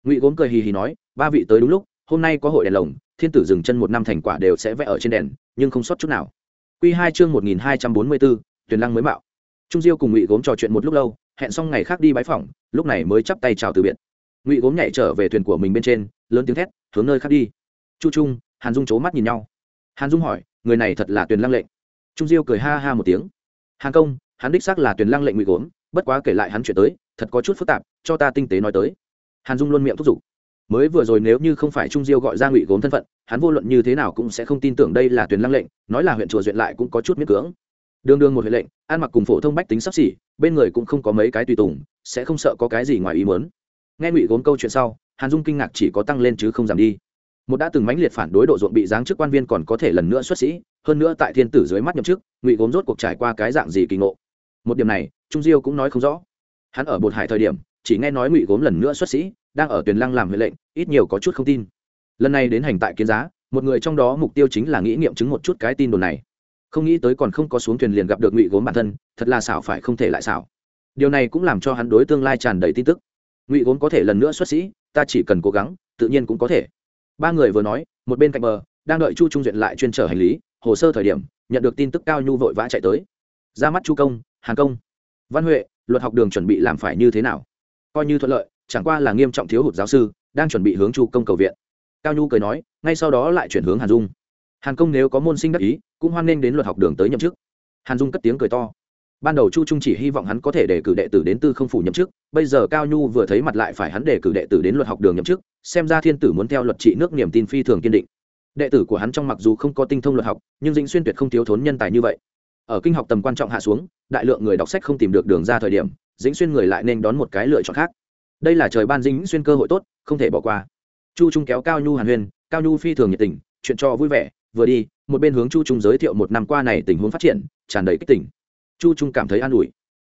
ngụy gốm cười hì hì nói, ba vị tới đúng lúc, hôm nay có hội đèn lồng, thiên tử dừng chân một năm thành quả đều sẽ vẽ ở trên đèn, nhưng không sót chút nào. Quy hai chương một nghìn hai trăm bốn mươi bốn tuyển lăng mới mạo. Trung diêu cùng ngụy gốm trò chuyện một lúc lâu, hẹn xong ngày khác đi bái phỏng, lúc này mới chắp tay chào từ biệt ngụy gốm nhảy trở về thuyền của mình bên trên, lớn tiếng thét, hướng nơi khác đi. Chu trung, hàn dung c mắt nhìn nhau. Hàn dung hỏi, người này thật là tuyền lăng lệnh. Trung diêu cười ha ha một tiếng. Hàn công, hắn đích xác là tuyền lăng lệnh ngụy gốm, bất quá kể lại hắn chuyện tới, thật có chút phức tạp, cho ta tinh tế nói tới. Hàn dung luôn miệng thúc giục. Mới vừa rồi nếu như không phải trung diêu gọi ra ngụy gốm thân phận, hắn vô luận như thế nào cũng sẽ không tin tưởng đây là tuyền lăng lệnh, nói là huyện chùa duyện lại cũng có chút miễn cưỡng. Đường đường một huệ lệnh, ăn mặc cùng phổ thông bách tính sắp xỉ, bên người cũng không có mấy cái tùy tùng, sẽ không sợ có cái gì ngoài ý muốn nghe ngụy gốm câu chuyện sau, hàn dung kinh ngạc chỉ có tăng lên chứ không giảm đi. Một đã từng mãnh liệt phản đối độ ruộng bị giáng chức quan viên còn có thể lần nữa xuất sĩ, hơn nữa tại thiên tử dưới mắt nhậm chức, ngụy gốm rốt cuộc trải qua cái dạng gì kỳ ngộ. Một điểm này, trung diêu cũng nói không rõ. Hắn ở bột hải thời điểm, chỉ nghe nói ngụy gốm lần nữa xuất sĩ, đang ở tuyền lăng làm huệ lệnh, ít nhiều có chút không tin. Lần này đến hành tại kiến giá, một người trong đó mục tiêu chính là nghĩ nghiệm chứng một chút cái tin đồn này. Không nghĩ tới còn không có xuống thuyền liền gặp được ngụy gốm bản thân, thật là xảo phải không thể lại xảo. Điều này cũng làm cho hắn đối tương lai tràn đầy tin tức ngụy gốm có thể lần nữa xuất sĩ, ta chỉ cần cố gắng, tự nhiên cũng có thể. Ba người vừa nói, một bên cạnh bờ, đang đợi chu trung duyện lại chuyên trở hành lý, hồ sơ thời điểm, nhận được tin tức cao nhu vội vã chạy tới. Ra mắt chu công hàn công. Văn huệ, luật học đường chuẩn bị làm phải như thế nào? Coi như thuận lợi, chẳng qua là nghiêm trọng thiếu hụt giáo sư, đang chuẩn bị hướng chu công cầu viện. Cao nhu cười nói, ngay sau đó lại chuyển hướng hàn dung. Hàn công nếu có môn sinh đắc ý, cũng hoan nghênh đến luật học đường tới nhậm chức. Hàn dung cất tiếng cười to ban đầu chu trung chỉ hy vọng hắn có thể đề cử đệ tử đến tư không phủ nhậm chức, bây giờ cao nhu vừa thấy mặt lại phải hắn đề cử đệ tử đến luật học đường nhậm chức, xem ra thiên tử muốn theo luật trị nước niềm tin phi thường kiên định. Đệ tử của hắn trong mặc dù không có tinh thông luật học, nhưng dĩnh xuyên tuyệt không thiếu thốn nhân tài như vậy. Ở kinh học tầm quan trọng hạ xuống, đại lượng người đọc sách không tìm được đường ra thời điểm, dĩnh xuyên người lại nên đón một cái lựa chọn khác. Đây là trời ban dĩnh xuyên cơ hội tốt, không thể bỏ qua. Chu trung kéo cao nhu hàn huyền cao nhu phi thường nhiệt tình, chuyện cho vui vẻ, vừa đi, một bên hướng chu trung giới thiệu một năm qua này tình huống phát triển, tràn đầy kích tỉnh chu trung cảm thấy an ủi.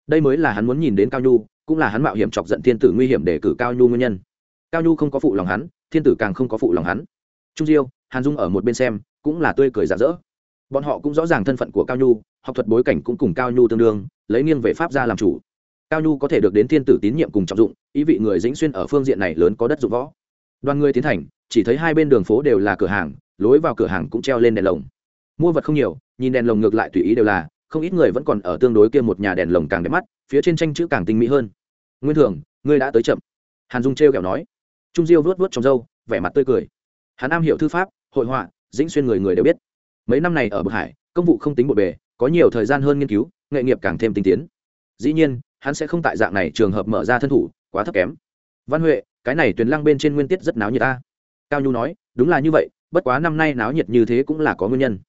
Đây mới là hắn muốn nhìn đến cao nhu, cũng là hắn mạo hiểm chọc giận thiên tử nguy hiểm để cử cao nhu nguyên nhân. Cao nhu không có phụ lòng hắn, thiên tử càng không có phụ lòng hắn. Trung diêu, hàn dung ở một bên xem, cũng là tươi cười rạng rỡ. Bọn họ cũng rõ ràng thân phận của cao nhu, học thuật bối cảnh cũng cùng cao nhu tương đương, lấy nghiêng về pháp ra làm chủ. Cao nhu có thể được đến thiên tử tín nhiệm cùng trọng dụng, ý vị người dĩnh xuyên ở phương diện này lớn có đất dụng võ. Đoàn người tiến thành, chỉ thấy hai bên đường phố đều là cửa hàng, lối vào cửa hàng cũng treo lên đèn lồng. Mua vật không nhiều, nhìn đèn lồng ngược lại tùy ý đều là không ít người vẫn còn ở tương đối kia một nhà đèn lồng càng đẹp mắt, phía trên tranh chữ càng tinh mỹ hơn. Nguyên thường, ngươi đã tới chậm. Hàn dung trêu kẹo nói. Trung diêu vuốt vuốt trong râu, vẻ mặt tươi cười. Hắn am hiểu thư pháp, hội họa, dĩnh xuyên người người đều biết. Mấy năm này ở bậc hải, công vụ không tính bộ bề, có nhiều thời gian hơn nghiên cứu, nghệ nghiệp càng thêm tinh tiến. Dĩ nhiên, hắn sẽ không tại dạng này trường hợp mở ra thân thủ, quá thấp kém. Văn huệ, cái này tuyền lăng bên trên nguyên tiết rất náo nhiệt ta. Cao nhu nói, đúng là như vậy, bất quá năm nay náo nhiệt như thế cũng là có nguyên nhân.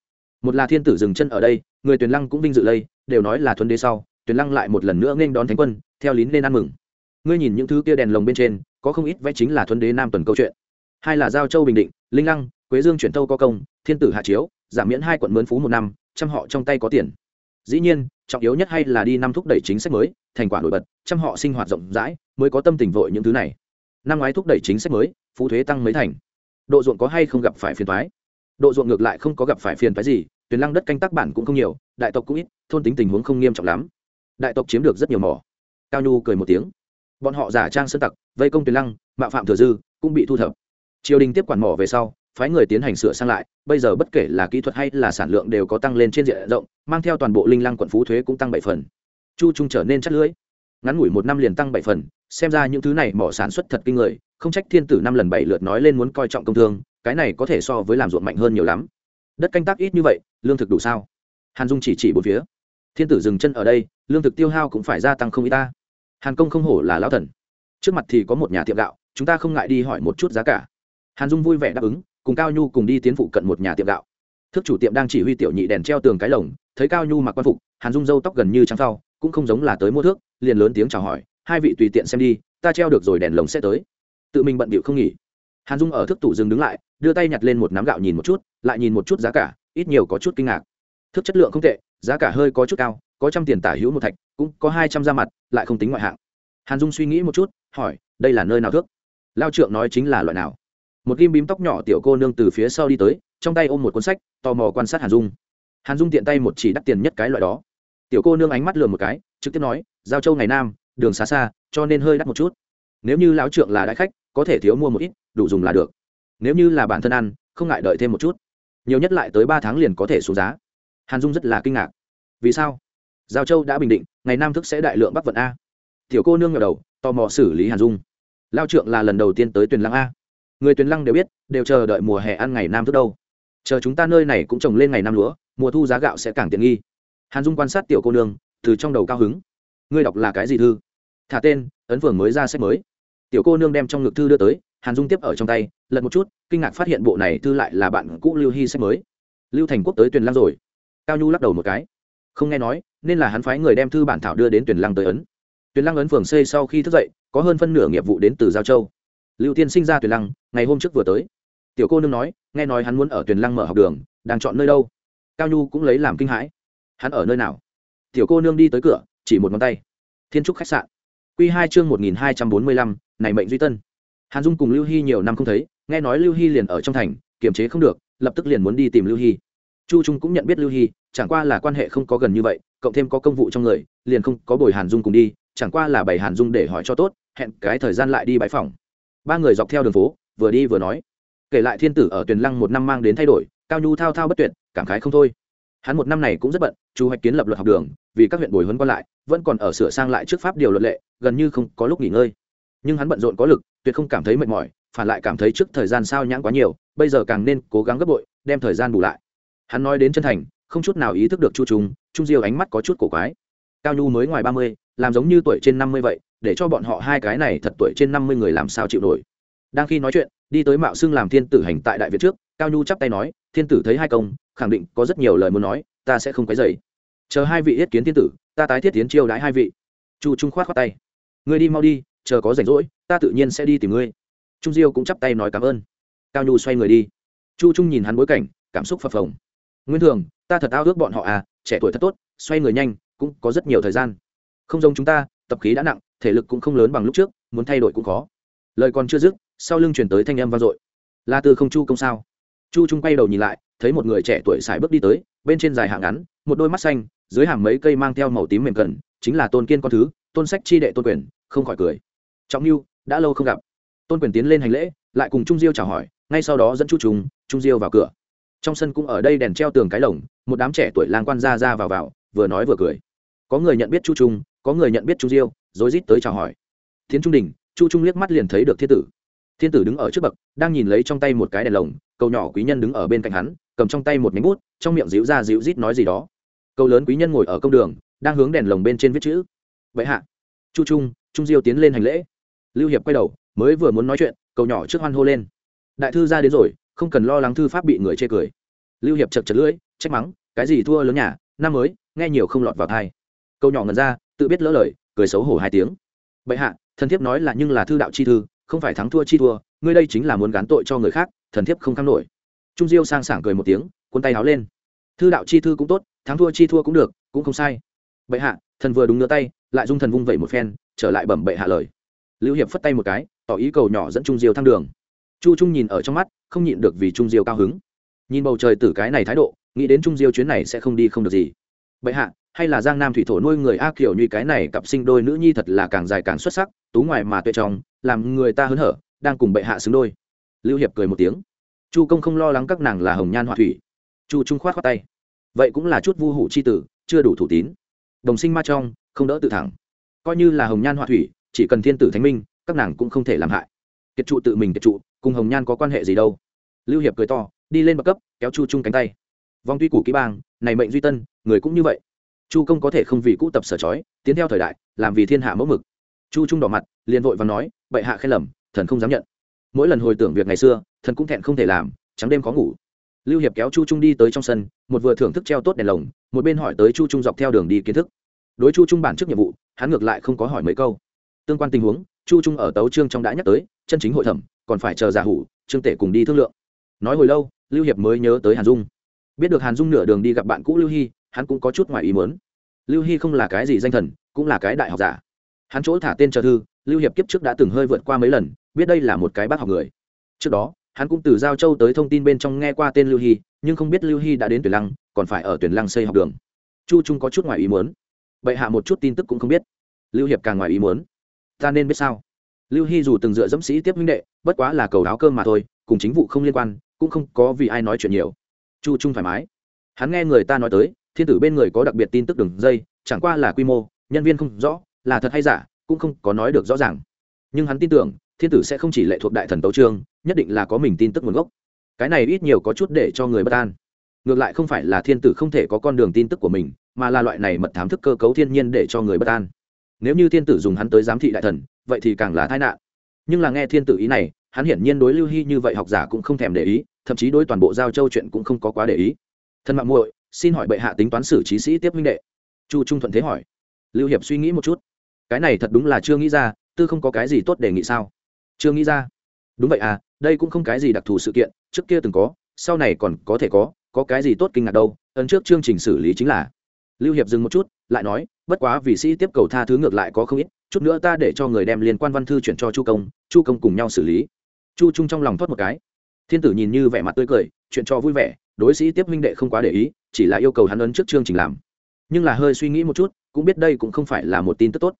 Một là thiên tử dừng chân ở đây người tuyền lăng cũng vinh dự lây, đều nói là thuần đế sau tuyền lăng lại một lần nữa nghênh đón thánh quân, theo lín nên ăn mừng. Ngươi nhìn những thứ kia đèn lồng bên trên, có không ít vẽ chính là thuần đế nam tuần câu chuyện. Hai là giao châu bình định, linh lăng, quế dương chuyển tâu có công, thiên tử hạ chiếu, giảm miễn hai quận mướn phú một năm, trăm họ trong tay có tiền. Dĩ nhiên, trọng yếu nhất hay là đi năm thúc đẩy chính sách mới, thành quả nổi bật, trăm họ sinh hoạt rộng rãi, mới có tâm tình vội những thứ này. Năm ngoái thúc đẩy chính sách mới, phú thuế tăng mấy thành. Độ ruộng có hay không gặp phải phiền thoái độ ruộng ngược lại không có gặp phải phiền thoái gì tuyển lăng đất canh tác bản cũng không nhiều, đại tộc cũng ít, thôn tính tình huống không nghiêm trọng lắm. Đại tộc chiếm được rất nhiều mỏ. Cao nhu cười một tiếng. Bọn họ giả trang sơn tặc, vây công tuyển lăng, mạo phạm thừa dư, cũng bị thu thập. Triều đình tiếp quản mỏ về sau, phái người tiến hành sửa sang lại, bây giờ bất kể là kỹ thuật hay là sản lượng đều có tăng lên trên diện rộng, mang theo toàn bộ linh lăng quận phú thuế cũng tăng bảy phần. Chu trung trở nên chắc lưỡi. Ngắn ngủi một năm liền tăng bảy phần, xem ra những thứ này mỏ sản xuất thật kinh người, không trách thiên tử năm lần bảy lượt nói lên muốn coi trọng công thương, cái này có thể so với làm ruộng mạnh hơn nhiều lắm đất canh tác ít như vậy, lương thực đủ sao? Hàn dung chỉ chỉ bốn phía. Thiên tử dừng chân ở đây, lương thực tiêu hao cũng phải gia tăng không ít ta. Hàn công không hổ là lão thần. Trước mặt thì có một nhà tiệm gạo, chúng ta không ngại đi hỏi một chút giá cả. Hàn dung vui vẻ đáp ứng, cùng cao nhu cùng đi tiến phụ cận một nhà tiệm gạo. Thức chủ tiệm đang chỉ huy tiểu nhị đèn treo tường cái lồng, thấy cao nhu mặc quan phục, hàn dung dâu tóc gần như trắng sau cũng không giống là tới mua thước, liền lớn tiếng chào hỏi, hai vị tùy tiện xem đi, ta treo được rồi đèn lồng sẽ tới. Tự mình bận bịu không nghỉ hàn dung ở thức tủ dừng đứng lại, đưa tay nhặt lên một nắm gạo nhìn một chút, lại nhìn một chút giá cả, ít nhiều có chút kinh ngạc. Thức chất lượng không tệ, giá cả hơi có chút cao, có trăm tiền tả hữu một thạch, cũng có hai trăm da mặt, lại không tính ngoại hạng. Hàn dung suy nghĩ một chút, hỏi, đây là nơi nào thước? Lao trượng nói chính là loại nào? Một kim bím tóc nhỏ tiểu cô nương từ phía sau đi tới, trong tay ôm một cuốn sách, tò mò quan sát hàn dung. Hàn dung tiện tay một chỉ đắt tiền nhất cái loại đó. Tiểu cô nương ánh mắt lừa một cái, trực tiếp nói, giao châu ngày nam, đường xa xa, cho nên hơi đắt một chút. Nếu như lão trượng là đại khách, có thể thiếu mua một ít đủ dùng là được. Nếu như là bản thân ăn, không ngại đợi thêm một chút. Nhiều nhất lại tới ba tháng liền có thể xuống giá. Hàn dung rất là kinh ngạc. Vì sao? Giao châu đã bình định, ngày nam thức sẽ đại lượng bắc vận a. Tiểu cô nương ngờ đầu, tò mò xử lý hàn dung. Lao trượng là lần đầu tiên tới tuyền lăng a. Người tuyền lăng đều biết, đều chờ đợi mùa hè ăn ngày nam thức đâu. Chờ chúng ta nơi này cũng trồng lên ngày năm lúa, mùa thu giá gạo sẽ càng tiện nghi. Hàn dung quan sát tiểu cô nương, từ trong đầu cao hứng. Ngươi đọc là cái gì thư? Thả tên, ấn phường mới ra sách mới. Tiểu cô nương đem trong ngực thư đưa tới hàn dung tiếp ở trong tay, lật một chút, kinh ngạc phát hiện bộ này thư lại là bạn cũ lưu hy sách mới. Lưu thành quốc tới tuyền lăng rồi. Cao nhu lắc đầu một cái. Không nghe nói, nên là hắn phái người đem thư bản thảo đưa đến Tuyền lăng tới ấn. Tuyền lăng ấn phường xây sau khi thức dậy, có hơn phân nửa nghiệp vụ đến từ giao châu. Lưu tiên sinh ra Tuyền lăng, ngày hôm trước vừa tới. Tiểu cô nương nói, nghe nói hắn muốn ở Tuyền lăng mở học đường, đang chọn nơi đâu? Cao nhu cũng lấy làm kinh hãi. Hắn ở nơi nào? Tiểu cô nương đi tới cửa, chỉ một ngón tay. Thiên trúc khách sạn. Q hai chương một nghìn hai trăm bốn mươi lăm, này mệnh duy tân hàn dung cùng lưu hy nhiều năm không thấy, nghe nói lưu hy liền ở trong thành, kiềm chế không được, lập tức liền muốn đi tìm lưu hy. Chu trung cũng nhận biết lưu hy, chẳng qua là quan hệ không có gần như vậy, cộng thêm có công vụ trong người, liền không có bồi hàn dung cùng đi, chẳng qua là bày hàn dung để hỏi cho tốt, hẹn cái thời gian lại đi bãi phòng. Ba người dọc theo đường phố, vừa đi vừa nói. Kể lại thiên tử ở tuyền lăng một năm mang đến thay đổi, cao nhu thao thao bất tuyệt, cảm khái không thôi. Hắn một năm này cũng rất bận, chu hoạch kiến lập luật học đường, vì các huyện bồi huấn quan lại, vẫn còn ở sửa sang lại trước pháp điều luật lệ, gần như không có lúc nghỉ ngơi. Nhưng hắn bận rộn có lực tuyệt không cảm thấy mệt mỏi, phản lại cảm thấy trước thời gian sao nhãng quá nhiều, bây giờ càng nên cố gắng gấp bội, đem thời gian bù lại. Hắn nói đến chân thành, không chút nào ý thức được chu trung trung diêu ánh mắt có chút cổ quái. Cao nhu mới ngoài ba mươi, làm giống như tuổi trên năm mươi vậy, để cho bọn họ hai cái này thật tuổi trên năm mươi người làm sao chịu nổi. Đang khi nói chuyện, đi tới mạo xưng làm thiên tử hành tại đại việt trước, cao nhu chắp tay nói, thiên tử thấy hai công, khẳng định có rất nhiều lời muốn nói, ta sẽ không quấy dày chờ hai vị yết kiến thiên tử, ta tái thiết tiến chiêu đãi hai vị. Chu trung khoát khoát tay. Ngươi đi mau đi, chờ có rảnh rỗi ta tự nhiên sẽ đi tìm ngươi. Trung diêu cũng chắp tay nói cảm ơn. Cao nhu xoay người đi. Chu trung nhìn hắn bối cảnh, cảm xúc phập phồng. Nguyên thường, ta thật ao ước bọn họ à trẻ tuổi thật tốt, xoay người nhanh, cũng có rất nhiều thời gian. Không giống chúng ta, tập khí đã nặng, thể lực cũng không lớn bằng lúc trước, muốn thay đổi cũng khó. Lời còn chưa dứt, sau lưng chuyển tới thanh âm vang dội. Là từ không chu công sao? Chu trung quay đầu nhìn lại, thấy một người trẻ tuổi xài bước đi tới, bên trên dài hạng ngắn, một đôi mắt xanh, dưới hàm mấy cây mang theo màu tím mềm cần chính là tôn kiên con thứ, tôn sách chi đệ tôn quyền, không khỏi cười. Trọng mưu đã lâu không gặp. Tôn quyền tiến lên hành lễ, lại cùng trung diêu chào hỏi, ngay sau đó dẫn chu chúng trung diêu vào cửa. Trong sân cũng ở đây đèn treo tường cái lồng, một đám trẻ tuổi lang quan ra ra vào vào, vừa nói vừa cười. Có người nhận biết chu trung, có người nhận biết chu diêu rối rít tới chào hỏi. Thiến trung đình, chu trung liếc mắt liền thấy được thiên tử. Thiên tử đứng ở trước bậc, đang nhìn lấy trong tay một cái đèn lồng, cầu nhỏ quý nhân đứng ở bên cạnh hắn, cầm trong tay một nhánh bút, trong miệng díu ra díu rít nói gì đó. Cầu lớn quý nhân ngồi ở công đường, đang hướng đèn lồng bên trên viết chữ. Vậy hạ. Chu trung trung diêu tiến lên hành lễ lưu hiệp quay đầu, mới vừa muốn nói chuyện cầu nhỏ trước hoan hô lên. Đại thư ra đến rồi, không cần lo lắng thư pháp bị người chê cười. Lưu hiệp chật chật lưỡi, trách mắng, cái gì thua lớn nhà, năm mới, nghe nhiều không lọt vào thai câu nhỏ ngần ra, tự biết lỡ lời, cười xấu hổ hai tiếng. Bệ hạ, thần thiếp nói là nhưng là thư đạo chi thư, không phải thắng thua chi thua, ngươi đây chính là muốn gán tội cho người khác, thần thiếp không kham nổi. Trung diêu sang sảng cười một tiếng, cuốn tay áo lên. Thư đạo chi thư cũng tốt, thắng thua chi thua cũng được, cũng không sai. Bệ hạ, thần vừa đúng nửa tay, lại dung thần vung vẩy một phen, trở lại bẩm bệ hạ lời lưu hiệp phất tay một cái, tỏ ý cầu nhỏ dẫn trung diêu thăng đường. Chu trung nhìn ở trong mắt, không nhịn được vì trung diêu cao hứng. Nhìn bầu trời tử cái này thái độ, nghĩ đến trung diêu chuyến này sẽ không đi không được gì. Bệ hạ, hay là giang nam thủy thổ nuôi người a kiểu như cái này cặp sinh đôi nữ nhi thật là càng dài càng xuất sắc, tú ngoài mà tuệ trong, làm người ta hớn hở, đang cùng bệ hạ xứng đôi. Lưu hiệp cười một tiếng. Chu công không lo lắng các nàng là hồng nhan họa thủy. Chu trung khoát khoát tay. Vậy cũng là chút vu hủ c h i tử, chưa đủ thủ tín. Đồng sinh ma trong, không đỡ tự thẳng. Coi như là hồng nhan họa thủy chỉ cần thiên tử thánh minh, các nàng cũng không thể làm hại. Kiệt trụ tự mình kiệt trụ, cùng hồng nhan có quan hệ gì đâu? Lưu hiệp cười to, đi lên bậc cấp, kéo chu trung cánh tay. Vong tuy củ kỹ bang, này mệnh duy tân, người cũng như vậy. Chu công có thể không vì cũ tập sở trói, tiến theo thời đại, làm vì thiên hạ mẫu mực. Chu trung đỏ mặt, liền vội và nói, bệ hạ khen lầm, thần không dám nhận. Mỗi lần hồi tưởng việc ngày xưa, thần cũng thẹn không thể làm, trắng đêm khó ngủ. Lưu hiệp kéo chu trung đi tới trong sân, một vừa thưởng thức treo tốt đèn lồng, một bên hỏi tới chu trung dọc theo đường đi kiến thức. Đối chu trung bản trước nhiệm vụ, hắn ngược lại không có hỏi mấy câu tương quan tình huống, chu trung ở tấu trương trong đã nhắc tới, chân chính hội thẩm, còn phải chờ giả hủ, trương tể cùng đi thương lượng. Nói hồi lâu, lưu hiệp mới nhớ tới hàn dung. Biết được hàn dung nửa đường đi gặp bạn cũ lưu hy, hắn cũng có chút ngoài ý muốn. Lưu hy không là cái gì danh thần, cũng là cái đại học giả. Hắn chỗ thả tên chờ thư, lưu hiệp kiếp trước đã từng hơi vượt qua mấy lần, biết đây là một cái bác học người. Trước đó, hắn cũng từ giao châu tới thông tin bên trong nghe qua tên lưu hy, nhưng không biết lưu hy đã đến tuyển lăng, còn phải ở tuyển lăng xây học đường. Chu trung có chút ngoài ý muốn. Bệ hạ một chút tin tức cũng không biết. Lưu hiệp càng ngoài ý muốn ta nên biết sao? Lưu hy dù từng dựa dẫm sĩ tiếp huynh đệ, bất quá là cầu đáo cơm mà thôi, cùng chính vụ không liên quan, cũng không có vì ai nói chuyện nhiều. Chu trung thoải mái. Hắn nghe người ta nói tới, thiên tử bên người có đặc biệt tin tức đường dây, chẳng qua là quy mô, nhân viên không rõ, là thật hay giả, cũng không có nói được rõ ràng. Nhưng hắn tin tưởng, thiên tử sẽ không chỉ lệ thuộc đại thần tấu trương, nhất định là có mình tin tức nguồn gốc. Cái này ít nhiều có chút để cho người bất an. Ngược lại không phải là thiên tử không thể có con đường tin tức của mình, mà là loại này mật thám thức cơ cấu thiên nhiên để cho người bất an nếu như thiên tử dùng hắn tới giám thị đại thần, vậy thì càng là tai nạn. Nhưng là nghe thiên tử ý này, hắn hiển nhiên đối lưu hy như vậy học giả cũng không thèm để ý, thậm chí đối toàn bộ giao châu chuyện cũng không có quá để ý. Thân mạng muội, xin hỏi bệ hạ tính toán xử trí sĩ tiếp huynh đệ. Chu trung thuận thế hỏi. Lưu hiệp suy nghĩ một chút. Cái này thật đúng là chưa nghĩ ra, tư không có cái gì tốt đề nghị sao? Chưa nghĩ ra. Đúng vậy à đây cũng không cái gì đặc thù sự kiện, trước kia từng có, sau này còn có thể có có cái gì tốt kinh ngạc đâu, ấn trước chương trình xử lý chính là lưu hiệp dừng một chút, lại nói, bất quá vì sĩ tiếp cầu tha thứ ngược lại có không ít, chút nữa ta để cho người đem liên quan văn thư chuyển cho chu công chu công cùng nhau xử lý. Chu trung trong lòng thoát một cái. Thiên tử nhìn như vẻ mặt tươi cười, chuyện cho vui vẻ, đối sĩ tiếp minh đệ không quá để ý, chỉ là yêu cầu hắn ấn trước chương trình làm. Nhưng là hơi suy nghĩ một chút, cũng biết đây cũng không phải là một tin tức tốt.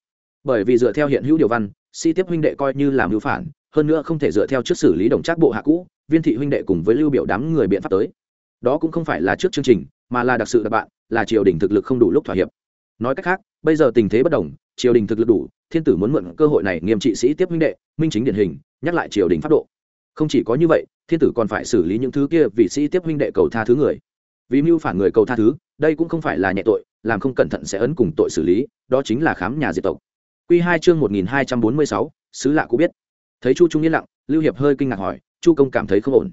Bởi vì dựa theo hiện hữu điều văn, sĩ tiếp huynh đệ coi như làm hữu phản, hơn nữa không thể dựa theo trước xử lý đồng trác bộ hạ cũ, viên thị huynh đệ cùng với lưu biểu đám người biện pháp tới. Đó cũng không phải là trước chương trình mà là đặc sự đặc bạn, là triều đình thực lực không đủ lúc thỏa hiệp. Nói cách khác, bây giờ tình thế bất đồng, triều đình thực lực đủ, thiên tử muốn mượn cơ hội này nghiêm trị sĩ tiếp minh đệ, minh chính điển hình, nhắc lại triều đình pháp độ. Không chỉ có như vậy, thiên tử còn phải xử lý những thứ kia vì sĩ tiếp minh đệ cầu tha thứ người. Vì mưu phản người cầu tha thứ, đây cũng không phải là nhẹ tội, làm không cẩn thận sẽ ấn cùng tội xử lý, đó chính là khám nhà diệt tộc. Q hai chương một nghìn hai trăm bốn mươi sáu sứ lạ cũng biết. Thấy chu trung yên lặng, lưu hiệp hơi kinh ngạc hỏi, chu công cảm thấy không ổn?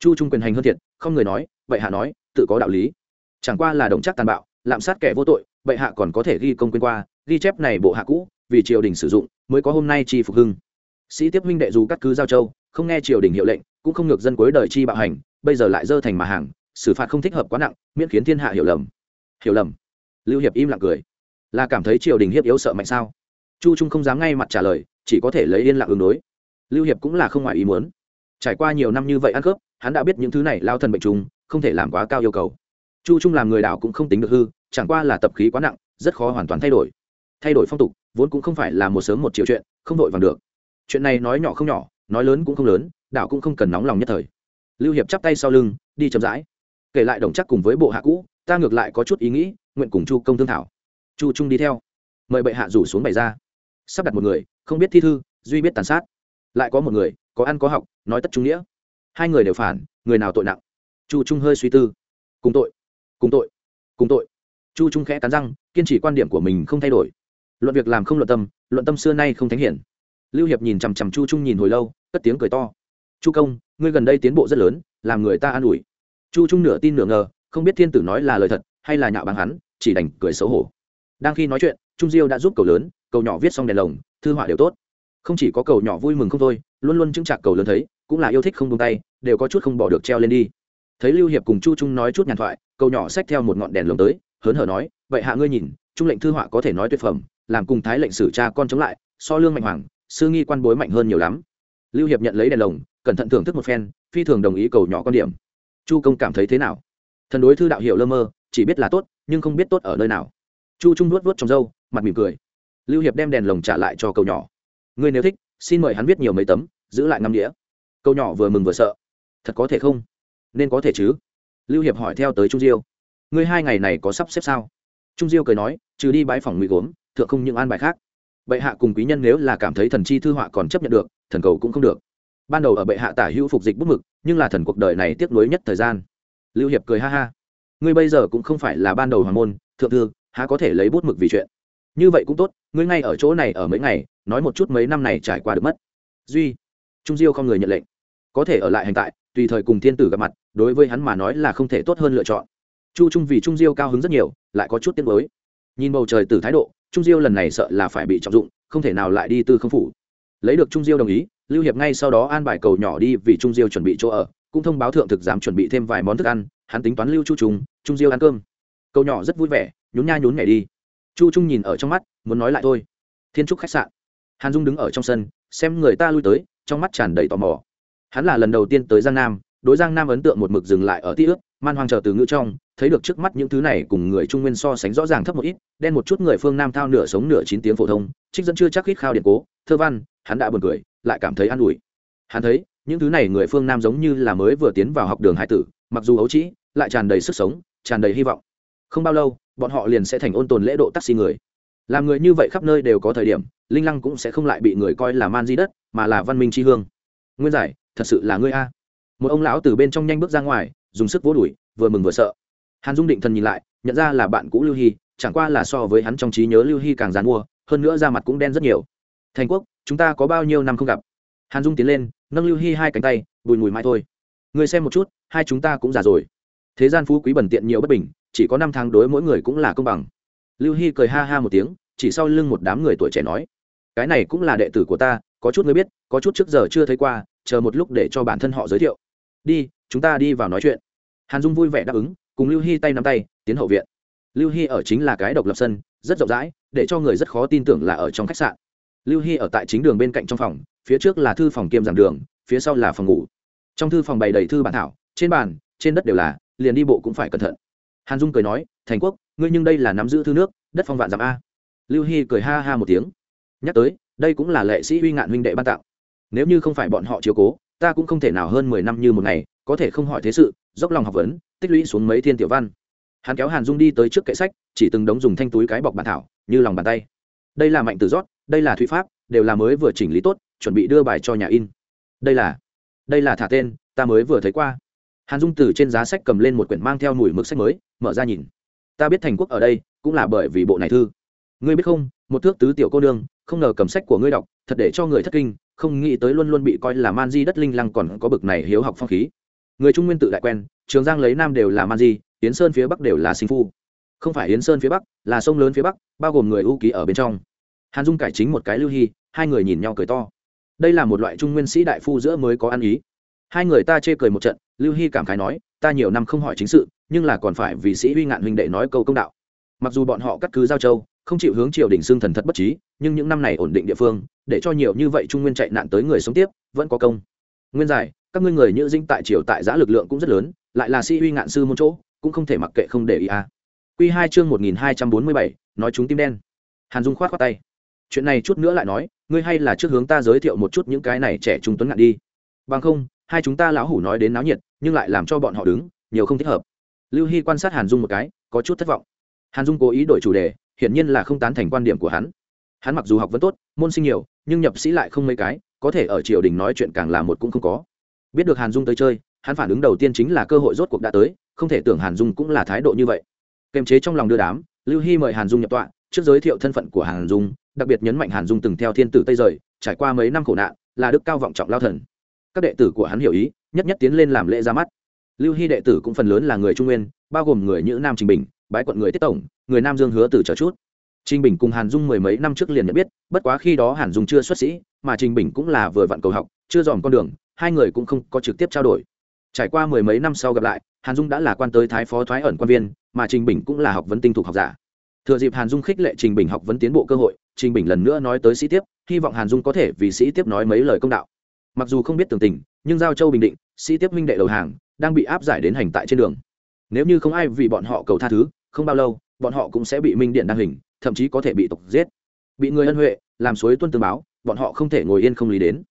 Chu trung quyền hành hơn thiệt, không người nói, vậy hạ nói, tự có đạo lý chẳng qua là đồng chắc tàn bạo, lạm sát kẻ vô tội, bệ hạ còn có thể ghi công quên qua, ghi chép này bộ hạ cũ, vì triều đình sử dụng, mới có hôm nay chi phục hưng. Sĩ tiếp huynh đệ dù cắt cứ giao châu, không nghe triều đình hiệu lệnh, cũng không ngược dân cuối đời chi bạo hành, bây giờ lại dơ thành mà hàng, xử phạt không thích hợp quá nặng, miễn khiến thiên hạ hiểu lầm. Hiểu lầm. Lưu hiệp im lặng cười. Là cảm thấy triều đình hiếp yếu sợ mạnh sao? Chu trung không dám ngay mặt trả lời, chỉ có thể lấy yên lặng ứng đối. Lưu hiệp cũng là không ngoài ý muốn. Trải qua nhiều năm như vậy ăn cướp, hắn đã biết những thứ này lao thần bệnh trùng, không thể làm quá cao yêu cầu chu trung làm người đảo cũng không tính được hư, chẳng qua là tập khí quá nặng, rất khó hoàn toàn thay đổi. Thay đổi phong tục, vốn cũng không phải là một sớm một chiều chuyện, không vội vàng được. Chuyện này nói nhỏ không nhỏ, nói lớn cũng không lớn, đảo cũng không cần nóng lòng nhất thời. Lưu hiệp chắp tay sau lưng, đi chậm rãi. Kể lại đồng chắc cùng với bộ hạ cũ, ta ngược lại có chút ý nghĩ, nguyện cùng chu công thương thảo. Chu trung đi theo. Mời bệ hạ rủ xuống bày ra. Sắp đặt một người, không biết thi thư, duy biết tàn sát. Lại có một người, có ăn có học, nói tất trung nghĩa. Hai người đều phản, người nào tội nặng? Chu trung hơi suy tư. Cùng tội cùng tội cùng tội. Chu trung khẽ cắn răng, kiên trì quan điểm của mình không thay đổi. Luận việc làm không luận tâm luận tâm xưa nay không thánh hiển. Lưu hiệp nhìn chằm chằm chu trung nhìn hồi lâu, cất tiếng cười to. Chu công, ngươi gần đây tiến bộ rất lớn, làm người ta an ủi. Chu trung nửa tin nửa ngờ, không biết thiên tử nói là lời thật hay là nhạo báng hắn, chỉ đành cười xấu hổ. Đang khi nói chuyện, trung diêu đã giúp cầu lớn, cầu nhỏ viết xong đèn lồng, thư họa đều tốt. Không chỉ có cầu nhỏ vui mừng không thôi, luôn luôn chứng chạc cầu lớn thấy, cũng là yêu thích không buông tay, đều có chút không bỏ được treo lên đi. Thấy lưu hiệp cùng chu trung nói chút nhàn thoại cầu nhỏ xách theo một ngọn đèn lồng tới, hớn hở nói, vậy hạ ngươi nhìn, trung lệnh thư họa có thể nói tuyệt phẩm, làm cùng thái lệnh sử cha con chống lại, so lương mạnh hoàng, sư nghi quan bối mạnh hơn nhiều lắm. Lưu hiệp nhận lấy đèn lồng, cẩn thận thưởng thức một phen, phi thường đồng ý cầu nhỏ con điểm. Chu công cảm thấy thế nào? Thần đối thư đạo hiểu lơ mơ, chỉ biết là tốt, nhưng không biết tốt ở nơi nào. Chu trung nuốt vuốt trong râu, mặt mỉm cười. Lưu hiệp đem đèn lồng trả lại cho cầu nhỏ. Ngươi nếu thích, xin mời hắn viết nhiều mấy tấm, giữ lại năm đĩa. Câu nhỏ vừa mừng vừa sợ. Thật có thể không? Nên có thể chứ lưu hiệp hỏi theo tới trung diêu. Ngươi hai ngày này có sắp xếp sao? Trung diêu cười nói, trừ đi bãi phòng nguy gốm, thượng không những an bài khác. Bệ hạ cùng quý nhân nếu là cảm thấy thần chi thư họa còn chấp nhận được, thần cầu cũng không được. Ban đầu ở bệ hạ tả hữu phục dịch bút mực, nhưng là thần cuộc đời này tiếc nuối nhất thời gian. Lưu hiệp cười ha ha. Ngươi bây giờ cũng không phải là ban đầu hoàng môn, thượng thư, há có thể lấy bút mực vì chuyện? Như vậy cũng tốt, ngươi ngay ở chỗ này ở mấy ngày, nói một chút mấy năm này trải qua được mất. Duy, trung diêu không người nhận lệnh. Có thể ở lại hành tại, tùy thời cùng thiên tử gặp mặt đối với hắn mà nói là không thể tốt hơn lựa chọn. Chu trung vì trung diêu cao hứng rất nhiều, lại có chút tiếng mới nhìn bầu trời từ thái độ, trung diêu lần này sợ là phải bị trọng dụng, không thể nào lại đi tư không phủ. Lấy được trung diêu đồng ý, lưu hiệp ngay sau đó an bài cầu nhỏ đi vì trung diêu chuẩn bị chỗ ở, cũng thông báo thượng thực dám chuẩn bị thêm vài món thức ăn, hắn tính toán lưu chu trung trung diêu ăn cơm. Cầu nhỏ rất vui vẻ, nhún nha nhún nhảy đi. Chu trung nhìn ở trong mắt, muốn nói lại thôi. Thiên trúc khách sạn. Hàn dung đứng ở trong sân, xem người ta lui tới, trong mắt tràn đầy tò mò. Hắn là lần đầu tiên tới giang nam đối giang nam ấn tượng một mực dừng lại ở tí ước, man hoang chờ từ ngữ trong, thấy được trước mắt những thứ này cùng người trung nguyên so sánh rõ ràng thấp một ít, đen một chút người phương nam thao nửa sống nửa chín tiếng phổ thông, trích dẫn chưa chắc khít khao điện cố, thơ văn, hắn đã buồn cười, lại cảm thấy an ủi. Hắn thấy, những thứ này người phương nam giống như là mới vừa tiến vào học đường hải tử, mặc dù ấu trĩ, lại tràn đầy sức sống, tràn đầy hy vọng. Không bao lâu, bọn họ liền sẽ thành ôn tồn lễ độ taxi người. Làm người như vậy khắp nơi đều có thời điểm, linh lăng cũng sẽ không lại bị người coi là man di đất, mà là văn minh tri hương. Nguyên giải, thật sự là ngươi a một ông lão từ bên trong nhanh bước ra ngoài, dùng sức vỗ đùi, vừa mừng vừa sợ. Hàn dung định thần nhìn lại, nhận ra là bạn cũ lưu hy, chẳng qua là so với hắn trong trí nhớ lưu hy càng dán mua hơn nữa da mặt cũng đen rất nhiều. Thành quốc, chúng ta có bao nhiêu năm không gặp? Hàn dung tiến lên, nâng lưu hy hai cánh tay, bùi mùi mai thôi. Người xem một chút, hai chúng ta cũng già rồi. Thế gian phú quý bẩn tiện nhiều bất bình, chỉ có năm tháng đối mỗi người cũng là công bằng. Lưu hy cười ha ha một tiếng, chỉ sau lưng một đám người tuổi trẻ nói, cái này cũng là đệ tử của ta, có chút người biết, có chút trước giờ chưa thấy qua, chờ một lúc để cho bản thân họ giới thiệu đi, chúng ta đi vào nói chuyện. Hàn dung vui vẻ đáp ứng, cùng lưu hy tay nắm tay, tiến hậu viện. Lưu hy ở chính là cái độc lập sân, rất rộng rãi, để cho người rất khó tin tưởng là ở trong khách sạn. Lưu hy ở tại chính đường bên cạnh trong phòng, phía trước là thư phòng kiêm giảng đường, phía sau là phòng ngủ. Trong thư phòng bày đầy thư bản thảo, trên bàn, trên đất đều là, liền đi bộ cũng phải cẩn thận. Hàn dung cười nói, thành quốc, ngươi nhưng đây là nắm giữ thư nước, đất phong vạn dặm a. Lưu hy cười ha ha một tiếng. Nhắc tới, đây cũng là lệ sĩ huy ngạn huynh đệ ban tặng. Nếu như không phải bọn họ chiếu cố ta cũng không thể nào hơn mười năm như một ngày, có thể không hỏi thế sự, dốc lòng học vấn, tích lũy xuống mấy thiên tiểu văn. Hắn kéo hàn dung đi tới trước kệ sách, chỉ từng đống dùng thanh túi cái bọc bản thảo, như lòng bàn tay. Đây là mạnh tử rót, đây là thụy pháp, đều là mới vừa chỉnh lý tốt, chuẩn bị đưa bài cho nhà in. Đây là đây là thả tên, ta mới vừa thấy qua. Hàn dung từ trên giá sách cầm lên một quyển mang theo mùi mực sách mới, mở ra nhìn. Ta biết thành quốc ở đây, cũng là bởi vì bộ này thư. Ngươi biết không, một thước tứ tiểu cô nương, không ngờ cầm sách của ngươi đọc, thật để cho người thất kinh không nghĩ tới luôn luôn bị coi là man di đất linh lăng còn có bực này hiếu học phong khí. Người trung nguyên tự đại quen, trường giang lấy nam đều là man di, yến sơn phía bắc đều là sinh phu. Không phải yến sơn phía bắc, là sông lớn phía bắc, bao gồm người ưu ký ở bên trong. Hàn dung cải chính một cái lưu hy, hai người nhìn nhau cười to. Đây là một loại trung nguyên sĩ đại phu giữa mới có ăn ý. Hai người ta chê cười một trận, lưu hy cảm khái nói, ta nhiều năm không hỏi chính sự, nhưng là còn phải vì sĩ huy ngạn huynh đệ nói câu công đạo. Mặc dù bọn họ cắt cứ giao châu không chịu hướng triều đình xương thần thật bất trí, nhưng những năm này ổn định địa phương, để cho nhiều như vậy trung nguyên chạy nạn tới người sống tiếp, vẫn có công. Nguyên giải, các ngươi người như dinh tại triều tại giã lực lượng cũng rất lớn, lại là sĩ uy ngạn sư môn chỗ, cũng không thể mặc kệ không để ý à. q hai chương một nghìn hai trăm bốn mươi bảy, nói chúng tim đen. Hàn dung khoát khoát tay. Chuyện này chút nữa lại nói, ngươi hay là trước hướng ta giới thiệu một chút những cái này trẻ trung tuấn ngạn đi. Bằng không, hai chúng ta lão hủ nói đến náo nhiệt, nhưng lại làm cho bọn họ đứng, nhiều không thích hợp. Lưu hy quan sát hàn dung một cái, có chút thất vọng. Hàn dung cố ý đổi chủ đề hiển nhiên là không tán thành quan điểm của hắn. Hắn mặc dù học vẫn tốt, môn sinh nhiều, nhưng nhập sĩ lại không mấy cái, có thể ở triều đình nói chuyện càng là một cũng không có. Biết được hàn dung tới chơi, hắn phản ứng đầu tiên chính là cơ hội rốt cuộc đã tới, không thể tưởng hàn dung cũng là thái độ như vậy. Kềm chế trong lòng đưa đám, lưu hy mời hàn dung nhập tọa, trước giới thiệu thân phận của hàn dung, đặc biệt nhấn mạnh hàn dung từng theo thiên tử tây rời, trải qua mấy năm khổ nạn, là đức cao vọng trọng lao thần. Các đệ tử của hắn hiểu ý, nhất nhất tiến lên làm lễ ra mắt. Lưu hy đệ tử cũng phần lớn là người trung nguyên, bao gồm người như nam trình bình bái quận người tiết tổng, người nam dương hứa từ chờ chút. Trình bình cùng hàn dung mười mấy năm trước liền nhận biết, bất quá khi đó hàn dung chưa xuất sĩ, mà trình bình cũng là vừa vặn cầu học, chưa dòm con đường, hai người cũng không có trực tiếp trao đổi. Trải qua mười mấy năm sau gặp lại, hàn dung đã là quan tới thái phó thoái ẩn quan viên, mà trình bình cũng là học vấn tinh thục học giả. Thừa dịp hàn dung khích lệ trình bình học vấn tiến bộ cơ hội, trình bình lần nữa nói tới sĩ tiếp, hy vọng hàn dung có thể vì sĩ tiếp nói mấy lời công đạo. Mặc dù không biết tường tình, nhưng giao châu bình định, sĩ tiếp minh đệ đầu hàng, đang bị áp giải đến hành tại trên đường nếu như không ai vì bọn họ cầu tha thứ, không bao lâu, bọn họ cũng sẽ bị minh điện đăng hình, thậm chí có thể bị tộc giết. Bị người ân huệ, làm suối tuân tương báo, bọn họ không thể ngồi yên không lý đến.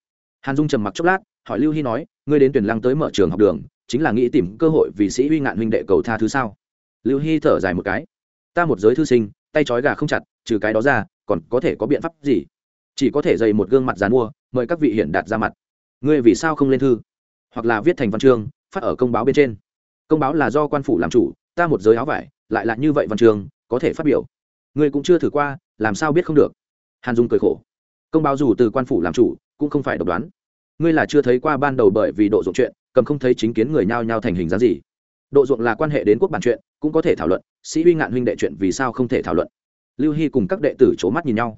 Hàn dung trầm mặc chốc lát, hỏi lưu hy nói, ngươi đến tuyển lăng tới mở trường học đường, chính là nghĩ tìm cơ hội vì sĩ huy ngạn huynh đệ cầu tha thứ sao? Lưu hy thở dài một cái, ta một giới thư sinh, tay trói gà không chặt, trừ cái đó ra, còn có thể có biện pháp gì? Chỉ có thể dày một gương mặt dàn mua mời các vị hiển đạt ra mặt. Ngươi vì sao không lên thư? Hoặc là viết thành văn chương, phát ở công báo bên trên công báo là do quan phủ làm chủ ta một giới áo vải lại là như vậy văn trường, có thể phát biểu. Ngươi cũng chưa thử qua làm sao biết không được? Hàn dung cười khổ. Công báo dù từ quan phủ làm chủ cũng không phải độc đoán. Ngươi là chưa thấy qua ban đầu bởi vì độ dụng chuyện cầm không thấy chính kiến người nhao nhao thành hình dáng gì. Độ dụng là quan hệ đến quốc bản chuyện cũng có thể thảo luận sĩ huy ngạn huynh đệ chuyện vì sao không thể thảo luận. Lưu hy cùng các đệ tử c h ố mắt nhìn nhau.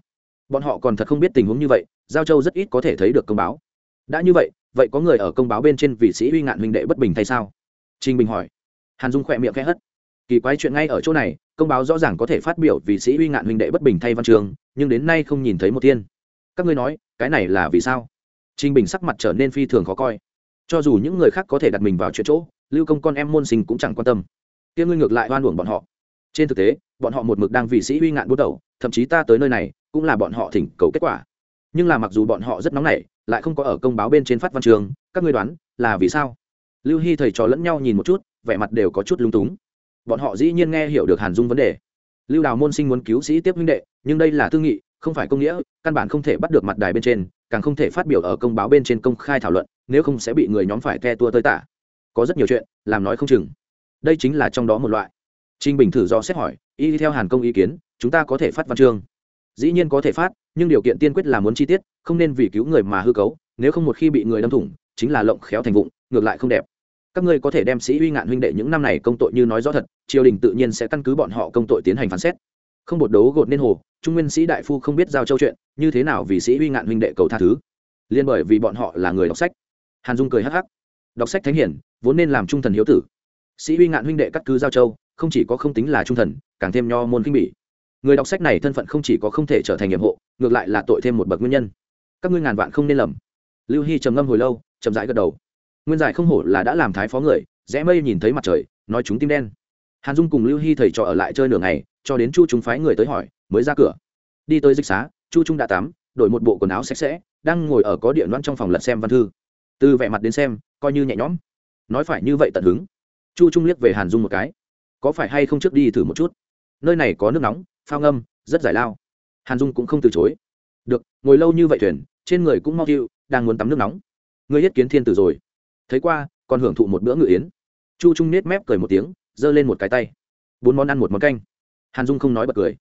Bọn họ còn thật không biết tình huống như vậy giao châu rất ít có thể thấy được công báo. Đã như vậy vậy có người ở công báo bên trên vì sĩ huy ngạn huynh đệ bất bình thay sao? Trình bình hỏi. Hàn dung khỏe miệng khẽ hất. Kỳ quái chuyện ngay ở chỗ này, công báo rõ ràng có thể phát biểu vì sĩ uy ngạn huynh đệ bất bình thay văn trường, nhưng đến nay không nhìn thấy một tiên các ngươi nói, cái này là vì sao? Trình bình sắc mặt trở nên phi thường khó coi. Cho dù những người khác có thể đặt mình vào chuyện chỗ, lưu công con em môn sinh cũng chẳng quan tâm. Kia ngươi ngược lại oan uổng bọn họ. Trên thực tế, bọn họ một mực đang vì sĩ uy ngạn bút đầu, thậm chí ta tới nơi này, cũng là bọn họ thỉnh cầu kết quả. Nhưng là mặc dù bọn họ rất nóng nảy, lại không có ở công báo bên trên phát văn trường, các ngươi đoán, là vì sao? Lưu hy thầy trò lẫn nhau nhìn một chút, vẻ mặt đều có chút lung túng. Bọn họ dĩ nhiên nghe hiểu được hàn dung vấn đề. Lưu đào môn sinh muốn cứu sĩ tiếp huynh đệ, nhưng đây là thương nghị, không phải công nghĩa, căn bản không thể bắt được mặt đài bên trên, càng không thể phát biểu ở công báo bên trên công khai thảo luận, nếu không sẽ bị người nhóm phải ke tua tới tả. Có rất nhiều chuyện, làm nói không chừng. Đây chính là trong đó một loại. Trinh bình thử do xét hỏi, y theo hàn công ý kiến, chúng ta có thể phát văn chương? Dĩ nhiên có thể phát, nhưng điều kiện tiên quyết là muốn chi tiết, không nên vì cứu người mà hư cấu, nếu không một khi bị người đâm thủng, chính là lộng khéo thành vụng, ngược lại không đẹp các ngươi có thể đem sĩ uy ngạn huynh đệ những năm này công tội như nói rõ thật, triều đình tự nhiên sẽ căn cứ bọn họ công tội tiến hành phán xét. Không bột đấu gột nên hồ, trung nguyên sĩ đại phu không biết giao châu chuyện, như thế nào vì sĩ uy ngạn huynh đệ cầu tha thứ? Liên bởi vì bọn họ là người đọc sách. Hàn dung cười hắc hắc. Đọc sách thánh hiển, vốn nên làm trung thần hiếu tử. Sĩ uy ngạn huynh đệ cắt cứ giao châu, không chỉ có không tính là trung thần, càng thêm nho môn kinh bỉ. Người đọc sách này thân phận không chỉ có không thể trở thành nhiệm hộ, ngược lại là tội thêm một bậc nguyên nhân. Các ngươi ngàn vạn không nên lầm. Lưu hy trầm ngâm hồi lâu, chậm rãi gật đầu nguyên giải không hổ là đã làm thái phó người, rẽ mây nhìn thấy mặt trời, nói chúng tim đen. Hàn dung cùng lưu hy thầy trò ở lại chơi nửa ngày, cho đến chu chúng phái người tới hỏi, mới ra cửa. Đi tới dịch xá, chu trung đã tắm, đổi một bộ quần áo sạch sẽ, đang ngồi ở có điện loan trong phòng lật xem văn thư. Từ vẻ mặt đến xem, coi như nhẹ nhõm. Nói phải như vậy tận hứng. Chu trung liếc về hàn dung một cái. Có phải hay không trước đi thử một chút? Nơi này có nước nóng, phao ngâm, rất giải lao. Hàn dung cũng không từ chối. Được, ngồi lâu như vậy thuyền, trên người cũng mau chịu đang muốn tắm nước nóng. Ngươi yết kiến thiên tử rồi thấy qua, còn hưởng thụ một bữa ngự yến. Chu trung nết mép cười một tiếng, giơ lên một cái tay. Bốn món ăn một món canh. Hàn dung không nói bật cười.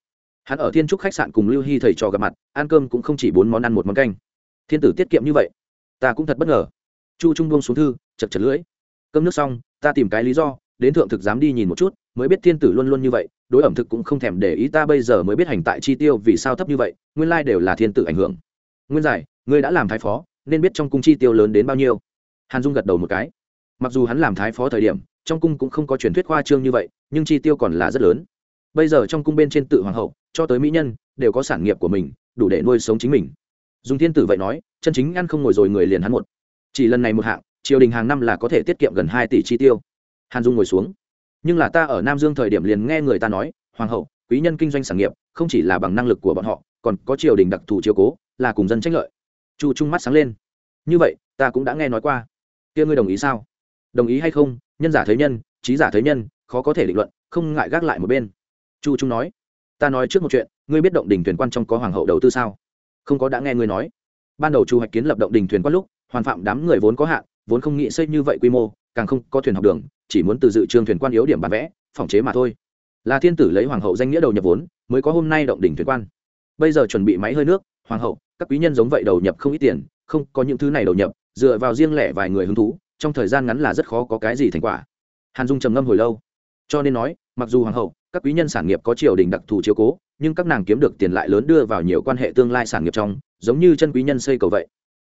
Hắn ở thiên trúc khách sạn cùng lưu hy thầy trò gặp mặt, ăn cơm cũng không chỉ bốn món ăn một món canh. Thiên tử tiết kiệm như vậy, ta cũng thật bất ngờ. Chu trung buông xuống thư, chật chật lưỡi. Cơm nước xong, ta tìm cái lý do, đến thượng thực dám đi nhìn một chút, mới biết thiên tử luôn luôn như vậy, đối ẩm thực cũng không thèm để ý ta bây giờ mới biết hành tại chi tiêu vì sao thấp như vậy, nguyên lai đều là thiên tử ảnh hưởng. Nguyên giải, ngươi đã làm thái phó, nên biết trong cung chi tiêu lớn đến bao nhiêu hàn dung gật đầu một cái. Mặc dù hắn làm thái phó thời điểm, trong cung cũng không có truyền thuyết khoa trương như vậy, nhưng chi tiêu còn là rất lớn. Bây giờ trong cung bên trên tự hoàng hậu, cho tới mỹ nhân, đều có sản nghiệp của mình, đủ để nuôi sống chính mình. Dùng thiên tử vậy nói, chân chính ăn không ngồi rồi người liền hắn một. Chỉ lần này một hạng, triều đình hàng năm là có thể tiết kiệm gần hai tỷ chi tiêu. Hàn dung ngồi xuống. Nhưng là ta ở nam dương thời điểm liền nghe người ta nói, hoàng hậu, quý nhân kinh doanh sản nghiệp, không chỉ là bằng năng lực của bọn họ, còn có triều đình đặc thù chiếu cố, là cùng dân tranh lợi. Chu trung mắt sáng lên. Như vậy, ta cũng đã nghe nói qua kia ngươi đồng ý sao? Đồng ý hay không? Nhân giả thấy nhân, trí giả thấy nhân, khó có thể định luận, không ngại gác lại một bên. Chu trung nói. Ta nói trước một chuyện, ngươi biết động đình thuyền quan trong có hoàng hậu đầu tư sao? Không có, đã nghe ngươi nói. Ban đầu chu hoạch kiến lập động đình thuyền quan lúc, hoàn phạm đám người vốn có hạn, vốn không nghĩ xây như vậy quy mô, càng không có thuyền học đường, chỉ muốn từ dự trương thuyền quan yếu điểm bán vẽ phòng chế mà thôi. Là thiên tử lấy hoàng hậu danh nghĩa đầu nhập vốn, mới có hôm nay động đỉnh thuyền quan. Bây giờ chuẩn bị máy hơi nước, hoàng hậu, các quý nhân giống vậy đầu nhập không ít tiền, không có những thứ này đầu nhập dựa vào riêng lẻ vài người hứng thú, trong thời gian ngắn là rất khó có cái gì thành quả. Hàn dung trầm ngâm hồi lâu. Cho nên nói, mặc dù hoàng hậu, các quý nhân sản nghiệp có triều đình đặc thù chiếu cố, nhưng các nàng kiếm được tiền lại lớn đưa vào nhiều quan hệ tương lai sản nghiệp trong, giống như chân quý nhân xây cầu vậy.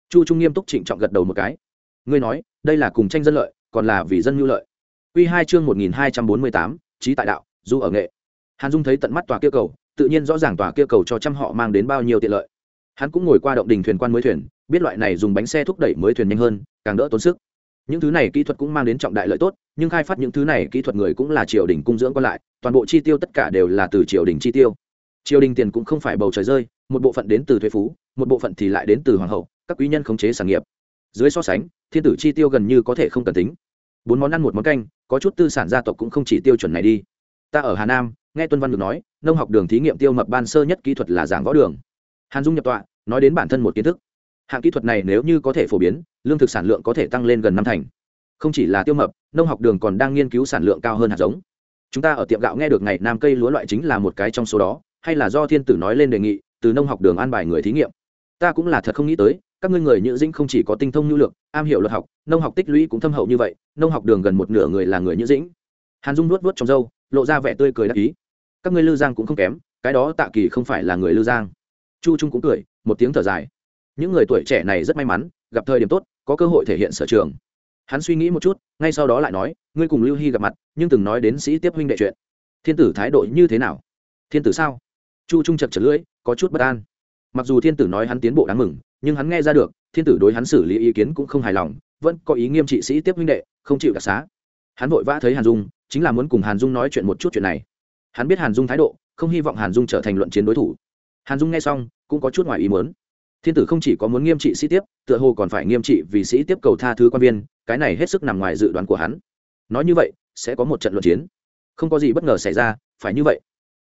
Chu trung nghiêm túc trịnh trọng gật đầu một cái. Ngươi nói, đây là cùng tranh dân lợi, còn là vì dân nhu lợi. Quy hai chương một nghìn hai trăm bốn mươi tám, trí tại đạo, du ở nghệ. Hàn dung thấy tận mắt tòa kia cầu, tự nhiên rõ ràng tòa kia cầu cho trăm họ mang đến bao nhiêu tiện lợi. Hắn cũng ngồi qua động đình thuyền quan mới thuyền biết loại này dùng bánh xe thúc đẩy mới thuyền nhanh hơn, càng đỡ tốn sức. Những thứ này kỹ thuật cũng mang đến trọng đại lợi tốt, nhưng khai phát những thứ này kỹ thuật người cũng là triều đình cung dưỡng còn lại, toàn bộ chi tiêu tất cả đều là từ triều đình chi tiêu. Triều đình tiền cũng không phải bầu trời rơi, một bộ phận đến từ thuế phú, một bộ phận thì lại đến từ hoàng hậu, các quý nhân khống chế sản nghiệp. Dưới so sánh, thiên tử chi tiêu gần như có thể không cần tính. Bốn món ăn, một món canh, có chút tư sản gia tộc cũng không chỉ tiêu chuẩn này đi. Ta ở hà nam, nghe tuân văn được nói, nông học đường thí nghiệm tiêu mập ban sơ nhất kỹ thuật là giảng võ đường. Hàn dung nhập tọa, nói đến bản thân một kiến thức hạng kỹ thuật này nếu như có thể phổ biến, lương thực sản lượng có thể tăng lên gần năm thành. Không chỉ là tiêu mập, nông học đường còn đang nghiên cứu sản lượng cao hơn hạt giống. Chúng ta ở tiệm gạo nghe được ngày nam cây lúa loại chính là một cái trong số đó, hay là do thiên tử nói lên đề nghị, từ nông học đường an bài người thí nghiệm. Ta cũng là thật không nghĩ tới, các ngươi người nhữ dĩnh không chỉ có tinh thông nhu lược am hiểu luật học, nông học tích lũy cũng thâm hậu như vậy, nông học đường gần một nửa người là người nhữ dĩnh. Hàn dung nuốt vớt trong râu, lộ ra vẻ tươi cười đắc ý. Các ngươi lư giang cũng không kém, cái đó tạ kỳ không phải là người lư giang. Chu trung cũng cười, một tiếng thở dài những người tuổi trẻ này rất may mắn, gặp thời điểm tốt, có cơ hội thể hiện sở trường. Hắn suy nghĩ một chút, ngay sau đó lại nói, ngươi cùng lưu hy gặp mặt, nhưng từng nói đến sĩ tiếp huynh đệ chuyện. Thiên tử thái độ như thế nào? Thiên tử sao? Chu trung chật chật lưỡi, có chút bất an. Mặc dù thiên tử nói hắn tiến bộ đáng mừng, nhưng hắn nghe ra được, thiên tử đối hắn xử lý ý kiến cũng không hài lòng, vẫn có ý nghiêm trị sĩ tiếp huynh đệ, không chịu đặc xá. Hắn vội vã thấy hàn dung, chính là muốn cùng hàn dung nói chuyện một chút chuyện này. Hắn biết hàn dung thái độ, không hy vọng hàn dung trở thành luận chiến đối thủ. Hàn dung nghe xong, cũng có chút ngoài ý muốn thiên tử không chỉ có muốn nghiêm trị sĩ tiếp, tựa hồ còn phải nghiêm trị vì sĩ tiếp cầu tha thứ quan viên, cái này hết sức nằm ngoài dự đoán của hắn. Nói như vậy, sẽ có một trận luận chiến. Không có gì bất ngờ xảy ra, phải như vậy.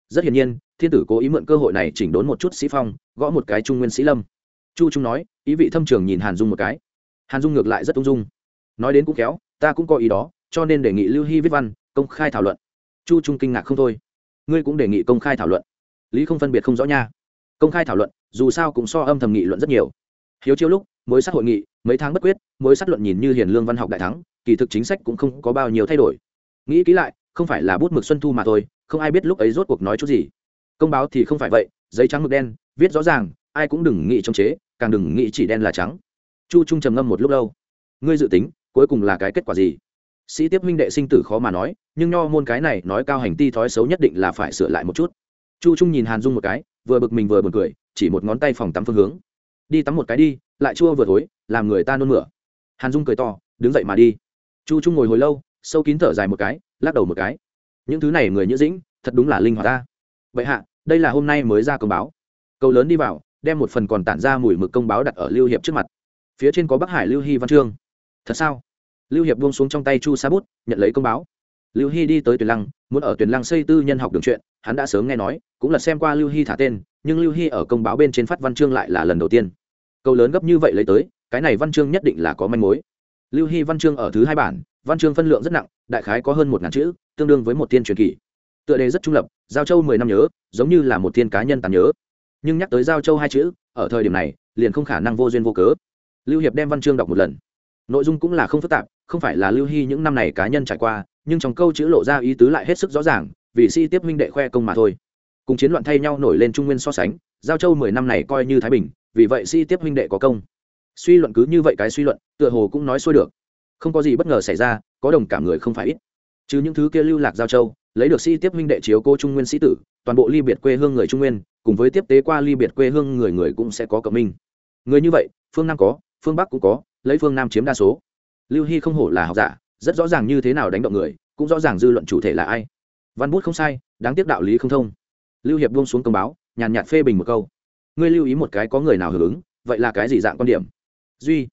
Rất hiển nhiên, thiên tử cố ý mượn cơ hội này chỉnh đốn một chút sĩ phong, gõ một cái trung nguyên sĩ lâm. Chu trung nói, ý vị thâm trường nhìn hàn dung một cái. Hàn dung ngược lại rất ung dung. Nói đến cũng khéo, ta cũng có ý đó, cho nên đề nghị lưu hy viết văn, công khai thảo luận. Chu trung kinh ngạc không thôi. Ngươi cũng đề nghị công khai thảo luận. Lý không phân biệt không rõ nha công khai thảo luận, dù sao cũng so âm thầm nghị luận rất nhiều. Hiếu chiêu lúc, mối sát hội nghị, mấy tháng bất quyết, mối sát luận nhìn như hiền lương văn học đại thắng, kỳ thực chính sách cũng không có bao nhiêu thay đổi. Nghĩ kỹ lại, không phải là bút mực xuân thu mà thôi, không ai biết lúc ấy rốt cuộc nói chút gì. Công báo thì không phải vậy, giấy trắng mực đen, viết rõ ràng, ai cũng đừng nghĩ trong chế, càng đừng nghĩ chỉ đen là trắng. Chu trung trầm ngâm một lúc lâu. Ngươi dự tính, cuối cùng là cái kết quả gì? Sĩ tiếp minh đệ sinh tử khó mà nói, nhưng nho môn cái này nói cao hành ti thói xấu nhất định là phải sửa lại một chút. Chu trung nhìn hàn dung một cái vừa bực mình vừa buồn cười, chỉ một ngón tay phòng tắm phương hướng. Đi tắm một cái đi, lại chua vừa thối, làm người ta nôn mửa. Hàn dung cười to, đứng dậy mà đi. Chu trung ngồi hồi lâu, sâu kín thở dài một cái, lắc đầu một cái. Những thứ này người nhữ dĩnh, thật đúng là linh hoạt ta. Vậy hạ, đây là hôm nay mới ra công báo. Cầu lớn đi vào, đem một phần còn tản ra mùi mực công báo đặt ở lưu hiệp trước mặt. Phía trên có bắc hải lưu hy văn chương. Thật sao? Lưu hiệp buông xuống trong tay chu sa bút, nhận lấy công báo lưu hy đi tới tuyền lăng, muốn ở tuyền lăng xây tư nhân học đường chuyện, hắn đã sớm nghe nói, cũng là xem qua lưu hy thả tên, nhưng lưu hy ở công báo bên trên phát văn chương lại là lần đầu tiên. Câu lớn gấp như vậy lấy tới, cái này văn chương nhất định là có manh mối. Lưu hy văn chương ở thứ hai bản, văn chương phân lượng rất nặng, đại khái có hơn một ngàn chữ, tương đương với một tiên truyền kỳ. Tựa đề rất trung lập, giao châu mười năm nhớ, giống như là một tiên cá nhân tàn nhớ. Nhưng nhắc tới giao châu hai chữ, ở thời điểm này, liền không khả năng vô duyên vô cớ. Lưu hiệp đem văn chương đọc một lần. Nội dung cũng là không phức tạp, không phải là lưu hy những năm này cá nhân trải qua nhưng trong câu chữ lộ ra ý tứ lại hết sức rõ ràng, vì si tiếp minh đệ khoe công mà thôi. Cùng chiến loạn thay nhau nổi lên trung nguyên so sánh, giao châu mười năm này coi như thái bình, vì vậy si tiếp Minh đệ có công. Suy luận cứ như vậy cái suy luận, tựa hồ cũng nói xuôi được. Không có gì bất ngờ xảy ra, có đồng cảm người không phải ít. Chứ những thứ kia lưu lạc giao châu, lấy được si tiếp Minh đệ chiếu cô trung nguyên sĩ tử, toàn bộ ly biệt quê hương người trung nguyên, cùng với tiếp tế qua ly biệt quê hương người người cũng sẽ có cộng minh. Người như vậy, phương nam có, phương bắc cũng có, lấy phương nam chiếm đa số. Lưu hy không hổ là học giả rất rõ ràng như thế nào đánh động người, cũng rõ ràng dư luận chủ thể là ai. Văn bút không sai, đáng tiếc đạo lý không thông. Lưu hiệp buông xuống công báo, nhàn nhạt phê bình một câu. Ngươi lưu ý một cái có người nào hưởng ứng, vậy là cái gì dạng quan điểm? Duy,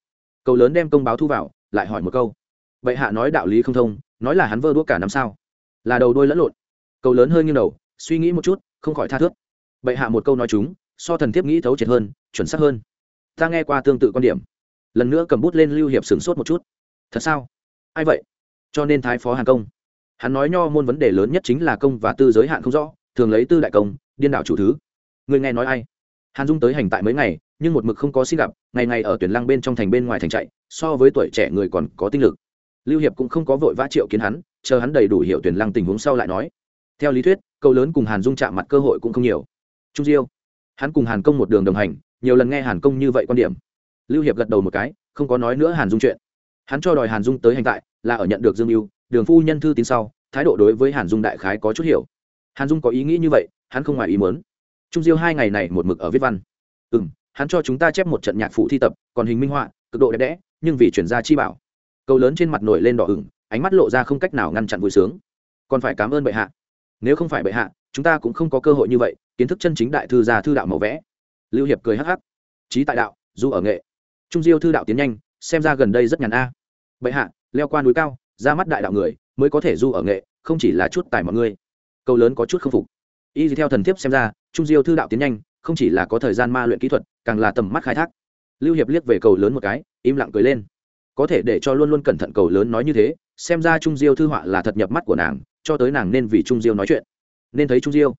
cầu lớn đem công báo thu vào, lại hỏi một câu. Vậy hạ nói đạo lý không thông, nói là hắn vơ đuốc cả năm sao? Là đầu đôi lẫn lộn. Cầu lớn hơi nghiêng đầu, suy nghĩ một chút, không khỏi tha thước. Bệ hạ một câu nói chúng, so thần thiếp nghĩ thấu triệt hơn, chuẩn xác hơn. Ta nghe qua tương tự quan điểm. Lần nữa cầm bút lên lưu hiệp sửng sốt một chút. Thật sao? Ai vậy? Cho nên thái phó hàn công. Hắn nói nho môn vấn đề lớn nhất chính là công và tư giới hạn không rõ, thường lấy tư đại công, điên đảo chủ thứ. Người nghe nói ai? Hàn dung tới hành tại mấy ngày, nhưng một mực không có xin gặp, ngày ngày ở tuyển lăng bên trong thành bên ngoài thành chạy, so với tuổi trẻ người còn có tinh lực. Lưu hiệp cũng không có vội vã triệu kiến hắn, chờ hắn đầy đủ hiểu tuyển lăng tình huống sau lại nói. Theo lý thuyết, câu lớn cùng hàn dung chạm mặt cơ hội cũng không nhiều. Trung diêu. Hắn cùng hàn công một đường đồng hành, nhiều lần nghe hàn công như vậy quan điểm. Lưu hiệp gật đầu một cái, không có nói nữa hàn dung chuyện hắn cho đòi hàn dung tới hành tại, là ở nhận được dương mưu đường phu nhân thư tín sau, thái độ đối với hàn dung đại khái có chút hiểu. Hàn dung có ý nghĩ như vậy, hắn không ngoài ý muốn. Trung diêu hai ngày này một mực ở viết văn. Ừ m hắn cho chúng ta chép một trận nhạc phụ thi tập, còn hình minh họa, cực độ đẹp đẽ, nhưng vì chuyển gia chi bảo. Câu lớn trên mặt nổi lên đỏ ửng, ánh mắt lộ ra không cách nào ngăn chặn vui sướng. Còn phải cảm ơn bệ hạ. Nếu không phải bệ hạ, chúng ta cũng không có cơ hội như vậy, kiến thức chân chính đại thư gia thư đạo màu vẽ. Lưu hiệp cười hắc hắc. Trí tại đạo, dù ở nghệ. Trung diêu thư đạo tiến nhanh xem ra gần đây rất nhàn a. Bệ hạ, leo qua núi cao, ra mắt đại đạo người, mới có thể du ở nghệ, không chỉ là chút tài mọi người câu lớn có chút k phục. Y theo thần thiếp xem ra, trung diêu thư đạo tiến nhanh, không chỉ là có thời gian ma luyện kỹ thuật, càng là tầm mắt khai thác. Lưu hiệp liếc về cầu lớn một cái, im lặng cười lên. Có thể để cho luôn luôn cẩn thận cầu lớn nói như thế, xem ra trung diêu thư họa là thật nhập mắt của nàng, cho tới nàng nên vì trung diêu nói chuyện. Nên thấy trung diêu.